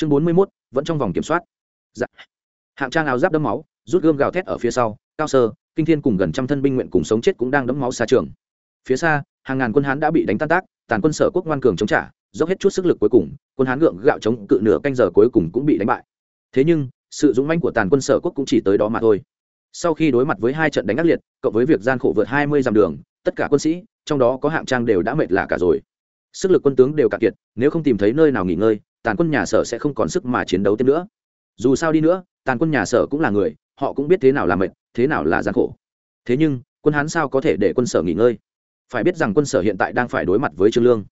chương bốn mươi mốt vẫn trong vòng kiểm soát dạ. hạng trang áo giáp đấm máu rút gươm gào thét ở phía sau cao sơ kinh thiên cùng gần trăm thân binh nguyện cùng sống chết cũng đang đấm máu xa trường phía xa hàng ngàn quân hán đã bị đánh tan tác tàn quân sở quốc ngoan cường chống trả dốc hết chút sức lực cuối cùng quân hán gượng gạo chống cự nửa canh giờ cuối cùng cũng bị đánh bại thế nhưng sự dũng mãnh của tàn quân sở quốc cũng chỉ tới đó mà thôi sau khi đối mặt với hai trận đánh ác liệt cộng với việc gian khổ vượt hai mươi dặm đường tất cả quân sĩ trong đó có hạng trang đều đã mệt lạ cả rồi sức lực quân tướng đều cạn kiệt nếu không tìm thấy nơi nào nghỉ ngơi tàn quân nhà sở sẽ không còn sức mà chiến đấu tiếp nữa. Dù sao đi nữa, tàn quân nhà sở cũng là người, họ cũng biết thế nào là mệt, thế nào là gian khổ. Thế nhưng, quân hán sao có thể để quân sở nghỉ ngơi? Phải biết rằng quân sở hiện tại đang phải đối mặt với trương lương.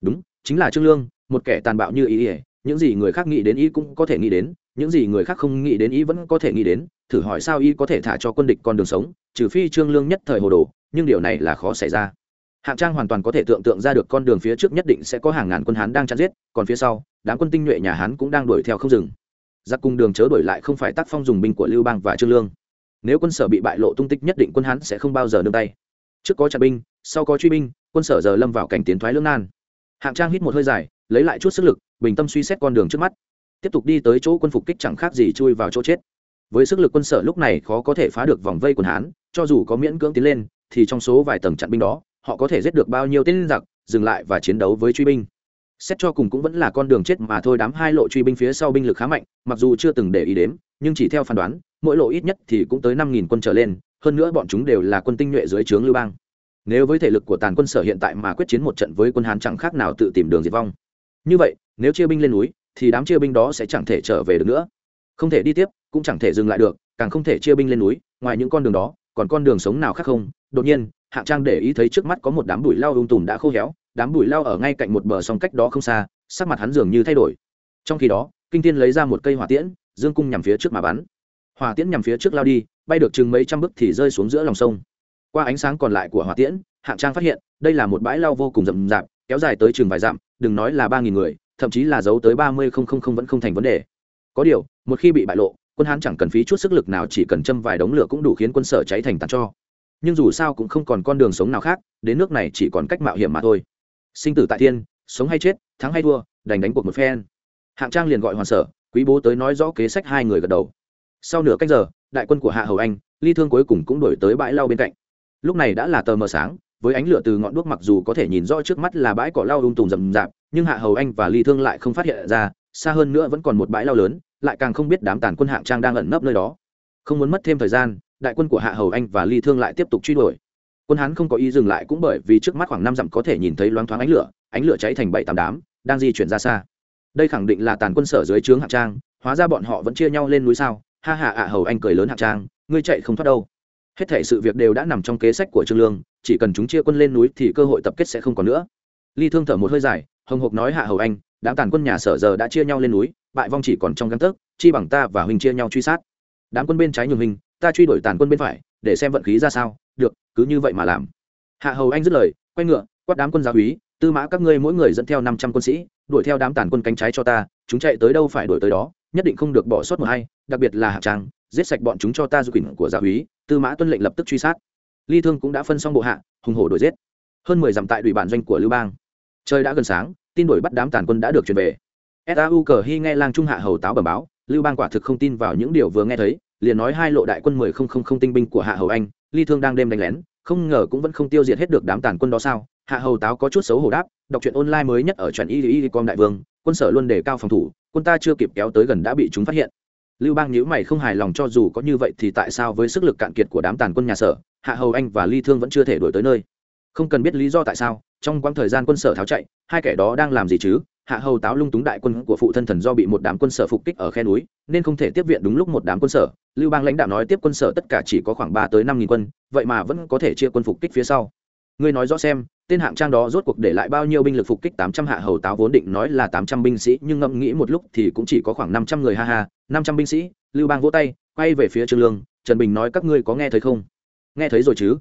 Đúng, chính là trương lương, một kẻ tàn bạo như ý ỉa những gì người khác nghĩ đến ý cũng có thể nghĩ đến, những gì người khác không nghĩ đến ý vẫn có thể nghĩ đến. Thử hỏi sao y có thể thả cho quân địch con đường sống, trừ phi trương lương nhất thời hồ đồ, nhưng điều này là khó xảy ra hạng trang hoàn toàn có thể tưởng tượng ra được con đường phía trước nhất định sẽ có hàng ngàn quân hán đang chặn giết, còn phía sau, đám quân tinh nhuệ nhà hán cũng đang đuổi theo không dừng. Giặc cùng đường chớ đuổi lại không phải tác phong dùng binh của lưu bang và trương lương. Nếu quân sở bị bại lộ tung tích nhất định quân hán sẽ không bao giờ nương tay. Trước có chặn binh, sau có truy binh, quân sở giờ lâm vào cảnh tiến thoái lưỡng nan. Hạng trang hít một hơi dài, lấy lại chút sức lực, bình tâm suy xét con đường trước mắt. Tiếp tục đi tới chỗ quân phục kích chẳng khác gì chui vào chỗ chết. Với sức lực quân sở lúc này khó có thể phá được vòng vây quần hán, cho dù có miễn cưỡng tiến lên, thì trong số vài tầng chặn binh đó họ có thể giết được bao nhiêu tên giặc, dừng lại và chiến đấu với truy binh. Xét cho cùng cũng vẫn là con đường chết mà thôi, đám hai lộ truy binh phía sau binh lực khá mạnh, mặc dù chưa từng để ý đếm nhưng chỉ theo phán đoán, mỗi lộ ít nhất thì cũng tới năm nghìn quân trở lên, hơn nữa bọn chúng đều là quân tinh nhuệ dưới trướng lưu bang. Nếu với thể lực của tàn quân sở hiện tại mà quyết chiến một trận với quân hán chẳng khác nào tự tìm đường diệt vong. Như vậy, nếu chia binh lên núi, thì đám chia binh đó sẽ chẳng thể trở về được nữa. Không thể đi tiếp, cũng chẳng thể dừng lại được, càng không thể chia binh lên núi, ngoài những con đường đó, còn con đường sống nào khác không? Đột nhiên hạng trang để ý thấy trước mắt có một đám bụi lao ung tùm đã khô héo, đám bụi lao ở ngay cạnh một bờ sông cách đó không xa, sắc mặt hắn dường như thay đổi. Trong khi đó, kinh tiên lấy ra một cây hỏa tiễn, dương cung nhằm phía trước mà bắn. Hỏa tiễn nhằm phía trước lao đi, bay được chừng mấy trăm bước thì rơi xuống giữa lòng sông. Qua ánh sáng còn lại của hỏa tiễn, hạng trang phát hiện, đây là một bãi lao vô cùng rậm rạp, kéo dài tới chừng vài dặm, đừng nói là ba nghìn người, thậm chí là giấu tới ba mươi không không không vẫn không thành vấn đề. Có điều, một khi bị bại lộ, quân hán chẳng cần phí chút sức lực nào, chỉ cần châm vài đống lửa cũng đủ khiến quân sở cháy thành tàn cho nhưng dù sao cũng không còn con đường sống nào khác, đến nước này chỉ còn cách mạo hiểm mà thôi. Sinh tử tại thiên, sống hay chết, thắng hay thua, đành đánh cuộc một phen. Hạng trang liền gọi hoàn sở, quý bố tới nói rõ kế sách hai người gật đầu. Sau nửa cách giờ, đại quân của hạ hầu anh, ly thương cuối cùng cũng đổi tới bãi lau bên cạnh. Lúc này đã là tờ mờ sáng, với ánh lửa từ ngọn đuốc mặc dù có thể nhìn rõ trước mắt là bãi cỏ lau lung tùm rậm rạp, nhưng hạ hầu anh và ly thương lại không phát hiện ra, xa hơn nữa vẫn còn một bãi lau lớn, lại càng không biết đám tàn quân hạng trang đang ẩn nấp nơi đó. Không muốn mất thêm thời gian đại quân của hạ hầu anh và ly thương lại tiếp tục truy đuổi. Quân hán không có ý dừng lại cũng bởi vì trước mắt khoảng năm dặm có thể nhìn thấy loáng thoáng ánh lửa ánh lửa cháy thành bảy tám đám, đang di chuyển ra xa. Đây khẳng định là tàn quân sở dưới trướng hạng trang, hóa ra bọn họ vẫn chia nhau lên núi sao? Ha hạ ạ hầu anh cười lớn hạng trang, ngươi chạy không thoát đâu. Hết thể sự việc đều đã nằm trong kế sách của trương lương, chỉ cần chúng chia quân lên núi thì cơ hội tập kết sẽ không còn nữa. Ly thương thở một hơi dài, hồng hộc nói hạ hầu anh, đám tàn quân nhà sở giờ đã chia nhau lên núi, bại vong chỉ còn trong găng tấc, chi bằng ta và huynh chia nhau truy sát. Đám quân bên trái nhường hình ta truy đuổi tàn quân bên phải, để xem vận khí ra sao. Được, cứ như vậy mà làm. Hạ hầu anh dứt lời, quay ngựa, quát đám quân gia úy, tư mã, các ngươi mỗi người dẫn theo năm trăm quân sĩ, đuổi theo đám tàn quân cánh trái cho ta, chúng chạy tới đâu phải đuổi tới đó, nhất định không được bỏ sót một hay đặc biệt là hạ trang giết sạch bọn chúng cho ta du kỉnh của gia úy. Tư mã tuân lệnh lập tức truy sát. Ly thương cũng đã phân xong bộ hạ, hùng hổ đuổi giết. Hơn mười dặm tại đùi bản doanh của lưu bang. Trời đã gần sáng, tin đuổi bắt đám tàn quân đã được chuyển về. Sau cờ hy nghe lang trung hạ hầu táo bẩm báo, lưu bang quả thực không tin vào những điều vừa nghe thấy liền nói hai lộ đại quân mười không không không tinh binh của hạ hầu anh, ly thương đang đêm đánh lén, không ngờ cũng vẫn không tiêu diệt hết được đám tàn quân đó sao? Hạ hầu táo có chút xấu hổ đáp, đọc truyện online mới nhất ở truyện y y com đại vương, quân sở luôn đề cao phòng thủ, quân ta chưa kịp kéo tới gần đã bị chúng phát hiện. Lưu bang nhíu mày không hài lòng cho dù có như vậy thì tại sao với sức lực cạn kiệt của đám tàn quân nhà sở, hạ hầu anh và ly thương vẫn chưa thể đuổi tới nơi? Không cần biết lý do tại sao, trong quãng thời gian quân sở tháo chạy, hai kẻ đó đang làm gì chứ? Hạ hầu táo lung túng đại quân của phụ thân thần do bị một đám quân sở phục kích ở khe núi, nên không thể tiếp viện đúng lúc một đám quân sở. Lưu bang lãnh đạo nói tiếp quân sở tất cả chỉ có khoảng ba tới năm nghìn quân, vậy mà vẫn có thể chia quân phục kích phía sau. Ngươi nói rõ xem, tên hạng trang đó rốt cuộc để lại bao nhiêu binh lực phục kích tám trăm hạ hầu táo vốn định nói là tám trăm binh sĩ, nhưng ngẫm nghĩ một lúc thì cũng chỉ có khoảng năm trăm người ha ha, năm trăm binh sĩ. Lưu bang vỗ tay, quay về phía trương lương, trần bình nói các ngươi có nghe thấy không? Nghe thấy rồi chứ?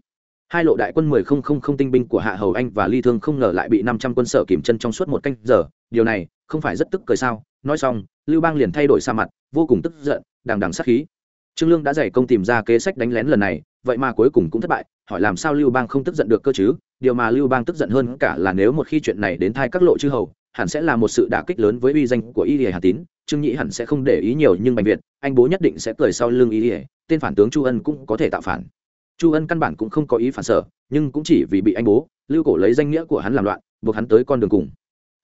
Hai lộ đại quân mười không không không tinh binh của hạ hầu anh và ly thương không ngờ lại bị năm trăm quân sở kìm chân trong suốt một canh giờ. Điều này không phải rất tức cười sao? Nói xong, lưu bang liền thay đổi xa mặt, vô cùng tức giận, đằng đằng sát khí. Trương lương đã dày công tìm ra kế sách đánh lén lần này, vậy mà cuối cùng cũng thất bại. Hỏi làm sao lưu bang không tức giận được cơ chứ? Điều mà lưu bang tức giận hơn cả là nếu một khi chuyện này đến thai các lộ chư hầu, hẳn sẽ là một sự đả kích lớn với uy danh của y lìa hà tín. Trương nhĩ hẳn sẽ không để ý nhiều, nhưng bành việt, anh bố nhất định sẽ cười sau lưng y ỉa tên phản tướng chu ân cũng có thể tạo phản chu ân căn bản cũng không có ý phản sở, nhưng cũng chỉ vì bị anh bố, lưu cổ lấy danh nghĩa của hắn làm loạn, buộc hắn tới con đường cùng.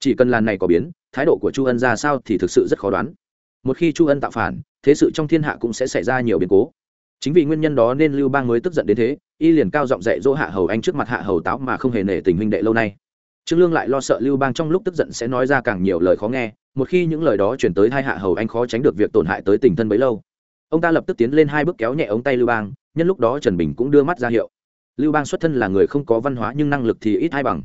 Chỉ cần làn này có biến, thái độ của chu ân ra sao thì thực sự rất khó đoán. Một khi chu ân tạo phản, thế sự trong thiên hạ cũng sẽ xảy ra nhiều biến cố. Chính vì nguyên nhân đó nên lưu bang mới tức giận đến thế, y liền cao giọng dạy dỗ hạ hầu anh trước mặt hạ hầu táo mà không hề nể tình huynh đệ lâu nay. Trương lương lại lo sợ lưu bang trong lúc tức giận sẽ nói ra càng nhiều lời khó nghe, một khi những lời đó chuyển tới hai hạ hầu anh khó tránh được việc tổn hại tới tình thân bấy lâu. Ông ta lập tức tiến lên hai bước kéo nhẹ ống tay lưu bang nhân lúc đó trần bình cũng đưa mắt ra hiệu lưu bang xuất thân là người không có văn hóa nhưng năng lực thì ít hai bằng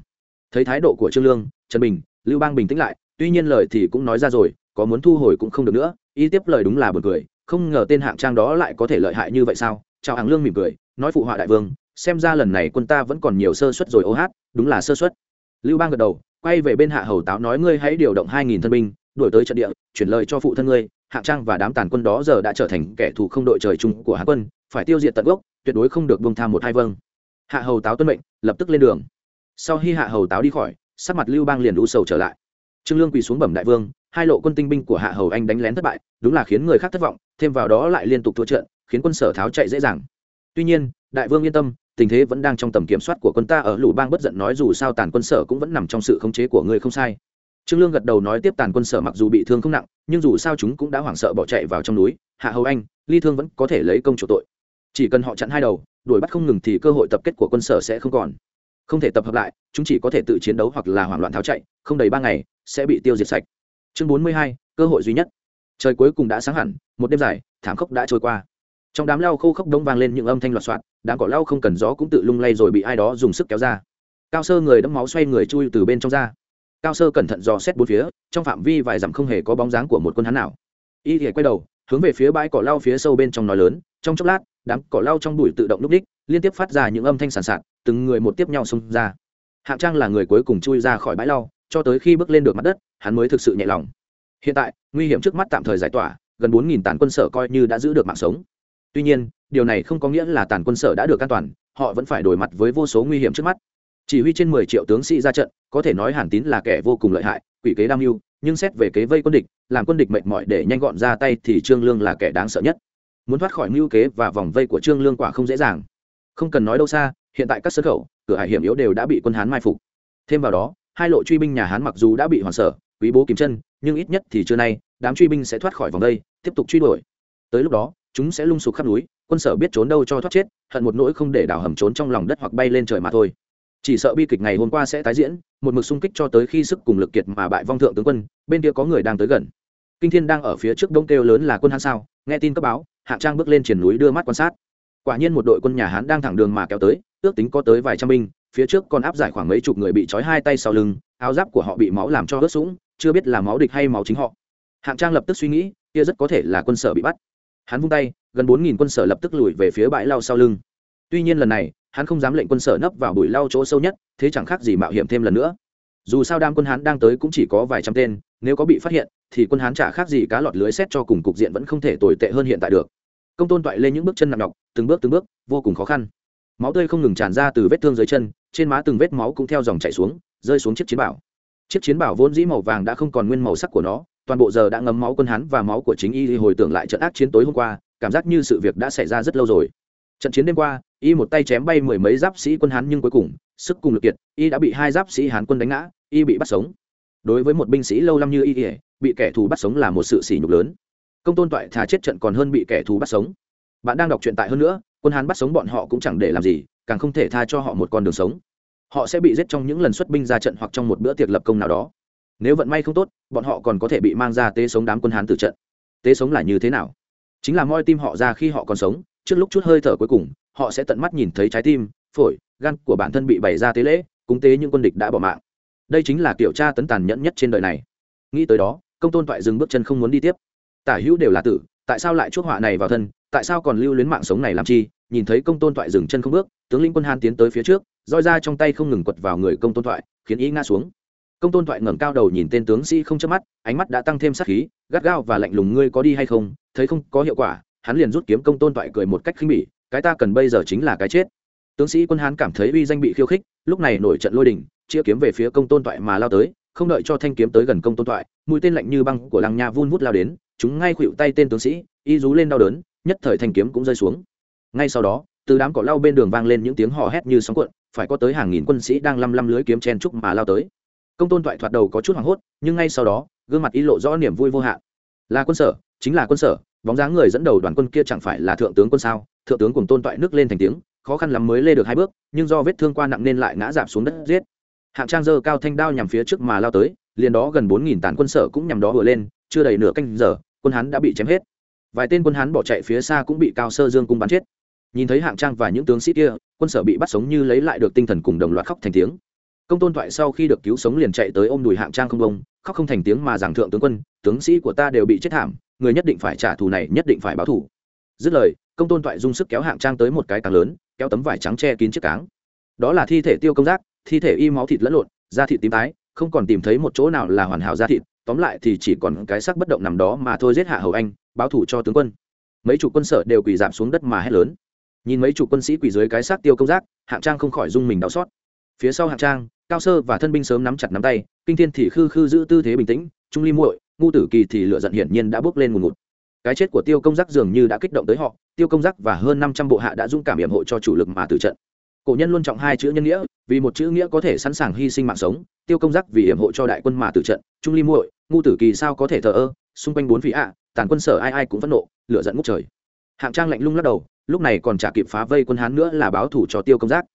thấy thái độ của trương lương trần bình lưu bang bình tĩnh lại tuy nhiên lời thì cũng nói ra rồi có muốn thu hồi cũng không được nữa y tiếp lời đúng là b u ồ n cười không ngờ tên hạng trang đó lại có thể lợi hại như vậy sao chào hàng lương mỉm cười nói phụ họa đại vương xem ra lần này quân ta vẫn còn nhiều sơ suất rồi ô hát đúng là sơ suất lưu bang gật đầu quay về bên hạ hầu táo nói ngươi hãy điều động hai nghìn thân binh đổi tới trận địa chuyển lời cho phụ thân ngươi hạng trang và đám tàn quân đó giờ đã trở thành kẻ thù không đội trời chung của hạ quân phải tiêu diệt tận gốc, tuyệt đối không được bông tham một hai vâng. Hạ hầu táo tuân mệnh, lập tức lên đường. Sau khi hạ hầu táo đi khỏi, sắc mặt lưu bang liền u sầu trở lại. Trương lương quỳ xuống bẩm đại vương, hai lộ quân tinh binh của hạ hầu anh đánh lén thất bại, đúng là khiến người khác thất vọng, thêm vào đó lại liên tục thua trận, khiến quân sở tháo chạy dễ dàng. Tuy nhiên, đại vương yên tâm, tình thế vẫn đang trong tầm kiểm soát của quân ta ở lũ bang bất giận nói dù sao tàn quân sở cũng vẫn nằm trong sự khống chế của người không sai. Trương lương gật đầu nói tiếp tàn quân sở mặc dù bị thương không nặng, nhưng dù sao chúng cũng đã hoảng sợ bỏ chạy vào trong núi. Hạ hầu anh, ly thương vẫn có thể lấy công chủ tội chỉ cần họ chặn hai đầu, đuổi bắt không ngừng thì cơ hội tập kết của quân sở sẽ không còn. Không thể tập hợp lại, chúng chỉ có thể tự chiến đấu hoặc là hoảng loạn tháo chạy, không đầy ba ngày, sẽ bị tiêu diệt sạch. Chương bốn mươi hai, cơ hội duy nhất. Trời cuối cùng đã sáng hẳn, một đêm dài, thảm khốc đã trôi qua. Trong đám lau khô khốc đông vang lên những âm thanh loạt soạt, đám cỏ lau không cần gió cũng tự lung lay rồi bị ai đó dùng sức kéo ra. Cao sơ người đẫm máu xoay người chui từ bên trong ra. Cao sơ cẩn thận dò xét bốn phía, trong phạm vi vài dặm không hề có bóng dáng của một quân hắn nào. Y thì quay đầu, hướng về phía bãi cỏ lau phía sâu bên trong nói lớn, trong chốc lát đám cỏ lau trong bụi tự động lúc đích, liên tiếp phát ra những âm thanh sàn sạt, từng người một tiếp nhau xông ra. Hạng trang là người cuối cùng chui ra khỏi bãi lau, cho tới khi bước lên được mặt đất, hắn mới thực sự nhẹ lòng. Hiện tại, nguy hiểm trước mắt tạm thời giải tỏa, gần bốn nghìn tàn quân sở coi như đã giữ được mạng sống. Tuy nhiên, điều này không có nghĩa là tàn quân sở đã được an toàn, họ vẫn phải đối mặt với vô số nguy hiểm trước mắt. Chỉ huy trên mười triệu tướng sĩ ra trận, có thể nói hàn tín là kẻ vô cùng lợi hại, quỷ kế đam mưu, nhưng xét về kế vây quân địch, làm quân địch mệt mỏi để nhanh gọn ra tay thì trương lương là kẻ đáng sợ nhất muốn thoát khỏi mưu kế và vòng vây của trương lương quả không dễ dàng. Không cần nói đâu xa, hiện tại các sân khẩu, cửa hải hiểm yếu đều đã bị quân hán mai phục. Thêm vào đó, hai lộ truy binh nhà hán mặc dù đã bị hoàn sở quý bố kìm chân, nhưng ít nhất thì trưa nay, đám truy binh sẽ thoát khỏi vòng đây tiếp tục truy đuổi. Tới lúc đó, chúng sẽ lung sục khắp núi, quân sở biết trốn đâu cho thoát chết, hận một nỗi không để đảo hầm trốn trong lòng đất hoặc bay lên trời mà thôi. Chỉ sợ bi kịch ngày hôm qua sẽ tái diễn, một mực xung kích cho tới khi sức cùng lực kiệt mà bại vong thượng tướng quân, bên kia có người đang tới gần. Kinh thiên đang ở phía trước đông kêu lớn là quân hán sao? Nghe tin cấp báo hạng trang bước lên triển núi đưa mắt quan sát. Quả nhiên một đội quân nhà hán đang thẳng đường mà kéo tới, ước tính có tới vài trăm binh, phía trước còn áp giải khoảng mấy chục người bị trói hai tay sau lưng, áo giáp của họ bị máu làm cho ướt sũng, chưa biết là máu địch hay máu chính họ. Hạng trang lập tức suy nghĩ, kia rất có thể là quân sở bị bắt. Hắn vung tay, gần bốn nghìn quân sở lập tức lùi về phía bãi lau sau lưng. Tuy nhiên lần này, hắn không dám lệnh quân sở nấp vào bụi lau chỗ sâu nhất, thế chẳng khác gì mạo hiểm thêm lần nữa dù sao đam quân hán đang tới cũng chỉ có vài trăm tên, nếu có bị phát hiện, thì quân hán chả khác gì cá lọt lưới xét cho cùng cục diện vẫn không thể tồi tệ hơn hiện tại được. Công tôn toại lên những bước chân nặng nhọc, từng bước từng bước, vô cùng khó khăn. Máu tươi không ngừng tràn ra từ vết thương dưới chân, trên má từng vết máu cũng theo dòng chảy xuống, rơi xuống chiếc chiến bảo. Chiếc chiến bảo vốn dĩ màu vàng đã không còn nguyên màu sắc của nó, toàn bộ giờ đã ngấm máu quân hán và máu của chính y hồi tưởng lại trận ác chiến tối hôm qua, cảm giác như sự việc đã xảy ra rất lâu rồi. Trận chiến đêm qua y một tay chém bay mười mấy giáp sĩ quân hán nhưng cuối cùng, sức cùng lực kiệt, y đã bị hai giáp sĩ hán quân đánh ngã, y bị bắt sống. Đối với một binh sĩ lâu năm như y bị kẻ thù bắt sống là một sự sỉ nhục lớn. Công tôn toại thà chết trận còn hơn bị kẻ thù bắt sống. Bạn đang đọc truyện tại hơn nữa, quân hán bắt sống bọn họ cũng chẳng để làm gì, càng không thể tha cho họ một con đường sống. Họ sẽ bị giết trong những lần xuất binh ra trận hoặc trong một bữa tiệc lập công nào đó. Nếu vận may không tốt, bọn họ còn có thể bị mang ra tế sống đám quân hán từ trận. Tế sống là như thế nào? Chính là moi tim họ ra khi họ còn sống, trước lúc chút hơi thở cuối cùng họ sẽ tận mắt nhìn thấy trái tim, phổi, gan của bản thân bị bày ra tế lễ, cúng tế những quân địch đã bỏ mạng. Đây chính là kiểu tra tấn tàn nhẫn nhất trên đời này. Nghĩ tới đó, công tôn toại dừng bước chân không muốn đi tiếp. Tả hữu đều là tử, tại sao lại chuốc họa này vào thân, tại sao còn lưu luyến mạng sống này làm chi? Nhìn thấy công tôn toại dừng chân không bước, tướng lĩnh quân han tiến tới phía trước, roi ra trong tay không ngừng quật vào người công tôn toại, khiến ý ngã xuống. Công tôn toại ngẩng cao đầu nhìn tên tướng sĩ không chớp mắt, ánh mắt đã tăng thêm sát khí, gắt gao và lạnh lùng, ngươi có đi hay không? Thấy không có hiệu quả. Hắn liền rút kiếm công tôn toại cười một cách khinh bỉ cái ta cần bây giờ chính là cái chết. Tướng sĩ quân hán cảm thấy uy danh bị khiêu khích, lúc này nổi trận lôi đình chia kiếm về phía công tôn toại mà lao tới, không đợi cho thanh kiếm tới gần công tôn toại, mũi tên lạnh như băng của lăng nha vun vút lao đến, chúng ngay khuỵu tay tên tướng sĩ, y rú lên đau đớn, nhất thời thanh kiếm cũng rơi xuống. Ngay sau đó, từ đám cỏ lau bên đường vang lên những tiếng hò hét như sóng cuộn, phải có tới hàng nghìn quân sĩ đang lăm lăm lưới kiếm chen trúc mà lao tới. Công tôn toại thoạt đầu có chút hoảng hốt, nhưng ngay sau đó, gương mặt y lộ rõ niềm vui vô hạn. Là quân sở, chính là quân sở, bóng dáng người dẫn đầu đoàn quân kia chẳng phải là thượng tướng quân sao? Thượng tướng cùng tôn toại nước lên thành tiếng, khó khăn lắm mới lê được hai bước, nhưng do vết thương qua nặng nên lại ngã giảm xuống đất giết. Hạng trang dơ cao thanh đao nhằm phía trước mà lao tới, liền đó gần bốn nghìn tàn quân sở cũng nhằm đó vừa lên, chưa đầy nửa canh giờ, quân hắn đã bị chém hết. Vài tên quân hắn bỏ chạy phía xa cũng bị cao sơ dương cung bắn chết. Nhìn thấy hạng trang và những tướng sĩ kia, quân sở bị bắt sống như lấy lại được tinh thần cùng đồng loạt khóc thành tiếng. Công tôn thoại sau khi được cứu sống liền chạy tới ôm đùi hạng trang không bông, khóc không thành tiếng mà giảng thượng tướng quân, tướng sĩ của ta đều bị chết thảm, người nhất định phải trả thù này nhất định phải báo thù. Dứt lời công tôn thoại dung sức kéo hạng trang tới một cái càng lớn, kéo tấm vải trắng che kín chiếc cáng. Đó là thi thể tiêu công giác, thi thể y máu thịt lẫn lộn, da thịt tím tái, không còn tìm thấy một chỗ nào là hoàn hảo da thịt, tóm lại thì chỉ còn cái sắc bất động nằm đó mà thôi giết hạ hầu anh, báo thủ cho tướng quân. Mấy chục quân sở đều quỳ giảm xuống đất mà hét lớn. Nhìn mấy chục quân sĩ quỳ dưới cái xác tiêu công giác, hạng trang không khỏi dung mình đau xót. Phía sau hạng trang, cao sơ và thân binh sớm nắm chặt nắm tay, kinh thiên thì khư khư giữ tư thế bình tĩnh, trung ly muội, ngu tử kỳ thì lựa giận hiển nhiên đã bước lên ngùn ngụt. Cái chết của tiêu công giác dường như đã kích động tới họ tiêu công giác và hơn năm trăm bộ hạ đã dũng cảm hiểm hộ cho chủ lực mà tử trận. Cổ nhân luôn trọng hai chữ nhân nghĩa, vì một chữ nghĩa có thể sẵn sàng hy sinh mạng sống, tiêu công giác vì hiểm hộ cho đại quân mà tử trận, trung ly muội, ngu tử kỳ sao có thể thờ ơ, xung quanh bốn vị ạ, tàn quân sở ai ai cũng phẫn nộ, lửa giận ngút trời. Hạng trang lạnh lung lắc đầu, lúc này còn chả kịp phá vây quân hán nữa là báo thủ cho tiêu công giác.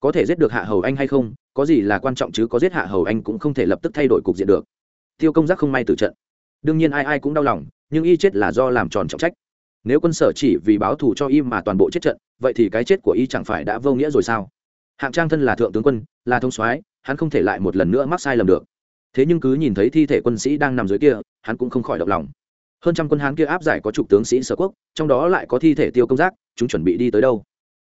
Có thể giết được hạ hầu anh hay không, có gì là quan trọng chứ có giết hạ hầu anh cũng không thể lập tức thay đổi cục diện được. Tiêu công giác không may tử trận. Đương nhiên ai ai cũng đau lòng, nhưng y chết là do làm tròn trọng trách nếu quân sở chỉ vì báo thù cho y mà toàn bộ chết trận, vậy thì cái chết của y chẳng phải đã vô nghĩa rồi sao? Hạng trang thân là thượng tướng quân, là thông soái, hắn không thể lại một lần nữa mắc sai lầm được. Thế nhưng cứ nhìn thấy thi thể quân sĩ đang nằm dưới kia, hắn cũng không khỏi động lòng. Hơn trăm quân hán kia áp giải có chục tướng sĩ sở quốc, trong đó lại có thi thể tiêu công giác, chúng chuẩn bị đi tới đâu?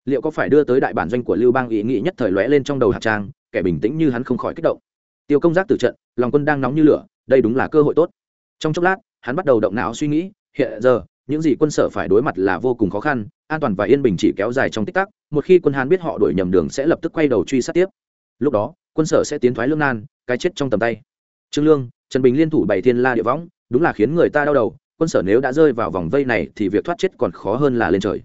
Liệu có phải đưa tới đại bản doanh của lưu bang ý nghĩ nhất thời lóe lên trong đầu Hạng trang, kẻ bình tĩnh như hắn không khỏi kích động. Tiêu công giác từ trận, lòng quân đang nóng như lửa, đây đúng là cơ hội tốt. Trong chốc lát, hắn bắt đầu động não suy nghĩ, hiện giờ những gì quân sở phải đối mặt là vô cùng khó khăn, an toàn và yên bình chỉ kéo dài trong tích tắc, một khi quân hán biết họ đổi nhầm đường sẽ lập tức quay đầu truy sát tiếp. Lúc đó, quân sở sẽ tiến thoái lương nan, cái chết trong tầm tay. Trương lương, trần bình liên thủ bảy thiên la địa võng, đúng là khiến người ta đau đầu, quân sở nếu đã rơi vào vòng vây này thì việc thoát chết còn khó hơn là lên trời.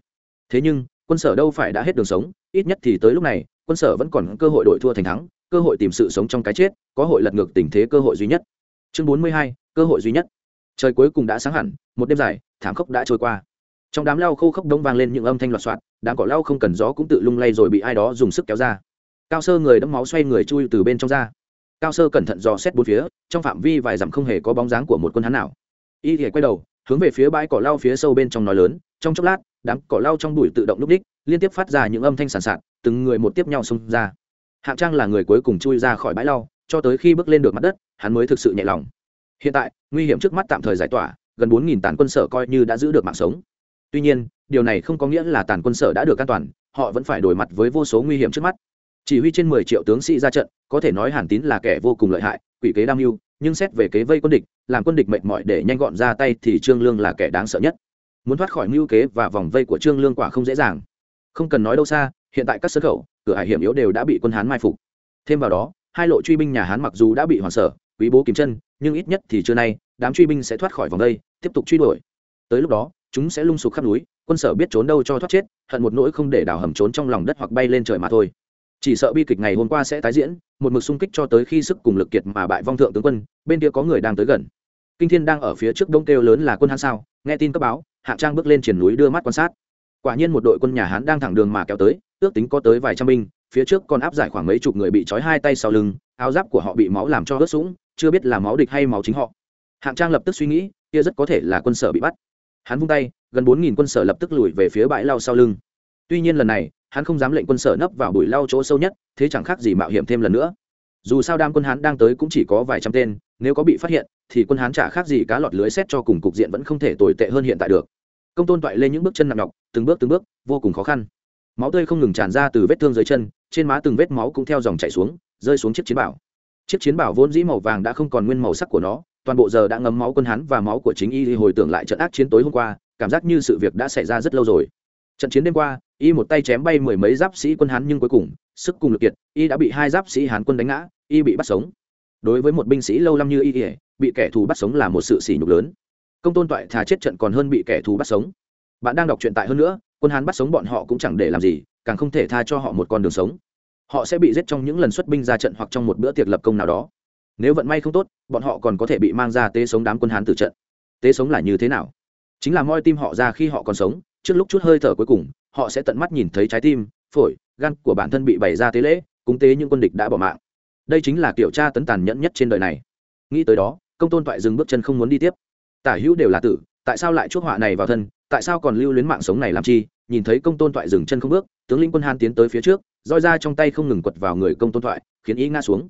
Thế nhưng, quân sở đâu phải đã hết đường sống, ít nhất thì tới lúc này, quân sở vẫn còn cơ hội đội thua thành thắng, cơ hội tìm sự sống trong cái chết, có hội lật ngược tình thế cơ hội duy nhất. Chương bốn mươi hai, cơ hội duy nhất. Trời cuối cùng đã sáng hẳn, một đêm dài thảm khốc đã trôi qua. Trong đám lau khô khốc đông vang lên những âm thanh loạt soạt, đám cỏ lau không cần gió cũng tự lung lay rồi bị ai đó dùng sức kéo ra. Cao sơ người đẫm máu xoay người chui từ bên trong ra. Cao sơ cẩn thận dò xét bốn phía, trong phạm vi vài dặm không hề có bóng dáng của một quân hắn nào. Y thể quay đầu, hướng về phía bãi cỏ lau phía sâu bên trong nói lớn, trong chốc lát, đám cỏ lau trong bụi tự động núp đích, liên tiếp phát ra những âm thanh sàn sạt, từng người một tiếp nhau xông ra. Hạng trang là người cuối cùng chui ra khỏi bãi lau, cho tới khi bước lên được mặt đất, hắn mới thực sự nhẹ lòng. Hiện tại, nguy hiểm trước mắt tạm thời giải tỏa gần bốn nghìn tàn quân sở coi như đã giữ được mạng sống. Tuy nhiên, điều này không có nghĩa là tàn quân sở đã được an toàn, họ vẫn phải đối mặt với vô số nguy hiểm trước mắt. Chỉ huy trên mười triệu tướng sĩ ra trận, có thể nói hàn tín là kẻ vô cùng lợi hại, quỷ kế đam mưu, nhưng xét về kế vây quân địch, làm quân địch mệt mỏi để nhanh gọn ra tay thì trương lương là kẻ đáng sợ nhất. Muốn thoát khỏi mưu kế và vòng vây của trương lương quả không dễ dàng. Không cần nói đâu xa, hiện tại các sân khẩu, cửa hải hiểm yếu đều đã bị quân hán mai phục. Thêm vào đó, hai lộ truy binh nhà hán mặc dù đã bị hoàn sở quý bố kiếm chân, nhưng ít nhất thì trưa nay đám truy binh sẽ thoát khỏi vòng đây, tiếp tục truy đuổi. Tới lúc đó chúng sẽ lung sục khắp núi quân sở biết trốn đâu cho thoát chết hận một nỗi không để đào hầm trốn trong lòng đất hoặc bay lên trời mà thôi. Chỉ sợ bi kịch ngày hôm qua sẽ tái diễn một mực xung kích cho tới khi sức cùng lực kiệt mà bại vong thượng tướng quân bên kia có người đang tới gần. Kinh thiên đang ở phía trước đông kêu lớn là quân hán sao nghe tin cấp báo Hạ trang bước lên triển núi đưa mắt quan sát. Quả nhiên một đội quân nhà hán đang thẳng đường mà kéo tới ước tính có tới vài trăm binh phía trước còn áp giải khoảng mấy chục người bị trói hai tay sau lưng áo giáp của họ bị máu làm cho ướt sũng chưa biết là máu địch hay máu chính họ hạng trang lập tức suy nghĩ, kia rất có thể là quân sở bị bắt. Hắn vung tay, gần bốn nghìn quân sở lập tức lùi về phía bãi lau sau lưng. Tuy nhiên lần này, hắn không dám lệnh quân sở nấp vào bụi lau chỗ sâu nhất, thế chẳng khác gì mạo hiểm thêm lần nữa. Dù sao đam quân hán đang tới cũng chỉ có vài trăm tên, nếu có bị phát hiện, thì quân hán chả khác gì cá lọt lưới xét cho cùng cục diện vẫn không thể tồi tệ hơn hiện tại được. Công tôn toại lên những bước chân nặng nhọc, từng bước từng bước, vô cùng khó khăn. Máu tươi không ngừng tràn ra từ vết thương dưới chân, trên má từng vết máu cũng theo dòng chảy xuống, rơi xuống chiếc chiến bảo. Chiếc chiến bảo vốn dĩ màu vàng đã không còn nguyên màu sắc của nó toàn bộ giờ đã ngấm máu quân hắn và máu của chính y hồi tưởng lại trận ác chiến tối hôm qua, cảm giác như sự việc đã xảy ra rất lâu rồi. Trận chiến đêm qua, y một tay chém bay mười mấy giáp sĩ quân hán nhưng cuối cùng, sức cùng lực kiệt, y đã bị hai giáp sĩ hán quân đánh ngã, y bị bắt sống. Đối với một binh sĩ lâu năm như y ỉa bị kẻ thù bắt sống là một sự sỉ nhục lớn. Công tôn toại thà chết trận còn hơn bị kẻ thù bắt sống. Bạn đang đọc truyện tại hơn nữa, quân hán bắt sống bọn họ cũng chẳng để làm gì, càng không thể tha cho họ một con đường sống. Họ sẽ bị giết trong những lần xuất binh ra trận hoặc trong một bữa tiệc lập công nào đó nếu vận may không tốt, bọn họ còn có thể bị mang ra tế sống đám quân hán tử trận. Tế sống là như thế nào? Chính là moi tim họ ra khi họ còn sống, trước lúc chút hơi thở cuối cùng, họ sẽ tận mắt nhìn thấy trái tim, phổi, gan của bản thân bị bày ra tế lễ, cúng tế những quân địch đã bỏ mạng. Đây chính là kiểu tra tấn tàn nhẫn nhất trên đời này. Nghĩ tới đó, công tôn toại dừng bước chân không muốn đi tiếp. Tả hữu đều là tử, tại sao lại chuốc họa này vào thân, tại sao còn lưu luyến mạng sống này làm chi? Nhìn thấy công tôn toại dừng chân không bước, tướng lĩnh quân han tiến tới phía trước, roi ra trong tay không ngừng quật vào người công tôn toại, khiến ý ngã xuống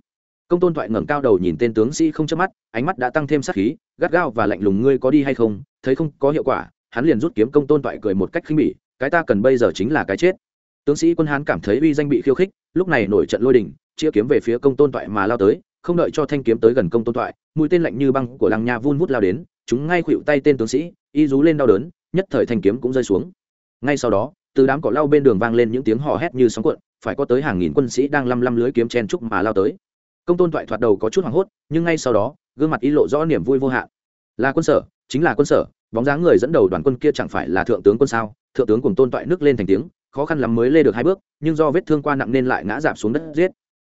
công tôn thoại ngẩng cao đầu nhìn tên tướng sĩ không chớp mắt, ánh mắt đã tăng thêm sát khí, gắt gao và lạnh lùng, ngươi có đi hay không? Thấy không, có hiệu quả. Hắn liền rút kiếm, công tôn thoại cười một cách khinh bỉ, cái ta cần bây giờ chính là cái chết. Tướng sĩ quân hán cảm thấy uy danh bị khiêu khích, lúc này nổi trận lôi đình chia kiếm về phía công tôn toại mà lao tới, không đợi cho thanh kiếm tới gần công tôn toại mũi tên lạnh như băng của lăng nha vun vút lao đến, chúng ngay khuỵu tay tên tướng sĩ, y rú lên đau đớn, nhất thời thanh kiếm cũng rơi xuống. Ngay sau đó, từ đám cỏ lau bên đường vang lên những tiếng hò hét như sóng cuộn, phải có tới hàng nghìn quân sĩ đang lăm lăm lưới kiếm chen trúc mà lao tới công tôn toại thoạt đầu có chút hoảng hốt, nhưng ngay sau đó, gương mặt y lộ rõ niềm vui vô hạn. Là quân sở, chính là quân sở, bóng dáng người dẫn đầu đoàn quân kia chẳng phải là thượng tướng quân sao? Thượng tướng cùng tôn toại nước lên thành tiếng, khó khăn lắm mới lê được hai bước, nhưng do vết thương qua nặng nên lại ngã giảm xuống đất giết.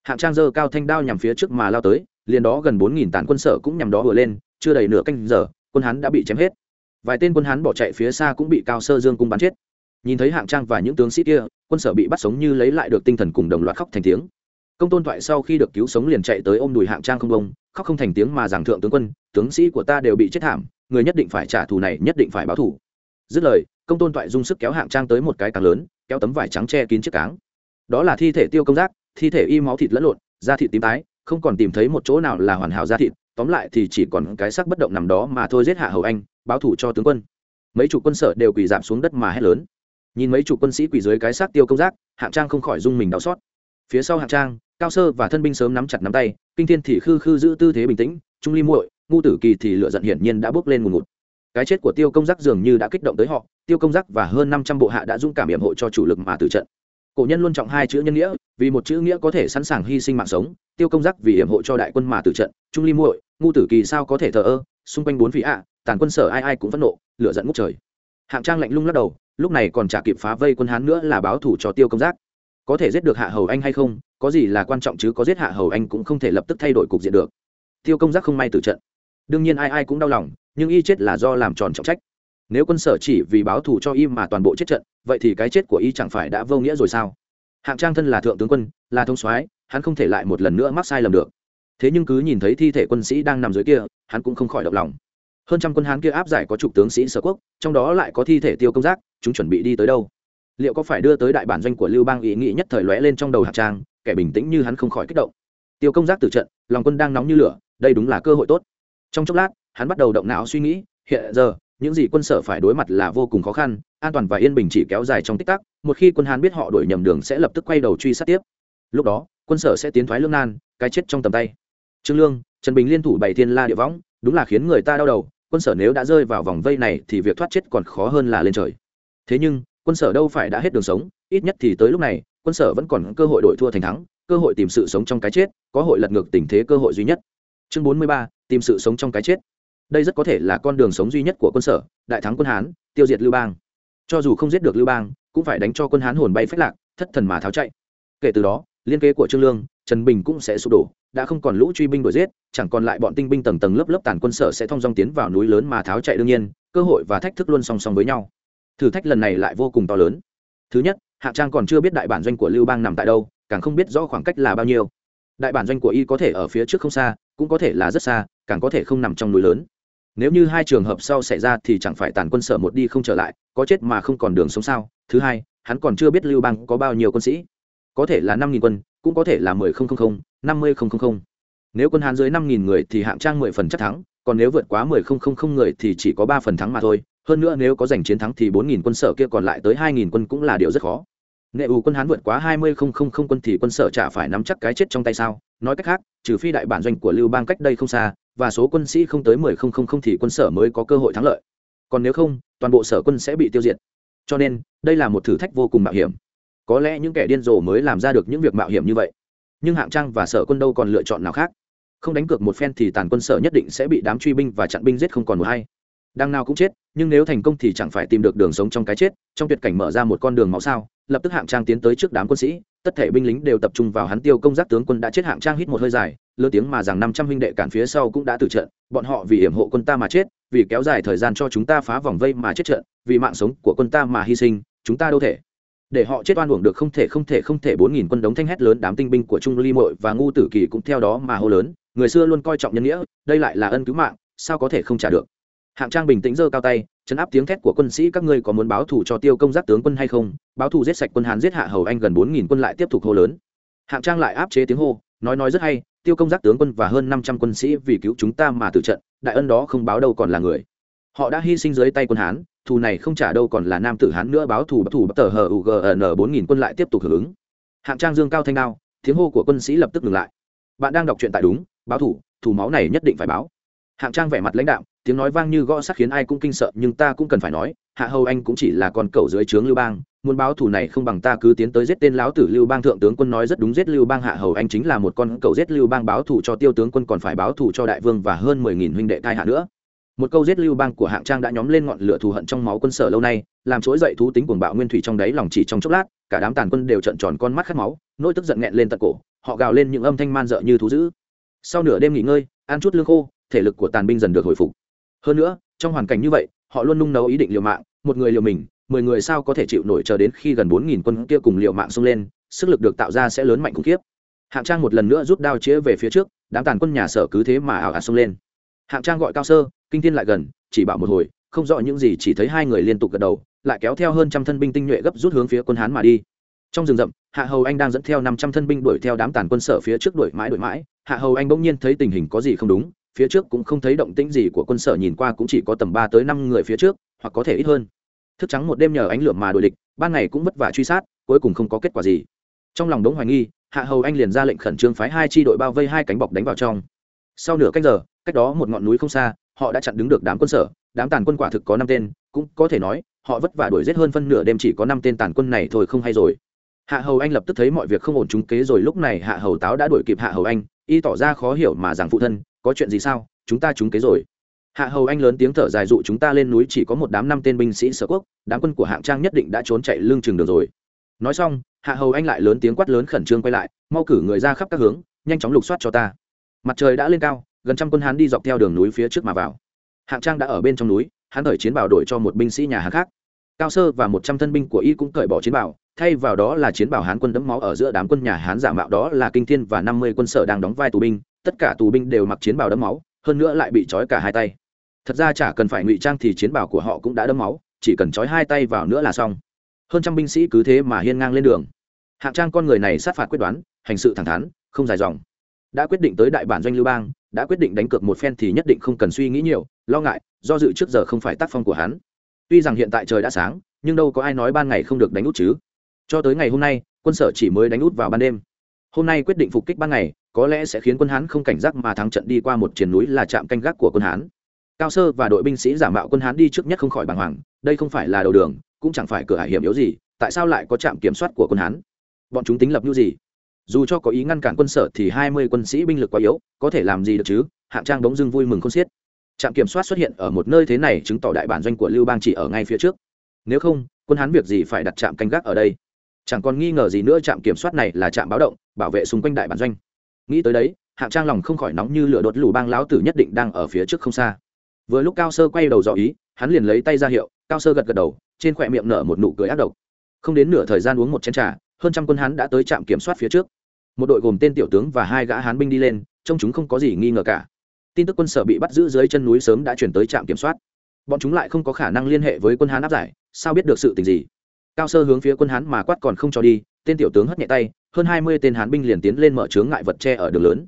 Hạng trang dơ cao thanh đao nhằm phía trước mà lao tới, liền đó gần bốn nghìn tàn quân sở cũng nhằm đó vừa lên, chưa đầy nửa canh giờ, quân hán đã bị chém hết. Vài tên quân hán bỏ chạy phía xa cũng bị cao sơ dương cung bắn chết. Nhìn thấy hạng trang và những tướng sĩ kia, quân sở bị bắt sống như lấy lại được tinh thần cùng đồng loạt khóc thành tiếng công tôn thoại sau khi được cứu sống liền chạy tới ôm đùi hạng trang không bông, khóc không thành tiếng mà rằng thượng tướng quân, tướng sĩ của ta đều bị chết thảm, người nhất định phải trả thù này, nhất định phải báo thù. Dứt lời, công tôn thoại dung sức kéo hạng trang tới một cái càng lớn, kéo tấm vải trắng che kín chiếc cáng. Đó là thi thể tiêu công giác, thi thể y máu thịt lẫn lộn, da thịt tím tái, không còn tìm thấy một chỗ nào là hoàn hảo da thịt, tóm lại thì chỉ còn cái xác bất động nằm đó mà thôi giết hạ hầu anh, báo thủ cho tướng quân. Mấy chủ quân sở đều quỳ giảm xuống đất mà hét lớn. Nhìn mấy chủ quân sĩ quỳ dưới cái xác tiêu công giác, hạng trang không khỏi dung mình đau xót phía sau hạng trang, cao sơ và thân binh sớm nắm chặt nắm tay, kinh thiên thì khư khư giữ tư thế bình tĩnh, trung ly muội, ngu tử kỳ thì lựa giận hiển nhiên đã bước lên ngùn ngụt. Cái chết của tiêu công giác dường như đã kích động tới họ, tiêu công giác và hơn năm trăm bộ hạ đã dũng cảm hiểm hộ cho chủ lực mà từ trận. Cổ nhân luôn trọng hai chữ nhân nghĩa, vì một chữ nghĩa có thể sẵn sàng hy sinh mạng sống, tiêu công giác vì hiểm hộ cho đại quân mà từ trận, trung ly muội, ngu tử kỳ sao có thể thờ ơ, xung quanh bốn vị ạ, tàn quân sở ai ai cũng phẫn nộ, lửa giận ngút trời. Hạng trang lạnh lung lắc đầu, lúc này còn chả kịp phá vây quân hán nữa là báo thủ cho tiêu công giác có thể giết được hạ hầu anh hay không, có gì là quan trọng chứ có giết hạ hầu anh cũng không thể lập tức thay đổi cục diện được. Tiêu công giác không may từ trận. Đương nhiên ai ai cũng đau lòng, nhưng y chết là do làm tròn trọng trách. Nếu quân sở chỉ vì báo thù cho y mà toàn bộ chết trận, vậy thì cái chết của y chẳng phải đã vô nghĩa rồi sao? Hạng trang thân là thượng tướng quân, là thông soái, hắn không thể lại một lần nữa mắc sai lầm được. Thế nhưng cứ nhìn thấy thi thể quân sĩ đang nằm dưới kia, hắn cũng không khỏi động lòng. Hơn trăm quân hán kia áp giải có chục tướng sĩ sở quốc, trong đó lại có thi thể tiêu công giác, chúng chuẩn bị đi tới đâu? Liệu có phải đưa tới đại bản doanh của lưu bang ý nghĩ nhất thời lóe lên trong đầu hạc trang, kẻ bình tĩnh như hắn không khỏi kích động. Tiêu công giác từ trận, lòng quân đang nóng như lửa, đây đúng là cơ hội tốt. Trong chốc lát, hắn bắt đầu động não suy nghĩ, hiện giờ, những gì quân sở phải đối mặt là vô cùng khó khăn, an toàn và yên bình chỉ kéo dài trong tích tắc, một khi quân hán biết họ đổi nhầm đường sẽ lập tức quay đầu truy sát tiếp. Lúc đó, quân sở sẽ tiến thoái lương nan, cái chết trong tầm tay. Trương lương, trần bình liên thủ bảy thiên la địa võng, đúng là khiến người ta đau đầu, quân sở nếu đã rơi vào vòng vây này thì việc thoát chết còn khó hơn là lên trời. Thế nhưng quân sở đâu phải đã hết đường sống, ít nhất thì tới lúc này, quân sở vẫn còn cơ hội đổi thua thành thắng, cơ hội tìm sự sống trong cái chết, có hội lật ngược tình thế cơ hội duy nhất. Chương bốn mươi ba, tìm sự sống trong cái chết. Đây rất có thể là con đường sống duy nhất của quân sở, đại thắng quân hán, tiêu diệt lưu bang. Cho dù không giết được lưu bang, cũng phải đánh cho quân hán hồn bay phách lạc, thất thần mà tháo chạy. Kể từ đó, liên kế của trương lương, trần bình cũng sẽ sụp đổ, đã không còn lũ truy binh đuổi giết, chẳng còn lại bọn tinh binh tầng tầng lớp lớp tàn quân sở sẽ thong dong tiến vào núi lớn mà tháo chạy đương nhiên, cơ hội và thách thức luôn song song với nhau thử thách lần này lại vô cùng to lớn. Thứ nhất, hạ trang còn chưa biết đại bản doanh của lưu bang nằm tại đâu, càng không biết rõ khoảng cách là bao nhiêu. Đại bản doanh của y có thể ở phía trước không xa, cũng có thể là rất xa, càng có thể không nằm trong núi lớn. Nếu như hai trường hợp sau xảy ra thì chẳng phải tàn quân sở một đi không trở lại, có chết mà không còn đường sống sao? Thứ hai, hắn còn chưa biết lưu bang có bao nhiêu quân sĩ. Có thể là năm nghìn quân, cũng có thể là mười không không không, năm mươi không không không. Nếu quân hán dưới năm nghìn người thì hạng trang mười phần chắc thắng, còn nếu vượt quá mười không không không người thì chỉ có ba phần thắng mà thôi hơn nữa nếu có giành chiến thắng thì bốn nghìn quân sở kia còn lại tới hai nghìn quân cũng là điều rất khó. Nghệ ủ quân hán vượt quá hai mươi không không không quân thì quân sở chả phải nắm chắc cái chết trong tay sao? Nói cách khác, trừ phi đại bản doanh của lưu bang cách đây không xa, và số quân sĩ không tới mười không không không thì quân sở mới có cơ hội thắng lợi. Còn nếu không, toàn bộ sở quân sẽ bị tiêu diệt. Cho nên, đây là một thử thách vô cùng mạo hiểm. Có lẽ những kẻ điên rồ mới làm ra được những việc mạo hiểm như vậy. Nhưng hạng trang và sở quân đâu còn lựa chọn nào khác? Không đánh cược một phen thì tàn quân sở nhất định sẽ bị đám truy binh và chặn binh giết không còn một hay đằng nào cũng chết, nhưng nếu thành công thì chẳng phải tìm được đường sống trong cái chết, trong tuyệt cảnh mở ra một con đường máu sao, lập tức hạng trang tiến tới trước đám quân sĩ, tất thể binh lính đều tập trung vào hắn tiêu công giác tướng quân đã chết hạng trang hít một hơi dài lơ tiếng mà rằng năm trăm huynh đệ cản phía sau cũng đã tử trận, bọn họ vì hiểm hộ quân ta mà chết, vì kéo dài thời gian cho chúng ta phá vòng vây mà chết trận, vì mạng sống của quân ta mà hy sinh, chúng ta đâu thể. Để họ chết oan uổng được không thể không thể không thể, bốn nghìn quân đống thanh hét lớn đám tinh binh của trung ly mội và ngu tử kỳ cũng theo đó mà hô lớn, người xưa luôn coi trọng nhân nghĩa, đây lại là ân cứu mạng, sao có thể không trả được? Hạng trang bình tĩnh giơ cao tay chấn áp tiếng thét của quân sĩ các ngươi có muốn báo thù cho tiêu công giác tướng quân hay không? Báo thù giết sạch quân hán giết hạ hầu anh gần bốn nghìn quân lại tiếp tục hô lớn. Hạng trang lại áp chế tiếng hô nói nói rất hay tiêu công giác tướng quân và hơn năm trăm quân sĩ vì cứu chúng ta mà tử trận đại ân đó không báo đâu còn là người. Họ đã hy sinh dưới tay quân hán thù này không trả đâu còn là nam tử hán nữa báo thù bắt thù bắt tờ hờ ugn ờ bốn nghìn quân lại tiếp tục hưởng ứng. Hạng trang dương cao thanh đao tiếng hô của quân sĩ lập tức ngừng lại. Bạn đang đọc truyện tại đúng báo thù, thù máu này nhất định phải báo. Hạng trang vẻ mặt lãnh đạo tiếng nói vang như gõ sắt khiến ai cũng kinh sợ, nhưng ta cũng cần phải nói, hạ hầu anh cũng chỉ là con cẩu dưới trướng lưu bang, muốn báo thù này không bằng ta cứ tiến tới giết tên lão tử lưu bang thượng tướng quân nói rất đúng, giết lưu bang hạ hầu anh chính là một con cẩu, giết lưu bang báo thù cho tiêu tướng quân còn phải báo thù cho đại vương và hơn mười nghìn huynh đệ tai hạ nữa. Một câu giết lưu bang của hạng trang đã nhóm lên ngọn lửa thù hận trong máu quân sở lâu nay, làm trỗi dậy thú tính cuồng bạo nguyên thủy trong đáy lòng chỉ trong chốc lát, cả đám tàn quân đều trợn tròn con mắt khát máu, nỗi tức giận nghẹn lên tận cổ, họ gào lên những âm thanh man dợ như thú dữ. Sau nửa đêm nghỉ ngơi, ăn chút lương khô, thể lực của tàn binh dần được hồi phục hơn nữa, trong hoàn cảnh như vậy, họ luôn nung nấu ý định liều mạng, một người liều mình, mười người sao có thể chịu nổi chờ đến khi gần bốn nghìn quân kia cùng liều mạng xông lên, sức lực được tạo ra sẽ lớn mạnh khủng khiếp. Hạng trang một lần nữa rút đao chĩa về phía trước, đám tàn quân nhà sở cứ thế mà ảo ạt xông lên. Hạng trang gọi cao sơ, kinh thiên lại gần, chỉ bảo một hồi, không rõ những gì chỉ thấy hai người liên tục gật đầu, lại kéo theo hơn trăm thân binh tinh nhuệ gấp rút hướng phía quân hán mà đi. Trong rừng rậm, hạ hầu anh đang dẫn theo năm trăm thân binh đuổi theo đám tàn quân sở phía trước đuổi mãi đuổi mãi. Hạ hầu anh bỗng nhiên thấy tình hình có gì không đúng phía trước cũng không thấy động tĩnh gì của quân sở nhìn qua cũng chỉ có tầm ba tới năm người phía trước, hoặc có thể ít hơn. Thức trắng một đêm nhờ ánh lửa mà đuổi địch, ban ngày cũng vất vả truy sát, cuối cùng không có kết quả gì. Trong lòng đống hoài nghi, hạ hầu anh liền ra lệnh khẩn trương phái hai chi đội bao vây hai cánh bọc đánh vào trong. Sau nửa canh giờ, cách đó một ngọn núi không xa, họ đã chặn đứng được đám quân sở, đám tàn quân quả thực có năm tên, cũng có thể nói, họ vất vả đuổi giết hơn phân nửa đêm chỉ có năm tên tàn quân này thôi không hay rồi. Hạ hầu anh lập tức thấy mọi việc không ổn trúng kế rồi, lúc này hạ hầu táo đã đuổi kịp hạ hầu anh, y tỏ ra khó hiểu mà rằng phụ thân có chuyện gì sao? Chúng ta trúng kế rồi. Hạ hầu anh lớn tiếng thở dài dụ chúng ta lên núi chỉ có một đám năm tên binh sĩ sở quốc, đám quân của hạng trang nhất định đã trốn chạy lương trường đường rồi. Nói xong, hạ hầu anh lại lớn tiếng quát lớn khẩn trương quay lại, mau cử người ra khắp các hướng, nhanh chóng lục soát cho ta. Mặt trời đã lên cao, gần trăm quân hán đi dọc theo đường núi phía trước mà vào. Hạng trang đã ở bên trong núi hắn thời chiến bảo đổi cho một binh sĩ nhà hàng khác. Cao sơ và một trăm thân binh của y cũng cởi bỏ chiến bảo thay vào đó là chiến bảo hán quân đẫm máu ở giữa đám quân nhà hán giả mạo đó là kinh thiên và năm mươi quân sở đang đóng vai tù binh tất cả tù binh đều mặc chiến bào đẫm máu, hơn nữa lại bị trói cả hai tay. Thật ra chả cần phải ngụy trang thì chiến bào của họ cũng đã đẫm máu, chỉ cần trói hai tay vào nữa là xong. Hơn trăm binh sĩ cứ thế mà hiên ngang lên đường. Hạng trang con người này sát phạt quyết đoán, hành sự thẳng thắn, không dài dòng. Đã quyết định tới đại bản doanh lưu bang, đã quyết định đánh cược một phen thì nhất định không cần suy nghĩ nhiều, lo ngại, do dự trước giờ không phải tác phong của hắn. Tuy rằng hiện tại trời đã sáng, nhưng đâu có ai nói ban ngày không được đánh út chứ. Cho tới ngày hôm nay, quân sở chỉ mới đánh út vào ban đêm. Hôm nay quyết định phục kích ban ngày có lẽ sẽ khiến quân hán không cảnh giác mà thắng trận đi qua một triển núi là trạm canh gác của quân hán. Cao sơ và đội binh sĩ giả mạo quân hán đi trước nhất không khỏi bàng hoàng, đây không phải là đầu đường, cũng chẳng phải cửa hải hiểm yếu gì, tại sao lại có trạm kiểm soát của quân hán? Bọn chúng tính lập như gì? Dù cho có ý ngăn cản quân sở thì hai mươi quân sĩ binh lực quá yếu, có thể làm gì được chứ? Hạng trang bỗng dưng vui mừng không xiết. Trạm kiểm soát xuất hiện ở một nơi thế này chứng tỏ đại bản doanh của lưu bang chỉ ở ngay phía trước. Nếu không, quân hán việc gì phải đặt trạm canh gác ở đây? Chẳng còn nghi ngờ gì nữa, trạm kiểm soát này là trạm báo động, bảo vệ xung quanh đại bản doanh nghĩ tới đấy, hạng trang lòng không khỏi nóng như lửa đốt lù bang lão tử nhất định đang ở phía trước không xa. Vừa lúc cao sơ quay đầu dò ý, hắn liền lấy tay ra hiệu, cao sơ gật gật đầu, trên khỏe miệng nở một nụ cười ác độc. Không đến nửa thời gian uống một chén trà, hơn trăm quân hắn đã tới trạm kiểm soát phía trước. Một đội gồm tên tiểu tướng và hai gã hán binh đi lên, trông chúng không có gì nghi ngờ cả. Tin tức quân sở bị bắt giữ dưới chân núi sớm đã chuyển tới trạm kiểm soát. Bọn chúng lại không có khả năng liên hệ với quân hán áp giải, sao biết được sự tình gì? Cao sơ hướng phía quân hán mà quát còn không cho đi, tên tiểu tướng hất nhẹ tay hơn hai mươi tên hán binh liền tiến lên mở chướng ngại vật tre ở đường lớn.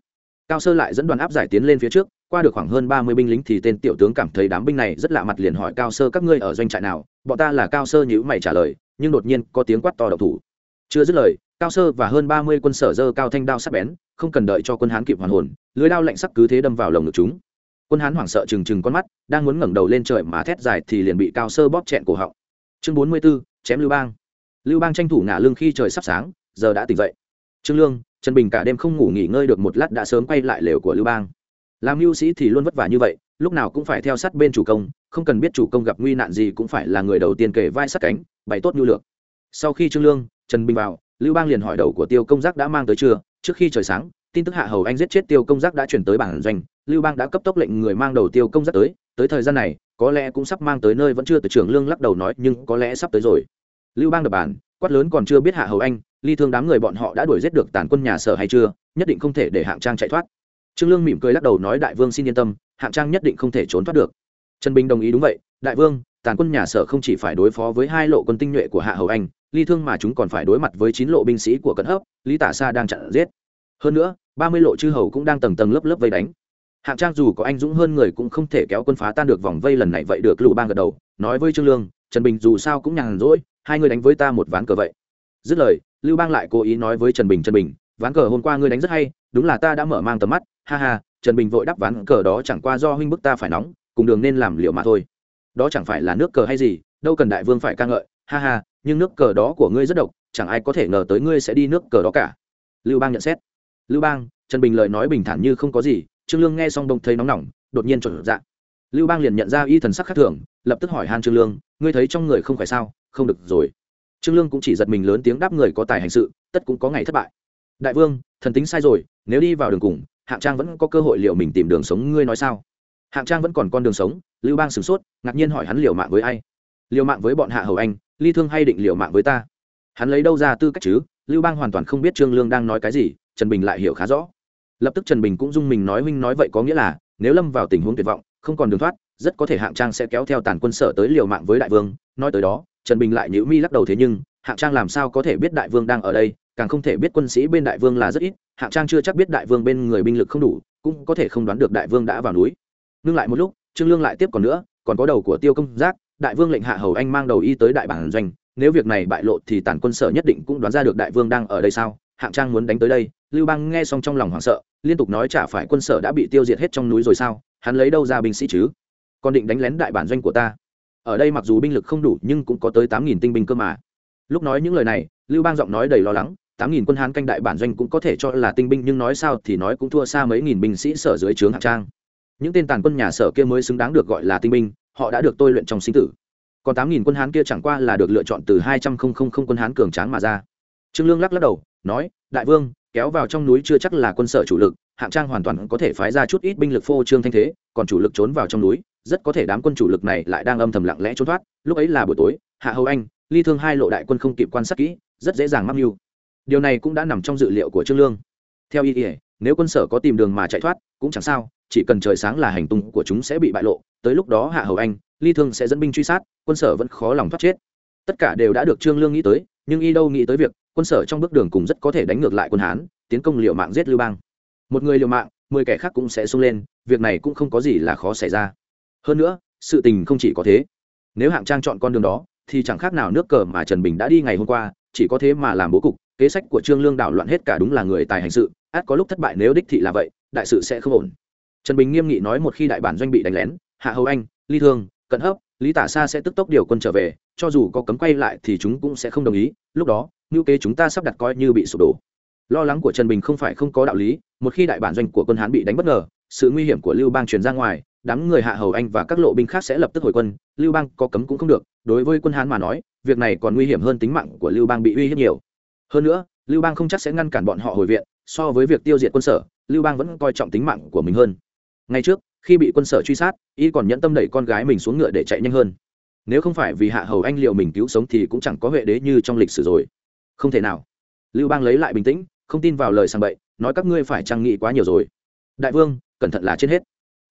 Cao sơ lại dẫn đoàn áp giải tiến lên phía trước qua được khoảng hơn ba mươi binh lính thì tên tiểu tướng cảm thấy đám binh này rất lạ mặt liền hỏi cao sơ các ngươi ở doanh trại nào? Bọn ta là cao sơ nhữ mày trả lời nhưng đột nhiên có tiếng quát to độc thủ. Chưa dứt lời cao sơ và hơn ba mươi quân sở dơ cao thanh đao sắc bén không cần đợi cho quân hán kịp hoàn hồn lưới đao lạnh sắc cứ thế đâm vào lồng ngực chúng. Quân hán hoảng sợ trừng trừng con mắt đang muốn ngẩng đầu lên trời mà thét dài thì liền bị cao sơ bóp chẹn cổ họng. Chương bốn mươi 44, chém lưu bang. Lưu bang tranh thủ ngả lưng khi trời sắp sáng giờ đã tỉnh dậy. Trương lương, trần bình cả đêm không ngủ nghỉ ngơi được một lát đã sớm quay lại lều của lưu bang. Làm mưu sĩ thì luôn vất vả như vậy, lúc nào cũng phải theo sát bên chủ công, không cần biết chủ công gặp nguy nạn gì cũng phải là người đầu tiên kể vai sát cánh, bày tốt nhu lược. Sau khi trương lương, trần bình vào, lưu bang liền hỏi đầu của tiêu công giác đã mang tới chưa? Trước khi trời sáng, tin tức hạ hầu anh giết chết tiêu công giác đã chuyển tới bản doanh, lưu bang đã cấp tốc lệnh người mang đầu tiêu công giác tới tới thời gian này, có lẽ cũng sắp mang tới nơi vẫn chưa, từ trưởng lương lắc đầu nói, nhưng có lẽ sắp tới rồi. Lưu bang đập bản quát lớn còn chưa biết hạ hầu anh ly thương đám người bọn họ đã đuổi giết được tàn quân nhà sở hay chưa, nhất định không thể để hạng trang chạy thoát. Trương lương mỉm cười lắc đầu nói, đại vương xin yên tâm, hạng trang nhất định không thể trốn thoát được. Trần bình đồng ý đúng vậy, đại vương, tàn quân nhà sở không chỉ phải đối phó với hai lộ quân tinh nhuệ của hạ hầu anh, ly thương mà chúng còn phải đối mặt với chín lộ binh sĩ của cận hấp, lý tả sa đang chặn giết. Hơn nữa, ba mươi lộ chư hầu cũng đang tầng tầng lớp lớp vây đánh. Hạng trang dù có anh dũng hơn người cũng không thể kéo quân phá tan được vòng vây lần này vậy được lụ bang gật đầu, nói với trương lương, trần bình dù sao cũng nhàn rỗi, hai người đánh với ta một ván cờ vậy. Dứt lời lưu bang lại cố ý nói với trần bình trần bình, ván cờ hôm qua ngươi đánh rất hay, đúng là ta đã mở mang tầm mắt, ha ha, trần bình vội đáp ván cờ đó chẳng qua do huynh bức ta phải nóng, cùng đường nên làm liệu mà thôi. Đó chẳng phải là nước cờ hay gì, đâu cần đại vương phải ca ngợi, ha ha, nhưng nước cờ đó của ngươi rất độc, chẳng ai có thể ngờ tới ngươi sẽ đi nước cờ đó cả. Lưu bang nhận xét. Lưu bang, trần bình lời nói bình thản như không có gì, trương lương nghe xong đông thấy nóng nỏng, đột nhiên trộn dạ. Lưu bang liền nhận ra y thần sắc khác thường, lập tức hỏi han trương lương, ngươi thấy trong người không phải sao? Không được rồi trương lương cũng chỉ giật mình lớn tiếng đáp người có tài hành sự, tất cũng có ngày thất bại. Đại vương, thần tính sai rồi, nếu đi vào đường cùng, hạng trang vẫn có cơ hội liệu mình tìm đường sống, ngươi nói sao? Hạng trang vẫn còn con đường sống, lưu bang sửng sốt, ngạc nhiên hỏi hắn liều mạng với ai? Liều mạng với bọn hạ hầu anh, ly thương hay định liều mạng với ta? Hắn lấy đâu ra tư cách chứ? Lưu bang hoàn toàn không biết trương lương đang nói cái gì, trần bình lại hiểu khá rõ. Lập tức trần bình cũng dung mình nói huynh nói vậy có nghĩa là, nếu lâm vào tình huống tuyệt vọng, không còn đường thoát, rất có thể hạng trang sẽ kéo theo tàn quân sở tới liều mạng với đại vương, nói tới đó trần bình lại nhữ mi lắc đầu thế nhưng, hạng trang làm sao có thể biết đại vương đang ở đây, càng không thể biết quân sĩ bên đại vương là rất ít, hạng trang chưa chắc biết đại vương bên người binh lực không đủ, cũng có thể không đoán được đại vương đã vào núi. Ngưng lại một lúc, trương lương lại tiếp còn nữa, còn có đầu của tiêu công giác, đại vương lệnh hạ hầu anh mang đầu y tới đại bản doanh, nếu việc này bại lộ thì tàn quân sở nhất định cũng đoán ra được đại vương đang ở đây sao? Hạng trang muốn đánh tới đây, lưu bang nghe xong trong lòng hoảng sợ, liên tục nói chả phải quân sở đã bị tiêu diệt hết trong núi rồi sao? Hắn lấy đâu ra binh sĩ chứ? Còn định đánh lén đại bản doanh của ta? Ở đây mặc dù binh lực không đủ nhưng cũng có tới tám nghìn tinh binh cơ mà. Lúc nói những lời này, lưu bang giọng nói đầy lo lắng, tám nghìn quân hán canh đại bản doanh cũng có thể cho là tinh binh nhưng nói sao thì nói cũng thua xa mấy nghìn binh sĩ sở dưới trướng hạng trang. Những tên tàn quân nhà sở kia mới xứng đáng được gọi là tinh binh, họ đã được tôi luyện trong sinh tử. Còn tám nghìn quân hán kia chẳng qua là được lựa chọn từ hai trăm không không không quân hán cường tráng mà ra. Trương lương lắc lắc đầu, nói, đại vương, kéo vào trong núi chưa chắc là quân sở chủ lực, hạng trang hoàn toàn có thể phái ra chút ít binh lực phô trương thanh thế, còn chủ lực trốn vào trong núi rất có thể đám quân chủ lực này lại đang âm thầm lặng lẽ trốn thoát. Lúc ấy là buổi tối, hạ hầu anh, ly thương hai lộ đại quân không kịp quan sát kỹ, rất dễ dàng mắc mưu. Điều này cũng đã nằm trong dự liệu của trương lương. Theo ý nghĩa nếu quân sở có tìm đường mà chạy thoát, cũng chẳng sao, chỉ cần trời sáng là hành tung của chúng sẽ bị bại lộ, tới lúc đó hạ hầu anh, ly thương sẽ dẫn binh truy sát, quân sở vẫn khó lòng thoát chết. Tất cả đều đã được trương lương nghĩ tới, nhưng y đâu nghĩ tới việc, quân sở trong bước đường cùng rất có thể đánh ngược lại quân hán, tiến công liều mạng giết lưu bang. Một người liều mạng, mười kẻ khác cũng sẽ xung lên, việc này cũng không có gì là khó xảy ra hơn nữa, sự tình không chỉ có thế. Nếu hạng trang chọn con đường đó, thì chẳng khác nào nước cờ mà trần bình đã đi ngày hôm qua, chỉ có thế mà làm bố cục, kế sách của trương lương đảo loạn hết cả đúng là người tài hành sự, át có lúc thất bại nếu đích thị là vậy, đại sự sẽ không ổn. Trần bình nghiêm nghị nói một khi đại bản doanh bị đánh lén, hạ hầu anh, ly thương, cận hấp, lý tả sa sẽ tức tốc điều quân trở về, cho dù có cấm quay lại thì chúng cũng sẽ không đồng ý, lúc đó, ngữ kế chúng ta sắp đặt coi như bị sụp đổ. Lo lắng của trần bình không phải không có đạo lý, một khi đại bản doanh của quân hán bị đánh bất ngờ sự nguy hiểm của lưu bang truyền ra ngoài, đám người hạ hầu anh và các lộ binh khác sẽ lập tức hồi quân, lưu bang có cấm cũng không được, đối với quân hán mà nói, việc này còn nguy hiểm hơn tính mạng của lưu bang bị uy hiếp nhiều. Hơn nữa, lưu bang không chắc sẽ ngăn cản bọn họ hồi viện, so với việc tiêu diệt quân sở, lưu bang vẫn coi trọng tính mạng của mình hơn. Ngay trước, khi bị quân sở truy sát, y còn nhẫn tâm đẩy con gái mình xuống ngựa để chạy nhanh hơn. Nếu không phải vì hạ hầu anh liệu mình cứu sống thì cũng chẳng có huệ đế như trong lịch sử rồi. Không thể nào. Lưu bang lấy lại bình tĩnh, không tin vào lời sang bậy, nói các ngươi phải trang nghị quá nhiều rồi. Đại vương cẩn thận là trên hết.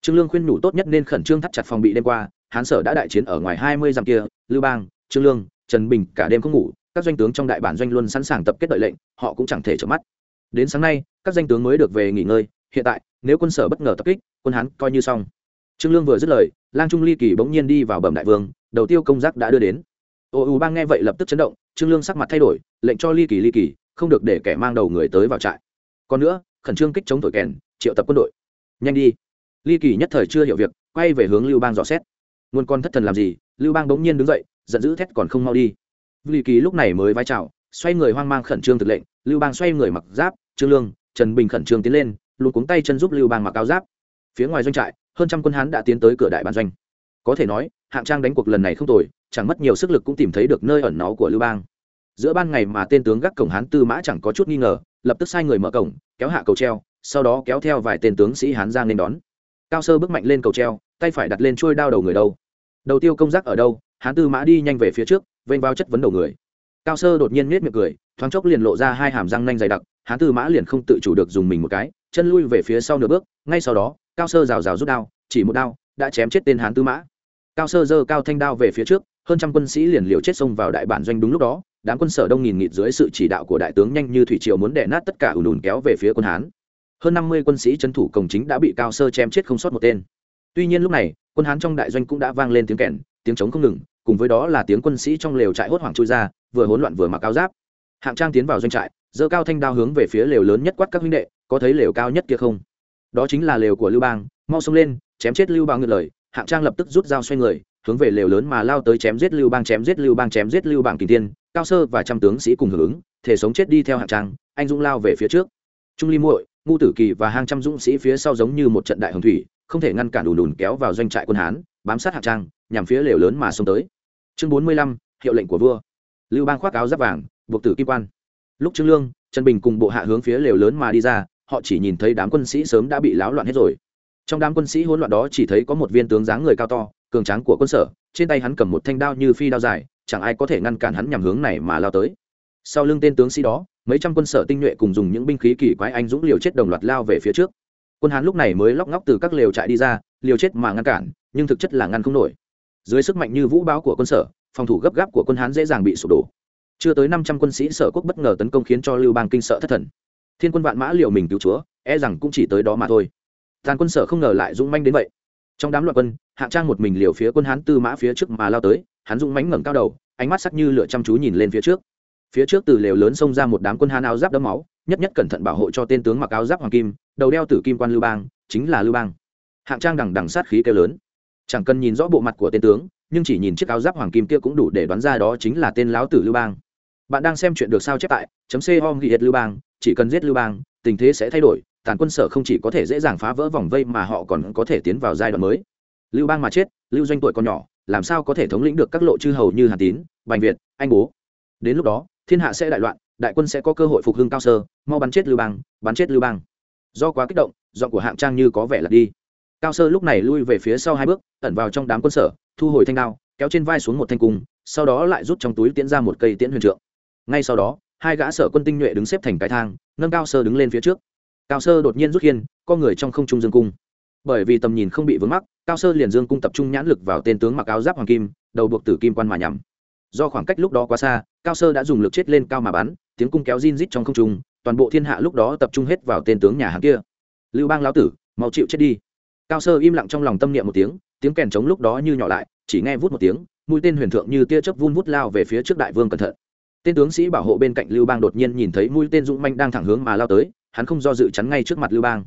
Trương lương khuyên nhủ tốt nhất nên khẩn trương thắt chặt phòng bị đêm qua, hán sở đã đại chiến ở ngoài hai mươi dặm kia, lưu bang, trương lương, trần bình cả đêm không ngủ, các doanh tướng trong đại bản doanh luôn sẵn sàng tập kết đợi lệnh, họ cũng chẳng thể chợp mắt. Đến sáng nay, các danh tướng mới được về nghỉ ngơi, hiện tại, nếu quân sở bất ngờ tập kích, quân hán coi như xong. Trương lương vừa dứt lời, lang trung ly kỳ bỗng nhiên đi vào bẩm đại vương, đầu tiêu công giác đã đưa đến. Ô u bang nghe vậy lập tức chấn động, trương lương sắc mặt thay đổi, lệnh cho ly kỳ ly kỳ, không được để kẻ mang đầu người tới vào trại. Còn nữa, khẩn trương kích chống thổi kèn, triệu tập quân đội nhanh đi. Ly kỳ nhất thời chưa hiểu việc, quay về hướng lưu bang dò xét. Nguồn con thất thần làm gì? Lưu bang bỗng nhiên đứng dậy, giận dữ thét còn không mau đi. Ly kỳ lúc này mới vai trào xoay người hoang mang khẩn trương thực lệnh, lưu bang xoay người mặc giáp, trương lương, trần bình khẩn trương tiến lên, luôn cuống tay chân giúp lưu bang mặc áo giáp. Phía ngoài doanh trại, hơn trăm quân hán đã tiến tới cửa đại bản doanh. Có thể nói, hạng trang đánh cuộc lần này không tồi, chẳng mất nhiều sức lực cũng tìm thấy được nơi ẩn náu của lưu bang. Giữa ban ngày mà tên tướng gác cổng hán tư mã chẳng có chút nghi ngờ, lập tức sai người mở cổng, kéo hạ cầu treo sau đó kéo theo vài tên tướng sĩ hán giang nên đón. Cao sơ bước mạnh lên cầu treo, tay phải đặt lên trôi đao đầu người đâu. Đầu tiêu công giác ở đâu, hán tư mã đi nhanh về phía trước, vênh vào chất vấn đầu người. Cao sơ đột nhiên nết miệng cười, thoáng chốc liền lộ ra hai hàm răng nanh dày đặc, hán tư mã liền không tự chủ được dùng mình một cái, chân lui về phía sau nửa bước, ngay sau đó, cao sơ rào rào rút đao, chỉ một đao, đã chém chết tên hán tư mã. Cao sơ giơ cao thanh đao về phía trước, hơn trăm quân sĩ liền liều chết xông vào đại bản doanh đúng lúc đó, đám quân sở đông nghìn nghịt dưới sự chỉ đạo của đại tướng nhanh như thủy triều muốn đè nát tất cả ùn ùn kéo về phía quân hán hơn năm mươi quân sĩ trấn thủ cổng chính đã bị cao sơ chém chết không sót một tên. Tuy nhiên lúc này, quân hán trong đại doanh cũng đã vang lên tiếng kèn, tiếng trống không ngừng, cùng với đó là tiếng quân sĩ trong lều trại hốt hoảng chui ra, vừa hỗn loạn vừa mặc áo giáp. Hạng trang tiến vào doanh trại, giơ cao thanh đao hướng về phía lều lớn nhất quát các huynh đệ, có thấy lều cao nhất kia không? Đó chính là lều của lưu bang, mau xông lên, chém chết lưu bang ngược lời. Hạng trang lập tức rút dao xoay người, hướng về lều lớn mà lao tới chém giết lưu bang, chém giết lưu bang, chém giết lưu bang kỳ tiên cao sơ và trăm tướng sĩ cùng hưởng ứng thể sống chết đi theo hạng trang, anh dũng lao về phía trước. Trung ly muội ngu tử kỳ và hàng trăm dũng sĩ phía sau giống như một trận đại hồng thủy, không thể ngăn cản đùn đùn kéo vào doanh trại quân hán, bám sát hạng trang, nhằm phía lều lớn mà xông tới. Chương bốn mươi lăm, hiệu lệnh của vua. Lưu bang khoác áo giáp vàng, buộc tử kim quan. Lúc trương lương, trần bình cùng bộ hạ hướng phía lều lớn mà đi ra, họ chỉ nhìn thấy đám quân sĩ sớm đã bị láo loạn hết rồi. Trong đám quân sĩ hỗn loạn đó chỉ thấy có một viên tướng dáng người cao to, cường tráng của quân sở, trên tay hắn cầm một thanh đao như phi đao dài, chẳng ai có thể ngăn cản hắn nhằm hướng này mà lao tới. Sau lưng tên tướng sĩ đó mấy trăm quân sở tinh nhuệ cùng dùng những binh khí kỳ quái anh dũng liều chết đồng loạt lao về phía trước. Quân hán lúc này mới lóc ngóc từ các lều trại đi ra, liều chết mà ngăn cản, nhưng thực chất là ngăn không nổi. Dưới sức mạnh như vũ báo của quân sở, phòng thủ gấp gáp của quân hán dễ dàng bị sụp đổ. Chưa tới năm trăm quân sĩ sở quốc bất ngờ tấn công khiến cho lưu bang kinh sợ thất thần. Thiên quân vạn mã liều mình cứu chúa e rằng cũng chỉ tới đó mà thôi. Tàn quân sở không ngờ lại dũng manh đến vậy. Trong đám loạn quân Hạ trang một mình liều phía quân hán tư mã phía trước mà lao tới, hắn dũng mánh ngẩng cao đầu, ánh mắt sắc như lửa chăm chú nhìn lên phía trước phía trước từ lều lớn xông ra một đám quân hán áo giáp đẫm máu, nhất nhất cẩn thận bảo hộ cho tên tướng mặc áo giáp hoàng kim, đầu đeo tử kim quan lưu bang, chính là lưu bang. Hạng trang đằng đằng sát khí kêu lớn. Chẳng cần nhìn rõ bộ mặt của tên tướng, nhưng chỉ nhìn chiếc áo giáp hoàng kim kia cũng đủ để đoán ra đó chính là tên lão tử lưu bang. Bạn đang xem chuyện được sao chép tại chấm c hom ghi lưu bang, chỉ cần giết lưu bang, tình thế sẽ thay đổi, tàn quân sở không chỉ có thể dễ dàng phá vỡ vòng vây mà họ còn có thể tiến vào giai đoạn mới. Lưu bang mà chết, lưu doanh tuổi còn nhỏ, làm sao có thể thống lĩnh được các lộ chư hầu như hà tín, bành việt, anh bố? Đến lúc đó thiên hạ sẽ đại loạn, đại quân sẽ có cơ hội phục hưng cao sơ, mau bắn chết lưu bang, bắn chết lưu bang. Do quá kích động, giọng của hạng trang như có vẻ là đi. Cao sơ lúc này lui về phía sau hai bước, ẩn vào trong đám quân sở, thu hồi thanh đao, kéo trên vai xuống một thanh cung, sau đó lại rút trong túi tiễn ra một cây tiễn huyền trượng. Ngay sau đó, hai gã sở quân tinh nhuệ đứng xếp thành cái thang, nâng cao sơ đứng lên phía trước. Cao sơ đột nhiên rút hiên co người trong không trung dương cung. Bởi vì tầm nhìn không bị vướng mắc, cao sơ liền dương cung tập trung nhãn lực vào tên tướng mặc áo giáp hoàng kim, đầu buộc tử kim quan mà nhắm do khoảng cách lúc đó quá xa cao sơ đã dùng lực chết lên cao mà bắn, tiếng cung kéo zin rít trong không trung, toàn bộ thiên hạ lúc đó tập trung hết vào tên tướng nhà hàng kia. Lưu bang lão tử, mau chịu chết đi. Cao sơ im lặng trong lòng tâm niệm một tiếng tiếng kèn trống lúc đó như nhỏ lại, chỉ nghe vút một tiếng, mũi tên huyền thượng như tia chớp vun vút lao về phía trước đại vương cẩn thận. Tên tướng sĩ bảo hộ bên cạnh lưu bang đột nhiên nhìn thấy mũi tên dũng manh đang thẳng hướng mà lao tới, hắn không do dự chắn ngay trước mặt lưu bang.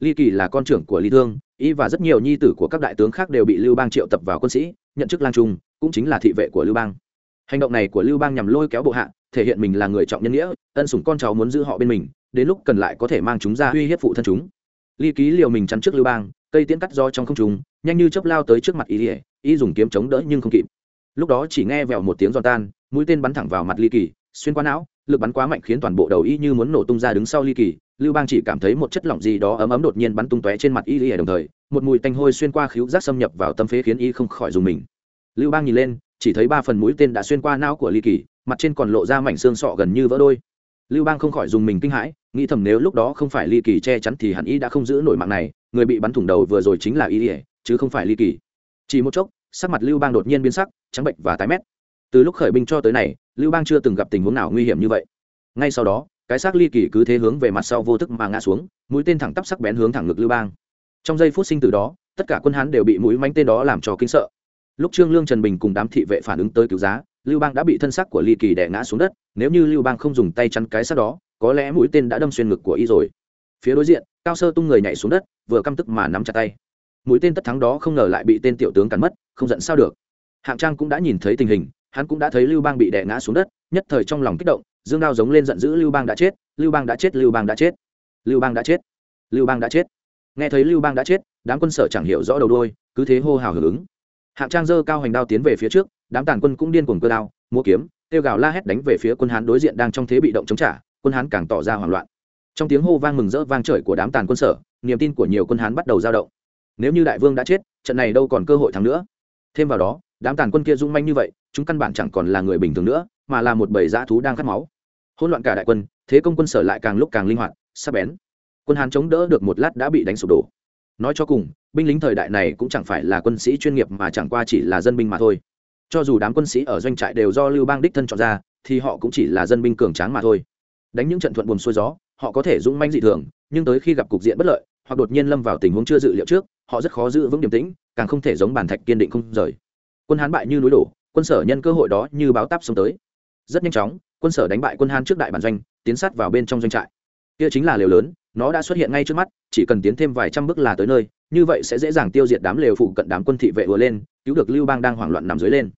Ly kỳ là con trưởng của lý thương, y và rất nhiều nhi tử của các đại tướng khác đều bị lưu bang triệu tập vào quân sĩ, nhận chức lang trung, cũng chính là thị vệ của lưu bang hành động này của lưu bang nhằm lôi kéo bộ hạ, thể hiện mình là người trọng nhân nghĩa, ân sủng con cháu muốn giữ họ bên mình, đến lúc cần lại có thể mang chúng ra uy hiếp phụ thân chúng. Ly ký liều mình chắn trước lưu bang, cây tiễn cắt do trong không trùng nhanh như chớp lao tới trước mặt y ỉa y dùng kiếm chống đỡ nhưng không kịp. Lúc đó chỉ nghe vẹo một tiếng giòn tan, mũi tên bắn thẳng vào mặt ly kỳ xuyên qua não, lực bắn quá mạnh khiến toàn bộ đầu y như muốn nổ tung ra đứng sau ly kỳ lưu bang chỉ cảm thấy một chất lỏng gì đó ấm ấm đột nhiên bắn tung tóe trên mặt y ỉa đồng thời, một mùi tanh hôi xuyên qua khíu giác xâm nhập vào tâm phế khiến y không khỏi dùng mình. Lưu bang nhìn lên chỉ thấy ba phần mũi tên đã xuyên qua não của ly kỳ, mặt trên còn lộ ra mảnh xương sọ gần như vỡ đôi. Lưu bang không khỏi dùng mình kinh hãi, nghĩ thầm nếu lúc đó không phải ly kỳ che chắn thì hẳn y đã không giữ nổi mạng này, người bị bắn thủng đầu vừa rồi chính là y ỉa, chứ không phải ly kỳ. Chỉ một chốc, sắc mặt lưu bang đột nhiên biến sắc, trắng bệnh và tái mét. Từ lúc khởi binh cho tới này lưu bang chưa từng gặp tình huống nào nguy hiểm như vậy. Ngay sau đó, cái xác ly kỳ cứ thế hướng về mặt sau vô thức mà ngã xuống, mũi tên thẳng tắp sắc bén hướng thẳng ngực lưu bang. Trong giây phút sinh từ đó, tất cả quân hán đều bị mũi mánh tên đó làm cho kinh sợ lúc trương lương, trần bình cùng đám thị vệ phản ứng tới cứu giá, lưu bang đã bị thân xác của ly kỳ đè ngã xuống đất. Nếu như lưu bang không dùng tay chắn cái xác đó, có lẽ mũi tên đã đâm xuyên ngực của y rồi. Phía đối diện, cao sơ tung người nhảy xuống đất, vừa căm tức mà nắm chặt tay. Mũi tên tất thắng đó không ngờ lại bị tên tiểu tướng cắn mất, không giận sao được. Hạng trang cũng đã nhìn thấy tình hình, hắn cũng đã thấy lưu bang bị đè ngã xuống đất, nhất thời trong lòng kích động, dương đao giống lên giận dữ, lưu bang đã chết, lưu bang đã chết, lưu bang đã chết, lưu bang đã chết, lưu bang đã chết. Nghe thấy lưu bang đã chết, đám quân sở chẳng hiểu rõ đầu đôi cứ thế hô hào hưởng ứng hạng trang dơ cao hành đao tiến về phía trước, đám tàn quân cũng điên cuồng cơ đao, múa kiếm tiêu gào la hét đánh về phía quân hán đối diện đang trong thế bị động chống trả, quân hán càng tỏ ra hoảng loạn. Trong tiếng hô vang mừng rỡ vang trời của đám tàn quân sở, niềm tin của nhiều quân hán bắt đầu dao động. Nếu như đại vương đã chết, trận này đâu còn cơ hội thắng nữa. Thêm vào đó, đám tàn quân kia rung manh như vậy, chúng căn bản chẳng còn là người bình thường nữa, mà là một bầy dã thú đang khát máu. Hỗn loạn cả đại quân, thế công quân sở lại càng lúc càng linh hoạt, sắc bén. Quân hán chống đỡ được một lát đã bị đánh sụp đổ nói cho cùng, binh lính thời đại này cũng chẳng phải là quân sĩ chuyên nghiệp mà chẳng qua chỉ là dân binh mà thôi. Cho dù đám quân sĩ ở doanh trại đều do lưu bang đích thân chọn ra, thì họ cũng chỉ là dân binh cường tráng mà thôi. Đánh những trận thuận buồn xuôi gió, họ có thể dũng manh dị thường, nhưng tới khi gặp cục diện bất lợi, hoặc đột nhiên lâm vào tình huống chưa dự liệu trước, họ rất khó giữ vững điềm tĩnh, càng không thể giống bản thạch kiên định không rời. Quân hán bại như núi đổ, quân sở nhân cơ hội đó như báo táp xông tới. Rất nhanh chóng, quân sở đánh bại quân hán trước đại bản doanh, tiến sát vào bên trong doanh trại. Kia chính là liều lớn nó đã xuất hiện ngay trước mắt, chỉ cần tiến thêm vài trăm bước là tới nơi, như vậy sẽ dễ dàng tiêu diệt đám lều phụ cận đám quân thị vệ vừa lên, cứu được lưu bang đang hoảng loạn nằm dưới lên.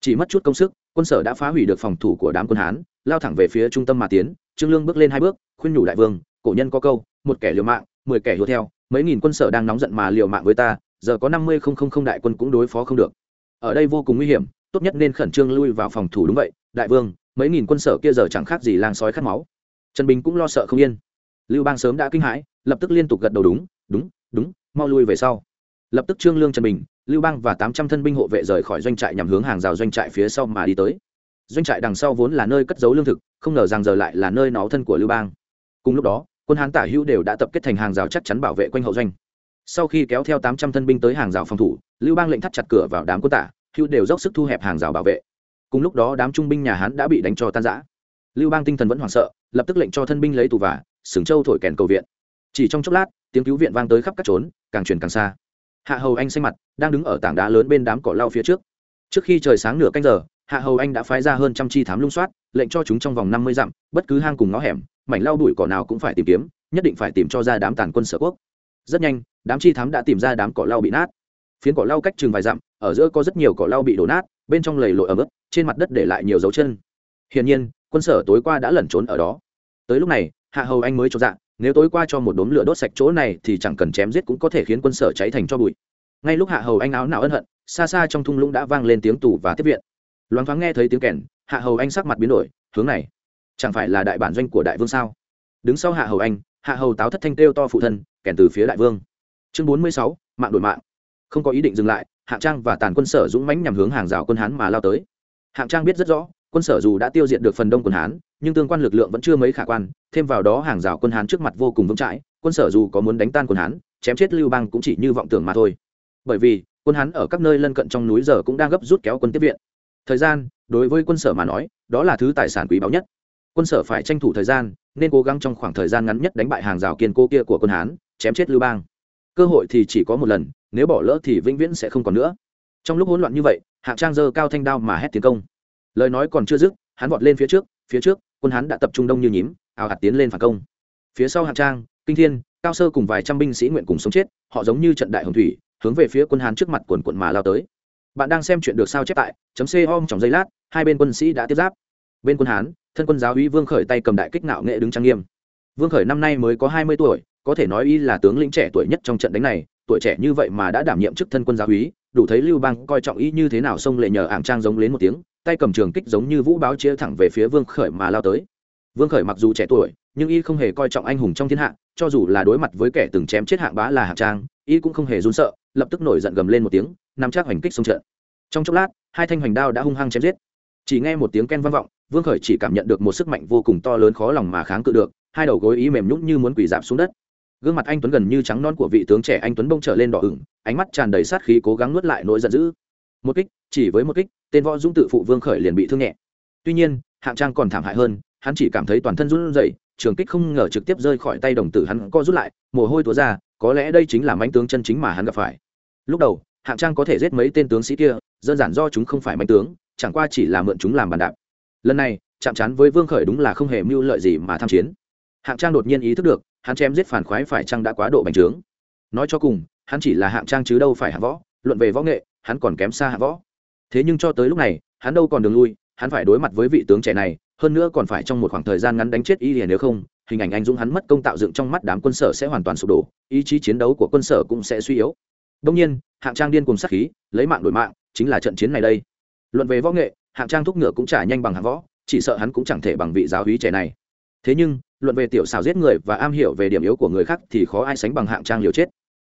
Chỉ mất chút công sức, quân sở đã phá hủy được phòng thủ của đám quân hán, lao thẳng về phía trung tâm mà tiến, trương lương bước lên hai bước, khuyên nhủ đại vương, cổ nhân có câu, một kẻ liều mạng, mười kẻ hùa theo, mấy nghìn quân sở đang nóng giận mà liều mạng với ta, giờ có năm mươi không không không đại quân cũng đối phó không được. Ở đây vô cùng nguy hiểm, tốt nhất nên khẩn trương lui vào phòng thủ đúng vậy, đại vương, mấy nghìn quân sở kia giờ chẳng khác gì lang sói khát máu. Trần bình cũng lo sợ không yên lưu bang sớm đã kinh hãi, lập tức liên tục gật đầu đúng đúng đúng, mau lui về sau. Lập tức trương lương trần bình, lưu bang và tám trăm thân binh hộ vệ rời khỏi doanh trại nhằm hướng hàng rào doanh trại phía sau mà đi tới. Doanh trại đằng sau vốn là nơi cất giấu lương thực, không ngờ rằng giờ lại là nơi nó thân của lưu bang. Cùng lúc đó, quân hán tả hữu đều đã tập kết thành hàng rào chắc chắn bảo vệ quanh hậu doanh. Sau khi kéo theo tám trăm thân binh tới hàng rào phòng thủ, lưu bang lệnh thắt chặt cửa vào đám quân tả hữu đều dốc sức thu hẹp hàng rào bảo vệ. Cùng lúc đó đám trung binh nhà hán đã bị đánh cho tan rã. Lưu bang tinh thần vẫn hoảng sợ, lập tức lệnh cho thân binh lấy tù vả sừng châu thổi kèn cầu viện. Chỉ trong chốc lát, tiếng cứu viện vang tới khắp các trốn, càng chuyển càng xa. Hạ hầu anh xanh mặt, đang đứng ở tảng đá lớn bên đám cỏ lau phía trước. Trước khi trời sáng nửa canh giờ, hạ hầu anh đã phái ra hơn trăm chi thám lung soát, lệnh cho chúng trong vòng năm mươi dặm, bất cứ hang cùng ngõ hẻm, mảnh lau đuổi cỏ nào cũng phải tìm kiếm, nhất định phải tìm cho ra đám tàn quân sở quốc. Rất nhanh, đám chi thám đã tìm ra đám cỏ lau bị nát. Phiến cỏ lau cách chừng vài dặm, ở giữa có rất nhiều cỏ lau bị đổ nát, bên trong lầy lội ấm ướt, trên mặt đất để lại nhiều dấu chân. Hiển nhiên, quân sở tối qua đã lẩn trốn ở đó. Tới lúc này hạ hầu anh mới cho dạ nếu tối qua cho một đốm lửa đốt sạch chỗ này thì chẳng cần chém giết cũng có thể khiến quân sở cháy thành cho bụi. Ngay lúc hạ hầu anh áo nào ân hận, xa xa trong thung lũng đã vang lên tiếng tù và tiếp viện. Loáng thoáng nghe thấy tiếng kèn, hạ hầu anh sắc mặt biến đổi, hướng này, chẳng phải là đại bản doanh của đại vương sao? Đứng sau hạ hầu anh, hạ hầu táo thất thanh kêu to phụ thân, kèn từ phía đại vương. Chương bốn mươi sáu, mạng đổi mạng. Không có ý định dừng lại, hạng trang và tàn quân sở dũng mãnh nhằm hướng hàng rào quân hán mà lao tới. Hạng trang biết rất rõ, quân sở dù đã tiêu diệt được phần đông quân hán nhưng tương quan lực lượng vẫn chưa mấy khả quan, thêm vào đó hàng rào quân hán trước mặt vô cùng vững chãi, quân sở dù có muốn đánh tan quân hán, chém chết lưu bang cũng chỉ như vọng tưởng mà thôi. Bởi vì, quân hán ở các nơi lân cận trong núi giờ cũng đang gấp rút kéo quân tiếp viện. Thời gian, đối với quân sở mà nói, đó là thứ tài sản quý báu nhất. Quân sở phải tranh thủ thời gian, nên cố gắng trong khoảng thời gian ngắn nhất đánh bại hàng rào kiên cố kia của quân hán, chém chết lưu bang. Cơ hội thì chỉ có một lần, nếu bỏ lỡ thì vĩnh viễn sẽ không còn nữa. Trong lúc hỗn loạn như vậy, hạng trang giơ cao thanh đao mà hét tiến công. Lời nói còn chưa dứt, hắn vọt lên phía trước phía trước quân Hán đã tập trung đông như nhím, ào hạt tiến lên phản công. Phía sau hạng trang, kinh thiên, cao sơ cùng vài trăm binh sĩ nguyện cùng sống chết, họ giống như trận đại hồng thủy, hướng về phía quân hán trước mặt quần quận mà lao tới. Bạn đang xem chuyện được sao chép tại chấm c om trong giây lát, hai bên quân sĩ đã tiếp giáp. Bên quân hán, thân quân giáo uy vương khởi tay cầm đại kích nạo nghệ đứng trang nghiêm. Vương khởi năm nay mới có hai mươi tuổi, có thể nói y là tướng lĩnh trẻ tuổi nhất trong trận đánh này, tuổi trẻ như vậy mà đã đảm nhiệm chức thân quân giáo úy đủ thấy lưu bang coi trọng y như thế nào xông lệ nhờ ảng trang giống lên một tiếng, tay cầm trường kích giống như vũ báo chia thẳng về phía vương khởi mà lao tới. Vương khởi mặc dù trẻ tuổi, nhưng y không hề coi trọng anh hùng trong thiên hạ, cho dù là đối mặt với kẻ từng chém chết hạng bá là hạng trang, y cũng không hề run sợ, lập tức nổi giận gầm lên một tiếng, nắm chắc hoành kích xông trận. Trong chốc lát, hai thanh hoành đao đã hung hăng chém giết. Chỉ nghe một tiếng ken vang vọng, vương khởi chỉ cảm nhận được một sức mạnh vô cùng to lớn khó lòng mà kháng cự được, hai đầu gối ý mềm nhũng như muốn quỳ giảm xuống đất gương mặt anh tuấn gần như trắng non của vị tướng trẻ anh tuấn bông trở lên đỏ ửng, ánh mắt tràn đầy sát khí cố gắng nuốt lại nỗi giận dữ. Một kích, chỉ với một kích, tên võ dũng tự phụ vương khởi liền bị thương nhẹ. Tuy nhiên, hạng trang còn thảm hại hơn, hắn chỉ cảm thấy toàn thân run rẩy, trường kích không ngờ trực tiếp rơi khỏi tay đồng tử hắn co rút lại, mồ hôi túa ra, có lẽ đây chính là mánh tướng chân chính mà hắn gặp phải. Lúc đầu, hạng trang có thể giết mấy tên tướng sĩ kia, đơn giản do chúng không phải mánh tướng, chẳng qua chỉ là mượn chúng làm bàn đạp. Lần này, chạm trán với vương khởi đúng là không hề mưu lợi gì mà tham chiến. Hạng trang đột nhiên ý thức được hắn chém giết phản khoái phải chăng đã quá độ bành trướng? Nói cho cùng, hắn chỉ là hạng trang chứ đâu phải hạng võ, luận về võ nghệ, hắn còn kém xa hạng võ. Thế nhưng cho tới lúc này, hắn đâu còn đường lui, hắn phải đối mặt với vị tướng trẻ này, hơn nữa còn phải trong một khoảng thời gian ngắn đánh chết y liền nếu không, hình ảnh anh dũng hắn mất công tạo dựng trong mắt đám quân sở sẽ hoàn toàn sụp đổ, ý chí chiến đấu của quân sở cũng sẽ suy yếu. Đông nhiên, hạng trang điên cùng sát khí, lấy mạng đổi mạng, chính là trận chiến này đây. Luận về võ nghệ, hạng trang thúc ngựa cũng trả nhanh bằng hạng võ, chỉ sợ hắn cũng chẳng thể bằng vị giáo hí trẻ này. Thế nhưng luận về tiểu xảo giết người và am hiểu về điểm yếu của người khác thì khó ai sánh bằng hạng trang liều chết.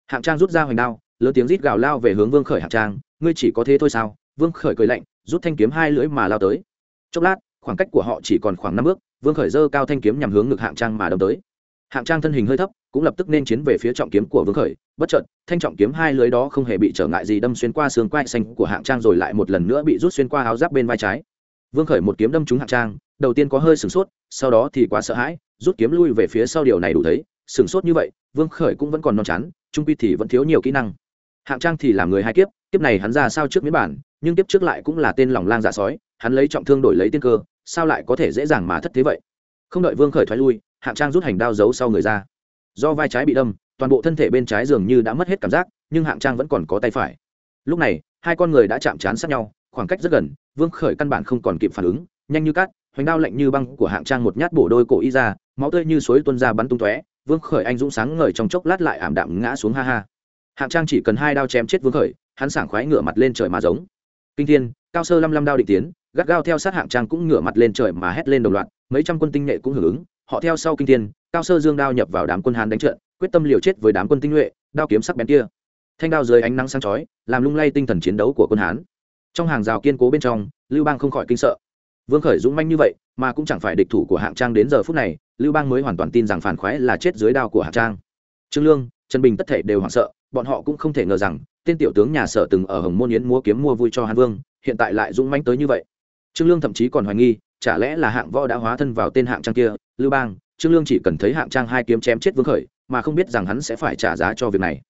Hạng trang rút ra hoành đao, lớn tiếng rít gào lao về hướng vương khởi hạng trang, ngươi chỉ có thế thôi sao? Vương khởi cười lạnh, rút thanh kiếm hai lưỡi mà lao tới. Chốc lát, khoảng cách của họ chỉ còn khoảng năm bước, vương khởi dơ cao thanh kiếm nhằm hướng ngực hạng trang mà đâm tới. Hạng trang thân hình hơi thấp, cũng lập tức nên chiến về phía trọng kiếm của vương khởi, bất chợt, thanh trọng kiếm hai lưới đó không hề bị trở ngại gì đâm xuyên qua xương quai xanh của hạng trang rồi lại một lần nữa bị rút xuyên qua áo giáp bên vai trái. Vương khởi một kiếm đâm trúng hạng trang đầu tiên có hơi sửng sốt, sau đó thì quá sợ hãi, rút kiếm lui về phía sau điều này đủ thấy, sửng sốt như vậy, vương khởi cũng vẫn còn non chán, trung quy thì vẫn thiếu nhiều kỹ năng. Hạng trang thì làm người hai kiếp kiếp này hắn ra sao trước miễn bản, nhưng kiếp trước lại cũng là tên lòng lang dạ sói, hắn lấy trọng thương đổi lấy tiên cơ, sao lại có thể dễ dàng mà thất thế vậy? Không đợi vương khởi thoái lui, hạng trang rút hành đao giấu sau người ra. Do vai trái bị đâm, toàn bộ thân thể bên trái dường như đã mất hết cảm giác, nhưng hạng trang vẫn còn có tay phải. Lúc này, hai con người đã chạm trán sát nhau, khoảng cách rất gần, vương khởi căn bản không còn kịp phản ứng, nhanh như cát hoành đao lạnh như băng của hạng trang một nhát bổ đôi cổ y ra, máu tươi như suối tuôn ra bắn tung tóe, vương khởi anh dũng sáng ngời trong chốc lát lại ảm đạm ngã xuống ha ha. Hạng trang chỉ cần hai đao chém chết vương khởi, hắn sảng khoái ngửa mặt lên trời mà giống. Kinh thiên, cao sơ lăm lăm đao định tiến, gắt gao theo sát hạng trang cũng ngửa mặt lên trời mà hét lên đồng loạt, mấy trăm quân tinh nhuệ cũng hưởng ứng, họ theo sau kinh thiên, cao sơ dương đao nhập vào đám quân hán đánh trận, quyết tâm liều chết với đám quân tinh nhuệ, đao kiếm sắc bén kia. Thanh đao dưới ánh nắng sáng chói, làm lung lay tinh thần chiến đấu của quân hán. Trong hàng rào kiên cố bên trong, lưu bang không khỏi kinh sợ vương khởi dũng manh như vậy, mà cũng chẳng phải địch thủ của hạng trang đến giờ phút này, lưu bang mới hoàn toàn tin rằng phản khoái là chết dưới đao của hạng trang. Trương lương, trần bình tất thể đều hoảng sợ, bọn họ cũng không thể ngờ rằng, tên tiểu tướng nhà sở từng ở hồng môn yến mua kiếm mua vui cho hàn vương, hiện tại lại dũng manh tới như vậy. Trương lương thậm chí còn hoài nghi, chả lẽ là hạng võ đã hóa thân vào tên hạng trang kia, lưu bang, trương lương chỉ cần thấy hạng trang hai kiếm chém chết vương khởi, mà không biết rằng hắn sẽ phải trả giá cho việc này.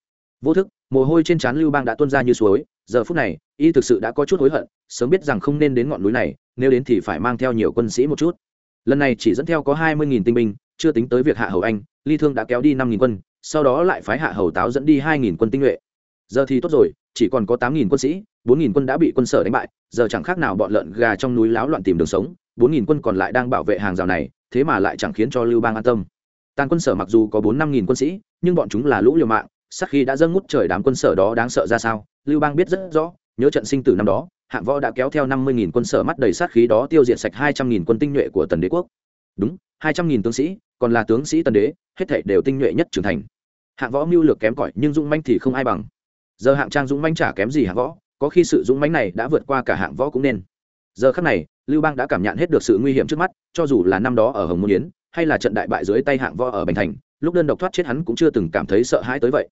Vô thức, mồ hôi trên trán lưu bang đã tuôn ra như suối, giờ phút này, y thực sự đã có chút hối hận, sớm biết rằng không nên đến ngọn núi này nếu đến thì phải mang theo nhiều quân sĩ một chút. Lần này chỉ dẫn theo có hai mươi tinh binh, chưa tính tới việc hạ hầu anh, ly thương đã kéo đi năm quân, sau đó lại phái hạ hầu táo dẫn đi hai quân tinh nhuệ. Giờ thì tốt rồi, chỉ còn có tám quân sĩ, bốn quân đã bị quân sở đánh bại, giờ chẳng khác nào bọn lợn gà trong núi láo loạn tìm đường sống, bốn quân còn lại đang bảo vệ hàng rào này, thế mà lại chẳng khiến cho lưu bang an tâm. Tàn quân sở mặc dù có bốn năm nghìn quân sĩ, nhưng bọn chúng là lũ liều mạng, sắc khi đã dâng ngút trời đám quân sở đó đáng sợ ra sao, lưu bang biết rất rõ, nhớ trận sinh tử năm đó hạng võ đã kéo theo năm mươi nghìn quân sở mắt đầy sát khí đó tiêu diệt sạch hai trăm nghìn quân tinh nhuệ của tần đế quốc. Đúng, hai trăm nghìn tướng sĩ, còn là tướng sĩ tần đế, hết thể đều tinh nhuệ nhất trưởng thành. Hạng võ mưu lược kém cỏi, nhưng dũng manh thì không ai bằng. Giờ hạng trang dũng manh chả kém gì hạng võ, có khi sự dũng manh này đã vượt qua cả hạng võ cũng nên. Giờ khắc này, lưu bang đã cảm nhận hết được sự nguy hiểm trước mắt, cho dù là năm đó ở hồng môn yến, hay là trận đại bại dưới tay hạng võ ở bành thành, lúc đơn độc thoát chết hắn cũng chưa từng cảm thấy sợ hãi tới vậy.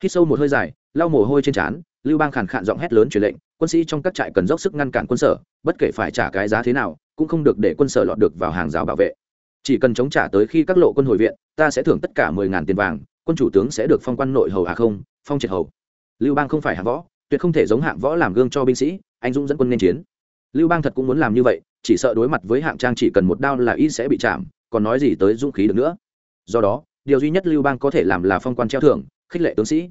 Khi sâu một hơi dài, lau mồ hôi trên trán lưu bang khàn khàn giọng hét lớn truyền lệnh, quân sĩ trong các trại cần dốc sức ngăn cản quân sở, bất kể phải trả cái giá thế nào, cũng không được để quân sở lọt được vào hàng rào bảo vệ. Chỉ cần chống trả tới khi các lộ quân hồi viện, ta sẽ thưởng tất cả mười ngàn tiền vàng, quân chủ tướng sẽ được phong quan nội hầu à không, phong triệt hầu. Lưu bang không phải hạng võ, tuyệt không thể giống hạng võ làm gương cho binh sĩ, anh dũng dẫn quân nên chiến. Lưu bang thật cũng muốn làm như vậy, chỉ sợ đối mặt với hạng trang chỉ cần một đao là y sẽ bị chạm, còn nói gì tới dũng khí được nữa. Do đó, điều duy nhất lưu bang có thể làm là phong quan treo thưởng, khích lệ tướng sĩ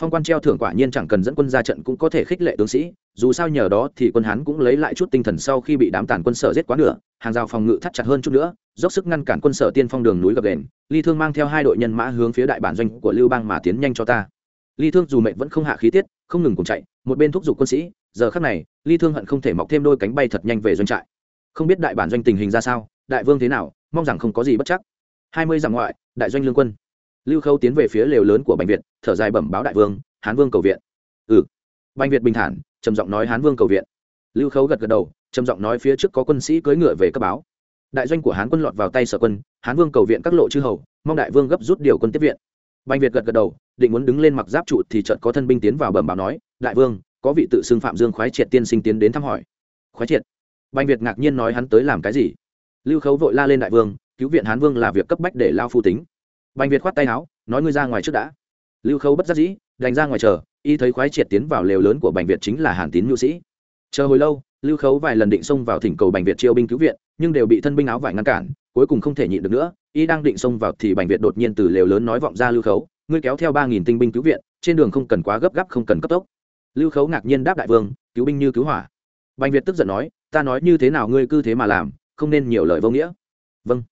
phong quan treo thưởng quả nhiên chẳng cần dẫn quân ra trận cũng có thể khích lệ tướng sĩ, dù sao nhờ đó thì quân hán cũng lấy lại chút tinh thần sau khi bị đám tàn quân sở giết quá nửa, hàng rào phòng ngự thắt chặt hơn chút nữa, dốc sức ngăn cản quân sở tiên phong đường núi gập đền, ly thương mang theo hai đội nhân mã hướng phía đại bản doanh của lưu bang mà tiến nhanh cho ta. Ly thương dù mệnh vẫn không hạ khí tiết, không ngừng cùng chạy, một bên thúc giục quân sĩ, giờ khắc này, ly thương hận không thể mọc thêm đôi cánh bay thật nhanh về doanh trại. Không biết đại bản doanh tình hình ra sao, đại vương thế nào, mong rằng không có gì bất chắc. Hai mươi dặm ngoại, đại doanh lương quân lưu khâu tiến về phía lều lớn của Bành Việt, thở dài bẩm báo đại vương hán vương cầu viện. Ừ. Bành Việt bình thản trầm giọng nói hán vương cầu viện. Lưu khấu gật gật đầu trầm giọng nói phía trước có quân sĩ cưỡi ngựa về cấp báo. Đại doanh của hán quân lọt vào tay sở quân hán vương cầu viện các lộ chư hầu mong đại vương gấp rút điều quân tiếp viện. Bành việt gật gật đầu định muốn đứng lên mặc giáp trụ thì trận có thân binh tiến vào bẩm báo nói đại vương có vị tự xưng phạm dương khoái triệt tiên sinh tiến đến thăm hỏi. Khoái triệt? Bành việt ngạc nhiên nói hắn tới làm cái gì? Lưu khấu vội la lên đại vương cứu viện hán vương là việc cấp bách để lao phu tính bành việt khoát tay áo, nói ngươi ra ngoài trước đã. Lưu khấu bất giác dĩ, đành ra ngoài chờ, y thấy khoái triệt tiến vào lều lớn của bành việt chính là hàn tín nhu sĩ. Chờ hồi lâu, lưu khấu vài lần định xông vào thỉnh cầu bành việt chiêu binh cứu viện, nhưng đều bị thân binh áo vải ngăn cản, cuối cùng không thể nhịn được nữa, y đang định xông vào thì bành việt đột nhiên từ lều lớn nói vọng ra lưu khấu ngươi kéo theo ba nghìn tinh binh cứu viện, trên đường không cần quá gấp gáp, không cần cấp tốc. Lưu khấu ngạc nhiên đáp đại vương, cứu binh như cứu hỏa. Bành việt tức giận nói, ta nói như thế nào ngươi cứ thế mà làm, không nên nhiều lời vô nghĩa. Vâng.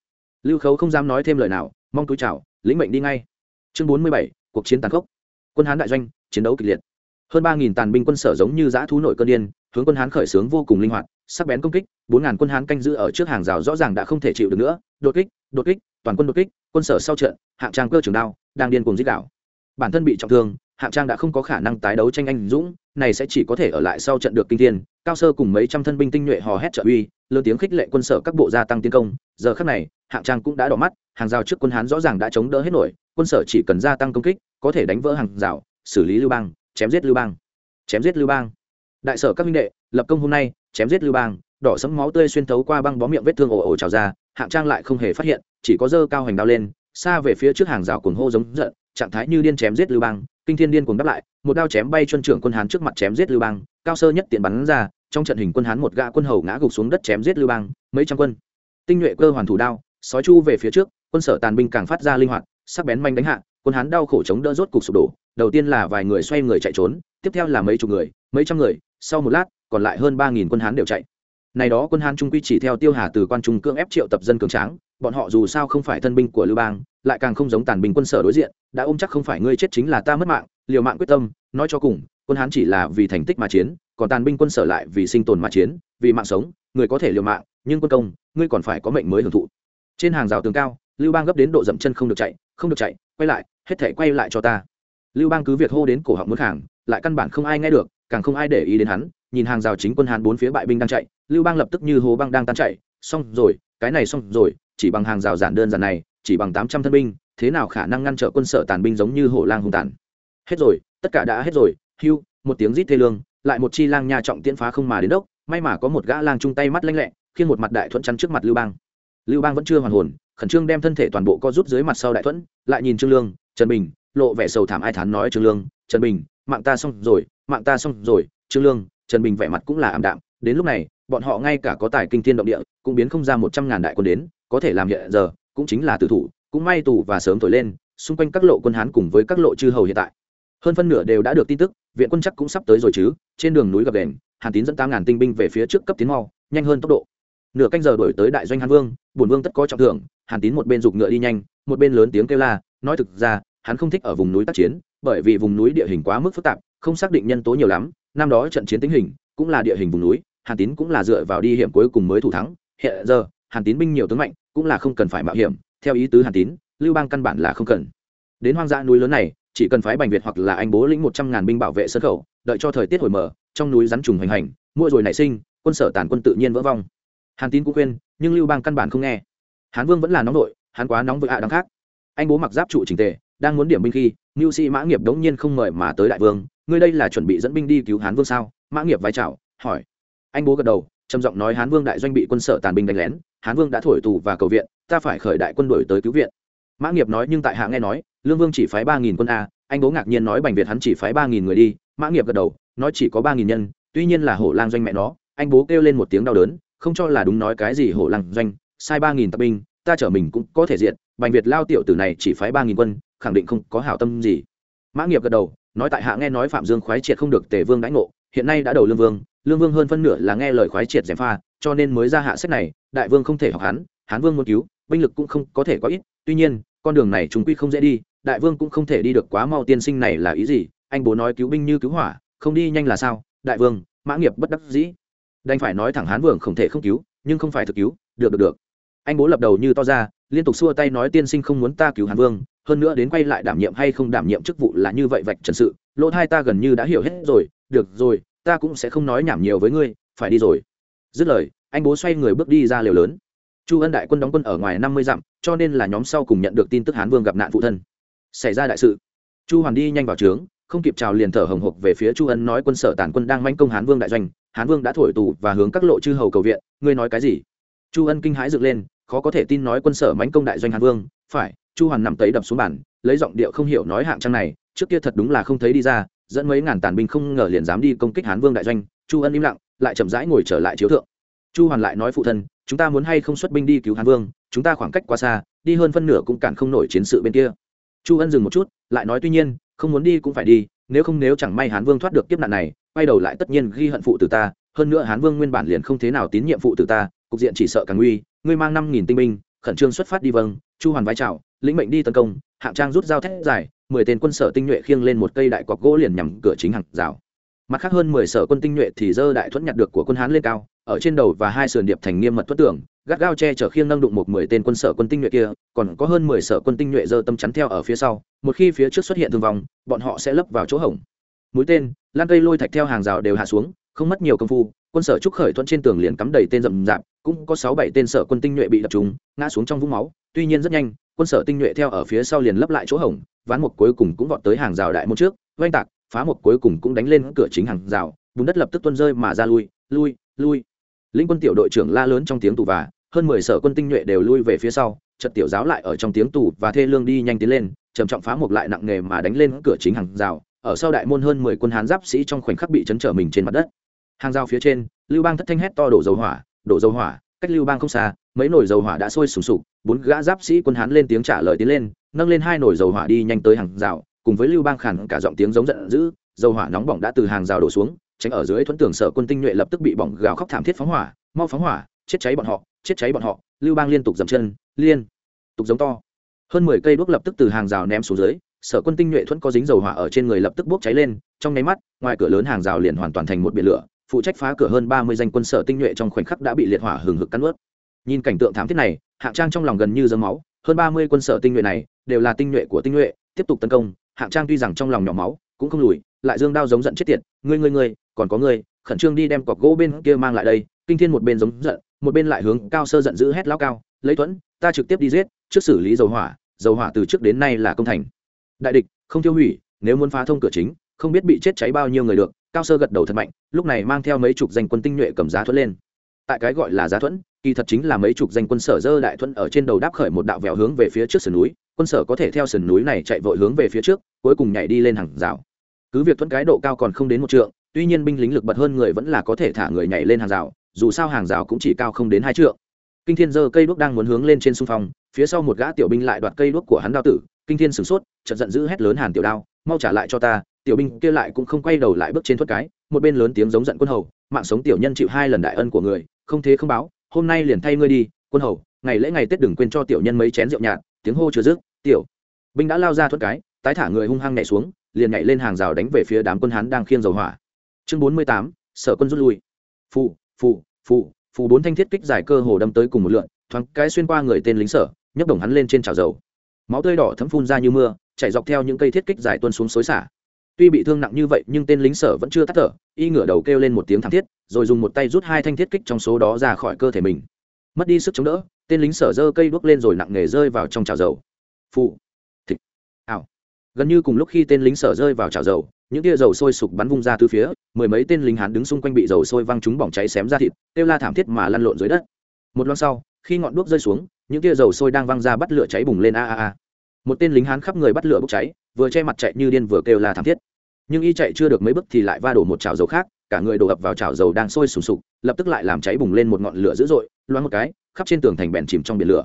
Lưu khấu không dám nói thêm lời nào, mong túi chào lĩnh mệnh đi ngay. Chương bốn mươi bảy, cuộc chiến tàn khốc. Quân hán đại doanh, chiến đấu kịch liệt. Hơn ba nghìn tàn binh quân sở giống như dã thú nội cơn điên, hướng quân hán khởi xướng vô cùng linh hoạt, sắc bén công kích, bốn ngàn quân hán canh giữ ở trước hàng rào rõ ràng đã không thể chịu được nữa. Đột kích đột kích, toàn quân đột kích, quân sở sau trận, hạng trang cơ trường đao, đang điên cùng giết đảo bản thân bị trọng thương, hạng trang đã không có khả năng tái đấu tranh anh dũng, này sẽ chỉ có thể ở lại sau trận được kinh thiên, cao sơ cùng mấy trăm thân binh tinh nhuệ hò hét trợ uy lớn tiếng khích lệ quân sở các bộ gia tăng tiến công, giờ khắc này, hạng trang cũng đã đỏ mắt, hàng rào trước quân hán rõ ràng đã chống đỡ hết nổi, quân sở chỉ cần gia tăng công kích, có thể đánh vỡ hàng rào, xử lý lưu bang, chém giết lưu bang. Chém giết lưu bang. Đại sở các minh đệ, lập công hôm nay, chém giết lưu bang, đỏ sẫm máu tươi xuyên thấu qua băng bó miệng vết thương ồ ồ trào ra, hạng trang lại không hề phát hiện, chỉ có dơ cao hành đao lên, xa về phía trước hàng rào cuồng hô giống giận, trạng thái như điên chém giết lưu bang, kinh thiên điên cuồng đáp lại, một đao chém bay chân trưởng quân hán trước mặt chém giết lưu bang, cao sơ nhất tiện bắn ra trong trận hình quân hán một gã quân hầu ngã gục xuống đất chém giết lưu bang, mấy trăm quân. Tinh nhuệ cơ hoàn thủ đao, sói chu về phía trước, quân sở tàn binh càng phát ra linh hoạt, sắc bén manh đánh hạ, quân hán đau khổ chống đỡ rốt cục sụp đổ, đầu tiên là vài người xoay người chạy trốn, tiếp theo là mấy chục người, mấy trăm người, sau một lát, còn lại hơn ba nghìn quân hán đều chạy. Này đó quân hán trung quy chỉ theo tiêu hà từ quan trung cưỡng ép triệu tập dân cường tráng, bọn họ dù sao không phải thân binh của lưu bang, lại càng không giống tàn binh quân sở đối diện, đã ôm chắc không phải ngươi chết chính là ta mất mạng, liều mạng quyết tâm, nói cho cùng, quân hán chỉ là vì thành tích mà chiến còn tàn binh quân sở lại vì sinh tồn mà chiến, vì mạng sống, người có thể liều mạng, nhưng quân công, ngươi còn phải có mệnh mới hưởng thụ. Trên hàng rào tường cao, lưu bang gấp đến độ dậm chân không được chạy, không được chạy, quay lại, hết thể quay lại cho ta. Lưu bang cứ việc hô đến cổ họng muốn hàng lại căn bản không ai nghe được, càng không ai để ý đến hắn, nhìn hàng rào chính quân hàn bốn phía bại binh đang chạy, lưu bang lập tức như hồ băng đang tan chạy, xong rồi, cái này xong rồi, chỉ bằng hàng rào giản đơn giản này, chỉ bằng tám trăm thân binh, thế nào khả năng ngăn trở quân sở tàn binh giống như hổ lang hung tàn. Hết rồi, tất cả đã hết rồi, hưu, một tiếng rít thê lương lại một chi lang nha trọng tiễn phá không mà đến đốc, may mà có một gã lang chung tay mắt lanh lẹ, khiến một mặt đại thuẫn chắn trước mặt lưu bang. Lưu bang vẫn chưa hoàn hồn, khẩn trương đem thân thể toàn bộ co rút dưới mặt sau đại thuẫn, lại nhìn trương lương, trần bình, lộ vẻ sầu thảm ai thán nói trương lương, trần bình, mạng ta xong rồi, mạng ta xong rồi. Trương lương, trần bình vẻ mặt cũng là ảm đạm, đến lúc này, bọn họ ngay cả có tài kinh thiên động địa, cũng biến không ra một trăm ngàn đại quân đến, có thể làm hiện giờ, cũng chính là tử thủ, cũng may tù và sớm thổi lên, xung quanh các lộ quân hán cùng với các lộ chư hầu hiện tại. Hơn phân nửa đều đã được tin tức viện quân chắc cũng sắp tới rồi chứ, trên đường núi gập đền, hàn tín dẫn tám ngàn tinh binh về phía trước cấp tiến mau, nhanh hơn tốc độ. Nửa canh giờ đổi tới đại doanh hàn vương, bổn vương tất có trọng thưởng, hàn tín một bên giục ngựa đi nhanh, một bên lớn tiếng kêu la, nói thực ra, hắn không thích ở vùng núi tác chiến, bởi vì vùng núi địa hình quá mức phức tạp, không xác định nhân tố nhiều lắm, năm đó trận chiến tính hình, cũng là địa hình vùng núi, hàn tín cũng là dựa vào đi hiểm cuối cùng mới thủ thắng, hiện giờ, hàn tín binh nhiều tướng mạnh, cũng là không cần phải mạo hiểm, theo ý tứ hàn tín, lưu bang căn bản là không cần. Đến hoang dã núi lớn này chỉ cần phái bành việt hoặc là anh bố lĩnh một trăm ngàn binh bảo vệ sân khẩu đợi cho thời tiết hồi mở trong núi rắn trùng hoành hành mua rồi nảy sinh, quân sở tàn quân tự nhiên vỡ vong. Hàn tín cũng khuyên, nhưng lưu bang căn bản không nghe. Hán vương vẫn là nóng nội hắn quá nóng với hạ à đáng khác. Anh bố mặc giáp trụ trình tề, đang muốn điểm binh khi mưu sĩ mã nghiệp đống nhiên không mời mà tới đại vương, ngươi đây là chuẩn bị dẫn binh đi cứu hán vương sao? Mã nghiệp vai trào hỏi. Anh bố gật đầu, trầm giọng nói, hán vương đại doanh bị quân sở tàn binh đánh lén, hán vương đã thổi tù và cầu viện, ta phải khởi đại quân đuổi tới cứu viện. Mã nghiệp nói, nhưng tại hạ nghe nói lương vương chỉ phái ba nghìn quân a, anh bố ngạc nhiên nói bành việt hắn chỉ phái ba nghìn người đi, mã nghiệp gật đầu, nói chỉ có ba nghìn nhân, tuy nhiên là hổ lang doanh mẹ nó, anh bố kêu lên một tiếng đau đớn, không cho là đúng nói cái gì hổ lang doanh, sai ba nghìn tập binh, ta chở mình cũng có thể diện bành việt lao tiểu tử này chỉ phái ba nghìn quân, khẳng định không có hảo tâm gì. Mã nghiệp gật đầu, nói tại hạ nghe nói phạm dương khoái triệt không được tề vương đãi ngộ, hiện nay đã đầu lương vương lương vương hơn phân nửa là nghe lời khoái triệt gièm pha, cho nên mới ra hạ sách này, đại vương không thể học hắn, hán vương muốn cứu, binh lực cũng không có thể có ít, tuy nhiên, con đường này chúng quy không dễ đi đại vương cũng không thể đi được quá mau tiên sinh này là ý gì? Anh bố nói cứu binh như cứu hỏa, không đi nhanh là sao? Đại vương, mã nghiệp bất đắc dĩ. Đành phải nói thẳng hán vương không thể không cứu, nhưng không phải thực cứu. Được được được. Anh bố lập đầu như to ra, liên tục xua tay nói tiên sinh không muốn ta cứu hán vương, hơn nữa đến quay lại đảm nhiệm hay không đảm nhiệm chức vụ là như vậy vạch trần sự. Lỗ hai ta gần như đã hiểu hết rồi. Được rồi, ta cũng sẽ không nói nhảm nhiều với ngươi. Phải đi rồi. Dứt lời, anh bố xoay người bước đi ra liều lớn. Chu ân đại quân đóng quân ở ngoài năm mươi dặm, cho nên là nhóm sau cùng nhận được tin tức hán vương gặp nạn phụ thân xảy ra đại sự. Chu hoàn đi nhanh vào trướng, không kịp chào liền thở hồng hộc về phía chu ân nói quân sở tàn quân đang manh công hán vương đại doanh, hán vương đã thổi tù và hướng các lộ chư hầu cầu viện, ngươi nói cái gì? Chu ân kinh hãi dựng lên, khó có thể tin nói quân sở mánh công đại doanh hán vương, phải, chu hoàn nằm tấy đập xuống bàn, lấy giọng điệu không hiểu nói hạng trang này, trước kia thật đúng là không thấy đi ra, dẫn mấy ngàn tàn binh không ngờ liền dám đi công kích hán vương đại doanh, chu ân im lặng, lại chậm rãi ngồi trở lại chiếu thượng. Chu hoàn lại nói phụ thân, chúng ta muốn hay không xuất binh đi cứu hán vương, chúng ta khoảng cách quá xa, đi hơn phân nửa cũng cản không nổi chiến sự bên kia chu ân dừng một chút, lại nói tuy nhiên, không muốn đi cũng phải đi, nếu không nếu chẳng may hán vương thoát được kiếp nạn này, quay đầu lại tất nhiên ghi hận phụ từ ta, hơn nữa hán vương nguyên bản liền không thế nào tín nhiệm phụ từ ta, cục diện chỉ sợ càng nguy, ngươi mang năm nghìn tinh binh, khẩn trương xuất phát đi vâng chu hoàn vai trào, lĩnh mệnh đi tấn công, hạng trang rút dao thét dài, mười tên quân sở tinh nhuệ khiêng lên một cây đại cọc gỗ liền nhằm cửa chính hàng rào. Mặt khác hơn mười sở quân tinh nhuệ thì dơ đại thuẫn nhặt được của quân hán lên cao, ở trên đầu và hai sườn điệp thành nghiêm mật thuất tưởng gắt gao che chở khiêng nâng đụng một mười tên quân sở quân tinh nhuệ kia, còn có hơn mười sở quân tinh nhuệ dơ tâm chắn theo ở phía sau, một khi phía trước xuất hiện thương vong, bọn họ sẽ lấp vào chỗ hổng. Mũi tên, lan cây lôi thạch theo hàng rào đều hạ xuống, không mất nhiều công phu, quân sở trúc khởi thuận trên tường liền cắm đầy tên rậm rạp, cũng có sáu bảy tên sở quân tinh nhuệ bị đập trúng, ngã xuống trong vũng máu, tuy nhiên rất nhanh, quân sở tinh nhuệ theo ở phía sau liền lấp lại chỗ hổng, ván một cuối cùng cũng vọt tới hàng rào đại môn trước, oanh tạc, phá một cuối cùng cũng đánh lên cửa chính hàng rào, bùn đất lập tức tuân rơi mà ra lui lui lui lĩnh quân tiểu đội trưởng la lớn trong tiếng tù và, hơn mười sở quân tinh nhuệ đều lui về phía sau trận tiểu giáo lại ở trong tiếng tù và thê lương đi nhanh tiến lên, trầm trọng phá một lại nặng nghề mà đánh lên cửa chính hàng rào, ở sau đại môn hơn mười quân hán giáp sĩ trong khoảnh khắc bị chấn trở mình trên mặt đất. Hàng rào phía trên, lưu bang thất thanh hét to đổ dầu hỏa, đổ dầu hỏa, cách lưu bang không xa, mấy nồi dầu hỏa đã sôi sùng sục, bốn gã giáp sĩ quân hán lên tiếng trả lời tiến lên, nâng lên hai nồi dầu hỏa đi nhanh tới hàng rào, cùng với lưu bang khản cả giọng tiếng giống giận dữ, dầu hỏa nóng bỏng đã từ hàng rào đổ xuống tránh ở dưới thuẫn tường sở quân tinh nhuệ lập tức bị bỏng gào khóc thảm thiết phóng hỏa, mau phóng hỏa, chết cháy bọn họ, chết cháy bọn họ, lưu bang liên tục dầm chân, liên tục giống to. Hơn mười cây đuốc lập tức từ hàng rào ném xuống dưới, sở quân tinh nhuệ thuẫn có dính dầu hỏa ở trên người lập tức bốc cháy lên, trong nháy mắt, ngoài cửa lớn hàng rào liền hoàn toàn thành một biển lửa, phụ trách phá cửa hơn ba mươi danh quân sở tinh nhuệ trong khoảnh khắc đã bị liệt hỏa hừng hực cắn ướt nhìn cảnh tượng thảm thiết này hạng trang trong lòng gần như dấm máu, hơn ba mươi quân sở tinh nhuệ này đều là tinh nhuệ của tinh nhuệ, tiếp tục tấn công hạng trang tuy rằng trong lòng nhỏ máu, cũng không lùi lại dương đao giống giận chết tiệt, ngươi ngươi ngươi, còn có ngươi, khẩn trương đi đem cọc gỗ bên kia mang lại đây, kinh thiên một bên giống giận, một bên lại hướng cao sơ giận dữ hét lao cao, lấy thuẫn, ta trực tiếp đi giết, trước xử lý dầu hỏa dầu hỏa từ trước đến nay là công thành. Đại địch, không tiêu hủy, nếu muốn phá thông cửa chính, không biết bị chết cháy bao nhiêu người được, cao sơ gật đầu thật mạnh, lúc này mang theo mấy chục danh quân tinh nhuệ cầm giá thuẫn lên. Tại cái gọi là giá thuẫn, kỳ thật chính là mấy chục danh quân sở dơ đại thuẫn ở trên đầu đáp khởi một đạo vẹo hướng về phía trước sườn núi, quân sở có thể theo sườn núi này chạy vội hướng về phía trước, cuối cùng nhảy đi lên hàng rào cứ việc thuẫn cái độ cao còn không đến một trượng, tuy nhiên binh lính lực bật hơn người vẫn là có thể thả người nhảy lên hàng rào, dù sao hàng rào cũng chỉ cao không đến hai trượng. Kinh thiên giơ cây đuốc đang muốn hướng lên trên xung phong, phía sau một gã tiểu binh lại đoạt cây đuốc của hắn đao tử. Kinh thiên sửng sốt, chợt giận dữ hét lớn hàn tiểu đao, mau trả lại cho ta. Tiểu binh kia lại cũng không quay đầu lại bước trên thoát cái, một bên lớn tiếng giống giận quân hầu, mạng sống tiểu nhân chịu hai lần đại ân của người, không thế không báo, hôm nay liền thay ngươi đi, quân hầu, ngày lễ ngày tết đừng quên cho tiểu nhân mấy chén rượu nhạt. Tiếng hô chưa dứt, tiểu binh đã lao ra thoát cái, tái thả người hung hăng nhảy xuống liền nhảy lên hàng rào đánh về phía đám quân hán đang khiêng dầu hỏa. Chương bốn mươi tám, sở quân rút lui. Phụ phụ phụ phụ bốn thanh thiết kích giải cơ hồ đâm tới cùng một lượn, thoáng cái xuyên qua người tên lính sở, nhấc đồng hắn lên trên chảo dầu. Máu tươi đỏ thấm phun ra như mưa, chảy dọc theo những cây thiết kích dài tuôn xuống xối xả. Tuy bị thương nặng như vậy, nhưng tên lính sở vẫn chưa tắt thở, y ngửa đầu kêu lên một tiếng thảm thiết, rồi dùng một tay rút hai thanh thiết kích trong số đó ra khỏi cơ thể mình. Mất đi sức chống đỡ, tên lính sở giơ cây đuốc lên rồi nặng nề rơi vào trong chảo dầu. Phụ gần như cùng lúc khi tên lính sở rơi vào chảo dầu, những tia dầu sôi sục bắn vung ra từ phía, mười mấy tên lính hán đứng xung quanh bị dầu sôi văng chúng bỏng cháy xém ra thịt, kêu la thảm thiết mà lăn lộn dưới đất. Một loan sau, khi ngọn đuốc rơi xuống, những tia dầu sôi đang văng ra bắt lửa cháy bùng lên a a a. Một tên lính hán khắp người bắt lửa bốc cháy, vừa che mặt chạy như điên vừa kêu la thảm thiết. Nhưng y chạy chưa được mấy bước thì lại va đổ một chảo dầu khác, cả người đổ ập vào chảo dầu đang sôi sùng sục, lập tức lại làm cháy bùng lên một ngọn lửa dữ dội loáng một cái, khắp trên tường thành bèn chìm trong biển lửa.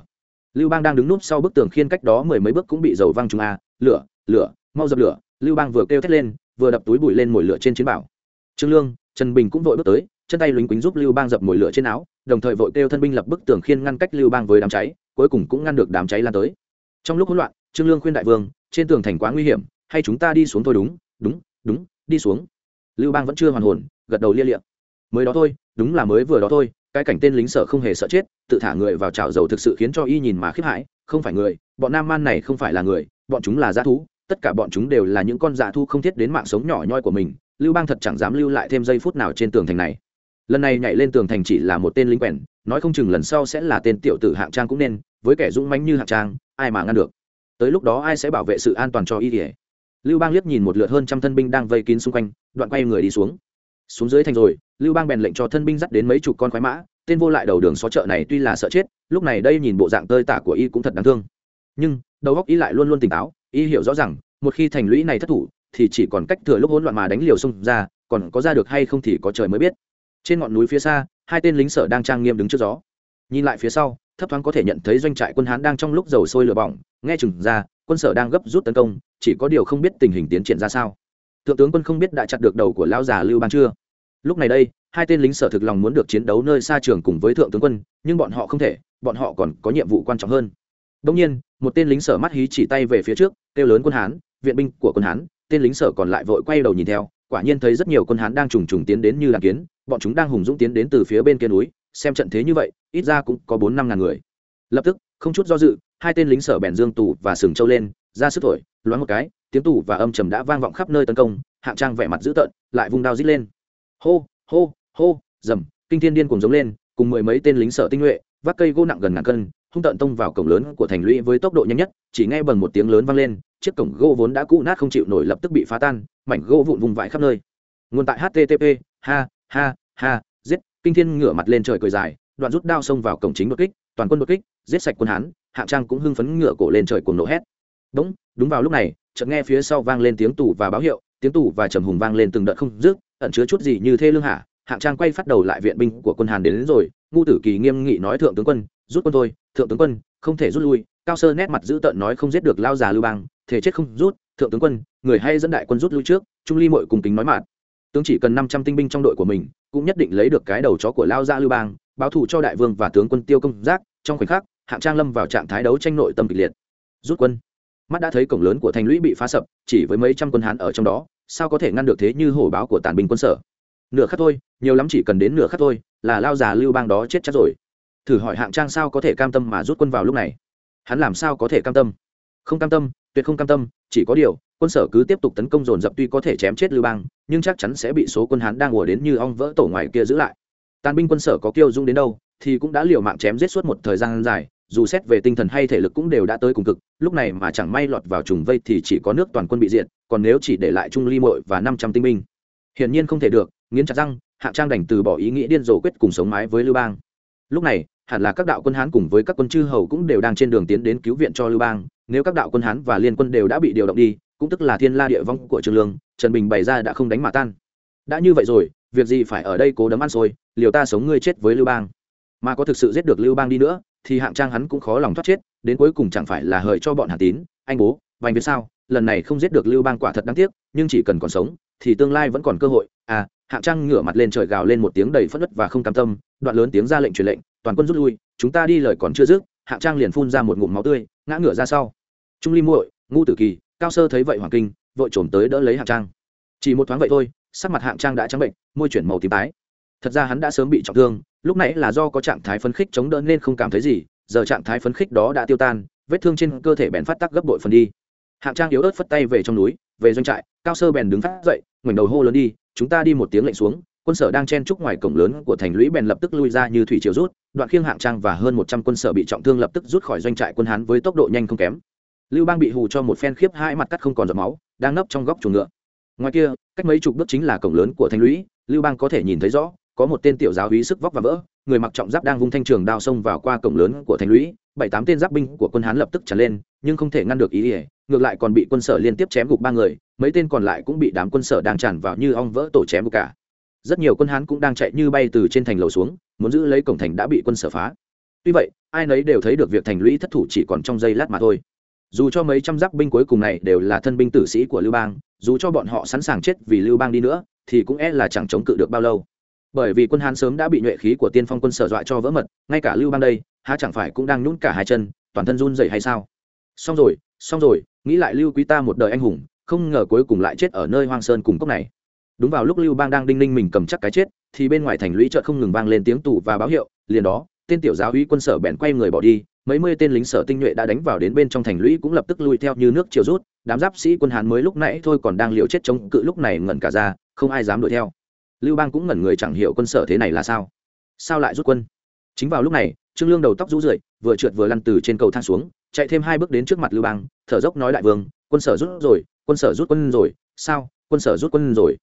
Lưu bang đang đứng núp sau bức tường khiên cách đó mười mấy bước cũng bị dầu văng trúng a, lửa lửa, mau dập lửa, lưu bang vừa kêu thét lên, vừa đập túi bụi lên mồi lửa trên chiến bảo. Trương lương, trần bình cũng vội bước tới, chân tay lính quýnh giúp lưu bang dập mồi lửa trên áo, đồng thời vội kêu thân binh lập bức tường khiên ngăn cách lưu bang với đám cháy, cuối cùng cũng ngăn được đám cháy lan tới. Trong lúc hỗn loạn, trương lương khuyên đại vương, trên tường thành quá nguy hiểm, hay chúng ta đi xuống thôi đúng đúng đúng, đi xuống. Lưu bang vẫn chưa hoàn hồn, gật đầu lia liệm mới đó thôi, đúng là mới vừa đó thôi, cái cảnh tên lính sợ không hề sợ chết, tự thả người vào chảo dầu thực sự khiến cho y nhìn mà khiếp hãi, không phải người, bọn nam man này không phải là người, bọn chúng là g thú tất cả bọn chúng đều là những con dạ thu không thiết đến mạng sống nhỏ nhoi của mình, lưu bang thật chẳng dám lưu lại thêm giây phút nào trên tường thành này. Lần này nhảy lên tường thành chỉ là một tên lính quèn, nói không chừng lần sau sẽ là tên tiểu tử hạng trang cũng nên, với kẻ dũng mãnh như hạng trang, ai mà ngăn được. Tới lúc đó ai sẽ bảo vệ sự an toàn cho y kỉa lưu bang liếc nhìn một lượt hơn trăm thân binh đang vây kín xung quanh, đoạn quay người đi xuống. Xuống dưới thành rồi, lưu bang bèn lệnh cho thân binh dắt đến mấy chục con khoái mã, tên vô lại đầu đường xó chợ này tuy là sợ chết, lúc này đây nhìn bộ dạng tơi tả của y cũng thật đáng thương. Nhưng đầu óc y lại luôn luôn tỉnh táo, y hiểu rõ rằng, một khi thành lũy này thất thủ, thì chỉ còn cách thừa lúc hỗn loạn mà đánh liều xông ra, còn có ra được hay không thì có trời mới biết. Trên ngọn núi phía xa, hai tên lính sở đang trang nghiêm đứng trước gió. Nhìn lại phía sau, thấp thoáng có thể nhận thấy doanh trại quân hán đang trong lúc dầu sôi lửa bỏng, nghe chừng ra, quân sở đang gấp rút tấn công, chỉ có điều không biết tình hình tiến triển ra sao. Thượng tướng quân không biết đã chặt được đầu của lão già lưu bang chưa? Lúc này đây, hai tên lính sở thực lòng muốn được chiến đấu nơi xa trường cùng với thượng tướng quân, nhưng bọn họ không thể, bọn họ còn có nhiệm vụ quan trọng hơn đông nhiên, một tên lính sở mắt hí chỉ tay về phía trước, kêu lớn quân hán, viện binh của quân hán. Tên lính sở còn lại vội quay đầu nhìn theo, quả nhiên thấy rất nhiều quân hán đang trùng trùng tiến đến như đàn kiến, bọn chúng đang hùng dũng tiến đến từ phía bên kia núi, xem trận thế như vậy, ít ra cũng có bốn năm ngàn người. Lập tức, không chút do dự, hai tên lính sở bèn dương tù và sừng châu lên, ra sức thổi, loáng một cái, tiếng tù và âm trầm đã vang vọng khắp nơi tấn công, hạng trang vẻ mặt dữ tợn, lại vung đao rít lên. Hô hô hô dầm kinh thiên điên cùng giống lên, cùng mười mấy tên lính sở tinh nhuệ, vác cây gỗ nặng gần ngàn cân hung tận tông vào cổng lớn của thành lũy với tốc độ nhanh nhất chỉ nghe bằng một tiếng lớn vang lên chiếc cổng gỗ vốn đã cũ nát không chịu nổi lập tức bị phá tan mảnh gỗ vụn vùng vãi khắp nơi. Nguồn tại http ha ha ha giết kinh thiên ngửa mặt lên trời cười dài đoạn rút đao xông vào cổng chính đột kích toàn quân đột kích giết sạch quân hán hạng trang cũng hưng phấn ngửa cổ lên trời cuồng nổ hét. Đúng đúng vào lúc này chợt nghe phía sau vang lên tiếng tù và báo hiệu tiếng tù và trầm hùng vang lên từng đợt không dứt ẩn chứa chút gì như thê lương hạ hạng trang quay phát đầu lại viện binh của quân hàn đến, đến rồi ngu tử kỳ nghiêm nghị nói thượng tướng quân rút quân thôi thượng tướng quân, không thể rút lui. Cao sơ nét mặt dữ tợn nói không giết được lao già lưu bang, thể chết không rút. Thượng tướng quân, người hay dẫn đại quân rút lui trước, trung ly mội cùng kính nói mạt tướng chỉ cần năm trăm tinh binh trong đội của mình, cũng nhất định lấy được cái đầu chó của lao gia lưu bang, báo thù cho đại vương và tướng quân tiêu công giác. Trong khoảnh khắc, hạng trang lâm vào trạng thái đấu tranh nội tâm kịch liệt. Rút quân. Mắt đã thấy cổng lớn của thành lũy bị phá sập, chỉ với mấy trăm quân hán ở trong đó, sao có thể ngăn được thế như hổ báo của tàn binh quân sở? Nửa khắc thôi, nhiều lắm chỉ cần đến nửa khắc thôi, là lao già lưu bang đó chết chắc rồi thử hỏi hạng trang sao có thể cam tâm mà rút quân vào lúc này. Hắn làm sao có thể cam tâm? Không cam tâm, tuyệt không cam tâm, chỉ có điều, quân sở cứ tiếp tục tấn công dồn dập tuy có thể chém chết lưu bang, nhưng chắc chắn sẽ bị số quân hán đang ùa đến như ong vỡ tổ ngoài kia giữ lại. Tàn binh quân sở có kiêu dung đến đâu, thì cũng đã liều mạng chém giết suốt một thời gian dài, dù xét về tinh thần hay thể lực cũng đều đã tới cùng cực, lúc này mà chẳng may lọt vào trùng vây thì chỉ có nước toàn quân bị diệt, còn nếu chỉ để lại trung ly mội và năm trăm tinh binh. Hiển nhiên không thể được, nghiến chặt răng, hạng trang đành từ bỏ ý nghĩ điên rồ quyết cùng sống mái với lưu bang. Lúc này hẳn là các đạo quân hán cùng với các quân chư hầu cũng đều đang trên đường tiến đến cứu viện cho lưu bang. Nếu các đạo quân hán và liên quân đều đã bị điều động đi, cũng tức là thiên la địa vong của trường lương, trần bình bày ra đã không đánh mà tan. Đã như vậy rồi, việc gì phải ở đây cố đấm ăn xôi, liều ta sống ngươi chết với lưu bang. Mà có thực sự giết được lưu bang đi nữa, thì hạng trang hắn cũng khó lòng thoát chết, đến cuối cùng chẳng phải là hời cho bọn hàn tín. Anh bố, vành việt sao, lần này không giết được lưu bang quả thật đáng tiếc, nhưng chỉ cần còn sống, thì tương lai vẫn còn cơ hội. À hạng trang ngửa mặt lên trời gào lên một tiếng đầy phất đất và không cam tâm, đoạn lớn tiếng ra lệnh truyền lệnh toàn quân rút lui, chúng ta đi lời còn chưa dứt, hạng trang liền phun ra một ngụm máu tươi, ngã ngửa ra sau. Trung ly muội ngu tử kỳ, cao sơ thấy vậy hoàng kinh, vội trồm tới đỡ lấy hạng trang. Chỉ một thoáng vậy thôi, sắc mặt hạng trang đã trắng bệnh, môi chuyển màu tím tái. Thật ra hắn đã sớm bị trọng thương, lúc nãy là do có trạng thái phấn khích chống đỡ nên không cảm thấy gì, giờ trạng thái phấn khích đó đã tiêu tan, vết thương trên cơ thể bèn phát tắc gấp bội phần đi. Hạng trang yếu ớt phất tay về trong núi, về doanh trại, cao sơ bèn đứng phát dậy, ngoảnh đầu hô lớn đi, chúng ta đi một tiếng lệnh xuống quân sở đang chen trúc ngoài cổng lớn của thành lũy bèn lập tức lui ra như thủy triều rút, đoạn khiêng hạng trang và hơn một trăm quân sở bị trọng thương lập tức rút khỏi doanh trại quân hán với tốc độ nhanh không kém. Lưu bang bị hù cho một phen khiếp hai mặt cắt không còn giọt máu, đang nấp trong góc chuồng ngựa. Ngoài kia, cách mấy chục bước chính là cổng lớn của thành lũy, lưu bang có thể nhìn thấy rõ, có một tên tiểu giáo hí sức vóc và vỡ, người mặc trọng giáp đang vung thanh trường đao xông vào qua cổng lớn của thành lũy, bảy tám tên giáp binh của quân hán lập tức tràn lên, nhưng không thể ngăn được ý ỉa ngược lại còn bị quân sở liên tiếp chém gục ba người, mấy tên còn lại cũng bị đám quân sở đang tràn vào như ong vỡ tổ chém gục cả rất nhiều quân hán cũng đang chạy như bay từ trên thành lầu xuống, muốn giữ lấy cổng thành đã bị quân sở phá. Tuy vậy, ai nấy đều thấy được việc thành lũy thất thủ chỉ còn trong giây lát mà thôi. Dù cho mấy trăm giáp binh cuối cùng này đều là thân binh tử sĩ của lưu bang, dù cho bọn họ sẵn sàng chết vì lưu bang đi nữa, thì cũng e là chẳng chống cự được bao lâu. Bởi vì quân hán sớm đã bị nhuệ khí của tiên phong quân sở dọa cho vỡ mật, ngay cả lưu bang đây, há chẳng phải cũng đang nhún cả hai chân, toàn thân run dậy hay sao? Xong rồi xong rồi, nghĩ lại lưu quý ta một đời anh hùng, không ngờ cuối cùng lại chết ở nơi hoang sơn cùng cốc này đúng vào lúc lưu bang đang đinh ninh mình cầm chắc cái chết, thì bên ngoài thành lũy chợt không ngừng vang lên tiếng tù và báo hiệu, liền đó, tên tiểu giáo uy quân sở bèn quay người bỏ đi, mấy mươi tên lính sở tinh nhuệ đã đánh vào đến bên trong thành lũy cũng lập tức lui theo như nước chiều rút, đám giáp sĩ quân hán mới lúc nãy thôi còn đang liều chết chống cự lúc này ngẩn cả ra, không ai dám đuổi theo. Lưu bang cũng ngẩn người chẳng hiểu quân sở thế này là sao. Sao lại rút quân? Chính vào lúc này, trương lương đầu tóc rũ rượi, vừa trượt vừa lăn từ trên cầu thang xuống, chạy thêm hai bước đến trước mặt lưu bang, thở dốc nói đại vương, quân sở rút rồi, quân sở rút quân rồi, sao? Quân sở rút quân rồi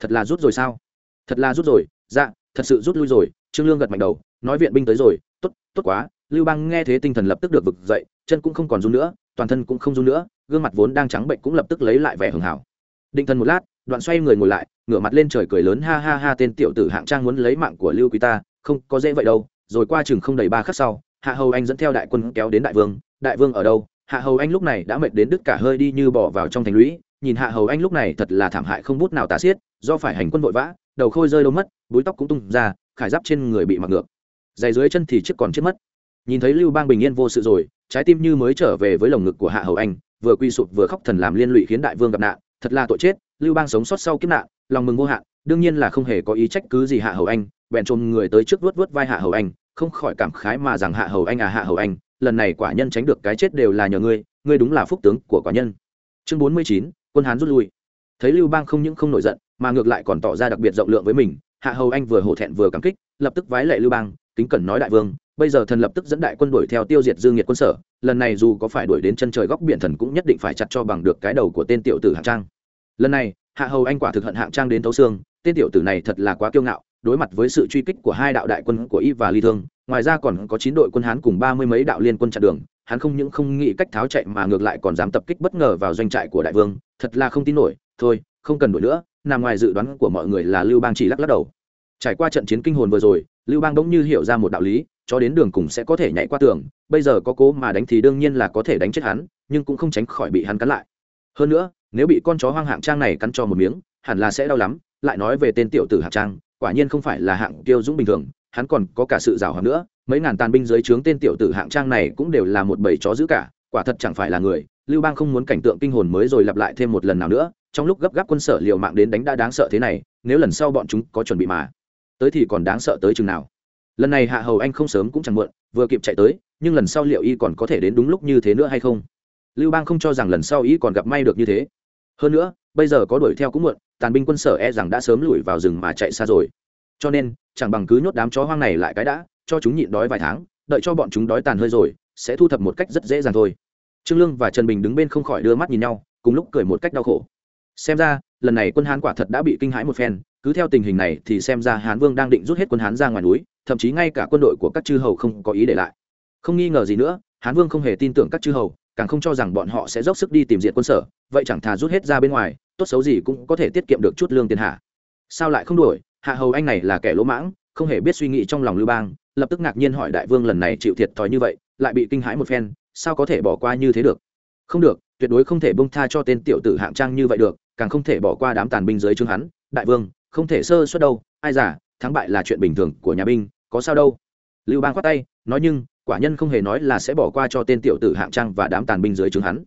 thật là rút rồi sao? Thật là rút rồi dạ thật sự rút lui rồi, trương lương gật mạnh đầu, nói viện binh tới rồi, tốt tốt quá, lưu bang nghe thế tinh thần lập tức được vực dậy, chân cũng không còn run nữa, toàn thân cũng không run nữa, gương mặt vốn đang trắng bệnh cũng lập tức lấy lại vẻ hưởng hảo định thần một lát, đoạn xoay người ngồi lại, ngửa mặt lên trời cười lớn ha ha ha tên tiểu tử hạng trang muốn lấy mạng của lưu quý ta, không có dễ vậy đâu, rồi qua chừng không đầy ba khắc sau, hạ hầu anh dẫn theo đại quân kéo đến đại vương đại vương ở đâu? Hạ hầu anh lúc này đã mệt đến đứt cả hơi đi như bỏ vào trong thành lũy nhìn hạ hầu anh lúc này thật là thảm hại không bút nào tả xiết, do phải hành quân vội vã, đầu khôi rơi đâu mất, búi tóc cũng tung ra, khải giáp trên người bị mặc ngược. Giày dưới chân thì chiếc còn chết mất. Nhìn thấy lưu bang bình yên vô sự rồi, trái tim như mới trở về với lồng ngực của hạ hầu anh, vừa quy sụp vừa khóc thần làm liên lụy khiến đại vương gặp nạn, thật là tội chết, lưu bang sống sót sau kiếp nạn, lòng mừng vô hạn, đương nhiên là không hề có ý trách cứ gì hạ hầu anh, bèn trồm người tới trước vuốt vuốt vai hạ hầu anh, không khỏi cảm khái mà rằng hạ hầu anh à hạ hầu anh, lần này quả nhân tránh được cái chết đều là nhờ ngươi ngươi đúng là phúc tướng của quả nhân. Chương bốn mươi chín quân hán rút lui. Thấy lưu bang không những không nổi giận, mà ngược lại còn tỏ ra đặc biệt rộng lượng với mình, hạ hầu anh vừa hổ thẹn vừa cảm kích, lập tức vái lệ lưu bang, kính cẩn nói đại vương, bây giờ thần lập tức dẫn đại quân đuổi theo tiêu diệt dương nhiệt quân sở, lần này dù có phải đuổi đến chân trời góc biển thần cũng nhất định phải chặt cho bằng được cái đầu của tên tiểu tử hạng trang. Lần này, hạ hầu anh quả thực hận hạng trang đến thấu xương, tên tiểu tử này thật là quá kiêu ngạo, đối mặt với sự truy kích của hai đạo đại quân của y và ly thương, ngoài ra còn có chín đội quân hán cùng ba mươi mấy đạo liên quân chặn đường hắn không những không nghĩ cách tháo chạy mà ngược lại còn dám tập kích bất ngờ vào doanh trại của đại vương, thật là không tin nổi, thôi, không cần đổi nữa, nằm ngoài dự đoán của mọi người là lưu bang chỉ lắc lắc đầu. Trải qua trận chiến kinh hồn vừa rồi, lưu bang bỗng như hiểu ra một đạo lý, cho đến đường cùng sẽ có thể nhảy qua tường, bây giờ có cố mà đánh thì đương nhiên là có thể đánh chết hắn, nhưng cũng không tránh khỏi bị hắn cắn lại. Hơn nữa, nếu bị con chó hoang hạng trang này cắn cho một miếng, hẳn là sẽ đau lắm, lại nói về tên tiểu tử hạng trang, quả nhiên không phải là hạng tiêu dũng bình thường hắn còn có cả sự rào hoạt nữa, mấy ngàn tàn binh dưới trướng tên tiểu tử hạng trang này cũng đều là một bầy chó giữ cả, quả thật chẳng phải là người, lưu bang không muốn cảnh tượng kinh hồn mới rồi lặp lại thêm một lần nào nữa, trong lúc gấp gáp quân sở liều mạng đến đánh đã đáng sợ thế này, nếu lần sau bọn chúng có chuẩn bị mà, tới thì còn đáng sợ tới chừng nào. Lần này hạ hầu anh không sớm cũng chẳng muộn, vừa kịp chạy tới, nhưng lần sau liệu y còn có thể đến đúng lúc như thế nữa hay không? Lưu bang không cho rằng lần sau y còn gặp may được như thế. Hơn nữa, bây giờ có đuổi theo cũng muộn, tàn binh quân sở e rằng đã sớm lùi vào rừng mà chạy xa rồi cho nên, chẳng bằng cứ nhốt đám chó hoang này lại cái đã, cho chúng nhịn đói vài tháng, đợi cho bọn chúng đói tàn hơi rồi, sẽ thu thập một cách rất dễ dàng thôi. Trương lương và trần bình đứng bên không khỏi đưa mắt nhìn nhau, cùng lúc cười một cách đau khổ. Xem ra, lần này quân hán quả thật đã bị kinh hãi một phen, cứ theo tình hình này thì xem ra hán vương đang định rút hết quân hán ra ngoài núi, thậm chí ngay cả quân đội của các chư hầu không có ý để lại. Không nghi ngờ gì nữa, hán vương không hề tin tưởng các chư hầu, càng không cho rằng bọn họ sẽ dốc sức đi tìm diện quân sở, vậy chẳng thà rút hết ra bên ngoài, tốt xấu gì cũng có thể tiết kiệm được chút lương tiền hạ. Sao lại không đuổi? Hạ hầu anh này là kẻ lỗ mãng, không hề biết suy nghĩ trong lòng lưu bang, lập tức ngạc nhiên hỏi đại vương lần này chịu thiệt thòi như vậy, lại bị kinh hãi một phen, sao có thể bỏ qua như thế được? Không được, tuyệt đối không thể bông tha cho tên tiểu tử hạng trang như vậy được, càng không thể bỏ qua đám tàn binh dưới trướng hắn. Đại vương, không thể sơ suất đâu, ai giả thắng bại là chuyện bình thường của nhà binh, có sao đâu? Lưu bang khoát tay, nói nhưng, quả nhân không hề nói là sẽ bỏ qua cho tên tiểu tử hạng trang và đám tàn binh dưới trướng hắn.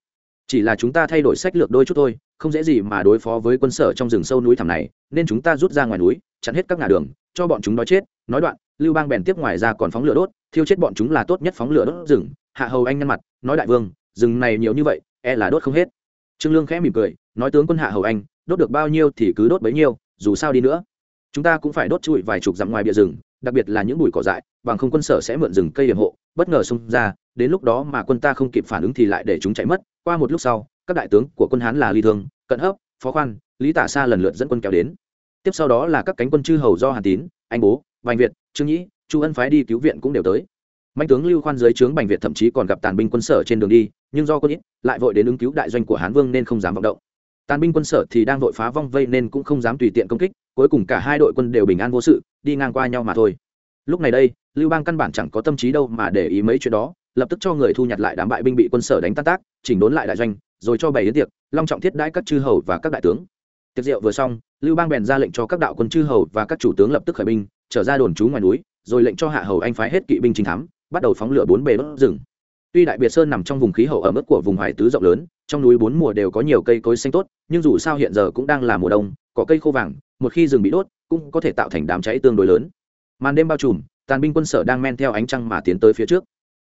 Chỉ là chúng ta thay đổi sách lược đôi chút thôi, không dễ gì mà đối phó với quân sở trong rừng sâu núi thẳm này, nên chúng ta rút ra ngoài núi chặn hết các ngã đường, cho bọn chúng nói chết, nói đoạn, lưu bang bèn tiếp ngoài ra còn phóng lửa đốt, thiêu chết bọn chúng là tốt nhất phóng lửa đốt rừng. Hạ hầu anh nhăn mặt, nói đại vương, rừng này nhiều như vậy e là đốt không hết. Trương lương khẽ mỉm cười, nói tướng quân hạ hầu anh, đốt được bao nhiêu thì cứ đốt bấy nhiêu, dù sao đi nữa. Chúng ta cũng phải đốt trụi vài chục dặm ngoài bìa rừng, đặc biệt là những bụi cỏ dại, bằng không quân sở sẽ mượn rừng cây hiểm hộ, bất ngờ xông ra, đến lúc đó mà quân ta không kịp phản ứng thì lại để chúng chạy mất. Qua một lúc sau, các đại tướng của quân hán là ly thương, cận hấp, phó khoan, lý tả Sa lần lượt dẫn quân kéo đến tiếp sau đó là các cánh quân chư hầu do hàn tín, anh bố, vành việt, trương nhĩ, chu ân phái đi cứu viện cũng đều tới. Mạnh tướng lưu khoan dưới trướng bành việt thậm chí còn gặp tàn binh quân sở trên đường đi, nhưng do quân ít, lại vội đến ứng cứu đại doanh của hán vương nên không dám vọng động. Tàn binh quân sở thì đang vội phá vong vây nên cũng không dám tùy tiện công kích, cuối cùng cả hai đội quân đều bình an vô sự, đi ngang qua nhau mà thôi. Lúc này đây, lưu bang căn bản chẳng có tâm trí đâu mà để ý mấy chuyện đó, lập tức cho người thu nhặt lại đám bại binh bị quân sở đánh tan tác, chỉnh đốn lại đại doanh, rồi cho bày yến tiệc, long trọng thiết đãi các chư hầu và các đại tướng. Tiệc rượu vừa xong lưu bang bèn ra lệnh cho các đạo quân chư hầu và các chủ tướng lập tức khởi binh, trở ra đồn trú ngoài núi, rồi lệnh cho hạ hầu anh phái hết kỵ binh chính thám, bắt đầu phóng lửa bốn bề đốt rừng. Tuy đại biệt sơn nằm trong vùng khí hậu ở mức của vùng hải tứ rộng lớn, trong núi bốn mùa đều có nhiều cây cối xanh tốt, nhưng dù sao hiện giờ cũng đang là mùa đông, có cây khô vàng, một khi rừng bị đốt, cũng có thể tạo thành đám cháy tương đối lớn. Màn đêm bao trùm, tàn binh quân sở đang men theo ánh trăng mà tiến tới phía trước.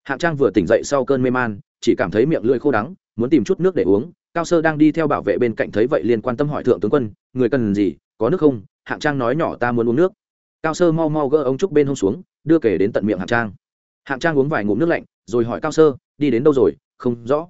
Hạng trang vừa tỉnh dậy sau cơn mê man, chỉ cảm thấy miệng lưỡi khô đắng, muốn tìm chút nước để uống cao sơ đang đi theo bảo vệ bên cạnh thấy vậy liền quan tâm hỏi thượng tướng quân, người cần gì? Có nước không? Hạng trang nói nhỏ ta muốn uống nước. Cao sơ mau mau gỡ ống trúc bên hông xuống, đưa kể đến tận miệng hạng trang. Hạng trang uống vài ngụm nước lạnh, rồi hỏi cao sơ, đi đến đâu rồi? Không rõ.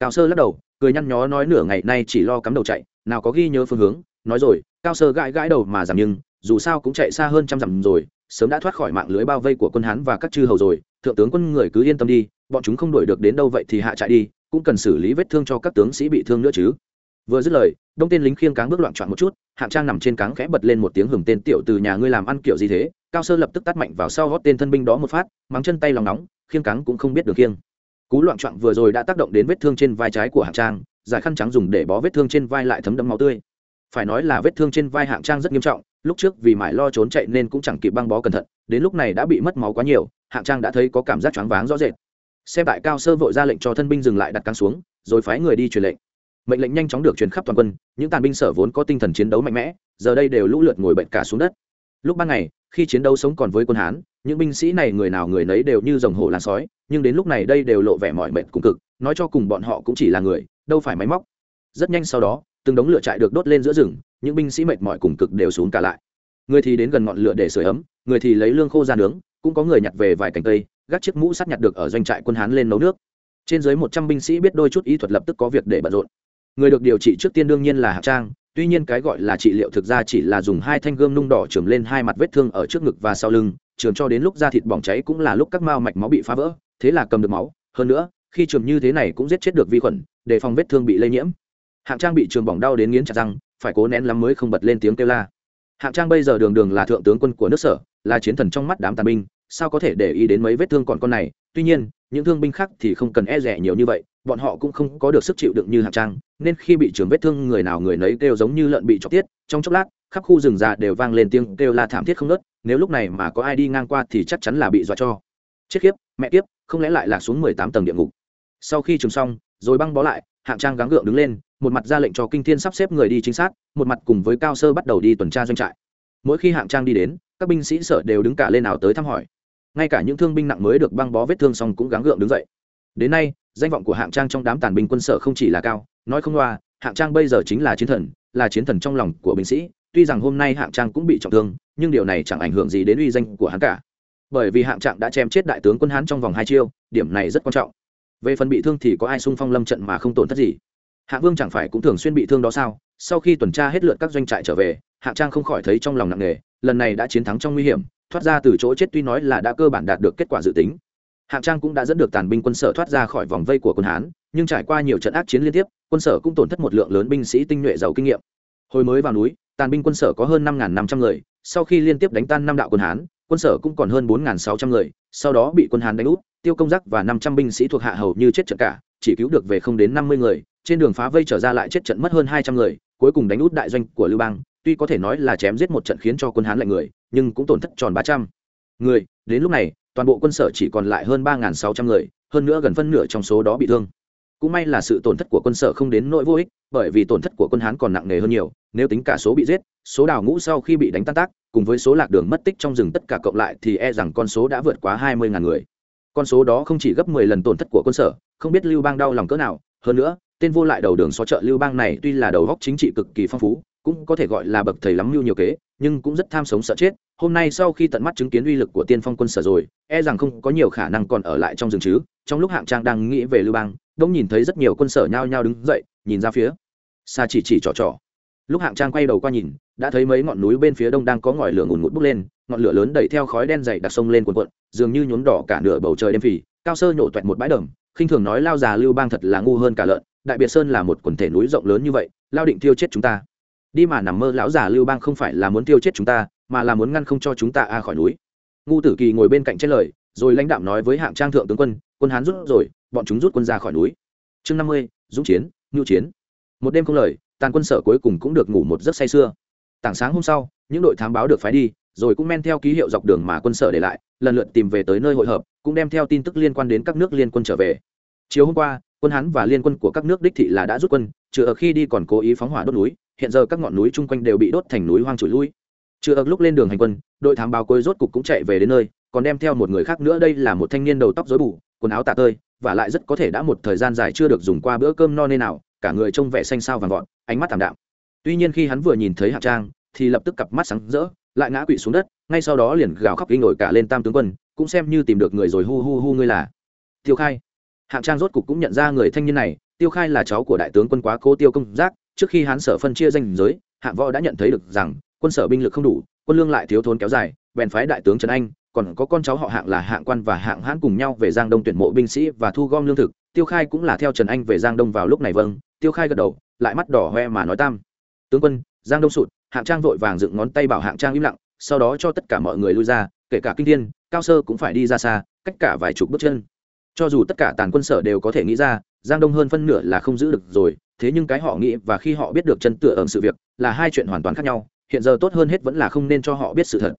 Cao sơ lắc đầu, cười nhăn nhó nói nửa ngày nay chỉ lo cắm đầu chạy, nào có ghi nhớ phương hướng, nói rồi, cao sơ gãi gãi đầu mà giảm nhưng, dù sao cũng chạy xa hơn trăm dặm rồi, sớm đã thoát khỏi mạng lưới bao vây của quân hán và các chư hầu rồi, thượng tướng quân người cứ yên tâm đi, bọn chúng không đuổi được đến đâu vậy thì hạ chạy đi cũng cần xử lý vết thương cho các tướng sĩ bị thương nữa chứ. Vừa dứt lời, đông tên lính khiêng cáng bước loạn trọn một chút, hạng trang nằm trên cáng khẽ bật lên một tiếng hừng tên tiểu từ nhà ngươi làm ăn kiểu gì thế? Cao sơ lập tức tắt mạnh vào sau gót tên thân binh đó một phát, mắng chân tay lòng nóng, khiêng cáng cũng không biết được khiêng. Cú loạn trọn vừa rồi đã tác động đến vết thương trên vai trái của hạng trang, giải khăn trắng dùng để bó vết thương trên vai lại thấm đẫm máu tươi. Phải nói là vết thương trên vai hạng trang rất nghiêm trọng, lúc trước vì mãi lo trốn chạy nên cũng chẳng kịp băng bó cẩn thận, đến lúc này đã bị mất máu quá nhiều, hạng trang đã thấy có cảm giác choáng váng rõ rệt xem tại cao sơ vội ra lệnh cho thân binh dừng lại đặt căng xuống, rồi phái người đi truyền lệnh. Mệnh lệnh nhanh chóng được truyền khắp toàn quân, những tàn binh sở vốn có tinh thần chiến đấu mạnh mẽ, giờ đây đều lũ lượt ngồi bệnh cả xuống đất. Lúc ban ngày, khi chiến đấu sống còn với quân hán, những binh sĩ này người nào người nấy đều như dòng hổ làn sói, nhưng đến lúc này đây đều lộ vẻ mỏi mệt cùng cực, nói cho cùng bọn họ cũng chỉ là người, đâu phải máy móc. Rất nhanh sau đó, từng đống lửa trại được đốt lên giữa rừng, những binh sĩ mệt mỏi cùng cực đều xuống cả lại. Người thì đến gần ngọn lửa để sửa ấm, người thì lấy lương khô ra nướng, cũng có người nhặt về vài cành cây gác chiếc mũ sắt nhặt được ở doanh trại quân hán lên nấu nước. Trên dưới một trăm binh sĩ biết đôi chút ý thuật lập tức có việc để bận rộn. Người được điều trị trước tiên đương nhiên là hạng trang, tuy nhiên cái gọi là trị liệu thực ra chỉ là dùng hai thanh gươm nung đỏ trường lên hai mặt vết thương ở trước ngực và sau lưng, trường cho đến lúc da thịt bỏng cháy cũng là lúc các mao mạch máu bị phá vỡ, thế là cầm được máu. Hơn nữa, khi trường như thế này cũng giết chết được vi khuẩn để phòng vết thương bị lây nhiễm. Hạng trang bị trường bỏng đau đến nghiến chặt răng, phải cố nén lắm mới không bật lên tiếng kêu la. Hạng trang bây giờ đường đường là thượng tướng quân của nước sở, là chiến thần trong mắt đám tàn binh sao có thể để ý đến mấy vết thương còn con này? Tuy nhiên, những thương binh khác thì không cần e rẻ nhiều như vậy, bọn họ cũng không có được sức chịu đựng như hạng trang, nên khi bị trường vết thương người nào người nấy kêu giống như lợn bị chọc tiết, trong chốc lát, khắp khu rừng già đều vang lên tiếng kêu la thảm thiết không ngớt, nếu lúc này mà có ai đi ngang qua thì chắc chắn là bị dọa cho. Chết khiếp, mẹ kiếp, không lẽ lại là xuống mười tám tầng địa ngục? Sau khi trường xong, rồi băng bó lại, hạng trang gắng gượng đứng lên, một mặt ra lệnh cho kinh thiên sắp xếp người đi chính xác một mặt cùng với cao sơ bắt đầu đi tuần tra doanh trại. Mỗi khi hạng trang đi đến, các binh sĩ sở đều đứng cả lên nào tới thăm hỏi ngay cả những thương binh nặng mới được băng bó vết thương xong cũng gắng gượng đứng dậy. Đến nay, danh vọng của hạng trang trong đám tàn binh quân sở không chỉ là cao, nói không loa hạng trang bây giờ chính là chiến thần, là chiến thần trong lòng của binh sĩ. Tuy rằng hôm nay hạng trang cũng bị trọng thương, nhưng điều này chẳng ảnh hưởng gì đến uy danh của hắn cả. Bởi vì hạng trạng đã chém chết đại tướng quân hán trong vòng hai chiêu, điểm này rất quan trọng. Về phần bị thương thì có ai xung phong lâm trận mà không tổn thất gì? Hạ vương chẳng phải cũng thường xuyên bị thương đó sao? Sau khi tuần tra hết lượt các doanh trại trở về, hạng trang không khỏi thấy trong lòng nặng nề, lần này đã chiến thắng trong nguy hiểm thoát ra từ chỗ chết tuy nói là đã cơ bản đạt được kết quả dự tính. Hạng trang cũng đã dẫn được tàn binh quân sở thoát ra khỏi vòng vây của quân hán, nhưng trải qua nhiều trận ác chiến liên tiếp, quân sở cũng tổn thất một lượng lớn binh sĩ tinh nhuệ giàu kinh nghiệm. Hồi mới vào núi, tàn binh quân sở có hơn năm năm trăm người, sau khi liên tiếp đánh tan năm đạo quân hán, quân sở cũng còn hơn bốn sáu trăm người, sau đó bị quân hán đánh úp, tiêu công giác và năm trăm binh sĩ thuộc hạ hầu như chết trận cả, chỉ cứu được về không đến năm mươi người, trên đường phá vây trở ra lại chết trận mất hơn hai trăm người, cuối cùng đánh út đại doanh của lưu bang tuy có thể nói là chém giết một trận khiến cho quân hán lạnh người, nhưng cũng tổn thất tròn ba trăm người. Đến lúc này, toàn bộ quân sở chỉ còn lại hơn ba sáu trăm người, hơn nữa gần phân nửa trong số đó bị thương. Cũng may là sự tổn thất của quân sở không đến nỗi vô ích, bởi vì tổn thất của quân hán còn nặng nề hơn nhiều, nếu tính cả số bị giết, số đào ngũ sau khi bị đánh tan tác, cùng với số lạc đường mất tích trong rừng tất cả cộng lại thì e rằng con số đã vượt quá hai mươi ngàn người. Con số đó không chỉ gấp mười lần tổn thất của quân sở, không biết lưu bang đau lòng cỡ nào. Hơn nữa, tên vô lại đầu đường xó chợ lưu bang này tuy là đầu góc chính trị cực kỳ phong phú cũng có thể gọi là bậc thầy lắm mưu nhiều kế, nhưng cũng rất tham sống sợ chết. Hôm nay sau khi tận mắt chứng kiến uy lực của tiên phong quân sở rồi e rằng không có nhiều khả năng còn ở lại trong rừng chứ. Trong lúc hạng trang đang nghĩ về lưu bang đông nhìn thấy rất nhiều quân sở nhao nhao đứng dậy, nhìn ra phía xa chỉ chỉ trò trò. Lúc hạng trang quay đầu qua nhìn, đã thấy mấy ngọn núi bên phía đông đang có ngòi lửa ngùn ngụt bốc lên, ngọn lửa lớn đẩy theo khói đen dày đặc sông lên cuộn cuộn, dường như nhuốm đỏ cả nửa bầu trời đêm phì, cao sơ nhổ toẹt một bãi đầm, khinh thường nói lao già lưu bang thật là ngu hơn cả lợn, đại biệt sơn là một quần thể núi rộng lớn như vậy, lao định tiêu chết chúng ta đi mà nằm mơ lão già lưu bang không phải là muốn tiêu chết chúng ta, mà là muốn ngăn không cho chúng ta a khỏi núi. Ngu tử kỳ ngồi bên cạnh trên lời, rồi lãnh đạo nói với hạng trang thượng tướng quân quân hán rút rồi, bọn chúng rút quân ra khỏi núi. Chương năm mươi, dũng chiến ngưu chiến. Một đêm không lời, tàn quân sở cuối cùng cũng được ngủ một giấc say sưa. Tảng sáng hôm sau, những đội thám báo được phái đi, rồi cũng men theo ký hiệu dọc đường mà quân sở để lại, lần lượt tìm về tới nơi hội hợp, cũng đem theo tin tức liên quan đến các nước liên quân trở về. Chiều hôm qua, quân hán và liên quân của các nước đích thị là đã rút quân, trừ ở khi đi còn cố ý phóng hỏa đốt núi hiện giờ các ngọn núi chung quanh đều bị đốt thành núi hoang trụi lui. Chưa ực lúc lên đường hành quân, đội thám báo cuối rốt cục cũng chạy về đến nơi, còn đem theo một người khác nữa đây là một thanh niên đầu tóc rối bù, quần áo tạ tơi, và lại rất có thể đã một thời gian dài chưa được dùng qua bữa cơm no nên nào, cả người trông vẻ xanh xao vàng vọt, ánh mắt thảm đạm. Tuy nhiên khi hắn vừa nhìn thấy hạng trang, thì lập tức cặp mắt sáng rỡ, lại ngã quỵ xuống đất, ngay sau đó liền gào khóc kinh nổi cả lên tam tướng quân, cũng xem như tìm được người rồi, hu hu hu, ngươi là? Tiêu khai. Hạng trang rốt cục cũng nhận ra người thanh niên này, tiêu khai là cháu của đại tướng quân quá cố tiêu công giác trước khi hắn sở phân chia danh giới hạng võ đã nhận thấy được rằng, quân sở binh lực không đủ, quân lương lại thiếu thốn kéo dài, bèn phái đại tướng trần anh, còn có con cháu họ hạng là hạng quan và hạng hãn cùng nhau về giang đông tuyển mộ binh sĩ và thu gom lương thực. Tiêu khai cũng là theo trần anh về giang đông vào lúc này vâng. Tiêu khai gật đầu, lại mắt đỏ hoe mà nói tam. Tướng quân, giang đông sụt, hạng trang vội vàng dựng ngón tay bảo hạng trang im lặng, sau đó cho tất cả mọi người lui ra, kể cả kinh thiên, cao sơ cũng phải đi ra xa, cách cả vài chục bước chân cho dù tất cả tàn quân sở đều có thể nghĩ ra, giang đông hơn phân nửa là không giữ được rồi, thế nhưng cái họ nghĩ và khi họ biết được chân tựa ẩm sự việc là hai chuyện hoàn toàn khác nhau, hiện giờ tốt hơn hết vẫn là không nên cho họ biết sự thật.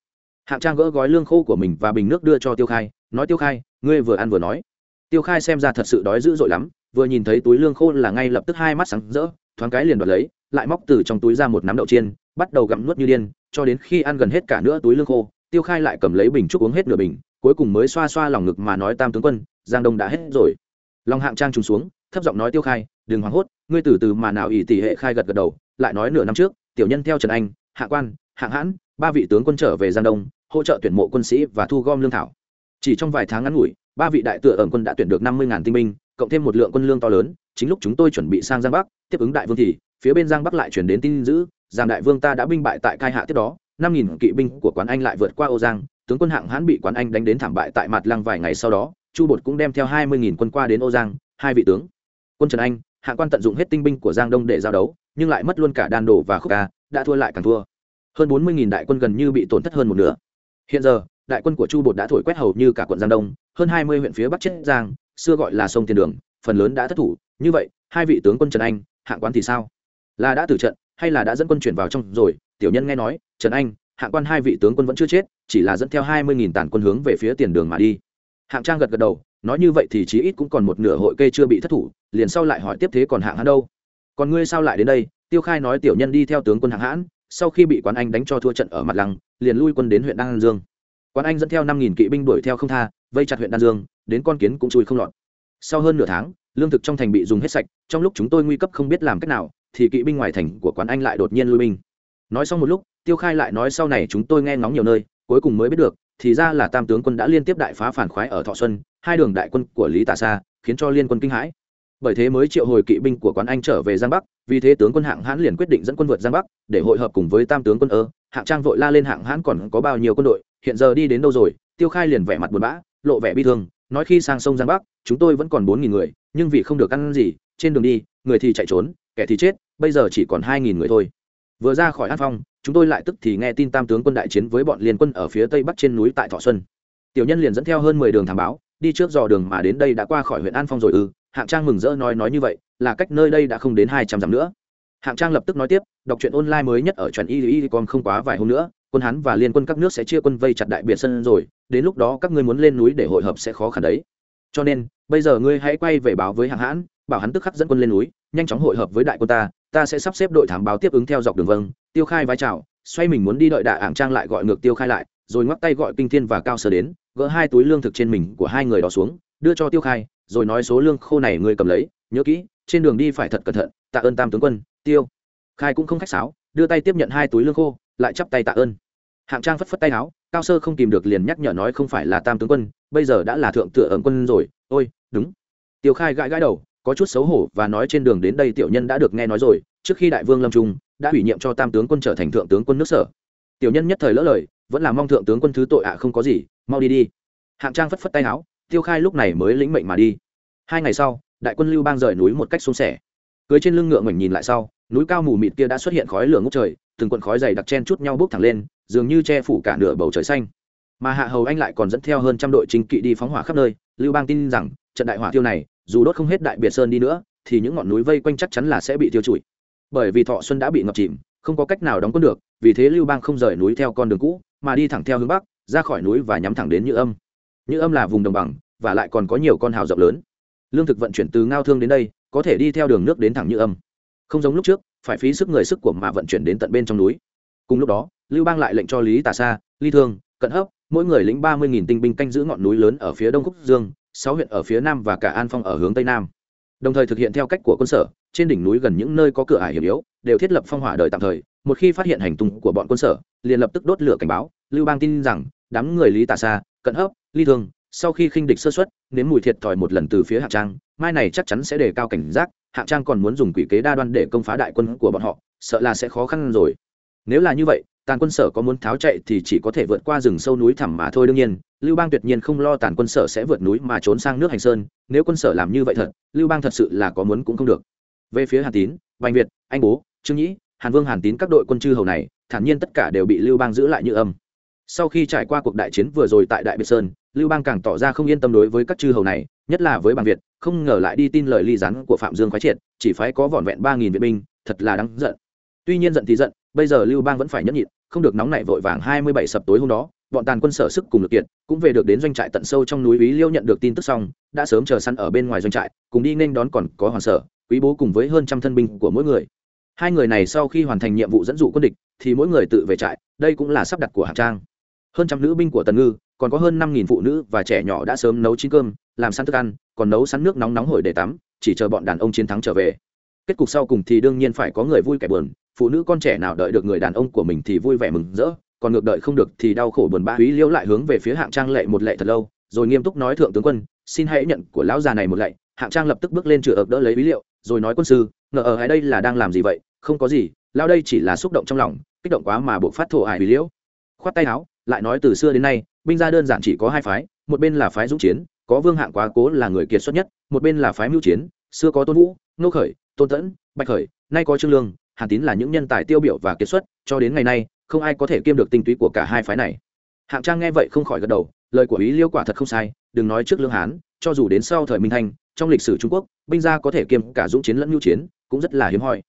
Hạng trang gỡ gói lương khô của mình và bình nước đưa cho tiêu khai, nói, tiêu khai, ngươi vừa ăn vừa nói. Tiêu khai xem ra thật sự đói dữ dội lắm, vừa nhìn thấy túi lương khô là ngay lập tức hai mắt sáng rỡ, thoáng cái liền đoạt lấy, lại móc từ trong túi ra một nắm đậu chiên, bắt đầu gặm nuốt như điên, cho đến khi ăn gần hết cả nữa túi lương khô, tiêu khai lại cầm lấy bình trúc uống hết nửa bình cuối cùng mới xoa xoa lòng ngực mà nói tam tướng quân, giang đông đã hết rồi. Lòng hạng trang trùng xuống, thấp giọng nói tiêu khai, đừng hoảng hốt, ngươi từ từ mà nào ỷ tỷ hệ khai gật gật đầu, lại nói nửa năm trước, tiểu nhân theo trần anh, hạ quan hạng hãn, ba vị tướng quân trở về giang đông, hỗ trợ tuyển mộ quân sĩ và thu gom lương thảo. Chỉ trong vài tháng ngắn ngủi, ba vị đại tựa ẩn quân đã tuyển được năm mươi tinh binh, cộng thêm một lượng quân lương to lớn, chính lúc chúng tôi chuẩn bị sang giang bắc, tiếp ứng đại vương thì, phía bên giang bắc lại chuyển đến tin dữ, giang đại vương ta đã binh bại tại cai hạ tiếp đó, năm nghìn kỵ binh của quán anh lại vượt qua ô giang tướng quân hạng hãn bị quán anh đánh đến thảm bại tại mặt lăng vài ngày sau đó, chu bột cũng đem theo hai mươi quân qua đến ô giang, hai vị tướng. Quân trần anh, hạng quan tận dụng hết tinh binh của giang đông để giao đấu, nhưng lại mất luôn cả đan đổ và khúc ca, đã thua lại càng thua. Hơn bốn mươi đại quân gần như bị tổn thất hơn một nửa. Hiện giờ, đại quân của chu bột đã thổi quét hầu như cả quận giang đông, hơn hai mươi huyện phía bắc Chiết giang, xưa gọi là sông tiền đường, phần lớn đã thất thủ. Như vậy, hai vị tướng quân trần anh, hạng quan thì sao? Là đã tử trận, hay là đã dẫn quân chuyển vào trong rồi? Tiểu nhân nghe nói, trần anh, hạng quan hai vị tướng quân vẫn chưa chết chỉ là dẫn theo hai mươi nghìn tàn quân hướng về phía tiền đường mà đi. Hạng trang gật gật đầu, nói như vậy thì chí ít cũng còn một nửa hội kê chưa bị thất thủ, liền sau lại hỏi tiếp thế còn hạng hãn đâu? Còn ngươi sao lại đến đây? Tiêu khai nói tiểu nhân đi theo tướng quân hạng hãn sau khi bị quán anh đánh cho thua trận ở mặt lăng, liền lui quân đến huyện đan dương. Quán anh dẫn theo năm nghìn kỵ binh đuổi theo không tha, vây chặt huyện đan dương, đến con kiến cũng chui không lọt. Sau hơn nửa tháng, lương thực trong thành bị dùng hết sạch, trong lúc chúng tôi nguy cấp không biết làm cách nào, thì kỵ binh ngoài thành của quán anh lại đột nhiên lui binh. Nói xong một lúc, tiêu khai lại nói sau này chúng tôi nghe ngóng nhiều nơi cuối cùng mới biết được, thì ra là tam tướng quân đã liên tiếp đại phá phản khoái ở thọ xuân, hai đường đại quân của lý tả sa, khiến cho liên quân kinh hãi. Bởi thế mới triệu hồi kỵ binh của quán anh trở về giang bắc, vì thế tướng quân hạng hãn liền quyết định dẫn quân vượt giang bắc để hội hợp cùng với tam tướng quân ơ. Hạng trang vội la lên hạng hãn còn có bao nhiêu quân đội, hiện giờ đi đến đâu rồi? Tiêu khai liền vẻ mặt buồn bã, lộ vẻ bi thương, nói khi sang sông giang bắc, chúng tôi vẫn còn bốn nghìn người, nhưng vì không được ăn gì, trên đường đi, người thì chạy trốn, kẻ thì chết, bây giờ chỉ còn hai nghìn người thôi vừa ra khỏi an phong, chúng tôi lại tức thì nghe tin tam tướng quân đại chiến với bọn liên quân ở phía tây bắc trên núi tại thọ xuân. Tiểu nhân liền dẫn theo hơn mười đường thám báo, đi trước dò đường mà đến đây đã qua khỏi huyện an phong rồi ư, hạng trang mừng rỡ nói nói như vậy, là cách nơi đây đã không đến hai trăm dặm nữa. Hạng trang lập tức nói tiếp, đọc truyện online mới nhất ở truyện y y còn không quá vài hôm nữa, quân hán và liên quân các nước sẽ chia quân vây chặt đại biệt sân rồi, đến lúc đó các ngươi muốn lên núi để hội hợp sẽ khó khăn đấy. Cho nên, bây giờ ngươi hãy quay về báo với hạng hãn, bảo hắn tức khắc dẫn quân lên núi nhanh chóng hội hợp với đại quân ta ta sẽ sắp xếp đội thám báo tiếp ứng theo dọc đường vâng tiêu khai vai trào, xoay mình muốn đi đợi đạ ảng trang lại gọi ngược tiêu khai lại, rồi ngoắc tay gọi kinh thiên và cao sơ đến, gỡ hai túi lương thực trên mình của hai người đó xuống, đưa cho tiêu khai, rồi nói số lương khô này ngươi cầm lấy, nhớ kỹ, trên đường đi phải thật cẩn thận, tạ ơn tam tướng quân, tiêu. Khai cũng không khách sáo, đưa tay tiếp nhận hai túi lương khô, lại chắp tay tạ ơn. Hạng trang phất phất tay áo, cao sơ không tìm được liền nhắc nhở nói không phải là tam tướng quân, bây giờ đã là thượng tựa ẩn quân rồi, ôi, đúng. Tiêu khai gãi gãi đầu có chút xấu hổ và nói trên đường đến đây tiểu nhân đã được nghe nói rồi, trước khi đại vương lâm trung đã ủy nhiệm cho tam tướng quân trở thành thượng tướng quân nước sở. Tiểu nhân nhất thời lỡ lời, vẫn là mong thượng tướng quân thứ tội ạ, không có gì, mau đi đi. Hạng trang phất phất tay áo, tiêu khai lúc này mới lĩnh mệnh mà đi. Hai ngày sau, đại quân lưu bang rời núi một cách xuống sẻ cưới trên lưng ngựa ngoảnh nhìn lại sau, núi cao mù mịt kia đã xuất hiện khói lửa ngốc trời, từng quận khói dày đặc chen chút nhau bốc thẳng lên, dường như che phủ cả nửa bầu trời xanh. Mà hạ hầu anh lại còn dẫn theo hơn trăm đội chính kỵ đi phóng hỏa khắp nơi, lưu bang tin rằng, trận đại hỏa tiêu này dù đốt không hết đại biệt sơn đi nữa, thì những ngọn núi vây quanh chắc chắn là sẽ bị tiêu trụi. Bởi vì thọ xuân đã bị ngập chìm, không có cách nào đóng quân được, vì thế lưu bang không rời núi theo con đường cũ, mà đi thẳng theo hướng bắc, ra khỏi núi và nhắm thẳng đến như âm. Như âm là vùng đồng bằng, và lại còn có nhiều con hào rộng lớn. Lương thực vận chuyển từ ngao thương đến đây, có thể đi theo đường nước đến thẳng như âm. Không giống lúc trước, phải phí sức người sức của mà vận chuyển đến tận bên trong núi. Cùng lúc đó, lưu bang lại lệnh cho lý tà sa ly thương, cận hấp, mỗi người lĩnh ba mươi nghìn tinh binh canh giữ ngọn núi lớn ở phía đông khúc dương sáu huyện ở phía nam và cả an phong ở hướng tây nam. Đồng thời thực hiện theo cách của quân sở, trên đỉnh núi gần những nơi có cửa ải hiểm yếu, đều thiết lập phong hỏa đời tạm thời. Một khi phát hiện hành tung của bọn quân sở, liền lập tức đốt lửa cảnh báo, lưu bang tin rằng, đám người lý tà xa cận hấp ly thương, sau khi khinh địch sơ xuất nếm mùi thiệt thòi một lần từ phía hạng trang, mai này chắc chắn sẽ đề cao cảnh giác, hạng trang còn muốn dùng quỷ kế đa đoan để công phá đại quân của bọn họ, sợ là sẽ khó khăn rồi. Nếu là như vậy tàn quân sở có muốn tháo chạy thì chỉ có thể vượt qua rừng sâu núi thẳm mà thôi, đương nhiên, lưu bang tuyệt nhiên không lo tàn quân sở sẽ vượt núi mà trốn sang nước hành sơn, nếu quân sở làm như vậy thật, lưu bang thật sự là có muốn cũng không được. Về phía hàn tín, bành việt, anh bố, trương nhĩ, hàn vương, hàn tín các đội quân chư hầu này, thản nhiên tất cả đều bị lưu bang giữ lại như âm. Sau khi trải qua cuộc đại chiến vừa rồi tại đại biệt sơn, lưu bang càng tỏ ra không yên tâm đối với các chư hầu này, nhất là với bàng việt, không ngờ lại đi tin lời ly rắn của phạm dương khoái triệt, chỉ phải có vỏn vẹn ba nghìn vệ binh, thật là đáng giận. Tuy nhiên giận thì giận, bây giờ lưu bang vẫn phải nhẫn nhịn không được nóng nảy vội vàng hai mươi bảy sập tối hôm đó, bọn tàn quân sở sức cùng lực kiện cũng về được đến doanh trại tận sâu trong núi ý liêu nhận được tin tức xong, đã sớm chờ săn ở bên ngoài doanh trại, cùng đi nên đón còn có hoàng sở, quý bố cùng với hơn trăm thân binh của mỗi người. Hai người này sau khi hoàn thành nhiệm vụ dẫn dụ quân địch, thì mỗi người tự về trại, đây cũng là sắp đặt của hạng trang. Hơn trăm nữ binh của tần ngư, còn có hơn năm nghìn phụ nữ và trẻ nhỏ đã sớm nấu chín cơm, làm sẵn thức ăn, còn nấu sẵn nước nóng nóng hổi để tắm, chỉ chờ bọn đàn ông chiến thắng trở về kết cục sau cùng thì đương nhiên phải có người vui kẻ buồn, phụ nữ con trẻ nào đợi được người đàn ông của mình thì vui vẻ mừng rỡ, còn ngược đợi không được thì đau khổ buồn bã úy liễu lại hướng về phía hạng trang lệ một lệ thật lâu, rồi nghiêm túc nói thượng tướng quân, xin hãy nhận của lão già này một lệ. Hạng trang lập tức bước lên chửa ập đỡ lấy úy liệu rồi nói quân sư, ngờ ở đây là đang làm gì vậy? Không có gì lao đây chỉ là xúc động trong lòng, kích động quá mà buộc phát thổ ải úy liễu. Khoát tay áo, lại nói từ xưa đến nay, binh gia đơn giản chỉ có hai phái, một bên là phái dũng chiến, có vương hạng quá cố là người kiệt xuất nhất, một bên là phái mưu chiến, xưa có tôn vũ, nô khởi tôn tẫn, bạch khởi, nay có trương lương, hàn tín là những nhân tài tiêu biểu và kiệt xuất, cho đến ngày nay, không ai có thể kiêm được tinh túy của cả hai phái này. Hạng trang nghe vậy không khỏi gật đầu, lời của ý liêu quả thật không sai, đừng nói trước lương hán, cho dù đến sau thời minh thanh, trong lịch sử trung quốc, binh gia có thể kiêm cả dũng chiến lẫn mưu chiến, cũng rất là hiếm hoi.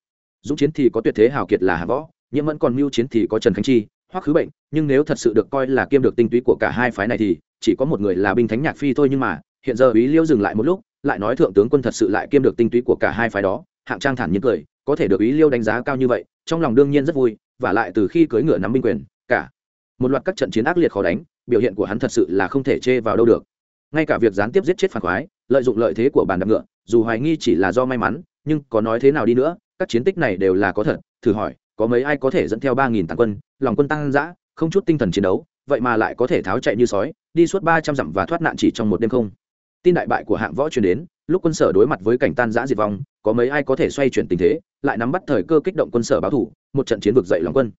Dũng chiến thì có tuyệt thế hào kiệt là hạ võ, nhiễm vẫn còn mưu chiến thì có trần khánh chi hoặc khứ bệnh, nhưng nếu thật sự được coi là kiêm được tinh túy của cả hai phái này thì chỉ có một người là binh thánh nhạc phi thôi nhưng mà, hiện giờ ý liêu dừng lại một lúc, lại nói thượng tướng quân thật sự lại kiêm được tinh túy của cả hai phái đó hạng trang thản nhiên cười, có thể được ý liêu đánh giá cao như vậy, trong lòng đương nhiên rất vui, và lại từ khi cưỡi ngựa nắm binh quyền, cả một loạt các trận chiến ác liệt khó đánh, biểu hiện của hắn thật sự là không thể chê vào đâu được. Ngay cả việc gián tiếp giết chết phản khoái, lợi dụng lợi thế của bàn đạp ngựa, dù hoài nghi chỉ là do may mắn, nhưng có nói thế nào đi nữa, các chiến tích này đều là có thật, thử hỏi, có mấy ai có thể dẫn theo ba nghìn tàn quân, lòng quân tăng dã, không chút tinh thần chiến đấu, vậy mà lại có thể tháo chạy như sói, đi suốt ba trăm dặm và thoát nạn chỉ trong một đêm không? Tin đại bại của hạng võ truyền đến, lúc quân sở đối mặt với cảnh tan giã diệt vong có mấy ai có thể xoay chuyển tình thế, lại nắm bắt thời cơ kích động quân sở báo thủ, một trận chiến vực dậy lòng quân.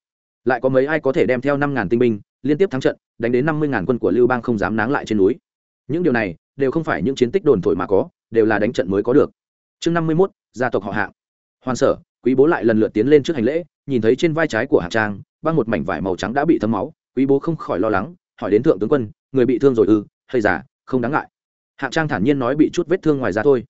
Lại có mấy ai có thể đem theo năm ngàn tinh binh, liên tiếp thắng trận, đánh đến năm mươi ngàn quân của lưu bang không dám náng lại trên núi. Những điều này, đều không phải những chiến tích đồn thổi mà có, đều là đánh trận mới có được. Chương năm mươi mốt, gia tộc họ hạng. Hoàn sở, quý bố lại lần lượt tiến lên trước hành lễ, nhìn thấy trên vai trái của hạng trang, băng một mảnh vải màu trắng đã bị thấm máu, quý bố không khỏi lo lắng, hỏi đến thượng tướng quân, người bị thương rồi ư, hay giả không đáng ngại. Hạng trang thản nhiên nói bị chút vết thương ngoài ra thôi.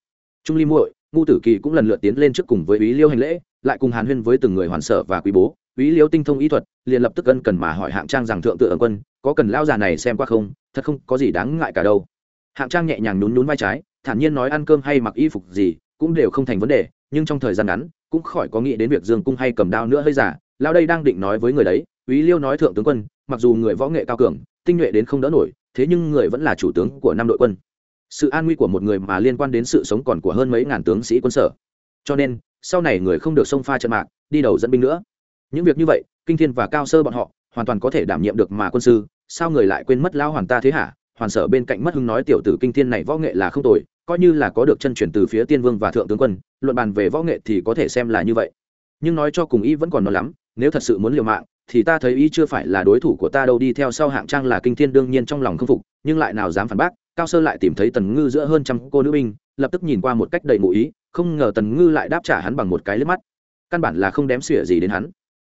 Trung ly muội ngu tử kỳ cũng lần lượt tiến lên trước cùng với ý liêu hành lễ, lại cùng hàn huyên với từng người hoàn sở và quý bố. Ý liêu tinh thông ý thuật, liền lập tức ân cần mà hỏi hạng trang rằng thượng tự ẩn quân, có cần lao già này xem qua không? Thật không có gì đáng ngại cả đâu. Hạng trang nhẹ nhàng nhún nhún vai trái, thản nhiên nói ăn cơm hay mặc y phục gì cũng đều không thành vấn đề, nhưng trong thời gian ngắn, cũng khỏi có nghĩ đến việc dương cung hay cầm đao nữa hơi giả. Lao đây đang định nói với người đấy ý liêu nói thượng tướng quân, mặc dù người võ nghệ cao cường, tinh nhuệ đến không đỡ nổi, thế nhưng người vẫn là chủ tướng của năm đội quân sự an nguy của một người mà liên quan đến sự sống còn của hơn mấy ngàn tướng sĩ quân sở. Cho nên, sau này người không được xông pha trận mạc, đi đầu dẫn binh nữa. Những việc như vậy, kinh thiên và cao sơ bọn họ, hoàn toàn có thể đảm nhiệm được mà quân sư, sao người lại quên mất lao hoàn ta thế hả? Hoàn sở bên cạnh mất hưng nói tiểu tử kinh thiên này võ nghệ là không tồi, coi như là có được chân chuyển từ phía tiên vương và thượng tướng quân, luận bàn về võ nghệ thì có thể xem là như vậy. Nhưng nói cho cùng y vẫn còn nói lắm, nếu thật sự muốn liều mạng, thì ta thấy y chưa phải là đối thủ của ta đâu, đi theo sau hạng trang là kinh thiên đương nhiên trong lòng không phục, nhưng lại nào dám phản bác cao sơ lại tìm thấy tần ngư giữa hơn trăm cô nữ binh, lập tức nhìn qua một cách đầy ngụ ý, không ngờ tần ngư lại đáp trả hắn bằng một cái liếc mắt. Căn bản là không đếm xỉa gì đến hắn.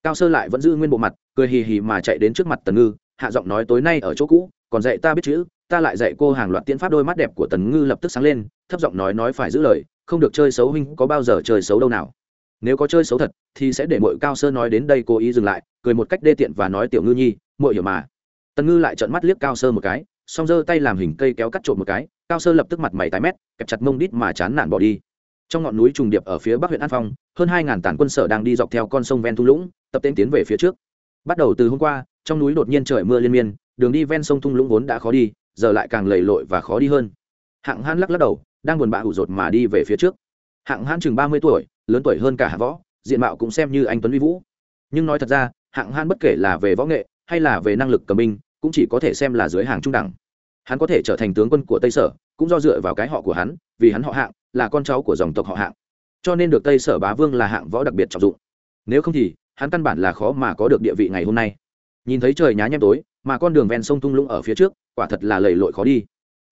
Cao sơ lại vẫn giữ nguyên bộ mặt, cười hì hì mà chạy đến trước mặt tần ngư, hạ giọng nói tối nay ở chỗ cũ, còn dạy ta biết chữ, ta lại dạy cô hàng loạt tiễn pháp đôi mắt đẹp của tần ngư lập tức sáng lên, thấp giọng nói nói phải giữ lời, không được chơi xấu huynh có bao giờ chơi xấu đâu nào. Nếu có chơi xấu thật, thì sẽ để mội cao sơ nói đến đây cố ý dừng lại, cười một cách đê tiện và nói tiểu ngư nhi mội hiểu mà. Tần ngư lại trợn mắt liếc cao sơ một cái song giơ tay làm hình cây kéo cắt trộm một cái, cao sơ lập tức mặt mày tái mét, kẹp chặt mông đít mà chán nản bỏ đi. Trong ngọn núi trùng điệp ở phía bắc huyện an phong, hơn hai ngàn tàn quân sở đang đi dọc theo con sông ven thung lũng, tập tên tiến về phía trước. Bắt đầu từ hôm qua, trong núi đột nhiên trời mưa liên miên, đường đi ven sông thung lũng vốn đã khó đi, giờ lại càng lầy lội và khó đi hơn. Hạng hãn lắc lắc đầu, đang buồn bã hủ rột mà đi về phía trước. Hạng hãn chừng ba mươi tuổi, lớn tuổi hơn cả hạ võ, diện mạo cũng xem như anh tuấn vi vũ. Nhưng nói thật ra, hạng hãn bất kể là về võ nghệ hay là về năng lực cầm binh cũng chỉ có thể xem là dưới hàng trung đẳng. Hắn có thể trở thành tướng quân của tây sở, cũng do dựa vào cái họ của hắn, vì hắn họ hạng, là con cháu của dòng tộc họ hạng. Cho nên được tây sở bá vương là hạng võ đặc biệt trọng dụng. Nếu không thì, hắn căn bản là khó mà có được địa vị ngày hôm nay. Nhìn thấy trời nhá nhem tối, mà con đường ven sông tung lũng ở phía trước, quả thật là lầy lội khó đi.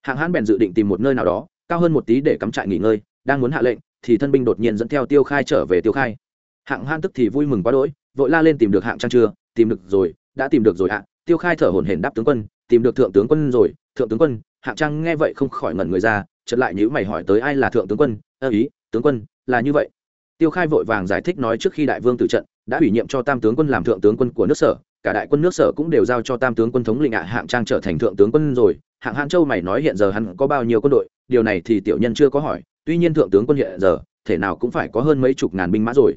Hạng hãn bèn dự định tìm một nơi nào đó, cao hơn một tí để cắm trại nghỉ ngơi, đang muốn hạ lệnh, thì thân binh đột nhiên dẫn theo tiêu khai trở về tiêu khai. Hạng hãn tức thì vui mừng quá đỗi, vội la lên tìm được hạng trang chưa, tìm được rồi, đã tìm được rồi ạ tiêu khai thở hổn hển đáp tướng quân, tìm được thượng tướng quân rồi, thượng tướng quân, hạng trang nghe vậy không khỏi ngẩn người ra, chợt lại nhữ mày hỏi tới ai là thượng tướng quân, ơ ý, tướng quân, là như vậy. Tiêu khai vội vàng giải thích nói trước khi đại vương tử trận, đã ủy nhiệm cho tam tướng quân làm thượng tướng quân của nước sở, cả đại quân nước sở cũng đều giao cho tam tướng quân thống lĩnh ạ, hạng trang trở thành thượng tướng quân rồi. Hạng hạng châu mày nói hiện giờ hắn có bao nhiêu quân đội, điều này thì tiểu nhân chưa có hỏi, tuy nhiên thượng tướng quân hiện giờ, thể nào cũng phải có hơn mấy chục ngàn binh mã rồi.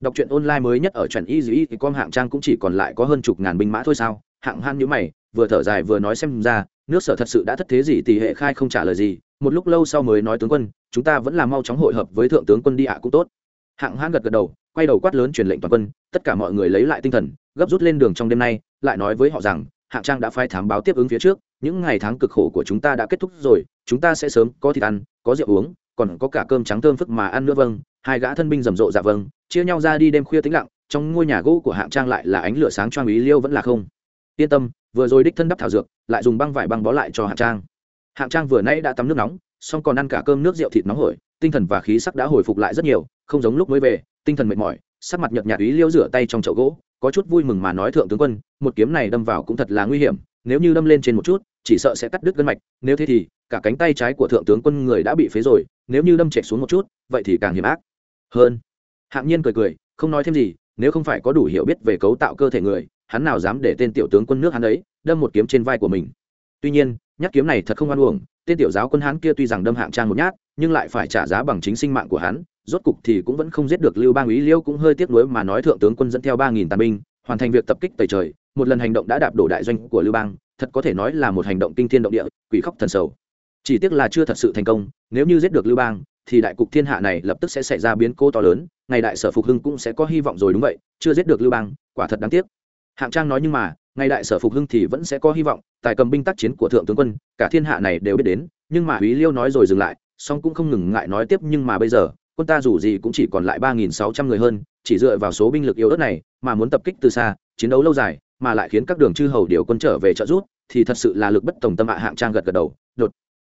Đọc truyện online mới nhất ở truyện y dĩ thì com hạng trang cũng chỉ còn lại có hơn chục ngàn binh mã thôi sao? Hạng han nhíu mày, vừa thở dài vừa nói xem ra, nước sở thật sự đã thất thế gì tỷ hệ khai không trả lời gì, một lúc lâu sau mới nói tướng quân, chúng ta vẫn là mau chóng hội hợp với thượng tướng quân đi ạ cũng tốt. Hạng hãn gật gật đầu, quay đầu quát lớn truyền lệnh toàn quân, tất cả mọi người lấy lại tinh thần, gấp rút lên đường trong đêm nay, lại nói với họ rằng, hạng trang đã phái thám báo tiếp ứng phía trước, những ngày tháng cực khổ của chúng ta đã kết thúc rồi, chúng ta sẽ sớm có thịt ăn, có rượu uống, còn có cả cơm trắng thơm phức mà ăn nữa vâng. Hai gã thân binh rầm rộ dạ vâng chia nhau ra đi đêm khuya tĩnh lặng, trong ngôi nhà gỗ của hạng trang lại là ánh lửa sáng choang ý liêu vẫn là không yên tâm, vừa rồi đích thân đắp thảo dược, lại dùng băng vải băng bó lại cho hạng trang. Hạng trang vừa nãy đã tắm nước nóng, xong còn ăn cả cơm nước rượu thịt nóng hổi, tinh thần và khí sắc đã hồi phục lại rất nhiều, không giống lúc mới về, tinh thần mệt mỏi, sắc mặt nhợt nhạt ý liêu rửa tay trong chậu gỗ, có chút vui mừng mà nói thượng tướng quân, một kiếm này đâm vào cũng thật là nguy hiểm, nếu như đâm lên trên một chút, chỉ sợ sẽ cắt đứt gân mạch, nếu thế thì, cả cánh tay trái của thượng tướng quân người đã bị phế rồi, nếu như đâm chạy xuống một chút, vậy thì càng hiểm ác. Hơn, hạng nhiên cười cười, không nói thêm gì, nếu không phải có đủ hiểu biết về cấu tạo cơ thể người hắn nào dám để tên tiểu tướng quân nước hắn ấy đâm một kiếm trên vai của mình. Tuy nhiên, nhát kiếm này thật không oan uổng, tên tiểu giáo quân hắn kia tuy rằng đâm hạng trang một nhát, nhưng lại phải trả giá bằng chính sinh mạng của hắn, rốt cục thì cũng vẫn không giết được lưu bang ý liêu cũng hơi tiếc nuối mà nói thượng tướng quân dẫn theo ba nghìn tàn binh, hoàn thành việc tập kích tẩy trời, một lần hành động đã đạp đổ đại doanh của lưu bang, thật có thể nói là một hành động kinh thiên động địa, quỷ khóc thần sầu. Chỉ tiếc là chưa thật sự thành công, nếu như giết được lưu bang, thì đại cục thiên hạ này lập tức sẽ xảy ra biến cố to lớn, ngày đại sở phục hưng cũng sẽ có hy vọng rồi đúng vậy, chưa giết được lưu bang, quả thật đáng tiếc hạng trang nói nhưng mà, ngày đại sở phục hưng thì vẫn sẽ có hy vọng, tài cầm binh tác chiến của thượng tướng quân, cả thiên hạ này đều biết đến, nhưng mà úy liêu nói rồi dừng lại, song cũng không ngừng ngại nói tiếp nhưng mà bây giờ, quân ta dù gì cũng chỉ còn lại ba nghìn sáu trăm người hơn, chỉ dựa vào số binh lực yếu ớt này, mà muốn tập kích từ xa, chiến đấu lâu dài, mà lại khiến các đường chư hầu điều quân trở về trợ rút thì thật sự là lực bất tổng tâm hạ hạng trang gật gật đầu, đột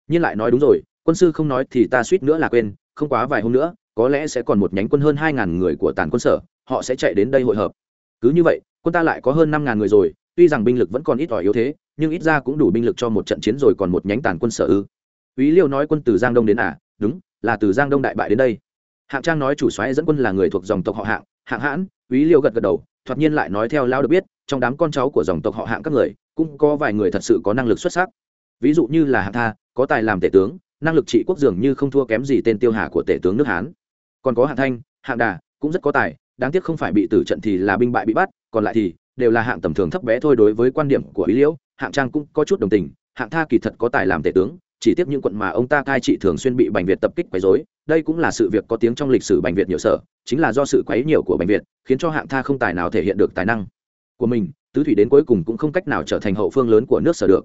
nhiên lại nói đúng rồi, quân sư không nói thì ta suýt nữa là quên, không quá vài hôm nữa, có lẽ sẽ còn một nhánh quân hơn hai ngàn người của tàn quân sở, họ sẽ chạy đến đây hội hợp. Cứ như vậy quân ta lại có hơn năm ngàn người rồi tuy rằng binh lực vẫn còn ít ỏi yếu thế nhưng ít ra cũng đủ binh lực cho một trận chiến rồi còn một nhánh tàn quân sở ư Úy Liêu nói quân từ Giang Đông đến à? Đúng, là từ Giang Đông đại bại đến đây. Hạng Trang nói chủ soái dẫn quân là người thuộc dòng tộc họ Hạng, Hạng Hãn, Úy Liêu gật gật đầu, thoạt nhiên lại nói theo lao được biết, trong đám con cháu của dòng tộc họ Hạng các người, cũng có vài người thật sự có năng lực xuất sắc. Ví dụ như là Hạng Tha, có tài làm tể tướng, năng lực trị quốc dường như không thua kém gì tên tiêu hà của tể tướng nước Hán. Còn có Hạng Thanh, Hạng Đà, cũng rất có tài, đáng tiếc không phải bị tử trận thì là binh bại bị bắt, còn lại thì đều là hạng tầm thường thấp bé thôi. Đối với quan điểm của Ý Liễu, Hạng Trang cũng có chút đồng tình, Hạng Tha kỳ thật có tài làm tể tướng, chỉ tiếc những quận mà ông ta cai trị thường xuyên bị Bành Việt tập kích quấy rối, đây cũng là sự việc có tiếng trong lịch sử Bành Việt nhiều sở, chính là do sự quấy nhiễu của Bành Việt, khiến cho Hạng Tha không tài nào thể hiện được tài năng của mình, tứ thủy đến cuối cùng cũng không cách nào trở thành hậu phương lớn của nước sở được.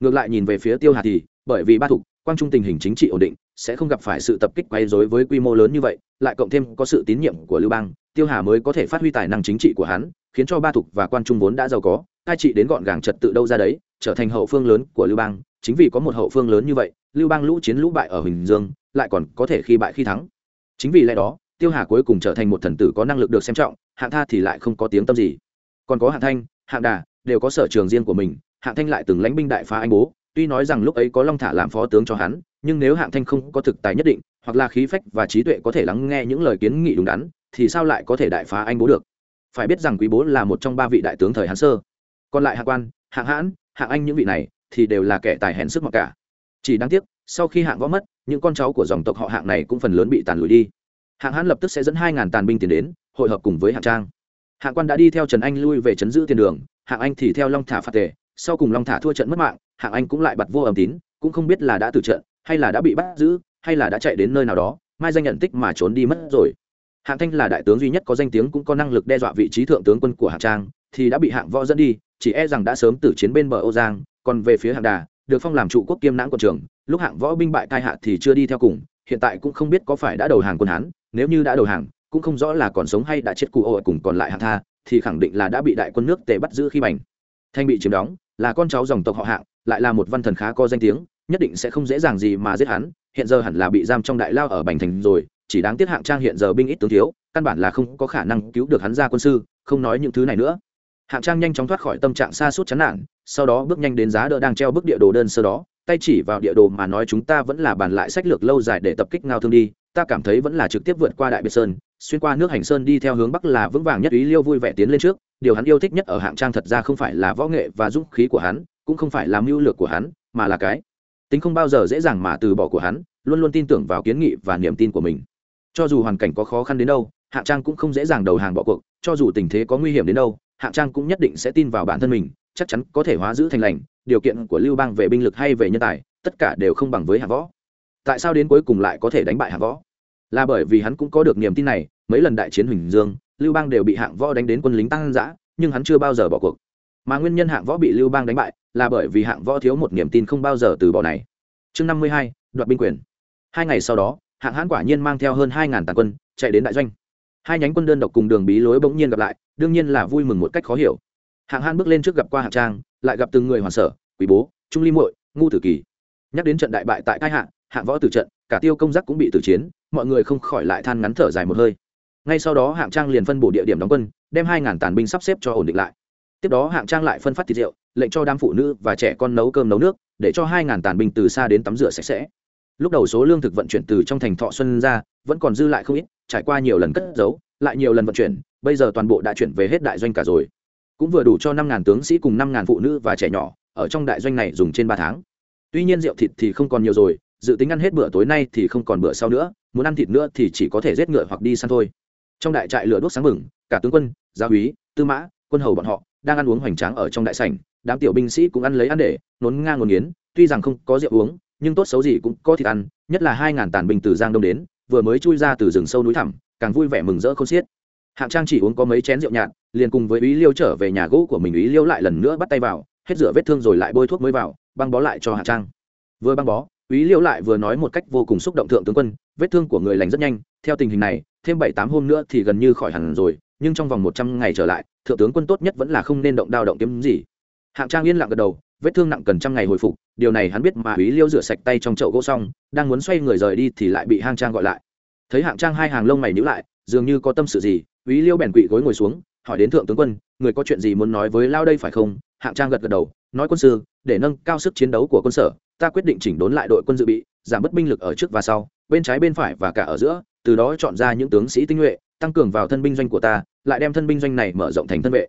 Ngược lại nhìn về phía Tiêu Hà thì, bởi vì ba thủ, quang trung tình hình chính trị ổn định, sẽ không gặp phải sự tập kích quấy rối với quy mô lớn như vậy, lại cộng thêm có sự tín nhiệm của Lưu Bang, Tiêu Hà mới có thể phát huy tài năng chính trị của hắn, khiến cho ba thục và quan trung vốn đã giàu có, cai trị đến gọn gàng trật tự đâu ra đấy, trở thành hậu phương lớn của Lưu Bang, chính vì có một hậu phương lớn như vậy, Lưu Bang lũ chiến lũ bại ở Huỳnh Dương, lại còn có thể khi bại khi thắng. Chính vì lẽ đó, Tiêu Hà cuối cùng trở thành một thần tử có năng lực được xem trọng, Hạng Tha thì lại không có tiếng tâm gì. Còn có Hạng Thanh, Hạng Đà, đều có sở trường riêng của mình, Hạng Thanh lại từng lãnh binh đại phá anh bố, tuy nói rằng lúc ấy có Long Thả làm phó tướng cho hắn, nhưng nếu Hạng Thanh không có thực tài nhất định, hoặc là khí phách và trí tuệ có thể lắng nghe những lời kiến nghị đúng đắn, thì sao lại có thể đại phá anh bố được? Phải biết rằng Quý bố là một trong ba vị đại tướng thời Hán sơ, còn lại Hạng Quan, Hạng Hãn, Hạng Anh những vị này thì đều là kẻ tài hèn sức mặc cả. Chỉ đáng tiếc, sau khi Hạng võ mất, những con cháu của dòng tộc họ Hạng này cũng phần lớn bị tàn lùi đi. Hạng Hãn lập tức sẽ dẫn hai ngàn tàn binh tiến đến, hội hợp cùng với Hạng Trang. Hạng Quan đã đi theo Trần Anh lui về trấn giữ tiền đường, Hạng Anh thì theo Long Thả phạt tề, sau cùng Long Thả thua trận mất mạng, Hạng Anh cũng lại bật vô âm tín, cũng không biết là đã từ trận hay là đã bị bắt giữ hay là đã chạy đến nơi nào đó mai danh nhận tích mà trốn đi mất rồi. Hạng thanh là đại tướng duy nhất có danh tiếng cũng có năng lực đe dọa vị trí thượng tướng quân của hạng trang thì đã bị hạng võ dẫn đi chỉ e rằng đã sớm tử chiến bên bờ âu giang còn về phía hạng đà được phong làm trụ quốc kiêm nãng quân trường lúc hạng võ binh bại cai hạ thì chưa đi theo cùng hiện tại cũng không biết có phải đã đầu hàng quân hán nếu như đã đầu hàng cũng không rõ là còn sống hay đã chết cụ ội cùng còn lại hạng tha thì khẳng định là đã bị đại quân nước tề bắt giữ khi bành. Thanh bị chiếm đóng là con cháu dòng tộc họ hạng lại là một văn thần khá có danh tiếng, nhất định sẽ không dễ dàng gì mà giết hắn, hiện giờ hẳn là bị giam trong đại lao ở bành thành rồi, chỉ đáng tiếc hạng trang hiện giờ binh ít tướng thiếu, căn bản là không có khả năng cứu được hắn ra quân sư, không nói những thứ này nữa. Hạng trang nhanh chóng thoát khỏi tâm trạng xa suốt chán nản, sau đó bước nhanh đến giá đỡ đang treo bức địa đồ đơn sơ đó, tay chỉ vào địa đồ mà nói chúng ta vẫn là bàn lại sách lược lâu dài để tập kích ngao thương đi, ta cảm thấy vẫn là trực tiếp vượt qua đại biệt sơn, xuyên qua nước hành sơn đi theo hướng bắc là vững vàng nhất ý liêu vui vẻ tiến lên trước, điều hắn yêu thích nhất ở hạng trang thật ra không phải là võ nghệ và dũng khí của hắn cũng không phải là mưu lược của hắn, mà là cái tính không bao giờ dễ dàng mà từ bỏ của hắn, luôn luôn tin tưởng vào kiến nghị và niềm tin của mình. Cho dù hoàn cảnh có khó khăn đến đâu, hạng trang cũng không dễ dàng đầu hàng bỏ cuộc, cho dù tình thế có nguy hiểm đến đâu, hạng trang cũng nhất định sẽ tin vào bản thân mình, chắc chắn có thể hóa giữ thành lành, điều kiện của lưu bang về binh lực hay về nhân tài, tất cả đều không bằng với hạng võ. Tại sao đến cuối cùng lại có thể đánh bại hạng võ? Là bởi vì hắn cũng có được niềm tin này, mấy lần đại chiến huỳnh dương, lưu bang đều bị hạng võ đánh đến quân lính tăng giã nhưng hắn chưa bao giờ bỏ cuộc. Mà nguyên nhân hạng võ bị lưu bang đánh bại là bởi vì hạng võ thiếu một niềm tin không bao giờ từ bỏ này. Chương năm mươi hai, đoạt binh quyền. Hai ngày sau đó, hạng hãn quả nhiên mang theo hơn hai ngàn tàn quân, chạy đến đại doanh. Hai nhánh quân đơn độc cùng đường bí lối bỗng nhiên gặp lại, đương nhiên là vui mừng một cách khó hiểu. Hạng hãn bước lên trước gặp qua hạng trang, lại gặp từng người hoàn sở quý bố, trung ly muội, ngu tử kỳ. Nhắc đến trận đại bại tại cai hạng hạng võ tử trận, cả tiêu công giác cũng bị tử chiến, mọi người không khỏi lại than ngắn thở dài một hơi. Ngay sau đó hạng trang liền phân bổ địa điểm đóng quân, đem hai ngàn tàn binh sắp xếp cho ổn định lại tiếp đó hạng trang lại phân phát thịt rượu, lệnh cho đám phụ nữ và trẻ con nấu cơm nấu nước, để cho hai ngàn tàn binh từ xa đến tắm rửa sạch sẽ. Lúc đầu số lương thực vận chuyển từ trong thành thọ xuân ra, vẫn còn dư lại không ít, trải qua nhiều lần cất giấu, lại nhiều lần vận chuyển, bây giờ toàn bộ đã chuyển về hết đại doanh cả rồi. Cũng vừa đủ cho năm ngàn tướng sĩ cùng năm ngàn phụ nữ và trẻ nhỏ, ở trong đại doanh này dùng trên ba tháng. Tuy nhiên rượu thịt thì không còn nhiều rồi, dự tính ăn hết bữa tối nay thì không còn bữa sau nữa, muốn ăn thịt nữa thì chỉ có thể giết ngựa hoặc đi săn thôi. Trong đại trại lửa đốt sáng mừng cả tướng quân gia úy, tư mã quân hầu bọn họ, đang ăn uống hoành tráng ở trong đại sảnh, đám tiểu binh sĩ cũng ăn lấy ăn để, nốn ngang ngồn nghiến, tuy rằng không có rượu uống, nhưng tốt xấu gì cũng có thịt ăn, nhất là hai ngàn tàn binh từ giang đông đến, vừa mới chui ra từ rừng sâu núi thẳm, càng vui vẻ mừng rỡ không xiết. Hạng trang chỉ uống có mấy chén rượu nhạt, liền cùng với ý liêu trở về nhà gỗ của mình ý liêu lại lần nữa bắt tay vào, hết rửa vết thương rồi lại bôi thuốc mới vào, băng bó lại cho hạng trang. Vừa băng bó, ý liêu lại vừa nói một cách vô cùng xúc động thượng tướng quân, vết thương của người lành rất nhanh, theo tình hình này, thêm bảy tám hôm nữa thì gần như khỏi hẳn rồi nhưng trong vòng một trăm ngày trở lại, thượng tướng quân tốt nhất vẫn là không nên động đao động kiếm gì. Hạng trang yên lặng gật đầu, vết thương nặng cần trăm ngày hồi phục, điều này hắn biết mà ý liêu rửa sạch tay trong chậu gỗ xong, đang muốn xoay người rời đi thì lại bị hang trang gọi lại. Thấy hạng trang hai hàng lông mày nhữ lại, dường như có tâm sự gì ý liêu bèn quỵ gối ngồi xuống, hỏi đến thượng tướng quân, người có chuyện gì muốn nói với lao đây phải không? Hạng trang gật gật đầu, nói quân sư, để nâng cao sức chiến đấu của quân sở, ta quyết định chỉnh đốn lại đội quân dự bị, giảm bớt binh lực ở trước và sau, bên trái bên phải và cả ở giữa, từ đó chọn ra những tướng sĩ tinh nhuệ, tăng cường vào thân binh doanh của ta lại đem thân binh doanh này mở rộng thành thân vệ.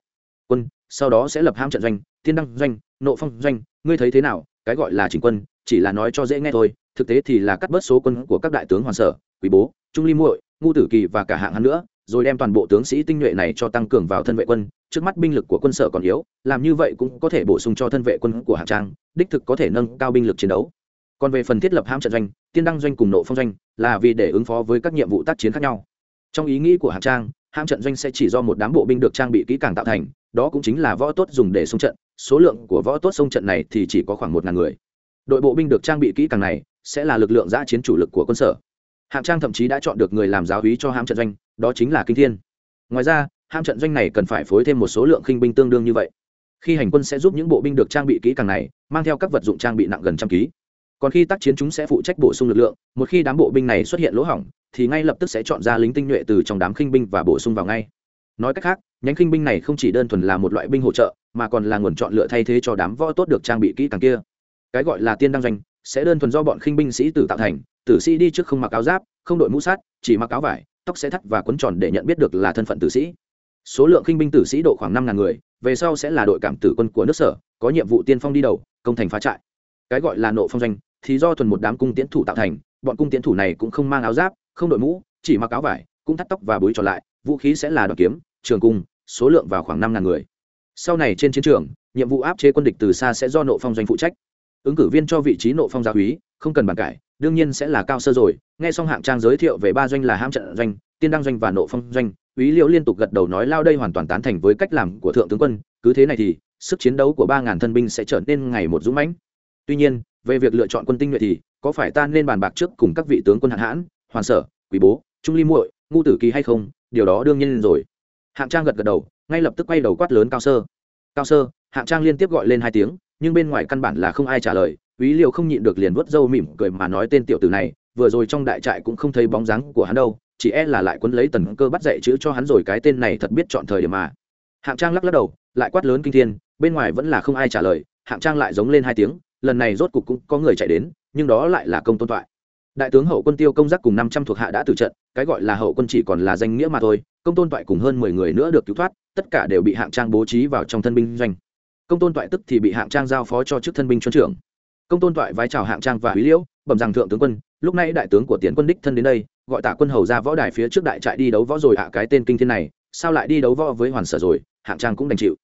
Quân, sau đó sẽ lập ham trận doanh, thiên đăng doanh, nộ phong doanh, ngươi thấy thế nào? Cái gọi là chỉnh quân, chỉ là nói cho dễ nghe thôi, thực tế thì là cắt bớt số quân của các đại tướng hoàn sở, quý bố, trung ly muội, ngu tử kỳ và cả hạng hắn nữa, rồi đem toàn bộ tướng sĩ tinh nhuệ này cho tăng cường vào thân vệ quân, trước mắt binh lực của quân sở còn yếu, làm như vậy cũng có thể bổ sung cho thân vệ quân của hạng trang, đích thực có thể nâng cao binh lực chiến đấu. Còn về phần thiết lập ham trận doanh tiên đăng doanh cùng nộ phong doanh là vì để ứng phó với các nhiệm vụ tác chiến khác nhau. Trong ý nghĩ của hạng trang ham trận doanh sẽ chỉ do một đám bộ binh được trang bị kỹ càng tạo thành, đó cũng chính là võ tốt dùng để xung trận, số lượng của võ tốt xung trận này thì chỉ có khoảng một ngàn người. Đội bộ binh được trang bị kỹ càng này sẽ là lực lượng giã chiến chủ lực của quân sở. Hạng trang thậm chí đã chọn được người làm giáo hí cho ham trận doanh, đó chính là kinh thiên. Ngoài ra ham trận doanh này cần phải phối thêm một số lượng khinh binh tương đương như vậy. Khi hành quân sẽ giúp những bộ binh được trang bị kỹ càng này, mang theo các vật dụng trang bị nặng gần trăm ký. Còn khi tác chiến chúng sẽ phụ trách bổ sung lực lượng, một khi đám bộ binh này xuất hiện lỗ hỏng thì ngay lập tức sẽ chọn ra lính tinh nhuệ từ trong đám khinh binh và bổ sung vào ngay. Nói cách khác, nhánh khinh binh này không chỉ đơn thuần là một loại binh hỗ trợ, mà còn là nguồn chọn lựa thay thế cho đám võ tốt được trang bị kỹ càng kia. Cái gọi là tiên đăng doanh sẽ đơn thuần do bọn khinh binh sĩ tử tạo thành, tử sĩ đi trước không mặc áo giáp, không đội mũ sát, chỉ mặc áo vải, tóc sẽ thắt và quấn tròn để nhận biết được là thân phận tử sĩ. Số lượng khinh binh tử sĩ độ khoảng năm ngàn người, về sau sẽ là đội cảm tử quân của nước sở, có nhiệm vụ tiên phong đi đầu, công thành phá trại. Cái gọi là nộ phong doanh thì do thuần một đám cung tiến thủ tạo thành, bọn cung tiến thủ này cũng không mang áo giáp không đội mũ, chỉ mặc áo vải, cũng thắt tóc và búi tròn lại, vũ khí sẽ là đoàn kiếm, trường cung, số lượng vào khoảng năm ngàn người. Sau này trên chiến trường, nhiệm vụ áp chế quân địch từ xa sẽ do nộ phong doanh phụ trách. Ứng cử viên cho vị trí nộ phong gia úy, không cần bàn cải đương nhiên sẽ là cao sơ rồi. Nghe xong hạng trang giới thiệu về ba doanh là ham trận doanh, tiên đăng doanh và nộ phong doanh, úy liễu liên tục gật đầu nói lao đây hoàn toàn tán thành với cách làm của thượng tướng quân, cứ thế này thì, sức chiến đấu của ba ngàn thân binh sẽ trở nên ngày một dũng mãnh. Tuy nhiên, về việc lựa chọn quân tinh nhuệ thì, có phải ta nên bàn bạc trước cùng các vị tướng quân hạn hãn hoàn sở quý bố trung ly muội ngu tử kỳ hay không điều đó đương nhiên rồi hạng trang gật gật đầu ngay lập tức quay đầu quát lớn cao sơ cao sơ hạng trang liên tiếp gọi lên hai tiếng nhưng bên ngoài căn bản là không ai trả lời ý liệu không nhịn được liền vớt râu mỉm cười mà nói tên tiểu tử này, vừa rồi trong đại trại cũng không thấy bóng dáng của hắn đâu, chỉ e là lại quấn lấy tần cơ bắt dạy chữ cho hắn rồi cái tên này thật biết chọn thời điểm mà. Hạng Trang lắc lắc đầu, lại quát lớn kinh thiên, bên ngoài vẫn là không ai trả lời, Hạng Trang lại giống lên hai tiếng, lần này rốt cục cũng có người chạy đến, nhưng đó lại là công tôn toại đại tướng hậu quân tiêu công giác cùng năm trăm thuộc hạ đã từ trận, cái gọi là hậu quân chỉ còn là danh nghĩa mà thôi, công tôn toại cùng hơn mười người nữa được cứu thoát, tất cả đều bị hạng trang bố trí vào trong thân binh doanh. Công tôn toại tức thì bị hạng trang giao phó cho chức thân binh chuân trưởng. Công tôn toại vai trào hạng trang và húy liễu, bẩm rằng thượng tướng quân, lúc này đại tướng của tiến quân đích thân đến đây, gọi tả quân hầu ra võ đài phía trước đại trại đi đấu võ rồi hạ à, cái tên kinh thiên này, sao lại đi đấu võ với hoàn sở rồi, hạng trang cũng đành chịu.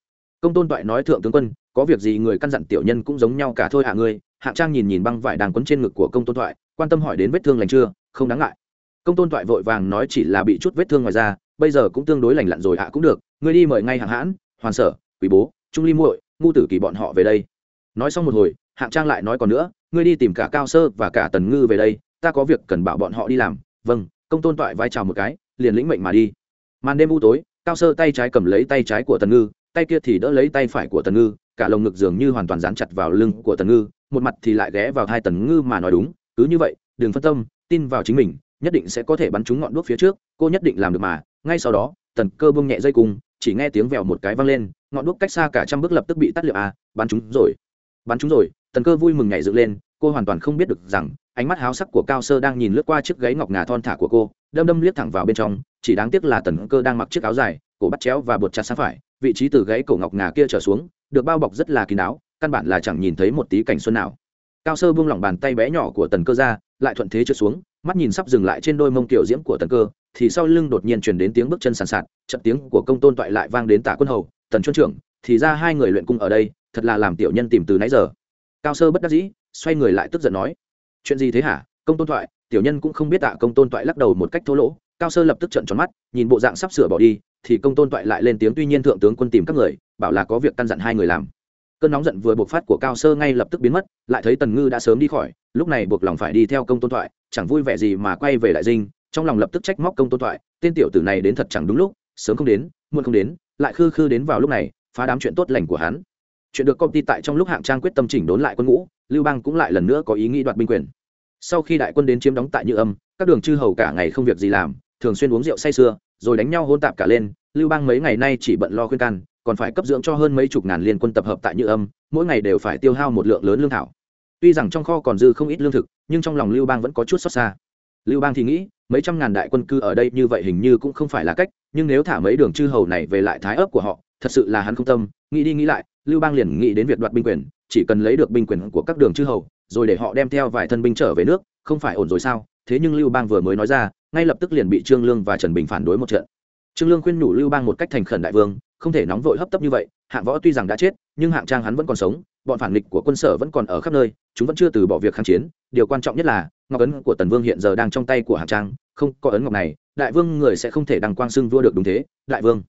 Công tôn toại nói thượng tướng quân, có việc gì người căn dặn tiểu nhân cũng giống nhau cả thôi hạ à, ngươi hạng trang nhìn nhìn băng vải đang quấn trên ngực của công tôn Thoại, quan tâm hỏi đến vết thương lành chưa? Không đáng ngại. Công tôn Thoại vội vàng nói chỉ là bị chút vết thương ngoài ra bây giờ cũng tương đối lành lặn rồi hạ cũng được. Ngươi đi mời ngay hạng hãn hoàn sở quý bố trung ly muội ngu tử kỳ bọn họ về đây. Nói xong một hồi hạng trang lại nói còn nữa ngươi đi tìm cả cao sơ và cả tần ngư về đây ta có việc cần bảo bọn họ đi làm. Vâng công tôn toại vai chào một cái liền lĩnh mệnh mà đi. Màn đêm u tối cao sơ tay trái cầm lấy tay trái của tần ngư tay kia thì đỡ lấy tay phải của tần ngư cả lồng ngực dường như hoàn toàn dán chặt vào lưng của tần ngư một mặt thì lại ghé vào hai tần ngư mà nói đúng, cứ như vậy, đừng phân tâm, tin vào chính mình, nhất định sẽ có thể bắn trúng ngọn đuốc phía trước, cô nhất định làm được mà. Ngay sau đó, tần cơ bông nhẹ dây cung, chỉ nghe tiếng vèo một cái vang lên, ngọn đuốc cách xa cả trăm bước lập tức bị tắt liệu à bắn trúng rồi. Bắn trúng rồi, tần cơ vui mừng nhảy dựng lên, cô hoàn toàn không biết được rằng, ánh mắt háo sắc của cao sơ đang nhìn lướt qua chiếc gáy ngọc ngà thon thả của cô, đâm đâm liếc thẳng vào bên trong, chỉ đáng tiếc là tần cơ đang mặc chiếc áo dài, cổ bắt chéo và bột chặt sang phải, vị trí từ gáy cổ ngọc ngà kia trở xuống, được bao bọc rất là kín đáo căn bản là chẳng nhìn thấy một tí cảnh xuân nào. Cao sơ buông lỏng bàn tay bé nhỏ của tần cơ ra, lại thuận thế trượt xuống, mắt nhìn sắp dừng lại trên đôi mông tiểu diễm của tần cơ, thì sau lưng đột nhiên chuyển đến tiếng bước chân sàn sạt trận tiếng của công tôn toại lại vang đến tả quân hầu, tần chuân trưởng, thì ra hai người luyện cung ở đây, thật là làm tiểu nhân tìm từ nãy giờ. Cao sơ bất đắc dĩ, xoay người lại tức giận nói, chuyện gì thế hả, công tôn thoại tiểu nhân cũng không biết tạ công tôn toại lắc đầu một cách thô lỗ, cao sơ lập tức trận tròn mắt, nhìn bộ dạng sắp sửa bỏ đi, thì công tôn toại lại lên tiếng, tuy nhiên thượng tướng quân tìm các người, bảo là có việc căn dặn hai người làm cơn nóng giận vừa buộc phát của cao sơ ngay lập tức biến mất, lại thấy tần ngư đã sớm đi khỏi, lúc này buộc lòng phải đi theo công tôn thoại, chẳng vui vẻ gì mà quay về đại dinh, trong lòng lập tức trách móc công tôn thoại, tên tiểu tử này đến thật chẳng đúng lúc, sớm không đến, muộn không đến, lại khư khư đến vào lúc này, phá đám chuyện tốt lành của hắn. Chuyện được công ty tại trong lúc hạng trang quyết tâm chỉnh đốn lại quân ngũ, lưu bang cũng lại lần nữa có ý nghĩ đoạt binh quyền. Sau khi đại quân đến chiếm đóng tại như âm, các đường chư hầu cả ngày không việc gì làm, thường xuyên uống rượu say sưa, rồi đánh nhau hôn tạp cả lên, lưu bang mấy ngày nay chỉ bận lo khuyên can còn phải cấp dưỡng cho hơn mấy chục ngàn liên quân tập hợp tại như âm, mỗi ngày đều phải tiêu hao một lượng lớn lương thảo. Tuy rằng trong kho còn dư không ít lương thực, nhưng trong lòng lưu bang vẫn có chút xót xa. Lưu bang thì nghĩ, mấy trăm ngàn đại quân cư ở đây như vậy hình như cũng không phải là cách, nhưng nếu thả mấy đường chư hầu này về lại thái ấp của họ, thật sự là hắn không tâm. Nghĩ đi nghĩ lại, lưu bang liền nghĩ đến việc đoạt binh quyền, chỉ cần lấy được binh quyền của các đường chư hầu, rồi để họ đem theo vài thân binh trở về nước, không phải ổn rồi sao? Thế nhưng lưu bang vừa mới nói ra, ngay lập tức liền bị trương lương và trần bình phản đối một trận. Trương lương khuyên nhủ lưu bang một cách thành khẩn đại vương không thể nóng vội hấp tấp như vậy, hạng võ tuy rằng đã chết, nhưng hạng trang hắn vẫn còn sống, bọn phản nghịch của quân sở vẫn còn ở khắp nơi, chúng vẫn chưa từ bỏ việc kháng chiến. Điều quan trọng nhất là, ngọc ấn của tần vương hiện giờ đang trong tay của hạng trang, không có ấn ngọc này, đại vương người sẽ không thể đăng quang xưng vua được đúng thế, đại vương.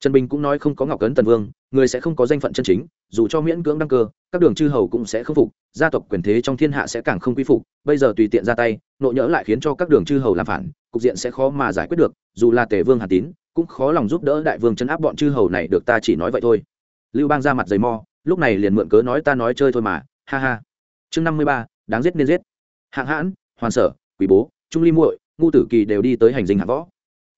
Trần bình cũng nói không có ngọc ấn tần vương, người sẽ không có danh phận chân chính, dù cho miễn cưỡng đăng cơ, các đường chư hầu cũng sẽ không phục, gia tộc quyền thế trong thiên hạ sẽ càng không quy phục, bây giờ tùy tiện ra tay, nội nhỡ lại khiến cho các đường chư hầu làm phản, cục diện sẽ khó mà giải quyết được, dù là tề vương hà tín cũng khó lòng giúp đỡ đại vương chấn áp bọn chư hầu này được ta chỉ nói vậy thôi. Lưu bang ra mặt giày mo, lúc này liền mượn cớ nói ta nói chơi thôi mà, ha ha. Chương năm mươi ba, đáng giết nên giết. Hạng hãn, hoàn sở quý bố, trung ly muội, ngu tử kỳ đều đi tới hành dinh hạng võ.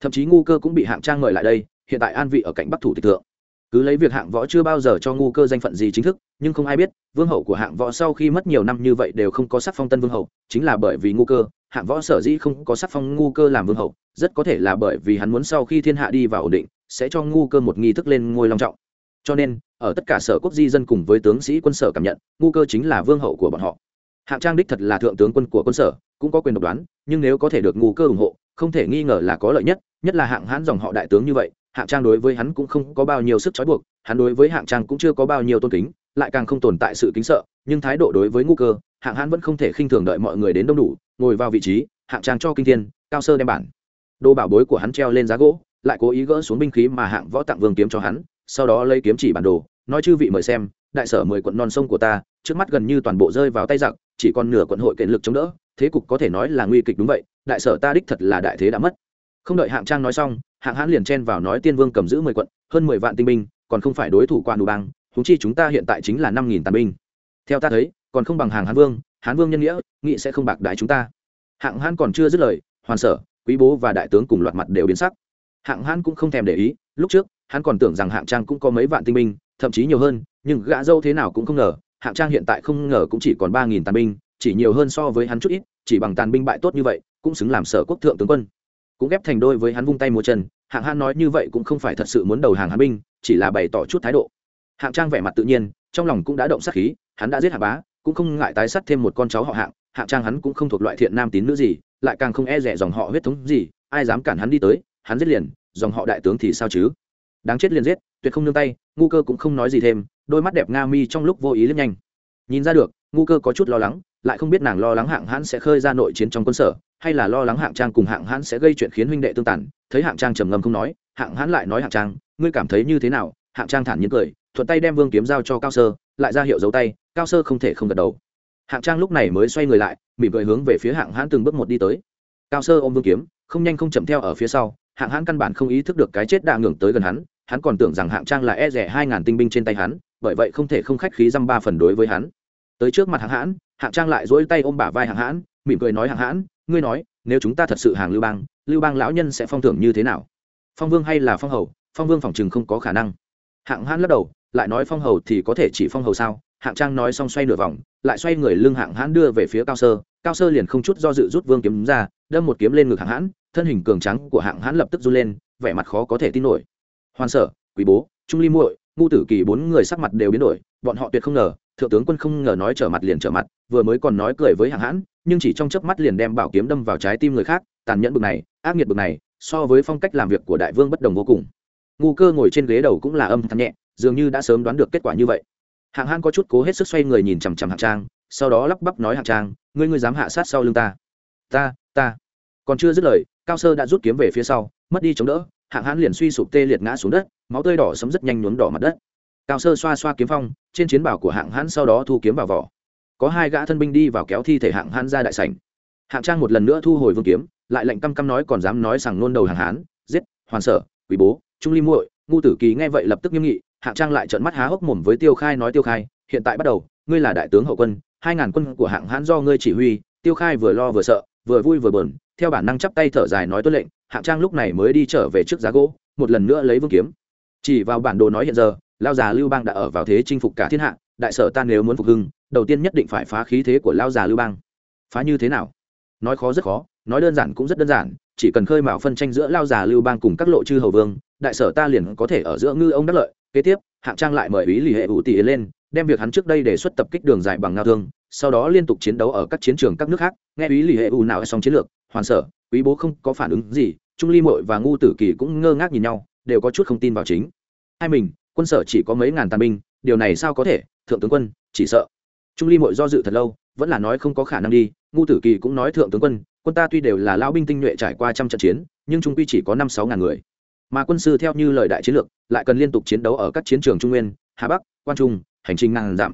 Thậm chí ngu cơ cũng bị hạng trang mời lại đây, hiện tại an vị ở cạnh bắc thủ tịch thượng. Cứ lấy việc hạng võ chưa bao giờ cho ngu cơ danh phận gì chính thức, nhưng không ai biết, vương hậu của hạng võ sau khi mất nhiều năm như vậy đều không có sắc phong tân vương hậu, chính là bởi vì ngu cơ hạng võ sở dĩ không có sắc phong ngu cơ làm vương hậu, rất có thể là bởi vì hắn muốn sau khi thiên hạ đi vào ổn định, sẽ cho ngu cơ một nghi thức lên ngôi long trọng. Cho nên, ở tất cả sở quốc di dân cùng với tướng sĩ quân sở cảm nhận, ngu cơ chính là vương hậu của bọn họ. Hạng trang đích thật là thượng tướng quân của quân sở, cũng có quyền độc đoán, nhưng nếu có thể được ngu cơ ủng hộ, không thể nghi ngờ là có lợi nhất nhất là hạng hãn dòng họ đại tướng như vậy, hạng trang đối với hắn cũng không có bao nhiêu sức trói buộc, hắn đối với hạng trang cũng chưa có bao nhiêu tôn kính, lại càng không tồn tại sự kính sợ, nhưng thái độ đối với ngu cơ, hạng hãn vẫn không thể khinh thường đợi mọi người đến đông đủ ngồi vào vị trí, hạng trang cho kinh thiên, cao sơ đem bản. Đồ bảo bối của hắn treo lên giá gỗ, lại cố ý gỡ xuống binh khí mà hạng võ tặng vương kiếm cho hắn, sau đó lấy kiếm chỉ bản đồ, nói chư vị mời xem, đại sở mười quận non sông của ta, trước mắt gần như toàn bộ rơi vào tay giặc, chỉ còn nửa quận hội kiện lực chống đỡ, thế cục có thể nói là nguy kịch đúng vậy, đại sở ta đích thật là đại thế đã mất. Không đợi hạng trang nói xong, hạng hãn liền chen vào nói tiên vương cầm giữ mười quận, hơn mười vạn tinh binh, còn không phải đối thủ quan đủ bang húng chi chúng ta hiện tại chính là năm nghìn tàn binh. Theo ta thấy, còn không bằng hàng hán vương hán vương nhân nghĩa nghị sẽ không bạc đái chúng ta. Hạng Hán còn chưa dứt lời, hoàn sở, quý bố và đại tướng cùng loạt mặt đều biến sắc. Hạng Hán cũng không thèm để ý, lúc trước, hắn còn tưởng rằng hạng trang cũng có mấy vạn tinh binh, thậm chí nhiều hơn, nhưng gã dâu thế nào cũng không ngờ, hạng trang hiện tại không ngờ cũng chỉ còn ba nghìn tàn binh, chỉ nhiều hơn so với hắn chút ít, chỉ bằng tàn binh bại tốt như vậy, cũng xứng làm sở quốc thượng tướng quân. Cũng ghép thành đôi với hắn vung tay múa chân, hạng Hán nói như vậy cũng không phải thật sự muốn đầu hàng hắn binh, chỉ là bày tỏ chút thái độ. Hạng trang vẻ mặt tự nhiên, trong lòng cũng đã động sát khí, hắn đã giết hạ bá cũng không ngại tái sát thêm một con cháu họ hạng hạng trang hắn cũng không thuộc loại thiện nam tín nữ gì, lại càng không e rẻ dòng họ huyết thống gì, ai dám cản hắn đi tới, hắn giết liền, dòng họ đại tướng thì sao chứ? Đáng chết liền giết, tuyệt không nương tay, ngu cơ cũng không nói gì thêm, đôi mắt đẹp nga mi trong lúc vô ý liếc nhanh. Nhìn ra được, ngu cơ có chút lo lắng, lại không biết nàng lo lắng hạng hãn sẽ khơi ra nội chiến trong quân sở, hay là lo lắng hạng trang cùng hạng hãn sẽ gây chuyện khiến huynh đệ tương tản thấy hạng trang trầm ngâm không nói, hạng hãn lại nói hạng trang, ngươi cảm thấy như thế nào? Hạng trang thản nhiên cười, thuận tay đem vương kiếm giao cho cao sơ lại ra hiệu dấu tay, cao sơ không thể không gật đầu. Hạng trang lúc này mới xoay người lại, mỉm cười hướng về phía hạng hãn từng bước một đi tới. Cao sơ ôm vương kiếm, không nhanh không chậm theo ở phía sau, hạng hãn căn bản không ý thức được cái chết đã ngưỡng tới gần hắn hắn còn tưởng rằng hạng trang là e rẻ hai ngàn tinh binh trên tay hắn, bởi vậy không thể không khách khí dăm ba phần đối với hắn. Tới trước mặt hạng hãn, hạng trang lại dỗi tay ôm bả vai hạng hãn, mỉm cười nói hạng hãn, ngươi nói, nếu chúng ta thật sự hàng lưu bang lưu bang lão nhân sẽ phong thưởng như thế nào? Phong vương hay là phong hầu? Phong vương phòng chừng không có khả năng. Hạng hãn lắc đầu lại nói phong hầu thì có thể chỉ phong hầu sao? Hạng trang nói xong xoay nửa vòng, lại xoay người lưng hạng hãn đưa về phía cao sơ. Cao sơ liền không chút do dự rút vương kiếm ra, đâm một kiếm lên ngực hạng hãn, thân hình cường trắng của hạng hãn lập tức run lên, vẻ mặt khó có thể tin nổi. Hoàn sở, quý bố, trung ly muội, ngu tử kỳ bốn người sắc mặt đều biến đổi, bọn họ tuyệt không ngờ, thượng tướng quân không ngờ nói trở mặt liền trở mặt, vừa mới còn nói cười với hạng hãn, nhưng chỉ trong chớp mắt liền đem bảo kiếm đâm vào trái tim người khác, tàn nhẫn bực này, ác nghiệt bực này, so với phong cách làm việc của đại vương bất đồng vô cùng. Ngu cơ ngồi trên ghế đầu cũng là âm thầm nhẹ dường như đã sớm đoán được kết quả như vậy. Hạng hãn có chút cố hết sức xoay người nhìn chằm chằm hạng trang, sau đó lắp bắp nói hạng trang, ngươi ngươi dám hạ sát sau lưng ta? Ta ta. Còn chưa dứt lời, cao sơ đã rút kiếm về phía sau, mất đi chống đỡ, hạng hãn liền suy sụp tê liệt ngã xuống đất, máu tươi đỏ sấm rất nhanh nhuốm đỏ mặt đất. Cao sơ xoa xoa kiếm phong, trên chiến bảo của hạng hãn sau đó thu kiếm vào vỏ. Có hai gã thân binh đi vào kéo thi thể hạng hãn ra đại sảnh. Hạng trang một lần nữa thu hồi vương kiếm, lại lệnh căm căm nói còn dám nói rằng nôn đầu hàng hán, giết, hoàn sở quý bố, trung ly muội, ngu tử kỳ nghe vậy lập tức nghiêm nghị hạng trang lại trợn mắt há hốc mồm với tiêu khai nói, tiêu khai, hiện tại bắt đầu, ngươi là đại tướng hậu quân, hai ngàn quân của hạng hãn do ngươi chỉ huy. Tiêu khai vừa lo vừa sợ, vừa vui vừa buồn, theo bản năng chắp tay thở dài nói tuân lệnh, hạng trang lúc này mới đi trở về trước giá gỗ, một lần nữa lấy vương kiếm. Chỉ vào bản đồ nói hiện giờ, lao già lưu bang đã ở vào thế chinh phục cả thiên hạ, đại sở ta nếu muốn phục hưng, đầu tiên nhất định phải phá khí thế của lao già lưu bang. Phá như thế nào? Nói khó rất khó, nói đơn giản cũng rất đơn giản, chỉ cần khơi mào phân tranh giữa lao già lưu bang cùng các lộ chư hầu vương, đại sở ta liền có thể ở giữa ngư ông đắc lợi kế tiếp, hạng trang lại mời ý lì hệ ủ tỷ lên, đem việc hắn trước đây đề xuất tập kích đường dài bằng ngao thương, sau đó liên tục chiến đấu ở các chiến trường các nước khác. Nghe ý lì hệ ủ nào xong chiến lược, hoàn sở, quý bố không có phản ứng gì, trung ly mội và ngu tử kỳ cũng ngơ ngác nhìn nhau, đều có chút không tin vào chính. Hai mình, quân sở chỉ có mấy ngàn tàn binh, điều này sao có thể? Thượng tướng quân, chỉ sợ. Trung ly mội do dự thật lâu, vẫn là nói không có khả năng đi. Ngu tử kỳ cũng nói thượng tướng quân quân ta tuy đều là lao binh tinh nhuệ trải qua trăm trận chiến, nhưng trung quy chỉ có năm sáu ngàn người mà quân sư theo như lời đại chiến lược, lại cần liên tục chiến đấu ở các chiến trường trung nguyên, hà bắc, quan trung, hành trình ngàn giảm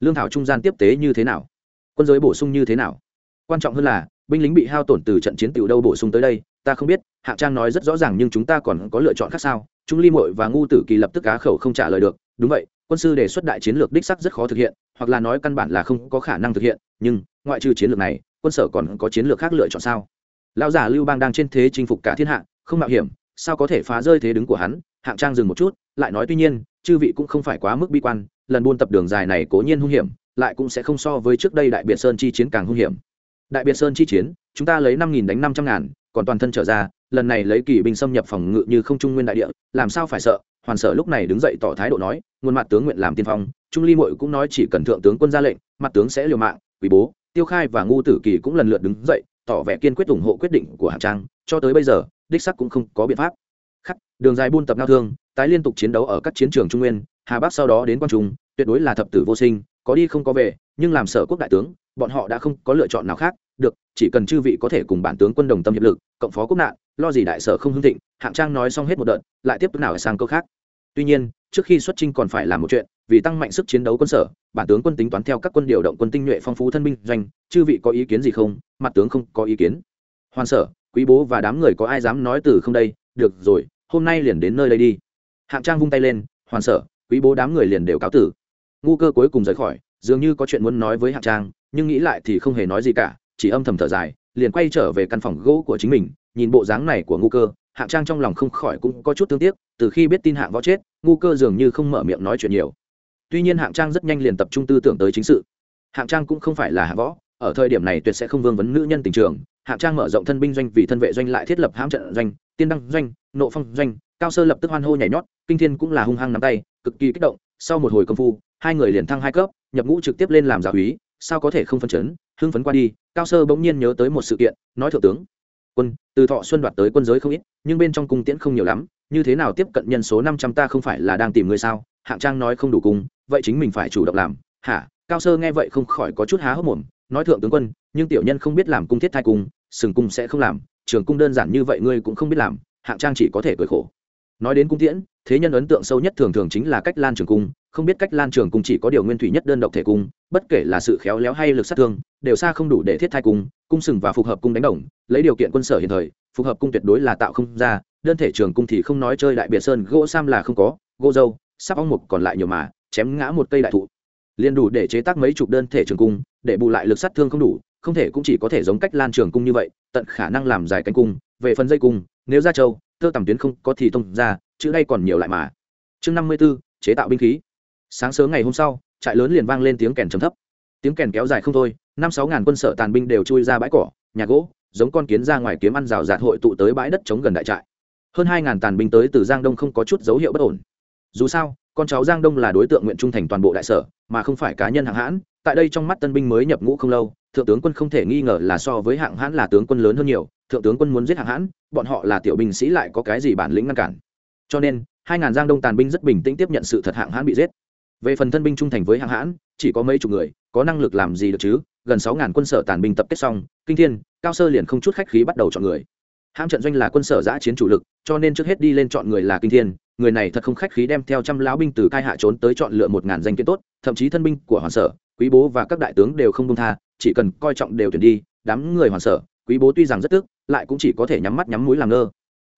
lương thảo trung gian tiếp tế như thế nào? Quân giới bổ sung như thế nào? Quan trọng hơn là, binh lính bị hao tổn từ trận chiến tiểu đâu bổ sung tới đây, ta không biết, Hạ trang nói rất rõ ràng nhưng chúng ta còn có lựa chọn khác sao? Trung ly mội và ngu tử kỳ lập tức cá khẩu không trả lời được. Đúng vậy, quân sư đề xuất đại chiến lược đích sắc rất khó thực hiện, hoặc là nói căn bản là không có khả năng thực hiện, nhưng, ngoại trừ chiến lược này, quân sở còn có chiến lược khác lựa chọn sao? Lão già lưu bang đang trên thế chinh phục cả thiên hạ, không mạo hiểm sao có thể phá rơi thế đứng của hắn? Hạng trang dừng một chút, lại nói tuy nhiên, chư vị cũng không phải quá mức bi quan, lần buôn tập đường dài này cố nhiên hung hiểm, lại cũng sẽ không so với trước đây đại biệt sơn chi chiến càng hung hiểm. Đại biệt sơn chi chiến, chúng ta lấy năm nghìn đánh năm trăm ngàn, còn toàn thân trở ra, lần này lấy kỳ binh xâm nhập phòng ngự như không trung nguyên đại địa, làm sao phải sợ? Hoàn sở lúc này đứng dậy tỏ thái độ nói, nguồn mặt tướng nguyện làm tiên phong, trung ly mội cũng nói chỉ cần thượng tướng quân ra lệnh, mặt tướng sẽ liều mạng quý bố, tiêu khai và ngu tử kỳ cũng lần lượt đứng dậy, tỏ vẻ kiên quyết ủng hộ quyết định của hạng trang, cho tới bây giờ đích sắc cũng không có biện pháp. Khắc, đường dài buôn tập ngao thương, tái liên tục chiến đấu ở các chiến trường trung nguyên, hà bắc sau đó đến quan trung, tuyệt đối là thập tử vô sinh, có đi không có về, nhưng làm sở quốc đại tướng, bọn họ đã không có lựa chọn nào khác, được, chỉ cần chư vị có thể cùng bản tướng quân đồng tâm hiệp lực, cộng phó quốc nạn, lo gì đại sở không hưng thịnh, hạng trang nói xong hết một đợt, lại tiếp tục nào sang câu khác. Tuy nhiên, trước khi xuất chinh còn phải làm một chuyện, vì tăng mạnh sức chiến đấu quân sở, bản tướng quân tính toán theo các quân điều động quân tinh nhuệ phong phú thân binh doanh, chư vị có ý kiến gì không? Mặt tướng không có ý kiến. Hoàn sở quý bố và đám người có ai dám nói từ không đây, được rồi, hôm nay liền đến nơi đây đi. Hạng trang vung tay lên, hoàn sở, quý bố đám người liền đều cáo tử. Ngu cơ cuối cùng rời khỏi, dường như có chuyện muốn nói với hạng trang, nhưng nghĩ lại thì không hề nói gì cả, chỉ âm thầm thở dài, liền quay trở về căn phòng gỗ của chính mình, nhìn bộ dáng này của ngu cơ, hạng trang trong lòng không khỏi cũng có chút thương tiếc, từ khi biết tin hạng võ chết, ngu cơ dường như không mở miệng nói chuyện nhiều. Tuy nhiên hạng trang rất nhanh liền tập trung tư tưởng tới chính sự. Hạng trang cũng không phải là hạng võ ở thời điểm này tuyệt sẽ không vương vấn nữ nhân tình trường, hạng trang mở rộng thân binh doanh vì thân vệ doanh lại thiết lập hãm trận doanh, tiên đăng doanh, nộ phong doanh, cao sơ lập tức hoan hô nhảy nhót, kinh thiên cũng là hung hăng nắm tay, cực kỳ kích động, sau một hồi công phu, hai người liền thăng hai cấp, nhập ngũ trực tiếp lên làm giáo úy sao có thể không phân chấn, hưng phấn qua đi, cao sơ bỗng nhiên nhớ tới một sự kiện, nói thượng tướng, quân, từ thọ xuân đoạt tới quân giới không ít, nhưng bên trong cung tiễn không nhiều lắm, như thế nào tiếp cận nhân số năm trăm ta không phải là đang tìm người sao? Hạng trang nói không đủ cung, vậy chính mình phải chủ động làm. Hả? Cao sơ nghe vậy không khỏi có chút há hốc mồm nói thượng tướng quân, nhưng tiểu nhân không biết làm cung thiết thai cung, sừng cung sẽ không làm, trường cung đơn giản như vậy ngươi cũng không biết làm, hạng trang chỉ có thể cười khổ. Nói đến cung tiễn, thế nhân ấn tượng sâu nhất thường thường chính là cách lan trường cung, không biết cách lan trường cung chỉ có điều nguyên thủy nhất đơn độc thể cung, bất kể là sự khéo léo hay lực sát thương, đều xa không đủ để thiết thai cung cung sừng và phục hợp cung đánh đồng, lấy điều kiện quân sở hiện thời, phục hợp cung tuyệt đối là tạo không ra, đơn thể trường cung thì không nói chơi đại biệt sơn, gỗ sam là không có, gỗ dâu, sắp ong mục còn lại nhiều mà, chém ngã một cây đại thụ. Liền đủ để chế tác mấy chục đơn thể trường cung để bù lại lực sát thương không đủ, không thể cũng chỉ có thể giống cách lan trường cung như vậy, tận khả năng làm dài cánh cung, về phần dây cung, nếu ra châu thơ tầm tuyến không có thì thông ra chữ đây còn nhiều lại mà. Chương năm mươi b ố chế tạo binh khí. Sáng sớm ngày hôm sau, trại lớn liền vang lên tiếng kèn trầm thấp. Tiếng kèn kéo dài không thôi, năm sáu ngàn quân sở tàn binh đều chui ra bãi cỏ, nhà gỗ, giống con kiến ra ngoài kiếm ăn rào rạt hội tụ tới bãi đất chống gần đại trại. Hơn hai ngàn tàn binh tới từ giang đông không có chút dấu hiệu bất ổn. Dù sao con cháu giang đông là đối tượng nguyện trung thành toàn bộ đại sở, mà không phải cá nhân hạng hãn, tại đây trong mắt tân binh mới nhập ngũ không lâu, thượng tướng quân không thể nghi ngờ là so với hạng hãn là tướng quân lớn hơn nhiều, thượng tướng quân muốn giết hạng hãn, bọn họ là tiểu binh sĩ lại có cái gì bản lĩnh ngăn cản. Cho nên, hai ngàn giang đông tàn binh rất bình tĩnh tiếp nhận sự thật hạng hãn bị giết. Về phần thân binh trung thành với hạng hãn, chỉ có mấy chục người, có năng lực làm gì được chứ? Gần sáu ngàn quân sở tàn binh tập kết xong, kinh thiên, cao sơ liền không chút khách khí bắt đầu chọn người. Hãm trận doanh là quân sở giã chiến chủ lực, cho nên trước hết đi lên chọn người là kinh thiên người này thật không khách khí đem theo trăm lão binh từ cai hạ trốn tới chọn lựa một ngàn danh kiến tốt, thậm chí thân binh của hoàng sở, quý bố và các đại tướng đều không công tha, chỉ cần coi trọng đều tuyển đi, đám người hoàng sở, quý bố tuy rằng rất tức, lại cũng chỉ có thể nhắm mắt nhắm mũi làm ngơ.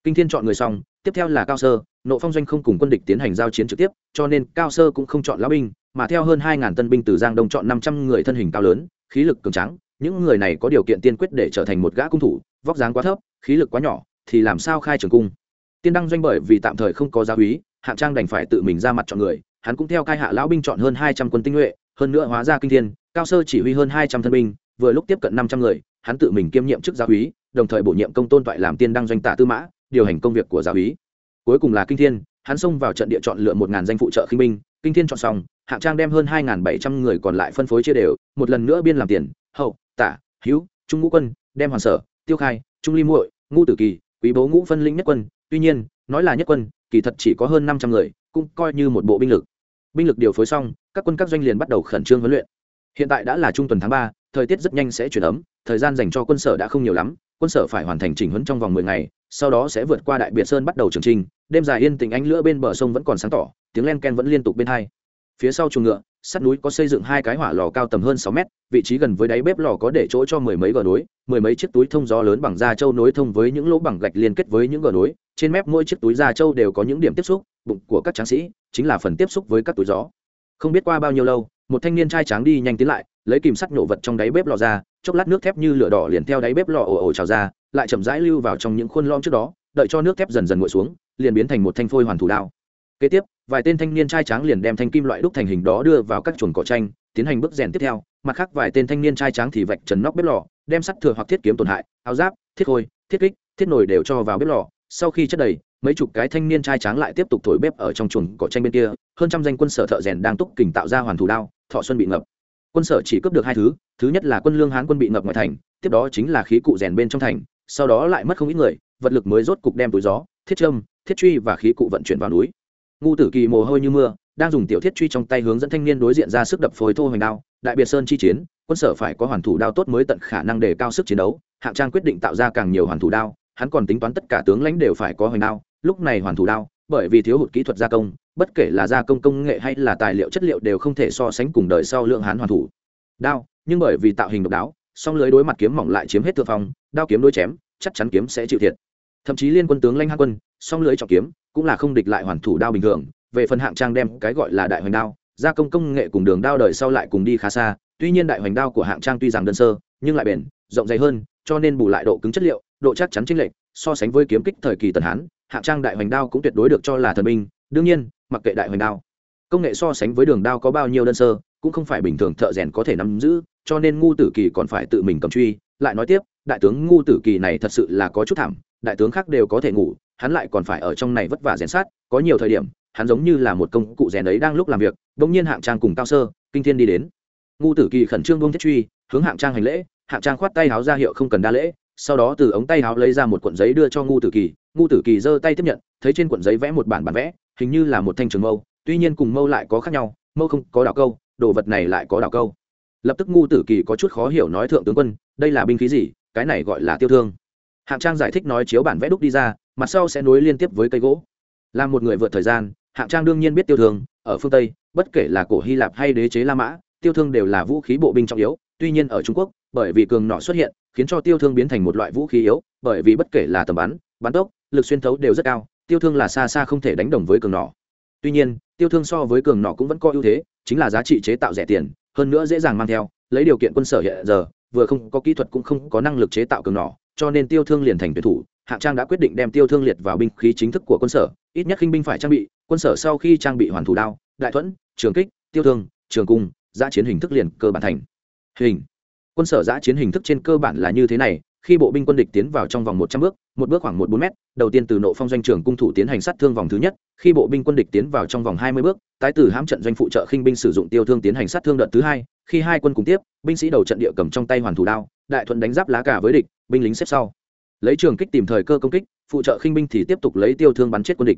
Kinh thiên chọn người xong, tiếp theo là cao sơ, nộ phong doanh không cùng quân địch tiến hành giao chiến trực tiếp, cho nên cao sơ cũng không chọn lão binh, mà theo hơn hai ngàn tân binh từ giang đông chọn năm trăm người thân hình cao lớn, khí lực cường tráng, những người này có điều kiện tiên quyết để trở thành một gã cung thủ, vóc dáng quá thấp, khí lực quá nhỏ, thì làm sao khai trường cung? Tiên đăng doanh bởi vì tạm thời không có gia úy, hạng trang đành phải tự mình ra mặt chọn người. Hắn cũng theo cai hạ lão binh chọn hơn hai trăm quân tinh nhuệ, hơn nữa hóa ra kinh thiên, cao sơ chỉ huy hơn hai trăm thân binh, vừa lúc tiếp cận năm trăm người, hắn tự mình kiêm nhiệm chức gia úy, đồng thời bổ nhiệm công tôn toại làm tiên đăng doanh tả tư mã, điều hành công việc của gia úy. Cuối cùng là kinh thiên, hắn xông vào trận địa chọn lựa một ngàn danh phụ trợ khinh binh. Kinh thiên chọn xong, hạng trang đem hơn hai ngàn bảy trăm người còn lại phân phối chia đều, một lần nữa biên làm tiền, hậu, tả, hữu, trung ngũ quân, đem hoàn sở, tiêu khai, trung ly muội, ngũ tử kỳ, quý bố ngũ phân lĩnh nhất quân tuy nhiên nói là nhất quân kỳ thật chỉ có hơn năm trăm người cũng coi như một bộ binh lực binh lực điều phối xong các quân các doanh liền bắt đầu khẩn trương huấn luyện hiện tại đã là trung tuần tháng ba thời tiết rất nhanh sẽ chuyển ấm thời gian dành cho quân sở đã không nhiều lắm quân sở phải hoàn thành chỉnh huấn trong vòng mười ngày sau đó sẽ vượt qua đại biệt sơn bắt đầu trường trình đêm dài yên tĩnh ánh lửa bên bờ sông vẫn còn sáng tỏ tiếng len ken vẫn liên tục bên hai phía sau chuồng ngựa sắt núi có xây dựng hai cái hỏa lò cao tầm hơn sáu mét vị trí gần với đáy bếp lò có để chỗ cho mười mấy gờ núi, mười mấy chiếc túi thông gió lớn bằng da trâu nối thông với những lỗ bằng gạch liên kết với những gờ núi trên mép mỗi chiếc túi da trâu đều có những điểm tiếp xúc, bụng của các tráng sĩ chính là phần tiếp xúc với các túi gió. Không biết qua bao nhiêu lâu, một thanh niên trai tráng đi nhanh tiến lại, lấy kìm sắt nhổ vật trong đáy bếp lò ra, chốc lát nước thép như lửa đỏ liền theo đáy bếp lò ồ ồ trào ra, lại chậm rãi lưu vào trong những khuôn lom trước đó, đợi cho nước thép dần dần nguội xuống, liền biến thành một thanh phôi hoàn thủ đao. Kế tiếp, vài tên thanh niên trai tráng liền đem thanh kim loại đúc thành hình đó đưa vào các chuồng cỏ tranh, tiến hành bước rèn tiếp theo, mặt khác vài tên thanh niên trai tráng thì vạch trần nóc bếp lò, đem sắt thừa hoặc thiết kiếm tổn hại, áo giáp, thiết khôi, thiết kích, thiết nồi đều cho vào bếp lò sau khi chất đầy, mấy chục cái thanh niên trai tráng lại tiếp tục thổi bếp ở trong chuồng cỏ tranh bên kia, hơn trăm danh quân sở thợ rèn đang túc kình tạo ra hoàn thủ đao, thọ xuân bị ngập. Quân sở chỉ cướp được hai thứ thứ nhất là quân lương hán quân bị ngập ngoài thành, tiếp đó chính là khí cụ rèn bên trong thành, sau đó lại mất không ít người, vật lực mới rốt cục đem túi gió, thiết trâm thiết truy và khí cụ vận chuyển vào núi. Ngu tử kỳ mồ hôi như mưa, đang dùng tiểu thiết truy trong tay hướng dẫn thanh niên đối diện ra sức đập phối thô hoành đao, đại biệt sơn chi chiến, quân sở phải có hoàn thủ đao tốt mới tận khả năng để cao sức chiến đấu, hạng trang quyết định tạo ra càng nhiều hoàn thủ đao hắn còn tính toán tất cả tướng lãnh đều phải có hoành đao, lúc này hoàn thủ đao, bởi vì thiếu hụt kỹ thuật gia công, bất kể là gia công công nghệ hay là tài liệu chất liệu đều không thể so sánh cùng đời sau lượng hán hoàn thủ. Đao, nhưng bởi vì tạo hình độc đáo, song lưới đối mặt kiếm mỏng lại chiếm hết thượng phong, đao kiếm đôi chém, chắc chắn kiếm sẽ chịu thiệt. Thậm chí liên quân tướng lãnh hán quân, song lưới trọng kiếm, cũng là không địch lại hoàn thủ đao bình thường, về phần hạng trang đem cái gọi là đại hoành đao, gia công công nghệ cùng đường đao đời sau lại cùng đi khá xa, tuy nhiên đại hoành đao của hạng trang tuy rằng đơn sơ, nhưng lại bền, rộng dày hơn, cho nên bù lại độ cứng chất liệu độ chắc chắn chính lệnh so sánh với kiếm kích thời kỳ tần hán, hạng trang đại hoành đao cũng tuyệt đối được cho là thần binh. Đương nhiên, mặc kệ đại hoành đao, công nghệ so sánh với đường đao có bao nhiêu đơn sơ, cũng không phải bình thường thợ rèn có thể nắm giữ, cho nên ngu tử kỳ còn phải tự mình cầm truy. Lại nói tiếp, đại tướng ngu tử kỳ này thật sự là có chút thảm, đại tướng khác đều có thể ngủ, hắn lại còn phải ở trong này vất vả rèn sát, có nhiều thời điểm, hắn giống như là một công cụ rèn ấy đang lúc làm việc, bỗng nhiên hạng trang cùng cao sơ, kinh thiên đi đến. Ngu tử kỳ khẩn trương buông thiết truy, hướng hạng trang hành lễ, hạng trang khoát tay háo ra hiệu không cần đa lễ sau đó từ ống tay áo lấy ra một cuộn giấy đưa cho ngu tử kỳ. Ngu tử kỳ giơ tay tiếp nhận, thấy trên cuộn giấy vẽ một bản bản vẽ, hình như là một thanh trường mâu, tuy nhiên cùng mâu lại có khác nhau, mâu không có đảo câu, đồ vật này lại có đảo câu. Lập tức ngu tử kỳ có chút khó hiểu nói thượng tướng quân, đây là binh khí gì, cái này gọi là tiêu thương. Hạng trang giải thích nói chiếu bản vẽ đúc đi ra, mặt sau sẽ nối liên tiếp với cây gỗ. Là một người vượt thời gian, hạng trang đương nhiên biết tiêu thương, ở phương tây, bất kể là cổ hy lạp hay đế chế la mã, tiêu thương đều là vũ khí bộ binh trọng yếu, tuy nhiên ở trung quốc, bởi vì cường nọ xuất hiện khiến cho tiêu thương biến thành một loại vũ khí yếu, bởi vì bất kể là tầm bắn bắn tốc, lực xuyên thấu đều rất cao, tiêu thương là xa xa không thể đánh đồng với cường nọ tuy nhiên, tiêu thương so với cường nọ cũng vẫn có ưu thế, chính là giá trị chế tạo rẻ tiền, hơn nữa dễ dàng mang theo, lấy điều kiện quân sở hiện giờ, vừa không có kỹ thuật cũng không có năng lực chế tạo cường nọ cho nên tiêu thương liền thành tuyển thủ. Hạng trang đã quyết định đem tiêu thương liệt vào binh khí chính thức của quân sở, ít nhất khinh binh phải trang bị, quân sở sau khi trang bị hoàn thủ đao, đại thuẫn, trường kích, tiêu thương, trường cung giã chiến hình thức liền cơ bản thành. Hình quân sở giã chiến hình thức trên cơ bản là như thế này, khi bộ binh quân địch tiến vào trong vòng một trăm bước, một bước khoảng một bốn m đầu tiên từ nộ phong doanh trường cung thủ tiến hành sát thương vòng thứ nhất, khi bộ binh quân địch tiến vào trong vòng hai mươi bước, tái từ hãm trận doanh phụ trợ khinh binh sử dụng tiêu thương tiến hành sát thương đợt thứ hai, khi hai quân cùng tiếp, binh sĩ đầu trận địa cầm trong tay hoàn thủ đao, đại thuận đánh giáp lá cả với địch, binh lính xếp sau. Lấy trường kích tìm thời cơ công kích, phụ trợ khinh binh thì tiếp tục lấy tiêu thương bắn chết quân địch.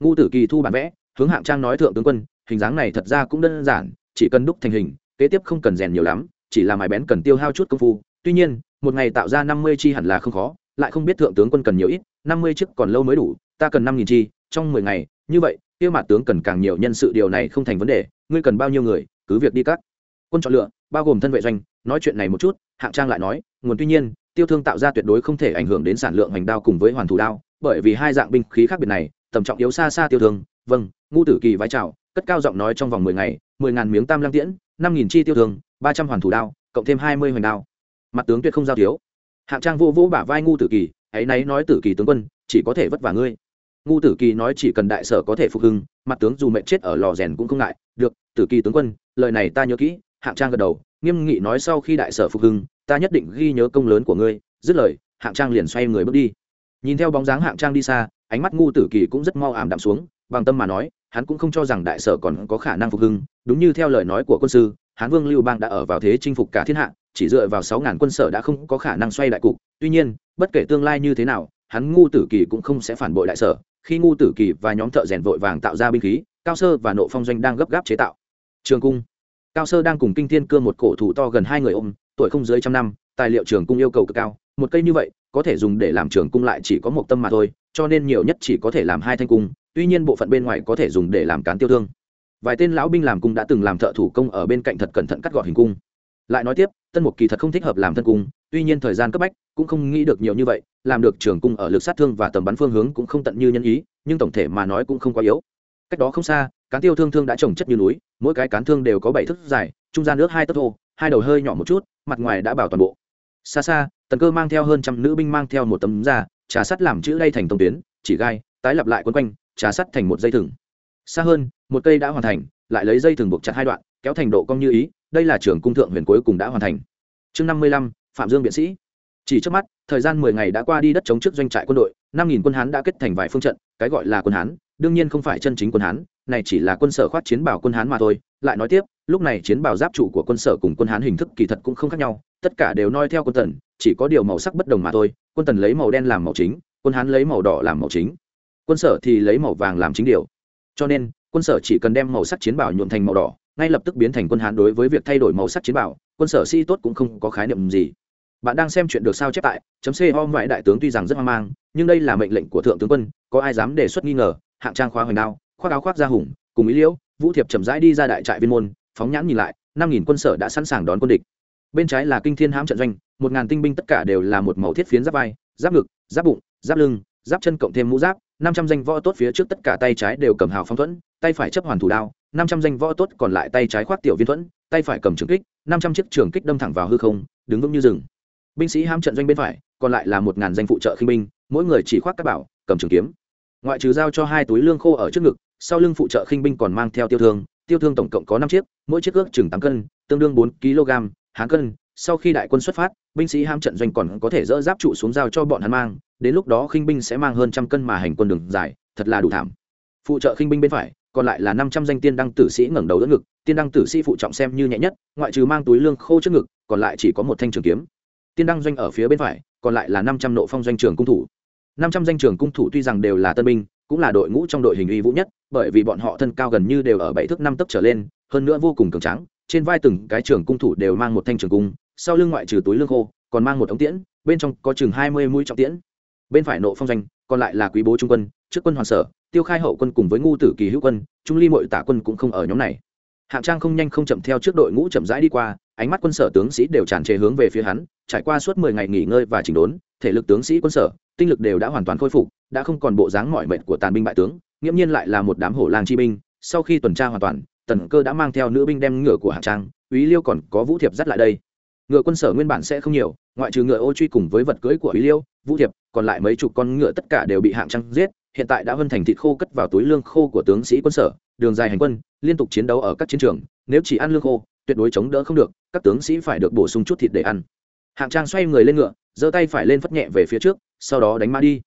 Ngu tử kỳ thu bản vẽ, hướng hạng trang nói thượng tướng quân, hình dáng này thật ra cũng đơn giản, chỉ cần đúc thành hình, kế tiếp không cần rèn nhiều lắm chỉ là mài bén cần tiêu hao chút công phu. Tuy nhiên, một ngày tạo ra năm mươi chi hẳn là không khó, lại không biết thượng tướng quân cần nhiều ít, năm mươi chiếc còn lâu mới đủ, ta cần năm nghìn chi, trong mười ngày. Như vậy tiêu mặt tướng cần càng nhiều nhân sự điều này không thành vấn đề. Ngươi cần bao nhiêu người, cứ việc đi cắt. Quân chọn lựa, bao gồm thân vệ doanh. Nói chuyện này một chút, hạng trang lại nói, nguồn tuy nhiên, tiêu thương tạo ra tuyệt đối không thể ảnh hưởng đến sản lượng hành đao cùng với hoàn thủ đao, bởi vì hai dạng binh khí khác biệt này, tầm trọng yếu xa xa tiêu thương. Vâng ngu tử kỳ vái chào, cất cao giọng nói trong vòng mười ngày, mười ngàn miếng tam lăng tiễn, năm nghìn chi tiêu thương ba trăm hoàn thủ đao, cộng thêm hai mươi hoành đao. Mặt tướng tuyệt không giao thiếu. Hạng trang vô vỗ bả vai ngu tử kỳ ấy náy nói tử kỳ tướng quân, chỉ có thể vất vả ngươi. Ngu tử kỳ nói chỉ cần đại sở có thể phục hưng, mặt tướng dù mệnh chết ở lò rèn cũng không ngại. Được, tử kỳ tướng quân, lời này ta nhớ kỹ, hạng trang gật đầu, nghiêm nghị nói sau khi đại sở phục hưng, ta nhất định ghi nhớ công lớn của ngươi. Dứt lời, hạng trang liền xoay người bước đi. Nhìn theo bóng dáng hạng trang đi xa, ánh mắt ngu tử kỳ cũng rất mau ảm đạm xuống, bằng tâm mà nói, hắn cũng không cho rằng đại sở còn có khả năng phục hưng. Đúng như theo lời nói của quân sư hán vương lưu bang đã ở vào thế chinh phục cả thiên hạ, chỉ dựa vào sáu ngàn quân sở đã không có khả năng xoay đại cục. Tuy nhiên, bất kể tương lai như thế nào, hắn ngu tử kỳ cũng không sẽ phản bội đại sở. Khi ngu tử kỳ và nhóm thợ rèn vội vàng tạo ra binh khí, cao sơ và nộ phong doanh đang gấp gáp chế tạo. Trường cung. Cao sơ đang cùng kinh thiên cưa một cổ thủ to gần hai người ôm, tuổi không dưới trăm năm, tài liệu trường cung yêu cầu cực cao. Một cây như vậy, có thể dùng để làm trường cung lại chỉ có một tâm mà thôi, cho nên nhiều nhất chỉ có thể làm hai thanh cung. Tuy nhiên bộ phận bên ngoài có thể dùng để làm cán tiêu thương vài tên lão binh làm cung đã từng làm thợ thủ công ở bên cạnh thật cẩn thận cắt gọt hình cung. Lại nói tiếp, tân mục kỳ thật không thích hợp làm thân cung, tuy nhiên thời gian cấp bách, cũng không nghĩ được nhiều như vậy, làm được trường cung ở lực sát thương và tầm bắn phương hướng cũng không tận như nhân ý, nhưng tổng thể mà nói cũng không quá yếu. Cách đó không xa, cán tiêu thương thương đã trồng chất như núi, mỗi cái cán thương đều có bảy thước dài, trung gian nước hai tấc thô, hai đầu hơi nhỏ một chút, mặt ngoài đã bảo toàn bộ. Xa xa, tần cơ mang theo hơn trăm nữ binh mang theo một tấm da, trà sắt làm chữ đây thành tông tuyến, chỉ gai, tái lặp lại quấn quanh, trà sắt thành một dây thừng xa hơn, một cây đã hoàn thành, lại lấy dây thừng buộc chặt hai đoạn, kéo thành độ cong như ý, đây là trường cung thượng huyền cuối cùng đã hoàn thành. Chương năm mươi lăm, phạm dương biện sĩ. Chỉ trước mắt, thời gian mười ngày đã qua đi đất chống trước doanh trại quân đội, năm nghìn quân hán đã kết thành vài phương trận, cái gọi là quân hán, đương nhiên không phải chân chính quân hán, này chỉ là quân sở khoát chiến bảo quân hán mà thôi. Lại nói tiếp, lúc này chiến bảo giáp trụ của quân sở cùng quân hán hình thức kỳ thật cũng không khác nhau, tất cả đều noi theo quân tần, chỉ có điều màu sắc bất đồng mà thôi. Quân tần lấy màu đen làm màu chính, quân hán lấy màu đỏ làm màu chính, quân sở thì lấy màu vàng làm chính điều cho nên, quân sở chỉ cần đem màu sắc chiến bảo nhuộm thành màu đỏ, ngay lập tức biến thành quân hán đối với việc thay đổi màu sắc chiến bảo, quân sở sĩ tốt cũng không có khái niệm gì. Bạn đang xem chuyện được sao chép tại chấm c ho ngoại đại tướng tuy rằng rất hoang mang, nhưng đây là mệnh lệnh của thượng tướng quân, có ai dám đề xuất nghi ngờ, hạng trang khóa hoành đao, khoác áo khoác ra hùng, cùng ý liễu, vũ thiệp chậm rãi đi ra đại trại viên môn, phóng nhãn nhìn lại, năm nghìn quân sở đã sẵn sàng đón quân địch. Bên trái là kinh thiên hãm trận doanh, một ngàn tinh binh tất cả đều là một màu thiết phiến giáp vai, giáp ngực, giáp bụng, giáp lưng, giáp chân cộng thêm mũ giáp năm trăm danh võ tốt phía trước tất cả tay trái đều cầm hào phong thuẫn, tay phải chấp hoàn thủ đao, năm trăm danh võ tốt còn lại tay trái khoác tiểu viên thuẫn, tay phải cầm trường kích, năm trăm chiếc trường kích đâm thẳng vào hư không, đứng vững như rừng. Binh sĩ hám trận doanh bên phải, còn lại là một ngàn danh phụ trợ khinh binh, mỗi người chỉ khoác các bảo, cầm trường kiếm. Ngoại trừ giao cho hai túi lương khô ở trước ngực, sau lưng phụ trợ khinh binh còn mang theo tiêu thương tiêu thương tổng cộng có năm chiếc, mỗi chiếc ước chừng tám cân, tương đương bốn kg, hán cân sau khi đại quân xuất phát, binh sĩ ham trận doanh còn có thể dỡ giáp trụ xuống giao cho bọn hắn mang, đến lúc đó khinh binh sẽ mang hơn trăm cân mà hành quân đường dài, thật là đủ thảm. Phụ trợ khinh binh bên phải, còn lại là năm trăm danh tiên đăng tử sĩ ngẩng đầu đỡ ngực, tiên đăng tử sĩ phụ trọng xem như nhẹ nhất, ngoại trừ mang túi lương khô trước ngực, còn lại chỉ có một thanh trường kiếm. Tiên đăng doanh ở phía bên phải, còn lại là năm trăm nộ phong doanh trường cung thủ. Năm trăm danh trường cung thủ tuy rằng đều là tân binh, cũng là đội ngũ trong đội hình uy vũ nhất, bởi vì bọn họ thân cao gần như đều ở bảy thước năm tấc trở lên, hơn nữa vô cùng cường tráng, trên vai từng cái trường cung thủ đều mang một thanh trường cung sau lưng ngoại trừ túi lương khô, còn mang một ống tiễn, bên trong có chừng hai mươi mũi trọng tiễn. Bên phải nộ phong doanh, còn lại là quý bố trung quân, trước quân hoàn sở, tiêu khai hậu quân cùng với ngu tử kỳ hữu quân, trung ly mội tả quân cũng không ở nhóm này. Hạng trang không nhanh không chậm theo trước đội ngũ chậm rãi đi qua, ánh mắt quân sở tướng sĩ đều tràn trề hướng về phía hắn, trải qua suốt mười ngày nghỉ ngơi và chỉnh đốn, thể lực tướng sĩ quân sở, tinh lực đều đã hoàn toàn khôi phục, đã không còn bộ dáng mỏi mệt của tàn binh bại tướng, nghiễm nhiên lại là một đám hổ lang chi binh. Sau khi tuần tra hoàn toàn, tần cơ đã mang theo nữ binh đem ngựa của hạng trang, úy liêu còn có vũ thiệp dắt lại đây ngựa quân sở nguyên bản sẽ không nhiều, ngoại trừ ngựa ô truy cùng với vật cưới của ý liêu, vũ thiệp, còn lại mấy chục con ngựa tất cả đều bị hạng trang giết, hiện tại đã hơn thành thịt khô cất vào túi lương khô của tướng sĩ quân sở, đường dài hành quân, liên tục chiến đấu ở các chiến trường, nếu chỉ ăn lương khô, tuyệt đối chống đỡ không được, các tướng sĩ phải được bổ sung chút thịt để ăn. Hạng trang xoay người lên ngựa, giơ tay phải lên phất nhẹ về phía trước, sau đó đánh mã đi.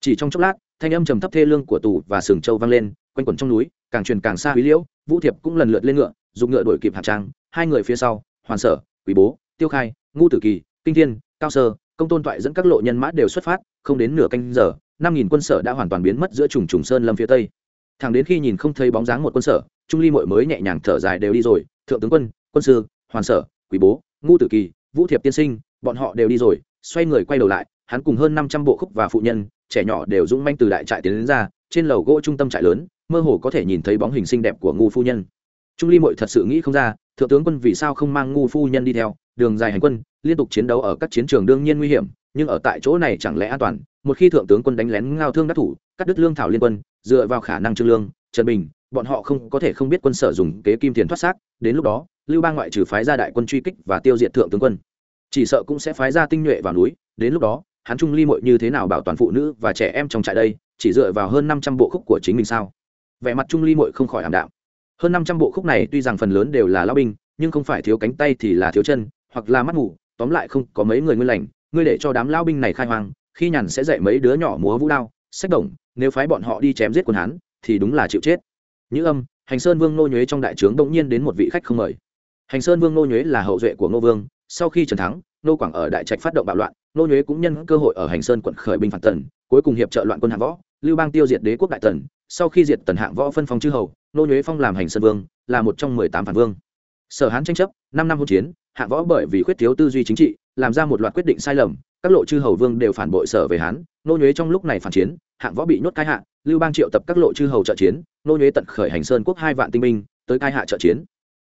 Chỉ trong chốc lát, thanh âm trầm thấp thê lương của tù và sừng châu vang lên, quanh quẩn trong núi, càng truyền càng xa húy liễu vũ thiệp cũng lần lượt lên ngựa, dùng ngựa đuổi kịp hạng trang, hai người phía sau, hoàn sở, quý bố tiêu khai ngu tử kỳ, kinh thiên, cao sơ, công tôn toại dẫn các lộ nhân mã đều xuất phát, không đến nửa canh giờ, năm nghìn quân sở đã hoàn toàn biến mất giữa trùng trùng sơn lâm phía tây. Thẳng đến khi nhìn không thấy bóng dáng một quân sở, trung ly mội mới nhẹ nhàng thở dài đều đi rồi, thượng tướng quân quân sư, hoàn sở quý bố ngu tử kỳ, vũ thiệp tiên sinh, bọn họ đều đi rồi, xoay người quay đầu lại, hắn cùng hơn năm trăm bộ khúc và phụ nhân, trẻ nhỏ đều dũng manh từ đại trại tiến đến ra, trên lầu gỗ trung tâm trại lớn, mơ hồ có thể nhìn thấy bóng hình xinh đẹp của ngu phu nhân. Trung ly mội thật sự nghĩ không ra, thượng tướng quân vì sao không mang ngu phu nhân đi theo đường dài hành quân, liên tục chiến đấu ở các chiến trường đương nhiên nguy hiểm, nhưng ở tại chỗ này chẳng lẽ an toàn? Một khi thượng tướng quân đánh lén ngao thương đắc thủ, cắt đứt lương thảo liên quân, dựa vào khả năng trương lương, trần bình, bọn họ không có thể không biết quân sở dùng kế kim tiền thoát xác, đến lúc đó, lưu bang ngoại trừ phái ra đại quân truy kích và tiêu diệt thượng tướng quân, chỉ sợ cũng sẽ phái ra tinh nhuệ vào núi, đến lúc đó, hắn trung ly mội như thế nào bảo toàn phụ nữ và trẻ em trong trại đây, chỉ dựa vào hơn năm trăm bộ khúc của chính mình sao? Vẻ mặt trung ly mội không khỏi ảm đạm. Hơn năm trăm bộ khúc này tuy rằng phần lớn đều là lao binh, nhưng không phải thiếu cánh tay thì là thiếu chân hoặc là mắt ngủ, tóm lại không có mấy người nguyên lành, ngươi để cho đám lao binh này khai hoang, khi nhàn sẽ dạy mấy đứa nhỏ múa vũ đao, sách đồng nếu phái bọn họ đi chém giết quân hán, thì đúng là chịu chết. Như âm, hành sơn vương nô nhuế trong đại trướng bỗng nhiên đến một vị khách không mời. Hành sơn vương nô nhuế là hậu duệ của ngô vương, sau khi trần thắng, nô quảng ở đại trạch phát động bạo loạn, nô nhuế cũng nhân cơ hội ở hành sơn quận khởi binh phản tần, cuối cùng hiệp trợ loạn quân hạng võ, lưu bang tiêu diệt đế quốc đại tần. Sau khi diệt tần hạng võ phân phong chư hầu, nô nhuế phong làm hành sơn vương, là một trong mười tám phản vương. Sở hán tranh chấp, năm năm hỗn chiến hạng võ bởi vì khuyết thiếu tư duy chính trị, làm ra một loạt quyết định sai lầm, các lộ chư hầu vương đều phản bội sở về hán nô nhuế trong lúc này phản chiến hạng võ bị nhốt cai hạ, lưu bang triệu tập các lộ chư hầu trợ chiến, nô nhuế tận khởi hành sơn quốc hai vạn tinh binh, tới cai hạ trợ chiến.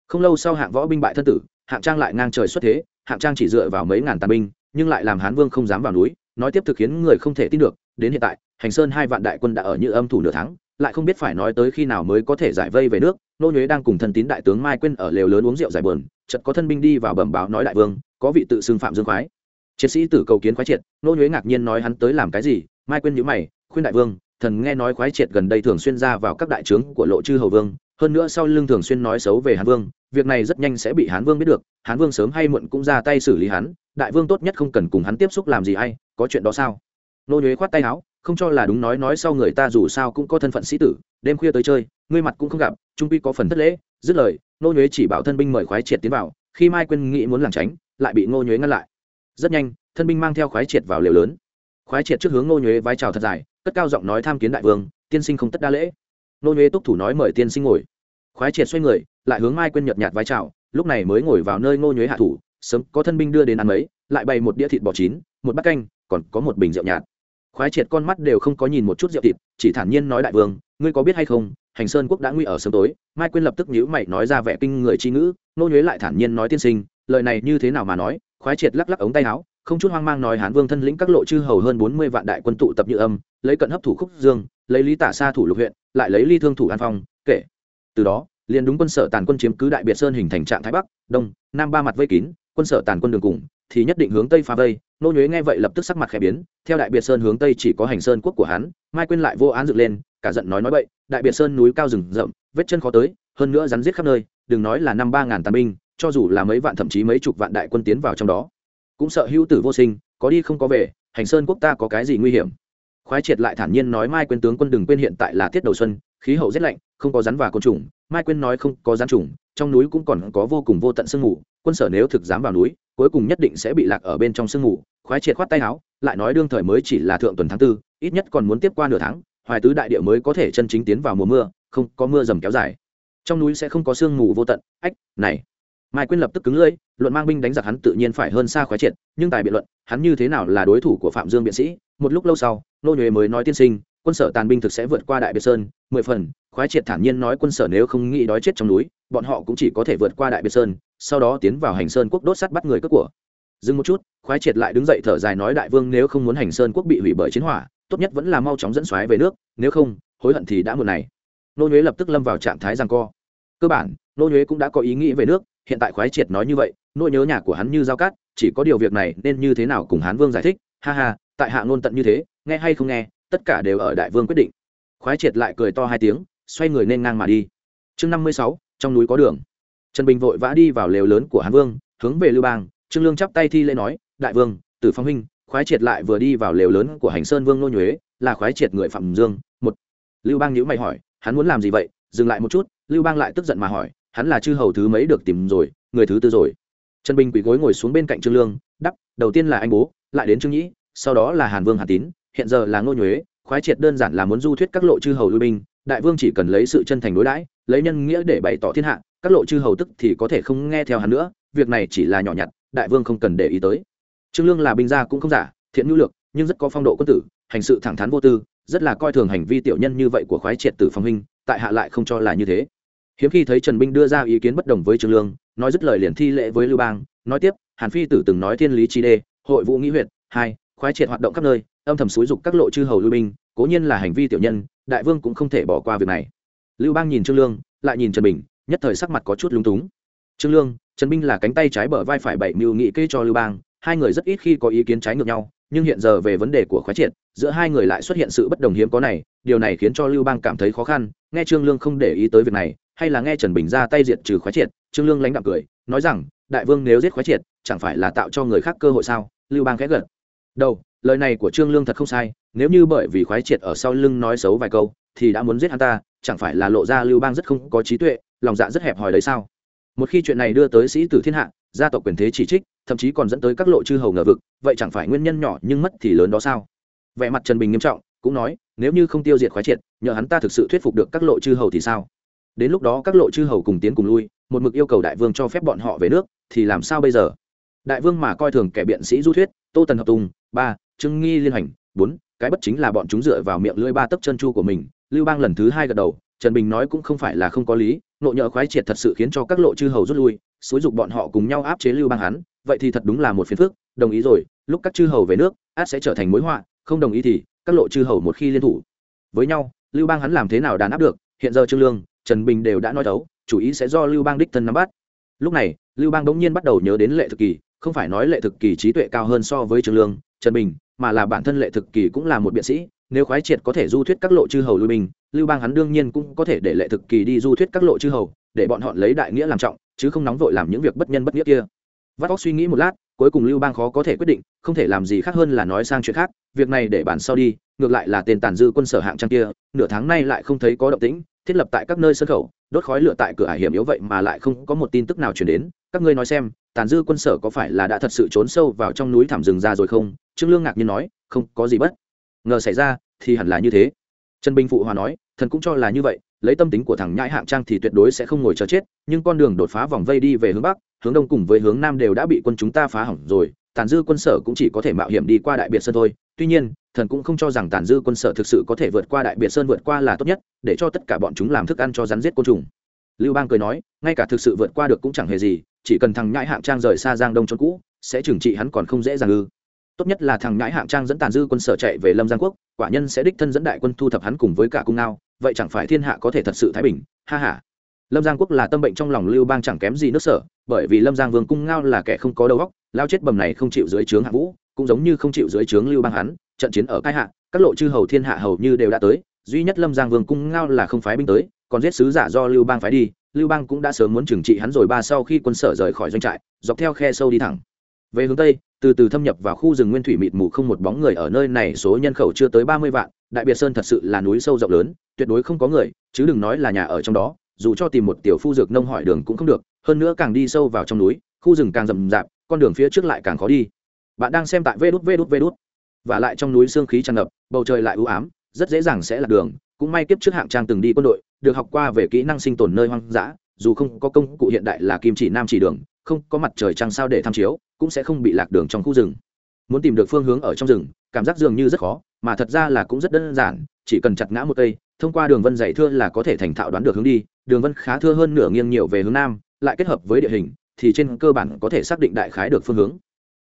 Không lâu sau hạng võ binh bại thân tử, hạng trang lại ngang trời xuất thế, hạng trang chỉ dựa vào mấy ngàn tàn binh, nhưng lại làm hán vương không dám vào núi, nói tiếp thực khiến người không thể tin được, đến hiện tại, hành sơn hai vạn đại quân đã ở như âm thủ nửa tháng, lại không biết phải nói tới khi nào mới có thể giải vây về nước, nô nhuế đang cùng thân tín đại tướng mai quên ở lều lớn uống rượu giải bờn chợt có thân binh đi vào bẩm báo nói đại vương, có vị tự xưng phạm dương khoái. Chiến sĩ tử cầu kiến khoái triệt, nô nhuế ngạc nhiên nói hắn tới làm cái gì, mai quên nhữ mày, khuyên đại vương, thần nghe nói khoái triệt gần đây thường xuyên ra vào các đại trướng của lộ chư hầu vương, hơn nữa sau lưng thường xuyên nói xấu về hán vương, việc này rất nhanh sẽ bị hán vương biết được, hán vương sớm hay muộn cũng ra tay xử lý hắn, đại vương tốt nhất không cần cùng hắn tiếp xúc làm gì hay có chuyện đó sao? Nô nhuế khoát tay áo, không cho là đúng nói nói sau người ta dù sao cũng có thân phận sĩ tử, đêm khuya tới chơi ngươi mặt cũng không gặp, trung quy có phần thất lễ. Dứt lời nô nhuế chỉ bảo thân binh mời khoái triệt tiến vào. Khi mai quên nghĩ muốn lảng tránh, lại bị nô nhuế ngăn lại. Rất nhanh, thân binh mang theo khoái triệt vào lều lớn. Khoái triệt trước hướng nô nhuế vai trào thật dài, cất cao giọng nói tham kiến đại vương, tiên sinh không tất đa lễ. Nô nhuế túc thủ nói mời tiên sinh ngồi. Khoái triệt xoay người, lại hướng mai quên nhợt nhạt vai trào lúc này mới ngồi vào nơi nô nhuế hạ thủ, sớm có thân binh đưa đến ăn mấy, lại bày một đĩa thịt bò chín, một bát canh, còn có một bình rượu nhạt. Khoái triệt con mắt đều không có nhìn một chút rượu thịt, chỉ thản nhiên nói đại vương, ngươi có biết hay không hành sơn quốc đã nguy ở sớm tối. Mai quyên lập tức nhíu mày nói ra vẻ kinh người chi ngữ, nô nhuế lại thản nhiên nói tiên sinh, lời này như thế nào mà nói, khoái triệt lắc lắc ống tay áo, không chút hoang mang nói hán vương thân lĩnh các lộ chư hầu hơn bốn mươi vạn đại quân tụ tập như âm, lấy cận hấp thủ khúc dương, lấy lý tả xa thủ lục huyện, lại lấy ly thương thủ an phong, kể. Từ đó, liền đúng quân sở tàn quân chiếm cứ đại biệt sơn hình thành trạng thái bắc, đông, nam ba mặt vây kín, quân sở tàn quân đường cùng, thì nhất định hướng tây phá vây. Nô nhuế nghe vậy lập tức sắc mặt khẽ biến, theo đại biệt sơn hướng tây chỉ có hành sơn quốc của hắn, mai quên lại vô án dựng lên cả giận nói nói bậy, đại biệt sơn núi cao rừng rậm, vết chân khó tới, hơn nữa rắn giết khắp nơi, đừng nói là năm ba ngàn tàn binh, cho dù là mấy vạn thậm chí mấy chục vạn đại quân tiến vào trong đó. Cũng sợ hữu tử vô sinh, có đi không có về, hành sơn quốc ta có cái gì nguy hiểm? Khoái triệt lại thản nhiên nói mai quên tướng quân đừng quên hiện tại là tiết đầu xuân, khí hậu rét lạnh, không có rắn và côn trùng, mai quên nói không có rắn trùng, trong núi cũng còn có vô cùng vô tận sương mù, quân sở nếu thực dám vào núi, cuối cùng nhất định sẽ bị lạc ở bên trong sương mù. Khoái triệt khoát tay áo, lại nói đương thời mới chỉ là thượng tuần tháng tư, ít nhất còn muốn tiếp qua nửa tháng hoài tứ đại địa mới có thể chân chính tiến vào mùa mưa, không có mưa dầm kéo dài. Trong núi sẽ không có sương mù vô tận. Ách, này. Mai quyên lập tức cứng lưỡi, luận mang binh đánh giặc hắn tự nhiên phải hơn xa khoái triệt, nhưng tại biện luận, hắn như thế nào là đối thủ của phạm dương biện sĩ? Một lúc lâu sau, nô nhuế mới nói tiên sinh, quân sở tàn binh thực sẽ vượt qua đại biệt sơn. Mười phần, khoái triệt thản nhiên nói quân sở nếu không nghĩ đói chết trong núi, bọn họ cũng chỉ có thể vượt qua đại biệt sơn, sau đó tiến vào hành sơn quốc đốt sắt bắt người cướp của. Dừng một chút, khoái triệt lại đứng dậy thở dài nói đại vương nếu không muốn hành sơn quốc bị hủy bởi chiến hỏa tốt nhất vẫn là mau chóng dẫn xoáy về nước, nếu không, hối hận thì đã muộn này. Nô nhuế lập tức lâm vào trạng thái rằng co. Cơ bản, nô nhuế cũng đã có ý nghĩ về nước, hiện tại khoái triệt nói như vậy, nỗi nhớ nhà của hắn như giao cát chỉ có điều việc này nên như thế nào cùng hán vương giải thích, ha ha, tại hạ ngôn tận như thế, nghe hay không nghe, tất cả đều ở đại vương quyết định. Khoái triệt lại cười to hai tiếng, xoay người nên ngang mà đi. Chương năm mươi sáu, trong núi có đường. Trần bình vội vã đi vào lều lớn của hán vương, hướng về lưu bang, trương lương chắp tay thi lễ nói, đại vương, tử phong huynh khoái triệt lại vừa đi vào lều lớn của hành sơn vương nô nhuế, là khoái triệt người phạm dương, một. Lưu bang nhữ mày hỏi, hắn muốn làm gì vậy? Dừng lại một chút, lưu bang lại tức giận mà hỏi, hắn là chư hầu thứ mấy được tìm rồi, người thứ tư rồi. Trần bình quỳ gối ngồi xuống bên cạnh trương lương, đắp, đầu tiên là anh bố, lại đến trương nhĩ, sau đó là hàn vương hà tín, hiện giờ là ngô nhuế, khoái triệt đơn giản là muốn du thuyết các lộ chư hầu lưu binh, đại vương chỉ cần lấy sự chân thành đối đãi, lấy nhân nghĩa để bày tỏ thiên hạ, các lộ chư hầu tức thì có thể không nghe theo hắn nữa, việc này chỉ là nhỏ nhặt, đại vương không cần để ý tới trương lương là binh gia cũng không giả, thiện nhu lược, nhưng rất có phong độ quân tử, hành sự thẳng thắn vô tư, rất là coi thường hành vi tiểu nhân như vậy của khoái triệt tử phong huynh, tại hạ lại không cho là như thế. Hiếm khi thấy trần binh đưa ra ý kiến bất đồng với trương lương, nói dứt lời liền thi lễ với lưu bang, nói tiếp, hàn phi tử từng nói thiên lý chi đê, hội vũ nghĩ huyện hai, khoái triệt hoạt động khắp nơi, âm thầm xúi dục các lộ chư hầu lưu binh, cố nhiên là hành vi tiểu nhân, đại vương cũng không thể bỏ qua việc này. Lưu bang nhìn trương lương, lại nhìn trần bình, nhất thời sắc mặt có chút lúng túng. Trương lương, trần binh là cánh tay trái bờ vai phải bảy mưu nghị kê cho lưu bang hai người rất ít khi có ý kiến trái ngược nhau, nhưng hiện giờ về vấn đề của khoái triệt, giữa hai người lại xuất hiện sự bất đồng hiếm có này, điều này khiến cho lưu bang cảm thấy khó khăn, nghe trương lương không để ý tới việc này, hay là nghe trần bình ra tay diệt trừ khoái triệt, trương lương lãnh đạm cười, nói rằng, đại vương nếu giết khoái triệt, chẳng phải là tạo cho người khác cơ hội sao? Lưu bang khẽ gật đầu, lời này của trương lương thật không sai, nếu như bởi vì khoái triệt ở sau lưng nói xấu vài câu, thì đã muốn giết hắn ta, chẳng phải là lộ ra lưu bang rất không có trí tuệ, lòng dạ rất hẹp hòi đấy sao? Một khi chuyện này đưa tới sĩ tử thiên hạ, gia tộc quyền thế chỉ trích, thậm chí còn dẫn tới các lộ chư hầu ngờ vực, vậy chẳng phải nguyên nhân nhỏ nhưng mất thì lớn đó sao? Vẻ mặt trần bình nghiêm trọng, cũng nói, nếu như không tiêu diệt khoái triệt, nhờ hắn ta thực sự thuyết phục được các lộ chư hầu thì sao? Đến lúc đó các lộ chư hầu cùng tiến cùng lui, một mực yêu cầu đại vương cho phép bọn họ về nước, thì làm sao bây giờ? Đại vương mà coi thường kẻ biện sĩ du thuyết, tô tần hợp tùng, ba trưng nghi liên hành bốn, cái bất chính là bọn chúng dựa vào miệng lưỡi ba tấc chân chu của mình, lưu bang lần thứ hai gật đầu, trần bình nói cũng không phải là không có lý nộ nhỡ khoái triệt thật sự khiến cho các lộ chư hầu rút lui, xúi dục bọn họ cùng nhau áp chế lưu bang hắn vậy thì thật đúng là một phiền phức, đồng ý rồi, lúc các chư hầu về nước, át sẽ trở thành mối họa, không đồng ý thì các lộ chư hầu một khi liên thủ. Với nhau, lưu bang hắn làm thế nào đàn áp được, hiện giờ trương lương, trần bình đều đã nói thấu chủ ý sẽ do lưu bang đích thân nắm bắt. Lúc này, lưu bang bỗng nhiên bắt đầu nhớ đến lệ thực kỳ, không phải nói lệ thực kỳ trí tuệ cao hơn so với trương lương, trần bình, mà là bản thân lệ thực kỳ cũng là một biện sĩ nếu khoái triệt có thể du thuyết các lộ chư hầu lui binh, lưu bang hắn đương nhiên cũng có thể để lệ thực kỳ đi du thuyết các lộ chư hầu, để bọn họ lấy đại nghĩa làm trọng, chứ không nóng vội làm những việc bất nhân bất nghĩa kia. Vắt óc suy nghĩ một lát, cuối cùng lưu bang khó có thể quyết định, không thể làm gì khác hơn là nói sang chuyện khác, việc này để bản sau đi, ngược lại là tên tàn dư quân sở hạng trang kia, nửa tháng nay lại không thấy có động tĩnh, thiết lập tại các nơi sân khẩu, đốt khói lửa tại cửa ải hiểm yếu vậy mà lại không có một tin tức nào chuyển đến. Các ngươi nói xem, tàn dư quân sở có phải là đã thật sự trốn sâu vào trong núi thảm rừng ra rồi không? Trương lương ngạc nhiên nói, không có gì bất ngờ xảy ra thì hẳn là như thế. Trần bình phụ hòa nói, thần cũng cho là như vậy, lấy tâm tính của thằng nhãi hạng trang thì tuyệt đối sẽ không ngồi chờ chết, nhưng con đường đột phá vòng vây đi về hướng bắc, hướng đông cùng với hướng nam đều đã bị quân chúng ta phá hỏng rồi, tàn dư quân sở cũng chỉ có thể mạo hiểm đi qua đại biệt sơn thôi. Tuy nhiên, thần cũng không cho rằng tàn dư quân sở thực sự có thể vượt qua đại biệt sơn vượt qua là tốt nhất, để cho tất cả bọn chúng làm thức ăn cho rắn giết côn trùng. Lưu bang cười nói, ngay cả thực sự vượt qua được cũng chẳng hề gì, chỉ cần thằng nhãi hạng trang rời xa giang đông trốn cũ, sẽ trừng trị hắn còn không dễ dàng ư tốt nhất là thằng nhãi hạng trang dẫn tàn dư quân sở chạy về lâm giang quốc, quả nhân sẽ đích thân dẫn đại quân thu thập hắn cùng với cả cung ngao, vậy chẳng phải thiên hạ có thể thật sự thái bình, ha ha. Lâm giang quốc là tâm bệnh trong lòng lưu bang chẳng kém gì nước sở, bởi vì lâm giang vương cung ngao là kẻ không có đầu óc, lao chết bầm này không chịu dưới trướng hạ vũ, cũng giống như không chịu dưới trướng lưu bang hắn, trận chiến ở cai hạ, các lộ chư hầu thiên hạ hầu như đều đã tới, duy nhất lâm giang vương cung ngao là không phái binh tới, còn giết sứ giả do lưu bang phái đi, lưu bang cũng đã sớm muốn trừng trị hắn rồi ba sau khi quân sở rời khỏi doanh trại, dọc theo khe sâu đi thẳng. Về hướng tây từ từ thâm nhập vào khu rừng nguyên thủy mịt mù không một bóng người ở nơi này, số nhân khẩu chưa tới ba mươi vạn, đại biệt sơn thật sự là núi sâu rộng lớn, tuyệt đối không có người, chứ đừng nói là nhà ở trong đó, dù cho tìm một tiểu phu dược nông hỏi đường cũng không được, hơn nữa càng đi sâu vào trong núi, khu rừng càng rậm rạp, con đường phía trước lại càng khó đi. Bạn đang xem tại vê đút vê đút vê đút và lại trong núi sương khí tràn ngập, bầu trời lại u ám, rất dễ dàng sẽ lạc đường, cũng may kiếp trước hạng trang từng đi quân đội, được học qua về kỹ năng sinh tồn nơi hoang dã, dù không có công cụ hiện đại là kim chỉ nam chỉ đường không có mặt trời trăng sao để tham chiếu, cũng sẽ không bị lạc đường trong khu rừng. Muốn tìm được phương hướng ở trong rừng, cảm giác dường như rất khó, mà thật ra là cũng rất đơn giản, chỉ cần chặt ngã một cây, thông qua đường vân dày thưa là có thể thành thạo đoán được hướng đi, đường vân khá thưa hơn nửa nghiêng nhiều về hướng nam, lại kết hợp với địa hình, thì trên cơ bản có thể xác định đại khái được phương hướng.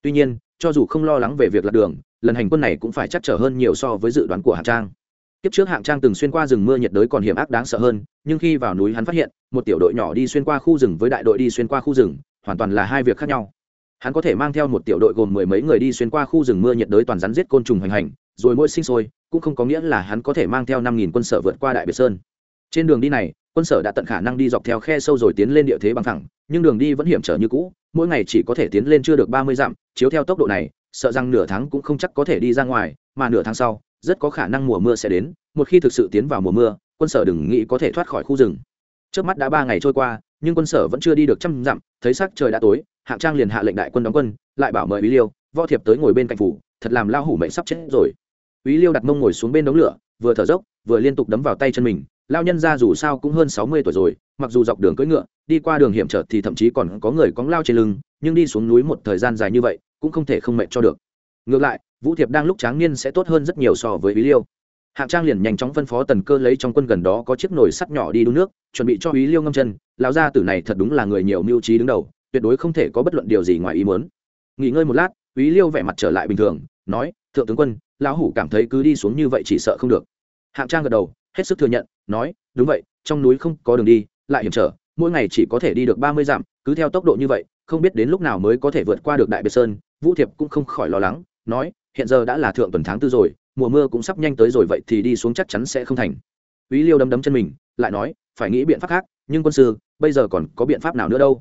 Tuy nhiên, cho dù không lo lắng về việc lạc đường, lần hành quân này cũng phải chắc trở hơn nhiều so với dự đoán của hạng trang. Kiếp trước hạng trang từng xuyên qua rừng mưa nhiệt đới còn hiểm ác đáng sợ hơn, nhưng khi vào núi hắn phát hiện, một tiểu đội nhỏ đi xuyên qua khu rừng với đại đội đi xuyên qua khu rừng hoàn toàn là hai việc khác nhau. Hắn có thể mang theo một tiểu đội gồm mười mấy người đi xuyên qua khu rừng mưa nhiệt đới toàn rắn giết côn trùng hoành hành, rồi mỗi sinh sôi, cũng không có nghĩa là hắn có thể mang theo năm nghìn quân sở vượt qua đại biệt sơn. Trên đường đi này, quân sở đã tận khả năng đi dọc theo khe sâu rồi tiến lên địa thế bằng thẳng, nhưng đường đi vẫn hiểm trở như cũ, mỗi ngày chỉ có thể tiến lên chưa được ba mươi dặm, chiếu theo tốc độ này, sợ rằng nửa tháng cũng không chắc có thể đi ra ngoài, mà nửa tháng sau, rất có khả năng mùa mưa sẽ đến, một khi thực sự tiến vào mùa mưa, quân sở đừng nghĩ có thể thoát khỏi khu rừng. Trước mắt đã ba ngày trôi qua nhưng quân sở vẫn chưa đi được trăm dặm, thấy sắc trời đã tối, hạng trang liền hạ lệnh đại quân đóng quân, lại bảo mời ý liêu, võ thiệp tới ngồi bên cạnh phủ, thật làm lao hủ mệnh sắp chết rồi. Ý liêu đặt mông ngồi xuống bên đống lửa, vừa thở dốc, vừa liên tục đấm vào tay chân mình lao nhân ra dù sao cũng hơn sáu mươi tuổi rồi, mặc dù dọc đường cưỡi ngựa, đi qua đường hiểm trở thì thậm chí còn có người cóng lao trên lưng, nhưng đi xuống núi một thời gian dài như vậy, cũng không thể không mệt cho được. Ngược lại, vũ thiệp đang lúc tráng niên sẽ tốt hơn rất nhiều so với ý liêu hạng trang liền nhanh chóng phân phó tần cơ lấy trong quân gần đó có chiếc nồi sắt nhỏ đi đun nước, chuẩn bị cho ý liêu ngâm chân. Lão gia tử này thật đúng là người nhiều mưu trí đứng đầu, tuyệt đối không thể có bất luận điều gì ngoài ý muốn. Nghỉ ngơi một lát ý liêu vẻ mặt trở lại bình thường, nói, thượng tướng quân, lão hủ cảm thấy cứ đi xuống như vậy chỉ sợ không được. Hạng trang gật đầu, hết sức thừa nhận, nói, đúng vậy, trong núi không có đường đi, lại hiểm trở, mỗi ngày chỉ có thể đi được ba mươi dặm, cứ theo tốc độ như vậy, không biết đến lúc nào mới có thể vượt qua được đại biệt sơn. Vũ thiệp cũng không khỏi lo lắng, nói, hiện giờ đã là thượng tuần tháng tư rồi mùa mưa cũng sắp nhanh tới rồi vậy thì đi xuống chắc chắn sẽ không thành ý Liêu đấm đấm chân mình, lại nói, phải nghĩ biện pháp khác, nhưng quân sư, bây giờ còn có biện pháp nào nữa đâu?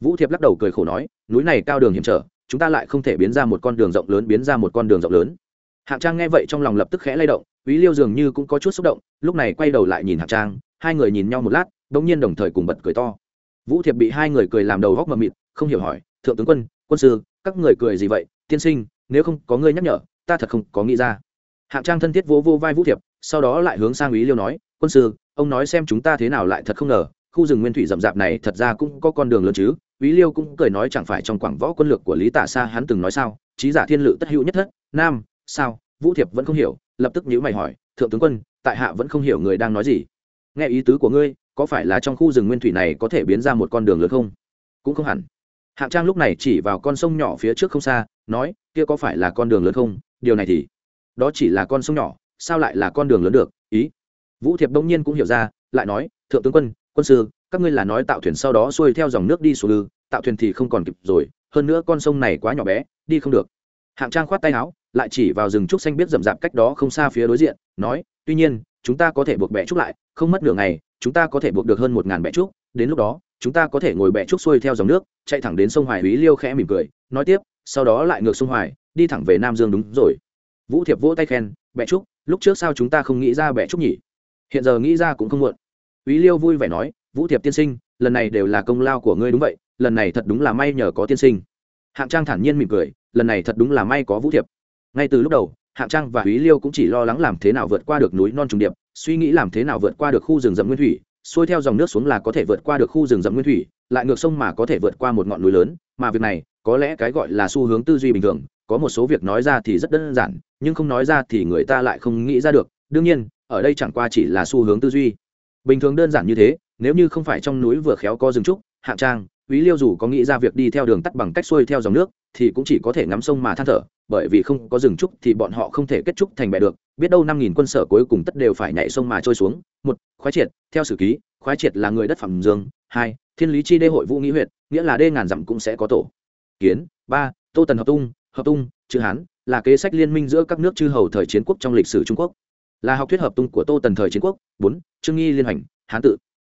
Vũ Thiệp lắc đầu cười khổ nói, núi này cao đường hiểm trở, chúng ta lại không thể biến ra một con đường rộng lớn biến ra một con đường rộng lớn. Hạng Trang nghe vậy trong lòng lập tức khẽ lay động, ý Liêu dường như cũng có chút xúc động, lúc này quay đầu lại nhìn Hạng Trang, hai người nhìn nhau một lát, đột nhiên đồng thời cùng bật cười to. Vũ Thiệp bị hai người cười làm đầu góc mờ mịt, không hiểu hỏi, "Thượng tướng quân, quân sư, các người cười gì vậy? Tiên sinh, nếu không có ngươi nhắc nhở, ta thật không có nghĩ ra." Hạng trang thân thiết vỗ vô, vô vai vũ thiệp sau đó lại hướng sang ý liêu nói quân sư ông nói xem chúng ta thế nào lại thật không ngờ khu rừng nguyên thủy rậm rạp này thật ra cũng có con đường lớn chứ. Ý liêu cũng cười nói chẳng phải trong quảng võ quân lược của lý tả Sa hắn từng nói sao trí giả thiên lự tất hữu nhất thất nam sao? Vũ thiệp vẫn không hiểu lập tức nhữ mày hỏi thượng tướng quân tại hạ vẫn không hiểu người đang nói gì? Nghe ý tứ của ngươi có phải là trong khu rừng nguyên thủy này có thể biến ra một con đường lớn không? Cũng không hẳn. Hạng trang lúc này chỉ vào con sông nhỏ phía trước không xa nói kia có phải là con đường lớn không? Điều này thì đó chỉ là con sông nhỏ, sao lại là con đường lớn được? Ý. Vũ thiệp đông nhiên cũng hiểu ra, lại nói, thượng tướng quân quân sư, các ngươi là nói tạo thuyền sau đó xuôi theo dòng nước đi xuống ư? Tạo thuyền thì không còn kịp rồi, hơn nữa con sông này quá nhỏ bé, đi không được. Hạng trang khoát tay áo, lại chỉ vào rừng trúc xanh biết rậm rạp cách đó không xa phía đối diện, nói, tuy nhiên, chúng ta có thể buộc bẹ trúc lại, không mất nửa ngày, chúng ta có thể buộc được hơn một ngàn bẹ trúc, đến lúc đó, chúng ta có thể ngồi bẹ trúc xuôi theo dòng nước, chạy thẳng đến sông hoài. Húy liêu khẽ mỉm cười, nói tiếp, sau đó lại ngược sông hoài, đi thẳng về nam dương đúng rồi vũ thiệp vỗ tay khen bẹ trúc lúc trước sao chúng ta không nghĩ ra bẹ trúc nhỉ hiện giờ nghĩ ra cũng không muộn ý Liêu vui vẻ nói, "Vũ Thiệp tiên sinh, lần này đều là công lao của ngươi đúng vậy, lần này thật đúng là may nhờ có tiên sinh." Hạng Trang thản nhiên mỉm cười, lần này thật đúng là may có Vũ Thiệp. Ngay từ lúc đầu, Hạng Trang và ý Liêu cũng chỉ lo lắng làm thế nào vượt qua được núi non trùng điệp, suy nghĩ làm thế nào vượt qua được khu rừng rậm nguyên thủy, xuôi theo dòng nước xuống là có thể vượt qua được khu rừng rậm nguyên thủy, lại ngược sông mà có thể vượt qua một ngọn núi lớn, mà việc này, có lẽ cái gọi là xu hướng tư duy bình thường, có một số việc nói ra thì rất đơn giản nhưng không nói ra thì người ta lại không nghĩ ra được đương nhiên ở đây chẳng qua chỉ là xu hướng tư duy bình thường đơn giản như thế nếu như không phải trong núi vừa khéo có rừng trúc hạng trang Úy Liêu dù có nghĩ ra việc đi theo đường tắt bằng cách xuôi theo dòng nước, thì cũng chỉ có thể ngắm sông mà than thở, bởi vì không có rừng trúc thì bọn họ không thể kết trúc thành bè được, biết đâu năm nghìn quân sở cuối cùng tất đều phải nhảy sông mà trôi xuống. Một, khoái triệt, theo sử ký, khoái triệt là người đất phẩm dương. Hai, thiên lý chi đê hội vũ nghĩ huyện, nghĩa là đê ngàn dặm cũng sẽ có tổ. Kiến. Ba, Tô Tần hợp tung, hợp tung chữ hán là kế sách liên minh giữa các nước chư hầu thời chiến quốc trong lịch sử trung quốc. Là học thuyết hợp tung của tô tần thời chiến quốc. Bốn trương nghi liên hành hán tự.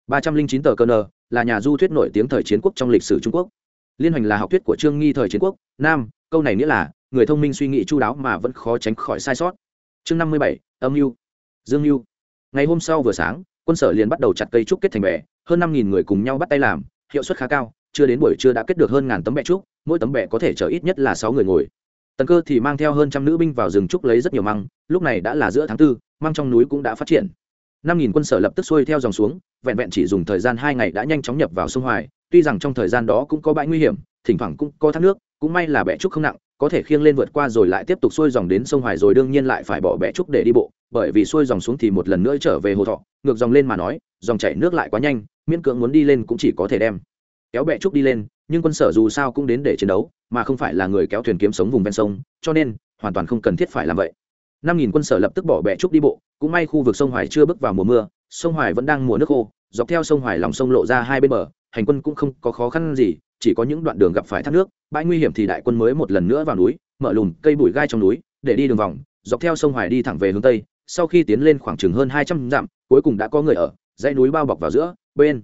Ba trăm linh chín tờ cơ nờ là nhà du thuyết nổi tiếng thời chiến quốc trong lịch sử trung quốc. Liên hoành là học thuyết của trương nghi thời chiến quốc. Nam câu này nghĩa là người thông minh suy nghĩ chu đáo mà vẫn khó tránh khỏi sai sót. Chương năm mươi bảy âm mưu. Dương mưu. Ngày hôm sau vừa sáng quân sở liền bắt đầu chặt cây trúc kết thành bè, hơn năm nghìn người cùng nhau bắt tay làm, hiệu suất khá cao, chưa đến buổi trưa đã kết được hơn ngàn tấm bè trúc, mỗi tấm bè có thể chở ít nhất là sáu người ngồi. Tần cơ thì mang theo hơn trăm nữ binh vào rừng trúc lấy rất nhiều măng, lúc này đã là giữa tháng tư, măng trong núi cũng đã phát triển. Năm nghìn quân sở lập tức xuôi theo dòng xuống, vẹn vẹn chỉ dùng thời gian hai ngày đã nhanh chóng nhập vào sông hoài, tuy rằng trong thời gian đó cũng có bãi nguy hiểm, thỉnh thoảng cũng có thác nước, cũng may là bè trúc không nặng, có thể khiêng lên vượt qua rồi lại tiếp tục xuôi dòng đến sông hoài rồi đương nhiên lại phải bỏ bè trúc để đi bộ bởi vì xuôi dòng xuống thì một lần nữa trở về hồ thọ, ngược dòng lên mà nói, dòng chảy nước lại quá nhanh, miễn cưỡng muốn đi lên cũng chỉ có thể đem kéo bẹ trúc đi lên, nhưng quân sở dù sao cũng đến để chiến đấu, mà không phải là người kéo thuyền kiếm sống vùng ven sông, cho nên hoàn toàn không cần thiết phải làm vậy. Năm nghìn quân sở lập tức bỏ bẹ trúc đi bộ, cũng may khu vực sông hoài chưa bước vào mùa mưa, sông hoài vẫn đang mùa nước khô, dọc theo sông hoài lòng sông lộ ra hai bên bờ, hành quân cũng không có khó khăn gì, chỉ có những đoạn đường gặp phải thác nước, bãi nguy hiểm thì đại quân mới một lần nữa vào núi, mở lùn cây bụi gai trong núi, để đi đường vòng, dọc theo sông hoài đi thẳng về hướng tây sau khi tiến lên khoảng chừng hơn hai trăm dặm, cuối cùng đã có người ở, dãy núi bao bọc vào giữa, bên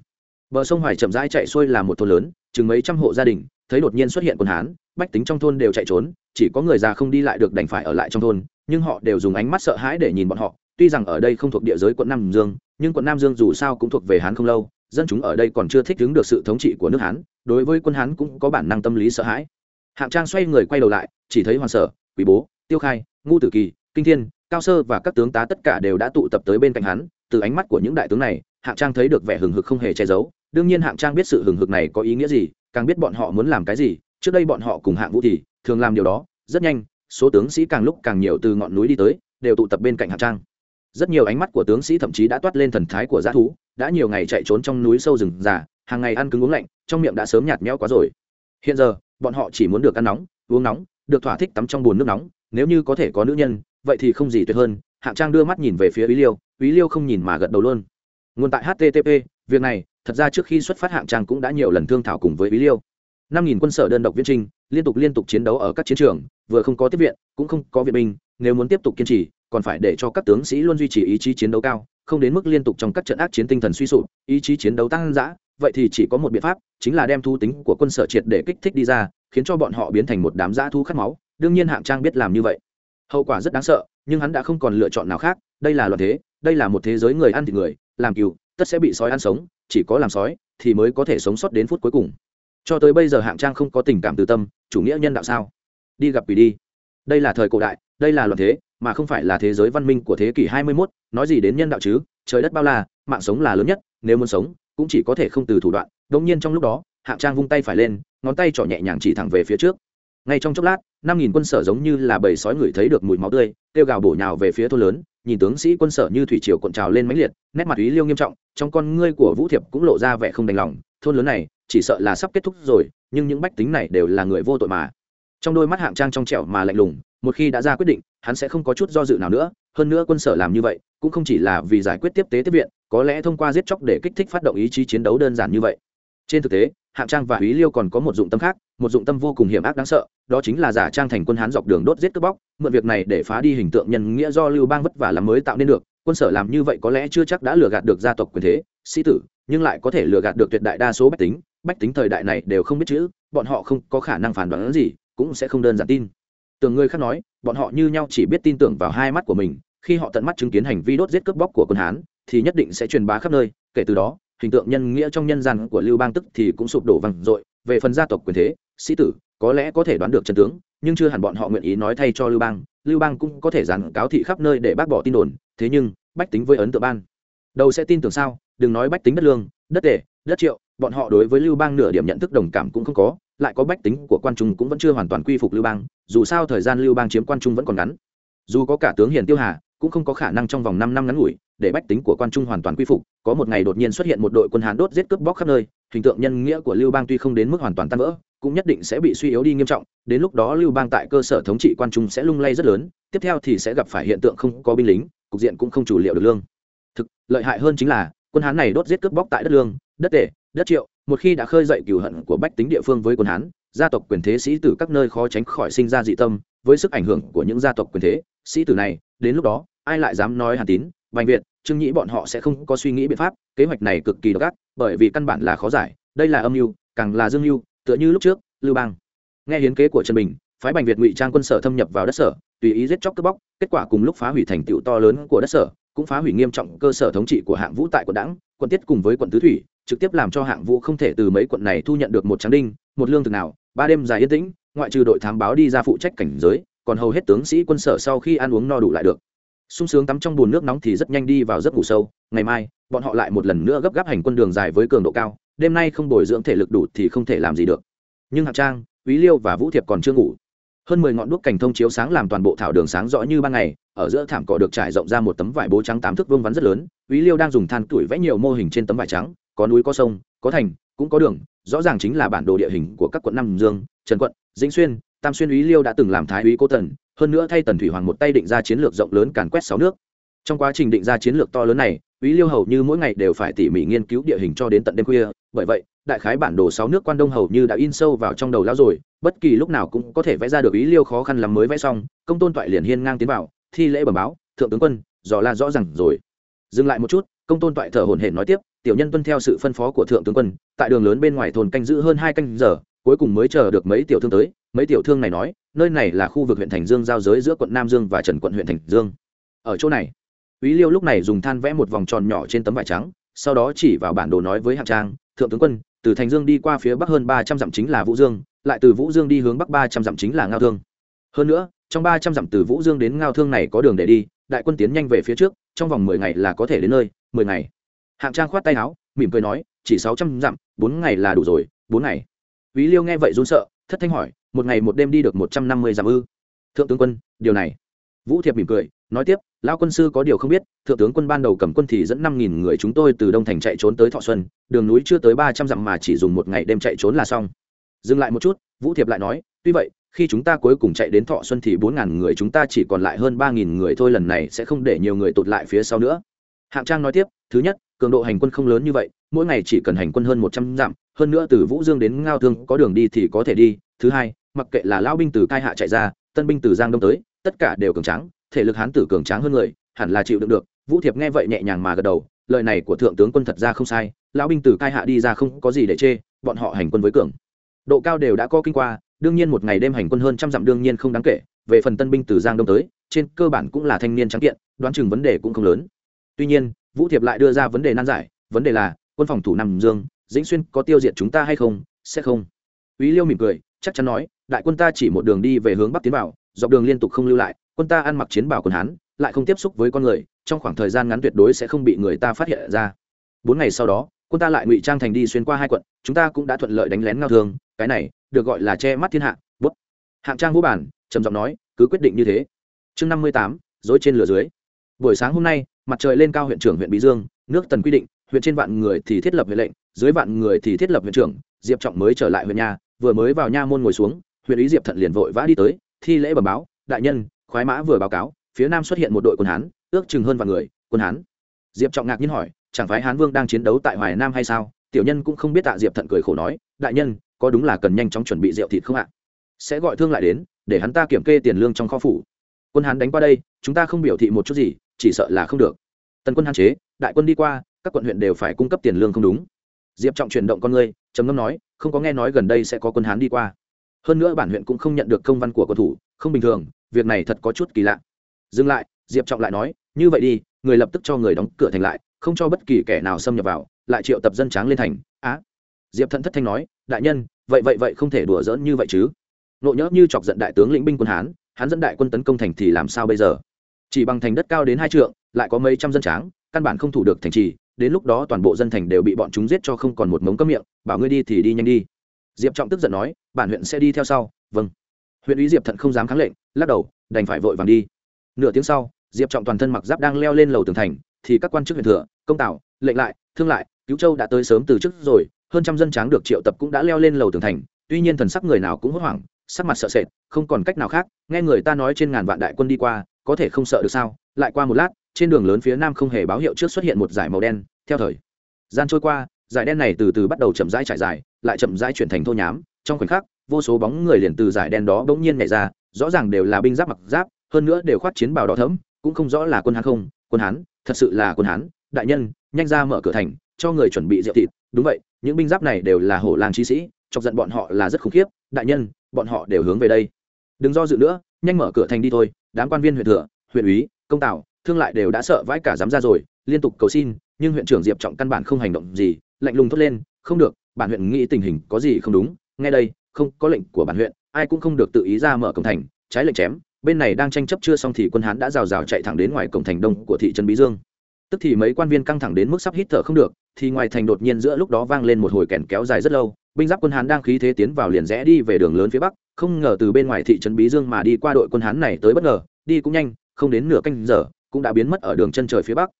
bờ sông hoài chậm rãi chạy xuôi là một thôn lớn, chừng mấy trăm hộ gia đình, thấy đột nhiên xuất hiện quân hán, bách tính trong thôn đều chạy trốn, chỉ có người già không đi lại được đành phải ở lại trong thôn, nhưng họ đều dùng ánh mắt sợ hãi để nhìn bọn họ, tuy rằng ở đây không thuộc địa giới quận nam dương, nhưng quận nam dương dù sao cũng thuộc về hán không lâu, dân chúng ở đây còn chưa thích ứng được sự thống trị của nước hán, đối với quân hán cũng có bản năng tâm lý sợ hãi. Hạng trang xoay người quay đầu lại, chỉ thấy hoàng sở quý bố, tiêu khai ngu tử kỳ, kinh thiên cao sơ và các tướng tá tất cả đều đã tụ tập tới bên cạnh hắn, từ ánh mắt của những đại tướng này, hạng trang thấy được vẻ hừng hực không hề che giấu. Đương nhiên hạng trang biết sự hừng hực này có ý nghĩa gì, càng biết bọn họ muốn làm cái gì. Trước đây bọn họ cùng hạng vũ thì thường làm điều đó, rất nhanh, số tướng sĩ càng lúc càng nhiều từ ngọn núi đi tới, đều tụ tập bên cạnh hạng trang. Rất nhiều ánh mắt của tướng sĩ thậm chí đã toát lên thần thái của g thú, đã nhiều ngày chạy trốn trong núi sâu rừng già, hàng ngày ăn cứng uống lạnh, trong miệng đã sớm nhạt nhẽo quá rồi. Hiện giờ, bọn họ chỉ muốn được ăn nóng, uống nóng, được thỏa thích tắm trong bồn nước nóng, nếu như có thể có nữ nhân vậy thì không gì tuyệt hơn, hạng trang đưa mắt nhìn về phía ý liêu ý liêu không nhìn mà gật đầu luôn. Nguồn tại http việc này, thật ra trước khi xuất phát hạng trang cũng đã nhiều lần thương thảo cùng với ý liêu. năm nghìn quân sở đơn độc viên trinh liên tục liên tục chiến đấu ở các chiến trường, vừa không có tiếp viện, cũng không có viện binh, nếu muốn tiếp tục kiên trì, còn phải để cho các tướng sĩ luôn duy trì ý chí chiến đấu cao, không đến mức liên tục trong các trận ác chiến tinh thần suy sụp, ý chí chiến đấu tăng dã, vậy thì chỉ có một biện pháp, chính là đem thu tính của quân sở triệt để kích thích đi ra, khiến cho bọn họ biến thành một đám dã thu khát máu. Đương nhiên hạng trang biết làm như vậy hậu quả rất đáng sợ nhưng hắn đã không còn lựa chọn nào khác đây là loạn thế đây là một thế giới người ăn thịt người làm cừu tất sẽ bị sói ăn sống chỉ có làm sói thì mới có thể sống sót đến phút cuối cùng. Cho tới bây giờ hạng trang không có tình cảm từ tâm chủ nghĩa nhân đạo sao? Đi gặp quỷ đi. Đây là thời cổ đại đây là loạn thế mà không phải là thế giới văn minh của thế kỷ 21, nói gì đến nhân đạo chứ? Trời đất bao la mạng sống là lớn nhất nếu muốn sống cũng chỉ có thể không từ thủ đoạn. Đống nhiên trong lúc đó hạng trang vung tay phải lên ngón tay trỏ nhẹ nhàng chỉ thẳng về phía trước ngay trong chốc lát, năm nghìn quân sở giống như là bầy sói người thấy được mùi máu tươi, kêu gào bổ nhào về phía thôn lớn, nhìn tướng sĩ quân sở như thủy triều cuộn trào lên mãnh liệt, nét mặt ý liêu nghiêm trọng, trong con ngươi của vũ thiệp cũng lộ ra vẻ không đành lòng, thôn lớn này, chỉ sợ là sắp kết thúc rồi, nhưng những bách tính này đều là người vô tội mà. Trong đôi mắt hạng trang trong trẻo mà lạnh lùng, một khi đã ra quyết định, hắn sẽ không có chút do dự nào nữa, hơn nữa quân sở làm như vậy, cũng không chỉ là vì giải quyết tiếp tế tiếp viện, có lẽ thông qua giết chóc để kích thích phát động ý chí chiến đấu đơn giản như vậy. Trên thực tế hạng trang và ý liêu còn có một dụng tâm khác, một dụng tâm vô cùng hiểm ác đáng sợ, đó chính là giả trang thành quân hán dọc đường đốt giết cướp bóc, mượn việc này để phá đi hình tượng nhân nghĩa do lưu bang vất vả làm mới tạo nên được. Quân sở làm như vậy có lẽ chưa chắc đã lừa gạt được gia tộc quyền thế, sĩ tử, nhưng lại có thể lừa gạt được tuyệt đại đa số bách tính. Bách tính thời đại này đều không biết chữ, bọn họ không có khả năng phản đoán gì, cũng sẽ không đơn giản tin. Tưởng người khác nói, bọn họ như nhau chỉ biết tin tưởng vào hai mắt của mình, khi họ tận mắt chứng kiến hành vi đốt giết cướp bóc của quân hán, thì nhất định sẽ truyền bá khắp nơi, kể từ đó hình tượng nhân nghĩa trong nhân gian của lưu bang tức thì cũng sụp đổ văng dội. Về phần gia tộc quyền thế, sĩ tử, có lẽ có thể đoán được chân tướng, nhưng chưa hẳn bọn họ nguyện ý nói thay cho lưu bang. Lưu bang cũng có thể giàn cáo thị khắp nơi để bác bỏ tin đồn, thế nhưng, bách tính với ấn tượng ban. Đầu sẽ tin tưởng sao? Đừng nói bách tính đất lương, đất tệ đất triệu, bọn họ đối với lưu bang nửa điểm nhận thức đồng cảm cũng không có, lại có bách tính của quan trung cũng vẫn chưa hoàn toàn quy phục lưu bang, dù sao thời gian lưu bang chiếm quan trung vẫn còn ngắn. Dù có cả tướng hiền tiêu hà, cũng không có khả năng trong vòng năm năm ngắn ngủi để bách tính của quan trung hoàn toàn quy phục, có một ngày đột nhiên xuất hiện một đội quân hán đốt giết cướp bóc khắp nơi, hình tượng nhân nghĩa của lưu bang tuy không đến mức hoàn toàn tan vỡ, cũng nhất định sẽ bị suy yếu đi nghiêm trọng, đến lúc đó lưu bang tại cơ sở thống trị quan trung sẽ lung lay rất lớn, tiếp theo thì sẽ gặp phải hiện tượng không có binh lính, cục diện cũng không chủ liệu được lương. Thực, lợi hại hơn chính là, quân hán này đốt giết cướp bóc tại đất lương, đất tể, đất triệu, một khi đã khơi dậy cửu hận của bách tính địa phương với quân hán, gia tộc quyền thế sĩ tử các nơi khó tránh khỏi sinh ra dị tâm, với sức ảnh hưởng của những gia tộc quyền thế, sĩ tử này, đến lúc đó, ai lại dám nói hàn tín bành việt, trương nhĩ bọn họ sẽ không có suy nghĩ biện pháp, kế hoạch này cực kỳ độc ác, bởi vì căn bản là khó giải, đây là âm mưu, càng là dương mưu, tựa như lúc trước, lưu bang. Nghe hiến kế của trần bình, phái bành việt ngụy trang quân sở thâm nhập vào đất sở, tùy ý giết chóc cướp bóc, kết quả cùng lúc phá hủy thành tựu to lớn của đất sở, cũng phá hủy nghiêm trọng cơ sở thống trị của hạng vũ tại quận đảng, quận tiết cùng với quận tứ thủy, trực tiếp làm cho hạng vũ không thể từ mấy quận này thu nhận được một tráng đinh, một lương thực nào, ba đêm dài yên tĩnh, ngoại trừ đội thám báo đi ra phụ trách cảnh giới, còn hầu hết tướng sĩ quân sở sau khi ăn uống no đủ lại được sung sướng tắm trong bùn nước nóng thì rất nhanh đi vào giấc ngủ sâu. Ngày mai, bọn họ lại một lần nữa gấp gáp hành quân đường dài với cường độ cao. Đêm nay không bồi dưỡng thể lực đủ thì không thể làm gì được. Nhưng hạc trang, quý liêu và vũ thiệp còn chưa ngủ. Hơn mười ngọn đuốc cảnh thông chiếu sáng làm toàn bộ thảo đường sáng rõ như ban ngày. Ở giữa thảm cỏ được trải rộng ra một tấm vải bố trắng tám thước vương vắn rất lớn. Quý liêu đang dùng than tuổi vẽ nhiều mô hình trên tấm vải trắng. Có núi, có sông, có thành, cũng có đường. Rõ ràng chính là bản đồ địa hình của các quận nam dương, trần quận, dĩnh xuyên, tam xuyên úy liêu đã từng làm thái úy cố tần hơn nữa thay tần thủy hoàng một tay định ra chiến lược rộng lớn càn quét sáu nước. Trong quá trình định ra chiến lược to lớn này, úy liêu hầu như mỗi ngày đều phải tỉ mỉ nghiên cứu địa hình cho đến tận đêm khuya. Bởi vậy, đại khái bản đồ sáu nước quan đông hầu như đã in sâu vào trong đầu lão rồi, bất kỳ lúc nào cũng có thể vẽ ra được ý liêu khó khăn lắm mới vẽ xong. Công tôn toại liền hiên ngang tiến vào, thi lễ bẩm báo, thượng tướng quân dò la rõ ràng rồi. Dừng lại một chút, công tôn toại thở hổn hển nói tiếp, tiểu nhân tuân theo sự phân phó của thượng tướng quân, tại đường lớn bên ngoài thôn canh giữ hơn hai canh giờ cuối cùng mới chờ được mấy tiểu thương tới mấy tiểu thương này nói nơi này là khu vực huyện thành dương giao giới giữa quận nam dương và trần quận huyện thành dương ở chỗ này Úy Liêu lúc này dùng than vẽ một vòng tròn nhỏ trên tấm vải trắng, sau đó chỉ vào bản đồ nói với Hạng Trang, "Thượng tướng quân, từ Thành Dương đi qua phía bắc hơn ba trăm dặm chính là Vũ Dương, lại từ Vũ Dương đi hướng bắc ba trăm dặm chính là Ngao Thương. Hơn nữa, trong ba trăm dặm từ Vũ Dương đến Ngao Thương này có đường để đi, đại quân tiến nhanh về phía trước, trong vòng mười ngày là có thể đến nơi, mười ngày." Hạng Trang khoát tay áo, mỉm cười nói, "Chỉ sáu trăm dặm, bốn ngày là đủ rồi, bốn ngày." Úy Liêu nghe vậy run sợ, thất thanh hỏi, "Một ngày một đêm đi được một trăm năm mươi dặm ư?" "Thượng tướng quân, điều này." Vũ Thiệp mỉm cười, nói tiếp lão quân sư có điều không biết thượng tướng quân ban đầu cầm quân thì dẫn năm nghìn người chúng tôi từ đông thành chạy trốn tới thọ xuân đường núi chưa tới ba trăm dặm mà chỉ dùng một ngày đêm chạy trốn là xong dừng lại một chút vũ thiệp lại nói tuy vậy khi chúng ta cuối cùng chạy đến thọ xuân thì bốn ngàn người chúng ta chỉ còn lại hơn ba nghìn người thôi lần này sẽ không để nhiều người tụt lại phía sau nữa hạng trang nói tiếp thứ nhất cường độ hành quân không lớn như vậy mỗi ngày chỉ cần hành quân hơn một trăm dặm hơn nữa từ vũ dương đến ngao thương có đường đi thì có thể đi. Thứ hai mặc kệ là lao binh từ cai hạ chạy ra tân binh từ giang đông tới tất cả đều cường tráng, thể lực hán tử cường tráng hơn người hẳn là chịu đựng được. Vũ thiệp nghe vậy nhẹ nhàng mà gật đầu lời này của thượng tướng quân thật ra không sai lão binh từ cai hạ đi ra không có gì để chê bọn họ hành quân với cường. Độ cao đều đã có kinh qua đương nhiên một ngày đêm hành quân hơn trăm dặm đương nhiên không đáng kể về phần tân binh từ giang đông tới trên cơ bản cũng là thanh niên trắng kiện đoán chừng vấn đề cũng không lớn. Tuy nhiên vũ thiệp lại đưa ra vấn đề nan giải vấn đề là quân phòng thủ nằm dương dĩnh xuyên có tiêu diệt chúng ta hay không sẽ không. Ý Liêu mỉm cười, chắc chắn nói, đại quân ta chỉ một đường đi về hướng bắc tiến vào, dọc đường liên tục không lưu lại, quân ta ăn mặc chiến bào quân hán lại không tiếp xúc với con người trong khoảng thời gian ngắn tuyệt đối sẽ không bị người ta phát hiện ra. Bốn ngày sau đó quân ta lại ngụy trang thành đi xuyên qua hai quận chúng ta cũng đã thuận lợi đánh lén ngao thương cái này được gọi là che mắt thiên hạ bút. Hạng trang vũ bản trầm giọng nói cứ quyết định như thế. Chương năm mươi tám dối trên lửa dưới. Buổi sáng hôm nay mặt trời lên cao huyện trưởng huyện bí dương nước tần quy định huyện trên vạn người thì thiết lập huyện lệnh, dưới vạn người thì thiết lập huyện trưởng, diệp trọng mới trở lại huyện nhà, vừa mới vào nha môn ngồi xuống, huyện ý diệp thận liền vội vã đi tới, thi lễ bẩm báo, đại nhân, khoái mã vừa báo cáo, phía nam xuất hiện một đội quân hán, ước chừng hơn vạn người, quân hán. Diệp trọng ngạc nhiên hỏi, chẳng phải hán vương đang chiến đấu tại hoài nam hay sao? Tiểu nhân cũng không biết tạ diệp thận cười khổ nói, đại nhân, có đúng là cần nhanh chóng chuẩn bị rượu thịt không ạ? Sẽ gọi thương lại đến, để hắn ta kiểm kê tiền lương trong kho phủ. Quân hán đánh qua đây, chúng ta không biểu thị một chút gì, chỉ sợ là không được. Tần quân hạn chế, đại quân đi qua các quận huyện đều phải cung cấp tiền lương không đúng. Diệp trọng chuyển động con người trầm ngâm nói, không có nghe nói gần đây sẽ có quân hán đi qua. Hơn nữa bản huyện cũng không nhận được công văn của quân thủ, không bình thường, việc này thật có chút kỳ lạ. Dừng lại, diệp trọng lại nói, như vậy đi, người lập tức cho người đóng cửa thành lại, không cho bất kỳ kẻ nào xâm nhập vào, lại triệu tập dân tráng lên thành, á. Diệp thận thất thanh nói, đại nhân, vậy vậy vậy không thể đùa giỡn như vậy chứ. Nộ nhỡ như chọc giận đại tướng lĩnh binh quân hán hắn dẫn đại quân tấn công thành thì làm sao bây giờ? Chỉ bằng thành đất cao đến hai trượng, lại có mấy trăm dân tráng, căn bản không thủ được thành trì đến lúc đó toàn bộ dân thành đều bị bọn chúng giết cho không còn một mống cấm miệng, bảo ngươi đi thì đi nhanh đi. Diệp trọng tức giận nói, bản huyện sẽ đi theo sau. Vâng. Huyện ý diệp thận không dám kháng lệnh, lắc đầu, đành phải vội vàng đi. Nửa tiếng sau, diệp trọng toàn thân mặc giáp đang leo lên lầu tường thành, thì các quan chức huyện thừa, công tảo lệnh lại, thương lại, cứu châu đã tới sớm từ trước rồi, hơn trăm dân tráng được triệu tập cũng đã leo lên lầu tường thành, tuy nhiên thần sắc người nào cũng hốt hoảng, sắc mặt sợ sệt, không còn cách nào khác, nghe người ta nói trên ngàn vạn đại quân đi qua, có thể không sợ được sao? Lại qua một lát, trên đường lớn phía nam không hề báo hiệu trước xuất hiện một dải màu đen, theo thời gian trôi qua, dải đen này từ từ bắt đầu chậm rãi trải dài, lại chậm rãi chuyển thành thô nhám, trong khoảnh khắc, vô số bóng người liền từ dải đen đó bỗng nhiên nhảy ra, rõ ràng đều là binh giáp mặc giáp, hơn nữa đều khoác chiến bào đỏ thẫm, cũng không rõ là quân Hán không, quân hán, thật sự là quân hán, đại nhân, nhanh ra mở cửa thành, cho người chuẩn bị rượu thịt. Đúng vậy, những binh giáp này đều là hổ làng chi sĩ, chọc giận bọn họ là rất khủng khiếp, đại nhân, bọn họ đều hướng về đây. Đừng do dự nữa, nhanh mở cửa thành đi thôi, đám quan viên huyện thừa, huyện úy công tào, thương lại đều đã sợ vãi cả dám ra rồi, liên tục cầu xin, nhưng huyện trưởng diệp trọng căn bản không hành động gì, lạnh lùng thốt lên, không được, bản huyện nghĩ tình hình có gì không đúng ngay đây, không, có lệnh của bản huyện, ai cũng không được tự ý ra mở cổng thành, trái lệnh chém, bên này đang tranh chấp chưa xong thì quân hán đã rào rào chạy thẳng đến ngoài cổng thành đông của thị trấn bí dương. Tức thì mấy quan viên căng thẳng đến mức sắp hít thở không được, thì ngoài thành đột nhiên giữa lúc đó vang lên một hồi kèn kéo dài rất lâu, binh giáp quân hán đang khí thế tiến vào liền rẽ đi về đường lớn phía bắc, không ngờ từ bên ngoài thị trấn bí dương mà đi qua đội quân hán này tới bất ngờ, đi cũng nhanh không đến nửa canh giờ, cũng đã biến mất ở đường chân trời phía bắc.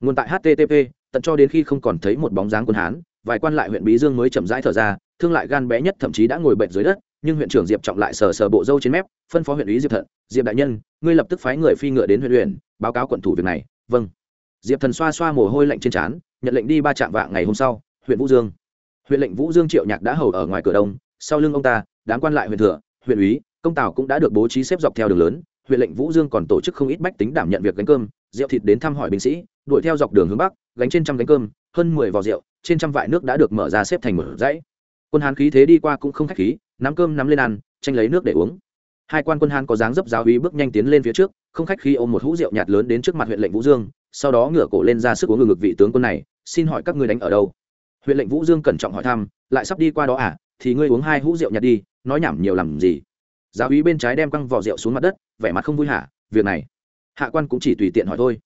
Nguồn tại http tận cho đến khi không còn thấy một bóng dáng quân hán, vài quan lại huyện bí dương mới chậm rãi thở ra, thương lại gan bé nhất thậm chí đã ngồi bệnh dưới đất, nhưng huyện trưởng diệp trọng lại sờ sờ bộ râu trên mép, phân phó huyện ý diệp thận, diệp đại nhân, ngươi lập tức phái người phi ngựa đến huyện huyện, báo cáo quận thủ việc này. Vâng. Diệp thần xoa xoa mồ hôi lạnh trên trán, nhận lệnh đi ba trạm vạng ngày hôm sau, huyện vũ dương. Huyện lệnh vũ dương triệu nhạc đã hầu ở ngoài cửa đông, sau lưng ông ta, đám quan lại huyện thừa, huyện úy công tào cũng đã được bố trí xếp dọc theo đường lớn huyện lệnh vũ dương còn tổ chức không ít bách tính đảm nhận việc gánh cơm, rượu thịt đến thăm hỏi binh sĩ, đuổi theo dọc đường hướng bắc, gánh trên trăm gánh cơm, hơn mười vò rượu, trên trăm vại nước đã được mở ra xếp thành một dãy. Quân hán khí thế đi qua cũng không khách khí, nắm cơm nắm lên ăn, tranh lấy nước để uống. Hai quan quân hán có dáng dấp giáo hí bước nhanh tiến lên phía trước, không khách khí ôm một hũ rượu nhạt lớn đến trước mặt huyện lệnh vũ dương, sau đó ngửa cổ lên ra sức uống ngừng ngực vị tướng quân này, xin hỏi các ngươi đánh ở đâu? Huyện lệnh vũ dương cẩn trọng hỏi thăm, lại sắp đi qua đó à? Thì ngươi uống hai hũ rượu nhạt đi, nói nhảm nhiều làm gì? Giáo úy bên trái đem căng vỏ rượu xuống mặt đất, vẻ mặt không vui hả? Việc này, hạ quan cũng chỉ tùy tiện hỏi thôi.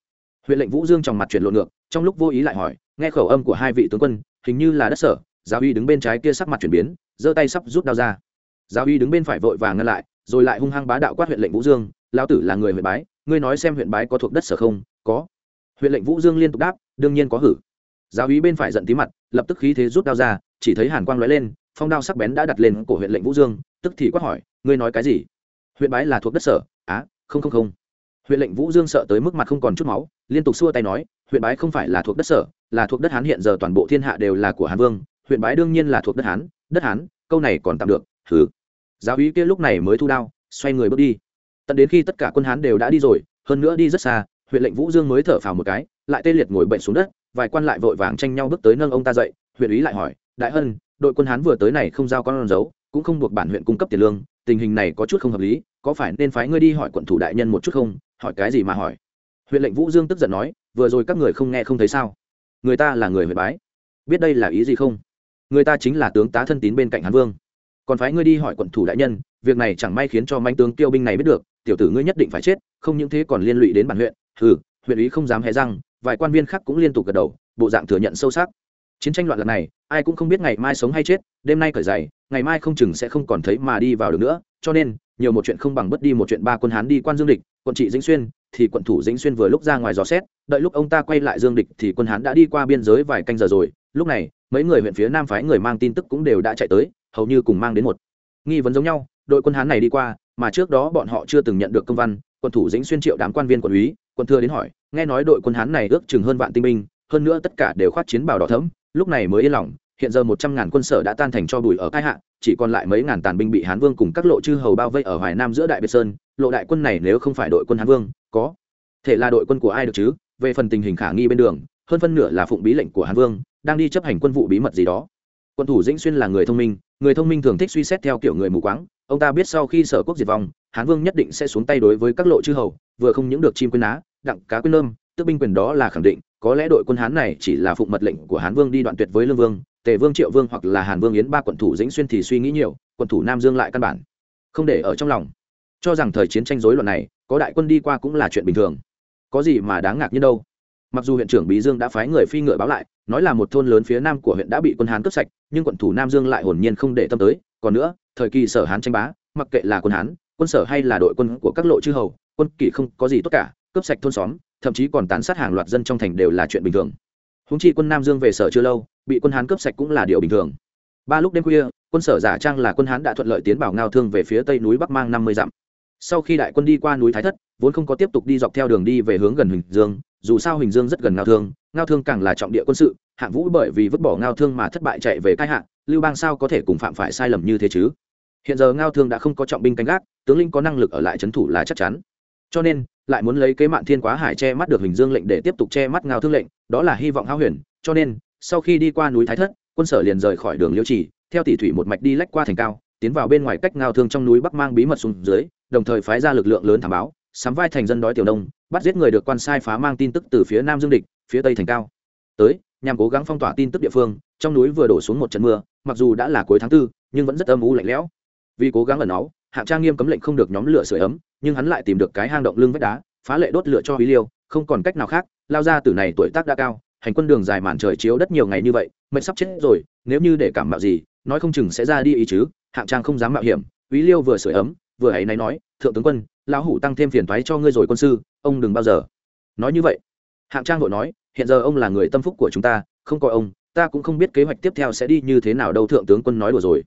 Huyện lệnh vũ dương trong mặt chuyển lộn ngược, trong lúc vô ý lại hỏi, nghe khẩu âm của hai vị tướng quân, hình như là đất sở, giáo uy đứng bên trái kia sắc mặt chuyển biến, giơ tay sắp rút đao ra. Giáo uy đứng bên phải vội vàng ngăn lại, rồi lại hung hăng bá đạo quát huyện lệnh vũ dương lao tử là người huyện bái, ngươi nói xem huyện bái có thuộc đất sở không? Có. Huyện lệnh vũ dương liên tục đáp, đương nhiên có hử. Giáo uy bên phải giận tí mặt, lập tức khí thế rút đao ra, chỉ thấy hàn quang lóe lên, phong đao sắc bén đã đặt lên cổ huyện lệnh vũ dương tức thì quát hỏi, ngươi nói cái gì? Huyện bái là thuộc đất sở. Á, không không không. Huyện lệnh vũ dương sợ tới mức mặt không còn chút máu, liên tục xua tay nói, huyện bái không phải là thuộc đất sở, là thuộc đất hán hiện giờ toàn bộ thiên hạ đều là của hán vương, huyện bái đương nhiên là thuộc đất hán đất hán, câu này còn tạm được thử giáo úy kia lúc này mới thu đao, xoay người bước đi. Tận đến khi tất cả quân hán đều đã đi rồi, hơn nữa đi rất xa, huyện lệnh vũ dương mới thở phào một cái, lại tê liệt ngồi bệnh xuống đất, vài quan lại vội vàng tranh nhau bước tới nâng ông ta dậy, huyện úy lại hỏi, đại hân, đội quân hán vừa tới này không giao con dấu cũng không buộc bản huyện cung cấp tiền lương, tình hình này có chút không hợp lý, có phải nên phái ngươi đi hỏi quận thủ đại nhân một chút không? Hỏi cái gì mà hỏi? Huyện lệnh vũ dương tức giận nói, vừa rồi các người không nghe không thấy sao? Người ta là người huyện bái. Biết đây là ý gì không? Người ta chính là tướng tá thân tín bên cạnh hán vương. Còn phái ngươi đi hỏi quận thủ đại nhân, việc này chẳng may khiến cho manh tướng tiêu binh này biết được, tiểu tử ngươi nhất định phải chết, không những thế còn liên lụy đến bản huyện. Ừ huyện ý không dám hé răng, vài quan viên khác cũng liên tục gật đầu, bộ dạng thừa nhận sâu sắc chiến tranh loạn lần này, ai cũng không biết ngày mai sống hay chết, đêm nay cởi dày ngày mai không chừng sẽ không còn thấy mà đi vào được nữa. Cho nên, nhiều một chuyện không bằng bất đi một chuyện ba quân hán đi quan dương địch quận trị dĩnh xuyên, thì quận thủ dĩnh xuyên vừa lúc ra ngoài dò xét, đợi lúc ông ta quay lại dương địch thì quân hán đã đi qua biên giới vài canh giờ rồi. Lúc này, mấy người huyện phía nam phái người mang tin tức cũng đều đã chạy tới, hầu như cùng mang đến một nghi vấn giống nhau. Đội quân hán này đi qua, mà trước đó bọn họ chưa từng nhận được công văn, quận thủ dĩnh xuyên triệu đám quan viên quận úy quân thừa đến hỏi, nghe nói đội quân hán này ước chừng hơn vạn tinh binh, hơn nữa tất cả đều khoát chiến bào đỏ thẫm lúc này mới yên lòng, hiện giờ một trăm ngàn quân sở đã tan thành cho bụi ở cai hạ, chỉ còn lại mấy ngàn tàn binh bị hán vương cùng các lộ chư hầu bao vây ở hoài nam giữa đại biệt sơn. Lộ đại quân này nếu không phải đội quân hán vương, có thể là đội quân của ai được chứ? Về phần tình hình khả nghi bên đường, hơn phân nửa là phụng bí lệnh của hán vương, đang đi chấp hành quân vụ bí mật gì đó. Quân thủ dĩnh xuyên là người thông minh, người thông minh thường thích suy xét theo kiểu người mù quáng. Ông ta biết sau khi sở quốc diệt vong, hán vương nhất định sẽ xuống tay đối với các lộ chư hầu, vừa không những được chim quên á đặng cá quên lơm tức binh quyền đó là khẳng định, có lẽ đội quân hán này chỉ là phụng mật lệnh của hán vương đi đoạn tuyệt với lương vương, tề vương, triệu vương hoặc là hàn vương yến ba quận thủ dĩnh xuyên thì suy nghĩ nhiều, quận thủ nam dương lại căn bản không để ở trong lòng. Cho rằng thời chiến tranh rối loạn này, có đại quân đi qua cũng là chuyện bình thường. Có gì mà đáng ngạc nhiên đâu. Mặc dù huyện trưởng bí dương đã phái người phi ngựa báo lại, nói là một thôn lớn phía nam của huyện đã bị quân hán cướp sạch, nhưng quận thủ nam dương lại hồn nhiên không để tâm tới. Còn nữa, thời kỳ sở hán tranh bá, mặc kệ là quân hán, quân sở hay là đội quân của các lộ chư hầu, quân kỷ không có gì tốt cả cướp sạch thôn xóm, thậm chí còn tàn sát hàng loạt dân trong thành đều là chuyện bình thường. Húng chi quân nam dương về sở chưa lâu, bị quân hán cướp sạch cũng là điều bình thường. Ba lúc đêm khuya, quân sở giả trang là quân hán đã thuận lợi tiến bảo ngao thương về phía tây núi bắc mang năm mươi dặm. Sau khi đại quân đi qua núi thái thất, vốn không có tiếp tục đi dọc theo đường đi về hướng gần huỳnh dương, dù sao huỳnh dương rất gần ngao thương ngao thương càng là trọng địa quân sự, hạng vũ bởi vì vứt bỏ ngao thương mà thất bại chạy về cai hạng lưu bang sao có thể cùng phạm phải sai lầm như thế chứ? Hiện giờ ngao thương đã không có trọng binh canh gác, tướng linh có năng lực ở lại trấn thủ là chắc chắn. Cho nên lại muốn lấy kế mạn thiên quá hải che mắt được hình dương lệnh để tiếp tục che mắt ngao thương lệnh, đó là hy vọng hao huyền, cho nên, sau khi đi qua núi thái thất, quân sở liền rời khỏi đường liêu trì, theo tỷ thủy một mạch đi lách qua thành cao, tiến vào bên ngoài cách ngao thương trong núi bắc mang bí mật xuống dưới, đồng thời phái ra lực lượng lớn thảm báo, sắm vai thành dân đói tiểu nông, bắt giết người được quan sai phá mang tin tức từ phía nam dương địch, phía tây thành cao. Tới, nhằm cố gắng phong tỏa tin tức địa phương, trong núi vừa đổ xuống một trận mưa, mặc dù đã là cuối tháng tư, nhưng vẫn rất âm u lạnh lẽo. Vì cố gắng ẩn náu, hạng trang nghiêm cấm lệnh không được nhóm lửa sưởi ấm nhưng hắn lại tìm được cái hang động lưng vách đá phá lệ đốt lửa cho Huy Liêu, không còn cách nào khác, lao ra từ này tuổi tác đã cao, hành quân đường dài màn trời chiếu đất nhiều ngày như vậy, mệt sắp chết rồi, nếu như để cảm mạo gì, nói không chừng sẽ ra đi ý chứ, hạng trang không dám mạo hiểm, Huy Liêu vừa sưởi ấm, vừa ấy náy nói, thượng tướng quân, lão hủ tăng thêm phiền toái cho ngươi rồi quân sư, ông đừng bao giờ. Nói như vậy, hạng trang vội nói, hiện giờ ông là người tâm phúc của chúng ta, không có ông, ta cũng không biết kế hoạch tiếp theo sẽ đi như thế nào đâu thượng tướng quân nói đùa rồi.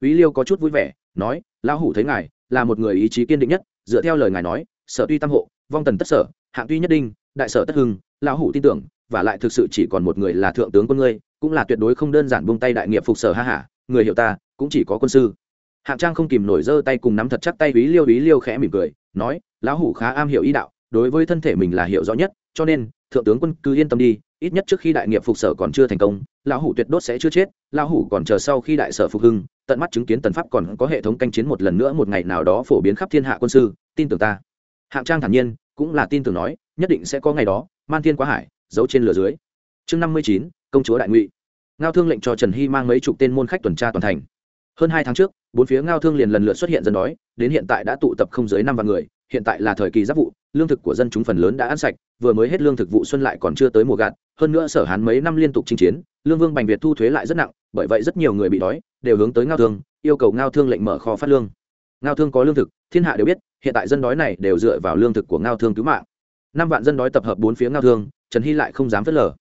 Úy Liêu có chút vui vẻ, nói, lão hủ thấy ngài là một người ý chí kiên định nhất, dựa theo lời ngài nói, sở tuy tam hộ, vong tần tất sở hạng tuy nhất đinh đại sở tất hưng lão hủ tin tưởng và lại thực sự chỉ còn một người là thượng tướng quân ngươi cũng là tuyệt đối không đơn giản buông tay đại nghiệp phục sở ha hả người hiểu ta cũng chỉ có quân sư. Hạng trang không kìm nổi giơ tay cùng nắm thật chắc tay ý liêu ý liêu khẽ mỉm cười nói lão hủ khá am hiểu ý đạo đối với thân thể mình là hiểu rõ nhất cho nên thượng tướng quân cứ yên tâm đi, ít nhất trước khi đại nghiệp phục sở còn chưa thành công, lão hủ tuyệt đốt sẽ chưa chết, lão hủ còn chờ sau khi đại sở phục hưng, tận mắt chứng kiến tần pháp còn có hệ thống canh chiến một lần nữa một ngày nào đó phổ biến khắp thiên hạ quân sư, tin tưởng ta. Hạng trang thản nhiên, cũng là tin tưởng nói, nhất định sẽ có ngày đó, man thiên quá hải, giấu trên lửa dưới. Chương năm mươi chín, công chúa đại ngụy. Ngao thương lệnh cho trần hy mang mấy chục tên môn khách tuần tra toàn thành. Hơn hai tháng trước, bốn phía ngao thương liền lần lượt xuất hiện dân đói, đến hiện tại đã tụ tập không dưới năm vạn người hiện tại là thời kỳ giáp vụ, lương thực của dân chúng phần lớn đã ăn sạch, vừa mới hết lương thực vụ xuân lại còn chưa tới mùa gạt, hơn nữa sở hán mấy năm liên tục chinh chiến, lương vương bành việt thu thuế lại rất nặng, bởi vậy rất nhiều người bị đói, đều hướng tới ngao thương, yêu cầu ngao thương lệnh mở kho phát lương. Ngao thương có lương thực, thiên hạ đều biết, hiện tại dân đói này đều dựa vào lương thực của ngao thương cứu mạng. Năm vạn dân đói tập hợp bốn phía ngao thương, trần hy lại không dám phớt lờ.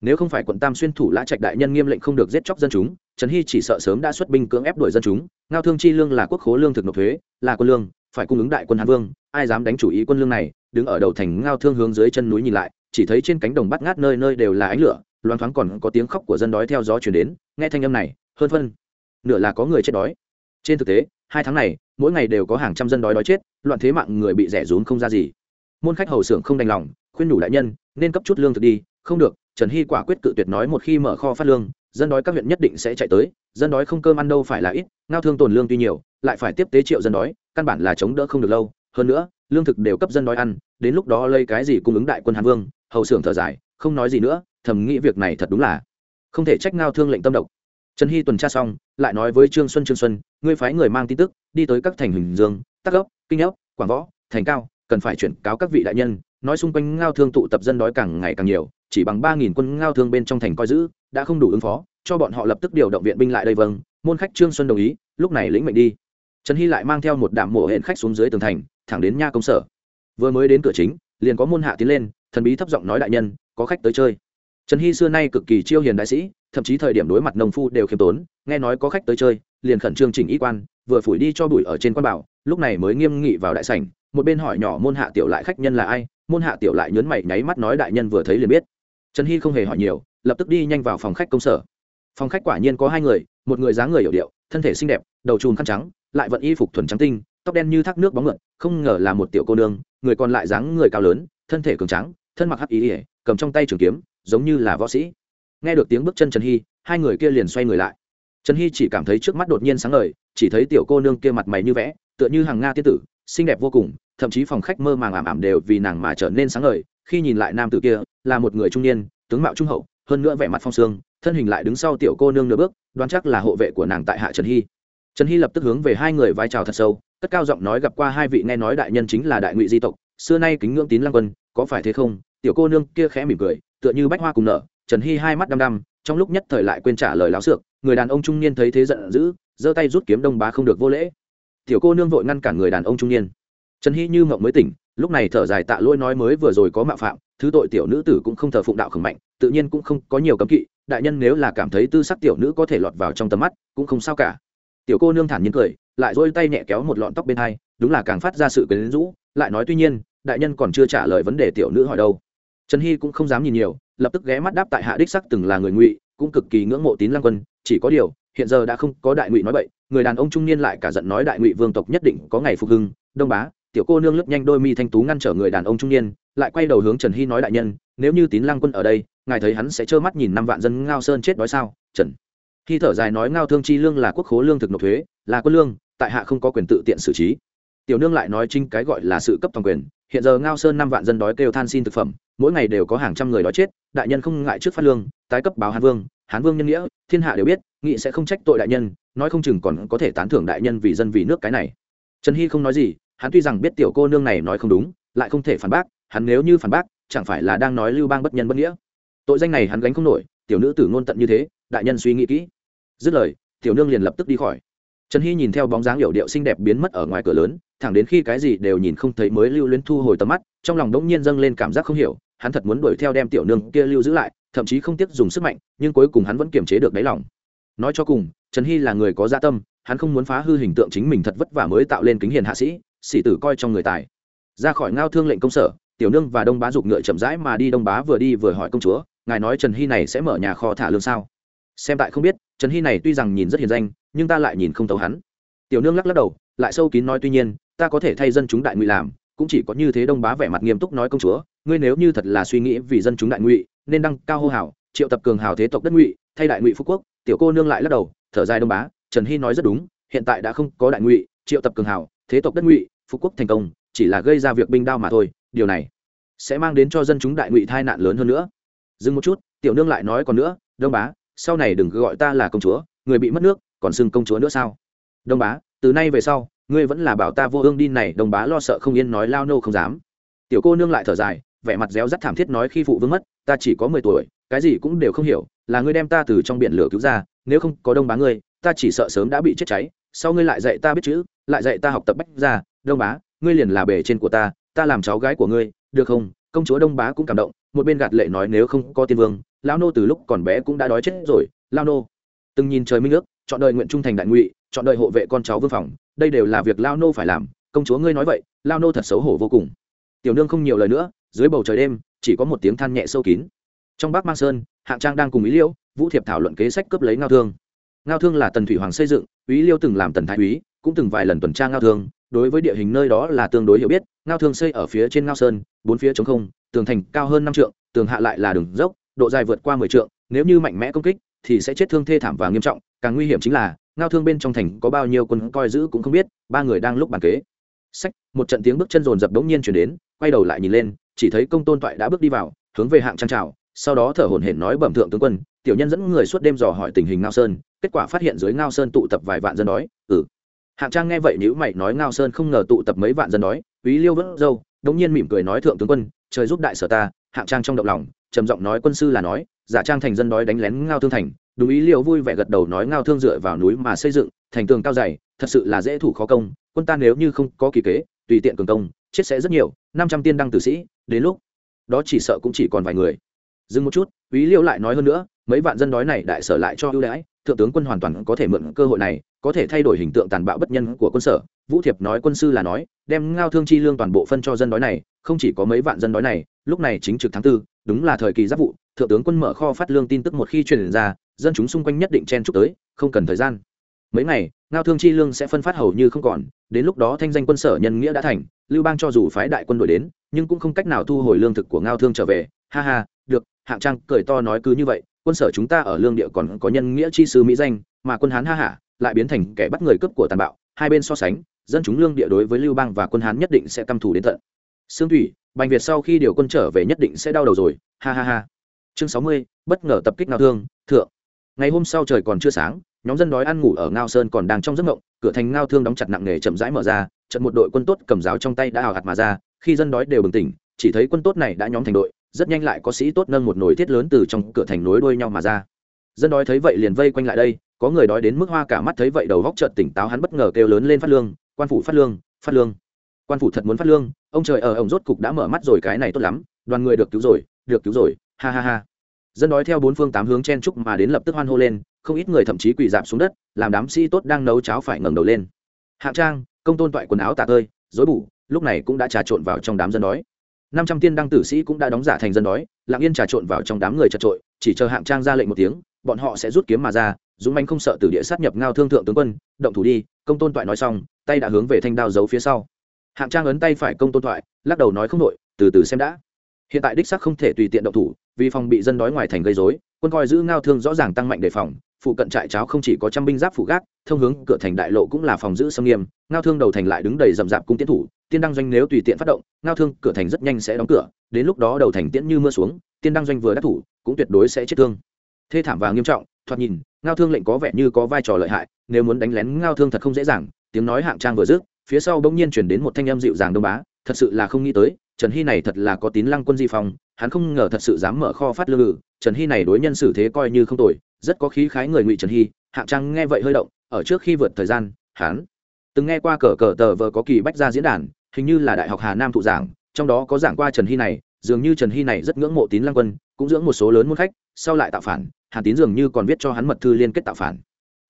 Nếu không phải quận tam xuyên thủ lã trạch đại nhân nghiêm lệnh không được giết chóc dân chúng, trần hy chỉ sợ sớm đã xuất binh cưỡng ép đuổi dân chúng. Ngao thương chi lương là quốc khố lương thực nộp thuế, là quân lương, phải cung ứng đại quân hàn vương ai dám đánh chủ ý quân lương này, đứng ở đầu thành ngao thương hướng dưới chân núi nhìn lại, chỉ thấy trên cánh đồng bắt ngát nơi nơi đều là ánh lửa loan thoáng còn có tiếng khóc của dân đói theo gió chuyển đến, nghe thanh âm này, hơn phân, nửa là có người chết đói. Trên thực tế, hai tháng này, mỗi ngày đều có hàng trăm dân đói đói chết, loạn thế mạng người bị rẻ rún không ra gì. Môn khách hầu xưởng không đành lòng, khuyên nhủ đại nhân, nên cấp chút lương thực đi, không được, trần hy quả quyết cự tuyệt nói một khi mở kho phát lương, dân đói các huyện nhất định sẽ chạy tới, dân đói không cơm ăn đâu phải là ít, ngao thương tồn lương tuy nhiều, lại phải tiếp tế triệu dân đói, căn bản là chống đỡ không được lâu hơn nữa, lương thực đều cấp dân đói ăn, đến lúc đó lấy cái gì cung ứng đại quân hàn vương, hầu xưởng thở dài, không nói gì nữa, thầm nghĩ việc này thật đúng là không thể trách ngao thương lệnh tâm độc. Trần hy tuần tra xong, lại nói với trương xuân trương xuân, ngươi phái người mang tin tức, đi tới các thành hình dương, tắc ốc, kinh ốc, quảng võ, thành cao, cần phải chuyển cáo các vị đại nhân, nói xung quanh ngao thương tụ tập dân đói càng ngày càng nhiều, chỉ bằng ba nghìn quân ngao thương bên trong thành coi giữ, đã không đủ ứng phó, cho bọn họ lập tức điều động viện binh lại đây vâng. Môn khách trương xuân đồng ý, lúc này lĩnh mệnh đi. Trần hy lại mang theo một đạm mộ hẹn khách xuống dưới tường thành thẳng đến nha công sở. Vừa mới đến cửa chính, liền có môn hạ tiến lên, thần bí thấp giọng nói đại nhân, có khách tới chơi. Trần hy xưa nay cực kỳ chiêu hiền đại sĩ, thậm chí thời điểm đối mặt nông phu đều khiêm tốn, nghe nói có khách tới chơi, liền khẩn trương chỉnh y quan, vừa phủi đi cho bụi ở trên quan bảo, lúc này mới nghiêm nghị vào đại sảnh, một bên hỏi nhỏ môn hạ tiểu lại khách nhân là ai, môn hạ tiểu lại nhấn mày nháy mắt nói đại nhân vừa thấy liền biết. Trần hy không hề hỏi nhiều, lập tức đi nhanh vào phòng khách công sở. Phòng khách quả nhiên có hai người, một người dáng người hiểu điệu, thân thể xinh đẹp, đầu chùm khăn trắng, lại vận y phục thuần trắng tinh tóc đen như thác nước bóng mượn không ngờ là một tiểu cô nương, người còn lại dáng người cao lớn, thân thể cường trắng thân mặc hắc ý ỉa cầm trong tay trường kiếm, giống như là võ sĩ. Nghe được tiếng bước chân trần hy, hai người kia liền xoay người lại. Trần hy chỉ cảm thấy trước mắt đột nhiên sáng ngời, chỉ thấy tiểu cô nương kia mặt mày như vẽ, tựa như hàng nga tiên tử, xinh đẹp vô cùng, thậm chí phòng khách mơ màng ảm ảm đều vì nàng mà trở nên sáng ngời, khi nhìn lại nam tử kia, là một người trung niên, tướng mạo trung hậu, hơn nữa vẻ mặt phong sương, thân hình lại đứng sau tiểu cô nương nửa bước, đoán chắc là hộ vệ của nàng tại hạ trần hy. Trần hy lập tức hướng về hai người vai trào thật sâu cất cao giọng nói gặp qua hai vị nghe nói đại nhân chính là đại ngụy di tộc, xưa nay kính ngưỡng tín lăng quân, có phải thế không? Tiểu cô nương kia khẽ mỉm cười, tựa như bách hoa cùng nở, trần hy hai mắt đăm đăm, trong lúc nhất thời lại quên trả lời láo xược người đàn ông trung niên thấy thế giận dữ, giơ tay rút kiếm đông bá không được vô lễ. Tiểu cô nương vội ngăn cản người đàn ông trung niên. Trần hy như mộng mới tỉnh, lúc này thở dài tạ lỗi nói mới vừa rồi có mạo phạm, thứ tội tiểu nữ tử cũng không thờ phụng đạo khẩn mạnh, tự nhiên cũng không có nhiều cấm kỵ, đại nhân nếu là cảm thấy tư sắc tiểu nữ có thể lọt vào trong tầm mắt, cũng không sao cả. Tiểu cô nương thản nhiên cười lại dôi tay nhẹ kéo một lọn tóc bên hai, đúng là càng phát ra sự quyến rũ, lại nói tuy nhiên, đại nhân còn chưa trả lời vấn đề tiểu nữ hỏi đâu. Trần hy cũng không dám nhìn nhiều, lập tức ghé mắt đáp tại hạ đích sắc từng là người ngụy, cũng cực kỳ ngưỡng mộ tín lăng quân, chỉ có điều, hiện giờ đã không có đại ngụy nói vậy người đàn ông trung niên lại cả giận nói đại ngụy vương tộc nhất định có ngày phục hưng, đông bá, tiểu cô nương lướt nhanh đôi mi thanh tú ngăn trở người đàn ông trung niên, lại quay đầu hướng trần hy nói đại nhân, nếu như tín lăng quân ở đây, ngài thấy hắn sẽ trơ mắt nhìn năm vạn dân ngao sơn chết đói sao? Trần khi thở dài nói ngao thương chi lương là quốc khố lương thực nộp thuế, là quân lương, tại hạ không có quyền tự tiện xử trí. Tiểu nương lại nói trinh cái gọi là sự cấp toàn quyền, hiện giờ ngao sơn năm vạn dân đói kêu than xin thực phẩm, mỗi ngày đều có hàng trăm người đói chết, đại nhân không ngại trước phát lương, tái cấp báo hán vương hán vương nhân nghĩa, thiên hạ đều biết, nghị sẽ không trách tội đại nhân, nói không chừng còn có thể tán thưởng đại nhân vì dân vì nước cái này. Trần hy không nói gì, hắn tuy rằng biết tiểu cô nương này nói không đúng, lại không thể phản bác, hắn nếu như phản bác, chẳng phải là đang nói lưu bang bất nhân bất nghĩa. Tội danh này hắn gánh không nổi, tiểu nữ tử ngôn tận như thế, đại nhân suy nghĩ kỹ dứt lời, tiểu nương liền lập tức đi khỏi. Trần hy nhìn theo bóng dáng hiệu điệu xinh đẹp biến mất ở ngoài cửa lớn, thẳng đến khi cái gì đều nhìn không thấy mới lưu luyến thu hồi tầm mắt, trong lòng đống nhiên dâng lên cảm giác không hiểu, hắn thật muốn đuổi theo đem tiểu nương kia lưu giữ lại, thậm chí không tiếc dùng sức mạnh, nhưng cuối cùng hắn vẫn kiềm chế được đáy lòng. Nói cho cùng, trần hy là người có gia dạ tâm, hắn không muốn phá hư hình tượng chính mình thật vất vả mới tạo lên kính hiền hạ sĩ sĩ tử coi trong người tài. Ra khỏi ngao thương lệnh công sở, tiểu nương và đông bá giục ngựa chậm rãi mà đi, đông bá vừa đi vừa hỏi công chúa, ngài nói trần hy này sẽ mở nhà kho thả lương sao? Xem tại không biết, trần hy này tuy rằng nhìn rất hiền danh, nhưng ta lại nhìn không thấu hắn. Tiểu nương lắc lắc đầu, lại sâu kín nói tuy nhiên, ta có thể thay dân chúng đại ngụy làm, cũng chỉ có như thế đông bá vẻ mặt nghiêm túc nói công chúa, ngươi nếu như thật là suy nghĩ vì dân chúng đại ngụy, nên đăng cao hô hào, triệu tập cường hào thế tộc đất ngụy, thay đại ngụy phú quốc. Tiểu cô nương lại lắc đầu, thở dài đông bá, trần hy nói rất đúng, hiện tại đã không có đại ngụy, triệu tập cường hào, thế tộc đất ngụy phú quốc thành công, chỉ là gây ra việc binh đao mà thôi, điều này sẽ mang đến cho dân chúng đại ngụy tai nạn lớn hơn nữa. Dừng một chút, tiểu nương lại nói còn nữa, đông bá sau này đừng gọi ta là công chúa, người bị mất nước, còn xưng công chúa nữa sao? Đông bá, từ nay về sau, ngươi vẫn là bảo ta vô ương đi này, đông bá lo sợ không yên nói lao nô không dám. Tiểu cô nương lại thở dài, vẻ mặt réo rắt thảm thiết nói khi phụ vương mất, ta chỉ có mười tuổi, cái gì cũng đều không hiểu, là ngươi đem ta từ trong biển lửa cứu ra, nếu không có đông bá ngươi, ta chỉ sợ sớm đã bị chết cháy, sau ngươi lại dạy ta biết chữ, lại dạy ta học tập bách ra đông bá, ngươi liền là bề trên của ta ta làm cháu gái của ngươi, được không? Công chúa đông bá cũng cảm động, một bên gạt lệ nói nếu không có tiên vương lão nô từ lúc còn bé cũng đã đói chết rồi lao nô. Từng nhìn trời minh ước, chọn đời nguyện trung thành đại ngụy, chọn đời hộ vệ con cháu vương phòng, đây đều là việc lao nô phải làm. Công chúa ngươi nói vậy lao nô thật xấu hổ vô cùng. Tiểu nương không nhiều lời nữa, dưới bầu trời đêm, chỉ có một tiếng than nhẹ sâu kín. Trong bắc mang sơn, hạng trang đang cùng ý liêu vũ thiệp thảo luận kế sách cướp lấy ngao thương. Ngao thương là tần thủy hoàng xây dựng, ý liêu từng làm tần thái úy, cũng từng vài lần tuần tra ngao thương. Đối với địa hình nơi đó là tương đối hiểu biết, ngao thương xây ở phía trên ngao sơn, bốn phía chống không, tường thành cao hơn năm trượng, tường hạ lại là đường dốc độ dài vượt qua mười trượng, nếu như mạnh mẽ công kích, thì sẽ chết thương thê thảm và nghiêm trọng, càng nguy hiểm chính là, ngao thương bên trong thành có bao nhiêu quân coi giữ cũng không biết, ba người đang lúc bàn kế. Sách một trận tiếng bước chân rồn rập đống nhiên truyền đến, quay đầu lại nhìn lên, chỉ thấy công tôn toại đã bước đi vào, hướng về hạng trang trào, sau đó thở hổn hển nói bẩm thượng tướng quân, tiểu nhân dẫn người suốt đêm dò hỏi tình hình ngao sơn, kết quả phát hiện dưới ngao sơn tụ tập vài vạn dân đói ừ. Hạng trang nghe vậy nhíu mày nói ngao sơn không ngờ tụ tập mấy vạn dân đói, úy liêu vẫn dâu đống nhiên mỉm cười nói thượng tướng quân, trời giúp đại sở ta, hạng trang trong động lòng trầm giọng nói quân sư là nói, giả trang thành dân đói đánh lén ngao thương thành, đúng ý liệu vui vẻ gật đầu nói ngao thương dựa vào núi mà xây dựng, thành tường cao dày, thật sự là dễ thủ khó công, quân ta nếu như không có kỳ kế, tùy tiện cường công, chết sẽ rất nhiều, năm trăm tiên đăng tử sĩ, đến lúc đó chỉ sợ cũng chỉ còn vài người. Dừng một chút, ý liêu lại nói hơn nữa, mấy vạn dân đói này đại sở lại cho ưu đãi, thượng tướng quân hoàn toàn có thể mượn cơ hội này, có thể thay đổi hình tượng tàn bạo bất nhân của quân sở. Vũ thiệp nói quân sư là nói, đem ngao thương chi lương toàn bộ phân cho dân đói này, không chỉ có mấy vạn dân đói này, lúc này chính trực tháng tư đúng là thời kỳ giáp vụ, thượng tướng quân mở kho phát lương tin tức một khi truyền ra, dân chúng xung quanh nhất định chen chúc tới, không cần thời gian. Mấy ngày, ngao thương chi lương sẽ phân phát hầu như không còn, đến lúc đó thanh danh quân sở nhân nghĩa đã thành, lưu bang cho dù phái đại quân đội đến, nhưng cũng không cách nào thu hồi lương thực của ngao thương trở về. Ha ha, được, hạng trang cười to nói cứ như vậy, quân sở chúng ta ở lương địa còn có nhân nghĩa chi sứ mỹ danh, mà quân hán ha hả lại biến thành kẻ bắt người cướp của tàn bạo, hai bên so sánh, dân chúng lương địa đối với lưu bang và quân hán nhất định sẽ căm thù đến tận sương thủy, bành việt sau khi điều quân trở về nhất định sẽ đau đầu rồi, ha ha ha. Chương sáu mươi, bất ngờ tập kích ngao thương, thượng. Ngày hôm sau trời còn chưa sáng, nhóm dân đói ăn ngủ ở ngao sơn còn đang trong giấc mộng, cửa thành ngao thương đóng chặt nặng nề chậm rãi mở ra trận một đội quân tốt cầm giáo trong tay đã hào hạt mà ra, khi dân đói đều bừng tỉnh, chỉ thấy quân tốt này đã nhóm thành đội, rất nhanh lại có sĩ tốt nâng một nồi thiết lớn từ trong cửa thành nối đuôi nhau mà ra. Dân đói thấy vậy liền vây quanh lại đây, có người đói đến mức hoa cả mắt thấy vậy đầu góc trợn tỉnh táo hắn bất ngờ kêu lớn lên phát lương, quan phủ phát lương phát lương quan phủ thật muốn phát lương, ông trời ở, ông rốt cục đã mở mắt rồi, cái này tốt lắm, đoàn người được cứu rồi, được cứu rồi, ha ha ha. Dân đói theo bốn phương tám hướng chen trúc mà đến lập tức hoan hô lên, không ít người thậm chí quỳ dạp xuống đất, làm đám sĩ tốt đang nấu cháo phải ngẩng đầu lên. Hạng trang, công tôn toại quần áo tà tơi, dối bủ lúc này cũng đã trà trộn vào trong đám dân đói. Năm trăm tiên đăng tử sĩ cũng đã đóng giả thành dân đói, lặng yên trà trộn vào trong đám người chật trội, chỉ chờ hạng trang ra lệnh một tiếng, bọn họ sẽ rút kiếm mà ra, dũng manh không sợ từ địa sát nhập ngao thương thượng tướng quân, động thủ đi, công tôn toại nói xong, tay đã hướng về thanh đao giấu phía sau hạng trang ấn tay phải công tôn thoại, lắc đầu nói không nội từ từ xem đã. Hiện tại đích sắc không thể tùy tiện động thủ, vì phòng bị dân đói ngoài thành gây dối quân coi giữ ngao thương rõ ràng tăng mạnh đề phòng, phụ cận trại cháo không chỉ có trăm binh giáp phụ gác, thông hướng cửa thành đại lộ cũng là phòng giữ sâm nghiêm, ngao thương đầu thành lại đứng đầy rậm rạp cung tiến thủ, tiên đăng doanh nếu tùy tiện phát động, ngao thương cửa thành rất nhanh sẽ đóng cửa, đến lúc đó đầu thành tiễn như mưa xuống, tiên đăng doanh vừa đắc thủ, cũng tuyệt đối sẽ chết thương. Thê thảm và nghiêm trọng, thoạt nhìn, ngao thương lệnh có vẻ như có vai trò lợi hại, nếu muốn đánh lén ngao thương thật không dễ dàng, tiếng nói hạng trang vừa dứt phía sau bỗng nhiên chuyển đến một thanh âm dịu dàng đông bá, thật sự là không nghĩ tới, trần hy này thật là có tín lăng quân di phong, hắn không ngờ thật sự dám mở kho phát lương ngự, trần hy này đối nhân xử thế coi như không tồi, rất có khí khái người ngụy trần hy, hạng trang nghe vậy hơi động, ở trước khi vượt thời gian, hắn từng nghe qua cờ cờ tờ vờ có kỳ bách ra diễn đàn, hình như là đại học hà nam thụ giảng, trong đó có giảng qua trần hy này, dường như trần hy này rất ngưỡng mộ tín lăng quân, cũng dưỡng một số lớn môn khách, sau lại tạo phản, hàn tín dường như còn viết cho hắn mật thư liên kết tạo phản.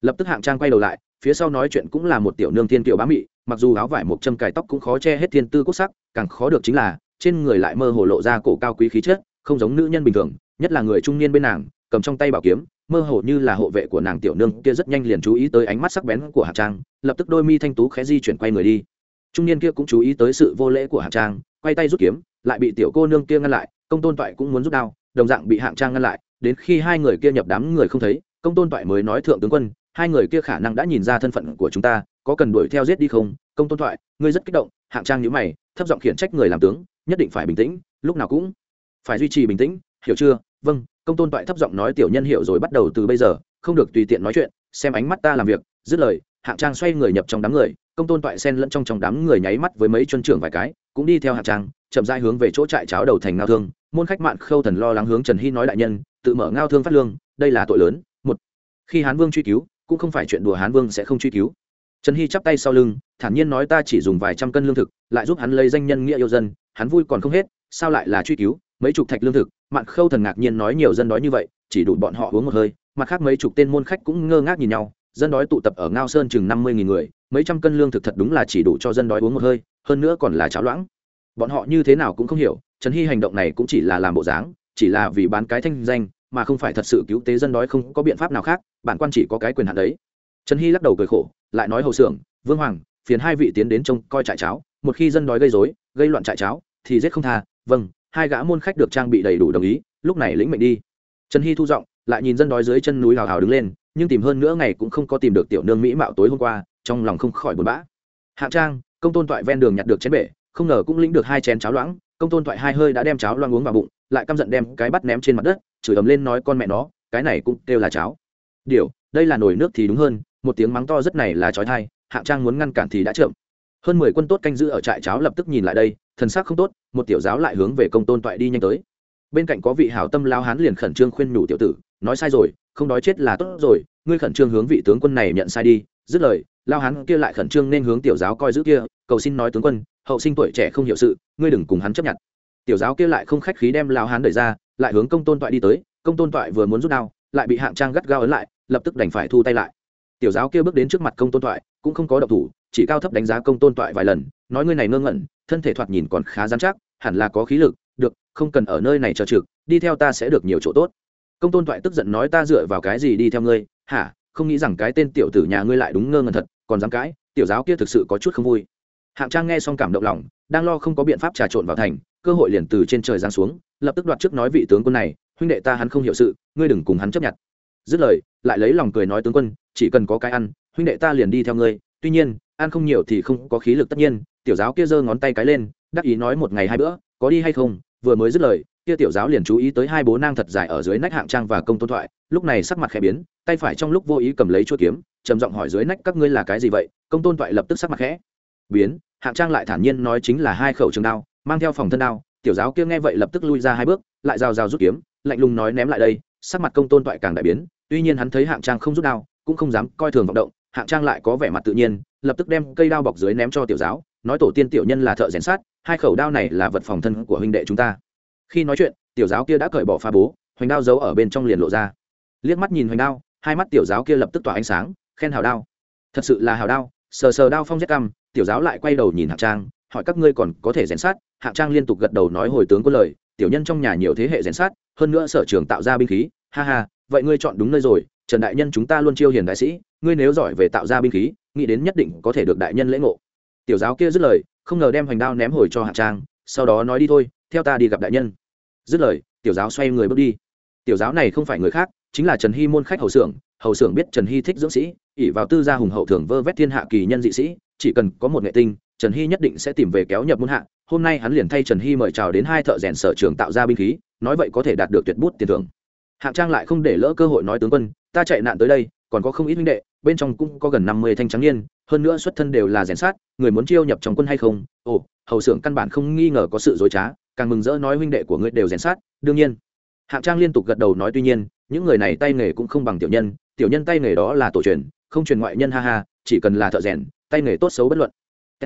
Lập tức hạng trang quay đầu lại, phía sau nói chuyện cũng là một tiểu nương thiên kiều bá mị mặc dù áo vải một châm cài tóc cũng khó che hết thiên tư quốc sắc, càng khó được chính là, trên người lại mơ hồ lộ ra cổ cao quý khí chất, không giống nữ nhân bình thường, nhất là người trung niên bên nàng, cầm trong tay bảo kiếm, mơ hồ như là hộ vệ của nàng tiểu nương kia rất nhanh liền chú ý tới ánh mắt sắc bén của hạ trang, lập tức đôi mi thanh tú khẽ di chuyển quay người đi. Trung niên kia cũng chú ý tới sự vô lễ của hạ trang, quay tay rút kiếm, lại bị tiểu cô nương kia ngăn lại, công tôn toại cũng muốn rút đao, đồng dạng bị hạng trang ngăn lại, đến khi hai người kia nhập đám người không thấy, công tôn toại mới nói thượng tướng quân hai người kia khả năng đã nhìn ra thân phận của chúng ta, có cần đuổi theo giết đi không? Công tôn thoại, ngươi rất kích động, hạng trang nhữ mày, thấp giọng khiển trách người làm tướng, nhất định phải bình tĩnh, lúc nào cũng phải duy trì bình tĩnh, hiểu chưa? Vâng công tôn toại thấp giọng nói tiểu nhân hiểu rồi bắt đầu từ bây giờ, không được tùy tiện nói chuyện, xem ánh mắt ta làm việc, dứt lời, hạng trang xoay người nhập trong đám người, công tôn toại xen lẫn trong trong đám người nháy mắt với mấy chuân trưởng vài cái, cũng đi theo hạng trang, chậm rãi hướng về chỗ trại cháo đầu thành ngao thương, môn khách mạn khâu thần lo lắng hướng trần hy nói đại nhân, tự mở ngao thương phát lương, đây là tội lớn. Một, khi hán vương truy cứu cũng không phải chuyện đùa hán vương sẽ không truy cứu. Trần hy chắp tay sau lưng, thản nhiên nói ta chỉ dùng vài trăm cân lương thực, lại giúp hắn lấy danh nhân nghĩa yêu dân, hắn vui còn không hết, sao lại là truy cứu, mấy chục thạch lương thực, mạn khâu thần ngạc nhiên nói nhiều dân đói như vậy, chỉ đủ bọn họ uống một hơi, mặt khác mấy chục tên môn khách cũng ngơ ngác nhìn nhau, dân đói tụ tập ở ngao sơn chừng năm mươi nghìn người, mấy trăm cân lương thực thật đúng là chỉ đủ cho dân đói uống một hơi, hơn nữa còn là cháo loãng. Bọn họ như thế nào cũng không hiểu, trần hy hành động này cũng chỉ là làm bộ dáng, chỉ là vì bán cái thanh danh mà không phải thật sự cứu tế dân đói không có biện pháp nào khác, bản quan chỉ có cái quyền hạn đấy. Trần hy lắc đầu cười khổ, lại nói hầu xưởng vương hoàng, phiền hai vị tiến đến trông coi trại cháo, một khi dân đói gây dối gây loạn trại cháo, thì giết không tha vâng hai gã môn khách được trang bị đầy đủ đồng ý, lúc này lĩnh mệnh đi. Trần hy thu giọng, lại nhìn dân đói dưới chân núi hào hào đứng lên, nhưng tìm hơn nữa ngày cũng không có tìm được tiểu nương mỹ mạo tối hôm qua, trong lòng không khỏi buồn bã. Hạng trang, công tôn toại ven đường nhặt được chén bể, không ngờ cũng lĩnh được hai chén cháo loãng, công tôn toại hai hơi đã đem cháo loang uống vào bụng, lại căm giận đem cái bắt ném trên mặt đất chửi ầm lên nói con mẹ nó, cái này cũng kêu là cháo. Điều, đây là nồi nước thì đúng hơn, một tiếng mắng to rất này là trói thai hạng trang muốn ngăn cản thì đã chậm. Hơn mười quân tốt canh giữ ở trại cháo lập tức nhìn lại đây, thần sắc không tốt, một tiểu giáo lại hướng về công tôn toại đi nhanh tới. Bên cạnh có vị hảo tâm lao hán liền khẩn trương khuyên nhủ tiểu tử, nói sai rồi, không đói chết là tốt rồi, ngươi khẩn trương hướng vị tướng quân này nhận sai đi. Dứt lời, lao hán kia lại khẩn trương nên hướng tiểu giáo coi giữ kia, cầu xin nói tướng quân, hậu sinh tuổi trẻ không hiểu sự, ngươi đừng cùng hắn chấp nhận. Tiểu giáo kia lại không khách khí đem lao hán đẩy ra lại hướng công tôn toại đi tới, công tôn toại vừa muốn rút đao, lại bị hạng trang gắt gao ấn lại, lập tức đành phải thu tay lại. Tiểu giáo kia bước đến trước mặt công tôn toại, cũng không có độc thủ, chỉ cao thấp đánh giá công tôn toại vài lần, nói ngươi này ngơ ngẩn, thân thể thoạt nhìn còn khá dám chắc, hẳn là có khí lực, được, không cần ở nơi này chờ trực, đi theo ta sẽ được nhiều chỗ tốt. Công tôn toại tức giận nói ta dựa vào cái gì đi theo ngươi? Hả? Không nghĩ rằng cái tên tiểu tử nhà ngươi lại đúng ngơ ngẩn thật, còn dám cãi, tiểu giáo kia thực sự có chút không vui. Hạng trang nghe xong cảm động lòng, đang lo không có biện pháp trà trộn vào thành, cơ hội liền từ trên trời giáng xuống lập tức đoạt trước nói vị tướng quân này, huynh đệ ta hắn không hiểu sự, ngươi đừng cùng hắn chấp nhận. Dứt lời, lại lấy lòng cười nói tướng quân, chỉ cần có cái ăn, huynh đệ ta liền đi theo ngươi, tuy nhiên, ăn không nhiều thì không có khí lực tất nhiên. Tiểu giáo kia giơ ngón tay cái lên, đắc ý nói một ngày hai bữa, có đi hay không? Vừa mới dứt lời, kia tiểu giáo liền chú ý tới hai bố nang thật dài ở dưới nách hạng trang và công tôn thoại, lúc này sắc mặt khẽ biến, tay phải trong lúc vô ý cầm lấy chuôi kiếm, trầm giọng hỏi dưới nách các ngươi là cái gì vậy? Công tôn thoại lập tức sắc mặt khẽ biến, hạng trang lại thản nhiên nói chính là hai khẩu trường đao, mang theo phòng thân đao tiểu giáo kia nghe vậy lập tức lui ra hai bước, lại rào rào rút kiếm, lạnh lùng nói ném lại đây, sắc mặt công tôn toại càng đại biến, tuy nhiên hắn thấy hạng trang không rút đao, cũng không dám coi thường vọng động, hạng trang lại có vẻ mặt tự nhiên, lập tức đem cây đao bọc dưới ném cho tiểu giáo, nói tổ tiên tiểu nhân là thợ rèn sát, hai khẩu đao này là vật phòng thân của huynh đệ chúng ta. Khi nói chuyện, tiểu giáo kia đã cởi bỏ pha bố, hoành đao giấu ở bên trong liền lộ ra. Liếc mắt nhìn hoành đao, hai mắt tiểu giáo kia lập tức tỏa ánh sáng, khen hào đao. Thật sự là hào đao, sờ sờ đao phong rét căm tiểu giáo lại quay đầu nhìn hạng trang hỏi các ngươi còn có thể rèn sát hạng trang liên tục gật đầu nói hồi tướng có lời, tiểu nhân trong nhà nhiều thế hệ rèn sát, hơn nữa sở trường tạo ra binh khí, ha ha, vậy ngươi chọn đúng nơi rồi, trần đại nhân chúng ta luôn chiêu hiền đại sĩ, ngươi nếu giỏi về tạo ra binh khí, nghĩ đến nhất định có thể được đại nhân lễ ngộ. Tiểu giáo kia dứt lời, không ngờ đem hoành đao ném hồi cho hạng trang, sau đó nói đi thôi, theo ta đi gặp đại nhân. Dứt lời, tiểu giáo xoay người bước đi. Tiểu giáo này không phải người khác, chính là trần hy môn khách hầu xưởng hầu xưởng biết trần hy thích dưỡng sĩ ỉ vào tư gia hùng hậu thường vơ vét thiên hạ kỳ nhân dị sĩ, chỉ cần có một nghệ tinh trần hy nhất định sẽ tìm về kéo nhập môn hạ, hôm nay hắn liền thay trần hy mời chào đến hai thợ rèn sở trường tạo ra binh khí, nói vậy có thể đạt được tuyệt bút tiền thưởng. Hạng trang lại không để lỡ cơ hội nói tướng quân, ta chạy nạn tới đây, còn có không ít huynh đệ, bên trong cũng có gần năm mươi thanh trắng niên, hơn nữa xuất thân đều là rèn sát, người muốn chiêu nhập trong quân hay không? Ồ, hầu xưởng căn bản không nghi ngờ có sự dối trá, càng mừng rỡ nói huynh đệ của ngươi đều rèn sát, đương nhiên. Hạng trang liên tục gật đầu nói, tuy nhiên, những người này tay nghề cũng không bằng tiểu nhân tiểu nhân tay nghề đó là tổ truyền, không truyền ngoại nhân ha ha, chỉ cần là thợ rèn, tay nghề tốt xấu bất luận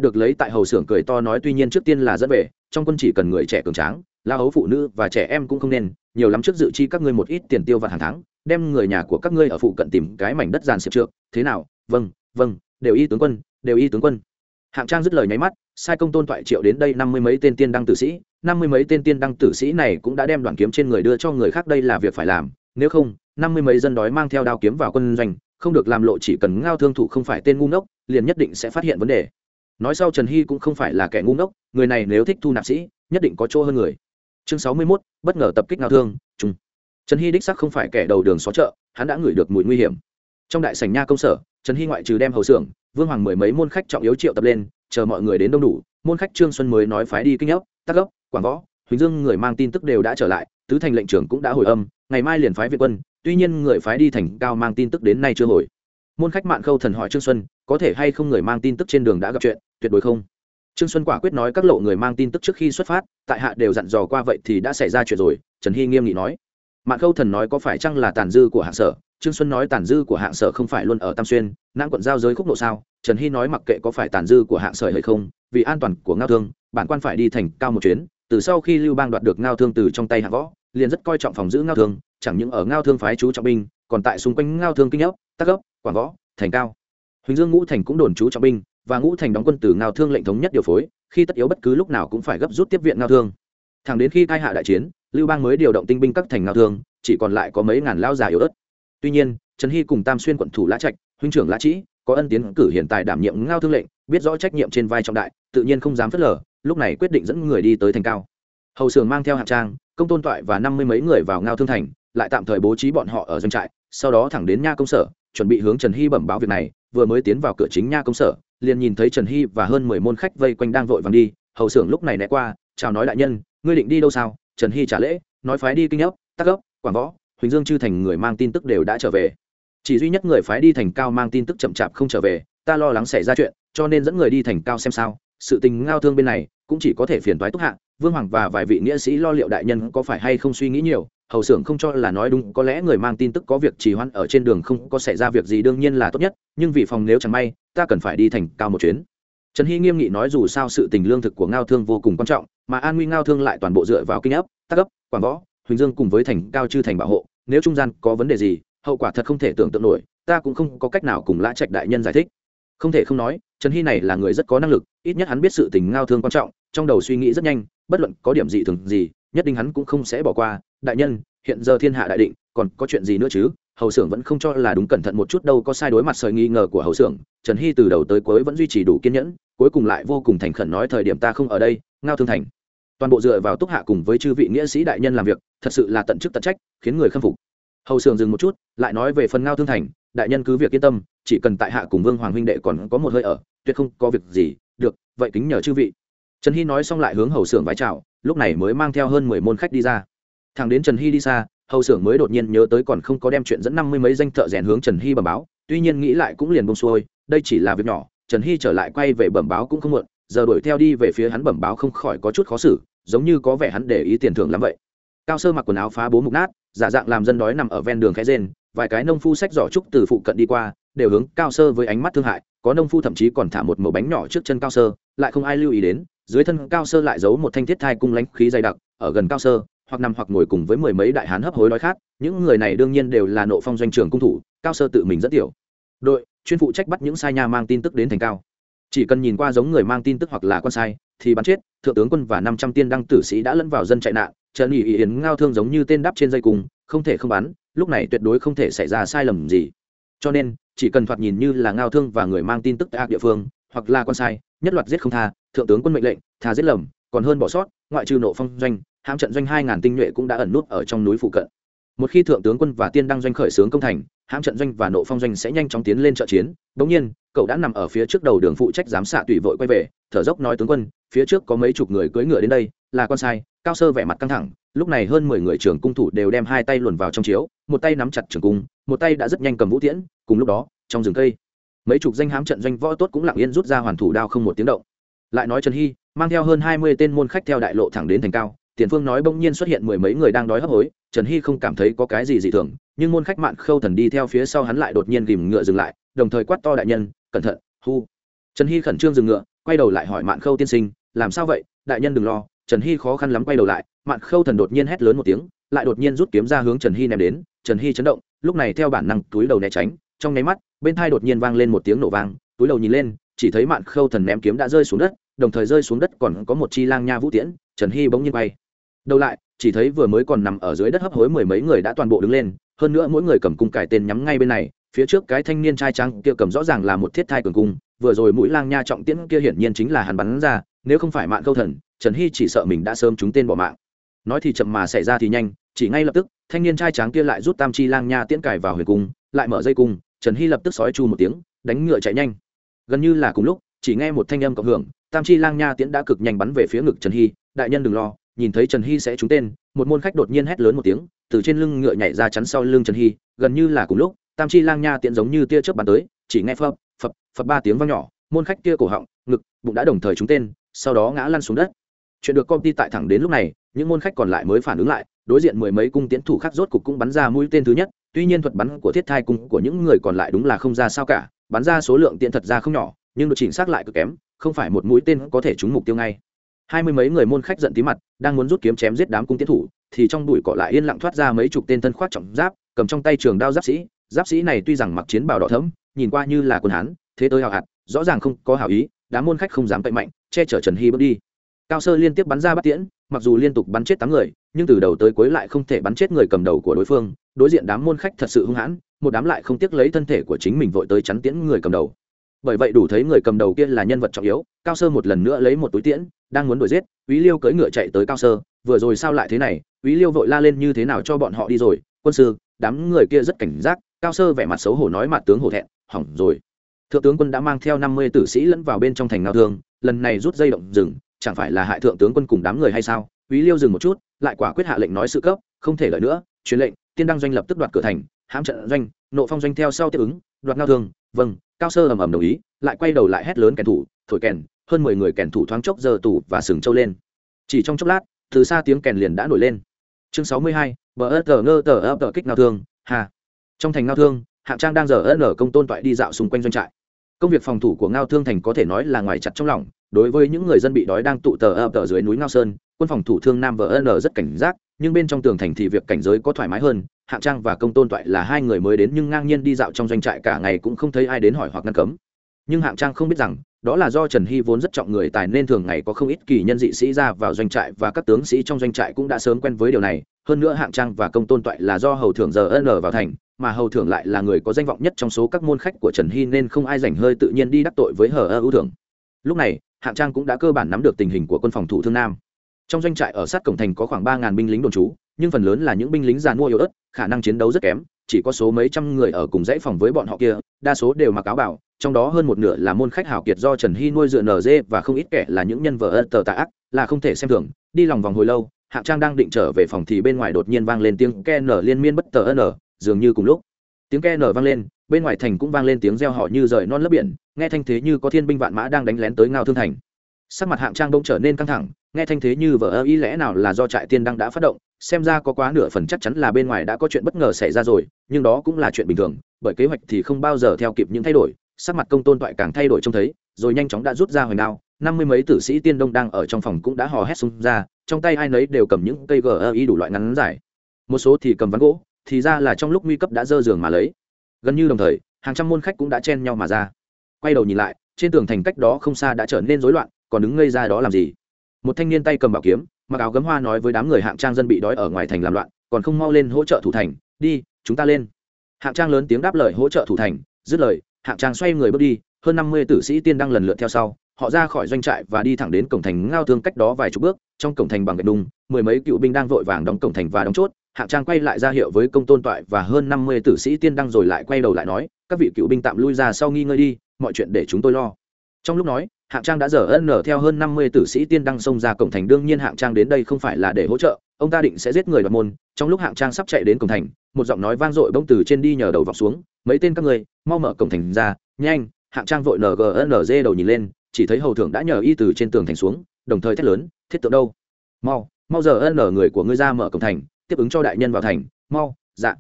được lấy tại hầu xưởng cười to nói tuy nhiên trước tiên là dẫn về, trong quân chỉ cần người trẻ cường tráng, la hấu phụ nữ và trẻ em cũng không nên, nhiều lắm trước dự chi các ngươi một ít tiền tiêu vặt hàng tháng, đem người nhà của các ngươi ở phụ cận tìm cái mảnh đất giàn xếp trượng thế nào? Vâng vâng đều y tướng quân, đều y tướng quân. Hạng trang dứt lời nháy mắt, sai công tôn toại triệu đến đây năm mươi mấy tên tiên đăng tử sĩ, năm mươi mấy tên tiên đăng tử sĩ này cũng đã đem đoàn kiếm trên người đưa cho người khác đây là việc phải làm. Nếu không, năm mươi mấy dân đói mang theo đao kiếm vào quân doanh, không được làm lộ chỉ cần ngao thương thủ không phải tên ngu ngốc, liền nhất định sẽ phát hiện vấn đề nói sau trần hy cũng không phải là kẻ ngu ngốc, người này nếu thích thu nạp sĩ, nhất định có chỗ hơn người. Chương sáu mươi mốt, bất ngờ tập kích ngao thương trung trần hy đích sắc không phải kẻ đầu đường xó chợ, hắn đã ngửi được mùi nguy hiểm. Trong đại sảnh nha công sở, trần hy ngoại trừ đem hầu xưởng, vương hoàng mười mấy môn khách trọng yếu triệu tập lên, chờ mọi người đến đông đủ, môn khách trương xuân mới nói phái đi kinh ốc tắc ốc quảng võ, huỳnh dương người mang tin tức đều đã trở lại, tứ thành lệnh trưởng cũng đã hồi âm, ngày mai liền phái việt quân, tuy nhiên người phái đi thành cao mang tin tức đến nay chưa hồi môn khách mạn khâu thần hỏi trương xuân, có thể hay không người mang tin tức trên đường đã gặp chuyện, tuyệt đối không. Trương xuân quả quyết nói các lộ người mang tin tức trước khi xuất phát, tại hạ đều dặn dò qua vậy thì đã xảy ra chuyện rồi, trần hy nghiêm nghị nói. Mạn khâu thần nói có phải chăng là tàn dư của hạng sở? Trương xuân nói tàn dư của hạng sở không phải luôn ở tam xuyên, nãng quận giao giới khúc độ sao? Trần hy nói mặc kệ có phải tàn dư của hạng sở hay không, vì an toàn của ngao thương, bản quan phải đi thành cao một chuyến, từ sau khi lưu bang đoạt được ngao thương từ trong tay hạng võ, liền rất coi trọng phòng giữ ngao thương, chẳng những ở ngao thương phái chú trọng binh, còn tại xung quanh ngao thương kinh ốc tắc gốc, quảng võ thành cao. Huỳnh dương ngũ thành cũng đồn trú trọng binh và ngũ thành đóng quân từ ngao thương lệnh thống nhất điều phối khi tất yếu bất cứ lúc nào cũng phải gấp rút tiếp viện ngao thương. Thẳng đến khi cai hạ đại chiến lưu bang mới điều động tinh binh các thành ngao thương chỉ còn lại có mấy ngàn lao già yếu ớt. Tuy nhiên trần hy cùng tam xuyên quận thủ lã trạch huynh trưởng lã trĩ có ân tiến cử hiện tại đảm nhiệm ngao thương lệnh biết rõ trách nhiệm trên vai trọng đại tự nhiên không dám phớt lờ lúc này quyết định dẫn người đi tới thành cao. Hầu sường mang theo hạng trang công tôn toại và năm mươi mấy người vào ngao thương thành lại tạm thời bố trí bọn họ ở doanh trại sau đó thẳng đến nha công sở chuẩn bị hướng trần hy bẩm báo việc này, vừa mới tiến vào cửa chính nha công sở, liền nhìn thấy trần hy và hơn mười môn khách vây quanh đang vội vàng đi, hầu xưởng lúc này né qua, chào nói đại nhân, ngươi định đi đâu sao? Trần hy trả lễ, nói phái đi kinh ấp tắc ấp quảng võ, huỳnh dương chư thành người mang tin tức đều đã trở về. Chỉ duy nhất người phái đi thành cao mang tin tức chậm chạp không trở về, ta lo lắng xảy ra chuyện, cho nên dẫn người đi thành cao xem sao, sự tình ngao thương bên này cũng chỉ có thể phiền toái túc hạ vương hoàng và vài vị nghĩa sĩ lo liệu đại nhân có phải hay không suy nghĩ nhiều, hầu xưởng không cho là nói đúng, có lẽ người mang tin tức có việc trì hoãn ở trên đường không có xảy ra việc gì đương nhiên là tốt nhất, nhưng vì phòng nếu chẳng may, ta cần phải đi thành cao một chuyến. Trần hy nghiêm nghị nói dù sao sự tình lương thực của ngao thương vô cùng quan trọng, mà an nguy ngao thương lại toàn bộ dựa vào kinh ấp, tắc ấp, quảng võ, huỳnh dương cùng với thành cao chư thành bảo hộ, nếu trung gian có vấn đề gì, hậu quả thật không thể tưởng tượng nổi, ta cũng không có cách nào cùng lã trạch đại nhân giải thích. Không thể không nói trần hy này là người rất có năng lực, ít nhất hắn biết sự tình ngao thương quan trọng, trong đầu suy nghĩ rất nhanh, bất luận có điểm gì thường gì, nhất định hắn cũng không sẽ bỏ qua. Đại nhân, hiện giờ thiên hạ đại định, còn có chuyện gì nữa chứ? Hầu xưởng vẫn không cho là đúng cẩn thận một chút đâu, có sai đối mặt sợi nghi ngờ của hầu xưởng, trần hy từ đầu tới cuối vẫn duy trì đủ kiên nhẫn, cuối cùng lại vô cùng thành khẩn nói thời điểm ta không ở đây, ngao thương thành. Toàn bộ dựa vào túc hạ cùng với chư vị nghĩa sĩ đại nhân làm việc, thật sự là tận chức tận trách, khiến người khâm phục. Hầu xưởng dừng một chút, lại nói về phần ngao thương thành, đại nhân cứ việc yên tâm chỉ cần tại hạ cùng vương hoàng huynh đệ còn có một hơi ở, tuyệt không có việc gì, được, vậy kính nhờ chư vị. Trần hy nói xong lại hướng hầu xưởng vái chào, lúc này mới mang theo hơn mười môn khách đi ra. Thằng đến trần hy đi xa, hầu xưởng mới đột nhiên nhớ tới còn không có đem chuyện dẫn năm mươi mấy danh thợ rèn hướng trần hy bẩm báo, tuy nhiên nghĩ lại cũng liền bông xuôi, đây chỉ là việc nhỏ, trần hy trở lại quay về bẩm báo cũng không muộn, giờ đuổi theo đi về phía hắn bẩm báo không khỏi có chút khó xử, giống như có vẻ hắn để ý tiền thưởng lắm vậy. Cao sơ mặc quần áo phá bố mục nát, giả dạng làm dân đói nằm ở ven đường khẽ rên, vài cái nông phu sách giỏ trúc từ phụ cận đi qua đều hướng cao sơ với ánh mắt thương hại, có nông phu thậm chí còn thả một mẩu bánh nhỏ trước chân cao sơ, lại không ai lưu ý đến, dưới thân cao sơ lại giấu một thanh thiết thai cung lãnh khí dày đặc, ở gần cao sơ, hoặc nằm hoặc ngồi cùng với mười mấy đại hán hấp hối đói khát, những người này đương nhiên đều là nộ phong doanh trường cung thủ, cao sơ tự mình dẫn tiểu. Đội, chuyên phụ trách bắt những sai nha mang tin tức đến thành cao. Chỉ cần nhìn qua giống người mang tin tức hoặc là con sai, thì bắn chết, thượng tướng quân và năm trăm tiên đăng tử sĩ đã lẫn vào dân chạy nạn, trần ỉ yến ngao thương giống như tên đắp trên dây cùng không thể không bắn, lúc này tuyệt đối không thể xảy ra sai lầm gì. Cho nên chỉ cần thoạt nhìn như là ngao thương và người mang tin tức tại ác địa phương, hoặc là con sai, nhất loạt giết không tha, thượng tướng quân mệnh lệnh thà giết lầm, còn hơn bỏ sót, ngoại trừ nộ phong doanh, hãm trận doanh hai ngàn tinh nhuệ cũng đã ẩn nút ở trong núi phụ cận. Một khi thượng tướng quân và tiên đăng doanh khởi xướng công thành, hãm trận doanh và nộ phong doanh sẽ nhanh chóng tiến lên trợ chiến. Bỗng nhiên, cậu đã nằm ở phía trước đầu đường phụ trách giám xạ tùy vội quay về, thở dốc nói tướng quân, phía trước có mấy chục người cưỡi ngựa đến đây, là con sai, cao sơ vẻ mặt căng thẳng, lúc này hơn mười người trưởng cung thủ đều đem hai tay luồn vào trong chiếu, một tay nắm chặt trường cung một tay đã rất nhanh cầm vũ tiễn, cùng lúc đó, trong rừng cây, mấy chục danh hám trận doanh võ tốt cũng lặng yên rút ra hoàn thủ đao không một tiếng động. Lại nói trần hy, mang theo hơn hai mươi tên môn khách theo đại lộ thẳng đến thành cao, tiền phương nói bỗng nhiên xuất hiện mười mấy người đang đói hấp hối, trần hy không cảm thấy có cái gì dị thường, nhưng môn khách mạn khâu thần đi theo phía sau hắn lại đột nhiên ghìm ngựa dừng lại, đồng thời quát to đại nhân, cẩn thận, hu. Trần hy khẩn trương dừng ngựa, quay đầu lại hỏi mạn khâu tiên sinh, làm sao vậy, đại nhân đừng lo. Trần hy khó khăn lắm quay đầu lại, mạn khâu thần đột nhiên hét lớn một tiếng, lại đột nhiên rút kiếm ra hướng trần hy ném đến, trần hy chấn động lúc này theo bản năng túi đầu né tránh, trong nháy mắt, bên thai đột nhiên vang lên một tiếng nổ vang, túi đầu nhìn lên, chỉ thấy mạn khâu thần ném kiếm đã rơi xuống đất, đồng thời rơi xuống đất còn có một chi lang nha vũ tiễn, trần hy bỗng nhiên bay. Đầu lại, chỉ thấy vừa mới còn nằm ở dưới đất hấp hối mười mấy người đã toàn bộ đứng lên, hơn nữa mỗi người cầm cung cải tên nhắm ngay bên này, phía trước cái thanh niên trai trắng kia cầm rõ ràng là một thiết thai cường cung, vừa rồi mũi lang nha trọng tiễn kia hiển nhiên chính là hắn bắn ra, nếu không phải mạng câu thần, trần hy chỉ sợ mình đã sớm trúng tên bỏ mạng nói thì chậm mà xảy ra thì nhanh, chỉ ngay lập tức, thanh niên trai trắng kia lại rút tam chi lang nha tiễn cải vào huyền cung, lại mở dây cung, trần hy lập tức sói chu một tiếng, đánh ngựa chạy nhanh. Gần như là cùng lúc, chỉ nghe một thanh âm cộng hưởng, tam chi lang nha tiễn đã cực nhanh bắn về phía ngực trần hy, đại nhân đừng lo, nhìn thấy trần hy sẽ trúng tên, một môn khách đột nhiên hét lớn một tiếng, từ trên lưng ngựa nhảy ra chắn sau lưng trần hy, gần như là cùng lúc, tam chi lang nha tiễn giống như tia chớp bắn tới, chỉ nghe phập phập phập ba tiếng vang nhỏ, môn khách kia cổ họng, ngực, bụng đã đồng thời trúng tên, sau đó ngã lăn xuống đất. Chuyện được công ty tại thẳng đến lúc này những môn khách còn lại mới phản ứng lại, đối diện mười mấy cung tiến thủ khác rốt cục cũng bắn ra mũi tên thứ nhất, tuy nhiên thuật bắn của thiết thai cung của những người còn lại đúng là không ra sao cả, bắn ra số lượng tiện thật ra không nhỏ, nhưng độ chính xác lại cực kém, không phải một mũi tên có thể trúng mục tiêu ngay. Hai mươi mấy người môn khách giận tí mặt, đang muốn rút kiếm chém giết đám cung tiến thủ, thì trong bụi cỏ lại yên lặng thoát ra mấy chục tên thân khoác trọng giáp, cầm trong tay trường đao giáp sĩ. Giáp sĩ này tuy rằng mặc chiến bào đỏ thẫm, nhìn qua như là quân hán, thế tới hào hạt, rõ ràng không có hảo ý, đám môn khách không dám cậy mạnh, che chở trần hy bước đi cao sơ liên tiếp bắn ra bắt tiễn mặc dù liên tục bắn chết tám người nhưng từ đầu tới cuối lại không thể bắn chết người cầm đầu của đối phương đối diện đám môn khách thật sự hung hãn một đám lại không tiếc lấy thân thể của chính mình vội tới chắn tiễn người cầm đầu bởi vậy đủ thấy người cầm đầu kia là nhân vật trọng yếu cao sơ một lần nữa lấy một túi tiễn đang muốn đuổi giết Úy Liêu cưỡi ngựa chạy tới Cao Sơ, vừa rồi sao lại thế này? Úy Liêu vội la lên như thế nào cho bọn họ đi rồi? Quân sư, đám người kia rất cảnh giác, Cao Sơ vẻ mặt xấu hổ nói mặt tướng hổ thẹn, hỏng rồi. Thượng tướng quân đã mang theo năm mươi tử sĩ lẫn vào bên trong thành ngao thương, lần này rút dây động rừng, chẳng phải là hại thượng tướng quân cùng đám người hay sao? Úy Liêu dừng một chút, lại quả quyết hạ lệnh nói sự cấp, không thể lợi nữa, truyền lệnh, tiên đăng doanh lập tức đoạt cửa thành, hãm trận doanh, nộ phong doanh theo sau tiếp ứng, đoạt ngao thương, vâng, Cao Sơ ầm ầm đồng ý, lại quay đầu lại hét lớn kèn thủ, thổi kèn, hơn mười người kèn thủ thoáng chốc giờ tủ và sừng châu lên. Chỉ trong chốc lát từ xa tiếng kèn liền đã nổi lên. Chương sáu mươi hai bờ ớt ngơ tờ ấp tờ kích ngao thương hà. Trong thành ngao thương hạng trang đang giờ ớt ở công tôn toại đi dạo xung quanh doanh trại. Công việc phòng thủ của ngao thương thành có thể nói là ngoài chặt trong lòng đối với những người dân bị đói đang tụ tờ ở tờ dưới núi ngao sơn, quân phòng thủ thương nam vợ ân rất cảnh giác, nhưng bên trong tường thành thì việc cảnh giới có thoải mái hơn, hạng trang và công tôn toại là hai người mới đến nhưng ngang nhiên đi dạo trong doanh trại cả ngày cũng không thấy ai đến hỏi hoặc ngăn cấm. Nhưng hạng trang không biết rằng, đó là do trần hy vốn rất trọng người tài nên thường ngày có không ít kỳ nhân dị sĩ ra vào doanh trại và các tướng sĩ trong doanh trại cũng đã sớm quen với điều này. Hơn nữa hạng trang và công tôn toại là do hầu thưởng giờ n vào thành, mà hầu thưởng lại là người có danh vọng nhất trong số các môn khách của trần hy nên không ai rảnh hơi tự nhiên đi đắc tội với hờ ơ ưu thưởng. Lúc này hạng trang cũng đã cơ bản nắm được tình hình của quân phòng thủ thương nam. Trong doanh trại ở sát cổng thành có khoảng ba binh lính đồn trú, nhưng phần lớn là những binh lính già mua yếu ớt, khả năng chiến đấu rất kém, chỉ có số mấy trăm người ở cùng dãy phòng với bọn họ kia, đa số đều mặc áo bảo trong đó hơn một nửa là môn khách hào kiệt do trần hy nuôi dựa nd và không ít kẻ là những nhân vợ ân tờ tạ ác, là không thể xem thường. Đi lòng vòng hồi lâu, hạng trang đang định trở về phòng thì bên ngoài đột nhiên vang lên tiếng ke nở liên miên bất tờ n, dường như cùng lúc. Tiếng ke nở vang lên bên ngoài thành cũng vang lên tiếng reo họ như rời non lấp biển nghe thanh thế như có thiên binh vạn mã đang đánh lén tới ngao thương thành. Sắc mặt hạng trang bỗng trở nên căng thẳng nghe thanh thế như vợ ơ ý lẽ nào là do trại tiên đăng đã phát động xem ra có quá nửa phần chắc chắn là bên ngoài đã có chuyện bất ngờ xảy ra rồi nhưng đó cũng là chuyện bình thường bởi kế hoạch thì không bao giờ theo kịp những thay đổi sắc mặt công tôn toại càng thay đổi trông thấy rồi nhanh chóng đã rút ra hồi nào, năm mươi mấy tử sĩ tiên đông đang ở trong phòng cũng đã hò hét xung ra trong tay ai nấy đều cầm những cây gờ y đủ loại ngắn dài. Một số thì cầm ván gỗ thì ra là trong lúc nguy cấp đã dơ giường mà lấy gần như đồng thời, hàng trăm môn khách cũng đã chen nhau mà ra. Quay đầu nhìn lại, trên tường thành cách đó không xa đã trở nên rối loạn, còn đứng ngây ra đó làm gì? Một thanh niên tay cầm bảo kiếm, mặc áo gấm hoa nói với đám người hạng trang dân bị đói ở ngoài thành làm loạn, còn không mau lên hỗ trợ thủ thành, đi, chúng ta lên. Hạng trang lớn tiếng đáp lời hỗ trợ thủ thành, dứt lời, hạng trang xoay người bước đi, hơn năm mươi tử sĩ tiên đang lần lượt theo sau họ ra khỏi doanh trại và đi thẳng đến cổng thành ngao thương cách đó vài chục bước, trong cổng thành bằng gạch đùng, mười mấy cựu binh đang vội vàng đóng cổng thành và đóng chốt. Hạng trang quay lại ra hiệu với công tôn toại và hơn năm mươi tử sĩ tiên đăng rồi lại quay đầu lại nói, các vị cựu binh tạm lui ra sau nghi ngơi đi, mọi chuyện để chúng tôi lo. Trong lúc nói, hạng trang đã dở ân nở theo hơn năm mươi tử sĩ tiên đăng xông ra cổng thành. Đương nhiên hạng trang đến đây không phải là để hỗ trợ, ông ta định sẽ giết người đoạt môn. Trong lúc hạng trang sắp chạy đến cổng thành, một giọng nói vang dội bỗng từ trên đi nhờ đầu vọng xuống, mấy tên các người mau mở cổng thành ra, nhanh. Hạng trang vội ngnz đầu nhìn lên chỉ thấy hầu thưởng đã nhờ y từ trên tường thành xuống, đồng thời thét lớn, thiết tượng đâu? Mau mau giờ nở người của ngươi ra mở cổng thành, tiếp ứng cho đại nhân vào thành, mau dạ.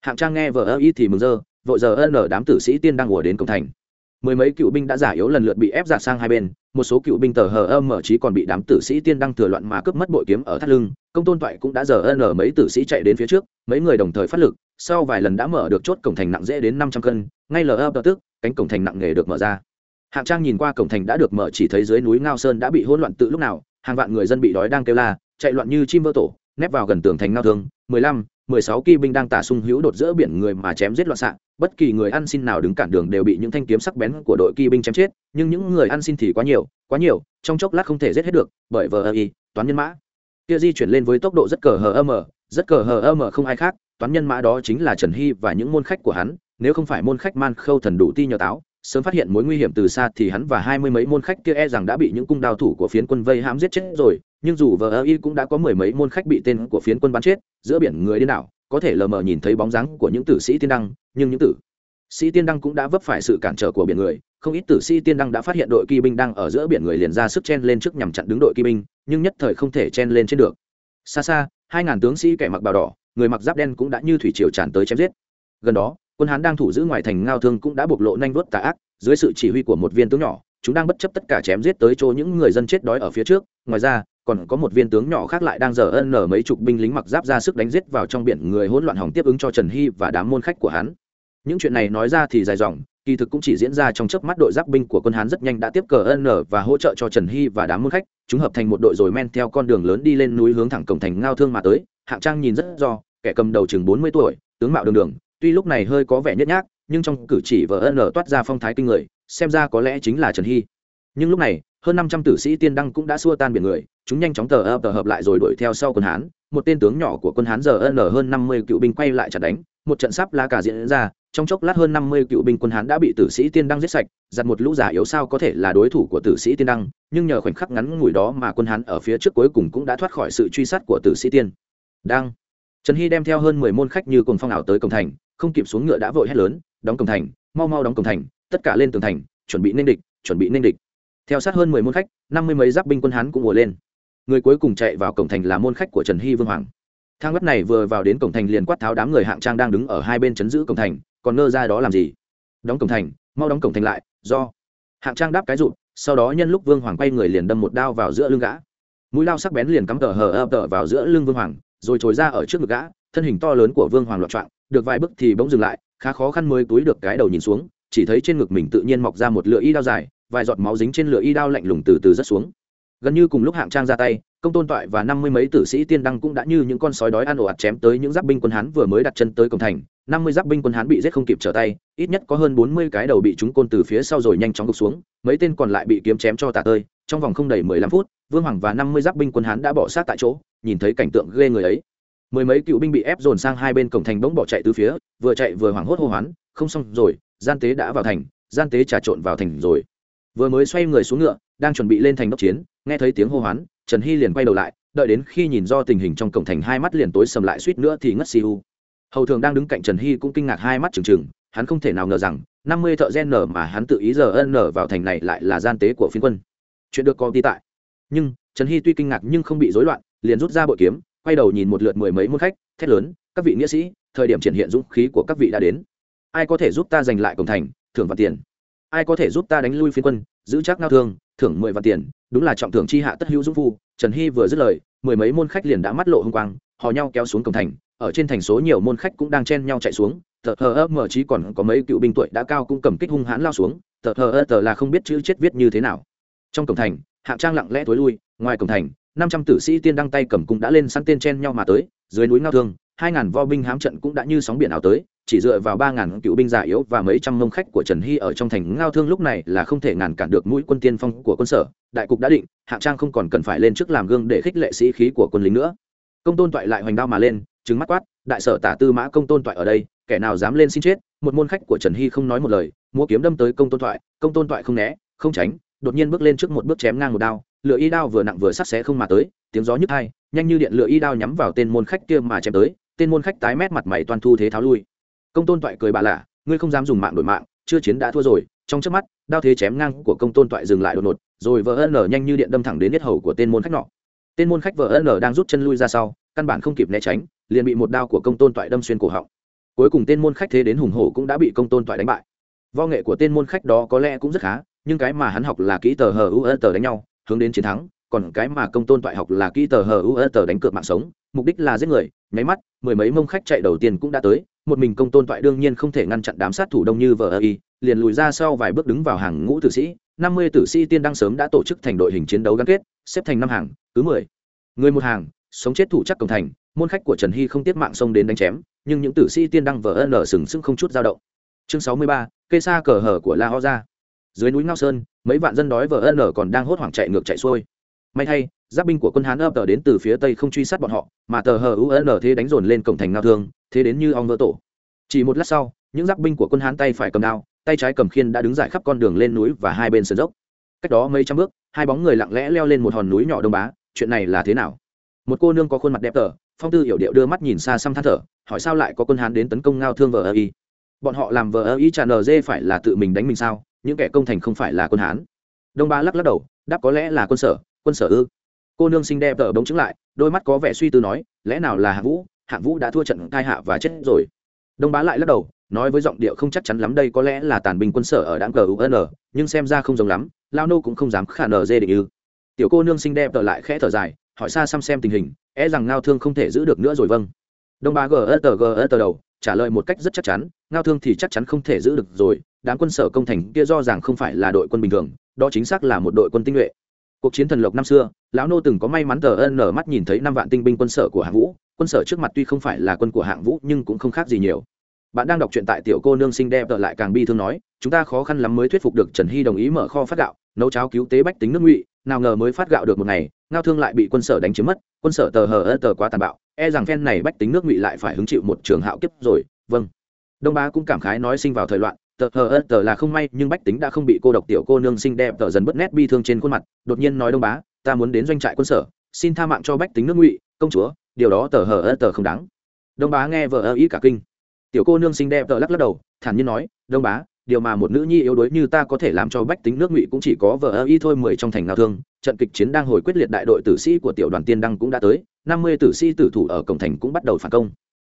Hạng trang nghe vợ ơ y thì mừng rơ vội giờ nở đám tử sĩ tiên đang ùa đến cổng thành. Mười mấy cựu binh đã giả yếu lần lượt bị ép giạt sang hai bên, một số cựu binh tờ hờ âm mở trí còn bị đám tử sĩ tiên đăng thừa loạn mà cướp mất bội kiếm ở thắt lưng, công tôn toại cũng đã giờ nở mấy tử sĩ chạy đến phía trước, mấy người đồng thời phát lực, sau vài lần đã mở được chốt cổng thành nặng dễ đến năm trăm cân, ngay lờ ấp tức, cánh cổng thành nặng nghề được mở ra hạng trang nhìn qua cổng thành đã được mở chỉ thấy dưới núi ngao sơn đã bị hỗn loạn tự lúc nào, hàng vạn người dân bị đói đang kêu la, chạy loạn như chim vỡ tổ, nép vào gần tường thành ngao thương, mười lăm, mười sáu kỳ binh đang tả sung hữu đột giữa biển người mà chém giết loạn xạ. Bất kỳ người ăn xin nào đứng cản đường đều bị những thanh kiếm sắc bén của đội kỳ binh chém chết, nhưng những người ăn xin thì quá nhiều quá nhiều, trong chốc lát không thể giết hết được, bởi vờ ơ y, toán nhân mã. Kia di chuyển lên với tốc độ rất cờ hờ âm rất cờ hờ âm không ai khác, toán nhân mã đó chính là trần hy và những môn khách của hắn, nếu không phải môn khách man khâu thần đủ ti nhờ táo sớm phát hiện mối nguy hiểm từ xa thì hắn và hai mươi mấy môn khách kia e rằng đã bị những cung đao thủ của phiến quân vây hãm giết chết rồi, nhưng dù vờ ơ y cũng đã có mười mấy môn khách bị tên của phiến quân bắn chết, giữa biển người điên đảo, có thể lờ mờ nhìn thấy bóng dáng của những tử sĩ tiên đăng, nhưng những tử sĩ tiên đăng cũng đã vấp phải sự cản trở của biển người. Không ít tử sĩ tiên đăng đã phát hiện đội kỵ binh đang ở giữa biển người liền ra sức chen lên trước nhằm chặn đứng đội kỵ binh, nhưng nhất thời không thể chen lên trên được. Xa xa, hai ngàn tướng sĩ kẻ mặc bào đỏ, người mặc giáp đen cũng đã như thủy triều tràn tới chém giết. Gần đó quân hán đang thủ giữ ngoài thành ngao thương cũng đã bộc lộ nhanh vớt tà ác, dưới sự chỉ huy của một viên tướng nhỏ, chúng đang bất chấp tất cả chém giết tới chỗ những người dân chết đói ở phía trước. Ngoài ra, còn có một viên tướng nhỏ khác lại đang giờ ân nở mấy chục binh lính mặc giáp ra sức đánh giết vào trong biển người hỗn loạn hỏng tiếp ứng cho trần hy và đám môn khách của hắn. Những chuyện này nói ra thì dài dòng, kỳ thực cũng chỉ diễn ra trong chớp mắt đội giáp binh của quân hán rất nhanh đã tiếp cờ ân nở và hỗ trợ cho trần hy và đám môn khách. Chúng hợp thành một đội rồi men theo con đường lớn đi lên núi hướng thẳng cổng thành ngao thương mà tới. Hạng trang nhìn rất do kẻ cầm đầu chừng bốn mươi tuổi, tướng mạo đường đường tuy lúc này hơi có vẻ nhếch nhác, nhưng trong cử chỉ vợ ân lở toát ra phong thái kinh người, xem ra có lẽ chính là trần hy. Nhưng lúc này, hơn năm trăm tử sĩ tiên đăng cũng đã xua tan biển người, chúng nhanh chóng tờ ập tờ hợp lại rồi đuổi theo sau quân hán. Một tên tướng nhỏ của quân hán giờ ân hơn năm mươi cựu binh quay lại chặt đánh, một trận sắp lá cả diễn ra, trong chốc lát hơn năm mươi cựu binh quân hán đã bị tử sĩ tiên đăng giết sạch, giặt một lũ giả yếu sao có thể là đối thủ của tử sĩ tiên đăng, nhưng nhờ khoảnh khắc ngắn ngủi đó mà quân hán ở phía trước cuối cùng cũng đã thoát khỏi sự truy sát của tử sĩ tiên đăng trần hy đem theo hơn mười môn khách như cùng phong ảo tới cổng thành, không kịp xuống ngựa đã vội hét lớn, đóng cổng thành, mau mau đóng cổng thành, tất cả lên tường thành, chuẩn bị nên địch, chuẩn bị nên địch. Theo sát hơn mười môn khách, năm mươi mấy giáp binh quân hán cũng ùa lên. Người cuối cùng chạy vào cổng thành là môn khách của trần hy vương hoàng. Thang bắt này vừa vào đến cổng thành liền quát tháo đám người hạng trang đang đứng ở hai bên chấn giữ cổng thành, còn nơ ra đó làm gì? Đóng cổng thành, mau đóng cổng thành lại, do. Hạng trang đáp cái rụt, sau đó nhân lúc vương hoàng quay người liền đâm một đao vào giữa lưng gã. Mũi lao sắc bén liền cắm tờ hờ ập tờ vào giữa lưng vương hoàng rồi trồi ra ở trước ngực gã, thân hình to lớn của vương hoàng loạn trọng được vài bước thì bỗng dừng lại, khá khó khăn mới túi được cái đầu nhìn xuống, chỉ thấy trên ngực mình tự nhiên mọc ra một lửa y đao dài, vài giọt máu dính trên lửa y đao lạnh lùng từ từ rất xuống. Gần như cùng lúc hạng trang ra tay, công tôn toại và năm mươi mấy tử sĩ tiên đăng cũng đã như những con sói đói ăn ổ ạt chém tới những giáp binh quân hán vừa mới đặt chân tới cổng thành. năm mươi giáp binh quân hán bị giết không kịp trở tay, ít nhất có hơn bốn mươi cái đầu bị chúng côn từ phía sau rồi nhanh chóng gục xuống, mấy tên còn lại bị kiếm chém cho tả tơi trong vòng không đầy mười lăm phút, vương hoàng và năm mươi giáp binh quân hán đã bỏ sát tại chỗ, nhìn thấy cảnh tượng ghê người ấy. Mười mấy cựu binh bị ép dồn sang hai bên cổng thành bỗng bỏ chạy từ phía, vừa chạy vừa hoảng hốt hô hoán, không xong rồi, gian tế đã vào thành, gian tế trà trộn vào thành rồi. Vừa mới xoay người xuống ngựa, đang chuẩn bị lên thành đốc chiến, nghe thấy tiếng hô hoán, trần hy liền quay đầu lại, đợi đến khi nhìn do tình hình trong cổng thành hai mắt liền tối sầm lại suýt nữa thì ngất xì u. Hầu thường đang đứng cạnh trần hy cũng kinh ngạc hai mắt trừng trừng, hắn không thể nào ngờ rằng, năm mươi thợ gen nở mà hắn tự ý giờ ân nở vào thành này lại là gian tế của phiên quân chuyện được có đi tại. Nhưng, trần hy tuy kinh ngạc nhưng không bị rối loạn, liền rút ra bội kiếm, quay đầu nhìn một lượt mười mấy môn khách, thét lớn, các vị nghĩa sĩ, thời điểm triển hiện dũng khí của các vị đã đến. Ai có thể giúp ta giành lại cổng thành, thưởng và tiền? Ai có thể giúp ta đánh lui phiên quân, giữ chắc ngao thương, thưởng mười vạn tiền? Đúng là trọng thưởng chi hạ tất hữu dũng phu, trần hy vừa dứt lời, mười mấy môn khách liền đã mắt lộ h ư n g quang họ nhau kéo xuống cổng thành, ở trên thành số nhiều môn khách cũng đang chen nhau chạy xuống. Tờ hờ ơ mở chí còn có mấy cựu binh tuổi đã cao cũng cầm kích hung hãn lao xuống. Tờ hờ ơ tờ là không biết chữ chết viết như thế nào trong cổng thành, hạng trang lặng lẽ thối lui, ngoài cổng thành, năm trăm tử sĩ tiên đăng tay cầm cung đã lên săn tên chen nhau mà tới, dưới núi ngao thương, hai ngàn vo binh hám trận cũng đã như sóng biển ảo tới, chỉ dựa vào ba ngàn cựu binh già yếu và mấy trăm mông khách của trần hy ở trong thành ngao thương lúc này là không thể ngàn cản được mũi quân tiên phong của quân sở. Đại cục đã định, hạng trang không còn cần phải lên trước làm gương để khích lệ sĩ khí của quân lính nữa. Công tôn toại lại hoành đao mà lên trứng mắt quát, đại sở tả tư mã công tôn toại ở đây, kẻ nào dám lên xin chết? Một môn khách của trần hy không nói một lời mua kiếm đâm tới công tôn toại, công tôn toại không né, không tránh đột nhiên bước lên trước một bước chém ngang một đao, lửa y đao vừa nặng vừa sắc xé không mà tới, tiếng gió nhức hai nhanh như điện lửa y đao nhắm vào tên môn khách kia mà chém tới, tên môn khách tái mét mặt mày toàn thu thế tháo lui. Công tôn toại cười bà lạ, ngươi không dám dùng mạng đổi mạng, chưa chiến đã thua rồi, trong trước mắt, đao thế chém ngang của công tôn toại dừng lại đột ngột, rồi vỡ ân nhanh như điện đâm thẳng đến hết hầu của tên môn khách nọ. Tên môn khách vỡ ân đang rút chân lui ra sau, căn bản không kịp né tránh, liền bị một đao của công tôn toại đâm xuyên cổ họng. Cuối cùng tên môn khách thế đến hùng hổ cũng đã bị công tôn toại đánh bại. Võ nghệ của tên môn khách đó có lẽ cũng rất khá nhưng cái mà hắn học là kỹ tờ hờ u tờ đánh nhau, hướng đến chiến thắng, còn cái mà công tôn toại học là kỹ tờ hờ u tờ đánh cược mạng sống, mục đích là giết người, nháy mắt, mười mấy mông khách chạy đầu tiên cũng đã tới, một mình công tôn toại đương nhiên không thể ngăn chặn đám sát thủ đông như vợ ơ y, liền lùi ra sau vài bước đứng vào hàng ngũ tử sĩ, năm mươi tử sĩ tiên đăng sớm đã tổ chức thành đội hình chiến đấu gắn kết, xếp thành năm hàng, cứ mười. Người một hàng, sống chết thủ chắc cổng thành, môn khách của trần hy không tiếc mạng xông đến đánh chém, nhưng những tử sĩ tiên đăng vờ ân sừng sững không chút dao động. Chương sáu mươi ba cây xa cờ hở của la ho ra dưới núi ngao sơn, mấy vạn dân đói vờ ân còn đang hốt hoảng chạy ngược chạy xuôi. May thay, giáp binh của quân hán ập tờ đến từ phía tây không truy sát bọn họ, mà tờ hờ un thế đánh dồn lên cổng thành ngao thương, thế đến như ong vỡ tổ. Chỉ một lát sau, những giáp binh của quân hán tay phải cầm đao, tay trái cầm khiên đã đứng dải khắp con đường lên núi và hai bên sườn dốc. Cách đó mấy trăm bước, hai bóng người lặng lẽ leo lên một hòn núi nhỏ đông bá, chuyện này là thế nào? Một cô nương có khuôn mặt đẹp tờ, phong tư hiểu điệu đưa mắt nhìn xa xăm than thở, hỏi sao lại có quân hán đến tấn công ngao thương vờ ơ y? Bọn họ làm vờ ơ y tràn lờ dê phải là tự mình đánh mình sao? Những kẻ công thành không phải là quân hán. Đông bá lắc lắc đầu, đáp có lẽ là quân sở quân sở ư. Cô nương xinh đẹp tờ bóng chứng lại, đôi mắt có vẻ suy tư nói, lẽ nào là hạng vũ? Hạng vũ đã thua trận cai hạ và chết rồi. Đông bá lại lắc đầu, nói với giọng điệu không chắc chắn lắm đây có lẽ là tàn binh quân sở ở đảng cờ un nhưng xem ra không giống lắm, lao nô cũng không dám khả nờ dê định ư. Tiểu cô nương xinh đẹp tờ lại khẽ thở dài, hỏi xa xăm xem tình hình e rằng ngao thương không thể giữ được nữa rồi vâng. Đông bá gờ tờ gờ tờ đầu trả lời một cách rất chắc chắn, ngao thương thì chắc chắn không thể giữ được rồi, đám quân sở công thành kia do rằng không phải là đội quân bình thường, đó chính xác là một đội quân tinh nhuệ. Cuộc chiến thần lộc năm xưa, lão nô từng có may mắn tờ ân nở mắt nhìn thấy năm vạn tinh binh quân sở của hạng vũ, quân sở trước mặt tuy không phải là quân của hạng vũ nhưng cũng không khác gì nhiều. Bạn đang đọc truyện tại tiểu cô nương sinh đẹp tờ lại càng bi thương nói, chúng ta khó khăn lắm mới thuyết phục được trần hy đồng ý mở kho phát gạo, nấu cháo cứu tế bách tính nước ngụy nào ngờ mới phát gạo được một ngày, ngao thương lại bị quân sở đánh chiếm mất, quân sở tờ hờ ơ tờ quá tàn bạo e rằng phen này bách tính nước ngụy lại phải hứng chịu một trường hạo kiếp rồi vâng. Đông bá cũng cảm khái nói sinh vào thời loạn, tờ hờ ơ tờ là không may, nhưng bách tính đã không bị cô độc tiểu cô nương xinh đẹp tờ dần bất nét bi thương trên khuôn mặt, đột nhiên nói đông bá, ta muốn đến doanh trại quân sở, xin tha mạng cho bách tính nước ngụy, công chúa, điều đó tờ hờ ơ tờ không đáng. Đông bá nghe vợ ơ ý cả kinh. Tiểu cô nương xinh đẹp tờ lắc lắc đầu, thản nhiên nói, đông bá điều mà một nữ nhi yếu đuối như ta có thể làm cho bách tính nước ngụy cũng chỉ có vợ ơ y thôi mười trong thành ngao thương. Trận kịch chiến đang hồi quyết liệt đại đội tử sĩ của tiểu đoàn tiên đăng cũng đã tới, năm mươi tử sĩ tử thủ ở cổng thành cũng bắt đầu phản công.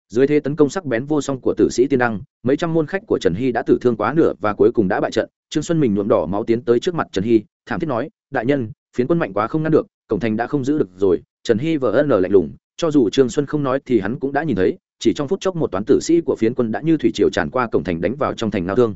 Dưới thế tấn công sắc bén vô song của tử sĩ tiên đăng, mấy trăm môn khách của trần hy đã tử thương quá nửa và cuối cùng đã bại trận. Trương xuân mình nhuộm đỏ máu tiến tới trước mặt trần hy, thảm thiết nói, đại nhân, phiến quân mạnh quá không ngăn được, cổng thành đã không giữ được rồi. Trần hy vờ ân lạnh lùng, cho dù trương xuân không nói thì hắn cũng đã nhìn thấy, chỉ trong phút chốc một toán tử sĩ của phiến quân đã như thủy triều tràn qua cổng thành đánh vào trong thành nao thương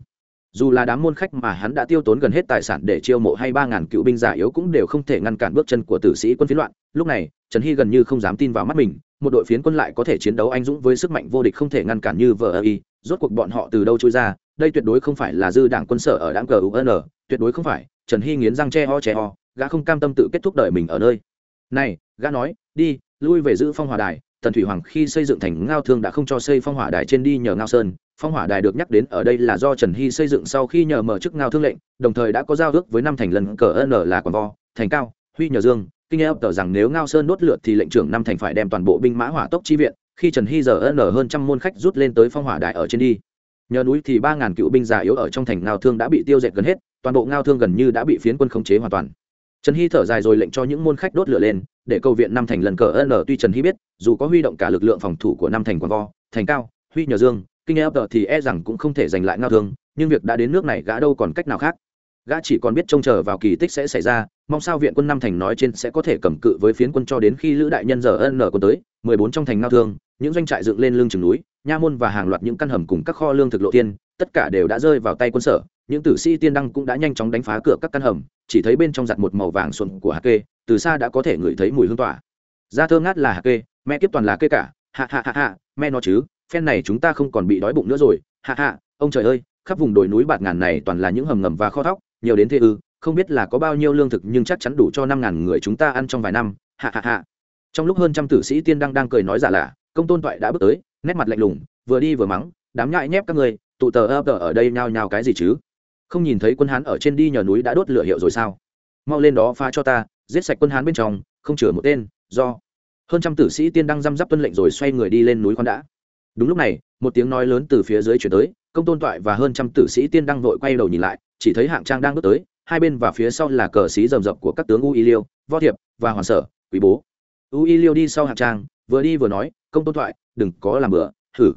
dù là đám môn khách mà hắn đã tiêu tốn gần hết tài sản để chiêu mộ hay ba ngàn cựu binh giả yếu cũng đều không thể ngăn cản bước chân của tử sĩ quân phiến loạn. Lúc này, trần hy gần như không dám tin vào mắt mình, một đội phiến quân lại có thể chiến đấu anh dũng với sức mạnh vô địch không thể ngăn cản như vờ y. Rốt cuộc bọn họ từ đâu trôi ra, đây tuyệt đối không phải là dư đảng quân sở ở đảng gun tuyệt đối không phải. Trần hy nghiến răng che ho che ho, gã không cam tâm tự kết thúc đời mình ở nơi. Này, gã nói, đi, lui về giữ phong hòa đài tần thủy hoàng khi xây dựng thành ngao thương đã không cho xây phong hỏa đài trên đi nhờ ngao sơn. Phong hỏa đài được nhắc đến ở đây là do trần hy xây dựng sau khi nhờ mở chức ngao thương lệnh, đồng thời đã có giao ước với năm thành lần cờ n là quảng vo, thành cao, huy nhờ dương. Kinh eo tờ rằng nếu ngao sơn đốt lượt thì lệnh trưởng năm thành phải đem toàn bộ binh mã hỏa tốc chi viện, khi trần hy giờ n hơn trăm môn khách rút lên tới phong hỏa đài ở trên đi. Nhờ núi thì ba ngàn cựu binh già yếu ở trong thành ngao thương đã bị tiêu diệt gần hết, toàn bộ ngao thương gần như đã bị phiến quân khống chế hoàn toàn trần hy thở dài rồi lệnh cho những môn khách đốt lửa lên, để cầu viện năm thành lần cờ n tuy trần hy biết, dù có huy động cả lực lượng phòng thủ của năm thành quảng vo, thành cao, huy nhờ dương, kinh eo thì e rằng cũng không thể giành lại ngao thương, nhưng việc đã đến nước này gã đâu còn cách nào khác. Gã chỉ còn biết trông chờ vào kỳ tích sẽ xảy ra, mong sao viện quân năm thành nói trên sẽ có thể cầm cự với phiến quân cho đến khi lữ đại nhân giờ ân nở quân tới, mười bốn trong thành ngao thương, những doanh trại dựng lên lưng chừng núi, nha môn và hàng loạt những căn hầm cùng các kho lương thực lộ tiên tất cả đều đã rơi vào tay quân sở những tử sĩ tiên đăng cũng đã nhanh chóng đánh phá cửa các căn hầm, chỉ thấy bên trong giặt một màu vàng xuân của hạt kê, từ xa đã có thể ngửi thấy mùi hương tỏa. Da thơ ngát là hạt kê, mẹ kiếp toàn là kê cả. Hạ hạ hạ hạ mẹ nó chứ, phen này chúng ta không còn bị đói bụng nữa rồi. Hạ hạ ông trời ơi, khắp vùng đồi núi bạt ngàn này toàn là những hầm ngầm và kho thóc, nhiều đến thế ư, không biết là có bao nhiêu lương thực nhưng chắc chắn đủ cho năm ngàn người chúng ta ăn trong vài năm. Hạ hạ hạ trong lúc hơn trăm tử sĩ tiên đăng đang cười nói giả lạ, công tôn toại đã bước tới, nét mặt lạnh lùng, vừa đi vừa mắng, đám nhại nhép các người tụ tờ ơ tờ ở đây nhao nhao cái gì chứ? Không nhìn thấy quân hán ở trên đi nhờ núi đã đốt lửa hiệu rồi sao? Mau lên đó phá cho ta, giết sạch quân hán bên trong, không chừa một tên, do. Hơn trăm tử sĩ tiên đang răm rắp tuân lệnh rồi xoay người đi lên núi khoan đã. Đúng lúc này, một tiếng nói lớn từ phía dưới chuyển tới, công tôn toại và hơn trăm tử sĩ tiên đang vội quay đầu nhìn lại, chỉ thấy hạng trang đang bước tới, hai bên và phía sau là cờ xí rầm rập của các tướng u y liêu, võ thiệp và hoàn sở, quý bố. U y liêu đi sau hạng trang, vừa đi vừa nói, công tôn toại, đừng có làm bừa, thử.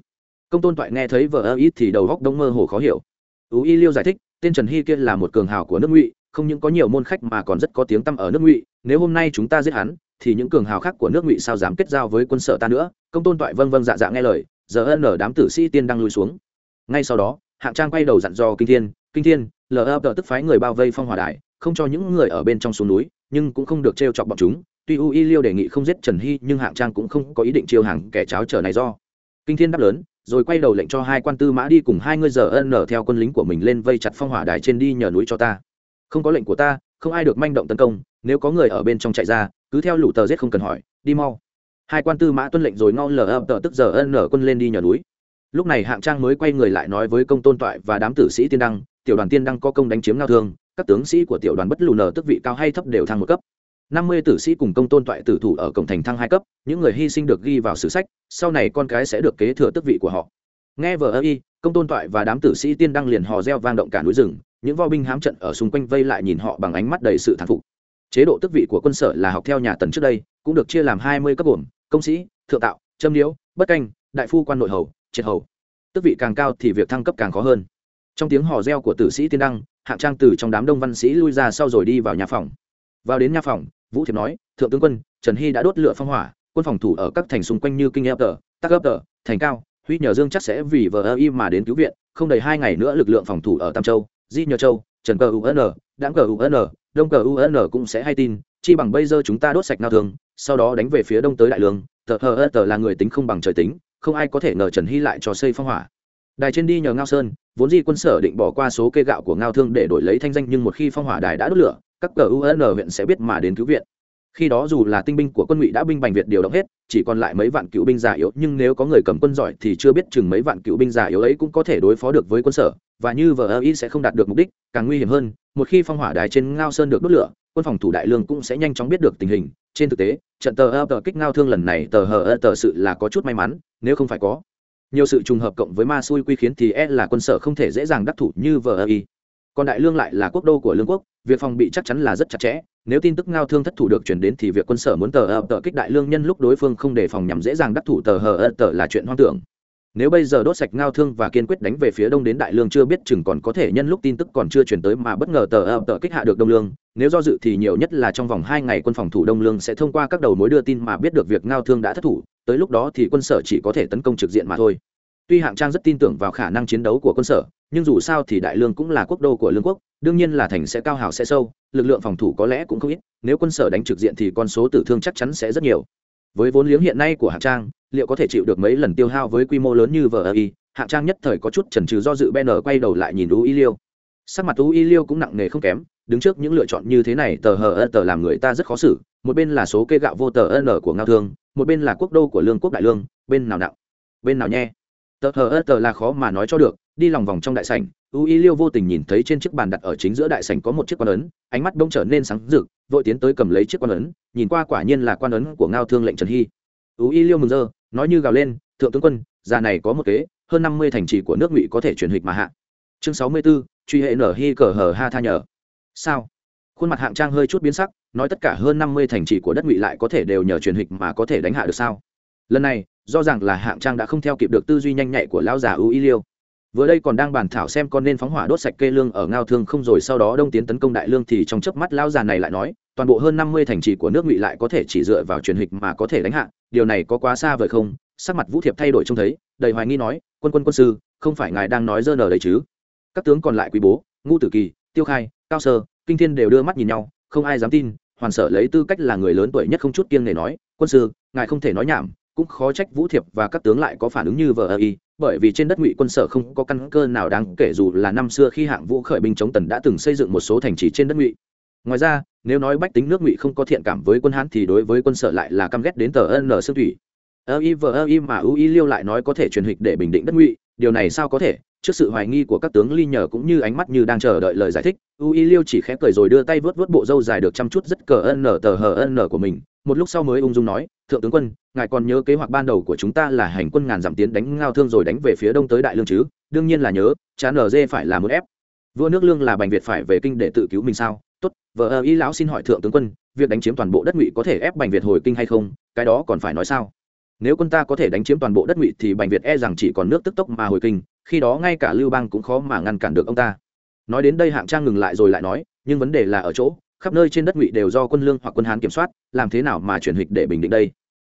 Công tôn toại nghe thấy vợ ơ ít thì đầu góc đông mơ hồ khó hiểu. U y liêu giải thích tên trần hy kia là một cường hào của nước ngụy, không những có nhiều môn khách mà còn rất có tiếng tăm ở nước ngụy. Nếu hôm nay chúng ta giết hắn, thì những cường hào khác của nước ngụy sao dám kết giao với quân sở ta nữa? Công tôn toại vâng vâng dạ dạ nghe lời, giờ ân ở đám tử sĩ tiên đang lùi xuống. Ngay sau đó, hạng trang quay đầu dặn dò kinh thiên kinh thiên, lờ ập tức phái người bao vây phong hòa đài, không cho những người ở bên trong xuống núi, nhưng cũng không được trêu chọc bọn chúng. Tuy u y liêu đề nghị không giết trần hy, nhưng hạng trang cũng không có ý định chiêu hàng kẻ cháo trở này do. Kinh thiên đáp lớn rồi quay đầu lệnh cho hai quan tư mã đi cùng hai người giờ ân nở theo quân lính của mình lên vây chặt phong hỏa đài trên đi nhờ núi cho ta. Không có lệnh của ta, không ai được manh động tấn công, nếu có người ở bên trong chạy ra, cứ theo lũ tờ giết không cần hỏi, đi mau. Hai quan tư mã tuân lệnh rồi ngao lờ ập tờ tức giờ ân nở quân lên đi nhờ núi. Lúc này hạng trang mới quay người lại nói với công tôn toại và đám tử sĩ tiên đăng, tiểu đoàn tiên đăng có công đánh chiếm ngao thương, các tướng sĩ của tiểu đoàn bất lù nở tức vị cao hay thấp đều thăng một cấp năm mươi tử sĩ cùng công tôn toại tử thủ ở cổng thành thăng hai cấp, những người hy sinh được ghi vào sử sách, sau này con cái sẽ được kế thừa tước vị của họ. Nghe vờ ơ y, công tôn toại và đám tử sĩ tiên đăng liền hò reo vang động cả núi rừng, những vo binh hám trận ở xung quanh vây lại nhìn họ bằng ánh mắt đầy sự thán phục. Chế độ tước vị của quân sở là học theo nhà tần trước đây, cũng được chia làm hai mươi cấp gồm, công sĩ, thượng tạo, châm điếu bất canh, đại phu quan nội hầu, triệt hầu. Tước vị càng cao thì việc thăng cấp càng khó hơn. Trong tiếng hò reo của tử sĩ tiên đăng, hạng trang từ trong đám đông văn sĩ lui ra sau rồi đi vào nhà phòng. Vào đến nhà phòng vũ thiệp nói, thượng tướng quân, trần hy đã đốt lửa phong hỏa, quân phòng thủ ở các thành xung quanh như kinh ép tờ, tắc ấp tờ, thành cao, huy nhờ dương chắc sẽ vì vờ ơ y mà đến cứu viện, không đầy hai ngày nữa lực lượng phòng thủ ở tam châu, di nhờ châu, trần cờ un đãng cờ un đông cờ un cũng sẽ hay tin, chi bằng bây giờ chúng ta đốt sạch nao thường sau đó đánh về phía đông tới đại lương, tờ hờ tờ là người tính không bằng trời tính, không ai có thể ngờ trần hy lại cho xây phong hỏa. Đài trên đi nhờ ngao sơn, vốn di quân sở định bỏ qua số cây gạo của ngao thương để đổi lấy thanh danh nhưng một khi phong hỏa đài đã đốt lửa các cờ un huyện sẽ biết mà đến cứu viện. Khi đó dù là tinh binh của quân ngụy đã binh bành việt điều động hết, chỉ còn lại mấy vạn cựu binh già yếu, nhưng nếu có người cầm quân giỏi thì chưa biết chừng mấy vạn cựu binh già yếu ấy cũng có thể đối phó được với quân sở, và như vờ ý sẽ không đạt được mục đích, càng nguy hiểm hơn, một khi phong hỏa đài trên ngao sơn được đốt lửa, quân phòng thủ đại lương cũng sẽ nhanh chóng biết được tình hình. Trên thực tế, trận tờ tờ kích ngao thương lần này tờ hờ tờ sự là có chút may mắn, nếu không phải có. Nhiều sự trùng hợp cộng với ma xui quy khiến thì e là quân sở không thể dễ dàng đắc thủ như vờ ý còn đại lương lại là quốc đô của lương quốc, việc phòng bị chắc chắn là rất chặt chẽ. Nếu tin tức ngao thương thất thủ được chuyển đến thì việc quân sở muốn tờ ập tờ kích đại lương nhân lúc đối phương không đề phòng nhằm dễ dàng đắc thủ tờ, hờ ập tờ là chuyện hoang tưởng. Nếu bây giờ đốt sạch ngao thương và kiên quyết đánh về phía đông đến đại lương chưa biết chừng còn có thể nhân lúc tin tức còn chưa chuyển tới mà bất ngờ tờ ập tờ kích hạ được đông lương. Nếu do dự thì nhiều nhất là trong vòng hai ngày quân phòng thủ đông lương sẽ thông qua các đầu mối đưa tin mà biết được việc ngao thương đã thất thủ. Tới lúc đó thì quân sở chỉ có thể tấn công trực diện mà thôi tuy hạng trang rất tin tưởng vào khả năng chiến đấu của quân sở, nhưng dù sao thì đại lương cũng là quốc đô của lương quốc, đương nhiên là thành sẽ cao hào sẽ sâu, lực lượng phòng thủ có lẽ cũng không ít, nếu quân sở đánh trực diện thì con số tử thương chắc chắn sẽ rất nhiều. Với vốn liếng hiện nay của hạng trang, liệu có thể chịu được mấy lần tiêu hao với quy mô lớn như vờ y hạng trang nhất thời có chút chần trừ do dự bn quay đầu lại nhìn u y liêu. Sắc mặt u y liêu cũng nặng nề không kém, đứng trước những lựa chọn như thế này, tờ hờ tờ làm người ta rất khó xử, một bên là số cây gạo vô tờ n của ngao thương, một bên là quốc đô của lương quốc đại lương, bên nào nặng, bên nào nhẹ tờ hờ tờ là khó mà nói cho được đi lòng vòng trong đại sảnh u y liêu vô tình nhìn thấy trên chiếc bàn đặt ở chính giữa đại sảnh có một chiếc quan ấn ánh mắt đông trở nên sáng rực vội tiến tới cầm lấy chiếc quan ấn nhìn qua quả nhiên là quan ấn của ngao thương lệnh trần hy. U y liêu mừng rơ nói như gào lên thượng tướng quân già này có một kế hơn năm mươi thành trì của nước ngụy có thể chuyển hịch mà hạ. Chương sáu mươi 64, truy hệ nở hy cờ hờ ha tha nhờ. Sao? Khuôn mặt hạng trang hơi chút biến sắc nói tất cả hơn năm mươi thành trì của đất ngụy lại có thể đều nhờ truyền hịch mà có thể đánh hạ được sao? Lần này do rằng là hạng trang đã không theo kịp được tư duy nhanh nhạy của lão già ưu y liêu. Vừa đây còn đang bàn thảo xem con nên phóng hỏa đốt sạch kê lương ở ngao thương không rồi sau đó đông tiến tấn công đại lương thì trong chớp mắt lão già này lại nói, toàn bộ hơn năm mươi thành trì của nước ngụy lại có thể chỉ dựa vào truyền hịch mà có thể đánh hạ, điều này có quá xa vời không? Sắc mặt vũ thiệp thay đổi trông thấy, đầy hoài nghi nói, quân quân quân sư, không phải ngài đang nói dơ nở đấy chứ? Các tướng còn lại quý bố ngu tử kỳ, tiêu khai, cao sơ, kinh thiên đều đưa mắt nhìn nhau, không ai dám tin, hoàn sở lấy tư cách là người lớn tuổi nhất không chút kiêng để nói, quân sư, ngài không thể nói nhảm cũng khó trách vũ thiệp và các tướng lại có phản ứng như vờ ơ y, bởi vì trên đất ngụy quân sở không có căn cơ nào đáng kể dù là năm xưa khi hạng vũ khởi binh chống tần đã từng xây dựng một số thành trì trên đất ngụy. Ngoài ra, nếu nói bách tính nước ngụy không có thiện cảm với quân hán thì đối với quân sở lại là căm ghét đến tờ n xương thủy. Ơ y vờ ơ y mà ưu y liêu lại nói có thể truyền hịch để bình định đất ngụy, điều này sao có thể? Trước sự hoài nghi của các tướng ly nhờ cũng như ánh mắt như đang chờ đợi lời giải thích u y liêu chỉ khẽ cười rồi đưa tay vớt vớt bộ râu dài được chăm chút rất cờ ân nở tờ hờ ân nở của mình một lúc sau mới ung dung nói, thượng tướng quân, ngài còn nhớ kế hoạch ban đầu của chúng ta là hành quân ngàn dặm tiến đánh ngao thương rồi đánh về phía đông tới đại lương chứ? Đương nhiên là nhớ chán ở dê phải là một ép. Vua nước lương là bành việt phải về kinh để tự cứu mình sao? Tốt, vợ ơ y lão xin hỏi thượng tướng quân, việc đánh chiếm toàn bộ đất ngụy có thể ép bành việt hồi kinh hay không? Cái đó còn phải nói sao? Nếu quân ta có thể đánh chiếm toàn bộ đất ngụy thì bành việt e rằng chỉ còn nước tức tốc mà hồi kinh, khi đó ngay cả lưu bang cũng khó mà ngăn cản được ông ta. Nói đến đây hạng trang ngừng lại rồi lại nói, nhưng vấn đề là ở chỗ khắp nơi trên đất ngụy đều do quân lương hoặc quân hán kiểm soát, làm thế nào mà chuyển hịch để bình định đây?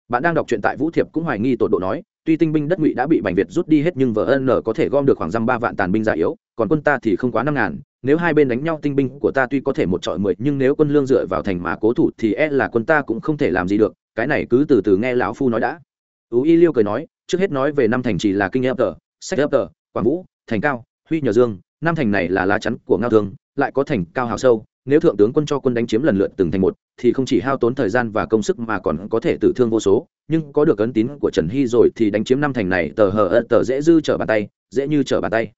Bạn đang đọc truyện tại vũ thiệp cũng hoài nghi tột độ nói, tuy tinh binh đất ngụy đã bị bành việt rút đi hết nhưng vn có thể gom được khoảng dăm ba vạn tàn binh già yếu, còn quân ta thì không quá năm ngàn, nếu hai bên đánh nhau tinh binh của ta tuy có thể một trọi mười, nhưng nếu quân lương dựa vào thành mà cố thủ thì e là quân ta cũng không thể làm gì được, cái này cứ từ từ nghe lão phu nói đã. Ú y liêu cười nói, trước hết nói về năm thành chỉ là kinh ép tờ, sách ép tờ, quảng vũ, thành cao, huy nhờ dương, năm thành này là lá chắn của ngao thương, lại có thành cao hào sâu nếu thượng tướng quân cho quân đánh chiếm lần lượt từng thành một, thì không chỉ hao tốn thời gian và công sức mà còn có thể tử thương vô số. Nhưng có được ấn tín của trần hy rồi thì đánh chiếm năm thành này, tờ hờ ơ, tờ dễ dư trở bàn tay, dễ như trở bàn tay.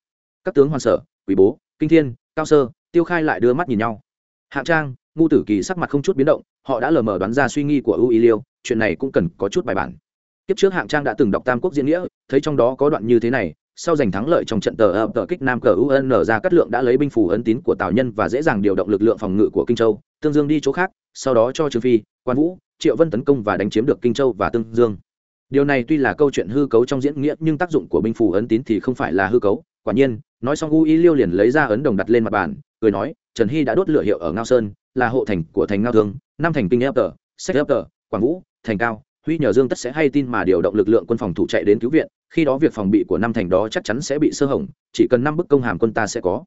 Các tướng hoàn sở, quý bố, kinh thiên, cao sơ, tiêu khai lại đưa mắt nhìn nhau. Hạng trang, ngu tử kỳ sắc mặt không chút biến động, họ đã lờ mờ đoán ra suy nghi của ưu y liêu, chuyện này cũng cần có chút bài bản. Kiếp trước hạng trang đã từng đọc tam quốc diễn nghĩa, thấy trong đó có đoạn như thế này sau giành thắng lợi trong trận tờ ập tờ kích nam cờ un ra cắt lượng đã lấy binh phủ ấn tín của tào nhân và dễ dàng điều động lực lượng phòng ngự của kinh châu, tương dương đi chỗ khác, sau đó cho trương phi, quan vũ, triệu vân tấn công và đánh chiếm được kinh châu và tương dương. Điều này tuy là câu chuyện hư cấu trong diễn nghĩa, nhưng tác dụng của binh phủ ấn tín thì không phải là hư cấu. Quả nhiên, nói xong u y liêu liền lấy ra ấn đồng đặt lên mặt bàn, cười nói, trần hy đã đốt lửa hiệu ở ngao sơn, là hộ thành của thành ngao thương, năm thành kinh ép tờ, sách ép tờ, quảng vũ, thành cao huy nhờ dương tất sẽ hay tin mà điều động lực lượng quân phòng thủ chạy đến cứu viện, khi đó việc phòng bị của năm thành đó chắc chắn sẽ bị sơ hỏng chỉ cần năm bức công hàm quân ta sẽ có.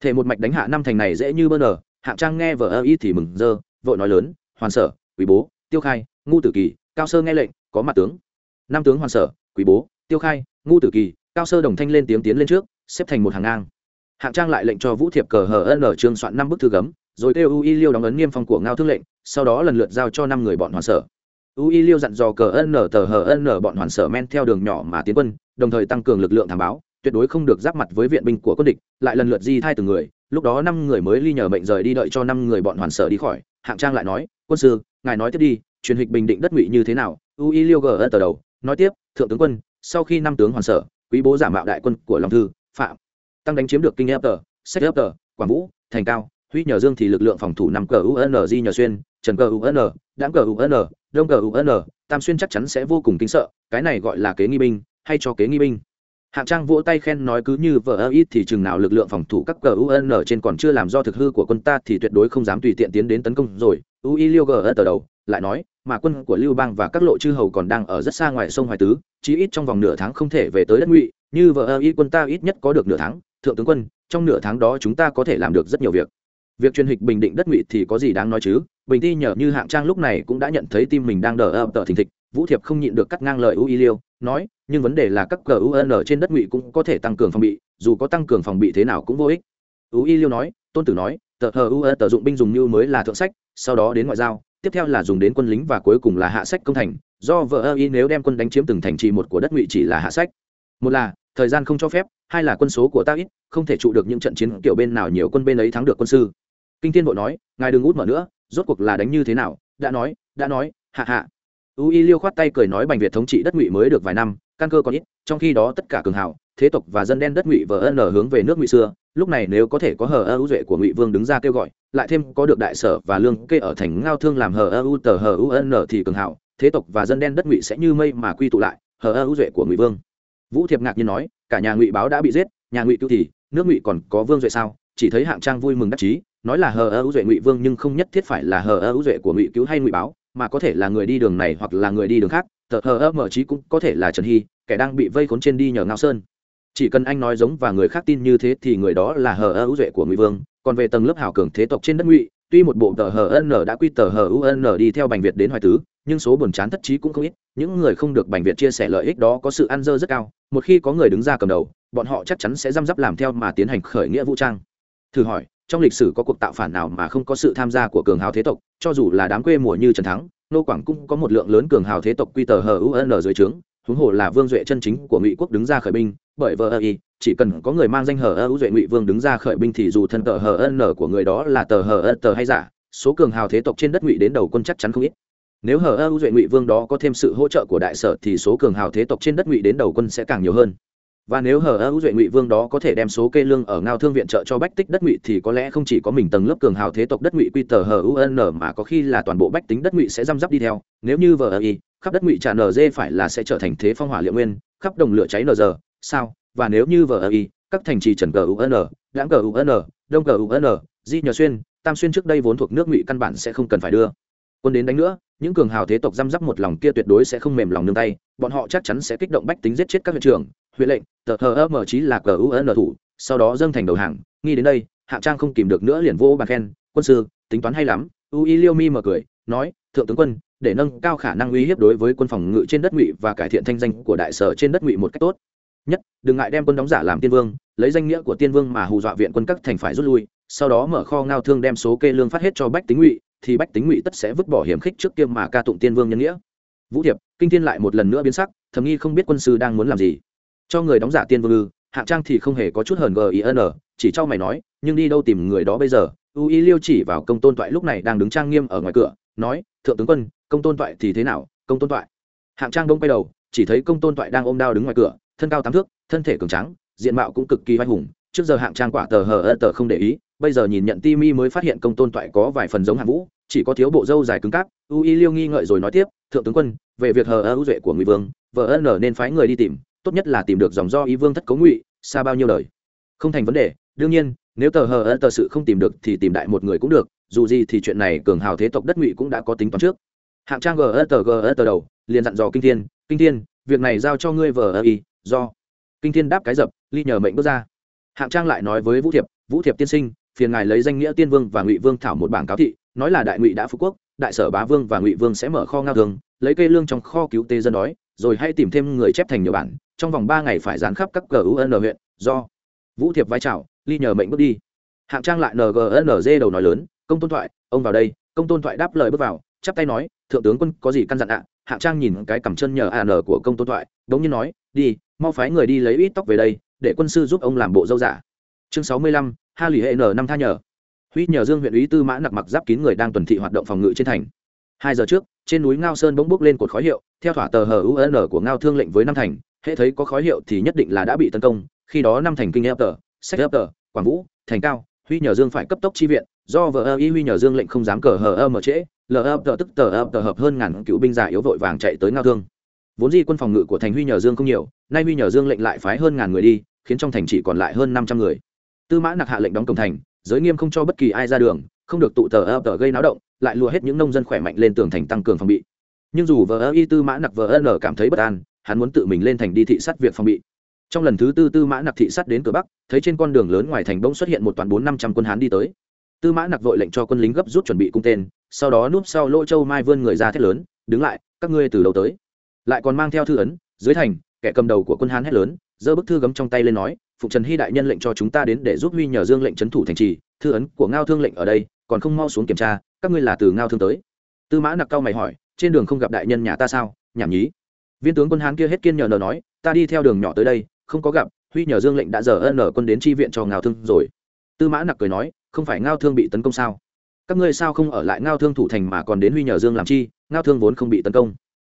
Thể một mạch đánh hạ năm thành này dễ như bơ nở, hạng trang nghe vợ ơ y thì mừng dơ vội nói lớn, hoàn sở, quý bố, tiêu khai, ngu tử kỳ, cao sơ nghe lệnh, có mặt tướng. Năm tướng hoàn sở, quý bố, tiêu khai, ngu tử kỳ, cao sơ đồng thanh lên tiếng tiến lên trước, xếp thành một hàng ngang. Hạng trang lại lệnh cho vũ thiệp cờ hờ ân ở trường soạn năm bức thư gấm, rồi kêu u y liêu đóng ấn niêm phong của ngao thương lệnh, sau đó lần lượt giao cho năm người bọn hoàn sở. UI liêu dặn dò cờ n tờ hờ n bọn hoàn sở men theo đường nhỏ mà tiến quân, đồng thời tăng cường lực lượng thám báo, tuyệt đối không được giáp mặt với viện binh của quân địch, lại lần lượt di thai từng người, lúc đó năm người mới ly nhờ mệnh rời đi đợi cho năm người bọn hoàn sở đi khỏi, hạng trang lại nói, quân sư, ngài nói tiếp đi, truyền hịch bình định đất ngụy như thế nào? UI liêu gờ tờ đầu, nói tiếp, thượng tướng quân, sau khi năm tướng hoàn sở, quý bố giả mạo đại quân của long thư, phạm, tăng đánh chiếm được kinh ép tờ, sách ép tờ, quảng vũ, thành cao, huy nhờ dương thì lực lượng phòng thủ năm cờ un di nhờ xuyên, trần cờ un đáng cờ un đông cờ un tam xuyên chắc chắn sẽ vô cùng kính sợ, cái này gọi là kế nghi binh, hay cho kế nghi binh. Hạng trang vỗ tay khen nói cứ như vợ ơ ít thì chừng nào lực lượng phòng thủ các cờ un trên còn chưa làm do thực hư của quân ta thì tuyệt đối không dám tùy tiện tiến đến tấn công rồi. Ui liêu gờ tờ đầu, lại nói, mà quân của lưu bang và các lộ chư hầu còn đang ở rất xa ngoài sông hoài tứ, chí ít trong vòng nửa tháng không thể về tới đất ngụy, như vợ ơ ít quân ta ít nhất có được nửa tháng, thượng tướng quân, trong nửa tháng đó chúng ta có thể làm được rất nhiều việc việc truyền hịch bình định đất ngụy thì có gì đáng nói chứ? Bình ti nhờ như hạng trang lúc này cũng đã nhận thấy tim mình đang đờ ập tờ thình thịch, vũ thiệp không nhịn được cắt ngang lời u y liêu, nói, nhưng vấn đề là các cờ un trên đất ngụy cũng có thể tăng cường phòng bị, dù có tăng cường phòng bị thế nào cũng vô ích. U y liêu nói, tôn tử nói, tờ hờ u tờ dụng binh dùng như mới là thượng sách, sau đó đến ngoại giao, tiếp theo là dùng đến quân lính và cuối cùng là hạ sách công thành, do vợ ơ y nếu đem quân đánh chiếm từng thành trì một của đất ngụy chỉ là hạ sách. Một là, thời gian không cho phép, hai là quân số của ta ít, không thể trụ được những trận chiến kiểu bên nào nhiều quân bên ấy thắng được quân sư kinh thiên vội nói, ngài đừng út mở nữa, rốt cuộc là đánh như thế nào? Đã nói đã nói, hạ hạ. U y liêu khoát tay cười nói bành việt thống trị đất ngụy mới được vài năm, căn cơ còn ít, trong khi đó tất cả cường hào, thế tộc và dân đen đất ngụy vờ ân hướng về nước ngụy xưa, lúc này nếu có thể có hờ ơ u duệ của ngụy vương đứng ra kêu gọi, lại thêm có được đại sở và lương kê ở thành ngao thương làm hờ ơ u tờ hờ u ân thì cường hào, thế tộc và dân đen đất ngụy sẽ như mây mà quy tụ lại, hờ ơ u duệ của ngụy vương. Vũ thiệp ngạc nhiên nói, cả nhà ngụy báo đã bị giết, nhà ngụy cứu thì, nước ngụy còn có vương duệ sao? Chỉ thấy hạng trang vui mừng đắc chí nói là hờ ơ ưu duệ ngụy vương nhưng không nhất thiết phải là hờ ơ ưu duệ của ngụy cứu hay ngụy báo, mà có thể là người đi đường này hoặc là người đi đường khác, tờ hờ ơ mở trí cũng có thể là trần hy, kẻ đang bị vây khốn trên đi nhờ ngao sơn. Chỉ cần anh nói giống và người khác tin như thế thì người đó là hờ ơ ưu duệ của ngụy vương. Còn về tầng lớp hào cường thế tộc trên đất ngụy, tuy một bộ tờ hờ n đã quy tờ hờ n đi theo bành việt đến hoài tứ, nhưng số buồn chán thất trí cũng không ít. Những người không được bành việt chia sẻ lợi ích đó có sự ăn dơ rất cao. Một khi có người đứng ra cầm đầu, bọn họ chắc chắn sẽ răm rắp làm theo mà tiến hành khởi nghĩa vũ trang. Thử hỏi trong lịch sử có cuộc tạo phản nào mà không có sự tham gia của cường hào thế tộc, cho dù là đám quê mùa như trần thắng, nô quảng cũng có một lượng lớn cường hào thế tộc quy tờ hờ ul dưới trướng, huống hồ là vương duệ chân chính của ngụy quốc đứng ra khởi binh, bởi vợ ơ y, chỉ cần có người mang danh hờ ơ duệ ngụy vương đứng ra khởi binh thì dù thân tờ hờ n của người đó là tờ hờ ơ tờ hay giả, số cường hào thế tộc trên đất ngụy đến đầu quân chắc chắn không ít. Nếu hờ ơ duệ ngụy vương đó có thêm sự hỗ trợ của đại sở thì số cường hào thế tộc trên đất ngụy đến đầu quân sẽ càng nhiều hơn và nếu hờ ơ duệ ngụy vương đó có thể đem số cây lương ở ngao thương viện trợ cho bách tích đất ngụy thì có lẽ không chỉ có mình tầng lớp cường hào thế tộc đất ngụy quy tờ hờ un mà có khi là toàn bộ bách tính đất ngụy sẽ răm rắp đi theo. Nếu như vờ ơ y, khắp đất ngụy trả nz phải là sẽ trở thành thế phong hỏa liệu nguyên, khắp đồng lửa cháy nờ giờ, sao? Và nếu như vờ ơ y, các thành trì trần cờ un lãng cờ un đông cờ un di nhờ xuyên, tam xuyên trước đây vốn thuộc nước ngụy căn bản sẽ không cần phải đưa. Quân đến đánh nữa, những cường hào thế tộc răm rắp một lòng kia tuyệt đối sẽ không mềm lòng nương tay, bọn họ chắc chắn sẽ kích động bách tính giết chết các huyện trưởng huyện lệnh, tờ hờ ơ mở trí là cờ u n thủ, sau đó dâng thành đầu hàng, nghi đến đây hạng trang không kìm được nữa liền vô bàn khen, quân sư, tính toán hay lắm. U y liêu mi mở cười, nói, thượng tướng quân, để nâng cao khả năng uy hiếp đối với quân phòng ngự trên đất ngụy và cải thiện thanh danh của đại sở trên đất ngụy một cách tốt. Nhất, đừng ngại đem quân đóng giả làm tiên vương, lấy danh nghĩa của tiên vương mà hù dọa viện quân các thành phải rút lui, sau đó mở kho ngao thương đem số kê lương phát hết cho bách tính ngụy, thì bách tính ngụy tất sẽ vứt bỏ hiểm khích trước kia mà ca tụng tiên vương nhân nghĩa. Vũ thiệp, kinh thiên lại một lần nữa biến sắc, thầm nghi không biết quân sư đang muốn làm gì cho người đóng giả tiên vương ư, hạng trang thì không hề có chút hờn gin chỉ cho mày nói, nhưng đi đâu tìm người đó bây giờ? U y liêu chỉ vào công tôn toại lúc này đang đứng trang nghiêm ở ngoài cửa, nói, thượng tướng quân, công tôn toại thì thế nào? Công tôn toại. Hạng trang đông quay đầu, chỉ thấy công tôn toại đang ôm đao đứng ngoài cửa, thân cao tám thước, thân thể cường trắng diện mạo cũng cực kỳ vai hùng. Trước giờ hạng trang quả tờ hờ ơ tờ không để ý, bây giờ nhìn nhận ti mi mới phát hiện công tôn toại có vài phần giống hạng vũ, chỉ có thiếu bộ râu dài cứng cáp. U y liêu nghi ngợi rồi nói tiếp, thượng tướng quân, về việc hờ ơ u duệ của ngụy vương vợ ân nên phái người đi tìm tốt nhất là tìm được dòng do ý vương thất cấu ngụy, xa bao nhiêu đời. Không thành vấn đề, đương nhiên, nếu tờ hờ ơ tờ sự không tìm được thì tìm đại một người cũng được, dù gì thì chuyện này cường hào thế tộc đất ngụy cũng đã có tính toán trước. Hạng trang gờ tờ gờ tờ đầu, liền dặn dò kinh thiên kinh thiên, việc này giao cho ngươi vờ ơ y, do. Kinh thiên đáp cái dập, ly nhờ mệnh bước ra. Hạng trang lại nói với vũ thiệp vũ thiệp tiên sinh, phiền ngài lấy danh nghĩa tiên vương và ngụy vương thảo một bảng cáo thị, nói là đại ngụy đã phú quốc, đại sở bá vương và ngụy vương sẽ mở kho ngao thường lấy cây lương trong kho cứu tế dân đói, rồi hay tìm thêm người chép thành nhiều bản trong vòng ba ngày phải dán khắp các gun huyện, do vũ thiệp vai trào, ly nhờ mệnh bước đi. Hạng trang lại ngnz đầu nói lớn, công tôn thoại, ông vào đây. Công tôn thoại đáp lời bước vào, chắp tay nói, thượng tướng quân, có gì căn dặn ạ? Hạng trang nhìn cái cầm chân nhờ an của công tôn thoại đống như nói, đi, mau phái người đi lấy ít tóc về đây, để quân sư giúp ông làm bộ dâu giả chương sáu mươi lăm, ha lì hệ n năm tha nhờ. Huy nhờ dương huyện ý tư mã nặc mặc giáp kín người đang tuần thị hoạt động phòng ngự trên thành. Hai giờ trước, trên núi ngao sơn bỗng bốc lên cột khói hiệu, theo thỏa tờ hờ un của ngao thương lệnh với năm thành hệ thấy có khói hiệu thì nhất định là đã bị tấn công, khi đó năm thành kinh ép tờ, sách ép tờ, quảng vũ, thành cao, huy nhờ dương phải cấp tốc chi viện, do vợ ơ y huy nhờ dương lệnh không dám cờ hờ ơ mở trễ, lờ ơ tờ tức tờ ơ tờ hợp hơn ngàn cựu binh giả yếu vội vàng chạy tới ngao thương. Vốn di quân phòng ngự của thành huy nhờ dương không nhiều, nay huy nhờ dương lệnh lại phái hơn ngàn người đi, khiến trong thành chỉ còn lại hơn năm trăm người. Tư mã nặc hạ lệnh đóng cổng thành, giới nghiêm không cho bất kỳ ai ra đường, không được tụ tờ ơ tờ gây náo động, lại lùa hết những nông dân khỏe mạnh lên tường thành tăng cường phòng bị. Nhưng dù vợ y tư mã nặc vợ ơ cảm thấy bất an hắn muốn tự mình lên thành đi thị sát việc phòng bị. Trong lần thứ tư tư mã nặc thị sát đến cửa bắc, thấy trên con đường lớn ngoài thành bỗng xuất hiện một toán bốn năm trăm quân hán đi tới. Tư mã nặc vội lệnh cho quân lính gấp rút chuẩn bị cung tên, sau đó núp sau lỗ châu mai vươn người ra thét lớn, đứng lại, các ngươi từ đầu tới? Lại còn mang theo thư ấn, dưới thành, kẻ cầm đầu của quân hán hét lớn, giơ bức thư gấm trong tay lên nói phụ trần hy đại nhân lệnh cho chúng ta đến để giúp huy nhờ dương lệnh trấn thủ thành trì, thư ấn của ngao thương lệnh ở đây, còn không mau xuống kiểm tra, các ngươi là từ ngao thương tới. Tư mã nặc cao mày hỏi, trên đường không gặp đại nhân nhà ta sao? Nhảm nhí viên tướng quân hán kia hết kiên nhờ nờ nói, ta đi theo đường nhỏ tới đây, không có gặp, huy nhờ dương lệnh đã giờ ân ở quân đến tri viện cho ngao thương rồi. Tư mã nặc cười nói, không phải ngao thương bị tấn công sao? Các ngươi sao không ở lại ngao thương thủ thành mà còn đến huy nhờ dương làm chi? Ngao thương vốn không bị tấn công.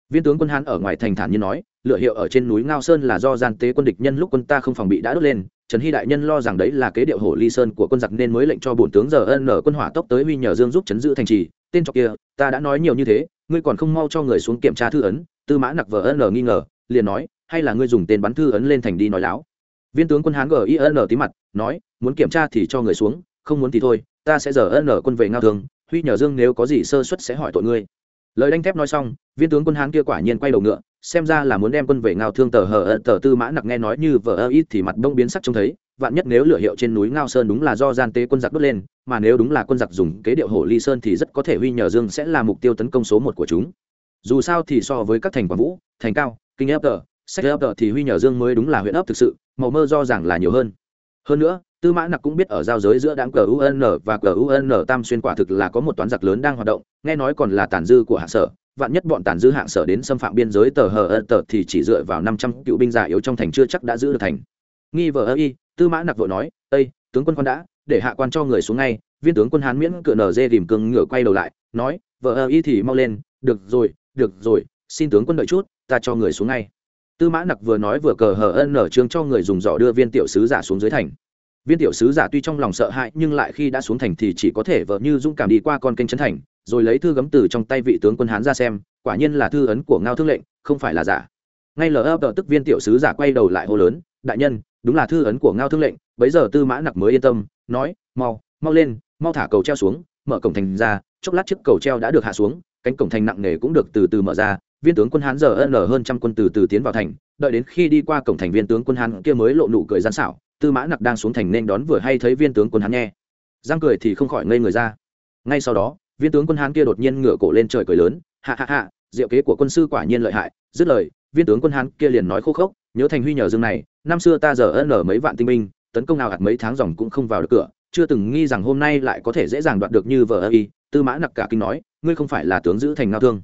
Viên tướng quân hán ở ngoài thành thản như nói, lựa hiệu ở trên núi ngao sơn là do gian tế quân địch nhân lúc quân ta không phòng bị đã đốt lên, trần hy đại nhân lo rằng đấy là kế điệu hổ ly sơn của quân giặc nên mới lệnh cho bổn tướng giờ ân ở quân hỏa tốc tới huy nhờ dương giúp chấn giữ thành trì. Tên trọc kia, ta đã nói nhiều như thế, ngươi còn không mau cho người xuống kiểm tra thư ấn tư mã nặc vờ ân nghi ngờ, liền nói, hay là ngươi dùng tên bắn thư ấn lên thành đi nói láo? Viên tướng quân hán gin tí mặt, nói, muốn kiểm tra thì cho người xuống, không muốn thì thôi, ta sẽ giờ ân quân về ngao thường huy nhờ dương nếu có gì sơ suất sẽ hỏi tội ngươi. Lời đanh thép nói xong, viên tướng quân hán kia quả nhiên quay đầu ngựa, xem ra là muốn đem quân về ngao thương tờ hờ ơ tờ tư mã nặc nghe nói như vờ ơ ít thì mặt đông biến sắc trông thấy, vạn nhất nếu lửa hiệu trên núi ngao sơn đúng là do gian tế quân giặc đốt lên, mà nếu đúng là quân giặc dùng kế điệu hổ ly sơn thì rất có thể huy nhờ dương sẽ là mục tiêu tấn công số một của chúng dù sao thì so với các thành quảng vũ, thành cao, kinh ép tờ, sách ép tờ thì huy nhờ dương mới đúng là huyện ấp thực sự, màu mơ do rằng là nhiều hơn. Hơn nữa, tư mã nặc cũng biết ở giao giới giữa đảng cờ và cờ tam xuyên quả thực là có một toán giặc lớn đang hoạt động, nghe nói còn là tàn dư của hạng sở, vạn nhất bọn tàn dư hạng sở đến xâm phạm biên giới tờ hờ tờ thì chỉ dựa vào năm trăm cựu binh già yếu trong thành chưa chắc đã giữ được thành. Nghi vợ ơ y, tư mã nặc vội nói ây tướng quân con đã, để hạ quan cho người xuống ngay. Viên tướng quân hán miễn cựa nở dê tìm cương ngựa quay đầu lại, nói vợ ơ y thì mau lên, được rồi được rồi, xin tướng quân đợi chút, ta cho người xuống ngay. Tư mã nặc vừa nói vừa cờ hờ ân nở trương cho người dùng giỏ đưa viên tiểu sứ giả xuống dưới thành. Viên tiểu sứ giả tuy trong lòng sợ hãi, nhưng lại khi đã xuống thành thì chỉ có thể vợ như dũng cảm đi qua con kênh trấn thành, rồi lấy thư gấm từ trong tay vị tướng quân hán ra xem, quả nhiên là thư ấn của ngao thương lệnh, không phải là giả. Ngay lờ ấp tức viên tiểu sứ giả quay đầu lại hô lớn, đại nhân, đúng là thư ấn của ngao thương lệnh. Bấy giờ tư mã nặc mới yên tâm, nói, mau mau lên, mau thả cầu treo xuống, mở cổng thành ra, chốc lát chiếc cầu treo đã được hạ xuống cánh cổng thành nặng nề cũng được từ từ mở ra, viên tướng quân hán giờ ân hơn trăm quân từ từ tiến vào thành, đợi đến khi đi qua cổng thành viên tướng quân hán kia mới lộ nụ cười gian xảo, tư mã nặc đang xuống thành nên đón vừa hay thấy viên tướng quân hán nghe. Giang cười thì không khỏi ngây người ra. Ngay sau đó, viên tướng quân hán kia đột nhiên ngửa cổ lên trời cười lớn hạ hạ hạ diệu kế của quân sư quả nhiên lợi hại. Dứt lời, viên tướng quân hán kia liền nói khô khốc, nhớ thành huy nhờ dương này, năm xưa ta giờ ân ở mấy vạn tinh binh, tấn công nào hạt mấy tháng dòng cũng không vào được cửa, chưa từng nghi rằng hôm nay lại có thể dễ dàng đoạt được như vờ ơ y. Tư mã nặc cả kinh nói ngươi không phải là tướng giữ thành ngao thương.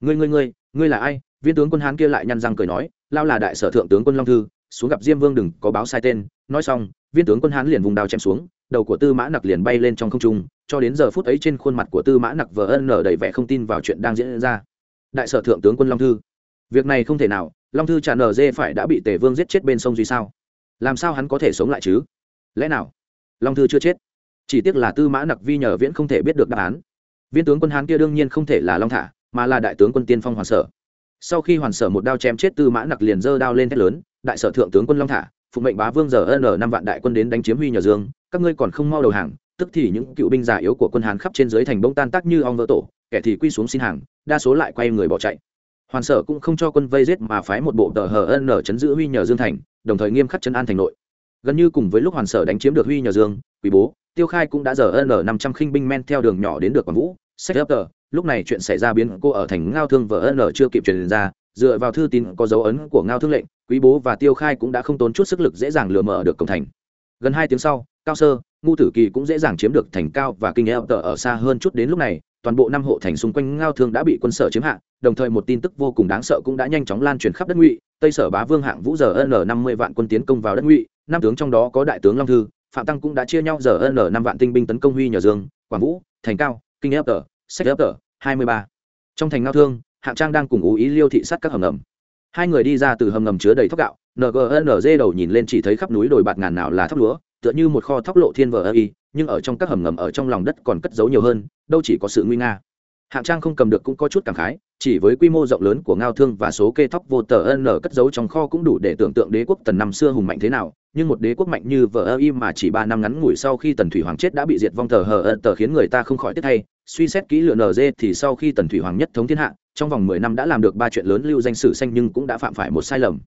Ngươi ngươi ngươi ngươi là ai? Viên tướng quân hán kia lại nhăn răng cười nói, lao là đại sở thượng tướng quân long thư, xuống gặp diêm vương đừng có báo sai tên. Nói xong, viên tướng quân hán liền vùng đao chém xuống, đầu của tư mã nặc liền bay lên trong không trung, cho đến giờ phút ấy trên khuôn mặt của tư mã nặc vờ ân nở đầy vẻ không tin vào chuyện đang diễn ra. Đại sở thượng tướng quân long thư, việc này không thể nào, long thư trà nở dê phải đã bị tề vương giết chết bên sông duy sao? Làm sao hắn có thể sống lại chứ? Lẽ nào? Long thư chưa chết. Chỉ tiếc là tư mã nặc vi nhờ viễn không thể biết được đáp án viên tướng quân hán kia đương nhiên không thể là long thả, mà là đại tướng quân tiên phong hoàn sở. Sau khi hoàn sở một đao chém chết tư mã nặc liền giơ đao lên thét lớn, đại sở thượng tướng quân long thả phụ mệnh bá vương giờ n năm vạn đại quân đến đánh chiếm huy nhờ dương, các ngươi còn không mau đầu hàng, tức thì những cựu binh già yếu của quân hán khắp trên dưới thành bông tan tác như ong vỡ tổ, kẻ thì quy xuống xin hàng, đa số lại quay người bỏ chạy. Hoàn sở cũng không cho quân vây giết mà phái một bộ tờ hờ n chấn giữ huy nhờ dương thành, đồng thời nghiêm khắc chấn an thành nội. Gần như cùng với lúc hoàn sở đánh chiếm được huy nhờ dương, quý bố tiêu khai cũng đã giờ n năm trăm khinh binh men theo đường nhỏ đến được quảng vũ, sách ấp tờ. Lúc này chuyện xảy ra biến cô ở thành ngao thương vợ n chưa kịp truyền ra, dựa vào thư tín có dấu ấn của ngao thương lệnh, quý bố và tiêu khai cũng đã không tốn chút sức lực dễ dàng lừa mở được cổng thành. Gần hai tiếng sau, cao sơ, ngu tử kỳ cũng dễ dàng chiếm được thành cao và kinh eo tờ ở xa hơn chút đến lúc này, toàn bộ năm hộ thành xung quanh ngao thương đã bị quân sở chiếm hạ, đồng thời một tin tức vô cùng đáng sợ cũng đã nhanh chóng lan truyền khắp đất ngụy. Tây sở bá vương hạng vũ giờ n năm mươi vạn quân tiến công vào đất ngụy, năm tướng trong đó có đại tướng long thư phạm tăng cũng đã chia nhau giờ n năm vạn tinh binh tấn công huy nhờ dương, quảng vũ, thành cao, kinh ép tờ sách ép tờ hai mươi ba. Trong thành ngao thương, hạng trang đang cùng ú ý liêu thị sát các hầm ngầm. Hai người đi ra từ hầm ngầm chứa đầy thóc gạo ngnz đầu nhìn lên chỉ thấy khắp núi đồi bạt ngàn nào là thóc lúa, tựa như một kho thóc lộ thiên vờ ơ y, nhưng ở trong các hầm ngầm ở trong lòng đất còn cất giấu nhiều hơn, đâu chỉ có sự nguy nga. Hạng trang không cầm được cũng có chút cảm khái, chỉ với quy mô rộng lớn của ngao thương và số kê thóc vô tờ ân cất giấu trong kho cũng đủ để tưởng tượng đế quốc tần năm xưa hùng mạnh thế nào nhưng một đế quốc mạnh như vờ ơ y mà chỉ ba năm ngắn ngủi sau khi tần thủy hoàng chết đã bị diệt vong tờ hờ ơ tờ khiến người ta không khỏi tiếc thay. Suy xét kỹ lựa nd thì sau khi tần thủy hoàng nhất thống thiên hạ, trong vòng mười năm đã làm được ba chuyện lớn lưu danh sử xanh nhưng cũng đã phạm phải một sai lầm.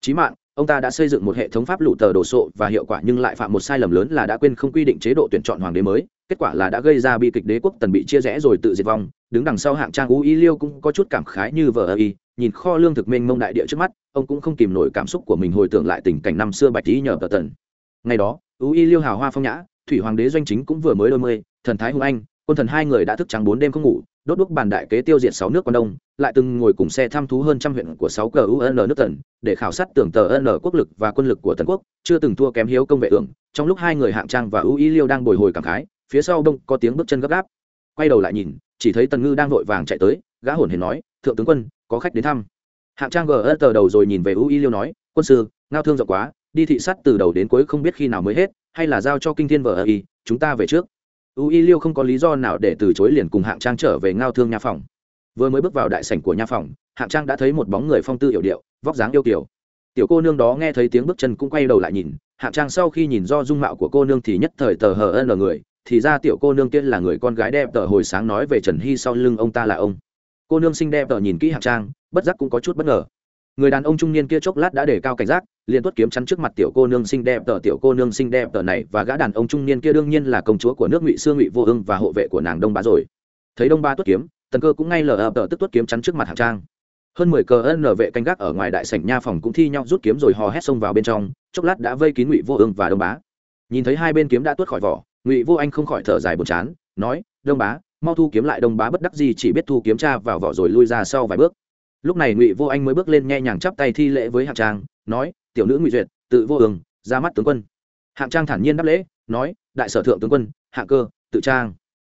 Chí mạng, ông ta đã xây dựng một hệ thống pháp lụ tờ đồ sộ và hiệu quả nhưng lại phạm một sai lầm lớn là đã quên không quy định chế độ tuyển chọn hoàng đế mới, kết quả là đã gây ra bi kịch đế quốc tần bị chia rẽ rồi tự diệt vong. Đứng đằng sau hạng trang u y liêu cũng có chút cảm khái như vờ ơ y nhìn kho lương thực mênh mông đại địa trước mắt, ông cũng không kìm nổi cảm xúc của mình hồi tưởng lại tình cảnh năm xưa bạch lý nhờ tờ tần. Ngày đó, u y liêu hào hoa phong nhã, thủy hoàng đế doanh chính cũng vừa mới đôi mươi, thần thái hùng anh, quân thần hai người đã thức trắng bốn đêm không ngủ, đốt đuốc bàn đại kế tiêu diệt sáu nước quan đông, lại từng ngồi cùng xe thăm thú hơn trăm huyện của sáu cờ un nước tần, để khảo sát tưởng tờ n quốc lực và quân lực của tần quốc, chưa từng thua kém hiếu công vệ tưởng trong lúc hai người hạng trang và ưu y liêu đang bồi hồi cảm khái, phía sau đông có tiếng bước chân gấp gáp. Quay đầu lại nhìn, chỉ thấy tần ngư đang vội vàng chạy tới, gã hồn hề nói, thượng tướng quân có khách đến thăm. Hạng trang gờ tờ đầu rồi nhìn về u y liêu nói, quân sư, ngao thương rộng quá, đi thị sát từ đầu đến cuối không biết khi nào mới hết, hay là giao cho kinh thiên vợ y, chúng ta về trước. U y liêu không có lý do nào để từ chối liền cùng hạng trang trở về ngao thương nha phòng. Vừa mới bước vào đại sảnh của nha phòng, hạng trang đã thấy một bóng người phong tư hiểu điệu, vóc dáng yêu kiểu tiểu cô nương đó nghe thấy tiếng bước chân cũng quay đầu lại nhìn, hạng trang sau khi nhìn do dung mạo của cô nương thì nhất thời tờ hờ ân ở người, thì ra tiểu cô nương kia là người con gái đẹp tờ hồi sáng nói về trần hy sau lưng ông ta là ông cô nương xinh đẹp tờ nhìn kỹ hạng trang, bất giác cũng có chút bất ngờ. Người đàn ông trung niên kia chốc lát đã để cao cảnh giác, liền tuất kiếm chắn trước mặt tiểu cô nương xinh đẹp tờ tiểu cô nương xinh đẹp tờ này và gã đàn ông trung niên kia đương nhiên là công chúa của nước ngụy xương ngụy vô hưng và hộ vệ của nàng đông bá rồi. Thấy đông ba tuất kiếm, tần cơ cũng ngay lờ ập tờ tức tuất kiếm chắn trước mặt hạng trang. Hơn mười cờ ân vệ canh gác ở ngoài đại sảnh nha phòng cũng thi nhau rút kiếm rồi hò hét xông vào bên trong, chốc lát đã vây kín ngụy vô hưng và đông bá. Nhìn thấy hai bên kiếm đã tuốt khỏi vỏ, ngụy vô anh không khỏi thở dài buồn chán, nói, đông bá mau thu kiếm lại đông bá bất đắc gì chỉ biết thu kiếm cha vào vỏ rồi lui ra sau vài bước. Lúc này ngụy vô anh mới bước lên nhẹ nhàng chắp tay thi lễ với hạng trang, nói, tiểu nữ ngụy duyệt, tự vô ương, ra mắt tướng quân. Hạng trang thản nhiên đáp lễ, nói, đại sở thượng tướng quân, hạng cơ, tự trang.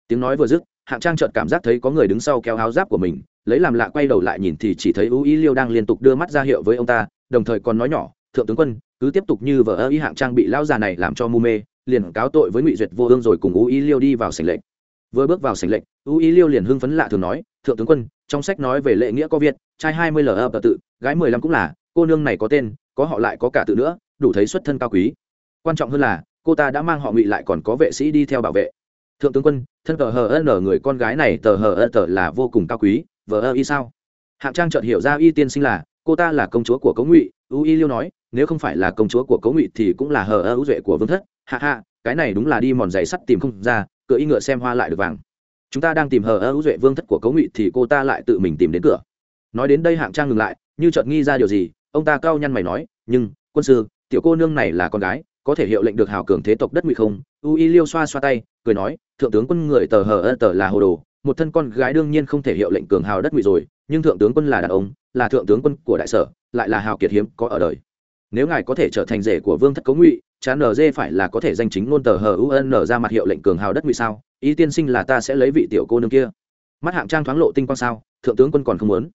Tiếng nói vừa dứt, hạng trang chợt cảm giác thấy có người đứng sau kéo áo giáp của mình, lấy làm lạ quay đầu lại nhìn thì chỉ thấy ưu ý liêu đang liên tục đưa mắt ra hiệu với ông ta, đồng thời còn nói nhỏ, thượng tướng quân, cứ tiếp tục như vợ ơ ý hạng trang bị lão già này làm cho mu mê, liền cáo tội với ngụy duyệt vô ương rồi cùng ưu ý liêu đi vào sảnh lệnh vừa bước vào sảnh lệnh u ý liêu liền hưng phấn lạ thường nói thượng tướng quân trong sách nói về lệ nghĩa có việt trai hai mươi lờ tự gái mười lăm cũng là cô nương này có tên có họ lại có cả tự nữa đủ thấy xuất thân cao quý quan trọng hơn là cô ta đã mang họ ngụy lại còn có vệ sĩ đi theo bảo vệ thượng tướng quân thân tờ hờ ân người con gái này tờ hờ ân tờ là vô cùng cao quý vờ ơ y sao hạng trang chợt hiểu ra y tiên sinh là cô ta là công chúa của cấu ngụy u y liêu nói nếu không phải là công chúa của cấu ngụy thì cũng là hờ ơ ưu duệ của vương thất hạ hạ cái này đúng là đi mòn giày sắt tìm không ra cửa y ngựa xem hoa lại được vàng. Chúng ta đang tìm hờ ơ hữu duệ vương thất của cấu ngụy thì cô ta lại tự mình tìm đến cửa. Nói đến đây hạng trang ngừng lại, như chợt nghi ra điều gì, ông ta cao nhăn mày nói, nhưng, quân sư, tiểu cô nương này là con gái, có thể hiệu lệnh được hào cường thế tộc đất ngụy không? U y liêu xoa xoa tay, cười nói, thượng tướng quân người tờ hờ ơ tờ là hồ đồ, một thân con gái đương nhiên không thể hiệu lệnh cường hào đất ngụy rồi, nhưng thượng tướng quân là đàn ông, là thượng tướng quân của đại sở, lại là hào kiệt hiếm có ở đời. Nếu ngài có thể trở thành rể của vương thất cấu ngụy chán nz phải là có thể danh chính ngôn tờ hờ un ra mặt hiệu lệnh cường hào đất ngụy sao? Ý tiên sinh là ta sẽ lấy vị tiểu cô nương kia. Mắt hạng trang thoáng lộ tinh quang sao? Thượng tướng quân còn không muốn.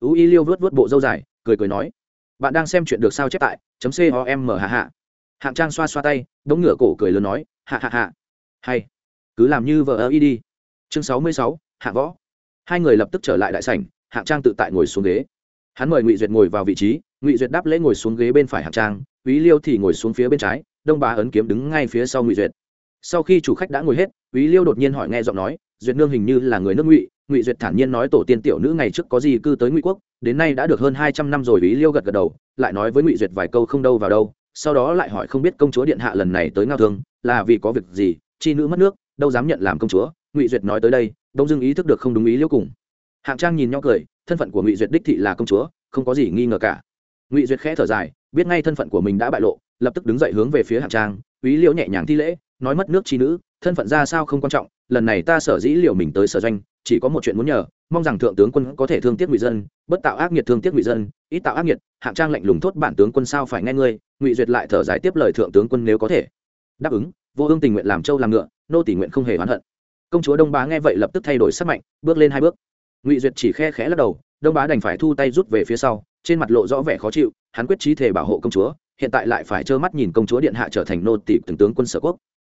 Ú y liêu vớt vớt bộ dâu dài, cười cười nói, bạn đang xem chuyện được sao chép tại chấm com hạ hạ hạng trang xoa xoa tay, đống ngửa cổ cười lớn nói hạ hạ hạ hay, cứ làm như vợ ơ y đi. Chương sáu mươi sáu, hạ võ. Hai người lập tức trở lại đại sảnh, hạng trang tự tại ngồi xuống ghế. Hắn mời ngụy duyệt ngồi vào vị trí, ngụy duyệt đáp lễ ngồi xuống ghế bên phải hạng trang ý liêu thì ngồi xuống phía bên trái đông bá ấn kiếm đứng ngay phía sau ngụy duyệt sau khi chủ khách đã ngồi hết quý liêu đột nhiên hỏi nghe giọng nói duyệt nương hình như là người nước ngụy ngụy duyệt thản nhiên nói tổ tiên tiểu nữ ngày trước có gì cư tới ngụy quốc đến nay đã được hơn hai trăm năm rồi quý liêu gật gật đầu lại nói với ngụy duyệt vài câu không đâu vào đâu sau đó lại hỏi không biết công chúa điện hạ lần này tới ngao thương là vì có việc gì chi nữ mất nước đâu dám nhận làm công chúa ngụy duyệt nói tới đây đông dưng ý thức được không đúng ý liêu cùng hạng trang nhìn nhau cười thân phận của ngụy duyệt đích thị là công chúa không có gì nghi ngờ cả ngụy duyệt khẽ thở dài biết ngay thân phận của mình đã bại lộ lập tức đứng dậy hướng về phía hạng trang, úy liễu nhẹ nhàng thi lễ, nói mất nước chi nữ, thân phận ra sao không quan trọng, lần này ta sở dĩ liệu mình tới sở doanh, chỉ có một chuyện muốn nhờ, mong rằng thượng tướng quân có thể thương tiếc ngụy dân, bất tạo ác nghiệt thương tiếc ngụy dân, ít tạo ác nghiệt, hạng trang lạnh lùng thốt bản tướng quân sao phải nghe ngươi, ngụy duyệt lại thở dài tiếp lời thượng tướng quân nếu có thể. Đáp ứng, vô ương tình nguyện làm châu làm ngựa, nô tỷ nguyện không hề oán hận. Công chúa đông bá nghe vậy lập tức thay đổi sắc mạnh, bước lên hai bước. Ngụy duyệt chỉ khe khẽ lắc đầu, đông bá đành phải thu tay rút về phía sau, trên mặt lộ rõ vẻ khó chịu, hắn quyết trí thể bảo hộ công chúa hiện tại lại phải trơ mắt nhìn công chúa điện hạ trở thành nô tỷ từng tướng quân sở quốc.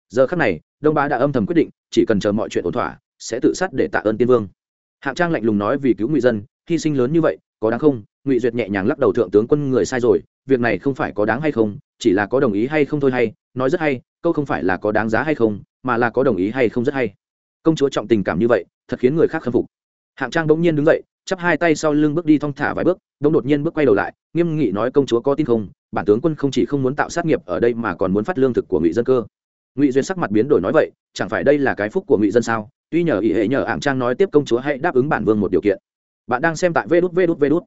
Giờ khắc này, đông bá đã âm thầm quyết định, chỉ cần chờ mọi chuyện ổn thỏa, sẽ tự sát để tạ ơn tiên vương. Hạng trang lạnh lùng nói vì cứu ngụy dân, hy sinh lớn như vậy, có đáng không? Ngụy duyệt nhẹ nhàng lắc đầu thượng tướng quân người sai rồi, việc này không phải có đáng hay không, chỉ là có đồng ý hay không thôi hay, nói rất hay, câu không phải là có đáng giá hay không, mà là có đồng ý hay không rất hay. Công chúa trọng tình cảm như vậy, thật khiến người khác khâm phục. Hạng trang bỗng nhiên đứng dậy chắp hai tay sau lưng bước đi thong thả vài bước đông đột nhiên bước quay đầu lại, nghiêm nghị nói, công chúa có tin không? Bản tướng quân không chỉ không muốn tạo sát nghiệp ở đây mà còn muốn phát lương thực của ngụy dân cơ. Ngụy duyên sắc mặt biến đổi nói, vậy, chẳng phải đây là cái phúc của ngụy dân sao? Tuy nhờ ỷ hệ nhờ hạng trang nói tiếp công chúa hãy đáp ứng bản vương một điều kiện. Bạn đang xem tại vê đút vê đút vê đút.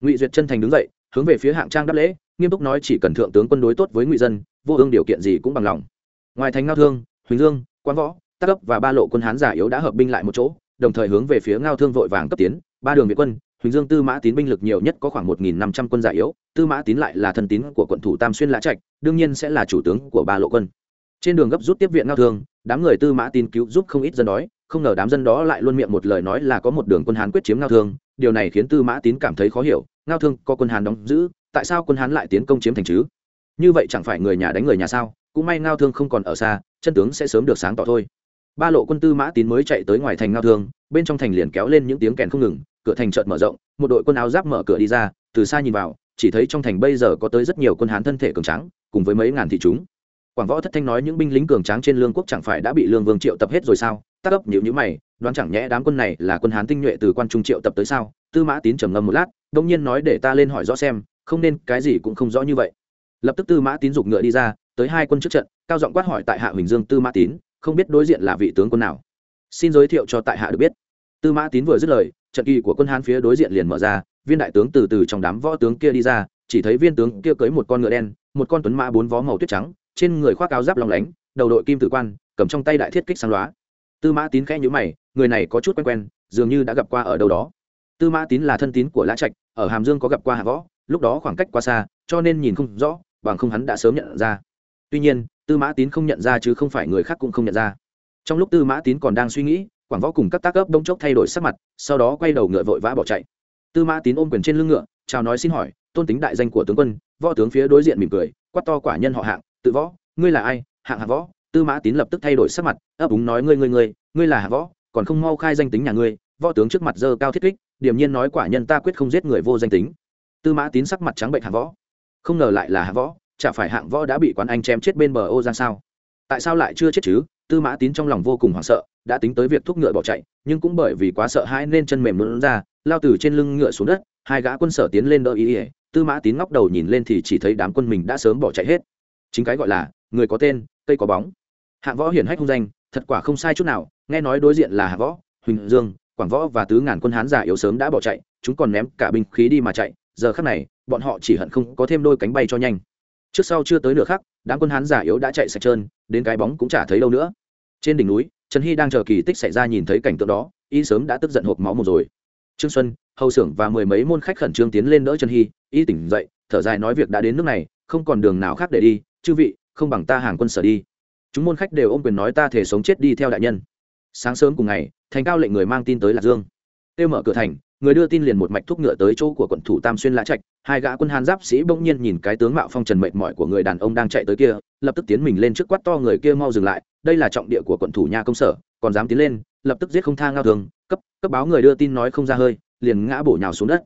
Ngụy duyệt chân thành đứng dậy, hướng về phía hạng trang đáp lễ, nghiêm túc nói, chỉ cần thượng tướng quân đối tốt với ngụy dân, vô ương điều kiện gì cũng bằng lòng. Ngoài thành ngao thương, huỳnh dương, quan võ tác cấp và ba lộ quân hán giả yếu đã hợp binh lại một chỗ đồng thời hướng về phía ngao thương vội vàng cấp tiến. Ba đường việt quân, huỳnh dương, tư mã tín binh lực nhiều nhất có khoảng một nghìn năm trăm quân già yếu, tư mã tín lại là thân tín của quận thủ tam xuyên lã trạch, đương nhiên sẽ là chủ tướng của ba lộ quân. Trên đường gấp rút tiếp viện ngao thương, đám người tư mã tín cứu giúp không ít dân đói, không ngờ đám dân đó lại luôn miệng một lời nói là có một đường quân hán quyết chiếm ngao thương. Điều này khiến tư mã tín cảm thấy khó hiểu, ngao thương có quân hán đóng giữ, tại sao quân hán lại tiến công chiếm thành chứ? Như vậy chẳng phải người nhà đánh người nhà sao? Cũng may ngao thương không còn ở xa, chân tướng sẽ sớm được sáng tỏ thôi ba lộ quân tư mã tín mới chạy tới ngoài thành ngao thương, bên trong thành liền kéo lên những tiếng kèn không ngừng, cửa thành chợt mở rộng, một đội quân áo giáp mở cửa đi ra, từ xa nhìn vào, chỉ thấy trong thành bây giờ có tới rất nhiều quân hán thân thể cường tráng, cùng với mấy ngàn thị chúng. Quảng võ thất thanh nói những binh lính cường tráng trên lương quốc chẳng phải đã bị lương vương triệu tập hết rồi sao? Tác ấp nhịu nhữ mày, đoán chẳng nhẽ đám quân này là quân hán tinh nhuệ từ quan trung triệu tập tới sao? Tư mã tín trầm ngâm một lát, đông nhiên nói để ta lên hỏi rõ xem, không nên cái gì cũng không rõ như vậy. Lập tức tư mã tín giục ngựa đi ra, tới hai quân trước trận, cao giọng quát hỏi tại hạ huỳnh dương tư mã tín không biết đối diện là vị tướng quân nào. Xin giới thiệu cho tại hạ được biết. Tư mã tín vừa dứt lời, trận kỳ của quân hán phía đối diện liền mở ra, viên đại tướng từ từ trong đám võ tướng kia đi ra, chỉ thấy viên tướng kia cưới một con ngựa đen, một con tuấn mã bốn vó màu tuyết trắng, trên người khoác áo giáp lòng lánh, đầu đội kim tử quan, cầm trong tay đại thiết kích sáng loá tư mã tín khẽ nhữ mày, người này có chút quen quen, dường như đã gặp qua ở đâu đó. Tư mã tín là thân tín của lã trạch, ở hàm dương có gặp qua hạ võ, lúc đó khoảng cách quá xa, cho nên nhìn không rõ, bằng không hắn đã sớm nhận ra tuy nhiên, tư mã tín không nhận ra chứ không phải người khác cũng không nhận ra. Trong lúc tư mã tín còn đang suy nghĩ, quảng võ cùng các tác ấp đông chốc thay đổi sắc mặt, sau đó quay đầu ngựa vội vã bỏ chạy. Tư mã tín ôm quyền trên lưng ngựa, chào nói xin hỏi, tôn tính đại danh của tướng quân, võ tướng phía đối diện mỉm cười, quát to quả nhân họ hạng, tự võ, ngươi là ai? Hạng hạng võ. Tư mã tín lập tức thay đổi sắc mặt, ấp úng nói, ngươi ngươi ngươi ngươi là hạng võ, còn không mau khai danh tính nhà ngươi, võ tướng trước mặt dơ cao thiết kích điểm nhiên nói quả nhân ta quyết không giết người vô danh tính. Tư mã tín sắc mặt trắng bệnh hạng võ. Không ngờ lại là hạng võ chả phải hạng võ đã bị quán anh chém chết bên bờ ô ra sao? Tại sao lại chưa chết chứ? Tư mã tín trong lòng vô cùng hoảng sợ, đã tính tới việc thúc ngựa bỏ chạy, nhưng cũng bởi vì quá sợ hãi nên chân mềm luôn ra, lao từ trên lưng ngựa xuống đất, hai gã quân sở tiến lên đỡ ý ỉa tư mã tín ngóc đầu nhìn lên thì chỉ thấy đám quân mình đã sớm bỏ chạy hết. Chính cái gọi là, người có tên, cây có bóng. Hạng võ hiển hách hung danh, thật quả không sai chút nào, nghe nói đối diện là hạng võ, huỳnh dương, quảng võ và tứ ngàn quân hán giả yếu sớm đã bỏ chạy, chúng còn ném cả binh khí đi mà chạy. Giờ khắc này, bọn họ chỉ hận không có thêm đôi cánh bay cho nhanh trước sau chưa tới nửa khắc, đám quân hán giả yếu đã chạy sạch trơn, đến cái bóng cũng chả thấy đâu nữa. Trên đỉnh núi, trần hy đang chờ kỳ tích xảy ra nhìn thấy cảnh tượng đó, y sớm đã tức giận hộp máu một rồi. Trương xuân, hầu xưởng và mười mấy môn khách khẩn trương tiến lên đỡ trần hy, y tỉnh dậy, thở dài nói việc đã đến nước này, không còn đường nào khác để đi, chư vị, không bằng ta hàng quân sở đi. Chúng môn khách đều ôm quyền nói ta thể sống chết đi theo đại nhân. Sáng sớm cùng ngày, thành cao lệnh người mang tin tới lạc dương. Kêu mở cửa thành, người đưa tin liền một mạch thúc ngựa tới chỗ của quận thủ tam xuyên lã trạch hai gã quân hàn giáp sĩ bỗng nhiên nhìn cái tướng mạo phong trần mệt mỏi của người đàn ông đang chạy tới kia, lập tức tiến mình lên trước quát to người kia mau dừng lại, đây là trọng địa của quận thủ nha công sở, còn dám tiến lên, lập tức giết không tha ngao thường, cấp cấp báo người đưa tin nói không ra hơi, liền ngã bổ nhào xuống đất.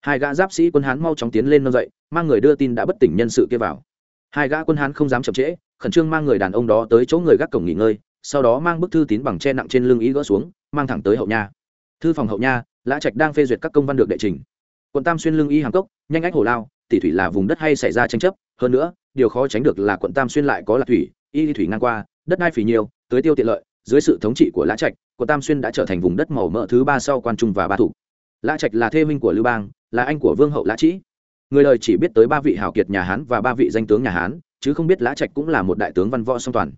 Hai gã giáp sĩ quân hán mau chóng tiến lên nâng dậy, mang người đưa tin đã bất tỉnh nhân sự kia vào. Hai gã quân hán không dám chậm trễ, khẩn trương mang người đàn ông đó tới chỗ người gác cổng nghỉ ngơi, sau đó mang bức thư tín bằng che nặng trên lưng ý gỡ xuống, mang thẳng tới hậu nha. Thư phòng hậu nha, lã trạch đang phê duyệt các công văn được đệ trình quận tam xuyên lưng y hàng cốc, nhanh ách hồ lao tỷ thủy là vùng đất hay xảy ra tranh chấp, hơn nữa, điều khó tránh được là quận tam xuyên lại có lạc thủy, y thủy ngang qua, đất đai phì nhiều, tưới tiêu tiện lợi, dưới sự thống trị của lã trạch, quận tam xuyên đã trở thành vùng đất màu mỡ thứ ba sau quan trung và ba thủ. Lã trạch là thê minh của lưu bang, là anh của vương hậu lã trĩ. Người đời chỉ biết tới ba vị hào kiệt nhà hán và ba vị danh tướng nhà hán, chứ không biết lã trạch cũng là một đại tướng văn võ song toàn.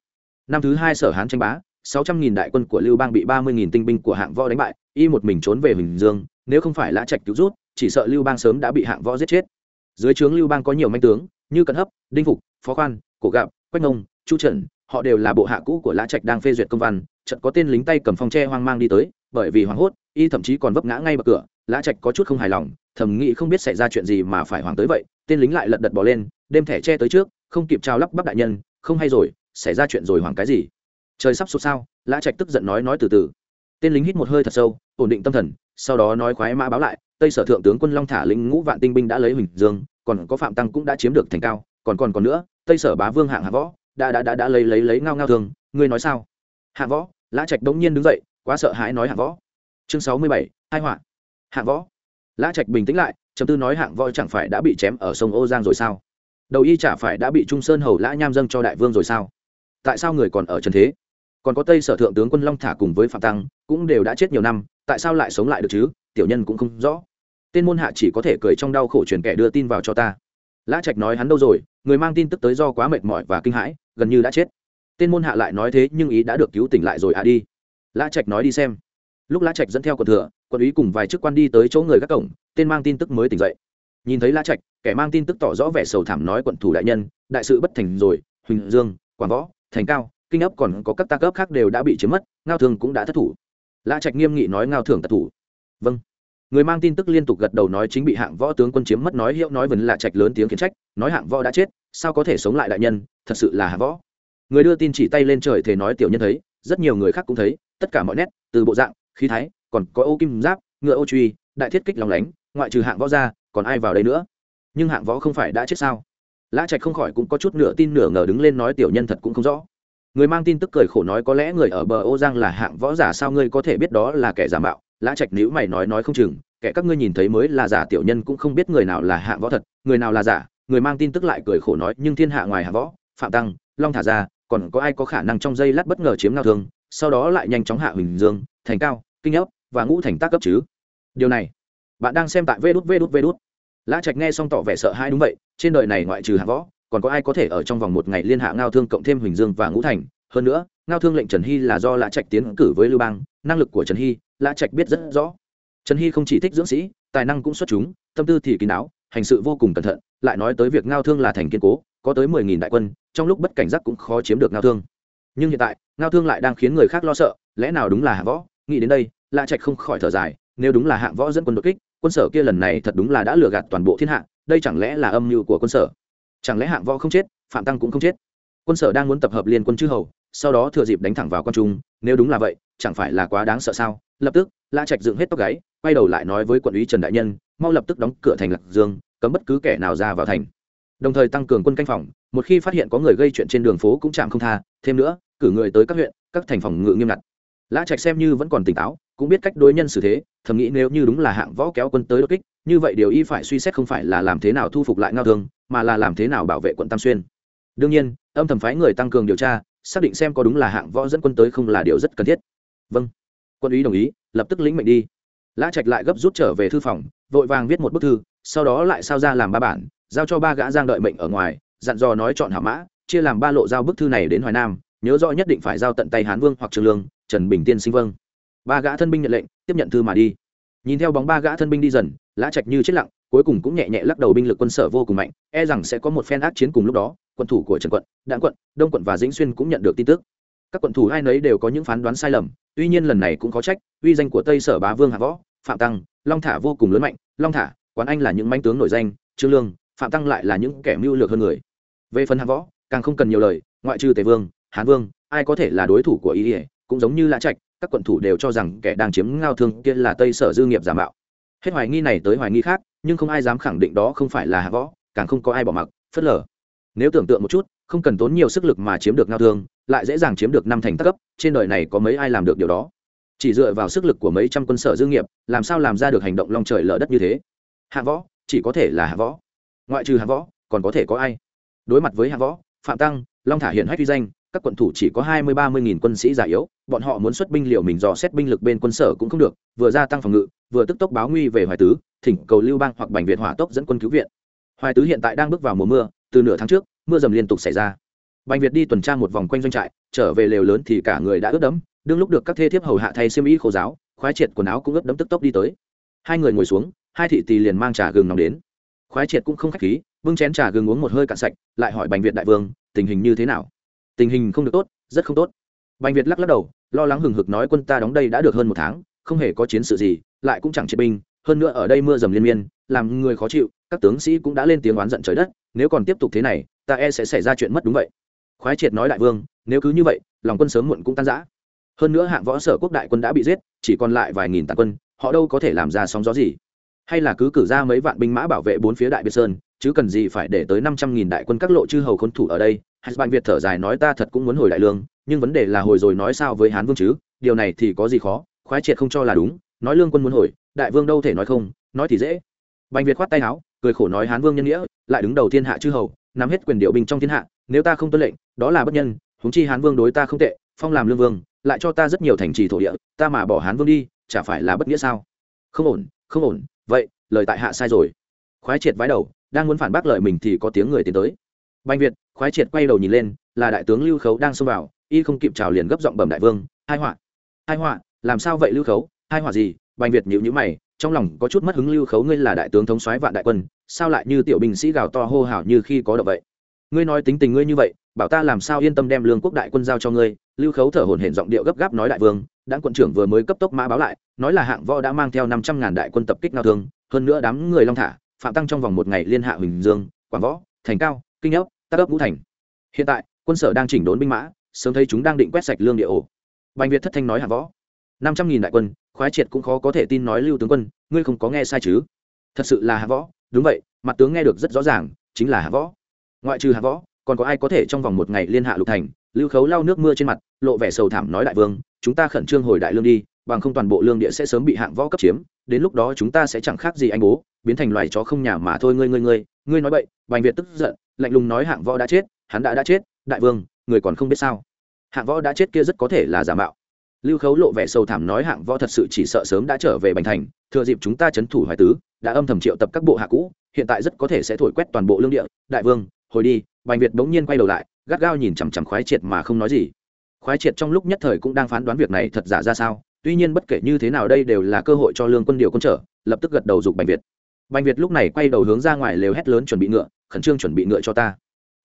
Năm thứ hai sở hán tranh bá, sáu trăm nghìn đại quân của lưu bang bị ba mươi nghìn tinh binh của hạng võ đánh bại, y một mình trốn về huỳnh dương, nếu không phải lã trạch cứu rút chỉ sợ lưu bang sớm đã bị hạng võ giết chết. Dưới trướng lưu bang có nhiều manh tướng, như cận hấp, đinh phục, phó khoan, cổ gạo quách nông chu trần, họ đều là bộ hạ cũ của lã trạch đang phê duyệt công văn trận có tên lính tay cầm phong tre hoang mang đi tới, bởi vì hoảng hốt, y thậm chí còn vấp ngã ngay bậc cửa, lã trạch có chút không hài lòng, thầm nghĩ không biết xảy ra chuyện gì mà phải hoảng tới vậy, tên lính lại lật đật bỏ lên đem thẻ che tới trước, không kịp trao lắp bắp đại nhân, không hay rồi, xảy ra chuyện rồi hoảng cái gì? Trời sắp sụp sao? Lã trạch tức giận nói nói từ từ. Tên lính hít một hơi thật sâu, ổn định tâm thần, sau đó nói khoái mã báo lại tây sở thượng tướng quân long thả lĩnh ngũ vạn tinh binh đã lấy huỳnh dương, còn có phạm tăng cũng đã chiếm được thành cao, còn còn còn nữa, tây sở bá vương hạng hạ võ đã đã đã đã lấy lấy lấy ngao ngao thường ngươi nói sao? Hạ võ, lã trạch đống nhiên đứng dậy, quá sợ hãi nói hạ võ. Chương sáu mươi bảy, hai họa. Hạ võ. Lã trạch bình tĩnh lại, trầm tư nói hạng võ chẳng phải đã bị chém ở sông ô giang rồi sao? Đầu y chả phải đã bị trung sơn hầu lã nham dâng cho đại vương rồi sao? Tại sao người còn ở trần thế? Còn có tây sở thượng tướng quân long thả cùng với phạm tăng cũng đều đã chết nhiều năm, tại sao lại sống lại được chứ? Tiểu nhân cũng không rõ. Tên môn hạ chỉ có thể cười trong đau khổ truyền kẻ đưa tin vào cho ta. Lã trạch nói hắn đâu rồi, người mang tin tức tới do quá mệt mỏi và kinh hãi, gần như đã chết. Tên môn hạ lại nói thế, nhưng ý đã được cứu tỉnh lại rồi à đi. Lã trạch nói đi xem. Lúc lã trạch dẫn theo quần thừa quân ý cùng vài chức quan đi tới chỗ người các cổng, tên mang tin tức mới tỉnh dậy. Nhìn thấy lã trạch, kẻ mang tin tức tỏ rõ vẻ sầu thảm nói quận thủ đại nhân, đại sự bất thành rồi, huỳnh dương, quảng võ, thành cao, kinh ấp còn có các ta cấp khác đều đã bị chiếm mất, ngao thường cũng đã thất thủ. Lã trạch nghiêm nghị nói ngao thường thất thủ. Vâng người mang tin tức liên tục gật đầu nói chính bị hạng võ tướng quân chiếm mất nói hiệu nói vấn là trạch lớn tiếng khiển trách, nói hạng võ đã chết, sao có thể sống lại đại nhân, thật sự là hạng võ. Người đưa tin chỉ tay lên trời thể nói tiểu nhân thấy, rất nhiều người khác cũng thấy, tất cả mọi nét, từ bộ dạng, khí thái, còn có ô kim giáp, ngựa ô truy, đại thiết kích lòng lánh, ngoại trừ hạng võ ra, còn ai vào đây nữa? Nhưng hạng võ không phải đã chết sao? Lã trạch không khỏi cũng có chút nửa tin nửa ngờ đứng lên nói tiểu nhân thật cũng không rõ. Người mang tin tức cười khổ nói có lẽ người ở bờ ô giang là hạng võ giả sao ngươi có thể biết đó là kẻ giả mạo? Lã trạch nếu mày nói nói không chừng, kẻ các ngươi nhìn thấy mới là giả tiểu nhân cũng không biết người nào là hạng võ thật, người nào là giả, người mang tin tức lại cười khổ nói, nhưng thiên hạ ngoài hạ võ, phạm tăng, long thả ra còn có ai có khả năng trong giây lát bất ngờ chiếm ngao thương, sau đó lại nhanh chóng hạ huỳnh dương, thành cao, kinh ấp và ngũ thành tác cấp chứ? Điều này, bạn đang xem tại vê đút vê đút vê đút lã trạch nghe xong tỏ vẻ sợ hãi đúng vậy, trên đời này ngoại trừ hạ võ, còn có ai có thể ở trong vòng một ngày liên hạ ngao thương cộng thêm huỳnh dương và ngũ thành hơn nữa, ngao thương lệnh trần hy là do lã trạch tiến cử với lưu bang, năng lực của trần hy, lã trạch biết rất rõ. Trần hy không chỉ thích dưỡng sĩ, tài năng cũng xuất chúng, tâm tư thì kín đáo, hành sự vô cùng cẩn thận, lại nói tới việc ngao thương là thành kiên cố, có tới mười nghìn đại quân, trong lúc bất cảnh giác cũng khó chiếm được ngao thương. Nhưng hiện tại, ngao thương lại đang khiến người khác lo sợ, lẽ nào đúng là hạng võ? Nghĩ đến đây, lã trạch không khỏi thở dài, nếu đúng là hạng võ dẫn quân đột kích, quân sở kia lần này thật đúng là đã lừa gạt toàn bộ thiên hạ, đây chẳng lẽ là âm mưu của quân sở? Chẳng lẽ hạng võ không chết, phạm tăng cũng không chết? Quân sở đang muốn tập hợp liên quân chư hầu sau đó thừa dịp đánh thẳng vào con trung, nếu đúng là vậy, chẳng phải là quá đáng sợ sao? Lập tức, lã trạch dựng hết tóc gáy, quay đầu lại nói với quận úy trần đại nhân, mau lập tức đóng cửa thành lạc dương, cấm bất cứ kẻ nào ra vào thành. Đồng thời tăng cường quân canh phòng, một khi phát hiện có người gây chuyện trên đường phố cũng chạm không tha, thêm nữa, cử người tới các huyện, các thành phòng ngự nghiêm ngặt. Lã trạch xem như vẫn còn tỉnh táo, cũng biết cách đối nhân xử thế, thầm nghĩ nếu như đúng là hạng võ kéo quân tới đột kích, như vậy điều y phải suy xét không phải là làm thế nào thu phục lại ngao thương, mà là làm thế nào bảo vệ quận tam xuyên. Đương nhiên, âm thầm phái người tăng cường điều tra xác định xem có đúng là hạng võ dẫn quân tới không là điều rất cần thiết. Vâng. Quân ý đồng ý, lập tức lĩnh mệnh đi. Lã trạch lại gấp rút trở về thư phòng, vội vàng viết một bức thư, sau đó lại sao ra làm ba bản, giao cho ba gã giang đợi mệnh ở ngoài, dặn dò nói chọn hạ mã, chia làm ba lộ giao bức thư này đến hoài nam, nhớ rõ nhất định phải giao tận tay hán vương hoặc trường lương, trần bình tiên sinh vâng. Ba gã thân binh nhận lệnh, tiếp nhận thư mà đi. Nhìn theo bóng ba gã thân binh đi dần, lã trạch như chết lặng cuối cùng cũng nhẹ nhẹ lắc đầu binh lực quân sở vô cùng mạnh e rằng sẽ có một phen ác chiến cùng lúc đó, quân thủ của trần quận đạn quận, đông quận và dĩnh xuyên cũng nhận được tin tức. Các quận thủ hai nấy đều có những phán đoán sai lầm, tuy nhiên lần này cũng có trách, uy danh của tây sở bá vương hạ võ, phạm tăng, long thả vô cùng lớn mạnh, long thả, quán anh là những manh tướng nổi danh, trương lương, phạm tăng lại là những kẻ mưu lược hơn người. Về phần hạ võ, càng không cần nhiều lời, ngoại trừ tề vương, hán vương, ai có thể là đối thủ của ý ỉa cũng giống như lã trạch, các quận thủ đều cho rằng kẻ đang chiếm ngao thương kia là tây sở dư nghiệp giả mạo. Hết hoài nghi này tới hoài nghi khác nhưng không ai dám khẳng định đó không phải là hạ võ, càng không có ai bỏ mặc, phớt lờ. Nếu tưởng tượng một chút, không cần tốn nhiều sức lực mà chiếm được ngao thương, lại dễ dàng chiếm được năm thành tác cấp, trên đời này có mấy ai làm được điều đó? Chỉ dựa vào sức lực của mấy trăm quân sở dương nghiệp, làm sao làm ra được hành động long trời lở đất như thế? Hạ võ, chỉ có thể là hạ võ. Ngoại trừ hạ võ, còn có thể có ai? Đối mặt với hạ võ, phạm tăng, long thả hiện hách uy danh các quận thủ chỉ có hai mươi ba mươi nghìn quân sĩ già yếu, bọn họ muốn xuất binh liệu mình dò xét binh lực bên quân sở cũng không được, vừa gia tăng phòng ngự, vừa tức tốc báo nguy về hoài tứ, thỉnh cầu lưu bang hoặc bành việt hỏa tốc dẫn quân cứu viện. Hoài tứ hiện tại đang bước vào mùa mưa, từ nửa tháng trước, mưa dầm liên tục xảy ra. Bành việt đi tuần tra một vòng quanh doanh trại, trở về lều lớn thì cả người đã ướt đẫm, đương lúc được các thê thiếp hầu hạ thay xiêm y khô giáo, khoái triệt quần áo cũng ướt đẫm tức tốc đi tới. Hai người ngồi xuống, hai thị tỳ liền mang trà gừng nóng đến. Khoái triệt cũng không khách khí, bưng chén trà gừng uống một hơi cạn sạch, lại hỏi bành việt đại vương, tình hình như thế nào? Tình hình không được tốt, rất không tốt. Bành việt lắc lắc đầu, lo lắng hừng hực nói quân ta đóng đây đã được hơn một tháng, không hề có chiến sự gì, lại cũng chẳng triệt binh, hơn nữa ở đây mưa dầm liên miên, làm người khó chịu, các tướng sĩ cũng đã lên tiếng oán giận trời đất, nếu còn tiếp tục thế này, ta e sẽ xảy ra chuyện mất đúng vậy. Khoái triệt nói đại vương, nếu cứ như vậy, lòng quân sớm muộn cũng tan rã. Hơn nữa hạng võ sở quốc đại quân đã bị giết, chỉ còn lại vài nghìn tàn quân, họ đâu có thể làm ra sóng gió gì hay là cứ cử ra mấy vạn binh mã bảo vệ bốn phía đại biệt sơn, chứ cần gì phải để tới năm trăm nghìn đại quân các lộ chư hầu khốn thủ ở đây. Hạt bạn việt thở dài nói ta thật cũng muốn hồi đại lương, nhưng vấn đề là hồi rồi nói sao với hán vương chứ? Điều này thì có gì khó, khoái triệt không cho là đúng. Nói lương quân muốn hồi, đại vương đâu thể nói không, nói thì dễ. Bành việt khoát tay áo, cười khổ nói hán vương nhân nghĩa, lại đứng đầu thiên hạ chư hầu, nắm hết quyền điệu binh trong thiên hạ, nếu ta không tuân lệnh, đó là bất nhân, huống chi hán vương đối ta không tệ, phong làm lương vương, lại cho ta rất nhiều thành trì thổ địa, ta mà bỏ hán vương đi, chả phải là bất nghĩa sao? Không ổn không ổn vậy, lời tại hạ sai rồi. Khoái triệt vái đầu, đang muốn phản bác lời mình thì có tiếng người tiến tới. Bành việt, khoái triệt quay đầu nhìn lên, là đại tướng lưu khấu đang xông vào, y không kịp trào liền gấp giọng bẩm đại vương, hai họa hai họa, làm sao vậy lưu khấu? Hai họa gì? Bành việt nhịu nhữ mày, trong lòng có chút mất hứng lưu khấu ngươi là đại tướng thống soái vạn đại quân, sao lại như tiểu binh sĩ gào to hô hào như khi có động vậy? Ngươi nói tính tình ngươi như vậy, bảo ta làm sao yên tâm đem lương quốc đại quân giao cho ngươi, lưu khấu thở hổn hển giọng điệu gấp gáp nói đại vương, đảng quận trưởng vừa mới cấp tốc mã báo lại, nói là hạng võ đã mang theo năm trăm ngàn đại quân tập kích ngao thương, hơn nữa đám người long thả, phạm tăng trong vòng một ngày liên hạ huỳnh dương, quảng võ, thành cao, kinh ốc tác ấp ngũ thành. Hiện tại, quân sở đang chỉnh đốn binh mã, sớm thấy chúng đang định quét sạch lương địa ổ. Bành việt thất thanh nói hạng võ, năm trăm nghìn đại quân, khoái triệt cũng khó có thể tin nói lưu tướng quân, ngươi không có nghe sai chứ? Thật sự là hạng võ, đúng vậy, mặt tướng nghe được rất rõ ràng, chính là hạng võ ngoại trừ hạ võ, còn có ai có thể trong vòng một ngày liên hạ lục thành, lưu khấu lau nước mưa trên mặt, lộ vẻ sầu thảm nói đại vương, chúng ta khẩn trương hồi đại lương đi, bằng không toàn bộ lương địa sẽ sớm bị hạng võ cấp chiếm, đến lúc đó chúng ta sẽ chẳng khác gì anh bố, biến thành loài chó không nhà mà thôi ngươi ngươi ngươi ngươi nói vậy bành việt tức giận, lạnh lùng nói hạng võ đã chết, hắn đã đã chết, đại vương, người còn không biết sao. Hạng võ đã chết kia rất có thể là giả mạo. Lưu khấu lộ vẻ sâu thảm nói hạng võ thật sự chỉ sợ sớm đã trở về bành thành, thừa dịp chúng ta c h ấ n thủ hoài tứ, đã âm thầm triệu tập các bộ hạ cũ, hiện tại rất có thể sẽ thổi quét toàn bộ lương địa, đại vương hồi đi, bành việt bỗng nhiên quay đầu lại, gắt gao nhìn chằm chằm khoái triệt mà không nói gì. Khoái triệt trong lúc nhất thời cũng đang phán đoán việc này thật giả ra sao, tuy nhiên bất kể như thế nào đây đều là cơ hội cho lương quân điều quân trở, lập tức gật đầu giục bành việt. Bành việt lúc này quay đầu hướng ra ngoài lều hét lớn chuẩn bị ngựa, khẩn trương chuẩn bị ngựa cho ta.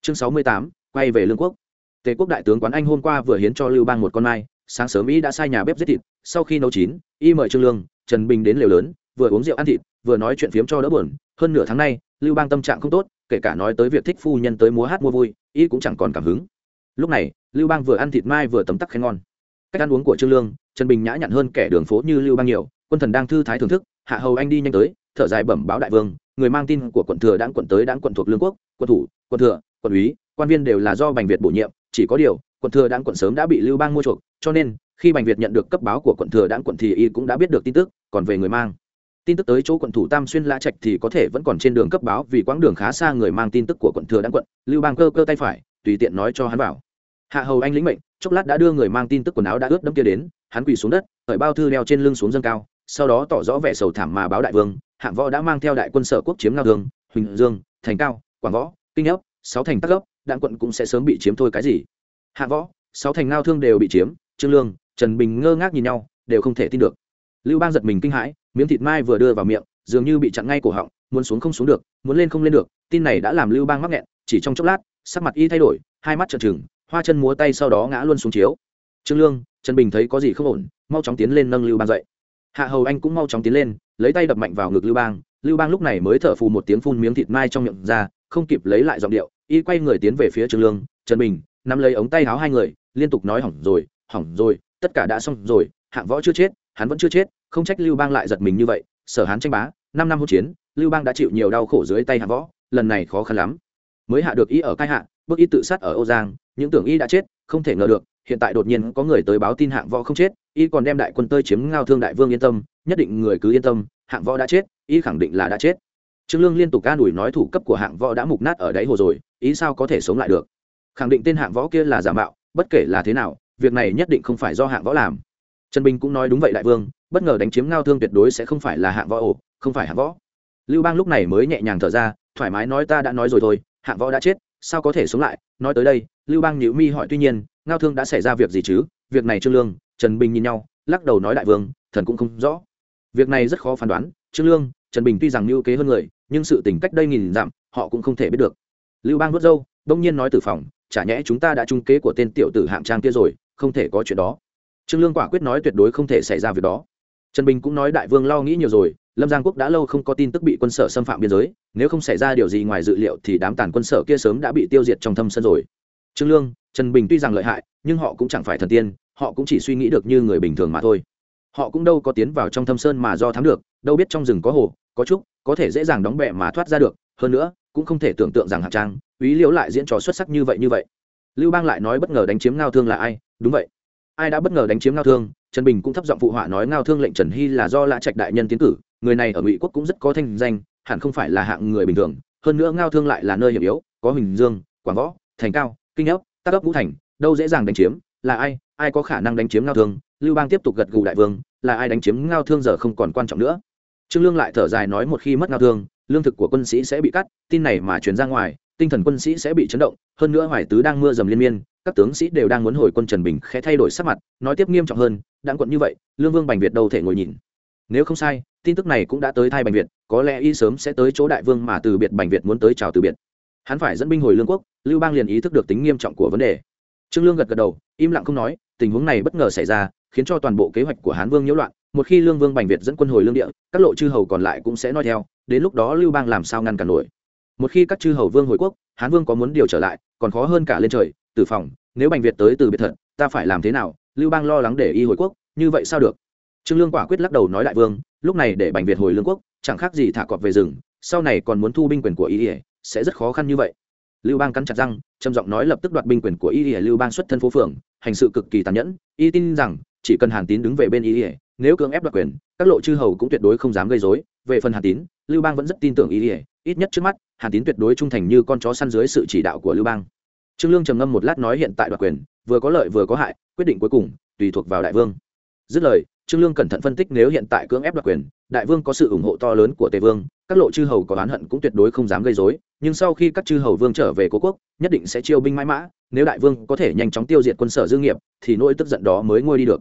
Chương sáu mươi tám, quay về lương quốc. Tề quốc đại tướng quán anh hôm qua vừa hiến cho lưu bang một con mai, sáng sớm y đã sai nhà bếp giết thịt, sau khi nấu chín, y mời trương lương, trần bình đến lều lớn, vừa uống rượu ăn thịt, vừa nói chuyện phiếm cho đỡ buồn hơn nửa tháng nay, lưu bang tâm trạng không tốt, kể cả nói tới việc thích phu nhân tới múa hát mua vui, y cũng chẳng còn cảm hứng. Lúc này, lưu bang vừa ăn thịt mai vừa tấm tắc khen ngon. Cách ăn uống của trương lương, trần bình nhã nhặn hơn kẻ đường phố như lưu bang nhiều, quân thần đang thư thái thưởng thức, hạ hầu anh đi nhanh tới, thở dài bẩm báo đại vương, người mang tin của quận thừa đãng quận tới đãng quận thuộc lương quốc, quận thủ, quận thừa, quận úy, quan viên đều là do bành việt bổ nhiệm, chỉ có điều, quận thừa đãng quận sớm đã bị lưu bang mua chuộc, cho nên, khi bành việt nhận được cấp báo của quận thừa đãng quận thì y cũng đã biết được tin tức, còn về người mang tin tức tới chỗ quận thủ tam xuyên lã trạch thì có thể vẫn còn trên đường cấp báo vì quãng đường khá xa người mang tin tức của quận thừa đãng quận, lưu bang cơ cơ tay phải, tùy tiện nói cho hắn vào hạ hầu anh lĩnh mệnh, chốc lát đã đưa người mang tin tức quần áo đã ướt đẫm kia đến, hắn quỳ xuống đất, khởi bao thư đeo trên lưng xuống dâng cao, sau đó tỏ rõ vẻ sầu thảm mà báo đại vương hạng võ đã mang theo đại quân sở quốc chiếm ngao đường huỳnh dương, thành cao, quảng võ, kinh ấp sáu thành tắc ốc đạn quận cũng sẽ sớm bị chiếm thôi cái gì. Hạ võ, sáu thành ngao thương đều bị chiếm, trương lương, trần bình ngơ ngác nhìn nhau, đều không thể tin được. Lưu bang giật mình kinh hãi miếng thịt mai vừa đưa vào miệng, dường như bị chặn ngay cổ họng, muốn xuống không xuống được, muốn lên không lên được, tin này đã làm lưu bang mắc nghẹn, chỉ trong chốc lát, sắc mặt y thay đổi, hai mắt trợn trừng, hoa chân múa tay sau đó ngã luôn xuống chiếu. Trương lương, trần bình thấy có gì không ổn, mau chóng tiến lên nâng lưu bang dậy. Hạ hầu anh cũng mau chóng tiến lên, lấy tay đập mạnh vào ngực lưu bang lưu bang lúc này mới thở phù một tiếng phun miếng thịt mai trong miệng ra, không kịp lấy lại giọng điệu, y quay người tiến về phía trương lương, trần bình, nắm lấy ống tay áo hai người, liên tục nói hỏng rồi hỏng rồi, tất cả đã xong rồi, hạng võ chưa chết hắn vẫn chưa chết, không trách lưu bang lại giật mình như vậy, sở hán tranh bá, năm năm hỗn chiến, lưu bang đã chịu nhiều đau khổ dưới tay hạng võ, lần này khó khăn lắm. Mới hạ được Y ở cai hạ, bước y tự sát ở âu giang, những tưởng y đã chết, không thể ngờ được, hiện tại đột nhiên có người tới báo tin hạng võ không chết, y còn đem đại quân tơi chiếm ngao thương đại vương yên tâm, nhất định người cứ yên tâm, hạng võ đã chết, y khẳng định là đã chết. Trương lương liên tục ca đùi nói thủ cấp của hạng võ đã mục nát ở đáy hồ rồi, ý sao có thể sống lại được? Khẳng định tên hạng võ kia là giả mạo, bất kể là thế nào, việc này nhất định không phải do hạng võ làm trần bình cũng nói đúng vậy đại vương, bất ngờ đánh chiếm ngao thương tuyệt đối sẽ không phải là hạng võ ổ, không phải hạng võ. Lưu bang lúc này mới nhẹ nhàng thở ra, thoải mái nói ta đã nói rồi thôi, hạng võ đã chết, sao có thể sống lại? Nói tới đây, lưu bang nhữ mi hỏi tuy nhiên, ngao thương đã xảy ra việc gì chứ? Việc này trương lương, trần bình nhìn nhau, lắc đầu nói đại vương, thần cũng không rõ. Việc này rất khó phán đoán, trương lương, trần bình tuy rằng mưu kế hơn người, nhưng sự tình cách đây nghìn dặm, họ cũng không thể biết được. Lưu bang vớt râu đông nhiên nói từ phòng, chả nhẽ chúng ta đã trung kế của tên tiểu tử hạng trang kia rồi, không thể có chuyện đó trương lương quả quyết nói tuyệt đối không thể xảy ra việc đó. Trần bình cũng nói đại vương lo nghĩ nhiều rồi, lâm giang quốc đã lâu không có tin tức bị quân sở xâm phạm biên giới, nếu không xảy ra điều gì ngoài dự liệu thì đám tàn quân sở kia sớm đã bị tiêu diệt trong thâm sân rồi. Trương lương, trần bình tuy rằng lợi hại, nhưng họ cũng chẳng phải thần tiên, họ cũng chỉ suy nghĩ được như người bình thường mà thôi. Họ cũng đâu có tiến vào trong thâm sơn mà do thắng được, đâu biết trong rừng có hồ, có trúc, có thể dễ dàng đóng bẹ mà thoát ra được, hơn nữa, cũng không thể tưởng tượng rằng hạng trang, úy liễu lại diễn trò xuất sắc như vậy như vậy. Lưu bang lại nói bất ngờ đánh chiếm ngao thương là ai, đúng vậy ai đã bất ngờ đánh chiếm ngao thương, trần bình cũng thấp giọng phụ họa nói ngao thương lệnh trần hy là do lã trạch đại nhân tiến cử, người này ở ngụy quốc cũng rất có thanh danh, hẳn không phải là hạng người bình thường, hơn nữa ngao thương lại là nơi hiểm yếu, có huỳnh dương, quảng võ, thành cao, kinh ấp tác ấp ngũ thành, đâu dễ dàng đánh chiếm, là ai ai có khả năng đánh chiếm ngao thương, lưu bang tiếp tục gật gù đại vương, là ai đánh chiếm ngao thương giờ không còn quan trọng nữa. Trương lương lại thở dài nói một khi mất ngao thương, lương thực của quân sĩ sẽ bị cắt, tin này mà truyền ra ngoài tinh thần quân sĩ sẽ bị chấn động, hơn nữa hoài tứ đang mưa dầm liên miên, các tướng sĩ đều đang muốn hồi quân trần bình khẽ thay đổi sắc mặt, nói tiếp nghiêm trọng hơn đáng quận như vậy, lương vương bành việt đâu thể ngồi nhìn. Nếu không sai, tin tức này cũng đã tới thai bành việt, có lẽ y sớm sẽ tới chỗ đại vương mà từ biệt bành việt muốn tới chào từ biệt. Hắn phải dẫn binh hồi lương quốc, lưu bang liền ý thức được tính nghiêm trọng của vấn đề. Trương lương gật gật đầu, im lặng không nói, tình huống này bất ngờ xảy ra, khiến cho toàn bộ kế hoạch của hán vương nhiễu loạn, một khi lương vương bành việt dẫn quân hồi lương địa, các lộ chư hầu còn lại cũng sẽ nói theo, đến lúc đó lưu bang làm sao ngăn cản nổi một khi các chư hầu vương hồi quốc, hán vương có muốn điều trở lại, còn khó hơn cả lên trời tử phòng, nếu bành việt tới từ biệt thật, ta phải làm thế nào? Lưu bang lo lắng để y hồi quốc, như vậy sao được? Trương lương quả quyết lắc đầu nói đại vương, lúc này để bành việt hồi lương quốc, chẳng khác gì thả cọp về rừng, sau này còn muốn thu binh quyền của y ỉa sẽ rất khó khăn như vậy. Lưu bang cắn chặt răng, trầm giọng nói lập tức đoạt binh quyền của y ỉa lưu bang xuất thân phố phường, hành sự cực kỳ tàn nhẫn, y tin rằng, chỉ cần hàn tín đứng về bên y ỉa nếu cưỡng ép đoạt quyền, các lộ chư hầu cũng tuyệt đối không dám gây dối về phần hàn tín, lưu bang vẫn rất tin tưởng y ỉa ít nhất trước mắt, hàn tín tuyệt đối trung thành như con chó săn dưới sự chỉ đạo của lưu bang. Trương lương trầm ngâm một lát nói hiện tại đoạt quyền, vừa có lợi vừa có hại, quyết định cuối cùng, tùy thuộc vào đại vương. Dứt lời, trương lương cẩn thận phân tích nếu hiện tại cưỡng ép đoạt quyền, đại vương có sự ủng hộ to lớn của tề vương, các lộ chư hầu có oán hận cũng tuyệt đối không dám gây rối, nhưng sau khi các chư hầu vương trở về cố quốc, nhất định sẽ chiêu binh mãi mã, nếu đại vương có thể nhanh chóng tiêu diệt quân sở dương nghiệp, thì nỗi tức giận đó mới ngôi đi được.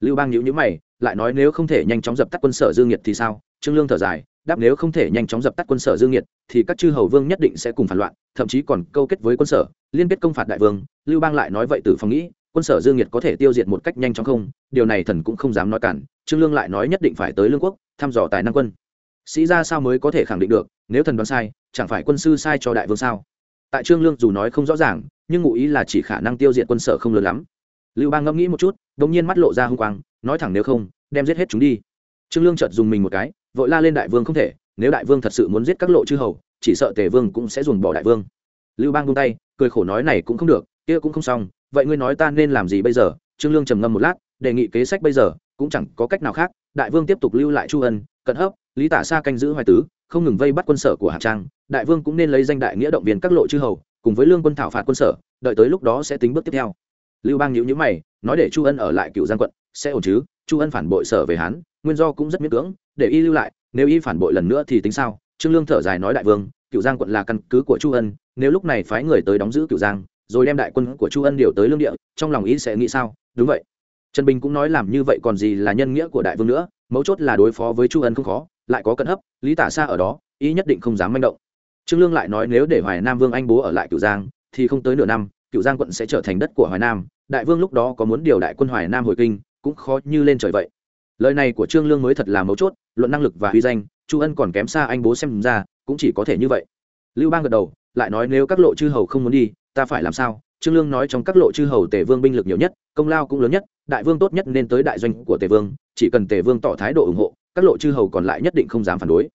Lưu bang nhíu nhíu mày, lại nói nếu không thể nhanh chóng dập tắt quân sở dương nghiệp thì sao? Trương lương thở dài đáp nếu không thể nhanh chóng dập tắt quân sở dương nhiệt, thì các chư hầu vương nhất định sẽ cùng phản loạn, thậm chí còn câu kết với quân sở, liên kết công phạt đại vương. Lưu bang lại nói vậy từ phòng nghĩ, quân sở dương nhiệt có thể tiêu diệt một cách nhanh chóng không? Điều này thần cũng không dám nói cản. Trương lương lại nói nhất định phải tới lương quốc, thăm dò tài năng quân. Sĩ ra sao mới có thể khẳng định được, nếu thần đoán sai, chẳng phải quân sư sai cho đại vương sao? Tại trương lương dù nói không rõ ràng, nhưng ngụ ý là chỉ khả năng tiêu diệt quân sở không lớn lắm. Lưu bang ngẫm nghĩ một chút đ ỗ n g nhiên mắt lộ ra h u n g quang, nói thẳng nếu không, đem giết hết chúng đi. Trương lương chợt dùng mình một cái vội la lên đại vương không thể, nếu đại vương thật sự muốn giết các lộ chư hầu, chỉ sợ tề vương cũng sẽ dùng bỏ đại vương. Lưu bang buông tay, cười khổ nói này cũng không được, kia cũng không xong, vậy ngươi nói ta nên làm gì bây giờ? Trương lương trầm ngâm một lát, đề nghị kế sách bây giờ, cũng chẳng có cách nào khác, đại vương tiếp tục lưu lại chu ân, cận hấp, lý tả xa canh giữ hoài tứ, không ngừng vây bắt quân sở của hạ trang, đại vương cũng nên lấy danh đại nghĩa động viên các lộ chư hầu, cùng với lương quân thảo phạt quân sở, đợi tới lúc đó sẽ tính bước tiếp theo. Lưu bang nhữ nhữ mày, nói để chu ân ở lại cựu giang quận, sẽ ổn chứ? Chu ân phản bội sở về hán, nguyên do cũng rất miễn cưỡng để y lưu lại, nếu y phản bội lần nữa thì tính sao? Trương lương thở dài nói đại vương cựu giang quận là căn cứ của chu ân, nếu lúc này phái người tới đóng giữ cựu giang, rồi đem đại quân của chu ân điều tới lương địa, trong lòng ý sẽ nghĩ sao? Đúng vậy. Trần bình cũng nói làm như vậy còn gì là nhân nghĩa của đại vương nữa, mấu chốt là đối phó với chu ân không khó, lại có cận hấp, lý tả xa ở đó ý nhất định không dám manh động. Trương lương lại nói nếu để hoài nam vương anh bố ở lại cựu giang, thì không tới nửa năm cựu giang quận sẽ trở thành đất của hoài nam. Đại vương lúc đó có muốn điều đại quân hoài nam hồi kinh, cũng khó như lên trời vậy lời này của trương lương mới thật là mấu chốt, luận năng lực và uy danh, chu ân còn kém xa anh bố xem ra, cũng chỉ có thể như vậy. Lưu bang gật đầu, lại nói nếu các lộ chư hầu không muốn đi, ta phải làm sao? Trương lương nói trong các lộ chư hầu tề vương binh lực nhiều nhất, công lao cũng lớn nhất, đại vương tốt nhất nên tới đại doanh của tề vương, chỉ cần tề vương tỏ thái độ ủng hộ, các lộ chư hầu còn lại nhất định không dám phản đối.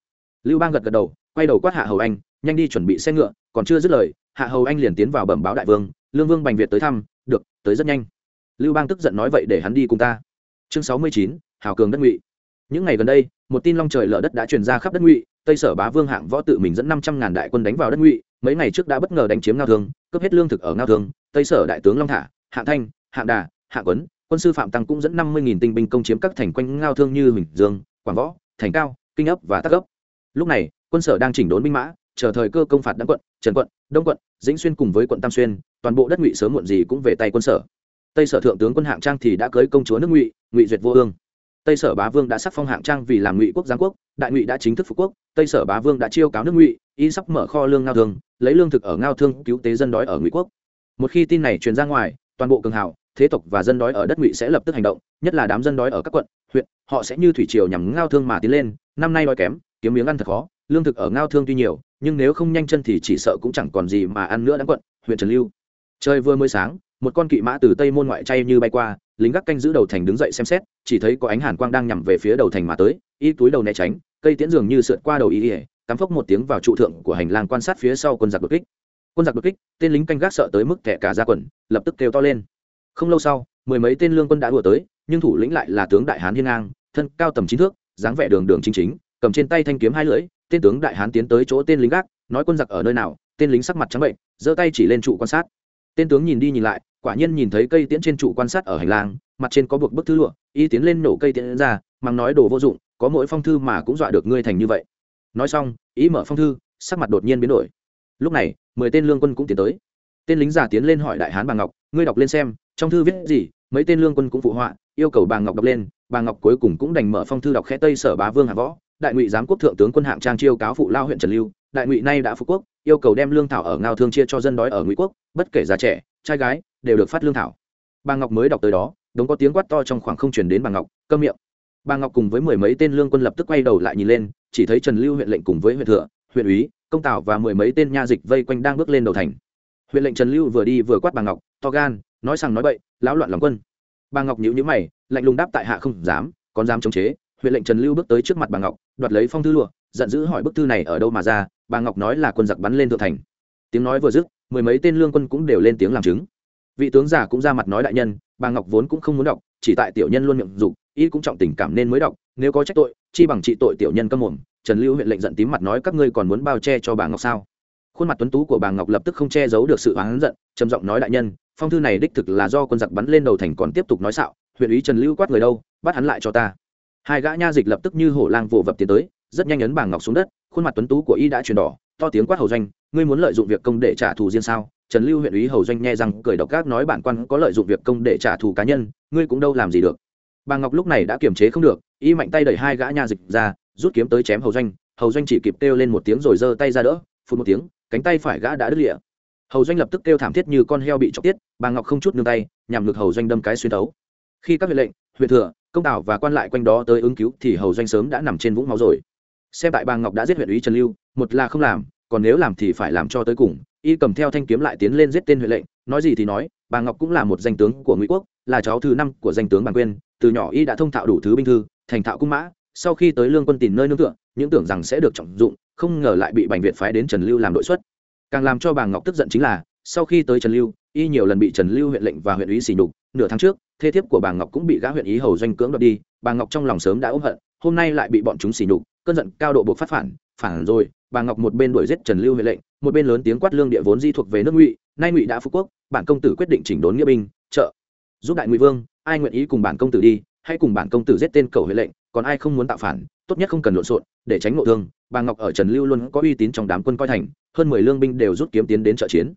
Lưu bang gật gật đầu, quay đầu quát hạ hầu anh, nhanh đi chuẩn bị xe ngựa, còn chưa dứt lời, hạ hầu anh liền tiến vào bẩm báo đại vương, lương vương bành việt tới thăm, được, tới rất nhanh. Lưu bang tức giận nói vậy để hắn đi cùng ta. Chương sáu mươi chín hào cường đất ngụy. Những ngày gần đây, một tin long trời lở đất đã truyền ra khắp đất ngụy, tây sở bá vương hạng võ tự mình dẫn năm trăm ngàn đại quân đánh vào đất ngụy, mấy ngày trước đã bất ngờ đánh chiếm ngao thương, cướp hết lương thực ở ngao thương, tây sở đại tướng long thả, hạng thanh, hạng đà, hạng quấn, quân sư phạm tăng cũng dẫn năm mươi nghìn tinh binh công chiếm các thành quanh ngao thương như huỳnh dương, quảng võ, thành cao, kinh ấp và tắc ấp lúc này, quân sở đang chỉnh đốn binh mã, chờ thời cơ công phạt đăng quận, trần quận, đông quận, dĩnh xuyên cùng với quận tam xuyên, toàn bộ đất ngụy sớm muộn gì cũng về tay quân sở. Tây sở thượng tướng quân hạng trang thì đã cưới công chúa nước ngụy ngụy duyệt vô ương tây sở bá vương đã sắc phong hạng trang vì làm ngụy quốc giáng quốc, đại ngụy đã chính thức phục quốc, tây sở bá vương đã chiêu cáo nước ngụy, y sắp mở kho lương ngao thương, lấy lương thực ở ngao thương cứu tế dân đói ở ngụy quốc. Một khi tin này truyền ra ngoài, toàn bộ cường hào, thế tộc và dân đói ở đất ngụy sẽ lập tức hành động, nhất là đám dân đói ở các quận, huyện, họ sẽ như thủy triều nhằm ngao thương mà tiến lên, năm nay đói kém, kiếm miếng ăn thật khó, lương thực ở ngao thương tuy nhiều, nhưng nếu không nhanh chân thì chỉ sợ cũng chẳng còn gì mà ăn nữa đã quận, huyện trần lưu. Trời vừa mới sáng, một con kỵ mã từ tây môn ngoại chay như bay qua lính gác canh giữ đầu thành đứng dậy xem xét, chỉ thấy có ánh hàn quang đang nhằm về phía đầu thành mà tới, y túi đầu né tránh, cây tiễn dường như sượt qua đầu y ỉa cắm phốc một tiếng vào trụ thượng của hành lang quan sát phía sau quân giặc đột kích. Quân giặc đột kích, tên lính canh gác sợ tới mức kẻ cả ra quần, lập tức kêu to lên. Không lâu sau, mười mấy tên lương quân đã đùa tới, nhưng thủ lĩnh lại là tướng đại hán hiên ngang, thân cao tầm chín thước, dáng vẻ đường đường chính chính, cầm trên tay thanh kiếm hai lưỡi, tên tướng đại hán tiến tới chỗ tên lính gác, nói quân giặc ở nơi nào, tên lính sắc mặt trắng bệnh, giơ tay chỉ lên trụ quan sát tên tướng nhìn đi nhìn lại, quả nhiên nhìn thấy cây tiễn trên trụ quan sát ở hành lang, mặt trên có buộc bức thư lụa, y tiến lên nổ cây tiễn ra mắng nói đồ vô dụng, có mỗi phong thư mà cũng dọa được ngươi thành như vậy. Nói xong ý mở phong thư, sắc mặt đột nhiên biến đổi. Lúc này, mười tên lương quân cũng tiến tới. Tên lính già tiến lên hỏi đại hán bà ngọc, ngươi đọc lên xem, trong thư viết gì? Mấy tên lương quân cũng phụ họa, yêu cầu bà ngọc đọc lên. Bà ngọc cuối cùng cũng đành mở phong thư đọc khẽ tây sở bá vương hạ võ, đại ngụy giám quốc thượng tướng quân hạng trang chiêu cáo phụ lao huyện trần lưu đại ngụy nay đã phục quốc, yêu cầu đem lương thảo ở ngao thương chia cho dân đói ở ngụy quốc, bất kể già trẻ, trai gái, đều được phát lương thảo. Bà ngọc mới đọc tới đó, đống có tiếng quát to trong khoảng không chuyển đến bà ngọc cơm miệng. Bà ngọc cùng với mười mấy tên lương quân lập tức quay đầu lại nhìn lên, chỉ thấy trần lưu huyện lệnh cùng với huyện thừa, huyện úy, công tảo và mười mấy tên nha dịch vây quanh đang bước lên đầu thành. Huyện lệnh trần lưu vừa đi vừa quát bà ngọc, to gan, nói rằng nói bậy, lão loạn lòng quân. Bà ngọc nhíu nhíu mày, lạnh lùng đáp tại hạ không dám, còn dám chống chế. Huyện lệnh trần lưu bước tới trước mặt bà ngọc, đoạt lấy phong thư lụa giận dữ hỏi bức thư này ở đâu mà ra, bà ngọc nói là quân giặc bắn lên thượng thành. Tiếng nói vừa dứt, mười mấy tên lương quân cũng đều lên tiếng làm chứng. Vị tướng già cũng ra mặt nói đại nhân, bà ngọc vốn cũng không muốn đọc, chỉ tại tiểu nhân luôn miệng dục, y cũng trọng tình cảm nên mới đọc, nếu có trách tội, chi bằng trị tội tiểu nhân câm mồm. Trần lưu huyện lệnh giận tím mặt nói các ngươi còn muốn bao che cho bà ngọc sao? Khuôn mặt tuấn tú của bà ngọc lập tức không che giấu được sự oán giận, trầm giọng nói đại nhân, phong thư này đích thực là do quân giặc bắn lên đầu thành còn tiếp tục nói xạo, huyện ý trần lưu quát người đâu, bắt hắn lại cho ta. Hai gã nha dịch lập tức như hổ lang vồ vập tiến tới rất nhanh ấn bảng ngọc xuống đất, khuôn mặt tuấn tú của y đã chuyển đỏ, to tiếng quát hầu doanh, ngươi muốn lợi dụng việc công để trả thù riêng sao? Trần lưu huyện ý hầu doanh nghe rằng cười độc các nói bản quan có lợi dụng việc công để trả thù cá nhân, ngươi cũng đâu làm gì được. Bà ngọc lúc này đã kiềm chế không được, y mạnh tay đẩy hai gã nha dịch ra, rút kiếm tới chém hầu doanh hầu doanh chỉ kịp kêu lên một tiếng rồi giơ tay ra đỡ phun một tiếng, cánh tay phải gã đã đứt lịa hầu doanh lập tức kêu thảm thiết như con heo bị chọc tiết, bà ngọc không chút nương tay, nhằm ngực hầu doanh đâm cái xuyên tấu khi các huyện lệnh, huyện thừa, công tảo và quan lại quanh đó tới ứng cứu thì hầu doanh sớm đã nằm trên vũng máu rồi xem tại bà ngọc đã giết huyện ủy trần lưu, một là không làm, còn nếu làm thì phải làm cho tới cùng. Y cầm theo thanh kiếm lại tiến lên giết tên huyện lệnh, nói gì thì nói, bà ngọc cũng là một danh tướng của ngụy quốc, là cháu thứ năm của danh tướng bàn quyên, từ nhỏ y đã thông thạo đủ thứ binh thư, thành thạo cung mã, sau khi tới lương quân tìm nơi nương tựa, những tưởng rằng sẽ được trọng dụng, không ngờ lại bị bành việt phái đến trần lưu làm đội xuất. Càng làm cho bà ngọc tức giận chính là, sau khi tới trần lưu, y nhiều lần bị trần lưu huyện lệnh và huyện ủy xỉ nhục, nửa tháng trước, thê thiếp của bà ngọc cũng bị gã huyện ý hầu doanh cưỡng đoạt đi, bà ngọc trong lòng sớm đã ôm hận, hôm nay lại bị bọn chúng xỉ nhục cơn giận cao độ buộc phát phản phản rồi, bà ngọc một bên đuổi giết trần lưu huệ lệnh, một bên lớn tiếng quát lương địa vốn di thuộc về nước ngụy, nay ngụy đã phú quốc, bản công tử quyết định chỉnh đốn nghĩa binh, trợ. Giúp đại ngụy vương, ai nguyện ý cùng bản công tử đi, hãy cùng bản công tử giết tên cầu huệ lệnh, còn ai không muốn tạo phản, tốt nhất không cần lộn xộn, để tránh ngộ thương, bà ngọc ở trần lưu luôn có uy tín trong đám quân coi thành, hơn mười lương binh đều rút kiếm tiến đến trợ chiến.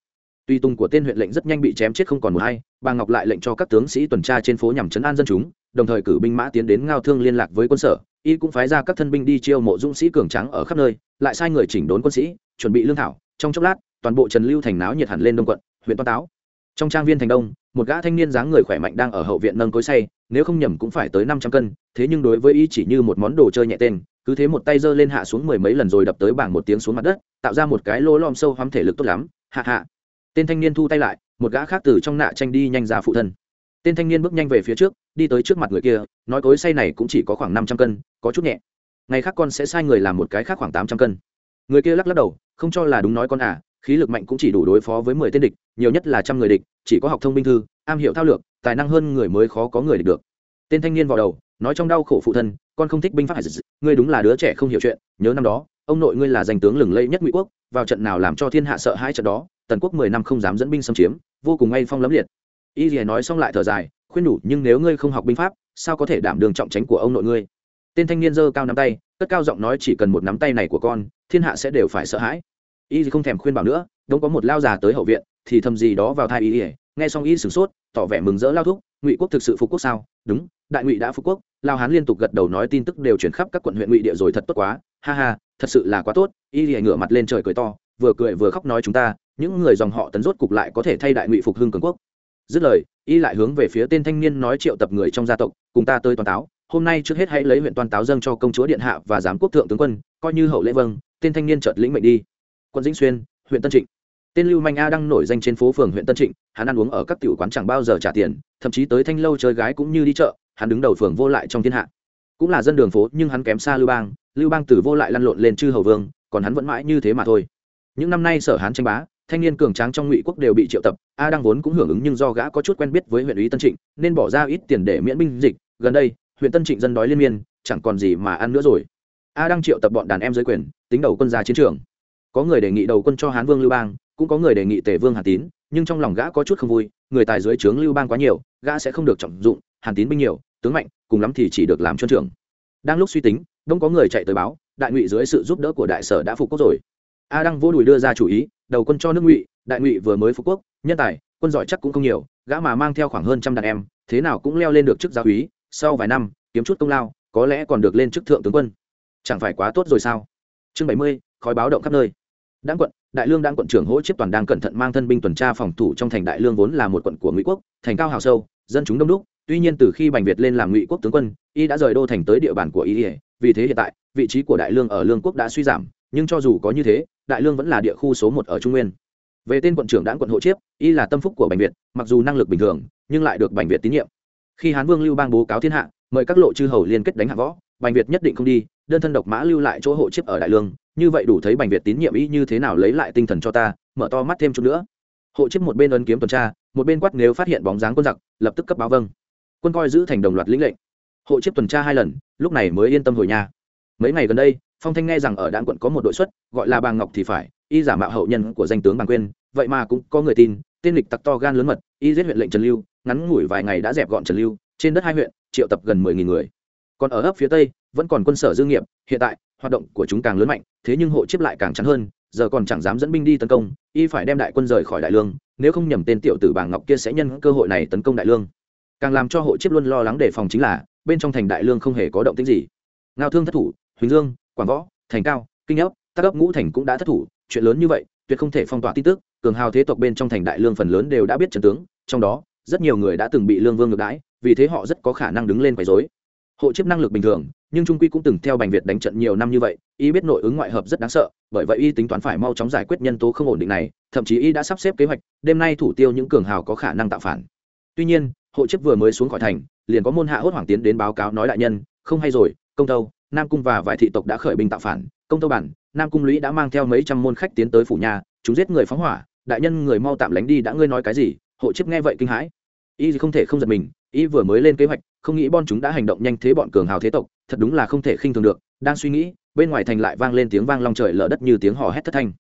Tuy tung của tên huyện lệnh rất nhanh bị chém chết không còn một hay bà ngọc lại lệnh cho các tướng sĩ tuần tra trên phố nhằm chấn an dân chúng, đồng thời cử binh mã tiến đến ngao thương liên lạc với quân sở y cũng phái ra các thân binh đi chiêu mộ dũng sĩ cường trắng ở khắp nơi, lại sai người chỉnh đốn quân sĩ, chuẩn bị lương thảo. Trong chốc lát, toàn bộ trần lưu thành náo nhiệt hẳn lên đông quận, huyện toan táo. Trong trang viên thành đông, một gã thanh niên dáng người khỏe mạnh đang ở hậu viện nâng cối say, nếu không nhầm cũng phải tới năm trăm cân, thế nhưng đối với y chỉ như một món đồ chơi nhẹ tên, cứ thế một tay giơ lên hạ xuống mười mấy lần rồi đập tới bảng một tiếng xuống mặt đất, tạo ra một cái lỗ lom sâu hoắm thể lực tốt lắm. Hạ hạ. Tên thanh niên thu tay lại, một gã khác từ trong nạ tranh đi nhanh ra phụ thân. Tên thanh niên bước nhanh về phía trước đi tới trước mặt người kia, nói cối say này cũng chỉ có khoảng năm trăm cân, có chút nhẹ. Ngày khác con sẽ sai người làm một cái khác khoảng tám trăm cân. Người kia lắc lắc đầu, không cho là đúng nói con à khí lực mạnh cũng chỉ đủ đối phó với mười tên địch, nhiều nhất là trăm người địch, chỉ có học thông binh thư, am hiểu thao lược, tài năng hơn người mới khó có người địch được. Tên thanh niên vào đầu, nói trong đau khổ phụ thân, con không thích binh pháp, ngươi đúng là đứa trẻ không hiểu chuyện, nhớ năm đó, ông nội ngươi là danh tướng lừng lẫy nhất ngụy quốc, vào trận nào làm cho thiên hạ sợ hai trận đó, tần quốc mười năm không dám dẫn binh xâm chiếm, vô cùng ngay phong lấm liệt. Y nói xong lại thở dài khuyên đủ nhưng nếu ngươi không học binh pháp, sao có thể đảm đường trọng tránh của ông nội ngươi? Tên thanh niên giơ cao nắm tay, cất cao giọng nói, chỉ cần một nắm tay này của con, thiên hạ sẽ đều phải sợ hãi. Y không thèm khuyên bảo nữa đông có một lao già tới hậu viện, thì thầm gì đó vào thai y ỉa nghe xong y sửng sốt, tỏ vẻ mừng rỡ lao thúc, ngụy quốc thực sự phục quốc sao? Đúng, đại ngụy đã phục quốc. Lao hán liên tục gật đầu nói, tin tức đều chuyển khắp các quận huyện ngụy địa rồi thật tốt quá. Ha ha, thật sự là quá tốt. Y thì ngửa mặt lên trời cười to, vừa cười vừa khóc nói, chúng ta, những người dòng họ tấn rốt cục lại có thể thay đại ngụy phục hưng cường quốc. Dứt lời y lại hướng về phía tên thanh niên nói triệu tập người trong gia tộc, cùng ta tới toàn táo. Hôm nay trước hết hãy lấy huyện toàn táo dâng cho công chúa điện hạ và giám quốc thượng tướng quân, coi như hậu lễ vâng tên thanh niên chợt lĩnh mệnh đi. Quân dĩnh xuyên, huyện tân trịnh. Tên lưu manh a đang nổi danh trên phố phường huyện tân trịnh, hắn ăn uống ở các tiểu quán chẳng bao giờ trả tiền, thậm chí tới thanh lâu chơi gái cũng như đi chợ, hắn đứng đầu phường vô lại trong thiên hạ. Cũng là dân đường phố, nhưng hắn kém xa lưu bang lưu bang từ vô lại lăn lộn lên chư hầu vương, còn hắn vẫn mãi như thế mà thôi. Những năm nay sở hán tranh bá thanh niên cường tráng trong ngụy quốc đều bị triệu tập, a đang vốn cũng hưởng ứng nhưng do gã có chút quen biết với huyện ủy tân trịnh, nên bỏ ra ít tiền để miễn binh dịch. Gần đây, huyện tân trịnh dân đói liên miên, chẳng còn gì mà ăn nữa rồi. A đang triệu tập bọn đàn em dưới quyền, tính đầu quân ra chiến trường. Có người đề nghị đầu quân cho hán vương lưu bang, cũng có người đề nghị tề vương hàn tín, nhưng trong lòng gã có chút không vui, người tài dưới trướng lưu bang quá nhiều, gã sẽ không được trọng dụng, hàn tín binh nhiều, tướng mạnh, cùng lắm thì chỉ được làm chuân trưởng. Đang lúc suy tính, đông có người chạy tới báo, đại ngụy dưới sự giúp đỡ của đại sở đã phục quốc rồi a đăng vô đùi đưa ra chủ ý, đầu quân cho nước ngụy, đại ngụy vừa mới phú quốc, nhân tài, quân giỏi chắc cũng không nhiều, gã mà mang theo khoảng hơn trăm đàn em, thế nào cũng leo lên được chức giáo úy, sau vài năm, kiếm chút công lao, có lẽ còn được lên chức thượng tướng quân. Chẳng phải quá tốt rồi sao? Chương bảy mươi, khói báo động khắp nơi. Đáng quận, đại lương đang quận trưởng hỗ chiếc toàn đang cẩn thận mang thân binh tuần tra phòng thủ trong thành đại lương vốn là một quận của ngụy quốc, thành cao hào sâu, dân chúng đông đúc, tuy nhiên từ khi bành việt lên làm ngụy quốc tướng quân, y đã rời đô thành tới địa bàn của y vì thế hiện tại, vị trí của đại lương ở lương quốc đã suy giảm, nhưng cho dù có như thế đại lương vẫn là địa khu số một ở trung nguyên. Về tên quận trưởng đảng quận hộ chiếp, y là tâm phúc của bành việt, mặc dù năng lực bình thường, nhưng lại được bành việt tín nhiệm. Khi hán vương lưu bang bố cáo thiên hạ, mời các lộ chư hầu liên kết đánh hạ võ, bành việt nhất định không đi, đơn thân độc mã lưu lại chỗ hộ chiếp ở đại lương. Như vậy đủ thấy bành việt tín nhiệm y như thế nào lấy lại tinh thần cho ta, mở to mắt thêm chút nữa. Hộ chiếp một bên ấn kiếm tuần tra, một bên quát nếu phát hiện bóng dáng quân giặc, lập tức cấp báo vâng. Quân coi giữ thành đồng loạt lĩnh lệnh. Hộ chiếp tuần tra hai lần, lúc này mới yên tâm hồi nhà. Mấy ngày gần đây phong thanh nghe rằng ở đạn quận có một đội xuất, gọi là bàng ngọc thì phải, y giả mạo hậu nhân của danh tướng bàng quyên, vậy mà cũng có người tin, tên lịch tặc to gan lớn mật, y giết huyện lệnh trần lưu, ngắn ngủi vài ngày đã dẹp gọn trần lưu, trên đất hai huyện, triệu tập gần mười nghìn người. Còn ở ấp phía tây, vẫn còn quân sở dương nghiệp, hiện tại, hoạt động của chúng càng lớn mạnh, thế nhưng hộ chiếp lại càng chắn hơn, giờ còn chẳng dám dẫn binh đi tấn công, y phải đem đại quân rời khỏi đại lương, nếu không nhầm tên tiểu tử Bàng ngọc kia sẽ nhân cơ hội này tấn công đại lương. Càng làm cho hộ chiếp luôn lo lắng đề phòng chính là, bên trong thành đại lương không hề có động tĩnh gì. Ngao thương thất thủ, huỳnh dương quảng võ, thành cao, kinh ấp tác ấp ngũ thành cũng đã thất thủ, chuyện lớn như vậy, tuyệt không thể phong tỏa tin tức, cường hào thế tộc bên trong thành đại lương phần lớn đều đã biết trần tướng, trong đó, rất nhiều người đã từng bị lương vương ngược đãi, vì thế họ rất có khả năng đứng lên quấy dối hộ chiếc năng lực bình thường, nhưng trung quy cũng từng theo bành việt đánh trận nhiều năm như vậy, y biết nội ứng ngoại hợp rất đáng sợ, bởi vậy y tính toán phải mau chóng giải quyết nhân tố không ổn định này, thậm chí y đã sắp xếp kế hoạch, đêm nay thủ tiêu những cường hào có khả năng tạo phản. Tuy nhiên, hộ chiếc vừa mới xuống khỏi thành, liền có môn hạ hốt hoảng tiến đến báo cáo nói đại nhân, không hay rồi, công tâu nam cung và vài thị tộc đã khởi binh tạo phản, công tâu bản, nam cung lũy đã mang theo mấy trăm môn khách tiến tới phủ nhà, chúng giết người phóng hỏa, đại nhân người mau tạm lánh đi đã ngươi nói cái gì, hộ chức nghe vậy kinh hãi. Y không thể không giật mình, y vừa mới lên kế hoạch, không nghĩ bọn chúng đã hành động nhanh thế bọn cường hào thế tộc, thật đúng là không thể khinh thường được, đang suy nghĩ, bên ngoài thành lại vang lên tiếng vang long trời lở đất như tiếng hò hét thất thanh.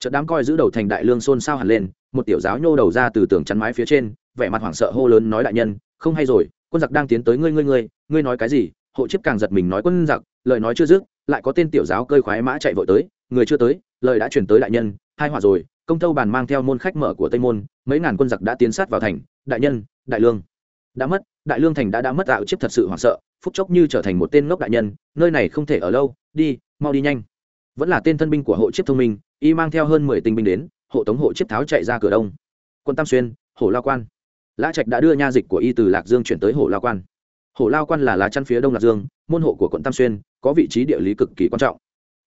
Chợt đám coi giữ đầu thành đại lương xôn xao hẳn lên, một tiểu giáo nhô đầu ra từ tường chắn mái phía trên, vẻ mặt hoảng sợ hô lớn nói đại nhân, không hay rồi, quân giặc đang tiến tới ngươi ngươi ngươi ngươi nói cái gì hộ chiếc càng giật mình nói quân giặc, lời nói chưa dứt, lại có tên tiểu giáo cơi khoái mã chạy vội tới, người chưa tới, lời đã chuyển tới đại nhân, hai hỏa rồi, công tâu bàn mang theo môn khách mở của tây môn, mấy ngàn quân giặc đã tiến sát vào thành, đại nhân, đại lương. Đã mất, đại lương thành đã đã mất Tạo chiếc thật sự hoảng sợ phúc chốc như trở thành một tên ngốc đại nhân, nơi này không thể ở lâu, đi, mau đi nhanh. Vẫn là tên thân binh của hộ chiếc thông minh, y mang theo hơn mười tinh binh đến, hộ tống hộ chiếc tháo chạy ra cửa đông. Quân tam xuyên, hổ lao quan. Lã trạch đã đưa nha dịch của y từ lạc dương chuyển tới hổ lao quan hổ lao quan là lá chăn phía đông lạc dương, môn hộ của quận tam xuyên, có vị trí địa lý cực kỳ quan trọng.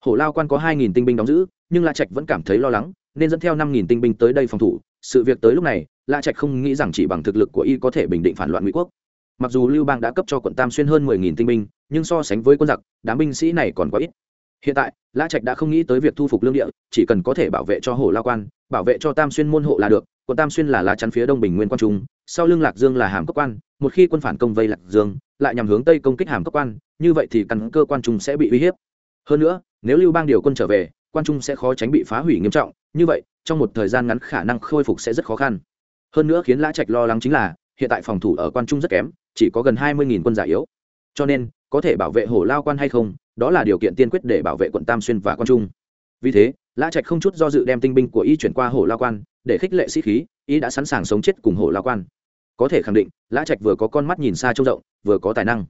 Hổ lao quan có hai nghìn tinh binh đóng giữ, nhưng lã trạch vẫn cảm thấy lo lắng, nên dẫn theo năm nghìn tinh binh tới đây phòng thủ. Sự việc tới lúc này lã trạch không nghĩ rằng chỉ bằng thực lực của y có thể bình định phản loạn ngụy quốc. Mặc dù lưu bang đã cấp cho quận tam xuyên hơn mười nghìn tinh binh, nhưng so sánh với quân giặc, đám binh sĩ này còn quá ít. Hiện tại lã trạch đã không nghĩ tới việc thu phục lương địa, chỉ cần có thể bảo vệ cho hồ lao quan bảo vệ cho tam xuyên môn hộ là được quận tam xuyên là lá chắn phía đông bình nguyên quan trung, sau lưng lạc dương là hàm cấp quan, một khi quân phản công vây lạc dương, lại nhằm hướng tây công kích hàm cấp quan, như vậy thì căn cơ quan trung sẽ bị uy hiếp. Hơn nữa, nếu lưu bang điều quân trở về, quan trung sẽ khó tránh bị phá hủy nghiêm trọng, như vậy, trong một thời gian ngắn khả năng khôi phục sẽ rất khó khăn. Hơn nữa khiến lã trạch lo lắng chính là, hiện tại phòng thủ ở quan trung rất kém, chỉ có gần hai mươi quân giả yếu. Cho nên, có thể bảo vệ hổ lao quan hay không, đó là điều kiện tiên quyết để bảo vệ quận tam xuyên và quan trung. Vì thế lã trạch không chút do dự đem tinh binh của y chuyển qua hổ lao quan, để khích lệ sĩ khí, y đã sẵn sàng sống chết cùng hổ lao quan. Có thể khẳng định, lã trạch vừa có con mắt nhìn xa trông rộng, vừa có tài năng.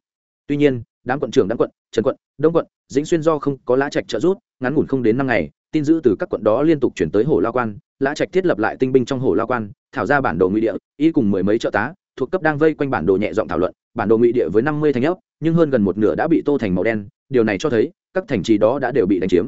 Tuy nhiên, đám quận trưởng, đám quận, trần quận, đông quận, dĩnh xuyên do không có lã trạch trợ giúp, ngắn ngủn không đến năm ngày, tin giữ từ các quận đó liên tục chuyển tới hồ lao quan, lã trạch thiết lập lại tinh binh trong hồ lao quan, thảo ra bản đồ ngụy địa, y cùng mười mấy trợ tá, thuộc cấp đang vây quanh bản đồ nhẹ giọng thảo luận, bản đồ ngụy địa với năm mươi thành ấp nhưng hơn gần một nửa đã bị tô thành màu đen, điều này cho thấy, các thành trì đó đã đều bị đánh chiếm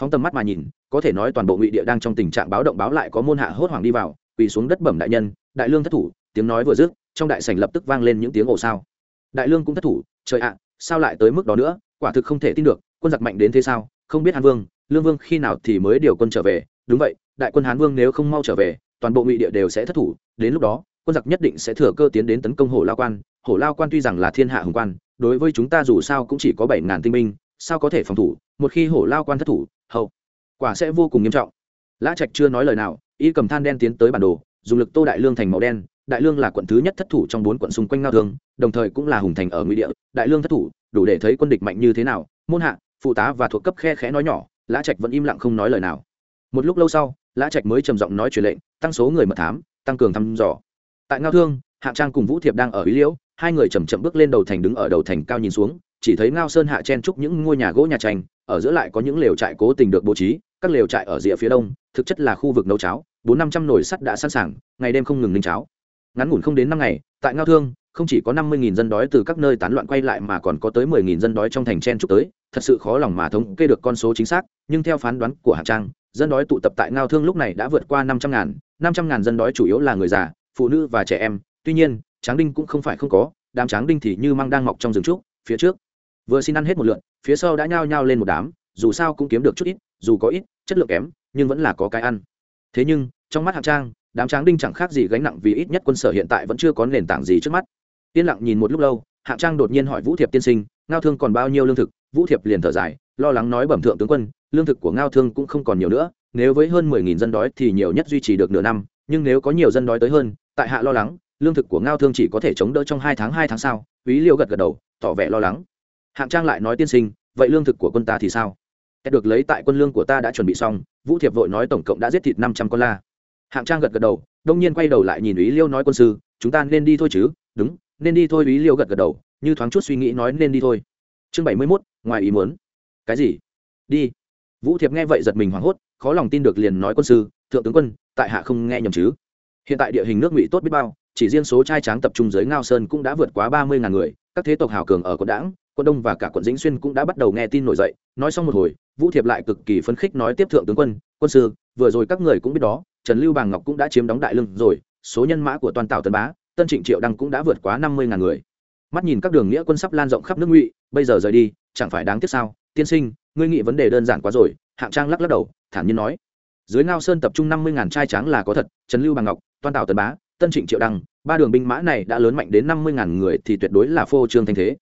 phóng tầm mắt mà nhìn, có thể nói toàn bộ ngụy địa đang trong tình trạng báo động báo lại có môn hạ hốt hoảng đi vào, quỳ xuống đất bẩm đại nhân, đại lương thất thủ, tiếng nói vừa dứt, trong đại sảnh lập tức vang lên những tiếng ồ sao. Đại lương cũng thất thủ, trời ạ, sao lại tới mức đó nữa, quả thực không thể tin được, quân giặc mạnh đến thế sao, không biết hàn vương, lương vương khi nào thì mới điều quân trở về, đúng vậy, đại quân hán vương nếu không mau trở về, toàn bộ ngụy địa đều sẽ thất thủ, đến lúc đó, quân giặc nhất định sẽ thừa cơ tiến đến tấn công hổ lao quan, hổ lao quan tuy rằng là thiên hạ hùng quan, đối với chúng ta dù sao cũng chỉ có bảy ngàn tinh binh, sao có thể phòng thủ, một khi hổ lao quan thất thủ hậu quả sẽ vô cùng nghiêm trọng. Lã trạch chưa nói lời nào, y cầm than đen tiến tới bản đồ, dùng lực tô đại lương thành màu đen. Đại lương là quận thứ nhất thất thủ trong bốn quận xung quanh ngao thương, đồng thời cũng là hùng thành ở ngụy địa. Đại lương thất thủ, đủ để thấy quân địch mạnh như thế nào. Môn hạ, phụ tá và thuộc cấp khe khẽ nói nhỏ, lã trạch vẫn im lặng không nói lời nào. Một lúc lâu sau, lã trạch mới trầm giọng nói truyền lệnh, tăng số người mật thám, tăng cường thăm dò. Tại ngao thương hạ trang cùng vũ thiệp đang ở ý liễu, hai người chầm chậm bước lên đầu thành đứng ở đầu thành cao nhìn xuống, chỉ thấy ngao sơn hạ chen trúc những ngôi nhà gỗ nhà tranh ở giữa lại có những lều trại cố tình được bố trí, các lều trại ở rìa phía đông, thực chất là khu vực nấu cháo, bốn năm trăm nồi sắt đã sẵn sàng, ngày đêm không ngừng ninh cháo. Ngắn ngủn không đến năm ngày, tại ngao thương, không chỉ có năm mươi nghìn dân đói từ các nơi tán loạn quay lại mà còn có tới mười nghìn dân đói trong thành chen trúc tới, thật sự khó lòng mà thống kê được con số chính xác, nhưng theo phán đoán của hạng trang, dân đói tụ tập tại ngao thương lúc này đã vượt qua năm trăm ngàn, năm trăm ngàn dân đói chủ yếu là người già, phụ nữ và trẻ em. Tuy nhiên, tráng đinh cũng không phải không có, đám tráng đinh thì như măng đang mọc trong rừng trúc, phía trước vừa xin ăn hết một lượn phía sau đã nhao nhao lên một đám, dù sao cũng kiếm được chút ít, dù có ít, chất lượng kém, nhưng vẫn là có cái ăn. Thế nhưng, trong mắt hạng trang, đám tráng đinh chẳng khác gì gánh nặng vì ít nhất quân sở hiện tại vẫn chưa có nền tảng gì trước mắt. Yên lặng nhìn một lúc lâu, hạng trang đột nhiên hỏi vũ thiệp tiên sinh, ngao thương còn bao nhiêu lương thực? Vũ thiệp liền thở dài, lo lắng nói bẩm thượng tướng quân, lương thực của ngao thương cũng không còn nhiều nữa, nếu với hơn mười nghìn dân đói thì nhiều nhất duy trì được nửa năm, nhưng nếu có nhiều dân đói tới hơn, tại hạ lo lắng, lương thực của ngao thương chỉ có thể chống đỡ trong hai tháng hai tháng sau. Ý liêu gật gật đầu, tỏ vẻ lo lắng hạng trang lại nói tiên sinh vậy lương thực của quân ta thì sao được lấy tại quân lương của ta đã chuẩn bị xong vũ thiệp vội nói tổng cộng đã giết thịt năm trăm con la hạng trang gật gật đầu đông nhiên quay đầu lại nhìn ý liêu nói quân sư chúng ta nên đi thôi chứ đúng nên đi thôi ý liêu gật gật đầu như thoáng chút suy nghĩ nói nên đi thôi chương bảy mươi mốt ngoài ý muốn cái gì đi vũ thiệp nghe vậy giật mình hoảng hốt khó lòng tin được liền nói quân sư thượng tướng quân tại hạ không nghe nhầm chứ hiện tại địa hình nước ngụy tốt biết bao chỉ riêng số trai tráng tập trung dưới ngao sơn cũng đã vượt quá ba mươi ngàn người các thế tộc hào cường ở quận đảng quận đông và cả quận dĩnh xuyên cũng đã bắt đầu nghe tin nổi dậy. Nói xong một hồi, vũ thiệp lại cực kỳ phấn khích nói tiếp thượng tướng quân quân sư, vừa rồi các người cũng biết đó, trần lưu bàng ngọc cũng đã chiếm đóng đại lưng rồi, số nhân mã của toàn tàu tân bá, tân trịnh triệu đăng cũng đã vượt quá năm mươi ngàn người. Mắt nhìn các đường nghĩa quân sắp lan rộng khắp nước ngụy, bây giờ rời đi, chẳng phải đáng tiếc sao? Tiên sinh, ngươi nghĩ vấn đề đơn giản quá rồi. Hạng trang lắc lắc đầu, thản nhiên nói, dưới ngao sơn tập trung năm mươi ngàn trai tráng là có thật, trần lưu Bàng ngọc, toàn tào tân bá, tân trịnh triệu đăng, ba đường binh mã này đã lớn mạnh đến năm mươi ngàn người thì tuyệt đối là phô trương thanh thế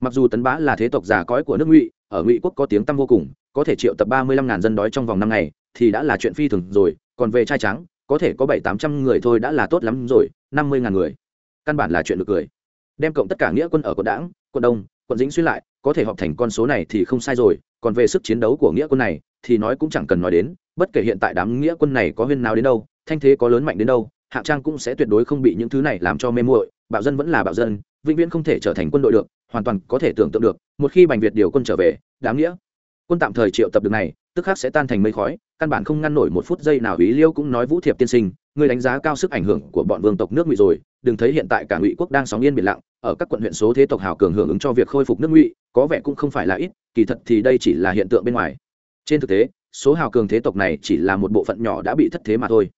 mặc dù tấn bá là thế tộc già cõi của nước ngụy, ở ngụy quốc có tiếng tăm vô cùng, có thể triệu tập ba mươi lăm ngàn dân đói trong vòng năm ngày, thì đã là chuyện phi thường rồi, còn về trai trắng, có thể có bảy tám trăm người thôi đã là tốt lắm rồi, năm mươi ngàn người. Căn bản là chuyện được cười. Đem cộng tất cả nghĩa quân ở quận đảng, quận đông, quận dĩnh suy lại, có thể họp thành con số này thì không sai rồi, còn về sức chiến đấu của nghĩa quân này, thì nói cũng chẳng cần nói đến, bất kể hiện tại đám nghĩa quân này có huyên nào đến đâu, thanh thế có lớn mạnh đến đâu hạng trang cũng sẽ tuyệt đối không bị những thứ này làm cho mê muội bạo dân vẫn là bạo dân, vĩnh viễn không thể trở thành quân đội được, hoàn toàn có thể tưởng tượng được, một khi bành việt điều quân trở về, đáng nghĩa. Quân tạm thời triệu tập được này, tức khắc sẽ tan thành mây khói, căn bản không ngăn nổi một phút giây nào ý liêu cũng nói vũ thiệp tiên sinh người đánh giá cao sức ảnh hưởng của bọn vương tộc nước ngụy rồi, đừng thấy hiện tại cả ngụy quốc đang sóng yên biển lặng, ở các quận huyện số thế tộc hào cường hưởng ứng cho việc khôi phục nước ngụy, có vẻ cũng không phải là ít, kỳ thật thì đây chỉ là hiện tượng bên ngoài. Trên thực tế, số hào cường thế tộc này chỉ là một bộ phận nhỏ đã bị thất thế mà thôi.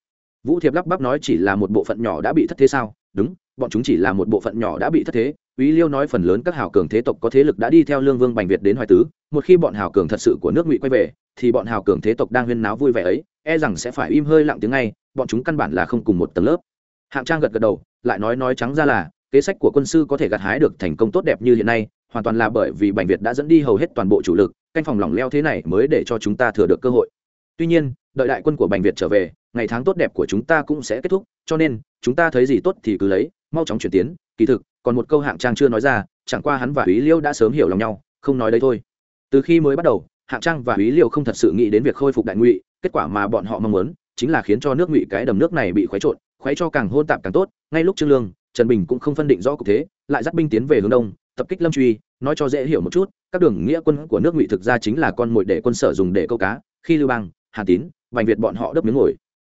Vũ thiệp lắp bắp nói chỉ là một bộ phận nhỏ đã bị thất thế sao? Đúng bọn chúng chỉ là một bộ phận nhỏ đã bị thất thế Úy Liêu nói phần lớn các hào cường thế tộc có thế lực đã đi theo Lương Vương Bành Việt đến Hoài Tứ, một khi bọn hào cường thật sự của nước Ngụy quay về, thì bọn hào cường thế tộc đang huyên náo vui vẻ ấy, e rằng sẽ phải im hơi lặng tiếng ngay, bọn chúng căn bản là không cùng một tầng lớp. Hạng Trang gật gật đầu, lại nói nói trắng ra là, kế sách của quân sư có thể gặt hái được thành công tốt đẹp như hiện nay, hoàn toàn là bởi vì Bành Việt đã dẫn đi hầu hết toàn bộ chủ lực, canh phòng lỏng leo thế này mới để cho chúng ta thừa được cơ hội. Tuy nhiên, đợi đại quân của Bành Việt trở về, ngày tháng tốt đẹp của chúng ta cũng sẽ kết thúc, cho nên, chúng ta thấy gì tốt thì cứ lấy, mau chóng chuyển tiến, kỳ thực, còn một câu hạng trang chưa nói ra chẳng qua hắn và ý liêu đã sớm hiểu lòng nhau không nói đấy thôi. Từ khi mới bắt đầu hạng trang và ý liêu không thật sự nghĩ đến việc khôi phục đại ngụy kết quả mà bọn họ mong muốn chính là khiến cho nước ngụy cái đầm nước này bị khuấy trộn khuấy cho càng hôn tạp càng tốt. Ngay lúc trương lương trần bình cũng không phân định rõ cục thế lại dắt binh tiến về hướng đông tập kích lâm truy nói cho dễ hiểu một chút các đường nghĩa quân của nước ngụy thực ra chính là con mồi để quân sở dùng để câu cá khi lưu bang hà tín vành việt bọn họ đớp miếng ngồi.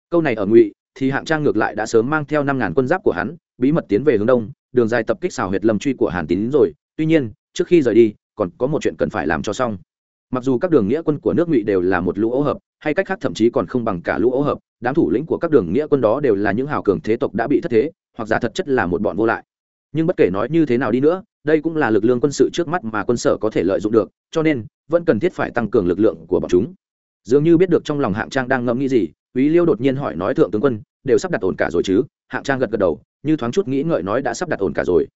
Câu này ở ngụy thì hạng trang ngược lại đã sớm mang theo năm ngàn quân giáp của hắn bí mật tiến về hướng đông đường dài tập kích xào huyệt lâm truy của hàn tín rồi. Tuy nhiên trước khi rời đi còn có một chuyện cần phải làm cho xong. Mặc dù các đường nghĩa quân của nước ngụy đều là một lũ ấu hợp hay cách khác thậm chí còn không bằng cả lũ ấu hợp đám thủ lĩnh của các đường nghĩa quân đó đều là những hào cường thế tộc đã bị thất thế hoặc giả thật chất là một bọn vô lại. Nhưng bất kể nói như thế nào đi nữa đây cũng là lực lượng quân sự trước mắt mà quân sở có thể lợi dụng được cho nên vẫn cần thiết phải tăng cường lực lượng của bọn chúng. Dường như biết được trong lòng hạng trang đang ngẫm nghĩ gì Úy Liêu đột nhiên hỏi nói thượng tướng quân, đều sắp đặt ổn cả rồi chứ? Hạng Trang gật gật đầu, như thoáng chút nghĩ ngợi nói đã sắp đặt ổn cả rồi.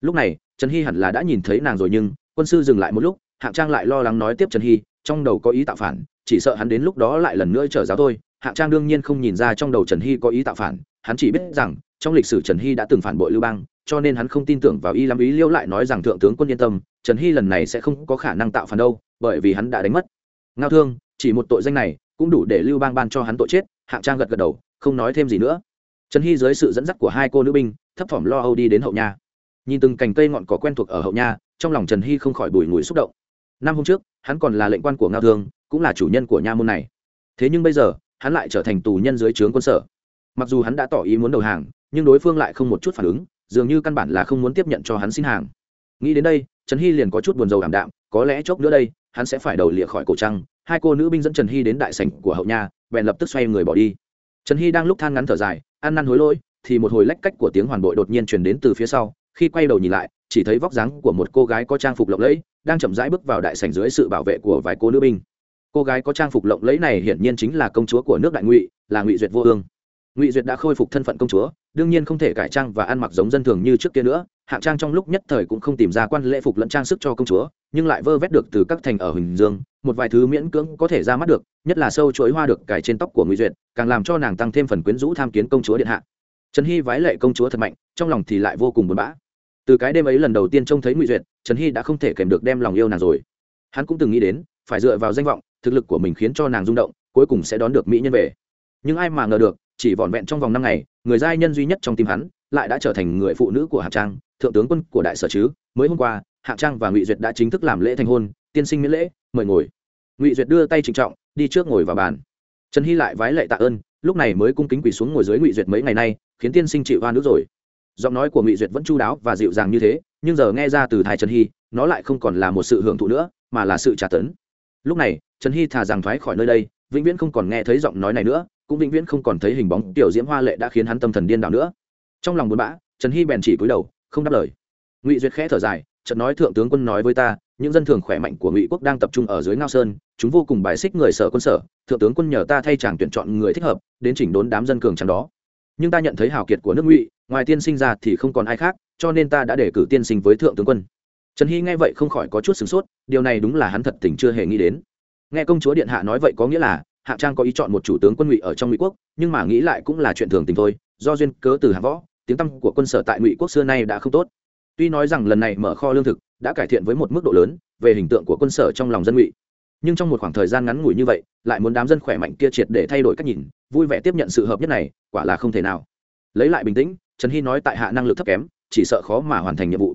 Lúc này, Trần Hy hẳn là đã nhìn thấy nàng rồi nhưng, quân sư dừng lại một lúc, Hạng Trang lại lo lắng nói tiếp Trần Hy, trong đầu có ý tạo phản, chỉ sợ hắn đến lúc đó lại lần nữa trở giáo thôi. Hạng Trang đương nhiên không nhìn ra trong đầu Trần Hy có ý tạo phản, hắn chỉ biết rằng trong lịch sử Trần Hy đã từng phản bội Lưu Bang, cho nên hắn không tin tưởng vào y lắm ý Liêu lại nói rằng thượng tướng quân yên tâm, Trần Hy lần này sẽ không có khả năng tạo phản đâu, bởi vì hắn đã đánh mất. Ngao Thương, chỉ một tội danh này, cũng đủ để lưu bang ban cho hắn tội chết hạng trang gật gật đầu không nói thêm gì nữa trần hy dưới sự dẫn dắt của hai cô nữ binh, thấp thỏm lo âu đi đến hậu nha. Nhìn từng cành cây ngọn cỏ quen thuộc ở hậu nha, trong lòng trần hy không khỏi bùi ngùi xúc động. Năm hôm trước, hắn còn là lệnh quan của ngao thương, cũng là chủ nhân của nha môn này. Thế nhưng bây giờ, hắn lại trở thành tù nhân dưới trướng quân sở. Mặc dù hắn đã tỏ ý muốn đầu hàng, nhưng đối phương lại không một chút phản ứng, dường như căn bản là không muốn tiếp nhận cho hắn xin hàng. Nghĩ đến đây, trần hy liền có chút buồn rầu đảm đạm, có lẽ chốc nữa đây, hắn sẽ phải đầu lịa khỏi cổ trăng. Hai cô nữ binh dẫn trần hy đến đại sảnh của hậu nha, bèn lập tức xoay người bỏ đi. Trần hy đang lúc than ngắn thở dài ăn năn hối lỗi, thì một hồi lách cách của tiếng hoàn bội đột nhiên truyền đến từ phía sau. Khi quay đầu nhìn lại, chỉ thấy vóc dáng của một cô gái có trang phục lộng lẫy, đang chậm rãi bước vào đại sảnh dưới sự bảo vệ của vài cô nữ binh. Cô gái có trang phục lộng lẫy này hiển nhiên chính là công chúa của nước đại ngụy, là ngụy duyệt vô ương. Ngụy duyệt đã khôi phục thân phận công chúa, đương nhiên không thể cải trang và ăn mặc giống dân thường như trước kia nữa hạng trang trong lúc nhất thời cũng không tìm ra quan lễ phục lẫn trang sức cho công chúa, nhưng lại vơ vét được từ các thành ở huỳnh dương, một vài thứ miễn cưỡng có thể ra mắt được, nhất là sâu chuỗi hoa được cài trên tóc của ngụy duyệt, càng làm cho nàng tăng thêm phần quyến rũ tham kiến công chúa điện hạ. Trần hy vái lệ công chúa thật mạnh, trong lòng thì lại vô cùng buồn bã. Từ cái đêm ấy lần đầu tiên trông thấy ngụy duyệt, trần hy đã không thể kèm được đem lòng yêu nàng rồi. Hắn cũng từng nghĩ đến, phải dựa vào danh vọng, thực lực của mình khiến cho nàng rung động, cuối cùng sẽ đón được mỹ nhân về. Nhưng ai mà ngờ được, chỉ vỏn vẹn trong vòng năm ngày, người giai nhân duy nhất trong tim hắn, lại đã trở thành người phụ nữ của hạng trang thượng tướng quân của đại sở chứ, mới hôm qua, hạng trang và ngụy duyệt đã chính thức làm lễ thành hôn, tiên sinh miễn lễ, mời ngồi. Ngụy duyệt đưa tay trịnh trọng, đi trước ngồi vào bàn. Trần hy lại vái lệ tạ ơn, lúc này mới cung kính quỳ xuống ngồi dưới ngụy duyệt mấy ngày nay, khiến tiên sinh chịu hoa nước rồi. Giọng nói của ngụy duyệt vẫn chu đáo và dịu dàng như thế, nhưng giờ nghe ra từ thái trần hy, nó lại không còn là một sự hưởng thụ nữa, mà là sự trả tấn. Lúc này, trần hy thà rằng thoái khỏi nơi đây, vĩnh viễn không còn nghe thấy giọng nói này nữa, cũng vĩnh viễn không còn thấy hình bóng tiểu diễm hoa lệ đã khiến hắn tâm thần điên đảo nữa. Trong lòng buồn bã, trần hy bèn chỉ cúi đầu không đáp lời. Ngụy duyệt khẽ thở dài, chợt nói, thượng tướng quân nói với ta, những dân thường khỏe mạnh của ngụy quốc đang tập trung ở dưới ngao sơn, chúng vô cùng bài xích người sở quân sở, thượng tướng quân nhờ ta thay chàng tuyển chọn người thích hợp, đến chỉnh đốn đám dân cường chẳng đó. Nhưng ta nhận thấy hào kiệt của nước ngụy, ngoài tiên sinh ra thì không còn ai khác, cho nên ta đã đề cử tiên sinh với thượng tướng quân. Trần hy nghe vậy không khỏi có chút sửng sốt, điều này đúng là hắn thật tình chưa hề nghĩ đến. Nghe công chúa điện hạ nói vậy có nghĩa là hạ trang có ý chọn một chủ tướng quân ngụy ở trong ngụy quốc, nhưng mà nghĩ lại cũng là chuyện thường tình thôi, do duyên cớ từ hạ võ tiếng tăm của quân sở tại ngụy quốc xưa nay đã không tốt. Tuy nói rằng lần này mở kho lương thực đã cải thiện với một mức độ lớn về hình tượng của quân sở trong lòng dân ngụy, nhưng trong một khoảng thời gian ngắn ngủi như vậy, lại muốn đám dân khỏe mạnh kia triệt để thay đổi cách nhìn, vui vẻ tiếp nhận sự hợp nhất này, quả là không thể nào. Lấy lại bình tĩnh, trần hy nói tại hạ năng lực thấp kém, chỉ sợ khó mà hoàn thành nhiệm vụ.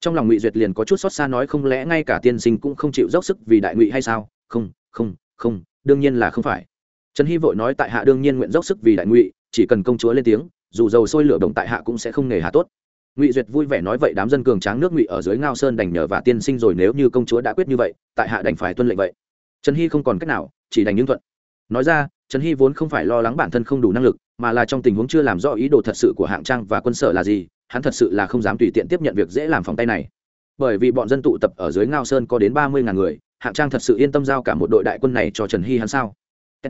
Trong lòng ngụy duyệt liền có chút xót xa nói không lẽ ngay cả tiên sinh cũng không chịu dốc sức vì đại ngụy hay sao? Không không không, đương nhiên là không phải. Trần hy vội nói tại hạ đương nhiên nguyện dốc sức vì đại ngụy, chỉ cần công chúa lên tiếng dù dầu sôi lửa đồng tại hạ cũng sẽ không nghề hà tốt. Ngụy duyệt vui vẻ nói vậy đám dân cường tráng nước ngụy ở dưới ngao sơn đành nhờ và tiên sinh rồi nếu như công chúa đã quyết như vậy, tại hạ đành phải tuân lệnh vậy. Trần hy không còn cách nào, chỉ đành những thuận. Nói ra, trần hy vốn không phải lo lắng bản thân không đủ năng lực, mà là trong tình huống chưa làm rõ ý đồ thật sự của hạng trang và quân sở là gì, hắn thật sự là không dám tùy tiện tiếp nhận việc dễ làm phòng tay này. Bởi vì bọn dân tụ tập ở dưới ngao sơn có đến ba mươi ngàn người, hạng trang thật sự yên tâm giao cả một đội đại quân này cho trần hy hắn sao?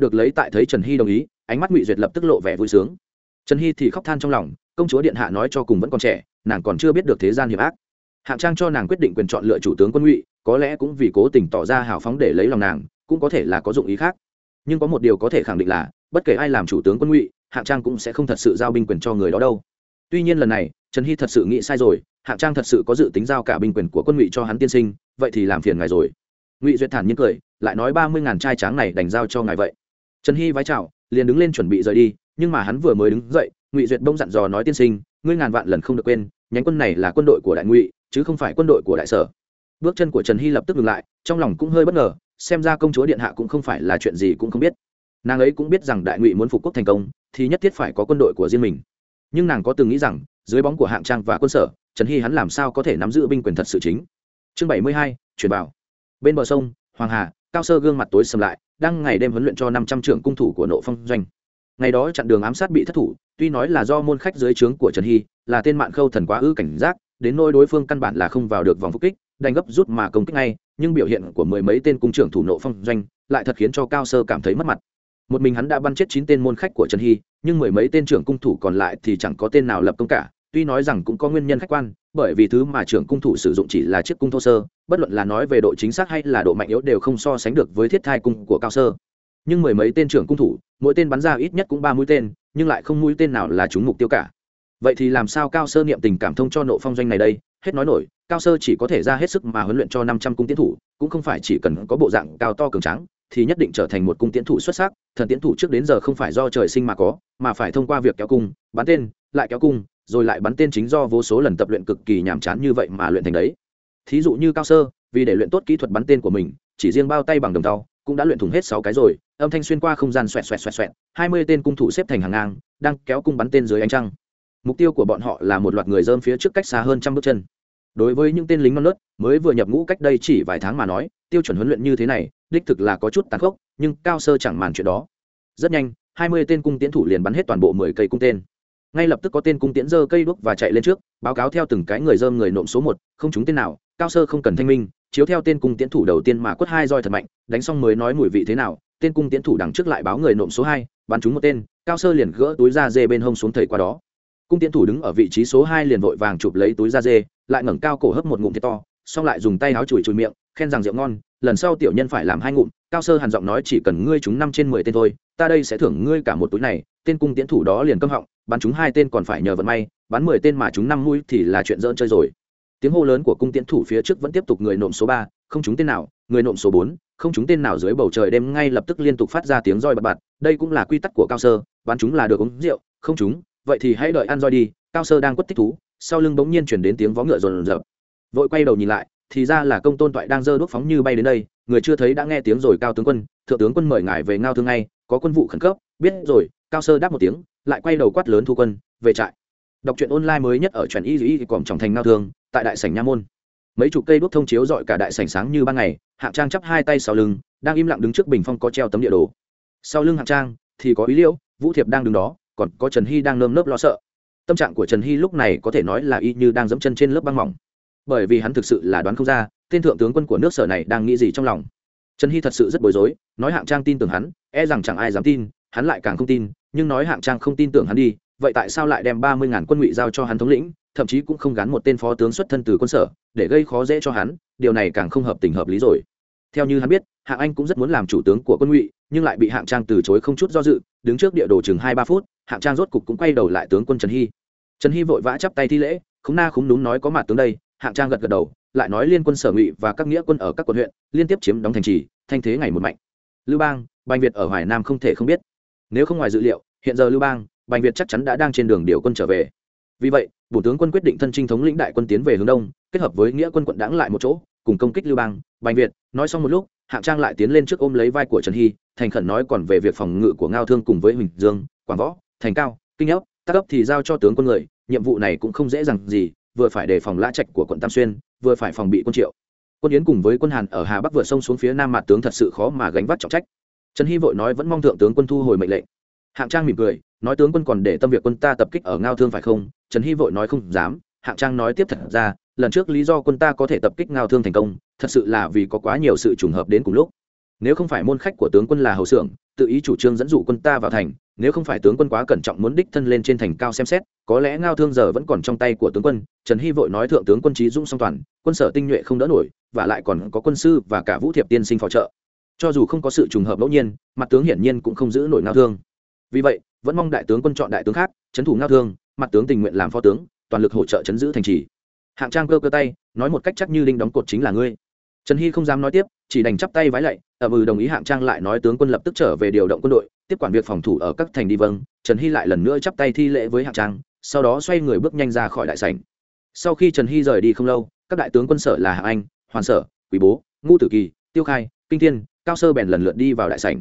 Được lấy tại thấy trần hy đồng ý, ánh mắt ngụy duyệt lập tức lộ vẻ vui sướng trần hy thì khóc than trong lòng, công chúa điện hạ nói cho cùng vẫn còn trẻ, nàng còn chưa biết được thế gian hiểm ác. Hạng trang cho nàng quyết định quyền chọn lựa chủ tướng quân ngụy, có lẽ cũng vì cố tình tỏ ra hào phóng để lấy lòng nàng, cũng có thể là có dụng ý khác. Nhưng có một điều có thể khẳng định là, bất kể ai làm chủ tướng quân ngụy, hạng trang cũng sẽ không thật sự giao binh quyền cho người đó đâu. Tuy nhiên lần này, trần hy thật sự nghĩ sai rồi, hạng trang thật sự có dự tính giao cả binh quyền của quân ngụy cho hắn tiên sinh, vậy thì làm phiền ngài rồi. Ngụy duyệt thản nhiên cười, lại nói ba mươi ngàn trai tráng này đành giao cho ngài vậy. Trần hy vái chào, liền đứng lên chuẩn bị rời đi nhưng mà hắn vừa mới đứng dậy, ngụy duyệt bông dặn dò nói tiên sinh, ngươi ngàn vạn lần không được quên, nhánh quân này là quân đội của đại ngụy, chứ không phải quân đội của đại sở. Bước chân của trần hy lập tức ngừng lại, trong lòng cũng hơi bất ngờ, xem ra công chúa điện hạ cũng không phải là chuyện gì cũng không biết. Nàng ấy cũng biết rằng đại ngụy muốn phục quốc thành công, thì nhất thiết phải có quân đội của riêng mình. Nhưng nàng có từng nghĩ rằng, dưới bóng của hạng trang và quân sở, trần hy hắn làm sao có thể nắm giữ binh quyền thật sự chính? Chương bảy mươi hai, chuyển vào. Bên bờ sông, hoàng hà, cao sơ gương mặt tối sầm lại, đang ngày đêm huấn luyện cho năm trăm trưởng cung thủ của nộ phong doanh ngày đó chặn đường ám sát bị thất thủ, tuy nói là do môn khách dưới trướng của trần hy, là tên mạng khâu thần quá ư cảnh giác, đến nôi đối phương căn bản là không vào được vòng phục kích, đành gấp rút mà công kích ngay, nhưng biểu hiện của mười mấy tên cung trưởng thủ nộ phong doanh lại thật khiến cho cao sơ cảm thấy mất mặt. Một mình hắn đã bắn chết chín tên môn khách của trần hy, nhưng mười mấy tên trưởng cung thủ còn lại thì chẳng có tên nào lập công cả, tuy nói rằng cũng có nguyên nhân khách quan, bởi vì thứ mà trưởng cung thủ sử dụng chỉ là chiếc cung thô sơ, bất luận là nói về độ chính xác hay là độ mạnh yếu đều không so sánh được với thiết thai cung của cao sơ nhưng mười mấy tên trưởng cung thủ mỗi tên bắn ra ít nhất cũng ba mũi tên nhưng lại không mũi tên nào là trúng mục tiêu cả. Vậy thì làm sao cao sơ niệm tình cảm thông cho nộ phong doanh này đây? Hết nói nổi cao sơ chỉ có thể ra hết sức mà huấn luyện cho năm trăm cung tiến thủ cũng không phải chỉ cần có bộ dạng cao to cường tráng, thì nhất định trở thành một cung tiến thủ xuất sắc. Thần tiến thủ trước đến giờ không phải do trời sinh mà có mà phải thông qua việc kéo cung bắn tên lại kéo cung rồi lại bắn tên chính do vô số lần tập luyện cực kỳ nhàm chán như vậy mà luyện thành đấy. Thí dụ như cao sơ vì để luyện tốt kỹ thuật bắn tên của mình chỉ riêng bao tay bằng đồng tàu cũng đã luyện thủng hết sáu cái rồi âm thanh xuyên qua không gian xoẹt xoẹt xoẹt xoẹt, hai mươi tên cung thủ xếp thành hàng ngang, đang kéo cung bắn tên dưới ánh trăng. Mục tiêu của bọn họ là một loạt người dơm phía trước cách xa hơn trăm bước chân. Đối với những tên lính non nớt, mới vừa nhập ngũ cách đây chỉ vài tháng mà nói, tiêu chuẩn huấn luyện như thế này, đích thực là có chút tàn khốc, nhưng cao sơ chẳng màn chuyện đó. Rất nhanh, hai mươi tên cung tiến thủ liền bắn hết toàn bộ mười cây cung tên. Ngay lập tức có tên cung tiễn dơ cây đuốc và chạy lên trước, báo cáo theo từng cái người dơm người nộm số một, không trúng tên nào, cao sơ không cần thanh minh, chiếu theo tên cung tiễn thủ đầu tiên mà quất hai roi thật mạnh, đánh xong mới nói mùi vị thế nào tên cung tiễn thủ đằng trước lại báo người nộm số hai, bắn trúng một tên, cao sơ liền gỡ túi da dê bên hông xuống thầy qua đó. Cung tiễn thủ đứng ở vị trí số hai liền vội vàng chụp lấy túi da dê, lại ngẩng cao cổ hấp một ngụm thiệt to, xong lại dùng tay áo chùi chùi miệng, khen rằng rượu ngon, lần sau tiểu nhân phải làm hai ngụm, cao sơ hàn giọng nói chỉ cần ngươi trúng năm trên mười tên thôi, ta đây sẽ thưởng ngươi cả một túi này, tên cung tiễn thủ đó liền câm họng, bắn chúng hai tên còn phải nhờ vận may, bắn mười tên mà chúng năm mũi thì là chuyện dỡn chơi rồi. Tiếng hô lớn của cung tiễn thủ phía trước vẫn tiếp tục người nộm số ba, không trúng tên nào, người nộm số bốn không chúng tên nào dưới bầu trời đêm ngay lập tức liên tục phát ra tiếng roi bật bạt, đây cũng là quy tắc của cao sơ, bắn chúng là được uống rượu, không chúng, vậy thì hãy đợi ăn roi đi, cao sơ đang quất thích thú, sau lưng bỗng nhiên chuyển đến tiếng vó ngựa rồn rập. Vội quay đầu nhìn lại, thì ra là công tôn toại đang giơ đuốc phóng như bay đến đây, người chưa thấy đã nghe tiếng rồi, cao tướng quân, thượng tướng quân mời ngài về ngao thương ngay, có quân vụ khẩn cấp, biết rồi, cao sơ đáp một tiếng, lại quay đầu quát lớn thu quân, về trại. Đọc truyện online mới nhất ở truyện y y còm trọng thành ngao thương, tại đại sảnh nha môn mấy chục cây đuốc thông chiếu dọi cả đại sảnh sáng như ban ngày, hạng trang chắp hai tay sau lưng, đang im lặng đứng trước bình phong có treo tấm địa đồ. Sau lưng hạng trang thì có ý liễu, vũ thiệp đang đứng đó, còn có trần hy đang nơm nớp lo sợ. Tâm trạng của trần hy lúc này có thể nói là y như đang dẫm chân trên lớp băng mỏng. Bởi vì hắn thực sự là đoán không ra, tên thượng tướng quân của nước sở này đang nghĩ gì trong lòng. Trần hy thật sự rất bối rối, nói hạng trang tin tưởng hắn e rằng chẳng ai dám tin, hắn lại càng không tin, nhưng nói hạng trang không tin tưởng hắn đi, vậy tại sao lại đem ba mươi ngàn quân ngụy giao cho hắn thống lĩnh? Thậm chí cũng không gắn một tên phó tướng xuất thân từ quân sở, để gây khó dễ cho hắn, điều này càng không hợp tình hợp lý rồi. Theo như hắn biết, hạng anh cũng rất muốn làm chủ tướng của quân ngụy, nhưng lại bị hạng trang từ chối không chút do dự, đứng trước địa đồ chừng hai ba phút, hạng trang rốt cục cũng quay đầu lại tướng quân trần hy. Trần hy vội vã chắp tay thi lễ, khúng na khúng đúng nói có mặt tướng đây, hạng trang gật gật đầu, lại nói liên quân sở ngụy và các nghĩa quân ở các quận huyện, liên tiếp chiếm đóng thành trì, thanh thế ngày một mạnh. Lưu bang, bành việt ở hoài nam không thể không biết. Nếu không ngoài dự liệu, hiện giờ lưu bang, bành việt chắc chắn đã đang trên đường điều quân trở về vì vậy, bổ tướng quân quyết định thân trinh thống lĩnh đại quân tiến về hướng đông, kết hợp với nghĩa quân quận đãng lại một chỗ, cùng công kích lưu bang, bành việt. Nói xong một lúc, hạng trang lại tiến lên trước ôm lấy vai của trần hy, thành khẩn nói còn về việc phòng ngự của ngao thương cùng với huỳnh dương, quảng võ, thành cao, kinh ấp. Tác ấp thì giao cho tướng quân người, nhiệm vụ này cũng không dễ dàng gì, vừa phải đề phòng lã trạch của quận tam xuyên, vừa phải phòng bị quân triệu. Quân yến cùng với quân hàn ở hà bắc vượt sông xuống phía nam mặt tướng thật sự khó mà gánh vác trọng trách. Trần hy vội nói vẫn mong thượng tướng quân thu hồi mệnh lệnh hạng trang mỉm cười, nói tướng quân còn để tâm việc quân ta tập kích ở ngao thương phải không? Trần hy vội nói không dám. Hạng trang nói tiếp thật ra, lần trước lý do quân ta có thể tập kích ngao thương thành công, thật sự là vì có quá nhiều sự trùng hợp đến cùng lúc. Nếu không phải môn khách của tướng quân là hầu xưởng tự ý chủ trương dẫn dụ quân ta vào thành, nếu không phải tướng quân quá cẩn trọng muốn đích thân lên trên thành cao xem xét, có lẽ ngao thương giờ vẫn còn trong tay của tướng quân. Trần hy vội nói thượng tướng quân trí dũng song toàn, quân sở tinh nhuệ không đỡ nổi, và lại còn có quân sư và cả vũ thiệp tiên sinh phò trợ. Cho dù không có sự trùng hợp ngẫu nhiên, mặt tướng hiển nhiên cũng không giữ nổi ngao thương vì vậy, vẫn mong đại tướng quân chọn đại tướng khác trấn thủ ngao thương, mặt tướng tình nguyện làm phó tướng, toàn lực hỗ trợ chấn giữ thành trì. Hạng trang cơ cơ tay, nói một cách chắc như linh đóng cột chính là ngươi. Trần hy không dám nói tiếp, chỉ đành chắp tay vái lạy ở ừ đồng ý hạng trang lại nói tướng quân lập tức trở về điều động quân đội, tiếp quản việc phòng thủ ở các thành đi vâng. Trần hy lại lần nữa chắp tay thi lễ với hạng trang, sau đó xoay người bước nhanh ra khỏi đại sảnh. Sau khi trần hy rời đi không lâu, các đại tướng quân sở là hạng anh, hoàn sở, quý bố ngu tử kỳ, tiêu khai, kinh thiên, cao sơ bèn lần lượt đi vào đại sảnh.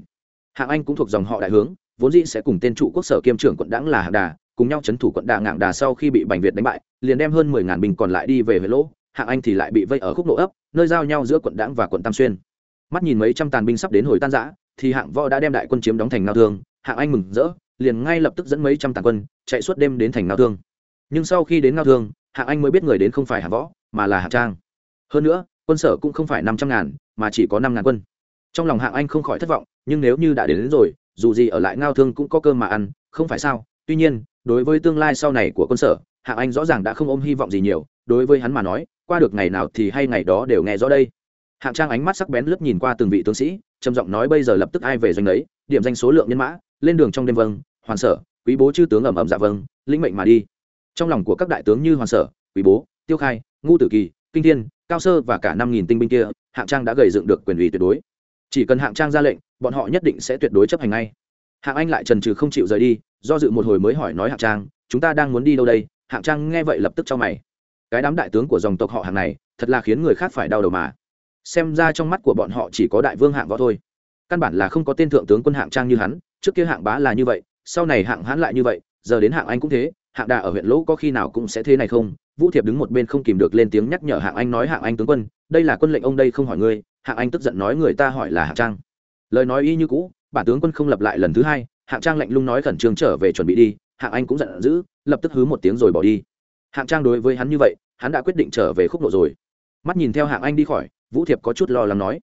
Hạng anh cũng thuộc dòng họ đại hướng vốn dĩ sẽ cùng tên trụ quốc sở kiêm trưởng quận đãng là hạng đà cùng nhau chấn thủ quận đà ngạng đà sau khi bị bành việt đánh bại liền đem hơn mười ngàn binh còn lại đi về huế lỗ hạng anh thì lại bị vây ở khúc nộ ấp nơi giao nhau giữa quận đãng và quận tam xuyên. Mắt nhìn mấy trăm tàn binh sắp đến hồi tan giã thì hạng võ đã đem đại quân chiếm đóng thành ngao thương hạng anh mừng rỡ liền ngay lập tức dẫn mấy trăm tàn quân chạy suốt đêm đến thành ngao thương. Nhưng sau khi đến ngao thương hạng anh mới biết người đến không phải hạng võ mà là hạng trang. Hơn nữa quân sở cũng không phải năm trăm ngàn mà chỉ có năm ngàn quân. Trong lòng hạng anh không khỏi thất vọng nhưng nếu như đã đến, đến rồi dù gì ở lại ngao thương cũng có cơm mà ăn, không phải sao? Tuy nhiên, đối với tương lai sau này của quân sở hạng anh rõ ràng đã không ôm hy vọng gì nhiều. Đối với hắn mà nói, qua được ngày nào thì hay ngày đó đều nghe rõ đây. Hạng trang ánh mắt sắc bén lướt nhìn qua từng vị tướng sĩ, trầm giọng nói bây giờ lập tức ai về doanh đấy, điểm danh số lượng nhân mã, lên đường trong đêm vâng hoàn sở, quý bố chư tướng ẩm ẩm dạ vâng lĩnh mệnh mà đi. Trong lòng của các đại tướng như hoàn sở, quý bố, tiêu khai, ngu tử kỳ, kinh thiên, cao sơ và cả năm nghìn tinh binh kia, hạng trang đã gầy dựng được quyền ủy tuyệt đối chỉ cần hạng trang ra lệnh, bọn họ nhất định sẽ tuyệt đối chấp hành ngay. Hạng anh lại trần trừ không chịu rời đi, do dự một hồi mới hỏi nói hạng trang, chúng ta đang muốn đi đâu đây? Hạng trang nghe vậy lập tức cho mày. Cái đám đại tướng của dòng tộc họ hạng này, thật là khiến người khác phải đau đầu mà. Xem ra trong mắt của bọn họ chỉ có đại vương hạng võ thôi. Căn bản là không có tên thượng tướng quân hạng trang như hắn, trước kia hạng bá là như vậy, sau này hạng hãn lại như vậy, giờ đến hạng anh cũng thế, hạng đà ở huyện lỗ có khi nào cũng sẽ thế này không? Vũ thiệp đứng một bên không kìm được lên tiếng nhắc nhở hạng anh nói hạng anh tướng quân, đây là quân lệnh ông đây không hỏi ngươi hạng anh tức giận nói người ta hỏi là hạng trang. Lời nói y như cũ, bản tướng quân không lập lại lần thứ hai, hạng trang lạnh lung nói khẩn trương trở về chuẩn bị đi, hạng anh cũng giận dữ, lập tức hứ một tiếng rồi bỏ đi. Hạng trang đối với hắn như vậy, hắn đã quyết định trở về khúc độ rồi. Mắt nhìn theo hạng anh đi khỏi, vũ thiệp có chút lo lắng nói,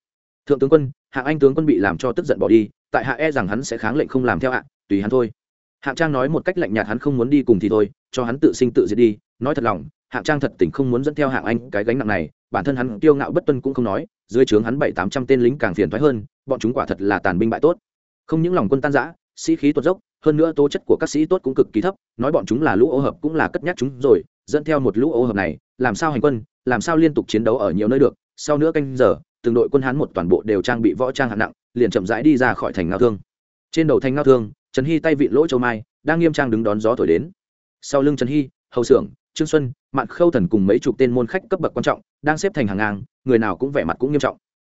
thượng tướng quân, hạng anh tướng quân bị làm cho tức giận bỏ đi, tại hạ e rằng hắn sẽ kháng lệnh không làm theo hạng tùy hắn thôi. Hạng trang nói một cách lạnh nhạt hắn không muốn đi cùng thì thôi, cho hắn tự sinh tự diệt đi, nói thật lòng, hạng trang thật tình không muốn dẫn theo hạng anh cái gánh nặng này bản thân hắn kiêu ngạo bất tuân cũng không nói, dưới trướng hắn bảy tám trăm tên lính càng phiền thoái hơn, bọn chúng quả thật là tàn binh bại tốt. Không những lòng quân tan giã sĩ khí tuột dốc, hơn nữa tố chất của các sĩ tốt cũng cực kỳ thấp, nói bọn chúng là lũ ô hợp cũng là cất nhắc chúng rồi, dẫn theo một lũ ô hợp này, làm sao hành quân, làm sao liên tục chiến đấu ở nhiều nơi được, sau nữa canh giờ, từng đội quân hán một toàn bộ đều trang bị võ trang hạng nặng, liền chậm rãi đi ra khỏi thành ngao thương. Trên đầu thành ngao thương, trần hy tay vị lỗ châu mai, đang nghiêm trang đứng đón gió thổi đến. Sau lưng trần hy, hầu xưởng trương xuân, mạn khâu thần cùng mấy chục tên môn khách cấp bậc quan trọng, đang xếp thành hàng ngang, người nào cũng vẻ mặt cũng nghiêm trọng.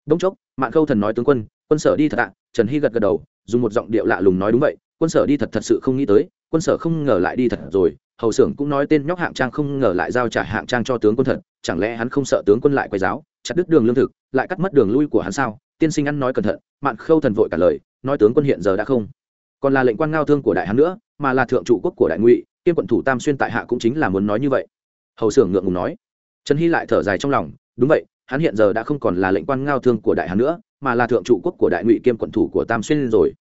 Đông chốc, mạn khâu thần nói tướng quân quân sở đi thật ạ. Trần hy gật gật đầu, dùng một giọng điệu lạ lùng nói đúng vậy, quân sở đi thật thật sự không nghĩ tới, quân sở không ngờ lại đi thật rồi. Hầu xưởng cũng nói tên nhóc hạng trang không ngờ lại giao trả hạng trang cho tướng quân thật, chẳng lẽ hắn không sợ tướng quân lại quay giáo chặt đứt đường lương thực, lại cắt mất đường lui của hắn sao? Tiên sinh ăn nói cẩn thận, mạn khâu thần vội cả lời, nói tướng quân hiện giờ đã không còn là lệnh quan ngao thương của đại hắn nữa, mà là thượng trụ quốc của đại ngụy kiêm quận thủ tam xuyên tại hạ cũng chính là muốn nói như vậy. Hầu xưởng ngượng ngùng nói. Trần hy lại thở dài trong lòng, đúng vậy, hắn hiện giờ đã không còn là lệnh quan ngao thương của đại hắn nữa, mà là thượng trụ quốc của đại ngụy kiêm quận thủ của tam xuyên rồi.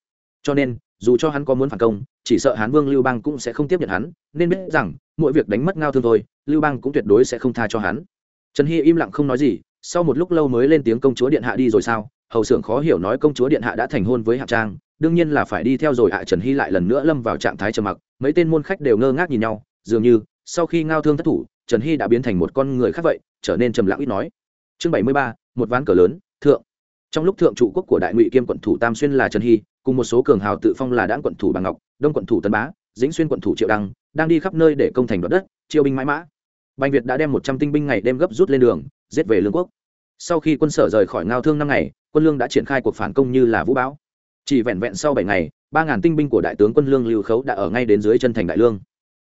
Cho nên, dù cho hắn có muốn phản công, chỉ sợ hán vương lưu bang cũng sẽ không tiếp nhận hắn, nên biết rằng mỗi việc đánh mất ngao thương thôi, lưu bang cũng tuyệt đối sẽ không tha cho hắn. Trần hy im lặng không nói gì, sau một lúc lâu mới lên tiếng công chúa điện hạ đi rồi sao? Hầu sưởng khó hiểu nói công chúa điện hạ đã thành hôn với hạ trang đương nhiên là phải đi theo rồi hạ trần hy lại lần nữa lâm vào trạng thái trầm mặc, mấy tên môn khách đều ngơ ngác nhìn nhau, dường như, sau khi ngao thương thất thủ, trần hy đã biến thành một con người khác vậy, trở nên trầm lặng ít nói. Chương bảy mươi ba, một ván cờ lớn, thượng. Trong lúc thượng trụ quốc của đại ngụy kiêm quận thủ tam xuyên là trần hy, cùng một số cường hào tự phong là đãng quận thủ bà ngọc, đông quận thủ tân bá, dĩnh xuyên quận thủ triệu đăng, đang đi khắp nơi để công thành đoạt đất, chiêu binh mãi mã. Bành việt đã đem một trăm tinh binh ngày đêm gấp rút lên đường, giết về lương quốc. Sau khi quân sở rời khỏi ngao thương năm ngày, quân lương đã triển khai cuộc phản công như là vũ bão chỉ vẹn vẹn sau bảy ngày, ba ngàn tinh binh của đại tướng quân lương lưu khấu đã ở ngay đến dưới chân thành đại lương.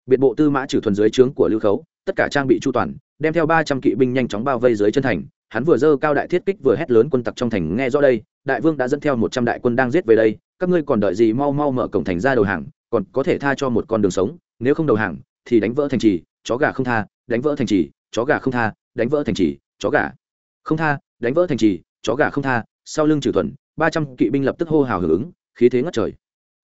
Biệt bộ tư mã trừ thuần dưới trướng của lưu khấu, tất cả trang bị chu toàn, đem theo ba trăm kỵ binh nhanh chóng bao vây dưới chân thành. Hắn vừa dơ cao đại thiết kích vừa hét lớn quân tặc trong thành, nghe rõ đây, đại vương đã dẫn theo một trăm đại quân đang giết về đây, các ngươi còn đợi gì mau mau mở cổng thành ra đầu hàng, còn có thể tha cho một con đường sống, nếu không đầu hàng, thì đánh vỡ thành trì, chó gà không tha, đánh vỡ thành trì, chó gà không tha, đánh vỡ thành trì, chó gà không tha, đánh vỡ thành trì, chó gà không tha. Sau lưng trừ thuần ba trăm kỵ binh lập tức hô hào hưởng ứng, khí thế ngất trời.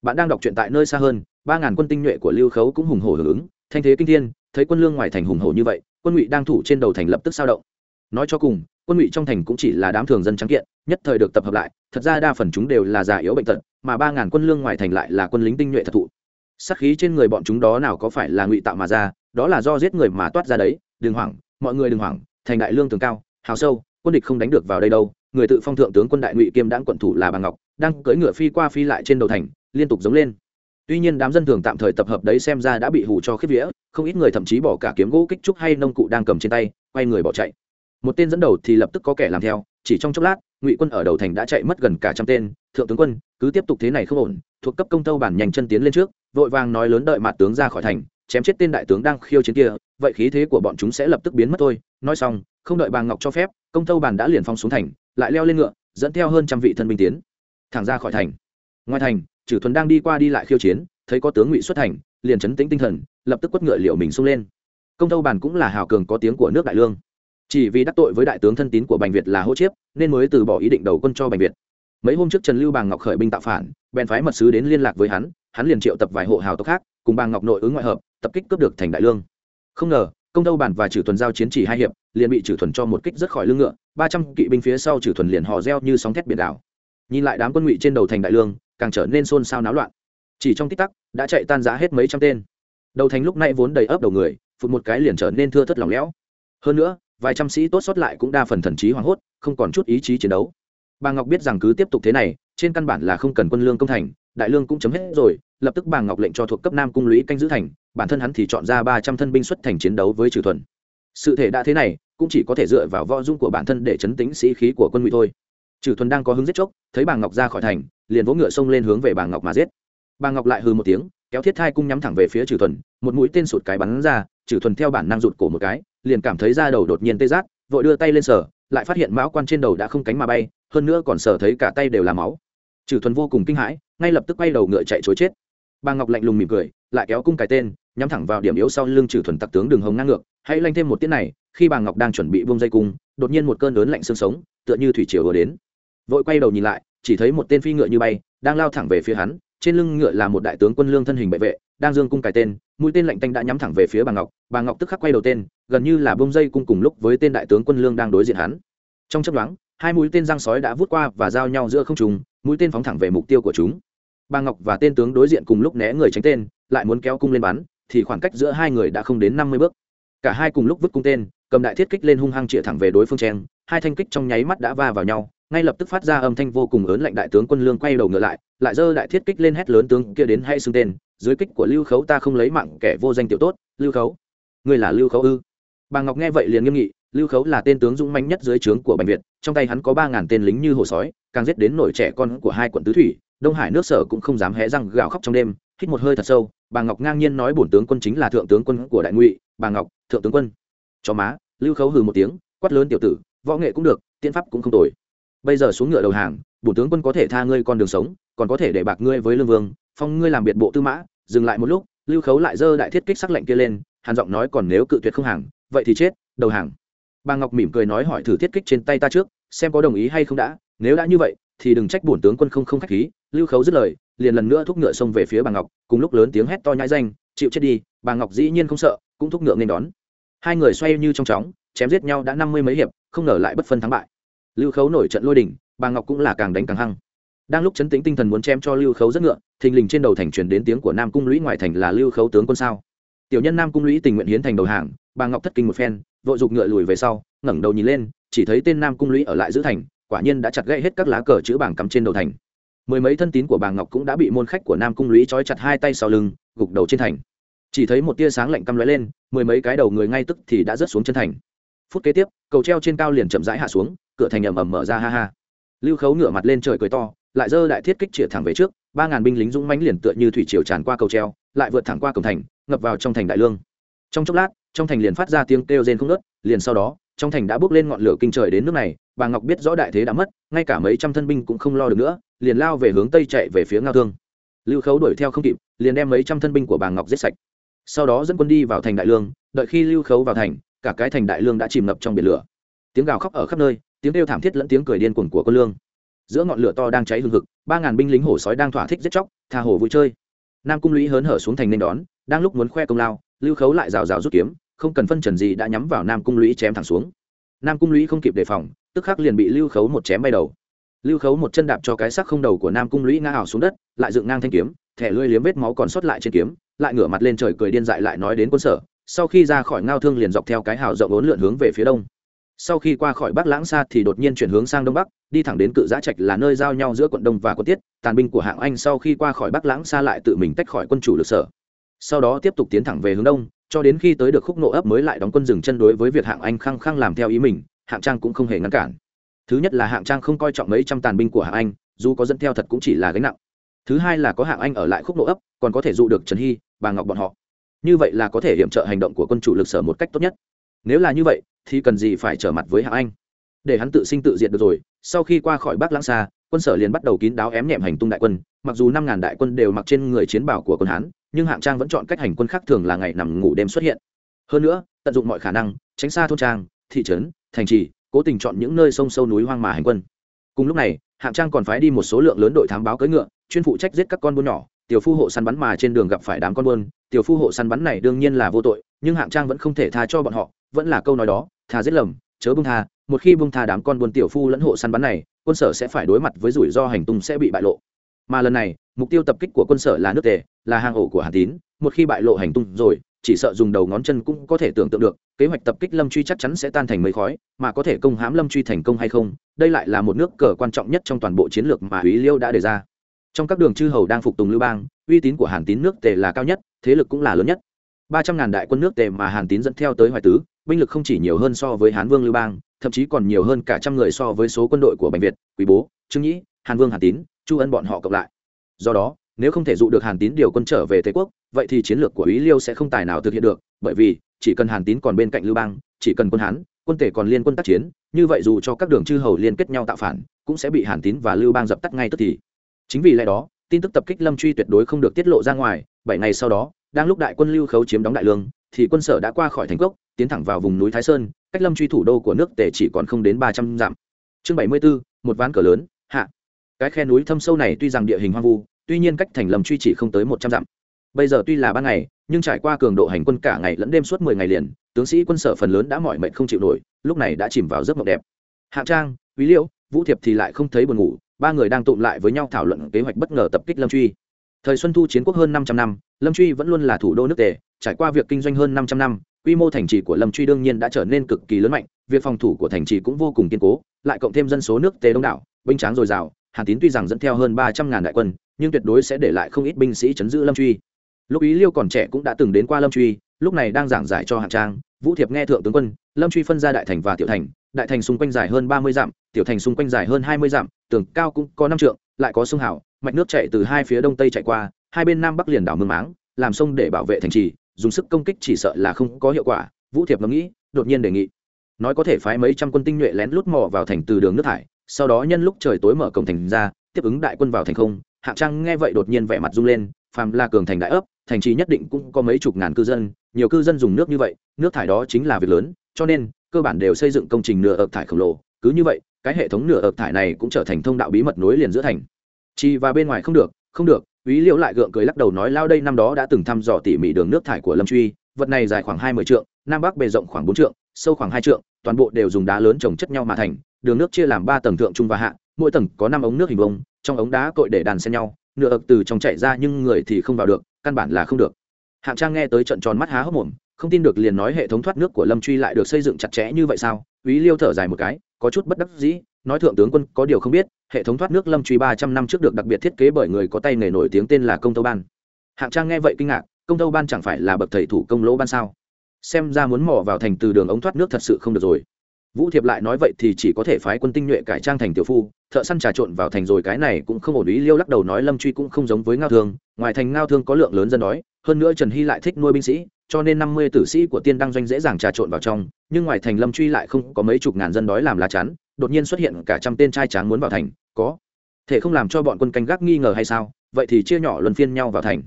Bạn đang đọc truyện tại nơi xa hơn, ba ngàn quân tinh nhuệ của lưu khấu cũng hùng hổ hưởng ứng. Thanh thế kinh thiên, thấy quân lương ngoài thành hùng hổ như vậy, quân ngụy đang thủ trên đầu thành lập tức sao động. Nói cho cùng, quân ngụy trong thành cũng chỉ là đám thường dân trắng kiện, nhất thời được tập hợp lại, thật ra đa phần chúng đều là già yếu bệnh tật, mà ba ngàn quân lương ngoài thành lại là quân lính tinh nhuệ thật thụ. Sắc khí trên người bọn chúng đó nào có phải là ngụy tạo mà ra, đó là do giết người mà toát ra đấy, đừng hoảng, mọi người đừng hoảng, thành đại lương tường cao, hào sâu, quân địch không đánh được vào đây đâu người tự phong thượng tướng quân đại ngụy kiêm đãng quận thủ là bà ngọc, đang cưỡi ngựa phi qua phi lại trên đầu thành, liên tục giống lên. Tuy nhiên đám dân thường tạm thời tập hợp đấy xem ra đã bị hù cho khiếp vía, không ít người thậm chí bỏ cả kiếm gỗ kích trúc hay nông cụ đang cầm trên tay, quay người bỏ chạy. Một tên dẫn đầu thì lập tức có kẻ làm theo, chỉ trong chốc lát, ngụy quân ở đầu thành đã chạy mất gần cả trăm tên, thượng tướng quân, cứ tiếp tục thế này không ổn, thuộc cấp công tâu bản nhanh chân tiến lên trước, vội vàng nói lớn đợi mặt tướng ra khỏi thành, chém chết tên đại tướng đang khiêu chiến kia, vậy khí thế của bọn chúng sẽ lập tức biến mất thôi. Nói xong, không đợi bà ngọc cho phép, công tâu bản đã liền phong xuống thành lại leo lên ngựa, dẫn theo hơn trăm vị thân binh tiến thẳng ra khỏi thành. Ngoài thành chử thuần đang đi qua đi lại khiêu chiến, thấy có tướng ngụy xuất thành, liền chấn tĩnh tinh thần, lập tức quất ngựa liệu mình xông lên. Công tâu bản cũng là hào cường có tiếng của nước đại lương. Chỉ vì đắc tội với đại tướng thân tín của bành việt là hỗ chiếp, nên mới từ bỏ ý định đầu quân cho bành việt. Mấy hôm trước trần lưu bàng ngọc khởi binh tạo phản, bèn phái mật sứ đến liên lạc với hắn hắn liền triệu tập vài hộ hào tộc khác, cùng bàng ngọc nội ứng ngoại hợp, tập kích cướp được thành đại lương. Không ngờ công tâu bản và trừ thuần giao chiến chỉ hai hiệp, liền bị trừ thuần cho một kích rất khỏi lưng ngựa, ba trăm kỵ binh phía sau trừ thuần liền hò reo như sóng thét biển đảo. Nhìn lại đám quân ngụy trên đầu thành đại lương, càng trở nên xôn xao náo loạn. Chỉ trong tích tắc, đã chạy tan giá hết mấy trăm tên. Đầu thành lúc này vốn đầy ấp đầu người, phụt một cái liền trở nên thưa thất lỏng lẽo hơn nữa, vài trăm sĩ tốt sót lại cũng đa phần thần trí hoảng hốt, không còn chút ý chí chiến đấu. Bà ngọc biết rằng cứ tiếp tục thế này, trên căn bản là không cần quân lương công thành đại lương cũng chấm hết rồi, lập tức Bàng ngọc lệnh cho thuộc cấp nam cung lũy canh giữ thành, bản thân hắn thì chọn ra ba trăm thân binh xuất thành chiến đấu với trừ thuần. Sự thể đã thế này, cũng chỉ có thể dựa vào võ dung của bản thân để chấn tính sĩ khí của quân ngụy thôi. Trừ thuần đang có hứng giết chóc, thấy Bàng ngọc ra khỏi thành, liền vỗ ngựa xông lên hướng về Bàng ngọc mà giết. Bàng ngọc lại hừ một tiếng, kéo thiết thai cung nhắm thẳng về phía trừ thuần, một mũi tên sụt cái bắn ra trừ thuần theo bản năng rụt cổ một cái, liền cảm thấy da đầu đột nhiên tê rát, vội đưa tay lên sở lại phát hiện mão quan trên đầu đã không cánh mà bay, hơn nữa còn sở thấy cả tay đều là máu trừ thuần vô cùng kinh hãi, ngay lập tức quay đầu ngựa chạy chối chết. Bà ngọc lạnh lùng mỉm cười, lại kéo cung cái tên, nhắm thẳng vào điểm yếu sau lưng trừ thuần tặc tướng đường hồng ngang ngược, hãy lanh thêm một tiết này, khi bà ngọc đang chuẩn bị buông dây cung, đột nhiên một cơn lớn lạnh xương sống, tựa như thủy triều vừa đến. Vội quay đầu nhìn lại, chỉ thấy một tên phi ngựa như bay, đang lao thẳng về phía hắn, trên lưng ngựa là một đại tướng quân lương thân hình bệ vệ, đang dương cung cài tên, mũi tên lạnh tanh đã nhắm thẳng về phía bà ngọc bà ngọc tức khắc quay đầu tên, gần như là bông dây cung cùng lúc với tên đại tướng quân lương đang đối diện hắn. Trong chấp đoán hai mũi tên răng sói đã vút qua và giao nhau giữa không trùng mũi tên phóng thẳng về mục tiêu của chúng. Bà ngọc và tên tướng đối diện cùng lúc né người tránh tên, lại muốn kéo cung lên bắn, thì khoảng cách giữa hai người đã không đến năm mươi bước. Cả hai cùng lúc vứt cung tên, cầm đại thiết kích lên hung hăng chĩa thẳng về đối phương chen hai thanh kích trong nháy mắt đã va vào nhau, ngay lập tức phát ra âm thanh vô cùng lớn lạnh đại tướng quân lương quay đầu ngựa lại lại giơ đại thiết kích lên hét lớn tướng kia đến hay xưng tên, dưới kích của lưu khấu ta không lấy mạng kẻ vô danh tiểu tốt, lưu khấu. Ngươi là lưu khấu ư? Bà ngọc nghe vậy liền nghiêm nghị lưu khấu là tên tướng dũng manh nhất dưới trướng của Bành Việt, trong tay hắn có ba ngàn tên lính như hồ sói càng giết đến nổi trẻ con của hai quận tứ thủy đông hải nước sở cũng không dám hé răng gào khóc trong đêm hít một hơi thật sâu bà ngọc ngang nhiên nói bổn tướng quân chính là thượng tướng quân của đại ngụy bà ngọc thượng tướng quân. Cho má lưu khấu hừ một tiếng quát lớn tiểu tử võ nghệ cũng được tiện pháp cũng không tồi. Bây giờ xuống ngựa đầu hàng bổn tướng quân có thể tha ngươi con đường sống còn có thể để bạc ngươi với lương vương phong ngươi làm biệt bộ tư mã. Dừng lại một lúc lưu khấu lại giơ đại thiết kích sắc lệnh kia lên hàn giọng nói còn nếu cự tuyệt không hàng vậy thì chết đầu hàng bà ngọc mỉm cười nói hỏi thử thiết kích trên tay ta trước, xem có đồng ý hay không đã, nếu đã như vậy, thì đừng trách bổn tướng quân không không khách khí, lưu khấu dứt lời, liền lần nữa thúc ngựa xông về phía bà ngọc, cùng lúc lớn tiếng hét to nhãi danh, chịu chết đi, bà ngọc dĩ nhiên không sợ, cũng thúc ngựa nên đón. Hai người xoay như trong chóng, chém giết nhau đã năm mươi mấy hiệp, không ngờ lại bất phân thắng bại. Lưu khấu nổi trận lôi đỉnh bà ngọc cũng là càng đánh càng hăng. Đang lúc chấn tĩnh tinh thần muốn chém cho lưu khấu rất ngựa, thình lình trên đầu thành truyền đến tiếng của nam cung lũy ngoại thành là lưu khấu tướng quân sao? Tiểu nhân nam cung lũy tình nguyện hiến thành đầu hàng, bà ngọc thất kinh một phen, vội giục ngựa lùi về sau, ngẩng đầu nhìn lên, chỉ thấy tên nam cung lũy ở lại giữ thành, quả nhiên đã chặt gãy hết các lá cờ chữ bảng cắm trên đầu thành. Mười mấy thân tín của bà ngọc cũng đã bị môn khách của nam cung lũy trói chặt hai tay sau lưng, gục đầu trên thành. Chỉ thấy một tia sáng lạnh căm lóe lên, mười mấy cái đầu người ngay tức thì đã rớt xuống chân thành. Phút kế tiếp, cầu treo trên cao liền chậm rãi hạ xuống, cửa thành ầm ầm mở ra ha ha. Lưu khấu ngửa mặt lên trời cười to, lại giơ đại thiết kích chĩa thẳng về trước, ba ngàn binh lính dũng mãnh liền tựa như thủy triều tràn qua cầu treo lại vượt thẳng qua cổng thành, ngập vào trong thành đại lương. Trong chốc lát, trong thành liền phát ra tiếng kêu rên không ngớt, liền sau đó, trong thành đã bước lên ngọn lửa kinh trời đến nước này, bà ngọc biết rõ đại thế đã mất, ngay cả mấy trăm thân binh cũng không lo được nữa, liền lao về hướng tây chạy về phía ngao thương. Lưu khấu đuổi theo không kịp, liền đem mấy trăm thân binh của bà ngọc giết sạch. Sau đó dẫn quân đi vào thành đại lương, đợi khi lưu khấu vào thành, cả cái thành đại lương đã chìm ngập trong biển lửa. Tiếng gào khóc ở khắp nơi, tiếng kêu thảm thiết lẫn tiếng cười điên cuồng của quân lương. Giữa ngọn lửa to đang cháy hừng hực, ba ngàn binh lính hổ sói đang thỏa thích giết chóc, tha hồ vui chơi nam cung lũy hớn hở xuống thành nên đón, đang lúc muốn khoe công lao, lưu khấu lại rào rào rút kiếm, không cần phân trần gì đã nhắm vào nam cung lũy chém thẳng xuống. Nam cung lũy không kịp đề phòng, tức khắc liền bị lưu khấu một chém bay đầu. Lưu khấu một chân đạp cho cái sắc không đầu của nam cung lũy ngã ảo xuống đất, lại dựng ngang thanh kiếm, thẻ lưỡi liếm vết máu còn sót lại trên kiếm, lại ngửa mặt lên trời cười điên dại lại nói đến quân sở, sau khi ra khỏi ngao thương liền dọc theo cái hào rộng ốn lượn hướng về phía đông sau khi qua khỏi bắc lãng xa thì đột nhiên chuyển hướng sang đông bắc, đi thẳng đến cự giã trạch là nơi giao nhau giữa quận đông và quận tiết, tàn binh của hạng anh sau khi qua khỏi bắc lãng xa lại tự mình tách khỏi quân chủ lực sở. Sau đó tiếp tục tiến thẳng về hướng đông, cho đến khi tới được khúc nộ ấp mới lại đóng quân dừng chân đối với việc hạng anh khăng khăng làm theo ý mình, hạng trang cũng không hề ngăn cản. Thứ nhất là hạng trang không coi trọng mấy trăm tàn binh của hạng anh, dù có dẫn theo thật cũng chỉ là gánh nặng. Thứ hai là có hạng anh ở lại khúc nộ ấp, còn có thể dụ được trần hy, bà ngọc bọn họ. Như vậy là có thể hiểm trợ hành động của quân chủ lực sở một cách tốt nhất. Nếu là như vậy thì cần gì phải trở mặt với hạng anh? Để hắn tự sinh tự diệt được rồi, sau khi qua khỏi bắc lãng xa, quân sở liền bắt đầu kín đáo ém nhẹm hành tung đại quân. Mặc dù năm ngàn đại quân đều mặc trên người chiến bảo của quân hán, nhưng hạng trang vẫn chọn cách hành quân khác thường là ngày nằm ngủ đêm xuất hiện. Hơn nữa, tận dụng mọi khả năng, tránh xa thôn trang, thị trấn, thành trì, cố tình chọn những nơi sông sâu núi hoang mà hành quân. Cùng lúc này, hạng trang còn phái đi một số lượng lớn đội thám báo cưỡi ngựa, chuyên phụ trách giết các con buôn nhỏ. Tiểu phu hộ săn bắn mà trên đường gặp phải đám con buôn, tiểu phu hộ săn bắn này đương nhiên là vô tội, nhưng hạng trang vẫn không thể tha cho bọn họ, vẫn là câu nói đó thà giết lầm, chớ bung tha, một khi bung tha đám con buôn tiểu phu lẫn hộ săn bắn này, quân sở sẽ phải đối mặt với rủi ro hành tung sẽ bị bại lộ. Mà lần này, mục tiêu tập kích của quân sở là nước tề, là hang ổ của hàn tín, một khi bại lộ hành tung rồi, chỉ sợ dùng đầu ngón chân cũng có thể tưởng tượng được, kế hoạch tập kích lâm truy chắc chắn sẽ tan thành mây khói, mà có thể công hãm lâm truy thành công hay không, đây lại là một nước cờ quan trọng nhất trong toàn bộ chiến lược mà huy liêu đã đề ra. Trong các đường chư hầu đang phục tùng lưu bang, uy tín của hàn tín nước tề là cao nhất, thế lực cũng là lớn nhất ba trăm ngàn đại quân nước tề mà hàn tín dẫn theo tới hoài tứ, binh lực không chỉ nhiều hơn so với hán vương lưu bang, thậm chí còn nhiều hơn cả trăm người so với số quân đội của bệnh việt, quý bố, trương nhĩ, hàn vương hàn tín, chu ân bọn họ cộng lại. Do đó, nếu không thể dụ được hàn tín điều quân trở về tây quốc, vậy thì chiến lược của ý liêu sẽ không tài nào thực hiện được, bởi vì chỉ cần hàn tín còn bên cạnh lưu bang, chỉ cần quân hán, quân tể còn liên quân tác chiến, như vậy dù cho các đường chư hầu liên kết nhau tạo phản, cũng sẽ bị hàn tín và lưu bang dập tắt ngay tức thì. Chính vì lẽ đó, tin tức tập kích lâm truy tuyệt đối không được tiết lộ ra ngoài, bảy ngày sau đó đang lúc đại quân lưu khấu chiếm đóng đại lương, thì quân sở đã qua khỏi thành cốc, tiến thẳng vào vùng núi thái sơn, cách lâm truy thủ đô của nước tề chỉ còn không đến ba trăm dặm. Chương bảy mươi bốn, một ván cờ lớn, hạ. Cái khe núi thâm sâu này tuy rằng địa hình hoang vu, tuy nhiên cách thành lâm truy chỉ không tới một trăm dặm. Bây giờ tuy là ban ngày, nhưng trải qua cường độ hành quân cả ngày lẫn đêm suốt mười ngày liền, tướng sĩ quân sở phần lớn đã mỏi mệt không chịu nổi, lúc này đã chìm vào giấc mộng đẹp. Hạng trang, quý liễu, vũ thiệp thì lại không thấy buồn ngủ, ba người đang tụm lại với nhau thảo luận kế hoạch bất ngờ tập kích lâm truy thời xuân thu chiến quốc hơn 500 năm, lâm truy vẫn luôn là thủ đô nước tề, trải qua việc kinh doanh hơn 500 năm, quy mô thành trì của lâm truy đương nhiên đã trở nên cực kỳ lớn mạnh, việc phòng thủ của thành trì cũng vô cùng kiên cố, lại cộng thêm dân số nước tề đông đảo, binh tráng dồi dào, hàn tín tuy rằng dẫn theo hơn ba trăm ngàn đại quân, nhưng tuyệt đối sẽ để lại không ít binh sĩ chấn giữ lâm truy. Lúc ý liêu còn trẻ cũng đã từng đến qua lâm truy, lúc này đang giảng giải cho hạng trang, vũ thiệp nghe thượng tướng quân, lâm truy phân ra đại thành và tiểu thành, đại thành xung quanh dài hơn ba mươi dặm, tiểu thành xung quanh dài hơn hai mươi dặm, tường cao cũng có năm trượng, lại có sông hảo mạch nước chạy từ hai phía đông tây chạy qua, hai bên nam bắc liền đảo mương máng, làm sông để bảo vệ thành trì, dùng sức công kích chỉ sợ là không có hiệu quả, vũ thiệp ngẫm nghĩ, đột nhiên đề nghị. Nói có thể phái mấy trăm quân tinh nhuệ lén lút mò vào thành từ đường nước thải, sau đó nhân lúc trời tối mở cổng thành ra, tiếp ứng đại quân vào thành không. Hạng trang nghe vậy đột nhiên vẻ mặt rung lên, phàm là cường thành đại ấp, thành trì nhất định cũng có mấy chục ngàn cư dân, nhiều cư dân dùng nước như vậy, nước thải đó chính là việc lớn, cho nên, cơ bản đều xây dựng công trình nửa ợp thải khổng lồ. Cứ như vậy, cái hệ thống nửa ợp thải này cũng trở thành thông đạo bí mật nối liền giữa thành chi và bên ngoài không được không được ý Liễu lại gượng cười lắc đầu nói lao đây năm đó đã từng thăm dò tỉ mỉ đường nước thải của Lâm Truy, vật này dài khoảng hai mươi trượng, nam bắc bề rộng khoảng bốn trượng, sâu khoảng hai trượng, toàn bộ đều dùng đá lớn trồng chất nhau mà thành, đường nước chia làm ba tầng thượng trung và hạ, mỗi tầng có năm ống nước hình vuông, trong ống đá cội để đàn xen nhau, nửa ực từ trong chạy ra nhưng người thì không vào được, căn bản là không được. Hạng Trang nghe tới trận tròn mắt há hốc mồm, không tin được liền nói hệ thống thoát nước của Lâm Truy lại được xây dựng chặt chẽ như vậy sao? ý Liêu thở dài một cái, có chút bất đắc dĩ, nói thượng tướng quân có điều không biết, hệ thống thoát nước lâm truy ba trăm năm trước được đặc biệt thiết kế bởi người có tay nghề nổi tiếng tên là công tâu ban. Hạng trang nghe vậy kinh ngạc, công tâu ban chẳng phải là bậc thầy thủ công lỗ ban sao? Xem ra muốn mò vào thành từ đường ống thoát nước thật sự không được rồi. Vũ thiệp lại nói vậy thì chỉ có thể phái quân tinh nhuệ cải trang thành tiểu phu, thợ săn trà trộn vào thành rồi cái này cũng không ổn ý, liêu lắc đầu nói lâm truy cũng không giống với ngao thương, ngoài thành ngao thương có lượng lớn dân đói, hơn nữa trần hy lại thích nuôi binh sĩ, cho nên năm mươi tử sĩ của tiên đăng doanh dễ dàng trà trộn vào trong, nhưng ngoài thành lâm truy lại không có mấy chục ngàn dân đói làm lá chắn đột nhiên xuất hiện cả trăm tên trai tráng muốn vào thành, có. Thể không làm cho bọn quân canh gác nghi ngờ hay sao? Vậy thì chia nhỏ luân phiên nhau vào thành.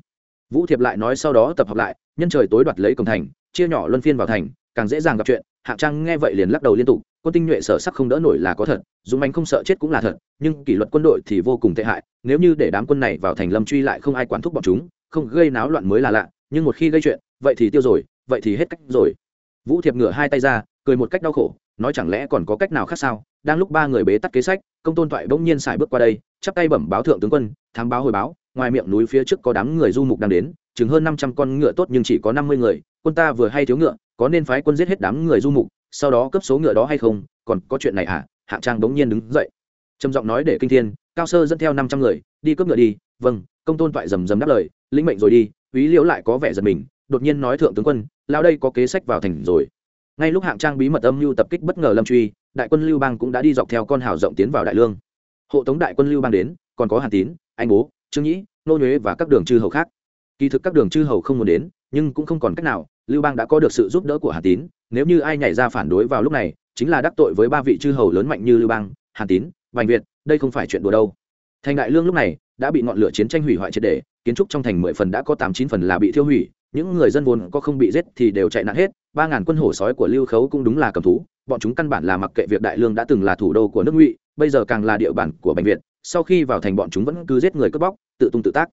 Vũ thiệp lại nói sau đó tập hợp lại, nhân trời tối đoạt lấy cổng thành, chia nhỏ luân phiên vào thành, càng dễ dàng gặp chuyện. Hạng trang nghe vậy liền lắc đầu liên tục, quân tinh nhuệ sở sắc không đỡ nổi là có thật, dũng anh không sợ chết cũng là thật, nhưng kỷ luật quân đội thì vô cùng tệ hại, nếu như để đám quân này vào thành lâm truy lại không ai quản thúc bọn chúng, không gây náo loạn mới là lạ, nhưng một khi gây chuyện, vậy thì tiêu rồi, vậy thì hết cách rồi. Vũ thiệp ngửa hai tay ra, cười một cách đau khổ nói chẳng lẽ còn có cách nào khác sao? Đang lúc ba người bế tắt kế sách, công tôn thoại bỗng nhiên xài bước qua đây, chắp tay bẩm báo thượng tướng quân, thám báo hồi báo, ngoài miệng núi phía trước có đám người du mục đang đến, chừng hơn năm trăm con ngựa tốt nhưng chỉ có năm mươi người, quân ta vừa hay thiếu ngựa, có nên phái quân giết hết đám người du mục, sau đó cấp số ngựa đó hay không? Còn có chuyện này à? Hạng trang bỗng nhiên đứng dậy, trầm giọng nói để kinh thiên, cao sơ dẫn theo năm trăm người, đi cướp ngựa đi. Vâng công tôn toại rầm rầm đáp lời, lĩnh mệnh rồi đi, úy liễu lại có vẻ giật mình, đột nhiên nói thượng tướng quân lao đây có kế sách vào thành rồi ngay lúc hạng trang bí mật âm mưu tập kích bất ngờ lâm truy, đại quân lưu bang cũng đã đi dọc theo con hào rộng tiến vào đại lương. Hộ tống đại quân lưu bang đến, còn có hàn tín, anh bố, trương nhĩ, nô nhuế và các đường chư hầu khác. Kỳ thực các đường chư hầu không muốn đến, nhưng cũng không còn cách nào, lưu bang đã có được sự giúp đỡ của hàn tín. Nếu như ai nhảy ra phản đối vào lúc này, chính là đắc tội với ba vị chư hầu lớn mạnh như lưu bang, hàn tín vành việt, đây không phải chuyện đùa đâu. Thành đại lương lúc này đã bị ngọn lửa chiến tranh hủy hoại triệt đề kiến trúc trong thành mười phần đã có tám chín phần là bị thiêu hủy những người dân vốn có không bị giết thì đều chạy nạn hết, ba ngàn quân hổ sói của lưu khấu cũng đúng là cầm thú, bọn chúng căn bản là mặc kệ việc đại lương đã từng là thủ đô của nước ngụy, bây giờ càng là địa bàn của bệnh viện sau khi vào thành bọn chúng vẫn cứ giết người cướp bóc, tự tung tự tác.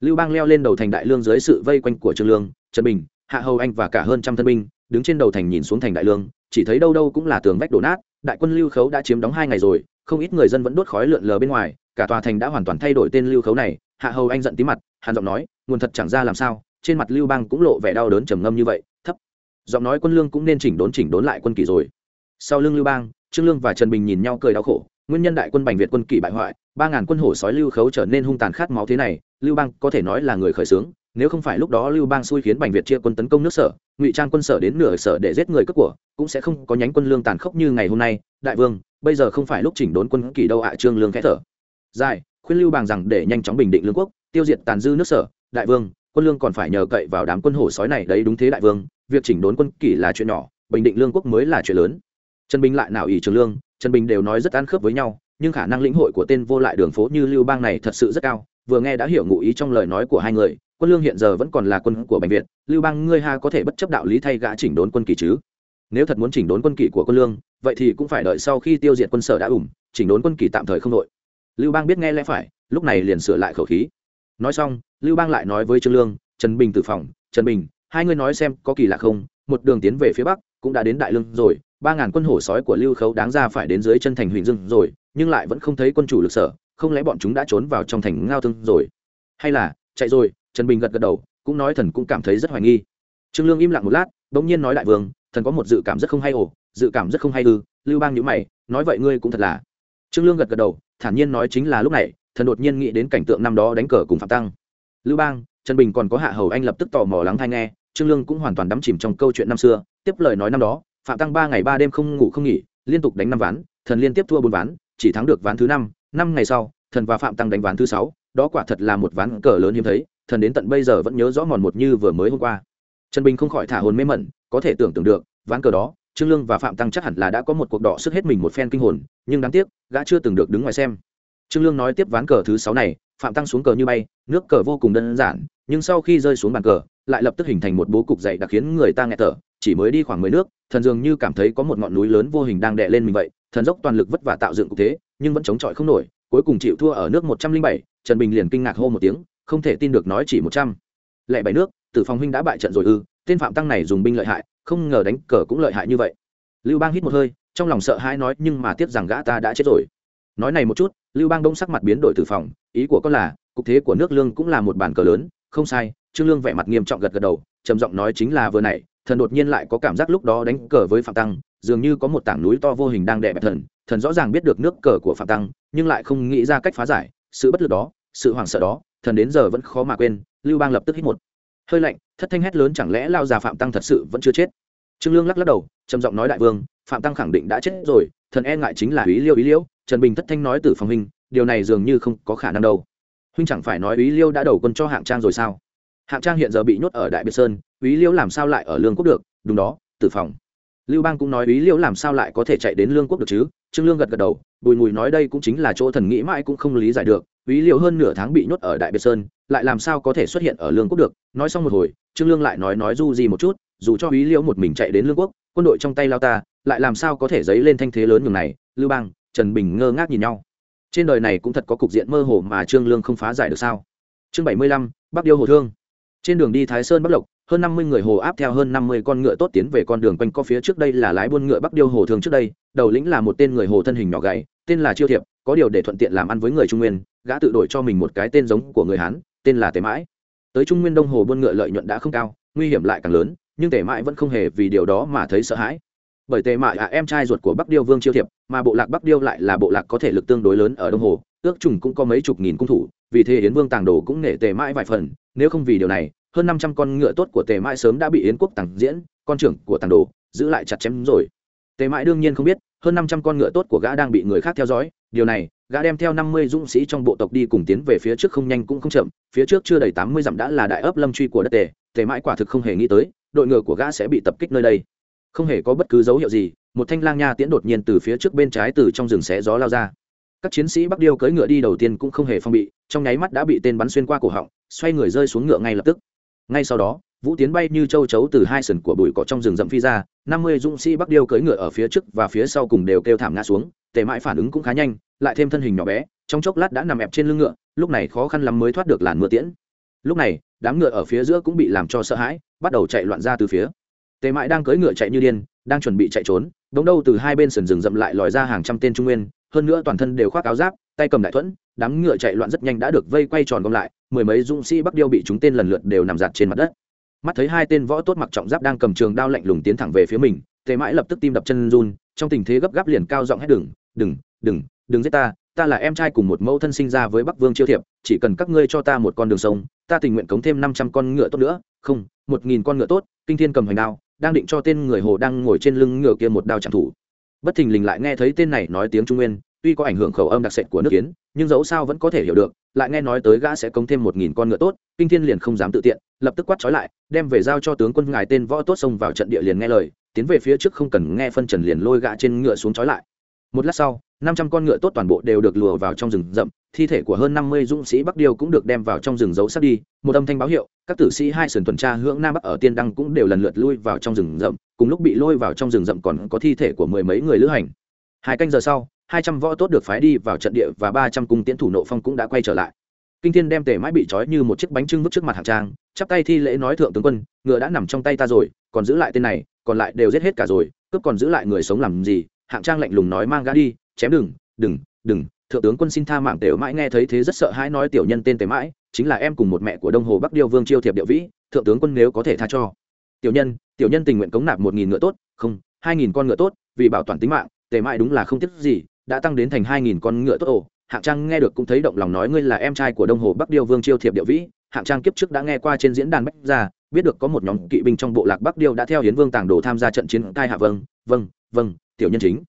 Lưu bang leo lên đầu thành đại lương dưới sự vây quanh của trương lương, trần bình, hạ hầu anh và cả hơn trăm thân binh, đứng trên đầu thành nhìn xuống thành đại lương, chỉ thấy đâu đâu cũng là tường vách đổ nát, đại quân lưu khấu đã chiếm đóng hai ngày rồi, không ít người dân vẫn đốt khói lượn lờ bên ngoài, cả tòa thành đã hoàn toàn thay đổi tên lưu khấu này, hạ hầu anh giận tí mặt, hàn giọng nói, nguồn thật chẳng ra làm sao trên mặt lưu bang cũng lộ vẻ đau đớn trầm ngâm như vậy, thấp. Giọng nói quân lương cũng nên chỉnh đốn chỉnh đốn lại quân kỷ rồi. Sau lưng lưu bang, trương lương và trần bình nhìn nhau cười đau khổ, nguyên nhân đại quân bành việt quân kỷ bại hoại, ba ngàn quân hổ sói lưu khấu trở nên hung tàn khát máu thế này, lưu bang có thể nói là người khởi xướng, nếu không phải lúc đó lưu bang xui khiến bành việt chia quân tấn công nước sở, ngụy trang quân sở đến nửa sở để giết người cướp của, cũng sẽ không có nhánh quân lương tàn khốc như ngày hôm nay. Đại vương, bây giờ không phải lúc chỉnh đốn quân kỷ đâu ạ, trương lương khẽ thở. Dài khuyên lưu bang rằng để nhanh chóng bình định lương quốc, tiêu diệt tàn dư nước sở. Đại vương quân lương còn phải nhờ cậy vào đám quân hổ sói này đấy đúng thế đại vương, việc chỉnh đốn quân kỷ là chuyện nhỏ, bình định lương quốc mới là chuyện lớn. Trần bình lại nào ỷ trường lương, trần bình đều nói rất ăn khớp với nhau, nhưng khả năng lĩnh hội của tên vô lại đường phố như lưu bang này thật sự rất cao, vừa nghe đã hiểu ngụ ý trong lời nói của hai người, quân lương hiện giờ vẫn còn là quân của bệnh viện lưu bang ngươi ha có thể bất chấp đạo lý thay gã chỉnh đốn quân kỷ chứ? Nếu thật muốn chỉnh đốn quân kỷ của quân lương, vậy thì cũng phải đợi sau khi tiêu diệt quân sở đã ủng, chỉnh đốn quân kỷ tạm thời không đội. Lưu bang biết nghe lẽ phải, lúc này liền sửa lại khẩu khí nói xong, lưu bang lại nói với trương lương, trần bình tử phòng, trần bình, hai ngươi nói xem có kỳ lạ không? Một đường tiến về phía bắc, cũng đã đến đại lương rồi, ba ngàn quân hổ sói của lưu khấu đáng ra phải đến dưới chân thành huỳnh dương rồi, nhưng lại vẫn không thấy quân chủ lực sở, không lẽ bọn chúng đã trốn vào trong thành ngao thương rồi? Hay là, chạy rồi, trần bình gật gật đầu, cũng nói thần cũng cảm thấy rất hoài nghi. Trương lương im lặng một lát, bỗng nhiên nói đại vương, thần có một dự cảm rất không hay ồ, dự cảm rất không hay ư. Lưu bang nhữ mày, nói vậy ngươi cũng thật là. Trương lương gật gật đầu, thản nhiên nói chính là lúc này thần đột nhiên nghĩ đến cảnh tượng năm đó đánh cờ cùng phạm tăng. Lưu bang, trần bình còn có hạ hầu anh lập tức tò mò lắng hay nghe, trương lương cũng hoàn toàn đắm chìm trong câu chuyện năm xưa. Tiếp lời nói năm đó, phạm tăng ba ngày ba đêm không ngủ không nghỉ, liên tục đánh năm ván, thần liên tiếp thua bốn ván, chỉ thắng được ván thứ năm. Năm ngày sau, thần và phạm tăng đánh ván thứ sáu, đó quả thật là một ván cờ lớn hiếm thấy, thần đến tận bây giờ vẫn nhớ rõ mòn một như vừa mới hôm qua. Trần bình không khỏi thả hồn mê mẩn, có thể tưởng tượng được, ván cờ đó, trương lương và phạm tăng chắc hẳn là đã có một cuộc đọ sức hết mình một phen kinh hồn, nhưng đáng tiếc, gã chưa từng được đứng ngoài xem trương lương nói tiếp ván cờ thứ sáu này, phạm tăng xuống cờ như bay, nước cờ vô cùng đơn giản, nhưng sau khi rơi xuống bàn cờ, lại lập tức hình thành một bố cục dày đặc khiến người ta nghẹt thở, chỉ mới đi khoảng mười nước, thần dường như cảm thấy có một ngọn núi lớn vô hình đang đè lên mình vậy, thần dốc toàn lực vất vả tạo dựng cục thế, nhưng vẫn chống chọi không nổi, cuối cùng chịu thua ở nước một trăm linh bảy, trần bình liền kinh ngạc hô một tiếng, không thể tin được nói chỉ một trăm. Lẻ bảy nước, tử phong huynh đã bại trận rồi ư, tên phạm tăng này dùng binh lợi hại, không ngờ đánh cờ cũng lợi hại như vậy. Lưu bang hít một hơi, trong lòng sợ hãi nói, nhưng mà tiếc rằng gã ta đã chết rồi. Nói này một chút lưu bang đông sắc mặt biến đổi từ phòng, ý của con là, cục thế của nước lương cũng là một bản cờ lớn, không sai, trương lương vẻ mặt nghiêm trọng gật gật đầu, trầm giọng nói chính là vừa nãy, thần đột nhiên lại có cảm giác lúc đó đánh cờ với phạm tăng, dường như có một tảng núi to vô hình đang đè bẹp thần thần rõ ràng biết được nước cờ của phạm tăng, nhưng lại không nghĩ ra cách phá giải, sự bất lực đó, sự hoảng sợ đó, thần đến giờ vẫn khó mà quên, lưu bang lập tức hít một hơi lạnh, thất thanh hét lớn chẳng lẽ lao già phạm tăng thật sự vẫn chưa chết? Trương lương lắc lắc đầu, trầm giọng nói đại vương, phạm tăng khẳng định đã chết rồi, thần e ngại chính là ý liêu ý liễu trần bình thất thanh nói từ phòng huynh, điều này dường như không có khả năng đâu. Huynh chẳng phải nói ý liêu đã đầu quân cho hạng trang rồi sao? Hạng trang hiện giờ bị nhốt ở đại biệt sơn ý liêu làm sao lại ở lương quốc được? Đúng đó tử phòng. Lưu bang cũng nói ý liêu làm sao lại có thể chạy đến lương quốc được chứ? Trương lương gật gật đầu, bùi mùi nói đây cũng chính là chỗ thần nghĩ mãi cũng không lý giải được. Ý liêu hơn nửa tháng bị nhốt ở đại biệt sơn, lại làm sao có thể xuất hiện ở lương quốc được? Nói xong một hồi, trương lương lại nói nói du gì một chút, dù cho ý liêu một mình chạy đến lương quốc, quân đội trong tay lao ta, lại làm sao có thể dấy lên thanh thế lớn nhường này? Lưu bang trần bình ngơ ngác nhìn nhau. Trên đời này cũng thật có cục diện mơ hồ mà trương lương không phá giải được sao? Chương bảy mươi lăm, bắc điêu hồ thương. Trên đường đi thái sơn bắc lộc, hơn năm mươi người hồ áp theo hơn năm mươi con ngựa tốt tiến về con đường quanh co phía trước đây là lái buôn ngựa bắc điêu hồ thương trước đây. Đầu lĩnh là một tên người hồ thân hình nhỏ gầy, tên là chiêu thiệp, có điều để thuận tiện làm ăn với người trung nguyên, gã tự đổi cho mình một cái tên giống của người hán, tên là tề mãi. Tới trung nguyên đông hồ buôn ngựa lợi nhuận đã không cao, nguy hiểm lại càng lớn, nhưng tề mãi vẫn không hề vì điều đó mà thấy sợ hãi bởi tề mại là em trai ruột của bắc điêu vương chiêu thiệp, mà bộ lạc bắc điêu lại là bộ lạc có thể lực tương đối lớn ở đông hồ, ước chừng cũng có mấy chục nghìn cung thủ, vì thế yến vương tàng đồ cũng nể tề mãi vài phần, nếu không vì điều này, hơn năm trăm con ngựa tốt của tề mãi sớm đã bị yến quốc tàng diễn, con trưởng của tàng đồ, giữ lại chặt chém rồi. Tề mãi đương nhiên không biết, hơn năm trăm con ngựa tốt của gã đang bị người khác theo dõi, điều này, gã đem theo năm mươi dũng sĩ trong bộ tộc đi cùng tiến về phía trước không nhanh cũng không chậm, phía trước chưa đầy tám mươi dặm đã là đại ấp lâm truy của đất tề tề mãi quả thực không hề nghĩ tới, đội ngựa của gã sẽ bị tập kích nơi đây không hề có bất cứ dấu hiệu gì, một thanh lang nha tiễn đột nhiên từ phía trước bên trái từ trong rừng xé gió lao ra. Các chiến sĩ bắc điêu cưỡi ngựa đi đầu tiên cũng không hề phong bị, trong nháy mắt đã bị tên bắn xuyên qua cổ họng, xoay người rơi xuống ngựa ngay lập tức. Ngay sau đó, vũ tiến bay như châu chấu từ hai sườn của bụi cỏ trong rừng rậm phi ra, năm mươi dũng sĩ bắc điêu cưỡi ngựa ở phía trước và phía sau cùng đều kêu thảm ngã xuống, tề mãi phản ứng cũng khá nhanh, lại thêm thân hình nhỏ bé, trong chốc lát đã nằm ẹp trên lưng ngựa, lúc này khó khăn lắm mới thoát được làn mưa tiễn. Lúc này, đám ngựa ở phía giữa cũng bị làm cho sợ hãi, bắt đầu chạy loạn ra từ phía tề Mại đang cưỡi ngựa chạy như điên, đang chuẩn bị chạy trốn, đống đâu từ hai bên sườn rừng rậm lại lòi ra hàng trăm tên trung nguyên, hơn nữa toàn thân đều khoác áo giáp, tay cầm đại thuẫn, đám ngựa chạy loạn rất nhanh đã được vây quay tròn gom lại, mười mấy dũng sĩ bắc điêu bị chúng tên lần lượt đều nằm giặt trên mặt đất. Mắt thấy hai tên võ tốt mặc trọng giáp đang cầm trường đao lạnh lùng tiến thẳng về phía mình, tề mãi lập tức tim đập chân run, trong tình thế gấp gáp liền cao giọng hét đừng đừng đừng đừng giết ta ta là em trai cùng một mẫu thân sinh ra với bắc vương chiêu thiệp, chỉ cần các ngươi cho ta một con đường sông ta tình nguyện cống thêm năm trăm con ngựa tốt nữa, không, một nghìn con ngựa tốt, kinh thiên cầm hoành đao đang định cho tên người hồ đang ngồi trên lưng ngựa kia một đao chẳng thủ. Bất thình lình lại nghe thấy tên này nói tiếng trung nguyên, tuy có ảnh hưởng khẩu âm đặc sệt của nước kiến nhưng dẫu sao vẫn có thể hiểu được, lại nghe nói tới gã sẽ cống thêm một nghìn con ngựa tốt, kinh thiên liền không dám tự tiện, lập tức quát trói lại, đem về giao cho tướng quân ngài tên võ tốt xông vào trận địa liền nghe lời, tiến về phía trước không cần nghe phân trần liền lôi gã trên ngựa xuống trói lại. Một lát sau năm trăm con ngựa tốt toàn bộ đều được lùa vào trong rừng rậm, thi thể của hơn năm mươi dũng sĩ bắc điêu cũng được đem vào trong rừng giấu sát đi. Một âm thanh báo hiệu, các tử sĩ hai sườn tuần tra hướng nam bắc ở tiên đăng cũng đều lần lượt lui vào trong rừng rậm, cùng lúc bị lôi vào trong rừng rậm còn có thi thể của mười mấy người lữ hành. Hai canh giờ sau, hai trăm võ tốt được phái đi vào trận địa và ba trăm cung tiễn thủ nộ phong cũng đã quay trở lại. Kinh thiên đem tể mãi bị trói như một chiếc bánh trưng vứt trước mặt hạng trang, chắp tay thi lễ nói thượng tướng quân, ngựa đã nằm trong tay ta rồi, còn giữ lại tên này, còn lại đều giết hết cả rồi, cướp còn giữ lại người sống làm gì? Hạng trang lạnh lùng nói mang gã đi chém đừng đừng đừng, thượng tướng quân xin tha mạng tiểu mãi, nghe thấy thế rất sợ hãi nói tiểu nhân tên tề mãi, chính là em cùng một mẹ của đông hồ bắc điêu vương chiêu thiệp địa vĩ, thượng tướng quân nếu có thể tha cho. Tiểu nhân tiểu nhân tình nguyện cống nạp một nghìn ngựa tốt, không, hai nghìn con ngựa tốt, vì bảo toàn tính mạng, tề mãi đúng là không tiếc gì, đã tăng đến thành hai nghìn con ngựa tốt ồ. Hạng trang nghe được cũng thấy động lòng nói ngươi là em trai của đông hồ bắc điêu vương chiêu thiệp địa vĩ. Hạng trang kiếp trước đã nghe qua trên diễn đàn bách ra biết được có một nhóm kỵ binh trong bộ lạc bắc điêu đã theo hiến vương tàng đồ tham gia trận chiến cai hạ vâng vâng vâng tiểu nhân chính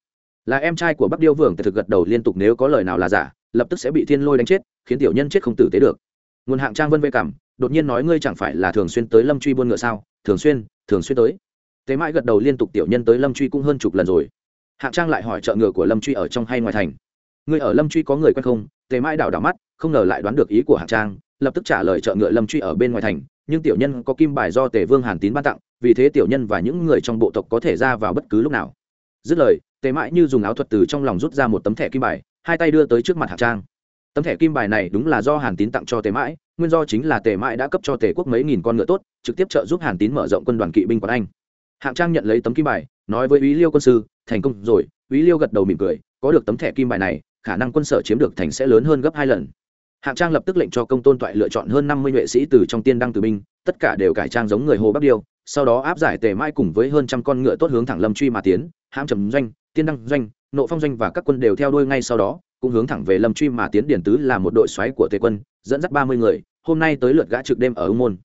là em trai của bắc điêu vương thực gật đầu liên tục nếu có lời nào là giả, lập tức sẽ bị thiên lôi đánh chết, khiến tiểu nhân chết không tử tế được. Nguồn hạng trang vân vây cảm, đột nhiên nói ngươi chẳng phải là thường xuyên tới lâm truy buôn ngựa sao? Thường xuyên thường xuyên tới. Tế mãi gật đầu liên tục tiểu nhân tới lâm truy cũng hơn chục lần rồi. Hạng trang lại hỏi chợ ngựa của lâm truy ở trong hay ngoài thành. Ngươi ở lâm truy có người quen không? Tế mãi đảo đảo mắt, không ngờ lại đoán được ý của hạng trang, lập tức trả lời chợ ngựa lâm truy ở bên ngoài thành, nhưng tiểu nhân có kim bài do tề vương hàn tín ban tặng, vì thế tiểu nhân và những người trong bộ tộc có thể ra vào bất cứ lúc nào dứt lời, tề mãi như dùng áo thuật từ trong lòng rút ra một tấm thẻ kim bài, hai tay đưa tới trước mặt hạng trang. Tấm thẻ kim bài này đúng là do hàn tín tặng cho tề mãi, nguyên do chính là tề mãi đã cấp cho tề quốc mấy nghìn con ngựa tốt, trực tiếp trợ giúp hàn tín mở rộng quân đoàn kỵ binh quán anh. Hạng trang nhận lấy tấm kim bài, nói với ý liêu quân sư, thành công rồi. Ý liêu gật đầu mỉm cười, có được tấm thẻ kim bài này, khả năng quân sở chiếm được thành sẽ lớn hơn gấp hai lần. Hạng trang lập tức lệnh cho công tôn toại lựa chọn hơn năm mươi nhuệ sĩ từ trong tiên đăng tử binh, tất cả đều cải trang giống người hồ bắc điêu, sau đó áp giải tề mãi cùng với hơn trăm con ngựa tốt hướng thẳng lâm truy mà tiến hãm trầm doanh, tiên đăng doanh, nộ phong doanh và các quân đều theo đuôi ngay sau đó, cũng hướng thẳng về lâm truy mà tiến điển tứ là một đội xoáy của tề quân, dẫn dắt ba mươi người, hôm nay tới lượt gã trực đêm ở ưng môn.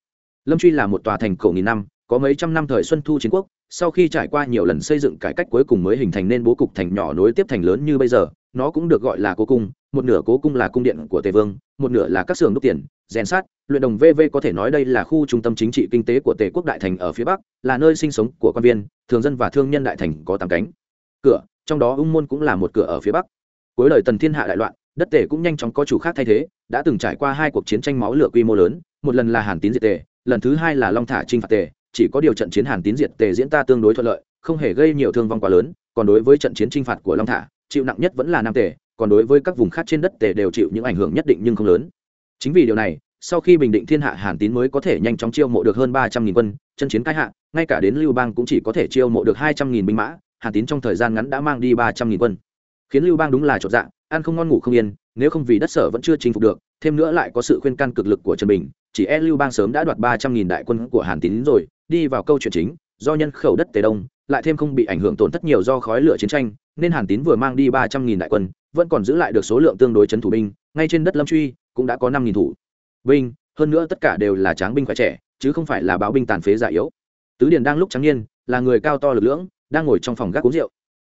Lâm truy là một tòa thành cổ nghìn năm, có mấy trăm năm thời xuân thu chiến quốc sau khi trải qua nhiều lần xây dựng cải cách cuối cùng mới hình thành nên bố cục thành nhỏ nối tiếp thành lớn như bây giờ, nó cũng được gọi là cố cung, một nửa cố cung là cung điện của tề vương, một nửa là các xưởng đúc tiền, rèn sát luyện đồng vv có thể nói đây là khu trung tâm chính trị kinh tế của tề quốc đại thành ở phía bắc, là nơi sinh sống của quan viên, thường dân và thương nhân đại thành có tám cánh. Cửa, trong đó ung môn cũng là một cửa ở phía bắc. Cuối đời tần thiên hạ đại loạn, đất tề cũng nhanh chóng có chủ khác thay thế, đã từng trải qua hai cuộc chiến tranh máu lửa quy mô lớn, một lần là hàn tín diệt tề, lần thứ hai là long thả trinh phạt tề chỉ có điều trận chiến hàn tín diệt tề diễn ta tương đối thuận lợi, không hề gây nhiều thương vong quá lớn, còn đối với trận chiến trinh phạt của long thả, chịu nặng nhất vẫn là nam tề, còn đối với các vùng khác trên đất tề đều chịu những ảnh hưởng nhất định nhưng không lớn. Chính vì điều này, sau khi bình định thiên hạ hàn tín mới có thể nhanh chóng chiêu mộ được hơn ba trăm nghìn quân, chân chiến cai hạ, ngay cả đến lưu bang cũng chỉ có thể chiêu mộ được hai trăm nghìn binh mã, hàn tín trong thời gian ngắn đã mang đi ba trăm nghìn quân. Khiến lưu bang đúng là chột dạ ăn không ngon ngủ không yên, nếu không vì đất sở vẫn chưa chinh phục được, thêm nữa lại có sự khuyên can cực lực của trần bình chỉ e lưu bang sớm đã đoạt ba trăm nghìn đại quân của hàn tín rồi, đi vào câu chuyện chính, do nhân khẩu đất tề đông, lại thêm không bị ảnh hưởng tổn thất nhiều do khói lửa chiến tranh, nên hàn tín vừa mang đi ba trăm nghìn đại quân, vẫn còn giữ lại được số lượng tương đối chấn thủ binh, ngay trên đất lâm truy cũng đã có năm nghìn thủ. Binh, hơn nữa tất cả đều là tráng binh khỏe trẻ, chứ không phải là báo binh tàn phế già yếu. Tứ điền đang lúc trắng niên, là người cao to lực lưỡng, đang ngồi trong phòng gác uống rượu.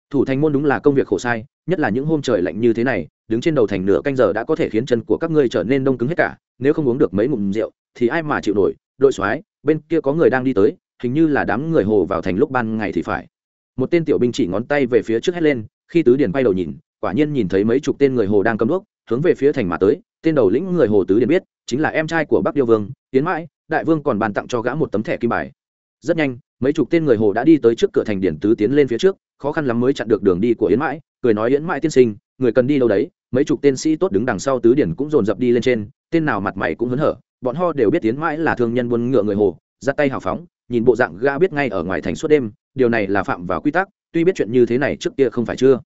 Thủ thành môn đúng là công việc khổ sai, nhất là những hôm trời lạnh như thế này, đứng trên đầu thành nửa canh giờ đã có thể khiến chân của các ngươi trở nên đông cứng hết cả nếu không uống được mấy ngụm rượu, thì ai mà chịu nổi, đội soái, bên kia có người đang đi tới, hình như là đám người hồ vào thành lúc ban ngày thì phải. Một tên tiểu binh chỉ ngón tay về phía trước hét lên, khi tứ điền bay đầu nhìn, quả nhiên nhìn thấy mấy chục tên người hồ đang cầm đuốc, hướng về phía thành mà tới, tên đầu lĩnh người hồ tứ điền biết, chính là em trai của bắc điêu vương tiến mãi, đại vương còn bàn tặng cho gã một tấm thẻ kim bài. Rất nhanh, mấy chục tên người hồ đã đi tới trước cửa thành điển tứ tiến lên phía trước, khó khăn lắm mới chặn được đường đi của yến mãi, cười nói yến mãi tiên sinh, người cần đi đâu đấy? Mấy chục tên sĩ tốt đứng đằng sau tứ điển cũng dồn dập đi lên trên tên nào mặt mày cũng hớn hở, bọn ho đều biết tiến mãi là thương nhân buôn ngựa người hồ, ra tay hào phóng, nhìn bộ dạng ga biết ngay ở ngoài thành suốt đêm, điều này là phạm vào quy tắc, tuy biết chuyện như thế này trước kia không phải chưa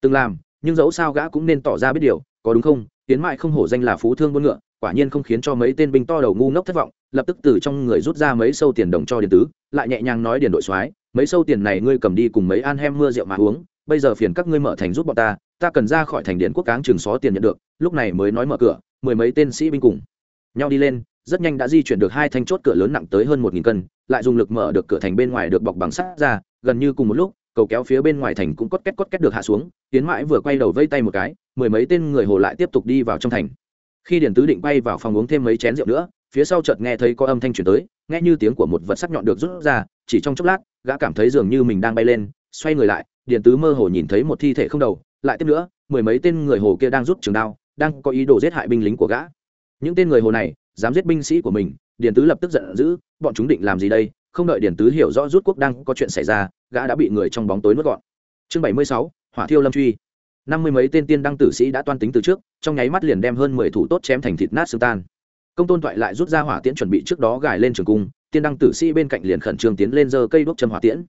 từng làm, nhưng dẫu sao gã cũng nên tỏ ra biết điều, có đúng không? Tiến mãi không hổ danh là phú thương buôn ngựa, quả nhiên không khiến cho mấy tên binh to đầu ngu ngốc thất vọng, lập tức từ trong người rút ra mấy sâu tiền đồng cho điền tứ, lại nhẹ nhàng nói điền đội soái, mấy sâu tiền này ngươi cầm đi cùng mấy an hem mưa rượu mà uống, bây giờ phiền các ngươi mở thành giúp bọn ta ta cần ra khỏi thành điện quốc cáng trường xó tiền nhận được, lúc này mới nói mở cửa mười mấy tên sĩ binh cùng. Nhau đi lên, rất nhanh đã di chuyển được hai thanh chốt cửa lớn nặng tới hơn một nghìn cân, lại dùng lực mở được cửa thành bên ngoài được bọc bằng sắt ra, gần như cùng một lúc, cầu kéo phía bên ngoài thành cũng cốt két cốt két được hạ xuống, tiến mãi vừa quay đầu vây tay một cái, mười mấy tên người hồ lại tiếp tục đi vào trong thành. Khi điển tứ định bay vào phòng uống thêm mấy chén rượu nữa, phía sau chợt nghe thấy có âm thanh chuyển tới, nghe như tiếng của một vật sắc nhọn được rút ra, chỉ trong chốc lát, gã cảm thấy dường như mình đang bay lên, xoay người lại điển tứ mơ hồ nhìn thấy một thi thể không đầu, lại tiếp nữa, mười mấy tên người hồ kia đang rút trường đao đang có ý đồ giết hại binh lính của gã. Những tên người hồ này, dám giết binh sĩ của mình, Điền tứ lập tức giận dữ, bọn chúng định làm gì đây? Không đợi Điền tứ hiểu rõ rút quốc đang có chuyện xảy ra, gã đã bị người trong bóng tối nuốt gọn. Chương bảy mươi sáu, hỏa thiêu lâm truy. Năm mươi mấy tên tiên đăng tử sĩ đã toan tính từ trước, trong nháy mắt liền đem hơn mười thủ tốt chém thành thịt nát xương tan. Công tôn toại lại rút ra hỏa tiễn chuẩn bị trước đó gài lên trường cung, tiên đăng tử sĩ bên cạnh liền khẩn trương tiến lên giơ cây đuốc châm hỏa tiễn.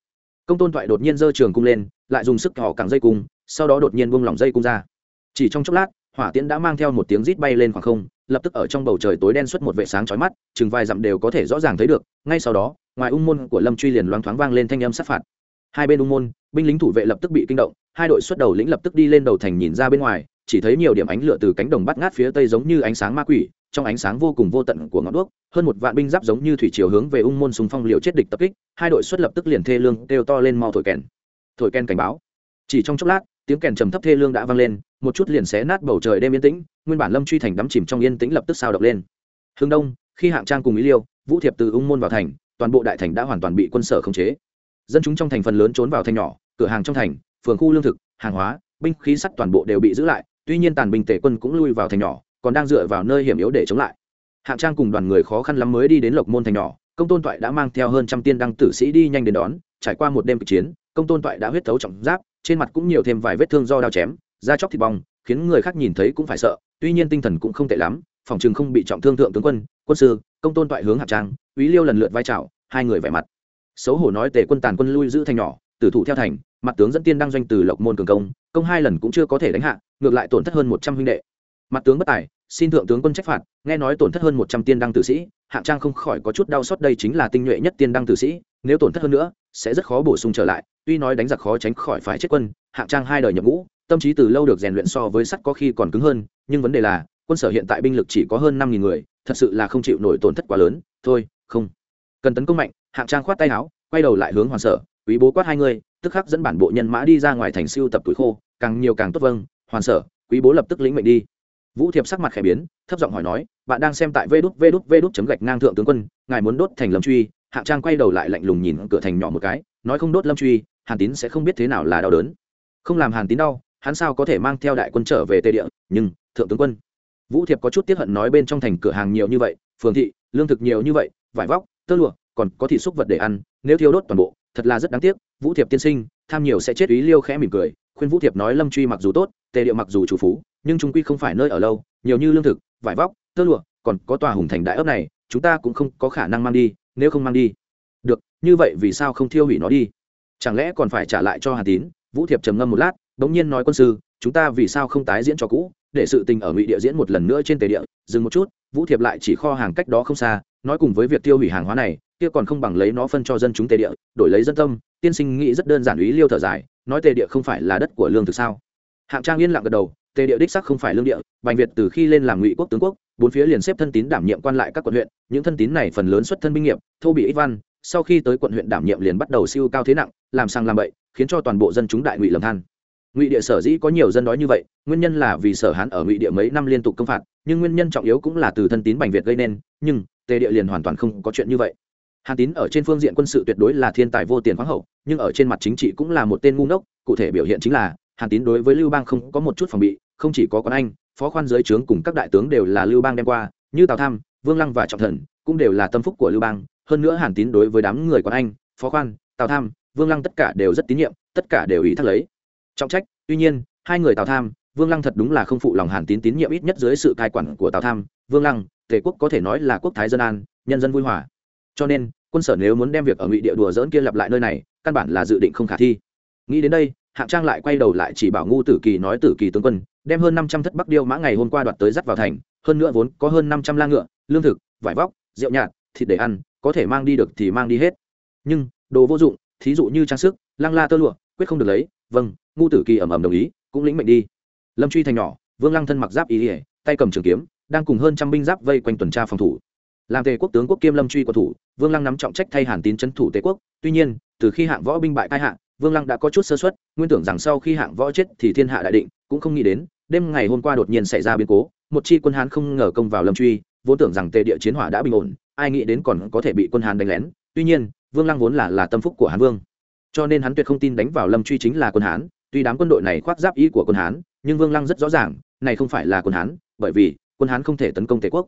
Công tôn toại đột nhiên giơ trường cung lên, lại dùng sức họ cẳng dây cung, sau đó đột nhiên buông lỏng dây cung ra. Chỉ trong chốc lát hỏa tiễn đã mang theo một tiếng rít bay lên khoảng không, lập tức ở trong bầu trời tối đen xuất một vệ sáng chói mắt, chừng vài dặm đều có thể rõ ràng thấy được. Ngay sau đó, ngoài ung môn của lâm truy liền loáng thoáng vang lên thanh âm sát phạt. Hai bên ung môn, binh lính thủ vệ lập tức bị kinh động, hai đội xuất đầu lĩnh lập tức đi lên đầu thành nhìn ra bên ngoài, chỉ thấy nhiều điểm ánh lửa từ cánh đồng bắt ngát phía tây giống như ánh sáng ma quỷ, trong ánh sáng vô cùng vô tận của ngọn đuốc, hơn một vạn binh giáp giống như thủy chiều hướng về ung môn súng phong liều chết địch tập kích, hai đội xuất lập tức liền thê lương kêu to lên mau thổi kèn. Thổi kèn cảnh báo. Chỉ trong chốc lát tiếng kèn trầm thấp thê lương đã vang lên, một chút liền xé nát bầu trời đêm yên tĩnh, nguyên bản lâm truy thành đắm chìm trong yên tĩnh lập tức sao động lên. Hướng đông, khi hạng trang cùng ý liêu, vũ thiệp từ ung môn vào thành, toàn bộ đại thành đã hoàn toàn bị quân sở khống chế. Dân chúng trong thành phần lớn trốn vào thành nhỏ, cửa hàng trong thành, phường khu lương thực, hàng hóa, binh khí sắt toàn bộ đều bị giữ lại, tuy nhiên tàn binh tể quân cũng lui vào thành nhỏ, còn đang dựa vào nơi hiểm yếu để chống lại. Hạng trang cùng đoàn người khó khăn lắm mới đi đến lộc môn thành nhỏ, công tôn toại đã mang theo hơn trăm tiên đăng tử sĩ đi nhanh đến đón, trải qua một đêm kịch chiến, công tôn toại đã huyết thấu trọng giáp trên mặt cũng nhiều thêm vài vết thương do đao chém, da chóc thịt bong, khiến người khác nhìn thấy cũng phải sợ, tuy nhiên tinh thần cũng không tệ lắm, phòng chừng không bị trọng thương thượng tướng quân quân sư, công tôn toại hướng hạ trang, úy liêu lần lượt vai trào, hai người vẻ mặt. Xấu hổ nói tề quân tàn quân lui giữ thành nhỏ, tử thủ theo thành, mặt tướng dẫn tiên đăng doanh từ lộc môn cường công công hai lần cũng chưa có thể đánh hạ, ngược lại tổn thất hơn một trăm huynh đệ. Mặt tướng bất tài, xin thượng tướng quân trách phạt, nghe nói tổn thất hơn một trăm tiên đăng tử sĩ hạng trang không khỏi có chút đau xót đây chính là tinh nhuệ nhất tiên đăng tử sĩ, nếu tổn thất hơn nữa, sẽ rất khó bổ sung trở lại tuy nói đánh giặc khó tránh khỏi phải chết quân, hạng trang hai đời nhập ngũ, tâm trí từ lâu được rèn luyện so với sắt có khi còn cứng hơn, nhưng vấn đề là, quân sở hiện tại binh lực chỉ có hơn năm nghìn người, thật sự là không chịu nổi tổn thất quá lớn, thôi, không. Cần tấn công mạnh, hạng trang khoát tay áo, quay đầu lại hướng hoàn sở, quý bố quát hai người, tức khắc dẫn bản bộ nhân mã đi ra ngoài thành siêu tập tuổi khô, càng nhiều càng tốt vâng hoàn sở, quý bố lập tức lĩnh mệnh đi. Vũ thiệp sắc mặt khẽ biến, thấp giọng hỏi nói, bạn đang xem tại vê đút vê đút vê đút chấm gạch ngang thượng tướng quân, ngài muốn đốt thành lâm truy, hạng trang quay đầu lại lạnh lùng nhìn cửa thành nhỏ một cái, nói không đốt lâm truy hàn tín sẽ không biết thế nào là đau đớn. Không làm hàn tín đau, hắn sao có thể mang theo đại quân trở về tây địa, nhưng thượng tướng quân, vũ thiệp có chút tiếc hận nói bên trong thành cửa hàng nhiều như vậy, phường thị, lương thực nhiều như vậy, vải vóc, tơ lụa, còn có thịt xúc vật để ăn, nếu thiêu đốt toàn bộ, thật là rất đáng tiếc, vũ thiệp tiên sinh, tham nhiều sẽ chết ý liêu khẽ mỉm cười, khuyên vũ thiệp nói lâm truy mặc dù tốt tề địa mặc dù chủ phú, nhưng chúng quy không phải nơi ở lâu, nhiều như lương thực, vải vóc, tơ lụa, còn có tòa hùng thành đại ấp này, chúng ta cũng không có khả năng mang đi, nếu không mang đi. Được, như vậy vì sao không thiêu hủy nó đi? Chẳng lẽ còn phải trả lại cho hà tín? Vũ thiệp trầm ngâm một lát đ ố n g nhiên nói quân sư, chúng ta vì sao không tái diễn cho cũ? Để sự tình ở ngụy địa diễn một lần nữa trên tề địa. Dừng một chút, vũ thiệp lại chỉ kho hàng cách đó không xa, nói cùng với việc tiêu hủy hàng hóa này, kia còn không bằng lấy nó phân cho dân chúng tề địa, đổi lấy dân tâm. Tiên sinh nghĩ rất đơn giản ý liêu thở dài, nói tề địa không phải là đất của lương thực sao? Hạng trang yên lặng gật đầu, tề địa đích sắc không phải lương địa. Bành việt từ khi lên làm ngụy quốc tướng quốc, bốn phía liền xếp thân tín đảm nhiệm quan lại các quận huyện. Những thân tín này phần lớn xuất thân binh nghiệp, thô bị ít văn sau khi tới quận huyện đảm nhiệm liền bắt đầu siêu cao thế nặng, làm sang làm bậy, khiến cho toàn bộ dân chúng đại ngụy lầm than. Ngụy địa sở dĩ có nhiều dân đói như vậy, nguyên nhân là vì sở hán ở ngụy địa mấy năm liên tục công phạt, nhưng nguyên nhân trọng yếu cũng là từ thân tín bành việt gây nên, nhưng, tề địa liền hoàn toàn không có chuyện như vậy. Hàn tín ở trên phương diện quân sự tuyệt đối là thiên tài vô tiền khoáng hậu, nhưng ở trên mặt chính trị cũng là một tên ngu ngốc, cụ thể biểu hiện chính là hàn tín đối với lưu bang không có một chút phòng bị, không chỉ có con anh, phó khoan dưới trướng cùng các đại tướng đều là lưu bang đem qua, như tào tham, vương lăng và trọng thần, cũng đều là tâm phúc của lưu bang hơn nữa hàn tín đối với đám người Quan anh, phó khoan, tào tham, vương lăng tất cả đều rất tín nhiệm, tất cả đều ý thác lấy. Trọng trách, tuy nhiên, hai người tào tham, vương lăng thật đúng là không phụ lòng hàn tín tín nhiệm ít nhất dưới sự cai quản của tào tham, vương lăng, tề quốc có thể nói là quốc thái dân an, nhân dân vui hòa. Cho nên, quân sở nếu muốn đem việc ở ngụy địa đùa dỡn kia lặp lại nơi này, căn bản là dự định không khả thi. Nghĩ đến đây, hạng trang lại quay đầu lại chỉ bảo ngu tử kỳ nói tử kỳ tướng quân, đem hơn năm trăm thất bắc điêu mã ngày hôm qua đoạt tới dắt vào thành, hơn nữa vốn có hơn năm trăm la ngựa, lương thực, vải vóc, rượu nhạt, thịt để ăn có thể mang đi được thì mang đi hết. Nhưng, đồ vô dụng, thí dụ như trang sức, lăng la tơ lụa, quyết không được lấy vâng ngu tử kỳ ẩm ẩm đồng ý, cũng lĩnh mệnh đi. Lâm truy thành nhỏ, vương lăng thân mặc giáp ý ỉa tay cầm trường kiếm, đang cùng hơn trăm binh giáp vây quanh tuần tra phòng thủ. Làm tề quốc tướng quốc kiêm lâm truy của thủ, vương lăng nắm trọng trách thay hàn tín trấn thủ tề quốc. Tuy nhiên, từ khi hạng võ binh bại tai hạng vương lăng đã có chút sơ xuất nguyên tưởng rằng sau khi hạng võ chết thì thiên hạ đại định, cũng không nghĩ đến, đêm ngày hôm qua đột nhiên xảy ra biến cố, một chi quân hán không ngờ công vào lâm truy, vốn tưởng rằng tề địa chiến hỏa đã bình ổn ai nghĩ đến còn có thể bị quân Hàn đánh lén, tuy nhiên, vương lăng vốn là là tâm phúc của hán vương. Cho nên hắn tuyệt không tin đánh vào lâm truy chính là quân hán, tuy đám quân đội này khoác giáp ý của quân hán, nhưng vương lăng rất rõ ràng, này không phải là quân hán, bởi vì, quân hán không thể tấn công tề quốc.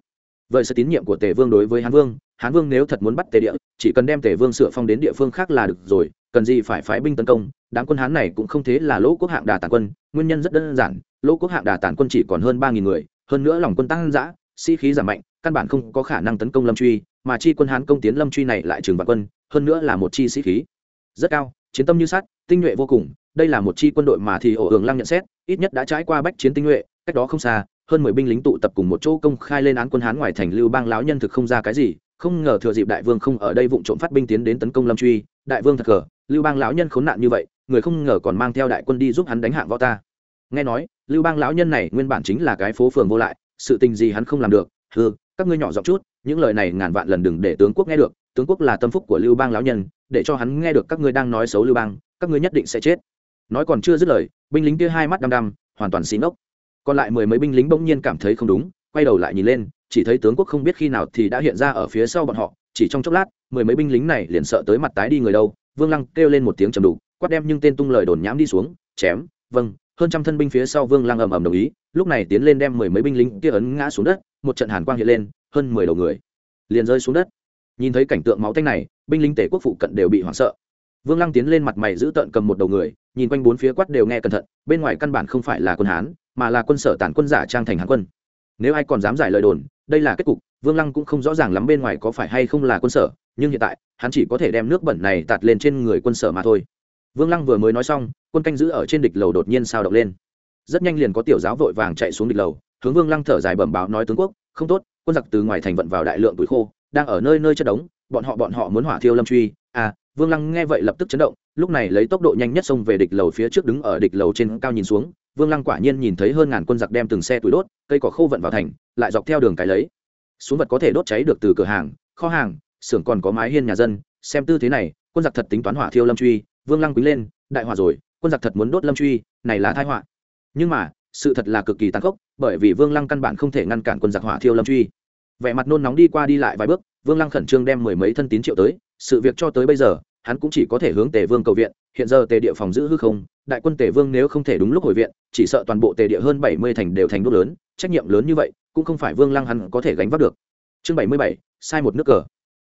Vậy sự tín nhiệm của tề vương đối với hán vương hán vương nếu thật muốn bắt tề địa, chỉ cần đem tề vương sửa phong đến địa phương khác là được rồi, cần gì phải phái binh tấn công, đám quân hán này cũng không thế là lỗ quốc hạng đà tàn quân, nguyên nhân rất đơn giản, lỗ quốc hạng đà tàn quân chỉ còn hơn ba nghìn người, hơn nữa lòng quân tăng giã sĩ、si、khí giảm mạnh căn bản không có khả năng tấn công lâm truy, mà chi quân hán công tiến lâm truy này lại trường vạn quân, hơn nữa là một chi sĩ khí. Rất cao, chiến tâm như sát tinh nhuệ vô cùng, đây là một chi quân đội mà thì ổ hưởng lăng nhận xét, ít nhất đã trải qua bách chiến tinh nhuệ, cách đó không xa, hơn mười binh lính tụ tập cùng một chỗ công khai lên án quân hán ngoài thành lưu bang lão nhân thực không ra cái gì, không ngờ thừa dịp đại vương không ở đây vụ trộm phát binh tiến đến tấn công lâm truy, đại vương thật cờ lưu bang lão nhân khốn nạn như vậy, người không ngờ còn mang theo đại quân đi giúp hắn đánh hạng võ ta. Nghe nói, lưu bang lão nhân này nguyên bản chính là cái phố phường vô lại, sự tình gì hắn không làm được ừ các ngươi nhỏ giọng chút, những lời này ngàn vạn lần đừng để tướng quốc nghe được, tướng quốc là tâm phúc của lưu bang lão nhân, để cho hắn nghe được các ngươi đang nói xấu lưu bang, các ngươi nhất định sẽ chết. Nói còn chưa dứt lời, binh lính kia hai mắt đăm đăm, hoàn toàn xin ngốc. Còn lại mười mấy binh lính bỗng nhiên cảm thấy không đúng, quay đầu lại nhìn lên, chỉ thấy tướng quốc không biết khi nào thì đã hiện ra ở phía sau bọn họ, chỉ trong chốc lát, mười mấy binh lính này liền sợ tới mặt tái đi người đâu, vương lăng kêu lên một tiếng trầm đủ quát đem nhưng tên tung lời đồn nhãm đi xuống, chém vâng hơn trăm thân binh phía sau vương lăng ầm ầm đồng ý, lúc này tiến lên đem mười mấy binh lính kia ấn ngã xuống đất một trận hàn quang hiện lên, hơn mười đầu người liền rơi xuống đất. Nhìn thấy cảnh tượng máu tanh này, binh lính tể quốc phụ cận đều bị hoảng sợ. Vương lăng tiến lên mặt mày giữ tợn cầm một đầu người, nhìn quanh bốn phía quát đều nghe cẩn thận, bên ngoài căn bản không phải là quân hán, mà là quân sở tản quân giả trang thành hán quân. Nếu ai còn dám giải lời đồn, đây là kết cục, vương lăng cũng không rõ ràng lắm bên ngoài có phải hay không là quân sở, nhưng hiện tại, hắn chỉ có thể đem nước bẩn này tạt lên trên người quân sở mà thôi. Vương lăng vừa mới nói xong, quân canh giữ ở trên địch lầu đột nhiên sao động lên. Rất nhanh liền có tiểu giáo vội vàng chạy xuống địch lầu hướng vương lăng thở dài bẩm báo nói tướng quốc, không tốt, quân giặc từ ngoài thành vận vào đại lượng tuổi khô, đang ở nơi nơi chất đống, bọn họ bọn họ muốn hỏa thiêu lâm truy. À vương lăng nghe vậy lập tức chấn động, lúc này lấy tốc độ nhanh nhất xông về địch lầu phía trước đứng ở địch lầu trên cao nhìn xuống. Vương lăng quả nhiên nhìn thấy hơn ngàn quân giặc đem từng xe tuổi đốt, cây cỏ khô vận vào thành, lại dọc theo đường cái lấy. Xuống vật có thể đốt cháy được từ cửa hàng, kho hàng, xưởng còn có mái hiên nhà dân. Xem tư thế này, quân giặc thật tính toán hỏa thiêu lâm truy. Vương lăng quý lên, đại hỏa rồi, quân giặc thật muốn đốt lâm truy, này là thai họa. Nhưng mà sự thật là cực kỳ tàn khốc, bởi vì vương lăng căn bản không thể ngăn cản quân giặc hỏa thiêu lâm truy. Vẻ mặt nôn nóng đi qua đi lại vài bước, vương lăng khẩn trương đem mười mấy thân tín triệu tới, sự việc cho tới bây giờ, hắn cũng chỉ có thể hướng tề vương cầu viện, hiện giờ tề địa phòng giữ hư không, đại quân tề vương nếu không thể đúng lúc hồi viện, chỉ sợ toàn bộ tề địa hơn bảy mươi thành đều thành đốt lớn, trách nhiệm lớn như vậy, cũng không phải vương lăng hắn có thể gánh vác được. Chương bảy mươi bảy, sai một nước cờ.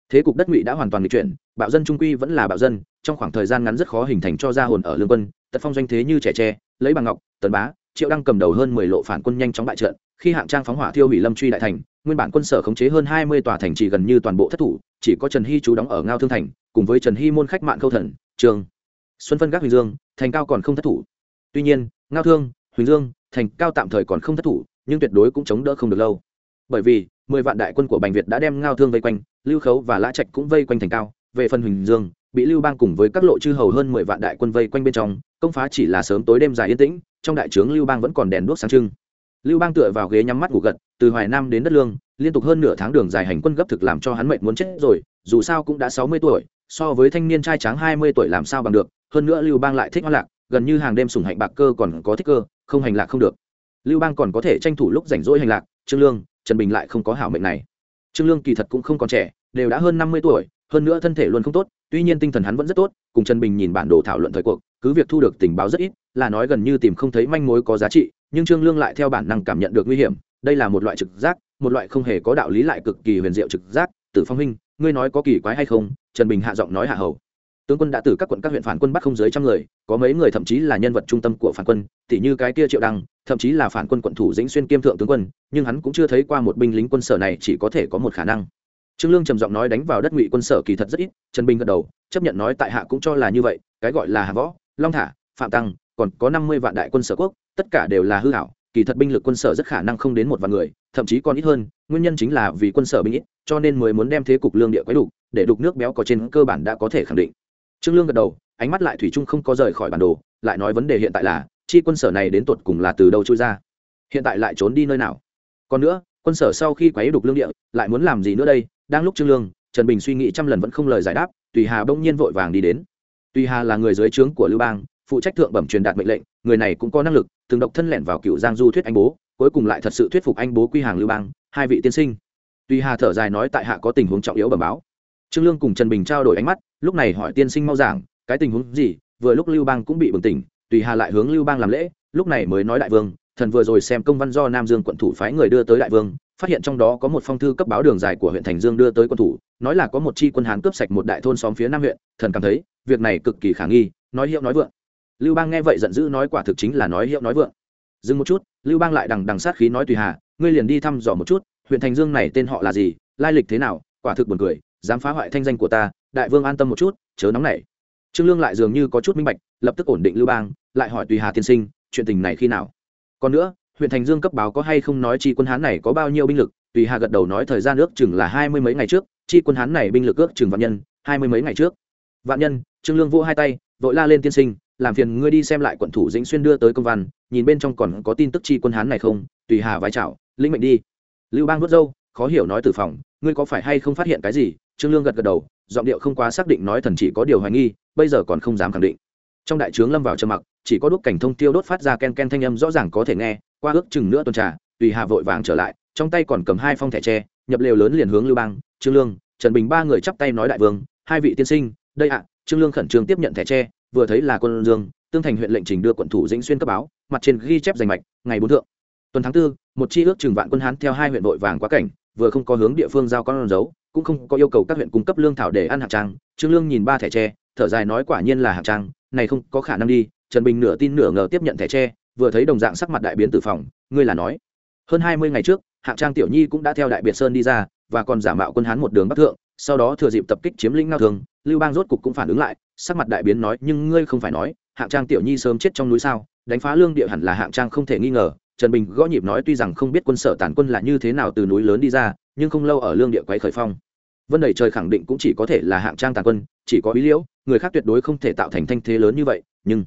Thế cục đất ngụy đã hoàn toàn bị chuyển, bạo dân trung quy vẫn là bạo dân, trong khoảng thời gian ngắn rất khó hình thành cho ra hồn ở lương quân, tật phong doanh thế như trẻ tre, lấy bằng ngọc tần bá triệu đăng cầm đầu hơn mười lộ phản quân nhanh chóng bại trận, khi hạng trang phóng hỏa thiêu hủy lâm truy đại thành, nguyên bản quân sở khống chế hơn hai mươi tòa thành chỉ gần như toàn bộ thất thủ, chỉ có trần hy chú đóng ở ngao thương thành, cùng với trần hy môn khách mạng khâu thần, trường, xuân phân gác huỳnh dương, thành cao còn không thất thủ. Tuy nhiên, ngao thương, huỳnh dương, thành cao tạm thời còn không thất thủ, nhưng tuyệt đối cũng chống đỡ không được lâu. Bởi vì, mười vạn đại quân của bành việt đã đem ngao thương vây quanh, lưu khấu và lã trạch cũng vây quanh thành cao, về phần huỳnh dương, bị lưu bang cùng với các lộ chư hầu hơn mười vạn đại quân vây quanh bên trong công phá chỉ là sớm tối đêm dài yên tĩnh, trong đại trướng lưu bang vẫn còn đèn đuốc sáng trưng. Lưu bang tựa vào ghế nhắm mắt ngủ gật, từ hoài nam đến đất lương, liên tục hơn nửa tháng đường dài hành quân gấp thực làm cho hắn mệnh muốn chết rồi, dù sao cũng đã sáu mươi tuổi, so với thanh niên trai tráng hai mươi tuổi làm sao bằng được, hơn nữa lưu bang lại thích hoa lạc, gần như hàng đêm sùng hạnh bạc cơ còn có thích cơ, không hành lạc không được. Lưu bang còn có thể tranh thủ lúc rảnh rỗi hành lạc, trương lương, trần bình lại không có hảo mệnh này. Trương lương kỳ thật cũng không còn trẻ, đều đã hơn năm mươi tuổi hơn nữa thân thể luôn không tốt, tuy nhiên tinh thần hắn vẫn rất tốt, cùng trần bình nhìn bản đồ thảo luận thời cuộc, cứ việc thu được tình báo rất ít, là nói gần như tìm không thấy manh mối có giá trị, nhưng trương lương lại theo bản năng cảm nhận được nguy hiểm, đây là một loại trực giác, một loại không hề có đạo lý lại cực kỳ huyền diệu trực giác. Tử phong huynh, ngươi nói có kỳ quái hay không? Trần bình hạ giọng nói hạ hầu. Tướng quân đã từ các quận các huyện phản quân bắt không dưới trăm người, có mấy người thậm chí là nhân vật trung tâm của phản quân, tỉ như cái kia triệu đăng, thậm chí là phản quân quận thủ dĩnh xuyên kiêm thượng tướng quân, nhưng hắn cũng chưa thấy qua một binh lính quân sở này chỉ có thể có một khả năng trương lương trầm giọng nói đánh vào đất ngụy quân sở kỳ thật rất ít trần bình gật đầu chấp nhận nói tại hạ cũng cho là như vậy cái gọi là hạ võ long thả phạm tăng còn có năm mươi vạn đại quân sở quốc tất cả đều là hư hảo kỳ thật binh lực quân sở rất khả năng không đến một vạn người thậm chí còn ít hơn nguyên nhân chính là vì quân sở binh ít cho nên mới muốn đem thế cục lương địa quấy đục, để đục nước béo có trên cơ bản đã có thể khẳng định. Trương lương gật đầu ánh mắt lại thủy chung không có rời khỏi bản đồ lại nói vấn đề hiện tại là chi quân sở này đến tột cùng là từ đâu trôi ra? Hiện tại lại trốn đi nơi nào? Còn nữa quân sở sau khi quấy đục lương địa lại muốn làm gì nữa đây? Đang lúc trương lương, trần bình suy nghĩ trăm lần vẫn không lời giải đáp, tùy hà bỗng nhiên vội vàng đi đến. Tùy hà là người dưới trướng của lưu bang, phụ trách thượng bẩm truyền đạt mệnh lệnh, người này cũng có năng lực, từng độc thân lẻn vào cựu giang du thuyết anh bố, cuối cùng lại thật sự thuyết phục anh bố quy hàng lưu bang, hai vị tiên sinh. Tùy hà thở dài nói tại hạ có tình huống trọng yếu bẩm báo. Trương lương cùng trần bình trao đổi ánh mắt, lúc này hỏi tiên sinh mau giảng, cái tình huống gì, vừa lúc lưu bang cũng bị bừng tỉnh, tùy hà lại hướng lưu bang làm lễ, lúc này mới nói đại vương thần vừa rồi xem công văn do nam dương quận thủ phái người đưa tới đại vương, phát hiện trong đó có một phong thư cấp báo đường dài của huyện thành dương đưa tới quân thủ, nói là có một chi quân hán cướp sạch một đại thôn xóm phía nam huyện, thần cảm thấy, việc này cực kỳ khả nghi, nói hiệu nói vượng. Lưu bang nghe vậy giận dữ nói quả thực chính là nói hiệu nói vượng. Dừng một chút, lưu bang lại đằng đằng sát khí nói tùy hà, ngươi liền đi thăm dò một chút, huyện thành dương này tên họ là gì, lai lịch thế nào, quả thực buồn cười, dám phá hoại thanh danh của ta, đại vương an tâm một chút, chớ nóng nảy. Trương lương lại dường như có chút minh bạch, lập tức ổn định lưu bang, lại hỏi tùy hà tiên sinh, chuyện tình này khi nào? Còn nữa, huyện thành dương cấp báo có hay không nói chi quân hán này có bao nhiêu binh lực, tùy hà gật đầu nói thời gian ước chừng là hai mươi mấy ngày trước, chi quân hán này binh lực ước chừng vạn nhân, hai mươi mấy ngày trước. Vạn nhân, trương lương vỗ hai tay, vội la lên tiên sinh, làm phiền ngươi đi xem lại quận thủ dĩnh xuyên đưa tới công văn, nhìn bên trong còn có tin tức chi quân hán này không, tùy hà vái chào, lĩnh mệnh đi. Lưu bang vớt dâu khó hiểu nói từ phòng, ngươi có phải hay không phát hiện cái gì? Trương lương gật gật đầu, giọng điệu không quá xác định nói thần chỉ có điều hoài nghi, bây giờ còn không dám khẳng định trong đại trướng lâm vào trầm mặc, chỉ có đúc cảnh thông tiêu đốt phát ra ken ken thanh âm rõ ràng có thể nghe, qua ước chừng nữa tuần trà, tùy hà vội vàng trở lại, trong tay còn cầm hai phong thẻ tre, nhập lều lớn liền hướng lưu bang, trương lương, trần bình ba người chắp tay nói đại vương, hai vị tiên sinh, đây ạ. Trương lương khẩn trương tiếp nhận thẻ tre, vừa thấy là quân dương, tương thành huyện lệnh trình đưa quận thủ dĩnh xuyên cấp báo, mặt trên ghi chép danh mạch, ngày bốn thượng, tuần tháng tư, một chi ước chừng vạn quân hán theo hai huyện vội vàng quá cảnh, vừa không có hướng địa phương giao con dấu, cũng không có yêu cầu các huyện cung cấp lương thảo để ăn hạng trang. Trương lương nhìn ba thẻ tre, thở dài nói quả nhiên là hạng trang này không có khả năng đi, trần bình nửa tin nửa ngờ tiếp nhận thẻ tre, vừa thấy đồng dạng sắc mặt đại biến tử phòng, ngươi là nói. Hơn hai mươi ngày trước, hạng trang tiểu nhi cũng đã theo đại biệt sơn đi ra, và còn giả mạo quân hán một đường bắc thượng, sau đó thừa dịp tập kích chiếm lĩnh ngao thường, lưu bang rốt cục cũng phản ứng lại, sắc mặt đại biến nói, nhưng ngươi không phải nói, hạng trang tiểu nhi sớm chết trong núi sao? Đánh phá lương địa hẳn là hạng trang không thể nghi ngờ. Trần bình gõ nhịp nói, tuy rằng không biết quân sở tàn quân là như thế nào từ núi lớn đi ra, nhưng không lâu ở lương địa quấy khởi phong. Vân đầy trời khẳng định cũng chỉ có thể là hạng trang tàn quân chỉ có ý liễu, người khác tuyệt đối không thể tạo thành thanh thế lớn như vậy, nhưng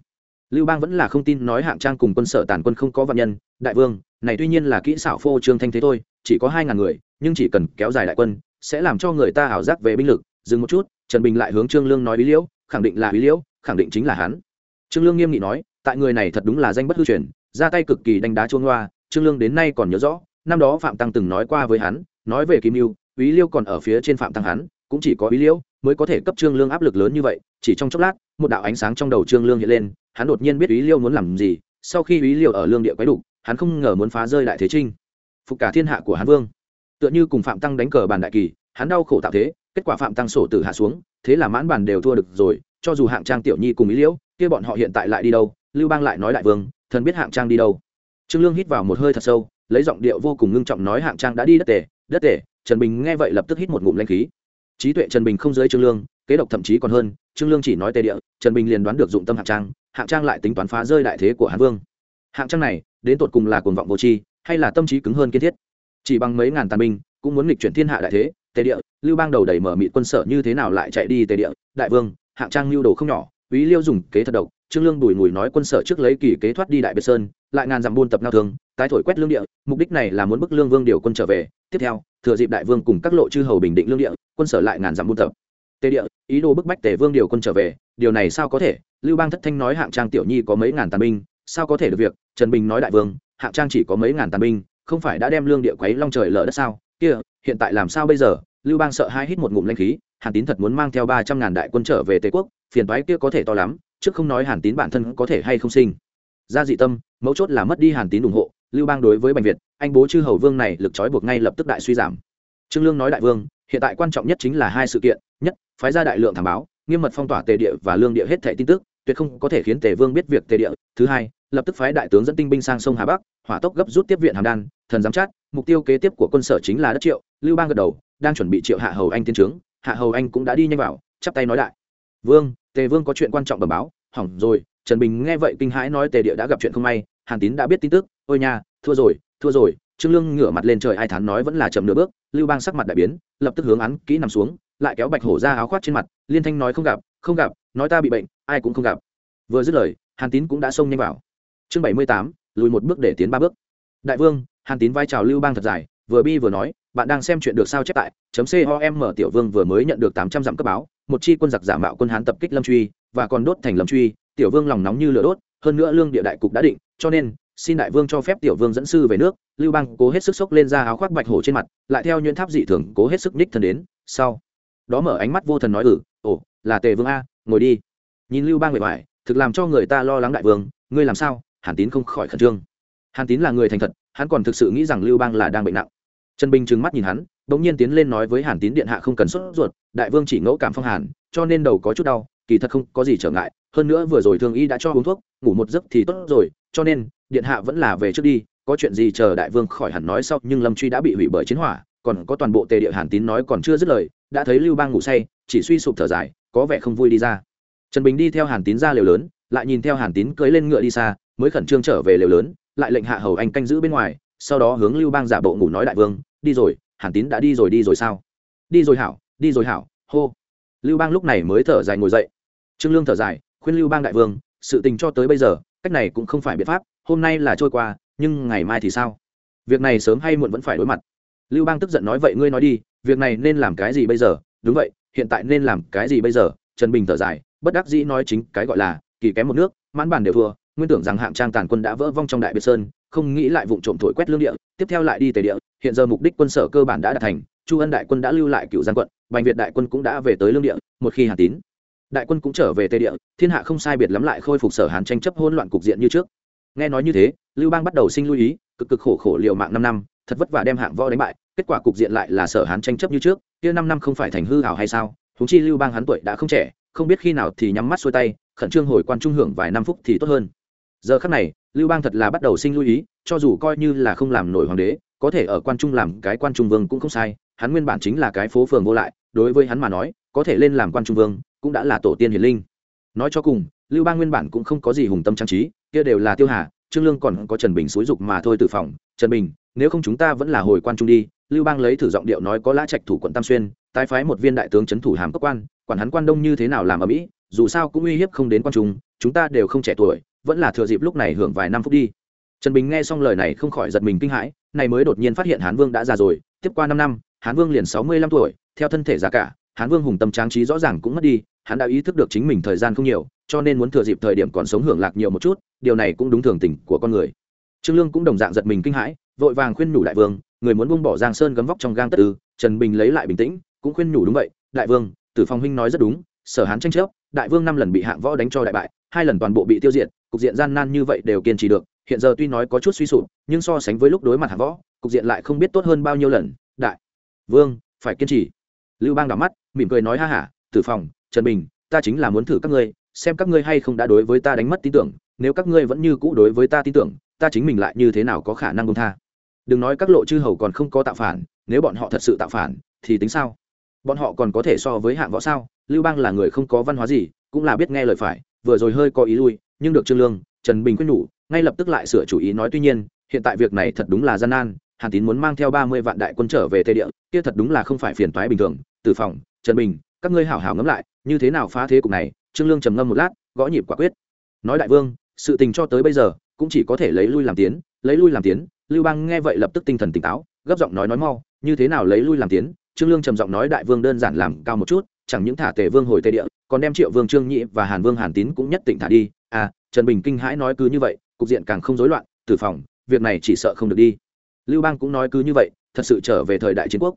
lưu bang vẫn là không tin nói hạng trang cùng quân sở tàn quân không có vạn nhân. Đại vương, này tuy nhiên là kỹ xảo phô trương thanh thế thôi, chỉ có hai ngàn người, nhưng chỉ cần kéo dài đại quân, sẽ làm cho người ta ảo giác về binh lực. Dừng một chút, trần bình lại hướng trương lương nói ý liễu, khẳng định là ý liễu, khẳng định chính là hắn. Trương lương nghiêm nghị nói, tại người này thật đúng là danh bất hư truyền, ra tay cực kỳ đánh đá chuông loa. Trương lương đến nay còn nhớ rõ, năm đó phạm tăng từng nói qua với hắn, nói về kim mưu ý liêu còn ở phía trên phạm tăng hắn, cũng chỉ có ý liễu mới có thể cấp trương lương áp lực lớn như vậy chỉ trong chốc lát một đạo ánh sáng trong đầu trương lương hiện lên hắn đột nhiên biết ý liêu muốn làm gì sau khi ý liêu ở lương địa quấy đủ hắn không ngờ muốn phá rơi đại thế trinh. Phục cả thiên hạ của hắn vương. Tựa như cùng phạm tăng đánh cờ bàn đại kỳ hắn đau khổ tạo thế kết quả phạm tăng sổ tử hạ xuống thế là mãn bàn đều thua được rồi cho dù hạng trang tiểu nhi cùng ý liễu kia bọn họ hiện tại lại đi đâu lưu bang lại nói đại vương thần biết hạng trang đi đâu. Trương lương hít vào một hơi thật sâu lấy giọng điệu vô cùng ngưng trọng nói hạng trang đã đi đất tề, đất tề, trần bình nghe vậy lập tức hít một ngụm lanh khí trí tuệ trần bình không dưới trương lương, kế độc thậm chí còn hơn, trương lương chỉ nói tề địa, trần bình liền đoán được dụng tâm hạng trang hạng trang lại tính toán phá rơi đại thế của hán vương. Hạng trang này, đến tột cùng là cuồng vọng vô tri, hay là tâm trí cứng hơn kiên thiết? Chỉ bằng mấy ngàn tàn binh, cũng muốn nghịch chuyển thiên hạ đại thế, tề địa, lưu bang đầu đầy mở mị quân sở như thế nào lại chạy đi tề địa? Đại vương, hạng trang lưu đồ không nhỏ ý liêu dùng kế thật độc, trương lương đùi ngùi nói quân sở trước lấy kỳ kế thoát đi đại biệt sơn, lại ngàn dặm buôn tập nao thương tái thổi quét lương địa, mục đích này là muốn bức lương vương điều quân trở về. Tiếp theo, thừa dịp đại vương cùng các lộ chư hầu bình định lương địa, quân sở lại ngàn dặm buôn tập. Tề địa, ý đồ bức bách tề vương điều quân trở về, điều này sao có thể? Lưu bang thất thanh nói hạng trang tiểu nhi có mấy ngàn tàn binh, sao có thể được việc? Trần bình nói đại vương, hạng trang chỉ có mấy ngàn tàn binh, không phải đã đem lương địa quấy long trời lở đất sao? Kia, hiện tại làm sao bây giờ? Lưu bang sợ hai hít một ngụm lanh khí, hàn tín thật muốn mang theo ba trăm ngàn đại quân trở về tề quốc, phiền toái kia có thể to lắm, trước không nói hàn tín bản thân có thể hay không sinh. Ra dị tâm, mấu chốt là mất đi hàn tín ủng hộ lưu bang đối với Bành việt, anh bố chư hầu vương này lực trói buộc ngay lập tức đại suy giảm. Trương lương nói đại vương, hiện tại quan trọng nhất chính là hai sự kiện, nhất, phái ra đại lượng thảm báo, nghiêm mật phong tỏa tề địa và lương địa hết thẻ tin tức, tuyệt không có thể khiến tề vương biết việc tề địa. Thứ hai, lập tức phái đại tướng dẫn tinh binh sang sông hà bắc, hỏa tốc gấp rút tiếp viện hàm đan, thần giám chát mục tiêu kế tiếp của quân sở chính là đất triệu. Lưu bang gật đầu, đang chuẩn bị triệu hạ hầu anh tiến trướng, hạ hầu anh cũng đã đi nhanh vào, chắp tay nói đại. Vương, tề vương có chuyện quan trọng bẩm báo, hỏng rồi, trần bình nghe vậy kinh hãi nói tề địa đã gặp chuyện không may, hàn tín đã biết tin tức ôi nha, thua rồi thua rồi, trương lương ngửa mặt lên trời ai thán nói vẫn là chậm nửa bước, lưu bang sắc mặt đại biến, lập tức hướng án kỹ nằm xuống, lại kéo bạch hổ ra áo khoác trên mặt, liên thanh nói không gặp không gặp, nói ta bị bệnh, ai cũng không gặp. Vừa dứt lời, hàn tín cũng đã xông nhanh vào. Chương bảy mươi tám, lùi một bước để tiến ba bước. Đại vương, hàn tín vai trào lưu bang thật dài, vừa bi vừa nói, bạn đang xem chuyện được sao chép tại, chấm com, tiểu vương vừa mới nhận được tám trăm dặm cấp báo, một chi quân giặc giả mạo quân hán tập kích lâm truy, và còn đốt thành lâm truy, tiểu vương lòng nóng như lửa đốt, hơn nữa lương địa đại cục đã định, cho nên xin đại vương cho phép tiểu vương dẫn sư về nước, lưu bang cố hết sức sốc lên ra áo khoác bạch hổ trên mặt, lại theo nhuyễn tháp dị thường cố hết sức ních thần đến, sau. Đó mở ánh mắt vô thần nói ừ ồ, là tề vương a, ngồi đi. Nhìn lưu bang bề ngoài, thực làm cho người ta lo lắng đại vương, ngươi làm sao? Hàn tín không khỏi khẩn trương. Hàn tín là người thành thật, hắn còn thực sự nghĩ rằng lưu bang là đang bệnh nặng. Trần bình trừng mắt nhìn hắn đ ỗ n g nhiên tiến lên nói với hàn tín điện hạ không cần sốt ruột, đại vương chỉ ngẫu cảm phong hàn, cho nên đầu có chút đau, kỳ thật không có gì trở ngại, hơn nữa vừa rồi thương y đã cho uống thuốc, ngủ một giấc thì tốt rồi cho nên, điện hạ vẫn là về trước đi, có chuyện gì chờ đại vương khỏi hẳn nói sau, nhưng lâm truy đã bị hủy bởi chiến hỏa, còn có toàn bộ tề địa hàn tín nói còn chưa dứt lời, đã thấy lưu bang ngủ say, chỉ suy sụp thở dài, có vẻ không vui đi ra. Trần bình đi theo hàn tín ra lều lớn, lại nhìn theo hàn tín cưới lên ngựa đi xa, mới khẩn trương trở về lều lớn, lại lệnh hạ hầu anh canh giữ bên ngoài, sau đó hướng lưu bang giả bộ ngủ nói đại vương, đi rồi, hàn tín đã đi rồi đi rồi sao? Đi rồi hảo, đi rồi hảo, hô. Lưu bang lúc này mới thở dài ngồi dậy. Trương lương thở dài, khuyên lưu bang đại vương, sự tình cho tới bây giờ cách này cũng không phải biện pháp, hôm nay là trôi qua, nhưng ngày mai thì sao? Việc này sớm hay muộn vẫn phải đối mặt. Lưu bang tức giận nói, vậy ngươi nói đi, việc này nên làm cái gì bây giờ? Đúng vậy, hiện tại nên làm cái gì bây giờ? Trần bình thở dài, bất đắc dĩ nói chính cái gọi là, kỳ kém một nước, mãn bàn đều thua, nguyên tưởng rằng hạng trang tàn quân đã vỡ vong trong đại biệt sơn, không nghĩ lại vụ trộm thổi quét lương địa, tiếp theo lại đi tề địa, hiện giờ mục đích quân sở cơ bản đã đạt thành, chu ân đại quân đã lưu lại cựu giang quận, bành việt đại quân cũng đã về tới lương địa, một khi hà tín đại quân cũng trở về tây địa, thiên hạ không sai biệt lắm lại khôi phục sở hàn tranh chấp hỗn loạn cục diện như trước. Nghe nói như thế, lưu bang bắt đầu sinh lưu ý, cực cực khổ khổ liều mạng năm năm, thật vất vả đem hạng võ đánh bại, kết quả cục diện lại là sở hán tranh chấp như trước, kia năm năm không phải thành hư hảo hay sao? Húng chi lưu bang hắn tuổi đã không trẻ, không biết khi nào thì nhắm mắt xuôi tay, khẩn trương hồi quan trung hưởng vài năm phút thì tốt hơn. Giờ khắc này, lưu bang thật là bắt đầu sinh lưu ý, cho dù coi như là không làm nổi hoàng đế, có thể ở quan trung làm cái quan trung vương cũng không sai, hắn nguyên bản chính là cái phố phường vô lại, đối với hắn mà nói, có thể lên làm quan trung vương cũng đã là tổ tiên hiền linh. Nói cho cùng, lưu bang nguyên bản cũng không có gì hùng tâm trang trí, kia đều là tiêu hà, trương lương còn có trần bình xúi dục mà thôi từ phòng. Trần bình, nếu không chúng ta vẫn là hồi quan trung đi, lưu bang lấy thử giọng điệu nói có lã trạch thủ quận tam xuyên, tái phái một viên đại tướng c thủ hàm cấp quan, quản hắn quan đông như thế nào làm ở mỹ, dù sao cũng uy hiếp không đến quan trung, chúng ta đều không trẻ tuổi, vẫn là thừa dịp lúc này hưởng vài năm phút đi. Trần bình nghe xong lời này không khỏi giật mình kinh hãi, này mới đột nhiên phát hiện hán vương đã già rồi, tiếp qua năm năm, hán vương liền sáu mươi lăm tuổi, theo thân thể già cả, hán vương hùng tâm tráng trí rõ ràng cũng mất đi hắn đã ý thức được chính mình thời gian không nhiều, cho nên muốn thừa dịp thời điểm còn sống hưởng lạc nhiều một chút, điều này cũng đúng thường tình của con người. Trương lương cũng đồng dạng giật mình kinh hãi, vội vàng khuyên nhủ đại vương, người muốn buông bỏ giang sơn gấm vóc trong gang tất ư, trần bình lấy lại bình tĩnh, cũng khuyên nhủ đúng vậy, đại vương, tử phong huynh nói rất đúng, sở hán tranh chấp, đại vương năm lần bị hạng võ đánh cho đại bại, hai lần toàn bộ bị tiêu diệt, cục diện gian nan như vậy đều kiên trì được, hiện giờ tuy nói có chút suy sụp, nhưng so sánh với lúc đối mặt hạng võ, cục diện lại không biết tốt hơn bao nhiêu lần. Đại vương, phải kiên trì. Lưu bang đỏ mắt, mỉm cười nói ha hả, tử phòng trần bình, ta chính là muốn thử các ngươi, xem các ngươi hay không đã đối với ta đánh mất tin tưởng, nếu các ngươi vẫn như cũ đối với ta tin tưởng, ta chính mình lại như thế nào có khả năng công tha? Đừng nói các lộ chư hầu còn không có tạo phản, nếu bọn họ thật sự tạo phản, thì tính sao? Bọn họ còn có thể so với hạng võ sao? Lưu bang là người không có văn hóa gì, cũng là biết nghe lời phải, vừa rồi hơi có ý lui, nhưng được trương lương, trần bình quyết nhủ, ngay lập tức lại sửa chủ ý nói tuy nhiên, hiện tại việc này thật đúng là gian nan, hàn tín muốn mang theo ba mươi vạn đại quân trở về tây địa, kia thật đúng là không phải phiền toái bình thường. Từ phòng, trần bình các ngươi hảo hảo ngẫm lại, như thế nào phá thế cục này? Trương lương trầm ngâm một lát, gõ nhịp quả quyết. Nói đại vương, sự tình cho tới bây giờ, cũng chỉ có thể lấy lui làm tiến, lấy lui làm tiến. Lưu bang nghe vậy lập tức tinh thần tỉnh táo, gấp giọng nói nói mau, như thế nào lấy lui làm tiến? Trương lương trầm giọng nói đại vương đơn giản làm cao một chút, chẳng những thả tề vương hồi tây địa, còn đem triệu vương trương nhị và hàn vương hàn tín cũng nhất định thả đi. À trần bình kinh hãi nói cứ như vậy, cục diện càng không rối loạn tử phòng, việc này chỉ sợ không được đi. Lưu bang cũng nói cứ như vậy, thật sự trở về thời đại chiến quốc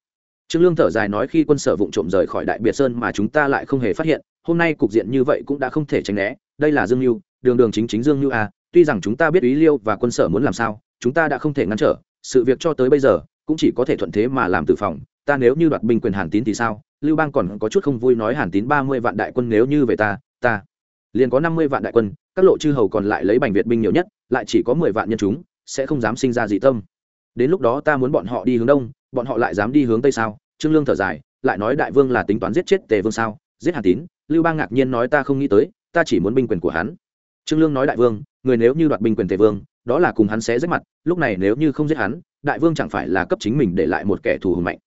trương lương thở dài nói khi quân sở vụng trộm rời khỏi đại biệt sơn mà chúng ta lại không hề phát hiện hôm nay cục diện như vậy cũng đã không thể tránh né đây là dương Nhu, đường đường chính chính dương Nhu à tuy rằng chúng ta biết ý liêu và quân sở muốn làm sao chúng ta đã không thể ngăn trở sự việc cho tới bây giờ cũng chỉ có thể thuận thế mà làm tử phòng ta nếu như đoạt binh quyền hàn tín thì sao lưu bang còn có chút không vui nói hàn tín ba mươi vạn đại quân nếu như về ta ta liền có năm mươi vạn đại quân các lộ chư hầu còn lại lấy bành việt binh nhiều nhất lại chỉ có mười vạn nhân chúng sẽ không dám sinh ra dị tâm. Đến lúc đó ta muốn bọn họ đi hướng đông bọn họ lại dám đi hướng tây sao? Trương lương thở dài, lại nói đại vương là tính toán giết chết tề vương sao? Giết hàn tín, lưu bang ngạc nhiên nói ta không nghĩ tới, ta chỉ muốn binh quyền của hắn. Trương lương nói đại vương, người nếu như đoạt binh quyền tề vương, đó là cùng hắn sẽ rách mặt, lúc này nếu như không giết hắn, đại vương chẳng phải là cấp chính mình để lại một kẻ thù hùng mạnh.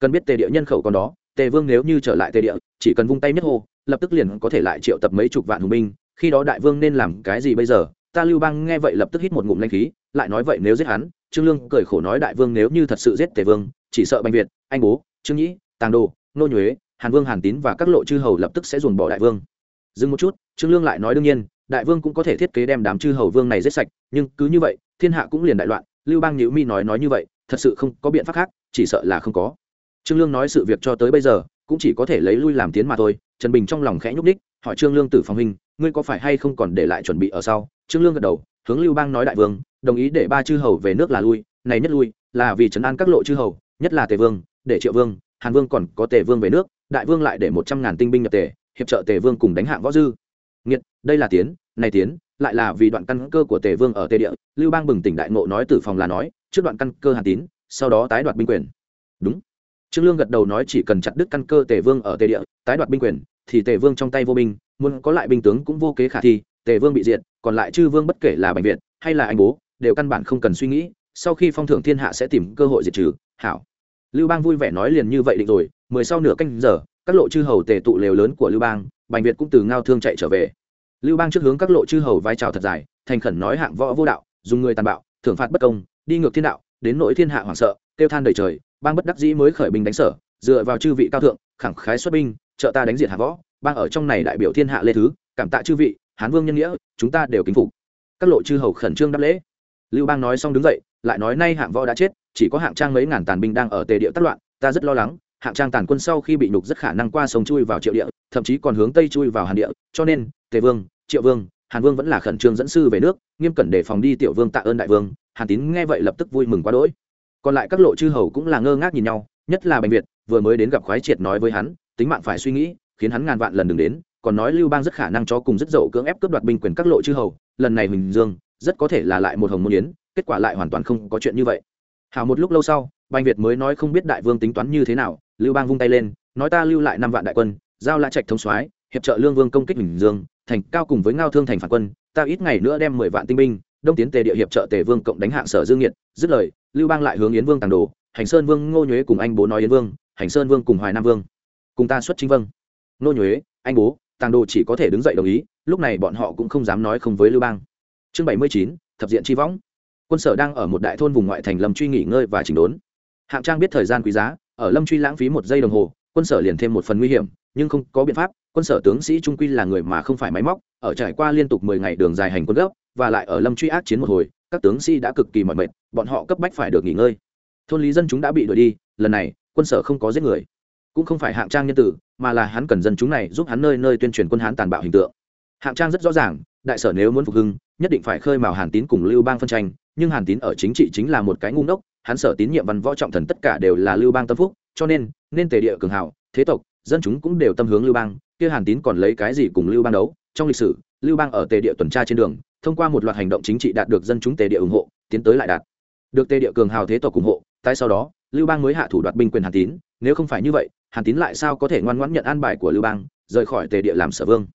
Cần biết tề địa nhân khẩu còn đó, tề vương nếu như trở lại tề địa, chỉ cần vung tay nhất hô, lập tức liền có thể lại triệu tập mấy chục vạn hùng binh, khi đó đại vương nên làm cái gì bây giờ? Ta lưu bang nghe vậy lập tức hít một ngụm lanh khí, lại nói vậy nếu giết hắn, trương lương cười khổ nói đại vương nếu như thật sự giết tề vương, chỉ sợ bành việt, anh bố trương nhĩ, tàng đồ, nô nhuế, hàn vương, hàn tín và các lộ chư hầu lập tức sẽ dồn bỏ đại vương. Dừng một chút, trương lương lại nói đương nhiên, đại vương cũng có thể thiết kế đem đám chư hầu vương này giết sạch, nhưng cứ như vậy, thiên hạ cũng liền đại loạn, lưu bang nhữ mi nói nói như vậy, thật sự không có biện pháp khác, chỉ sợ là không có. Trương lương nói sự việc cho tới bây giờ, cũng chỉ có thể lấy lui làm tiến mà thôi, trần bình trong lòng khẽ nhúc ních hỏi trương lương tử phong hình, ngươi có phải hay không còn để lại chuẩn bị ở sau? Trương lương gật đầu, hướng lưu bang nói đại vương, đồng ý để ba chư hầu về nước là lui, này nhất lui, là vì trấn an các lộ chư hầu, nhất là tề vương để triệu vương, hàn vương còn có tề vương về nước, đại vương lại để một trăm ngàn tinh binh nhập tề, hiệp trợ tề vương cùng đánh hạng võ dư. Nghiệt, đây là tiến, này tiến, lại là vì đoạn căn cơ của tề vương ở tề địa, lưu bang bừng tỉnh đại ngộ nói tử phòng là nói, trước đoạn căn cơ hàn tín, sau đó tái đoạt binh quyền. Đúng. Trương lương gật đầu nói chỉ cần chặt đứt căn cơ tề vương ở tề địa, tái đoạt binh quyền, thì tề vương trong tay vô binh, muốn có lại binh tướng cũng vô kế khả thi, tề vương bị diệt, còn lại chư vương bất kể là bệnh viện hay là anh bố, đều căn bản không cần suy nghĩ, sau khi phong thưởng thiên hạ sẽ tìm cơ hội diệt trừ, hảo lưu bang vui vẻ nói liền như vậy định rồi, mười sau nửa canh giờ, các lộ chư hầu tề tụ lều lớn của lưu bang, bành việt cũng từ ngao thương chạy trở về. Lưu bang trước hướng các lộ chư hầu vai trào thật dài, thành khẩn nói hạng võ vô đạo, dùng người tàn bạo, thưởng phạt bất công, đi ngược thiên đạo, đến nỗi thiên hạ hoảng sợ, kêu than đầy trời, bang bất đắc dĩ mới khởi binh đánh sở, dựa vào chư vị cao thượng, khẳng khái xuất binh, trợ ta đánh diệt hạ võ, bang ở trong này đại biểu thiên hạ lê thứ, cảm tạ chư vị, hán vương nhân nghĩa, chúng ta đều kính phục. Các lộ chư hầu khẩn trương đáp lễ. Lưu bang nói xong đứng dậy, lại nói nay hạng võ đã chết chỉ có hạng trang mấy ngàn tàn binh đang ở tề địa tác loạn, ta rất lo lắng, hạng trang tàn quân sau khi bị nhục rất khả năng qua sông chui vào triệu địa, thậm chí còn hướng tây chui vào hàn địa, cho nên, tề vương, triệu vương, hàn vương vẫn là khẩn trương dẫn sư về nước, nghiêm cẩn để phòng đi tiểu vương tạ ơn đại vương, hàn tín nghe vậy lập tức vui mừng quá đỗi. Còn lại các lộ chư hầu cũng là ngơ ngác nhìn nhau, nhất là bệnh việt, vừa mới đến gặp khoái triệt nói với hắn, tính mạng phải suy nghĩ, khiến hắn ngàn vạn lần đừng đến, còn nói lưu bang rất khả năng cho cùng rất dậu cưỡng ép cướp đoạt binh quyền các lộ chư hầu, lần này huỳnh dương, rất có thể là lại một hồng môn yến, kết quả lại hoàn toàn không có chuyện như vậy hảo một lúc lâu sau, bành việt mới nói không biết đại vương tính toán như thế nào, lưu bang vung tay lên, nói ta lưu lại năm vạn đại quân, giao lại trạch thống soái, hiệp trợ lương vương công kích bình dương, thành cao cùng với ngao thương thành phản quân, ta ít ngày nữa đem mười vạn tinh binh, đông tiến tề địa hiệp trợ tề vương cộng đánh hạng sở dương nhiệt dứt lời, lưu bang lại hướng yến vương tàng đồ, hành sơn vương, ngô nhuế cùng anh bố nói yến vương, hành sơn vương cùng hoài nam vương, cùng ta xuất chính vâng. Ngô nhuế, anh bố, tàng đồ chỉ có thể đứng dậy đồng ý, lúc này bọn họ cũng không dám nói không với lưu bang. Chương bảy mươi chín, thập diện chi võng quân sở đang ở một đại thôn vùng ngoại thành lâm truy nghỉ ngơi và chỉnh đốn. Hạng trang biết thời gian quý giá, ở lâm truy lãng phí một giây đồng hồ, quân sở liền thêm một phần nguy hiểm, nhưng không có biện pháp, quân sở tướng sĩ trung quy là người mà không phải máy móc, ở trải qua liên tục mười ngày đường dài hành quân gấp, và lại ở lâm truy ác chiến một hồi, các tướng sĩ đã cực kỳ mỏi mệt, bọn họ cấp bách phải được nghỉ ngơi. Thôn lý dân chúng đã bị đuổi đi, lần này, quân sở không có giết người. Cũng không phải hạng trang nhân tử, mà là hắn cần dân chúng này giúp hắn nơi nơi tuyên truyền quân hán tàn bạo hình tượng. Hạng trang rất rõ ràng, đại sở nếu muốn phục hưng, nhất định phải khơi mào hàn tín cùng lưu bang phân tranh nhưng hàn tín ở chính trị chính là một cái ngu ngốc, hắn sở tín nhiệm văn võ trọng thần tất cả đều là lưu bang tâm phúc, cho nên nên tề địa cường hào, thế tộc, dân chúng cũng đều tâm hướng lưu bang, kia hàn tín còn lấy cái gì cùng lưu bang đấu? Trong lịch sử, lưu bang ở tề địa tuần tra trên đường, thông qua một loạt hành động chính trị đạt được dân chúng tề địa ủng hộ, tiến tới lại đạt được tề địa cường hào thế tộc ủng hộ, tại sau đó, lưu bang mới hạ thủ đoạt binh quyền hàn tín, nếu không phải như vậy, hàn tín lại sao có thể ngoan ngoãn nhận an bài của lưu bang, rời khỏi tề địa làm sở vương?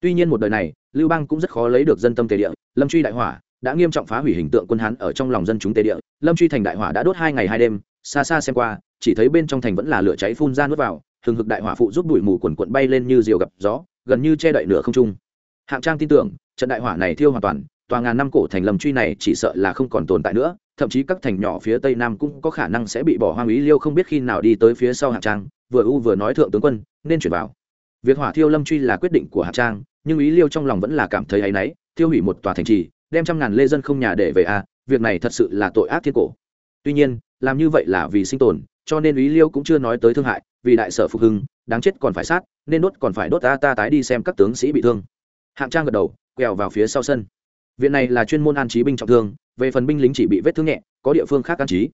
Tuy nhiên một đời này, lưu bang cũng rất khó lấy được dân tâm tề địa, lâm truy đại hỏa đã nghiêm trọng phá hủy hình tượng quân hán ở trong lòng dân chúng tề địa. Lâm truy thành đại hỏa đã đốt hai ngày hai đêm, xa xa xem qua, chỉ thấy bên trong thành vẫn là lửa cháy phun ra nước vào, hừng hực đại hỏa phụ giúp bụi mù quần quận bay lên như diều gặp gió, gần như che đậy nửa không trung. Hạng trang tin tưởng, trận đại hỏa này thiêu hoàn toàn, tòa ngàn năm cổ thành lâm truy này chỉ sợ là không còn tồn tại nữa, thậm chí các thành nhỏ phía tây nam cũng có khả năng sẽ bị bỏ hoang ý liêu không biết khi nào đi tới phía sau hạng trang, vừa u vừa nói thượng tướng quân, nên chuyển vào. Việc hỏa thiêu lâm truy là quyết định của hạng trang, nhưng ý liêu trong lòng vẫn là cảm thấy áy náy, thiêu hủy một tòa thành trì đem trăm ngàn lê dân không nhà để về a à, việc này thật sự là tội ác thiên cổ. Tuy nhiên làm như vậy là vì sinh tồn cho nên ý liêu cũng chưa nói tới thương hại vì đại sở phục hưng đáng chết còn phải sát nên đốt còn phải đốt ta ta tái đi xem các tướng sĩ bị thương. Hạng trang gật đầu quẹo vào phía sau sân. Viện này là chuyên môn an trí binh trọng thương về phần binh lính chỉ bị vết thương nhẹ có địa phương khác an trí.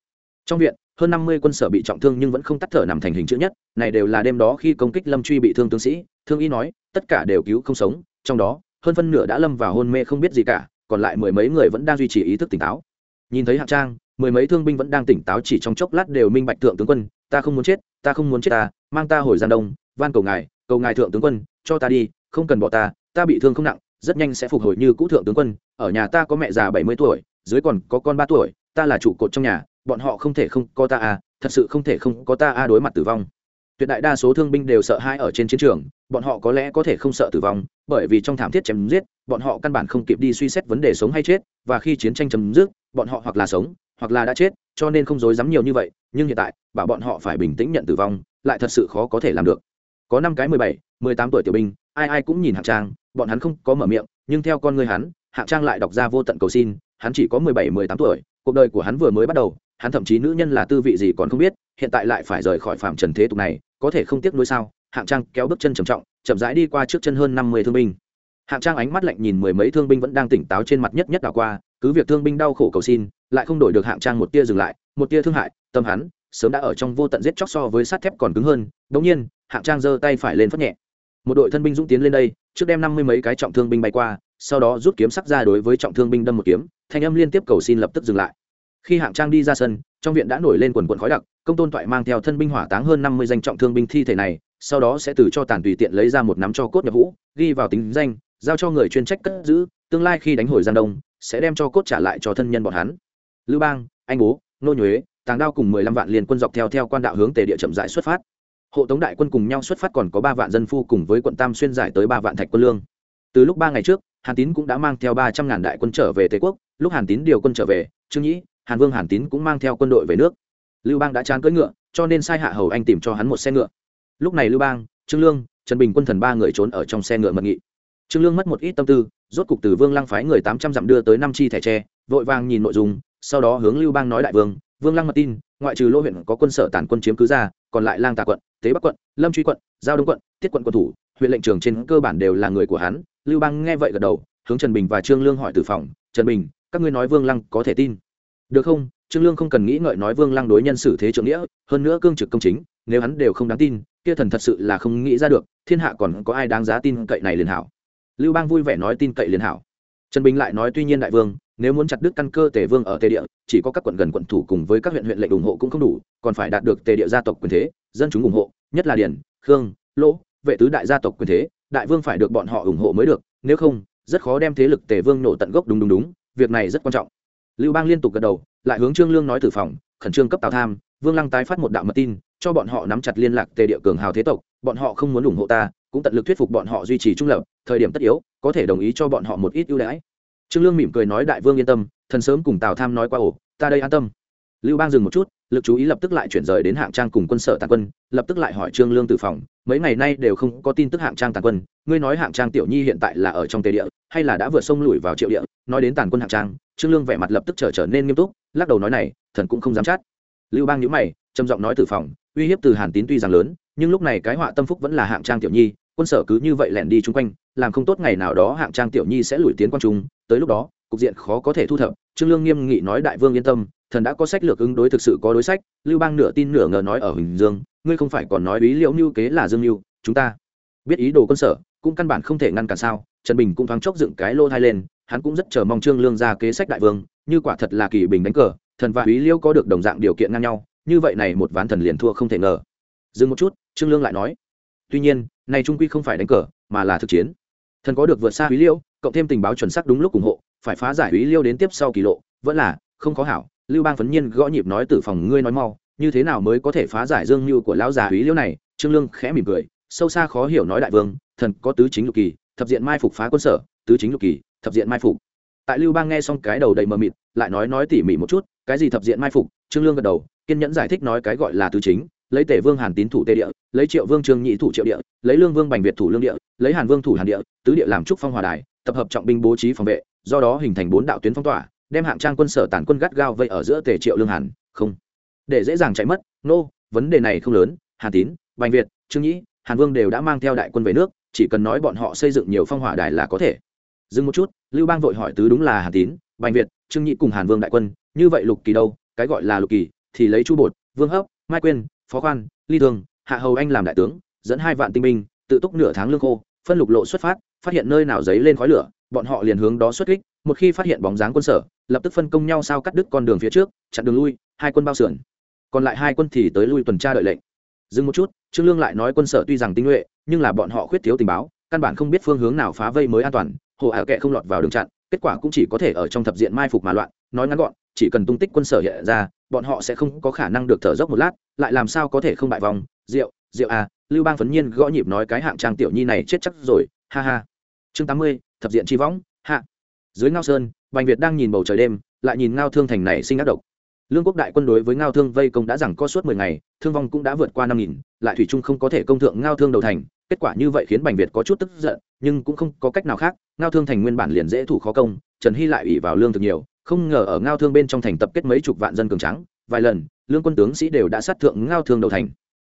Trong viện hơn năm mươi quân sở bị trọng thương nhưng vẫn không tắt thở nằm thành hình chữ nhất này đều là đêm đó khi công kích lâm truy bị thương tướng sĩ thương y nói tất cả đều cứu không sống trong đó hơn phân nửa đã lâm vào hôn mê không biết gì cả còn lại mười mấy người vẫn đang duy trì ý thức tỉnh táo. Nhìn thấy hạng trang, mười mấy thương binh vẫn đang tỉnh táo chỉ trong chốc lát đều minh bạch thượng tướng quân, ta không muốn chết, ta không muốn chết ta, mang ta hồi gian đông, van cầu ngài cầu ngài thượng tướng quân, cho ta đi, không cần bỏ ta ta bị thương không nặng, rất nhanh sẽ phục hồi như cũ thượng tướng quân, ở nhà ta có mẹ già bảy mươi tuổi, dưới còn có con ba tuổi, ta là trụ cột trong nhà, bọn họ không thể không có ta à thật sự không thể không có ta à đối mặt tử vong. Tuyệt đại đa số thương binh đều sợ hãi ở trên chiến trường bọn họ có lẽ có thể không sợ tử vong, bởi vì trong thảm thiết chém giết, bọn họ căn bản không kịp đi suy xét vấn đề sống hay chết, và khi chiến tranh chấm dứt, bọn họ hoặc là sống, hoặc là đã chết, cho nên không dối dám nhiều như vậy, nhưng hiện tại, bảo bọn họ phải bình tĩnh nhận tử vong, lại thật sự khó có thể làm được. Có năm cái mười bảy, mười tám tuổi tiểu binh, ai ai cũng nhìn hạng trang, bọn hắn không có mở miệng, nhưng theo con người hắn, hạng trang lại đọc ra vô tận cầu xin, hắn chỉ có mười bảy, mười tám tuổi, cuộc đời của hắn vừa mới bắt đầu, hắn thậm chí nữ nhân là tư vị gì còn không biết, hiện tại lại phải rời khỏi phạm trần thế tục này, có thể không tiếc nuối sao? Hạng trang kéo bước chân trầm trọng, chậm rãi đi qua trước chân hơn năm mươi thương binh. Hạng trang ánh mắt lạnh nhìn mười mấy thương binh vẫn đang tỉnh táo trên mặt nhất nhất đảo qua, cứ việc thương binh đau khổ cầu xin, lại không đổi được hạng trang một tia dừng lại, một tia thương hại, tâm hắn sớm đã ở trong vô tận giết chóc so với sắt thép còn cứng hơn, đống nhiên, hạng trang giơ tay phải lên phất nhẹ. Một đội thân binh dũng tiến lên đây, trước đem năm mươi mấy cái trọng thương binh bay qua, sau đó rút kiếm sắc ra đối với trọng thương binh đâm một kiếm, thanh âm liên tiếp cầu xin lập tức dừng lại. Khi hạng trang đi ra sân, trong viện đã nổi lên quần quần khói đặc, công tôn toại mang theo thân binh hỏa táng hơn năm mươi danh trọng thương binh thi thể này sau đó sẽ từ cho tàn tùy tiện lấy ra một nắm cho cốt nhập vũ ghi vào tính danh, giao cho người chuyên trách cất giữ, tương lai khi đánh hồi gian đông, sẽ đem cho cốt trả lại cho thân nhân bọn hắn. Lưu bang, anh bố, nô nhuế, tàng đao cùng mười lăm vạn liền quân dọc theo theo quan đạo hướng tề địa chậm rãi xuất phát. Hộ tống đại quân cùng nhau xuất phát còn có ba vạn dân phu cùng với quận tam xuyên giải tới ba vạn thạch quân lương. Từ lúc ba ngày trước, hàn tín cũng đã mang theo ba trăm ngàn đại quân trở về tề quốc, lúc hàn tín điều quân trở về, trương nhĩ, hàn vương hàn tín cũng mang theo quân đội về nước. Lưu bang đã chán cưỡi ngựa, cho nên sai hạ hầu anh tìm cho hắn một xe ngựa lúc này lưu bang, trương lương, trần bình quân thần ba người trốn ở trong xe ngựa mật nghị. Trương lương mất một ít tâm tư, rốt cục từ vương lăng phái người tám trăm dặm đưa tới năm chi thẻ tre, vội vàng nhìn nội dung, sau đó hướng lưu bang nói đại vương vương lăng mật tin, ngoại trừ lô huyện có quân sở tàn quân chiếm cứ ra, còn lại lang tà quận, tế bắc quận, lâm truy quận, giao đông quận, tiết quận quân thủ, huyện lệnh trường trên cơ bản đều là người của hắn. Lưu bang nghe vậy gật đầu, hướng trần bình và trương lương hỏi từ phòng, trần bình, các ngươi nói vương lăng có thể tin? Được không? Trương lương không cần nghĩ ngợi nói vương lăng đối nhân xử thế trưởng nghĩa, hơn nữa cương trực công chính, nếu hắn đều không đáng tin kia thần thật sự là không nghĩ ra được, thiên hạ còn có ai đáng giá tin cậy này liền hảo. Lưu bang vui vẻ nói tin cậy liền hảo. Trần bình lại nói tuy nhiên đại vương, nếu muốn chặt đứt căn cơ tề vương ở tề địa, chỉ có các quận gần quận thủ cùng với các huyện huyện lệnh ủng hộ cũng không đủ, còn phải đạt được tề địa gia tộc quyền thế, dân chúng ủng hộ, nhất là điển khương, lỗ, vệ tứ đại gia tộc quyền thế, đại vương phải được bọn họ ủng hộ mới được, nếu không, rất khó đem thế lực tề vương nổ tận gốc đúng đúng đúng, việc này rất quan trọng. Lưu bang liên tục gật đầu, lại hướng trương lương nói từ phòng, khẩn trương cấp tào tham, vương lăng tái phát một đạo mật tin cho bọn họ nắm chặt liên lạc tề địa cường hào thế tộc, bọn họ không muốn ủng hộ ta, cũng tận lực thuyết phục bọn họ duy trì trung lập, thời điểm tất yếu, có thể đồng ý cho bọn họ một ít ưu đãi. Trương lương mỉm cười nói, đại vương yên tâm, thần sớm cùng tào tham nói qua ổ, ta đây an tâm. Lưu bang dừng một chút, lực chú ý lập tức lại chuyển rời đến hạng trang cùng quân sở tàn quân, lập tức lại hỏi trương lương từ phòng, mấy ngày nay đều không có tin tức hạng trang tàn quân, ngươi nói hạng trang tiểu nhi hiện tại là ở trong tề địa, hay là đã vượt sông lùi vào triệu địa? Nói đến tàn quân hạng trang, trương lương vẻ mặt lập tức trở trở nên nghiêm túc, lắc đầu nói, này, thần cũng không dám chắc. Lưu bang nhíu mày, trầm giọng nói từ phòng uy hiếp từ hàn tín tuy rằng lớn, nhưng lúc này cái họa tâm phúc vẫn là hạng trang tiểu nhi, quân sở cứ như vậy lẻn đi chung quanh, làm không tốt ngày nào đó hạng trang tiểu nhi sẽ lùi tiến quan trung. Tới lúc đó, cục diện khó có thể thu thập, trương lương nghiêm nghị nói đại vương yên tâm, thần đã có sách lược ứng đối thực sự có đối sách, lưu bang nửa tin nửa ngờ nói ở huỳnh dương, ngươi không phải còn nói ý liễu mưu kế là dương mưu chúng ta biết ý đồ quân sở, cũng căn bản không thể ngăn cản sao. Trần bình cũng thoáng chốc dựng cái lô thai lên, hắn cũng rất chờ mong trương lương ra kế sách đại vương, như quả thật là kỳ bình đánh cờ, thần và ý liễu có được đồng dạng điều kiện ngang nhau như vậy này một ván thần liền thua không thể ngờ. Dừng một chút trương lương lại nói tuy nhiên này trung quy không phải đánh cờ mà là thực chiến. Thần có được vượt xa Quý Liêu, cộng thêm tình báo chuẩn xác đúng lúc ủng hộ phải phá giải Quý liêu đến tiếp sau kỳ lộ vẫn là không có hảo. Lưu bang phấn nhiên gõ nhịp nói từ phòng ngươi nói mau như thế nào mới có thể phá giải dương mưu của lão già Quý liêu này? Trương lương khẽ mỉm cười sâu xa khó hiểu nói đại vương thần có tứ chính lục kỳ thập diện mai phục phá quân sở tứ chính lục kỳ thập diện mai phục. Tại lưu bang nghe xong cái đầu đầy mờ mịt lại nói nói tỉ mỉ một chút cái gì thập diện mai phục? Trương lương gật đầu kiên nhẫn giải thích nói cái gọi là tứ chính lấy tể vương hàn tín thủ tề địa lấy triệu vương trương nhị thủ triệu địa lấy lương vương bành việt thủ lương địa lấy hàn vương thủ hàn địa tứ địa làm trúc phong hòa đài tập hợp trọng binh bố trí phòng vệ do đó hình thành bốn đạo tuyến phong tỏa đem hạng trang quân sở tàn quân gắt gao vây ở giữa tề triệu lương hàn không. Để dễ dàng chạy mất nô、no, vấn đề này không lớn hàn tín bành việt trương nhĩ hàn vương đều đã mang theo đại quân về nước chỉ cần nói bọn họ xây dựng nhiều phong hỏa đài là có thể. Dừng một chút lưu bang vội hỏi tứ đúng là hàn tín bành việt trương nhĩ cùng hàn vương đại quân như vậy lục kỳ đâu cái gọi là lục kỳ thì lấy chu bột, vương hấp, mai quyên phó khoan, ly thương hạ hầu anh làm đại tướng, dẫn hai vạn tinh binh, tự túc nửa tháng lương khô, phân lục lộ xuất phát phát hiện nơi nào giấy lên khói lửa, bọn họ liền hướng đó xuất kích, một khi phát hiện bóng dáng quân sở, lập tức phân công nhau sao cắt đứt con đường phía trước, chặn đường lui, hai quân bao sườn. Còn lại hai quân thì tới lui tuần tra đợi lệnh. Dừng một chút, trương lương lại nói quân sở tuy rằng tinh nhuệ, nhưng là bọn họ khuyết thiếu tình báo, căn bản không biết phương hướng nào phá vây mới an toàn, hồ hạ kệ không lọt vào đường chặn, kết quả cũng chỉ có thể ở trong thập diện mai phục mà loạn, nói ngắn gọn, chỉ cần tung tích quân sở hiện ra bọn họ sẽ không có khả năng được thở dốc một lát, lại làm sao có thể không bại vòng? Rượu rượu à lưu bang phấn nhiên gõ nhịp nói cái hạng trang tiểu nhi này chết chắc rồi, ha ha. Chương tám mươi, thập diện chi võng, hạ. Dưới ngao sơn, bành việt đang nhìn bầu trời đêm, lại nhìn ngao thương thành này sinh ác độc. Lương quốc đại quân đối với ngao thương vây công đã rằng có suốt mười ngày, thương vong cũng đã vượt qua năm nghìn, lại thủy trung không có thể công thượng ngao thương đầu thành, kết quả như vậy khiến bành việt có chút tức giận, nhưng cũng không có cách nào khác, ngao thương thành nguyên bản liền dễ thủ khó công, trần hy lại ủy vào lương thực nhiều không ngờ ở ngao thương bên trong thành tập kết mấy chục vạn dân cường trắng vài lần, lương quân tướng sĩ đều đã sát thượng ngao thương đầu thành.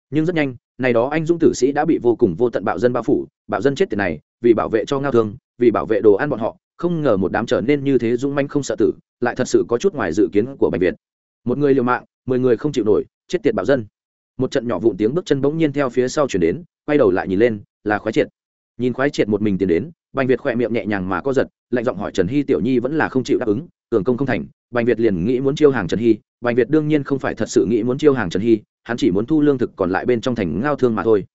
Nhưng rất nhanh, này đó anh dũng tử sĩ đã bị vô cùng vô tận bạo dân bao phủ, bạo dân chết tiền này, vì bảo vệ cho ngao thương, vì bảo vệ đồ ăn bọn họ, không ngờ một đám trở nên như thế dũng manh không sợ tử, lại thật sự có chút ngoài dự kiến của bạch việt. Một người liều mạng, mười người không chịu nổi, chết tiệt bạo dân. Một trận nhỏ vụn tiếng bước chân bỗng nhiên theo phía sau chuyển đến, quay đầu lại nhìn lên, là khoái triệt. Nhìn khoái triệt một mình tiến đến bành việt khỏe miệng nhẹ nhàng mà co giật, lạnh giọng hỏi trần hy tiểu nhi vẫn là không chịu đáp ứng cường công không thành bành việt liền nghĩ muốn chiêu hàng trần hy bành việt đương nhiên không phải thật sự nghĩ muốn chiêu hàng trần hy hắn chỉ muốn thu lương thực còn lại bên trong thành ngao thương mà thôi.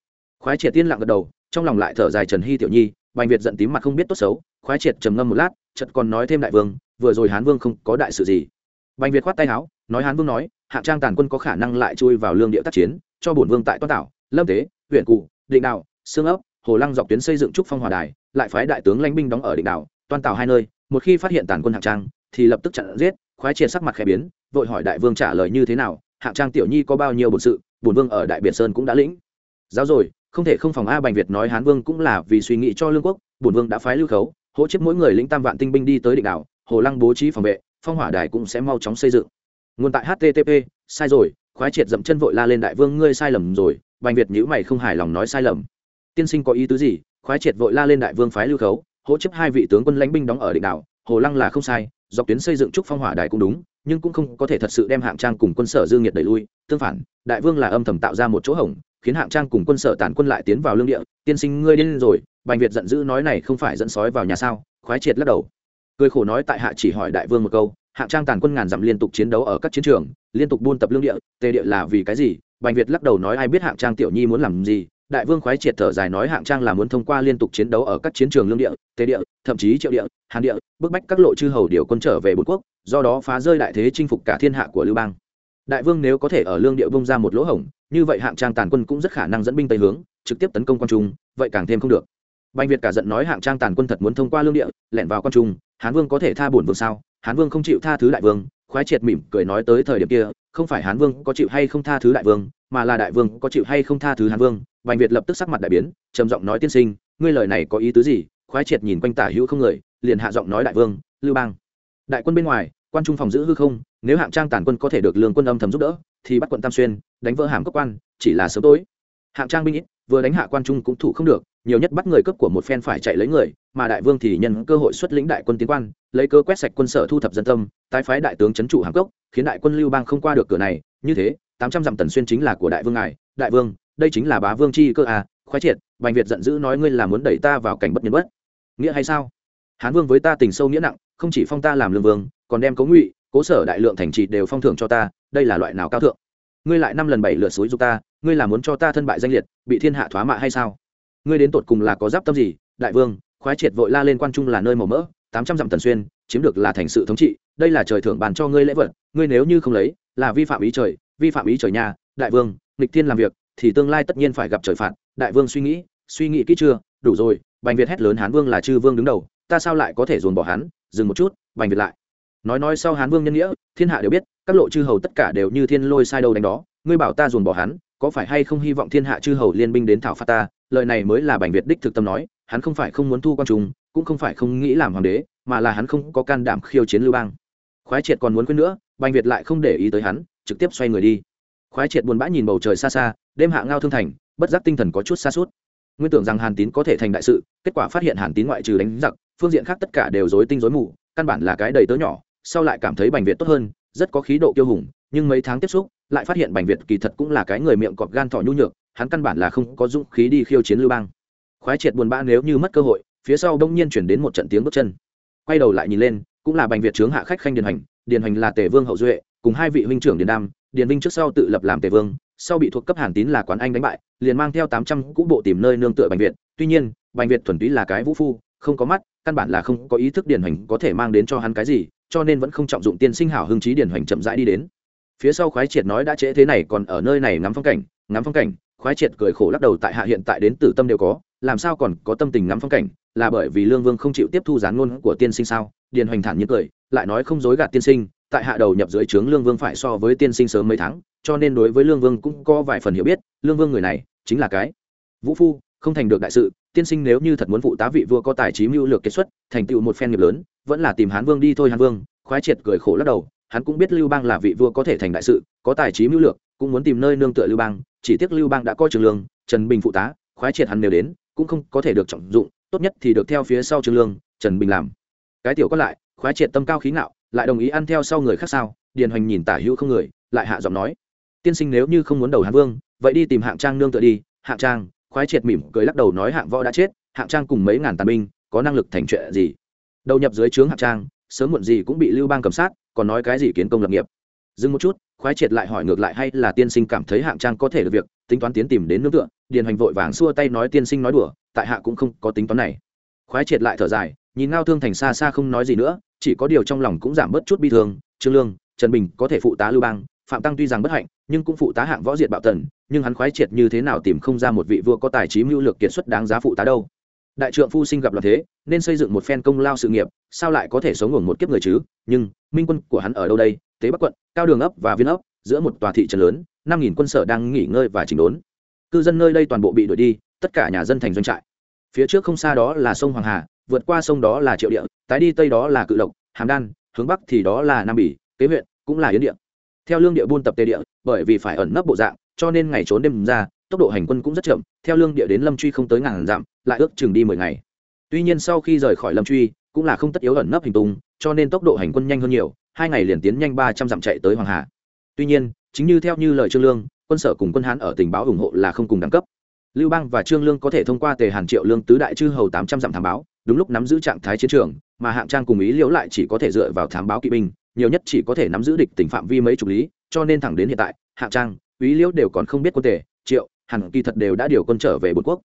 Khoái triệt tiên lặng gật đầu trong lòng lại thở dài trần hy tiểu nhi bành việt giận tím mặt không biết tốt xấu khoái triệt trầm ngâm một lát chợt còn nói thêm đại vương vừa rồi hán vương không có đại sự gì. Bành việt khoát tay áo nói hán vương nói hạng trang tàn quân có khả năng lại chui vào lương địa tác chiến cho bổn vương tại toan tảo lâm tế huyện cụ định đạo xương ấp hồ lăng dọc tuyến xây dựng trúc phong hòa đài lại phái đại tướng lãnh binh đóng ở định Đạo, toan tảo hai nơi một khi phát hiện tàn quân hạng trang thì lập tức chặn giết, khoái triệt sắc mặt khẽ biến, vội hỏi đại vương trả lời như thế nào, hạng trang tiểu nhi có bao nhiêu bổn sự, bổn vương ở đại biển sơn cũng đã lĩnh. Giáo rồi, không thể không phòng a bành việt nói hán vương cũng là vì suy nghĩ cho lương quốc, bổn vương đã phái lưu khấu, hỗ trợ mỗi người lĩnh tam vạn tinh binh đi tới định đảo, hồ lăng bố trí phòng vệ, phong hỏa đài cũng sẽ mau chóng xây dựng. Nguồn tại http sai rồi, khoái triệt dậm chân vội la lên đại vương ngươi sai lầm rồi, bành việt nhữ mày không hài lòng nói sai lầm. Tiên sinh có ý tứ gì? Khoái triệt vội la lên đại vương phái lưu khấu, hỗ trợ hai vị tướng quân lãnh binh đóng ở định đảo, hồ lăng là không sai dọc tuyến xây dựng trúc phong hỏa đài cũng đúng, nhưng cũng không có thể thật sự đem hạng trang cùng quân sở dương nhiệt đẩy lui. Tương phản, đại vương là âm thầm tạo ra một chỗ hổng, khiến hạng trang cùng quân sở tản quân lại tiến vào lương địa. Tiên sinh ngươi điên rồi, bành việt giận dữ nói này không phải dẫn sói vào nhà sao? Khoái triệt lắc đầu. Cười khổ nói tại hạ chỉ hỏi đại vương một câu, hạng trang tàn quân ngàn dặm liên tục chiến đấu ở các chiến trường, liên tục buôn tập lương địa, tề địa là vì cái gì? Bành việt lắc đầu nói ai biết hạng trang tiểu nhi muốn làm gì đại vương khoái triệt thở dài nói hạng trang là muốn thông qua liên tục chiến đấu ở các chiến trường lương địa tề địa, thậm chí triệu địa, hàn địa, bức bách các lộ chư hầu điều quân trở về bốn quốc, do đó phá rơi đại thế chinh phục cả thiên hạ của lưu bang. Đại vương nếu có thể ở lương địa vung ra một lỗ hổng, như vậy hạng trang tàn quân cũng rất khả năng dẫn binh tây hướng, trực tiếp tấn công quan trung, vậy càng thêm không được. Bành việt cả giận nói hạng trang tàn quân thật muốn thông qua lương địa, lẻn vào quan trung, hán vương có thể tha bổn vương sao? Hán vương không chịu tha thứ đại vương, khoái triệt mỉm cười nói tới thời điểm kia không phải hán vương có chịu hay không tha thứ đại vương, mà là đại vương có chịu hay không tha thứ hán vương, bành việt lập tức sắc mặt đại biến, trầm giọng nói tiên sinh, ngươi lời này có ý tứ gì? Khoái triệt nhìn quanh tả hữu không người, liền hạ giọng nói đại vương, lưu bang. Đại quân bên ngoài, quan trung phòng giữ hư không, nếu hạng trang tàn quân có thể được lương quân âm thầm giúp đỡ, thì bắt quận tam xuyên, đánh vỡ hàm cấp quan, chỉ là sớm tối. Hạng trang binh ít, vừa đánh hạ quan trung cũng thủ không được nhiều nhất bắt người cấp của một phen phải chạy lấy người, mà đại vương thì nhân cơ hội xuất lĩnh đại quân tiến quan, lấy cơ quét sạch quân sở thu thập dân tâm, tái phái đại tướng trấn trụ hàm cốc, khiến đại quân lưu bang không qua được cửa này. Như thế, tám trăm dặm tần xuyên chính là của đại vương ngài. Đại vương, đây chính là bá vương chi cơ à? Khoái triệt, bành việt giận dữ nói ngươi là muốn đẩy ta vào cảnh bất nhân bất. Nghĩa hay sao? Hán vương với ta tình sâu nghĩa nặng, không chỉ phong ta làm lương vương, còn đem cố ngụy, cố sở đại lượng thành trì đều phong thưởng cho ta, đây là loại nào cao thượng? Ngươi lại năm lần bảy lượt suối dục ta, ngươi là muốn cho ta thân bại danh liệt, bị thiên hạ thoá mạ hay sao? Ngươi đến tột cùng là có giáp tâm gì? Đại vương, khoái triệt vội la lên quan trung là nơi màu mỡ, tám trăm dặm tần xuyên, chiếm được là thành sự thống trị, đây là trời thưởng bàn cho ngươi lễ vật, ngươi nếu như không lấy, là vi phạm ý trời, vi phạm ý trời nhà. Đại vương, nghịch thiên làm việc, thì tương lai tất nhiên phải gặp trời phạt. Đại vương suy nghĩ suy nghĩ kỹ chưa? Đủ rồi, bành việt hét lớn hán vương là chư vương đứng đầu, ta sao lại có thể dồn bỏ hắn? Dừng một chút, bành việt lại. Nói nói sau hán vương nhân nghĩa, thiên hạ đều biết, các lộ chư hầu tất cả đều như thiên lôi sai đâu đánh đó. Ngươi bảo ta dồn bỏ hắn, có phải hay không hy vọng thiên hạ chư hầu liên binh đến thảo phạt ta? Lời này mới là bành việt đích thực tâm nói, hắn không phải không muốn thu quan trung, cũng không phải không nghĩ làm hoàng đế, mà là hắn không có can đảm khiêu chiến lưu bang. Khoái triệt còn muốn quên nữa, bành việt lại không để ý tới hắn, trực tiếp xoay người đi. Khoái triệt buồn bã nhìn bầu trời xa xa, đêm hạ ngao thương thành, bất giác tinh thần có chút xa suốt nguyên tưởng rằng hàn tín có thể thành đại sự, kết quả phát hiện hàn tín ngoại trừ đánh giặc, phương diện khác tất cả đều dối tinh dối mù, căn bản là cái đầy tớ nhỏ, sau lại cảm thấy bành việt tốt hơn, rất có khí độ kiêu hùng, nhưng mấy tháng tiếp xúc, lại phát hiện bành việt kỳ thật cũng là cái người miệng cọp gan thỏ nhu nhược hắn căn bản là không có dũng khí đi khiêu chiến lưu bang. Khoái triệt buồn bã nếu như mất cơ hội, phía sau đông nhiên chuyển đến một trận tiếng bước chân. Quay đầu lại nhìn lên, cũng là bành việt trướng hạ khách khanh điền hành điền hành là tề vương hậu duệ, cùng hai vị huynh trưởng điền đam, điền vinh trước sau tự lập làm tề vương, sau bị thuộc cấp hàn tín là quán anh đánh bại, liền mang theo tám trăm cũ bộ tìm nơi nương tựa bành việt. Tuy nhiên, bành việt thuần túy là cái vũ phu, không có mắt, căn bản là không có ý thức điền hành có thể mang đến cho hắn cái gì, cho nên vẫn không trọng dụng tiên sinh hảo hưng trí điền hành chậm rãi đi đến. Phía sau khoái triệt nói đã trễ thế này, còn ở nơi này ngắm phong cảnh, ngắm phong cảnh khoái triệt cười khổ lắc đầu tại hạ hiện tại đến tử tâm đều có, làm sao còn có tâm tình ngắm phong cảnh, là bởi vì lương vương không chịu tiếp thu gián ngôn của tiên sinh sao? Điền hoành thản nhiên cười, lại nói không dối gạt tiên sinh, tại hạ đầu nhập dưới trướng lương vương phải so với tiên sinh sớm mấy tháng, cho nên đối với lương vương cũng có vài phần hiểu biết, lương vương người này, chính là cái vũ phu, không thành được đại sự, tiên sinh nếu như thật muốn phụ tá vị vua có tài trí mưu lược kết xuất, thành tựu một phen nghiệp lớn, vẫn là tìm hán vương đi thôi hán vương, khoái triệt cười khổ lắc đầu, hắn cũng biết lưu bang là vị vua có thể thành đại sự, có tài trí mưu lược, cũng muốn tìm nơi nương tựa lưu bang chỉ tiếc lưu bang đã coi trường lương, trần bình phụ tá, khoái triệt hắn nếu đến, cũng không có thể được trọng dụng, tốt nhất thì được theo phía sau trường lương, trần bình làm. Cái tiểu còn lại, khoái triệt tâm cao khí ngạo, lại đồng ý ăn theo sau người khác sao, điền hoành nhìn tả hữu không người, lại hạ giọng nói. Tiên sinh nếu như không muốn đầu hán vương, vậy đi tìm hạng trang nương tựa đi. Hạng trang, khoái triệt mỉm cười lắc đầu nói hạng võ đã chết, hạng trang cùng mấy ngàn tàn binh, có năng lực thành chuyện gì? Đầu nhập dưới trướng hạng trang, sớm muộn gì cũng bị lưu bang cầm sát, còn nói cái gì kiến công lập nghiệp? Dừng một chút khoái triệt lại hỏi ngược lại hay là tiên sinh cảm thấy hạng trang có thể được việc, tính toán tiến tìm đến nương tựa, điền hoành vội vàng xua tay nói tiên sinh nói đùa, tại hạ cũng không có tính toán này. Khoái triệt lại thở dài, nhìn ngao thương thành xa xa không nói gì nữa, chỉ có điều trong lòng cũng giảm bớt chút bi thương, trương lương, trần bình có thể phụ tá lưu bang, phạm tăng tuy rằng bất hạnh, nhưng cũng phụ tá hạng võ diệt bạo tần, nhưng hắn khoái triệt như thế nào tìm không ra một vị vua có tài trí mưu lược kiệt xuất đáng giá phụ tá đâu. Đại trượng phu sinh gặp loạn thế, nên xây dựng một phen công lao sự nghiệp, sao lại có thể sống ngủ một kiếp người chứ? Nhưng, minh quân của hắn ở đâu đây? Tế bắc quận, cao đường ấp và viên ấp giữa một tòa thị trấn lớn, năm nghìn quân sở đang nghỉ ngơi và chỉnh đốn. Cư dân nơi đây toàn bộ bị đuổi đi, tất cả nhà dân thành doanh trại. Phía trước không xa đó là sông hoàng hà, vượt qua sông đó là triệu địa, tái đi tây đó là cự lộc, hàm đan, hướng bắc thì đó là nam bỉ, kế huyện, cũng là yến địa. Theo lương địa buôn tập tê địa, bởi vì phải ẩn nấp bộ dạng, cho nên ngày trốn đêm ra, tốc độ hành quân cũng rất chậm, theo lương địa đến lâm truy không tới ngàn dặm, lại ước chừng đi mười ngày. Tuy nhiên sau khi rời khỏi lâm truy, cũng là không tất yếu ẩn nấp hình tung, cho nên tốc độ hành quân nhanh hơn nhiều hai ngày liền tiến nhanh ba trăm dặm chạy tới hoàng hà. Tuy nhiên, chính như theo như lời trương lương, quân sở cùng quân hán ở tình báo ủng hộ là không cùng đẳng cấp. Lưu bang và trương lương có thể thông qua tề hàn triệu lương tứ đại chư hầu tám trăm dặm thám báo, đúng lúc nắm giữ trạng thái chiến trường, mà hạng trang cùng ý liễu lại chỉ có thể dựa vào thám báo kỵ binh, nhiều nhất chỉ có thể nắm giữ địch tỉnh phạm vi mấy chục lý, cho nên thẳng đến hiện tại, hạng trang, ý liễu đều còn không biết quân tề, triệu, hàn kỳ thật đều đã điều quân trở về bột quốc.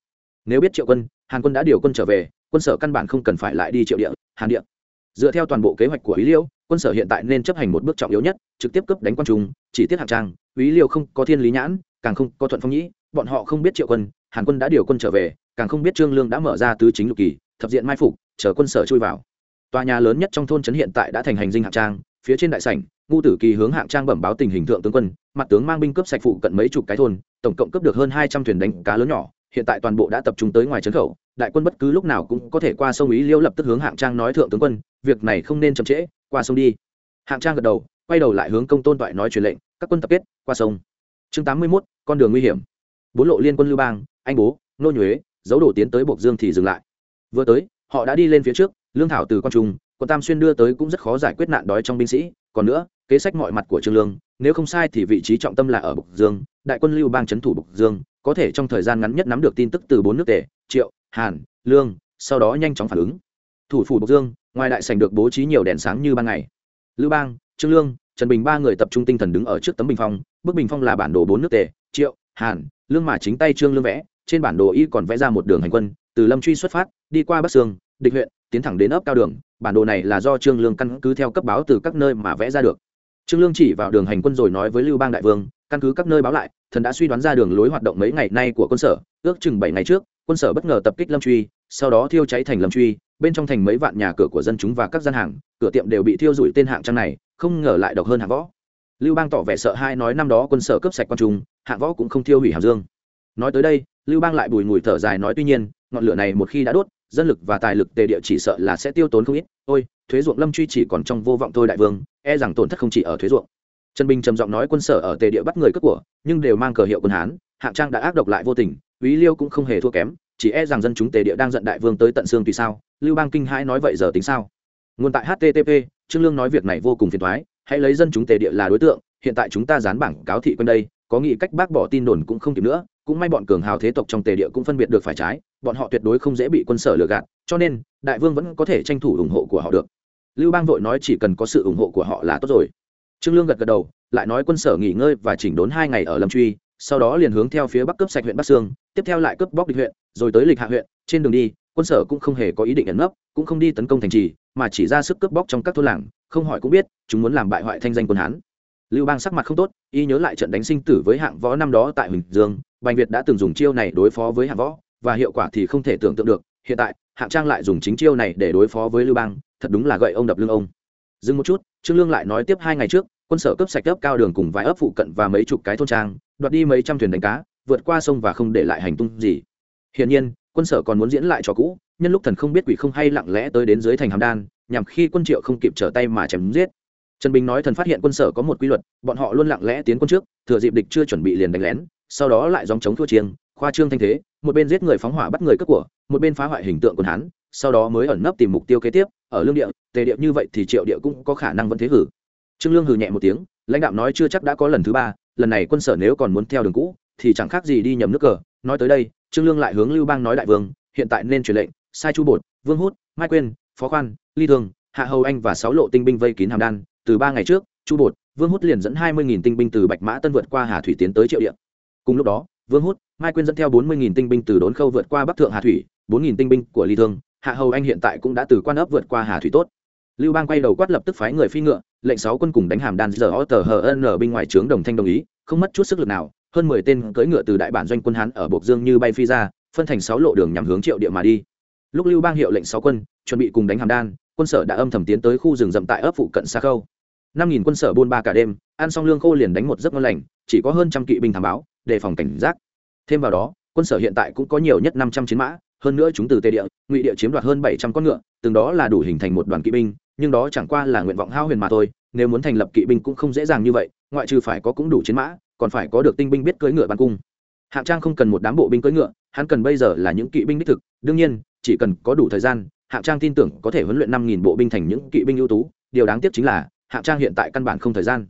Nếu biết triệu quân, hàn quân đã điều quân trở về, quân sở căn bản không cần phải lại đi triệu địa, hàn địa. Dựa theo toàn bộ kế hoạch của ý liễu quân sở hiện tại nên chấp hành một bước trọng yếu nhất, trực tiếp cướp đánh quan trung, chỉ tiết hạng trang, úy liêu không có thiên lý nhãn, càng không có thuận phong nhĩ, bọn họ không biết triệu quân, hàn quân đã điều quân trở về, càng không biết trương lương đã mở ra tứ chính lục kỳ, thập diện mai phục, chờ quân sở chui vào. Tòa nhà lớn nhất trong thôn trấn hiện tại đã thành hành dinh hạng trang, phía trên đại sảnh, ngu tử kỳ hướng hạng trang bẩm báo tình hình thượng tướng quân, mặt tướng mang binh cướp sạch phụ cận mấy chục cái thôn, tổng cộng cướp được hơn hai trăm thuyền đánh cá lớn nhỏ, hiện tại toàn bộ đã tập trung tới ngoài trấn khẩu đại quân bất cứ lúc nào cũng có thể qua sông ý liêu lập tức hướng hạng trang nói thượng tướng quân việc này không nên chậm trễ qua sông đi. Hạng trang gật đầu quay đầu lại hướng công tôn toại nói truyền lệnh các quân tập kết qua sông. Chương tám mươi 81, con đường nguy hiểm. Bốn lộ liên quân lưu bang anh bố nô nhuế dấu đổ tiến tới bộc dương thì dừng lại. Vừa tới họ đã đi lên phía trước lương thảo từ con trung quân tam xuyên đưa tới cũng rất khó giải quyết nạn đói trong binh sĩ còn nữa kế sách mọi mặt của trương lương nếu không sai thì vị trí trọng tâm là ở bộc dương đại quân lưu bang trấn thủ bộc dương có thể trong thời gian ngắn nhất nắm được tin tức từ bốn nước tề triệu hàn, lương, sau đó nhanh chóng phản ứng. Thủ phủ bộc dương, ngoài đại sảnh được bố trí nhiều đèn sáng như ban ngày. Lưu bang, trương lương, trần bình ba người tập trung tinh thần đứng ở trước tấm bình phong. Bức bình phong là bản đồ bốn nước tề, triệu, hàn, lương mà chính tay trương lương vẽ. Trên bản đồ y còn vẽ ra một đường hành quân. Từ lâm truy xuất phát, đi qua bắc sương, địch huyện, tiến thẳng đến ấp cao đường. Bản đồ này là do trương lương căn cứ theo cấp báo từ các nơi mà vẽ ra được. Trương lương chỉ vào đường hành quân rồi nói với lưu bang đại vương căn cứ các nơi báo lại, thần đã suy đoán ra đường lối hoạt động mấy ngày nay của quân sở, ước chừng bảy ngày trước, quân sở bất ngờ tập kích lâm truy, sau đó thiêu cháy thành lâm truy, bên trong thành mấy vạn nhà cửa của dân chúng và các gian hàng, cửa tiệm đều bị thiêu rụi tên hạng trang này, không ngờ lại độc hơn hạng võ. Lưu bang tỏ vẻ sợ hai nói năm đó quân sở cướp sạch quan trung, hạng võ cũng không thiêu hủy hàm dương. Nói tới đây, lưu bang lại bùi ngùi thở dài nói tuy nhiên, ngọn lửa này một khi đã đốt, dân lực và tài lực tề địa chỉ sợ là sẽ tiêu tốn không ít. Ôi, thuế ruộng lâm truy chỉ còn trong vô vọng thôi đại vương e rằng tổn thất không chỉ ở thuế ruộng trần bình trầm giọng nói quân sở ở tề địa bắt người cướp của, nhưng đều mang cờ hiệu quân hán, hạng trang đã ác độc lại vô tình, úy liêu cũng không hề thua kém, chỉ e rằng dân chúng tề địa đang giận đại vương tới tận xương tùy sao, lưu bang kinh hãi nói vậy giờ tính sao? Nguồn tại http trương lương nói việc này vô cùng phiền thoái hãy lấy dân chúng tề địa là đối tượng, hiện tại chúng ta dán bảng cáo thị quân đây, có nghĩ cách bác bỏ tin đồn cũng không kịp nữa, cũng may bọn cường hào thế tộc trong tề địa cũng phân biệt được phải trái, bọn họ tuyệt đối không dễ bị quân sở lừa gạt, cho nên, đại vương vẫn có thể tranh thủ ủng hộ của họ được. Lưu bang vội nói chỉ cần có sự ủng hộ của họ là tốt rồi trương lương gật gật đầu, lại nói quân sở nghỉ ngơi và chỉnh đốn hai ngày ở lâm truy, sau đó liền hướng theo phía bắc cướp sạch huyện bắc sương, tiếp theo lại cướp bóc địch huyện, rồi tới lịch hạ huyện, trên đường đi, quân sở cũng không hề có ý định ẩn nấp, cũng không đi tấn công thành trì, mà chỉ ra sức cướp bóc trong các thôn làng, không hỏi cũng biết, chúng muốn làm bại hoại thanh danh quân hán. Lưu bang sắc mặt không tốt, y nhớ lại trận đánh sinh tử với hạng võ năm đó tại huỳnh dương, bành việt đã từng dùng chiêu này đối phó với hạng võ, và hiệu quả thì không thể tưởng tượng được, hiện tại, hạng trang lại dùng chính chiêu này để đối phó với lưu bang, thật đúng là gậy ông đập lưng ông dừng một chút, trương lương lại nói tiếp hai ngày trước, quân sở cướp sạch ấp cao đường cùng vài ấp phụ cận và mấy chục cái thôn trang, đoạt đi mấy trăm thuyền đánh cá, vượt qua sông và không để lại hành tung gì. Hiển nhiên, quân sở còn muốn diễn lại cho cũ, nhân lúc thần không biết quỷ không hay lặng lẽ tới đến dưới thành hàm đan, nhằm khi quân triệu không kịp trở tay mà chém giết. Trần bình nói thần phát hiện quân sở có một quy luật, bọn họ luôn lặng lẽ tiến quân trước, thừa dịp địch chưa chuẩn bị liền đánh lén, sau đó lại dòng chống thua chiêng, khoa trương thanh thế, một bên giết người phóng hỏa bắt người cướp của, một bên phá hoại hình tượng quân hán, sau đó mới ẩn nấp tìm mục tiêu kế tiếp ở lương địa, tề địa như vậy thì triệu địa cũng có khả năng vẫn thế hử. Trương lương hừ nhẹ một tiếng, lãnh đạo nói chưa chắc đã có lần thứ ba, lần này quân sở nếu còn muốn theo đường cũ, thì chẳng khác gì đi nhầm nước cờ. Nói tới đây, trương lương lại hướng lưu bang nói đại vương, hiện tại nên truyền lệnh, sai chu bột, vương hút, mai quyên, phó khoan, ly thương hạ hầu anh và sáu lộ tinh binh vây kín hàm đan. Từ ba ngày trước, chu bột, vương hút liền dẫn hai mươi tinh binh từ bạch mã tân vượt qua hà thủy tiến tới triệu địa. Cùng lúc đó, vương hút, mai quyên dẫn theo bốn mươi tinh binh từ đốn khâu vượt qua bắc thượng hà thủy, bốn tinh binh của ly thương hạ hầu anh hiện tại cũng đã từ quan ấp vượt qua hà thủy tốt. Lưu bang quay đầu quát lập tức phái người phi ngựa, lệnh sáu quân cùng đánh hàm đan giờ o tờ hờ ân ở bên ngoài trướng đồng thanh đồng ý, không mất chút sức lực nào, hơn mười tên cưỡi ngựa từ đại bản doanh quân hán ở bộc dương như bay phi ra, phân thành sáu lộ đường nhằm hướng triệu địa mà đi. Lúc lưu bang hiệu lệnh sáu quân, chuẩn bị cùng đánh hàm đan, quân sở đã âm thầm tiến tới khu rừng rậm tại ấp phụ cận xa khâu. Năm nghìn quân sở buôn ba cả đêm, ăn xong lương khô liền đánh một giấc ngon lành, chỉ có hơn trăm kỵ binh thảm báo, đề phòng cảnh giác. Thêm vào đó, quân sở hiện tại cũng có nhiều nhất năm trăm chiến mã hơn nữa chúng từ tây địa, ngụy địa chiếm đoạt hơn bảy trăm con ngựa, từng đó là đủ hình thành một đoàn kỵ binh, nhưng đó chẳng qua là nguyện vọng hao huyền mà thôi, nếu muốn thành lập kỵ binh cũng không dễ dàng như vậy, ngoại trừ phải có cũng đủ chiến mã, còn phải có được tinh binh biết cưỡi ngựa bắn cung. Hạng trang không cần một đám bộ binh cưỡi ngựa, hắn cần bây giờ là những kỵ binh đích thực, đương nhiên, chỉ cần có đủ thời gian, hạng trang tin tưởng có thể huấn luyện năm nghìn bộ binh thành những kỵ binh ưu tú, điều đáng tiếc chính là, hạng trang hiện tại căn bản không thời gian.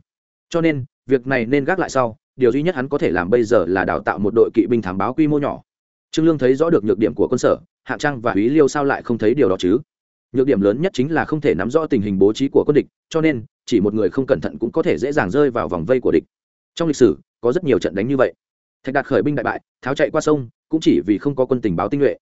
Cho nên, việc này nên gác lại sau, điều duy nhất hắn có thể làm bây giờ là đào tạo một đội kỵ binh thám báo quy mô nhỏ trương lương thấy rõ được nhược điểm của quân sở, hạng trang và ý liêu sao lại không thấy điều đó chứ? Nhược điểm lớn nhất chính là không thể nắm rõ tình hình bố trí của quân địch, cho nên, chỉ một người không cẩn thận cũng có thể dễ dàng rơi vào vòng vây của địch. Trong lịch sử, có rất nhiều trận đánh như vậy. Thạch đạt khởi binh đại bại, tháo chạy qua sông, cũng chỉ vì không có quân tình báo tinh nhuệ.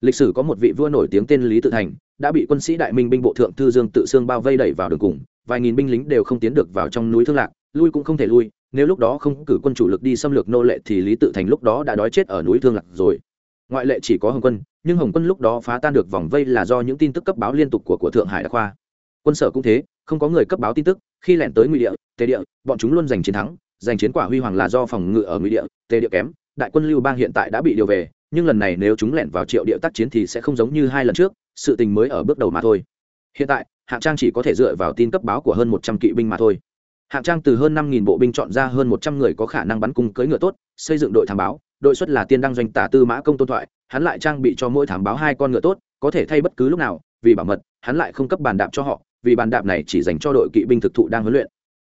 Lịch sử có một vị vua nổi tiếng tên lý tự thành, đã bị quân sĩ đại minh binh bộ thượng thư dương tự xương bao vây đẩy vào đường cùng, vài nghìn binh lính đều không tiến được vào trong núi thương lạc, lui cũng không thể lui, nếu lúc đó không cử quân chủ lực đi xâm lược nô lệ thì lý tự thành lúc đó đã đói chết ở núi thương lạc rồi ngoại lệ chỉ có hồng quân, nhưng hồng quân lúc đó phá tan được vòng vây là do những tin tức cấp báo liên tục của của thượng hải đã khoa quân sở cũng thế, không có người cấp báo tin tức, khi lẻn tới ngụy địa, tề địa, bọn chúng luôn giành chiến thắng. Giành chiến quả huy hoàng là do phòng ngự ở ngụy địa, tề địa kém. Đại quân lưu bang hiện tại đã bị điều về, nhưng lần này nếu chúng lẻn vào triệu địa tác chiến thì sẽ không giống như hai lần trước, sự tình mới ở bước đầu mà thôi. Hiện tại, hạng trang chỉ có thể dựa vào tin cấp báo của hơn một trăm kỵ binh mà thôi. Hạng trang từ hơn năm nghìn bộ binh chọn ra hơn một trăm người có khả năng bắn cung cưỡi ngựa tốt, xây dựng đội thám báo đội xuất là tiên đăng doanh tả tư mã công tôn thoại, hắn lại trang bị cho mỗi thám báo hai con ngựa tốt, có thể thay bất cứ lúc nào, vì bảo mật, hắn lại không cấp bàn đạp cho họ, vì bàn đạp này chỉ dành cho đội kỵ binh thực thụ đang huấn luyện.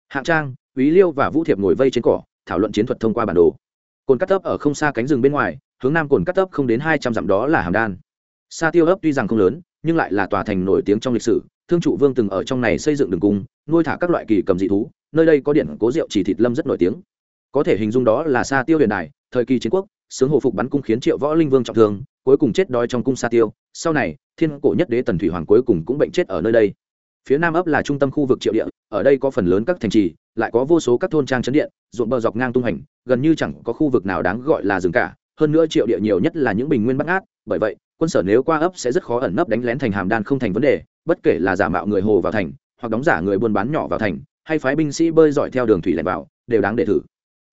Hạng trang, úy liêu và vũ thiệp ngồi vây trên cỏ, thảo luận chiến thuật thông qua bản đồ. Cồn cắt tấp ở không xa cánh rừng bên ngoài, hướng nam cồn cắt tấp không đến hai trăm dặm đó là hàm đan. Sa tiêu ấp tuy rằng không lớn, nhưng lại là tòa thành nổi tiếng trong lịch sử, thương trụ vương từng ở trong này xây dựng đường cung, nuôi thả các loại kỳ cầm dị thú, nơi đây có điện cố rượu chỉ thịt lâm rất nổi tiếng. Có thể hình dung đó là sa tiêu huyền đài thời kỳ chiến quốc, sướng hồ phục bắn cung khiến triệu võ linh vương trọng thương, cuối cùng chết đói trong cung sa tiêu. Sau này, thiên cổ nhất đế tần thủy hoàng cuối cùng cũng bệnh chết ở nơi đây. Phía nam ấp là trung tâm khu vực triệu địa, ở đây có phần lớn các thành trì, lại có vô số các thôn trang trấn điện, ruộng bờ dọc ngang tung hành gần như chẳng có khu vực nào đáng gọi là rừng cả. Hơn nữa triệu địa nhiều nhất là những bình nguyên bắt ngát, bởi vậy, quân sở nếu qua ấp sẽ rất khó ẩn nấp đánh lén thành hàm đan không thành vấn đề, bất kể là giả mạo người hồ vào thành, hoặc đóng giả người buôn bán nhỏ vào thành, hay phái binh sĩ bơi giỏi theo đường thủy lẻn vào, đều đáng để thử.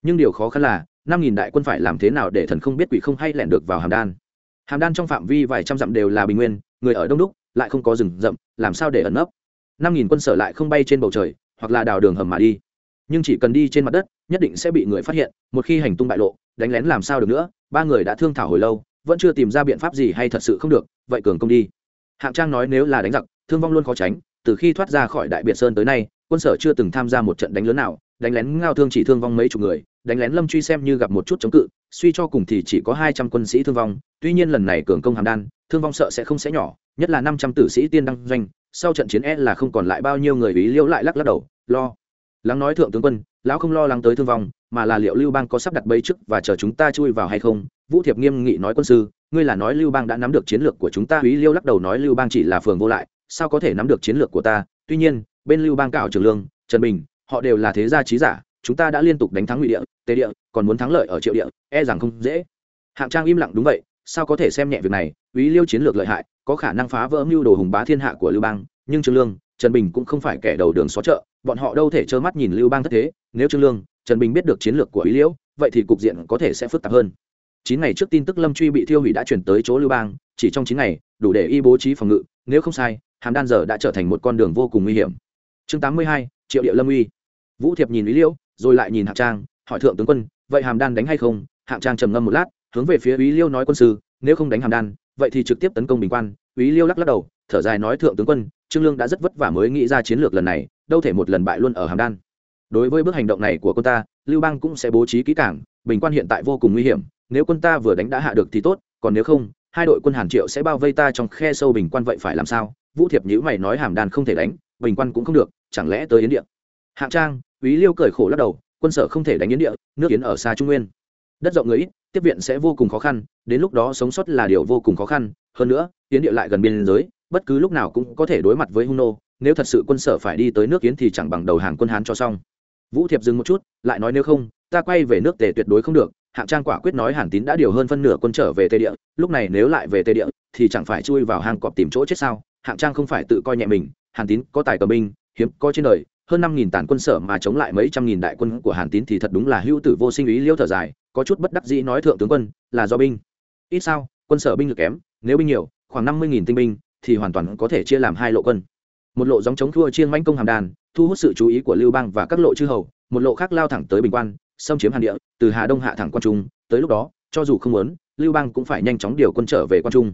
Nhưng điều khó khăn là năm nghìn đại quân phải làm thế nào để thần không biết quỷ không hay lẻn được vào hàm đan? Hàm đan trong phạm vi vài trăm dặm đều là bình nguyên, người ở đông đúc, lại không có rừng rậm, làm sao để ẩn nấp? Năm nghìn quân sở lại không bay trên bầu trời, hoặc là đào đường hầm mà đi. Nhưng chỉ cần đi trên mặt đất, nhất định sẽ bị người phát hiện, một khi hành tung bại lộ, đánh lén làm sao được nữa? Ba người đã thương thảo hồi lâu, vẫn chưa tìm ra biện pháp gì hay thật sự không được, vậy cường công đi. Hạng trang nói nếu là đánh giặc, thương vong luôn khó tránh, từ khi thoát ra khỏi đại biệt sơn tới nay, quân sở chưa từng tham gia một trận đánh lớn nào, đánh lén ngao thương chỉ thương vong mấy chục người đánh lén lâm truy xem như gặp một chút chống cự, suy cho cùng thì chỉ có hai trăm quân sĩ thương vong. Tuy nhiên lần này cường công hàm đan, thương vong sợ sẽ không sẽ nhỏ, nhất là năm trăm tử sĩ tiên đăng doanh, sau trận chiến e là không còn lại bao nhiêu người ý liễu lại lắc lắc đầu, lo. Lắng nói thượng tướng quân, lão không lo lắng tới thương vong, mà là liệu lưu bang có sắp đặt bấy trước và chờ chúng ta chui vào hay không? Vũ thiệp nghiêm nghị nói quân sư, ngươi là nói lưu bang đã nắm được chiến lược của chúng ta, ý liêu lắc đầu nói lưu bang chỉ là phường vô lại, sao có thể nắm được chiến lược của ta? Tuy nhiên, bên lưu bang cạo trường lương, trần bình, họ đều là thế gia trí giả chúng ta đã liên tục đánh thắng ngụy địa, tề địa, còn muốn thắng lợi ở triệu địa e rằng không dễ. Hạng trang im lặng đúng vậy, sao có thể xem nhẹ việc này ý liêu chiến lược lợi hại, có khả năng phá vỡ mưu đồ hùng bá thiên hạ của lưu bang, nhưng trương lương, trần bình cũng không phải kẻ đầu đường xó chợ, bọn họ đâu thể trơ mắt nhìn lưu bang thất thế, nếu trương lương, trần bình biết được chiến lược của ý liễu vậy thì cục diện có thể sẽ phức tạp hơn. Chín ngày trước tin tức lâm truy bị thiêu hủy đã chuyển tới chỗ lưu bang, chỉ trong chín ngày, đủ để y bố trí phòng ngự, nếu không sai, hàm đan giờ đã trở thành một con đường vô cùng nguy hiểm. Chương tám mươi hai, triệu địa lâm uy. Vũ thiệp nhìn ý liễu rồi lại nhìn hạng trang, hỏi thượng tướng quân, vậy hàm đan đánh hay không? Hạng trang trầm ngâm một lát, hướng về phía ý liêu nói, quân sư, nếu không đánh hàm đan, vậy thì trực tiếp tấn công bình quan. Ý liêu lắc lắc đầu, thở dài nói, thượng tướng quân, trương lương đã rất vất vả mới nghĩ ra chiến lược lần này, đâu thể một lần bại luôn ở hàm đan. Đối với bước hành động này của quân ta, lưu bang cũng sẽ bố trí kỹ cảng bình quan hiện tại vô cùng nguy hiểm, nếu quân ta vừa đánh đã hạ được thì tốt, còn nếu không, hai đội quân hàn triệu sẽ bao vây ta trong khe sâu bình quan vậy phải làm sao? Vũ thiệp nhữ mày nói, hàm đan không thể đánh, bình quan cũng không được, chẳng lẽ tới yến địa hạng trang úy liêu cười khổ lắc đầu, quân sở không thể đánh yến địa, nước yến ở xa trung nguyên. Đất rộng người ít, tiếp viện sẽ vô cùng khó khăn, đến lúc đó sống sót là điều vô cùng khó khăn. Hơn nữa, yến địa lại gần biên giới, bất cứ lúc nào cũng có thể đối mặt với hung nô. Nếu thật sự quân sở phải đi tới nước yến thì chẳng bằng đầu hàng quân hán cho xong. Vũ thiệp dừng một chút, lại nói nếu không, ta quay về nước tề tuyệt đối không được. Hạng trang quả quyết nói hàn tín đã điều hơn phân nửa quân trở về tây địa, lúc này nếu lại về tây địa thì chẳng phải chui vào hang cọp tìm chỗ chết sao? Hạng trang không phải tự coi nhẹ mình, hàn tín có tài cờ binh, hiếm có trên đời hơn năm nghìn tàn quân sở mà chống lại mấy trăm nghìn đại quân của hàn tín thì thật đúng là hữu tử vô sinh ý liêu thở dài, có chút bất đắc dĩ nói thượng tướng quân, là do binh. Ít sao, quân sở binh lực kém, nếu binh nhiều, khoảng năm mươi nghìn tinh binh thì hoàn toàn có thể chia làm hai lộ quân. Một lộ gióng chống thua chiên mãnh công hàm đàn, thu hút sự chú ý của lưu bang và các lộ chư hầu, một lộ khác lao thẳng tới bình quan, xâm chiếm hàn địa, từ hà đông hạ thẳng quan trung, tới lúc đó, cho dù không muốn, lưu bang cũng phải nhanh chóng điều quân trở về quan trung.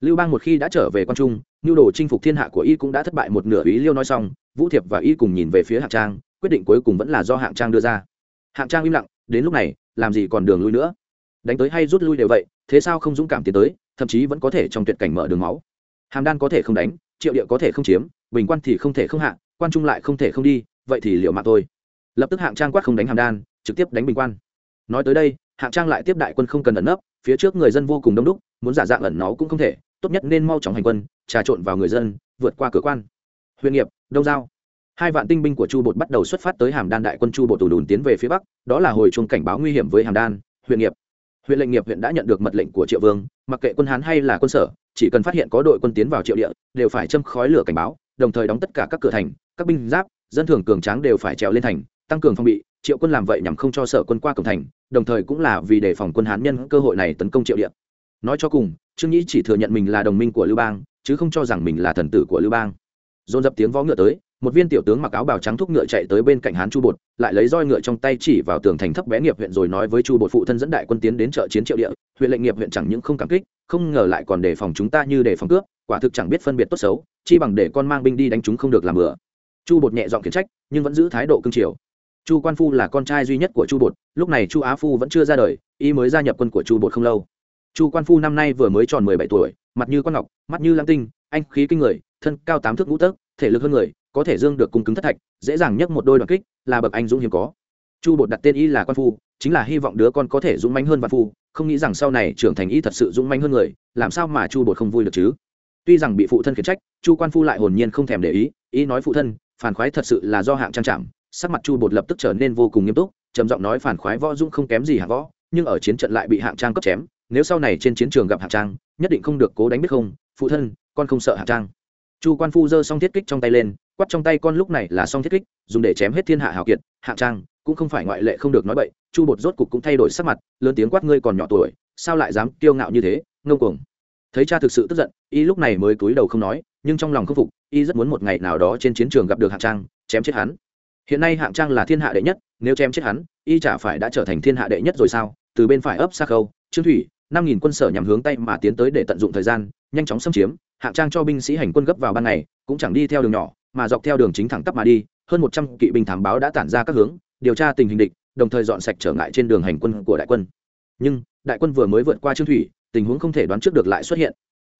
Lưu bang một khi đã trở về quan trung, nhu đồ chinh phục thiên hạ của y cũng đã thất bại một nửa ý liêu nói xong vũ thiệp và y cùng nhìn về phía hạng trang, quyết định cuối cùng vẫn là do hạng trang đưa ra. Hạng trang im lặng, đến lúc này, làm gì còn đường lui nữa? Đánh tới hay rút lui đều vậy, thế sao không dũng cảm tiến tới, thậm chí vẫn có thể trong tuyệt cảnh mở đường máu. Hàm đan có thể không đánh, triệu địa có thể không chiếm, bình quan thì không thể không hạ, quan trung lại không thể không đi, vậy thì liệu mạng thôi lập tức hạng trang quát không đánh hàm đan, trực tiếp đánh bình quan. Nói tới đây, hạng trang lại tiếp đại quân không cần ẩn nấp, phía trước người dân vô cùng đông đúc, muốn giả dạng ẩn nó cũng không thể, tốt nhất nên mau chóng hành quân, trà trộn vào người dân, vượt qua cửa quan huyện nghiệp, đông giao. Hai vạn tinh binh của chu bột bắt đầu xuất phát tới hàm đan đại quân chu bột tù đùn tiến về phía bắc, đó là hồi chuông cảnh báo nguy hiểm với hàm đan, huyện nghiệp. Huyện lệnh nghiệp huyện đã nhận được mật lệnh của triệu vương, mặc kệ quân hán hay là quân sở, chỉ cần phát hiện có đội quân tiến vào triệu địa, đều phải châm khói lửa cảnh báo, đồng thời đóng tất cả các cửa thành, các binh giáp, dân thường cường tráng đều phải trèo lên thành, tăng cường phòng bị, triệu quân làm vậy nhằm không cho sở quân qua cổng thành, đồng thời cũng là vì đề phòng quân hán nhân cơ hội này tấn công triệu địa. Nói cho cùng, trương nhĩ chỉ thừa nhận mình là đồng minh của lưu bang, chứ không cho rằng mình là thần tử của lưu bang dồn dập tiếng vó ngựa tới, một viên tiểu tướng mặc áo bào trắng thúc ngựa chạy tới bên cạnh hán chu bột, lại lấy roi ngựa trong tay chỉ vào tường thành thấp bé nghiệp huyện rồi nói với chu bột phụ thân dẫn đại quân tiến đến chợ chiến triệu địa, huyện lệnh nghiệp huyện chẳng những không cảm kích, không ngờ lại còn đề phòng chúng ta như đề phòng cướp, quả thực chẳng biết phân biệt tốt xấu, chi bằng để con mang binh đi đánh chúng không được làm bừa. Chu bột nhẹ giọng khiển trách, nhưng vẫn giữ thái độ cương triều. Chu quan phu là con trai duy nhất của chu bột, lúc này chu á phu vẫn chưa ra đời, y mới gia nhập quân của chu bột không lâu. Chu quan phu năm nay vừa mới tròn mười bảy tuổi, mặt như con ngọc, mắt như lam tinh, anh khí kinh người thân cao tám thước ngũ tấc, thể lực hơn người, có thể dương được cung cứng thất thạch, dễ dàng nhấc một đôi đoàn kích, là bậc anh dũng hiếm có. Chu bột đặt tên y là quan phu, chính là hy vọng đứa con có thể dũng mãnh hơn văn phu, không nghĩ rằng sau này trưởng thành y thật sự dũng mãnh hơn người, làm sao mà chu bột không vui được chứ? Tuy rằng bị phụ thân khiển trách, chu quan phu lại hồn nhiên không thèm để ý ý nói phụ thân, phản khoái thật sự là do hạng trang trảm. Sắc mặt chu bột lập tức trở nên vô cùng nghiêm túc, trầm giọng nói, phản khoái võ dũng không kém gì hạng võ, nhưng ở chiến trận lại bị hạng trang cấp chém, nếu sau này trên chiến trường gặp hạng trang, nhất định không được cố đánh biết không, phụ thân, con không sợ hạng trang chu quan phu giơ xong thiết kích trong tay lên quắt trong tay con lúc này là xong thiết kích, dùng để chém hết thiên hạ hào kiệt, hạng trang, cũng không phải ngoại lệ không được nói bậy, chu bột rốt cục cũng thay đổi sắc mặt, lớn tiếng quát ngươi còn nhỏ tuổi, sao lại dám kiêu ngạo như thế, ngông cuồng. Thấy cha thực sự tức giận, y lúc này mới cúi đầu không nói, nhưng trong lòng không phục, y rất muốn một ngày nào đó trên chiến trường gặp được hạng trang, chém chết hắn. Hiện nay hạng trang là thiên hạ đệ nhất, nếu chém chết hắn, y chả phải đã trở thành thiên hạ đệ nhất rồi sao? Từ bên phải ấp xa khâu, trương thủy năm nghìn quân sở nhằm hướng tay mà tiến tới để tận dụng thời gian, nhanh chóng xâm chiếm, hạng trang cho binh sĩ hành quân gấp vào ban ngày, cũng chẳng đi theo đường nhỏ, mà dọc theo đường chính thẳng tắp mà đi, hơn một trăm kỵ binh thám báo đã tản ra các hướng, điều tra tình hình địch, đồng thời dọn sạch trở ngại trên đường hành quân của đại quân. Nhưng, đại quân vừa mới vượt qua trương thủy, tình huống không thể đoán trước được lại xuất hiện.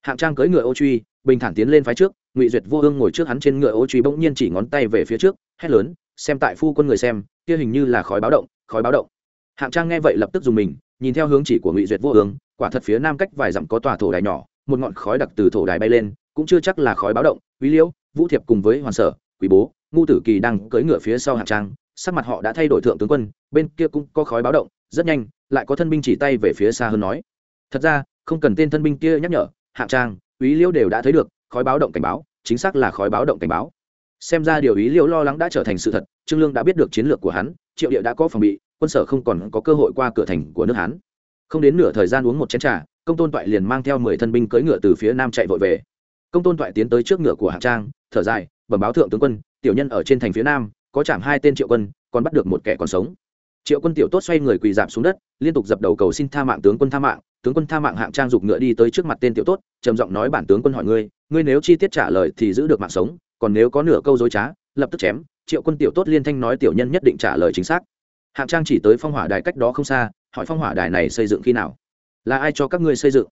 Hạng trang cưỡi ngựa ô truy, bình thản tiến lên phái trước, ngụy duyệt vô hương ngồi trước hắn trên ngựa ô truy bỗng nhiên chỉ ngón tay về phía trước, hét lớn, xem tại phu quân người xem, kia hình như là khói báo động, khói báo động. Hạng trang nghe vậy lập tức dùng mình nhìn theo hướng chỉ của ngụy duyệt vô ương, quả thật phía nam cách vài dặm có tòa thổ đài nhỏ, một ngọn khói đặc từ thổ đài bay lên, cũng chưa chắc là khói báo động, quý liễu, vũ thiệp cùng với hoàn sở, quý bố, ngu tử kỳ đang cưỡi ngựa phía sau hạng trang, sắc mặt họ đã thay đổi thượng tướng quân, bên kia cũng có khói báo động, rất nhanh, lại có thân binh chỉ tay về phía xa hơn nói. Thật ra, không cần tên thân binh kia nhắc nhở, hạng trang, quý liễu đều đã thấy được, khói báo động cảnh báo, chính xác là khói báo động cảnh báo. Xem ra điều ý liễu lo lắng đã trở thành sự thật, trương lương đã biết được chiến lược của hắn, triệu địa đã có phòng bị quân sở không còn có cơ hội qua cửa thành của nước hán. Không đến nửa thời gian uống một chén trà, công tôn toại liền mang theo mười thân binh cưỡi ngựa từ phía nam chạy vội về. Công tôn toại tiến tới trước ngựa của hạng trang, thở dài, bẩm báo thượng tướng quân, tiểu nhân ở trên thành phía nam, có chạm hai tên triệu quân, còn bắt được một kẻ còn sống. Triệu quân tiểu tốt xoay người quỳ dạp xuống đất, liên tục dập đầu cầu xin tha mạng tướng quân tha mạng. Tướng quân tha mạng hạng trang giục ngựa đi tới trước mặt tên tiểu tốt, trầm giọng nói bản tướng quân hỏi ngươi ngươi nếu chi tiết trả lời thì giữ được mạng sống, còn nếu có nửa câu dối trá, lập tức chém. Triệu quân tiểu tốt liên thanh nói tiểu nhân nhất định trả lời chính xác hạng trang chỉ tới phong hỏa đài cách đó không xa, hỏi phong hỏa đài này xây dựng khi nào? Là ai cho các ngươi xây dựng?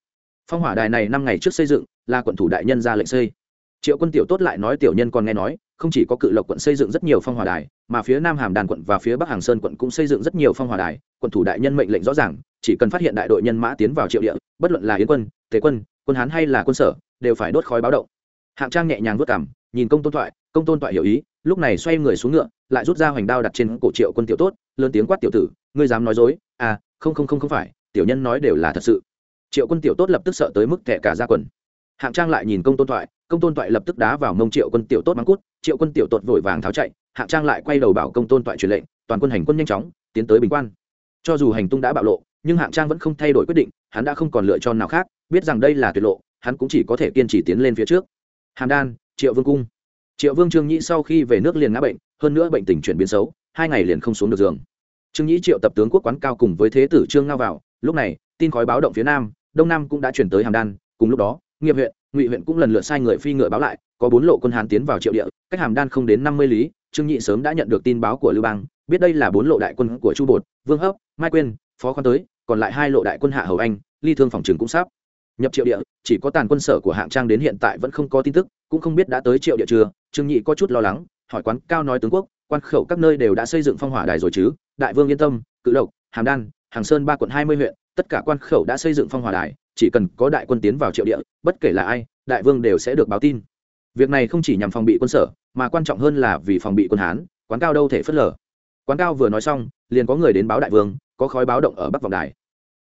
Phong hỏa đài này năm ngày trước xây dựng, là quận thủ đại nhân ra lệnh xây. Triệu quân tiểu tốt lại nói tiểu nhân còn nghe nói, không chỉ có cự lộc quận xây dựng rất nhiều phong hỏa đài, mà phía nam hàm đàn quận và phía bắc hàng sơn quận cũng xây dựng rất nhiều phong hỏa đài. Quận thủ đại nhân mệnh lệnh rõ ràng, chỉ cần phát hiện đại đội nhân mã tiến vào triệu địa, bất luận là yến quân thế quân quân hán hay là quân sở, đều phải đốt khói báo động. Hạng trang nhẹ nhàng vất cảm nhìn công tôn thoại, công tôn thoại hiểu ý, lúc này xoay người xuống ngựa, lại rút ra hoành đao đặt trên cổ triệu quân tiểu tốt lớn tiếng quát tiểu tử, ngươi dám nói dối à không không không không phải, tiểu nhân nói đều là thật sự. Triệu quân tiểu tốt lập tức sợ tới mức thẻ cả ra quần. Hạng trang lại nhìn công tôn thoại, công tôn thoại lập tức đá vào mông triệu quân tiểu tốt mắng cút, triệu quân tiểu tốt vội vàng tháo chạy, hạng trang lại quay đầu bảo công tôn thoại truyền lệnh, toàn quân hành quân nhanh chóng, tiến tới bình quan. Cho dù hành tung đã bạo lộ, nhưng hạng trang vẫn không thay đổi quyết định, hắn đã không còn lựa chọn nào khác, biết rằng đây là tuyệt lộ, hắn cũng chỉ có thể kiên trì tiến lên phía trước. Hàm đan, triệu vương cung. Triệu vương trương nhĩ sau khi về nước liền ngã bệnh, hơn nữa bệnh tình chuyển biến xấu hai ngày liền không xuống được giường. Trương nhĩ triệu tập tướng quốc quán cao cùng với thế tử trương ngao vào, lúc này, tin khói báo động phía nam, đông nam cũng đã chuyển tới hàm đan, cùng lúc đó, nghiệp huyện, ngụy huyện cũng lần lượt sai người phi ngựa báo lại, có bốn lộ quân hán tiến vào triệu địa, cách hàm đan không đến năm mươi lý, trương nhị sớm đã nhận được tin báo của lưu bang, biết đây là bốn lộ đại quân của chu bột, vương hấp, mai quyên, phó khoan tới, còn lại hai lộ đại quân hạ hầu anh, ly thương phòng trường cũng sắp nhập triệu địa, chỉ có tàn quân sở của hạng trang đến hiện tại vẫn không có tin tức, cũng không biết đã tới triệu địa chưa, trương nhị có chút lo lắng, hỏi quán cao nói tướng quốc quan khẩu các nơi đều đã xây dựng phong hỏa đài rồi chứ? Đại vương yên tâm, cự lộc, hàm đan, hàng sơn ba quận hai mươi huyện, tất cả quan khẩu đã xây dựng phong hỏa đài, chỉ cần có đại quân tiến vào triệu địa, bất kể là ai, đại vương đều sẽ được báo tin. Việc này không chỉ nhằm phòng bị quân sở, mà quan trọng hơn là vì phòng bị quân hán, quán cao đâu thể phớt lờ. Quán cao vừa nói xong, liền có người đến báo đại vương, có khói báo động ở bắc vọng đài.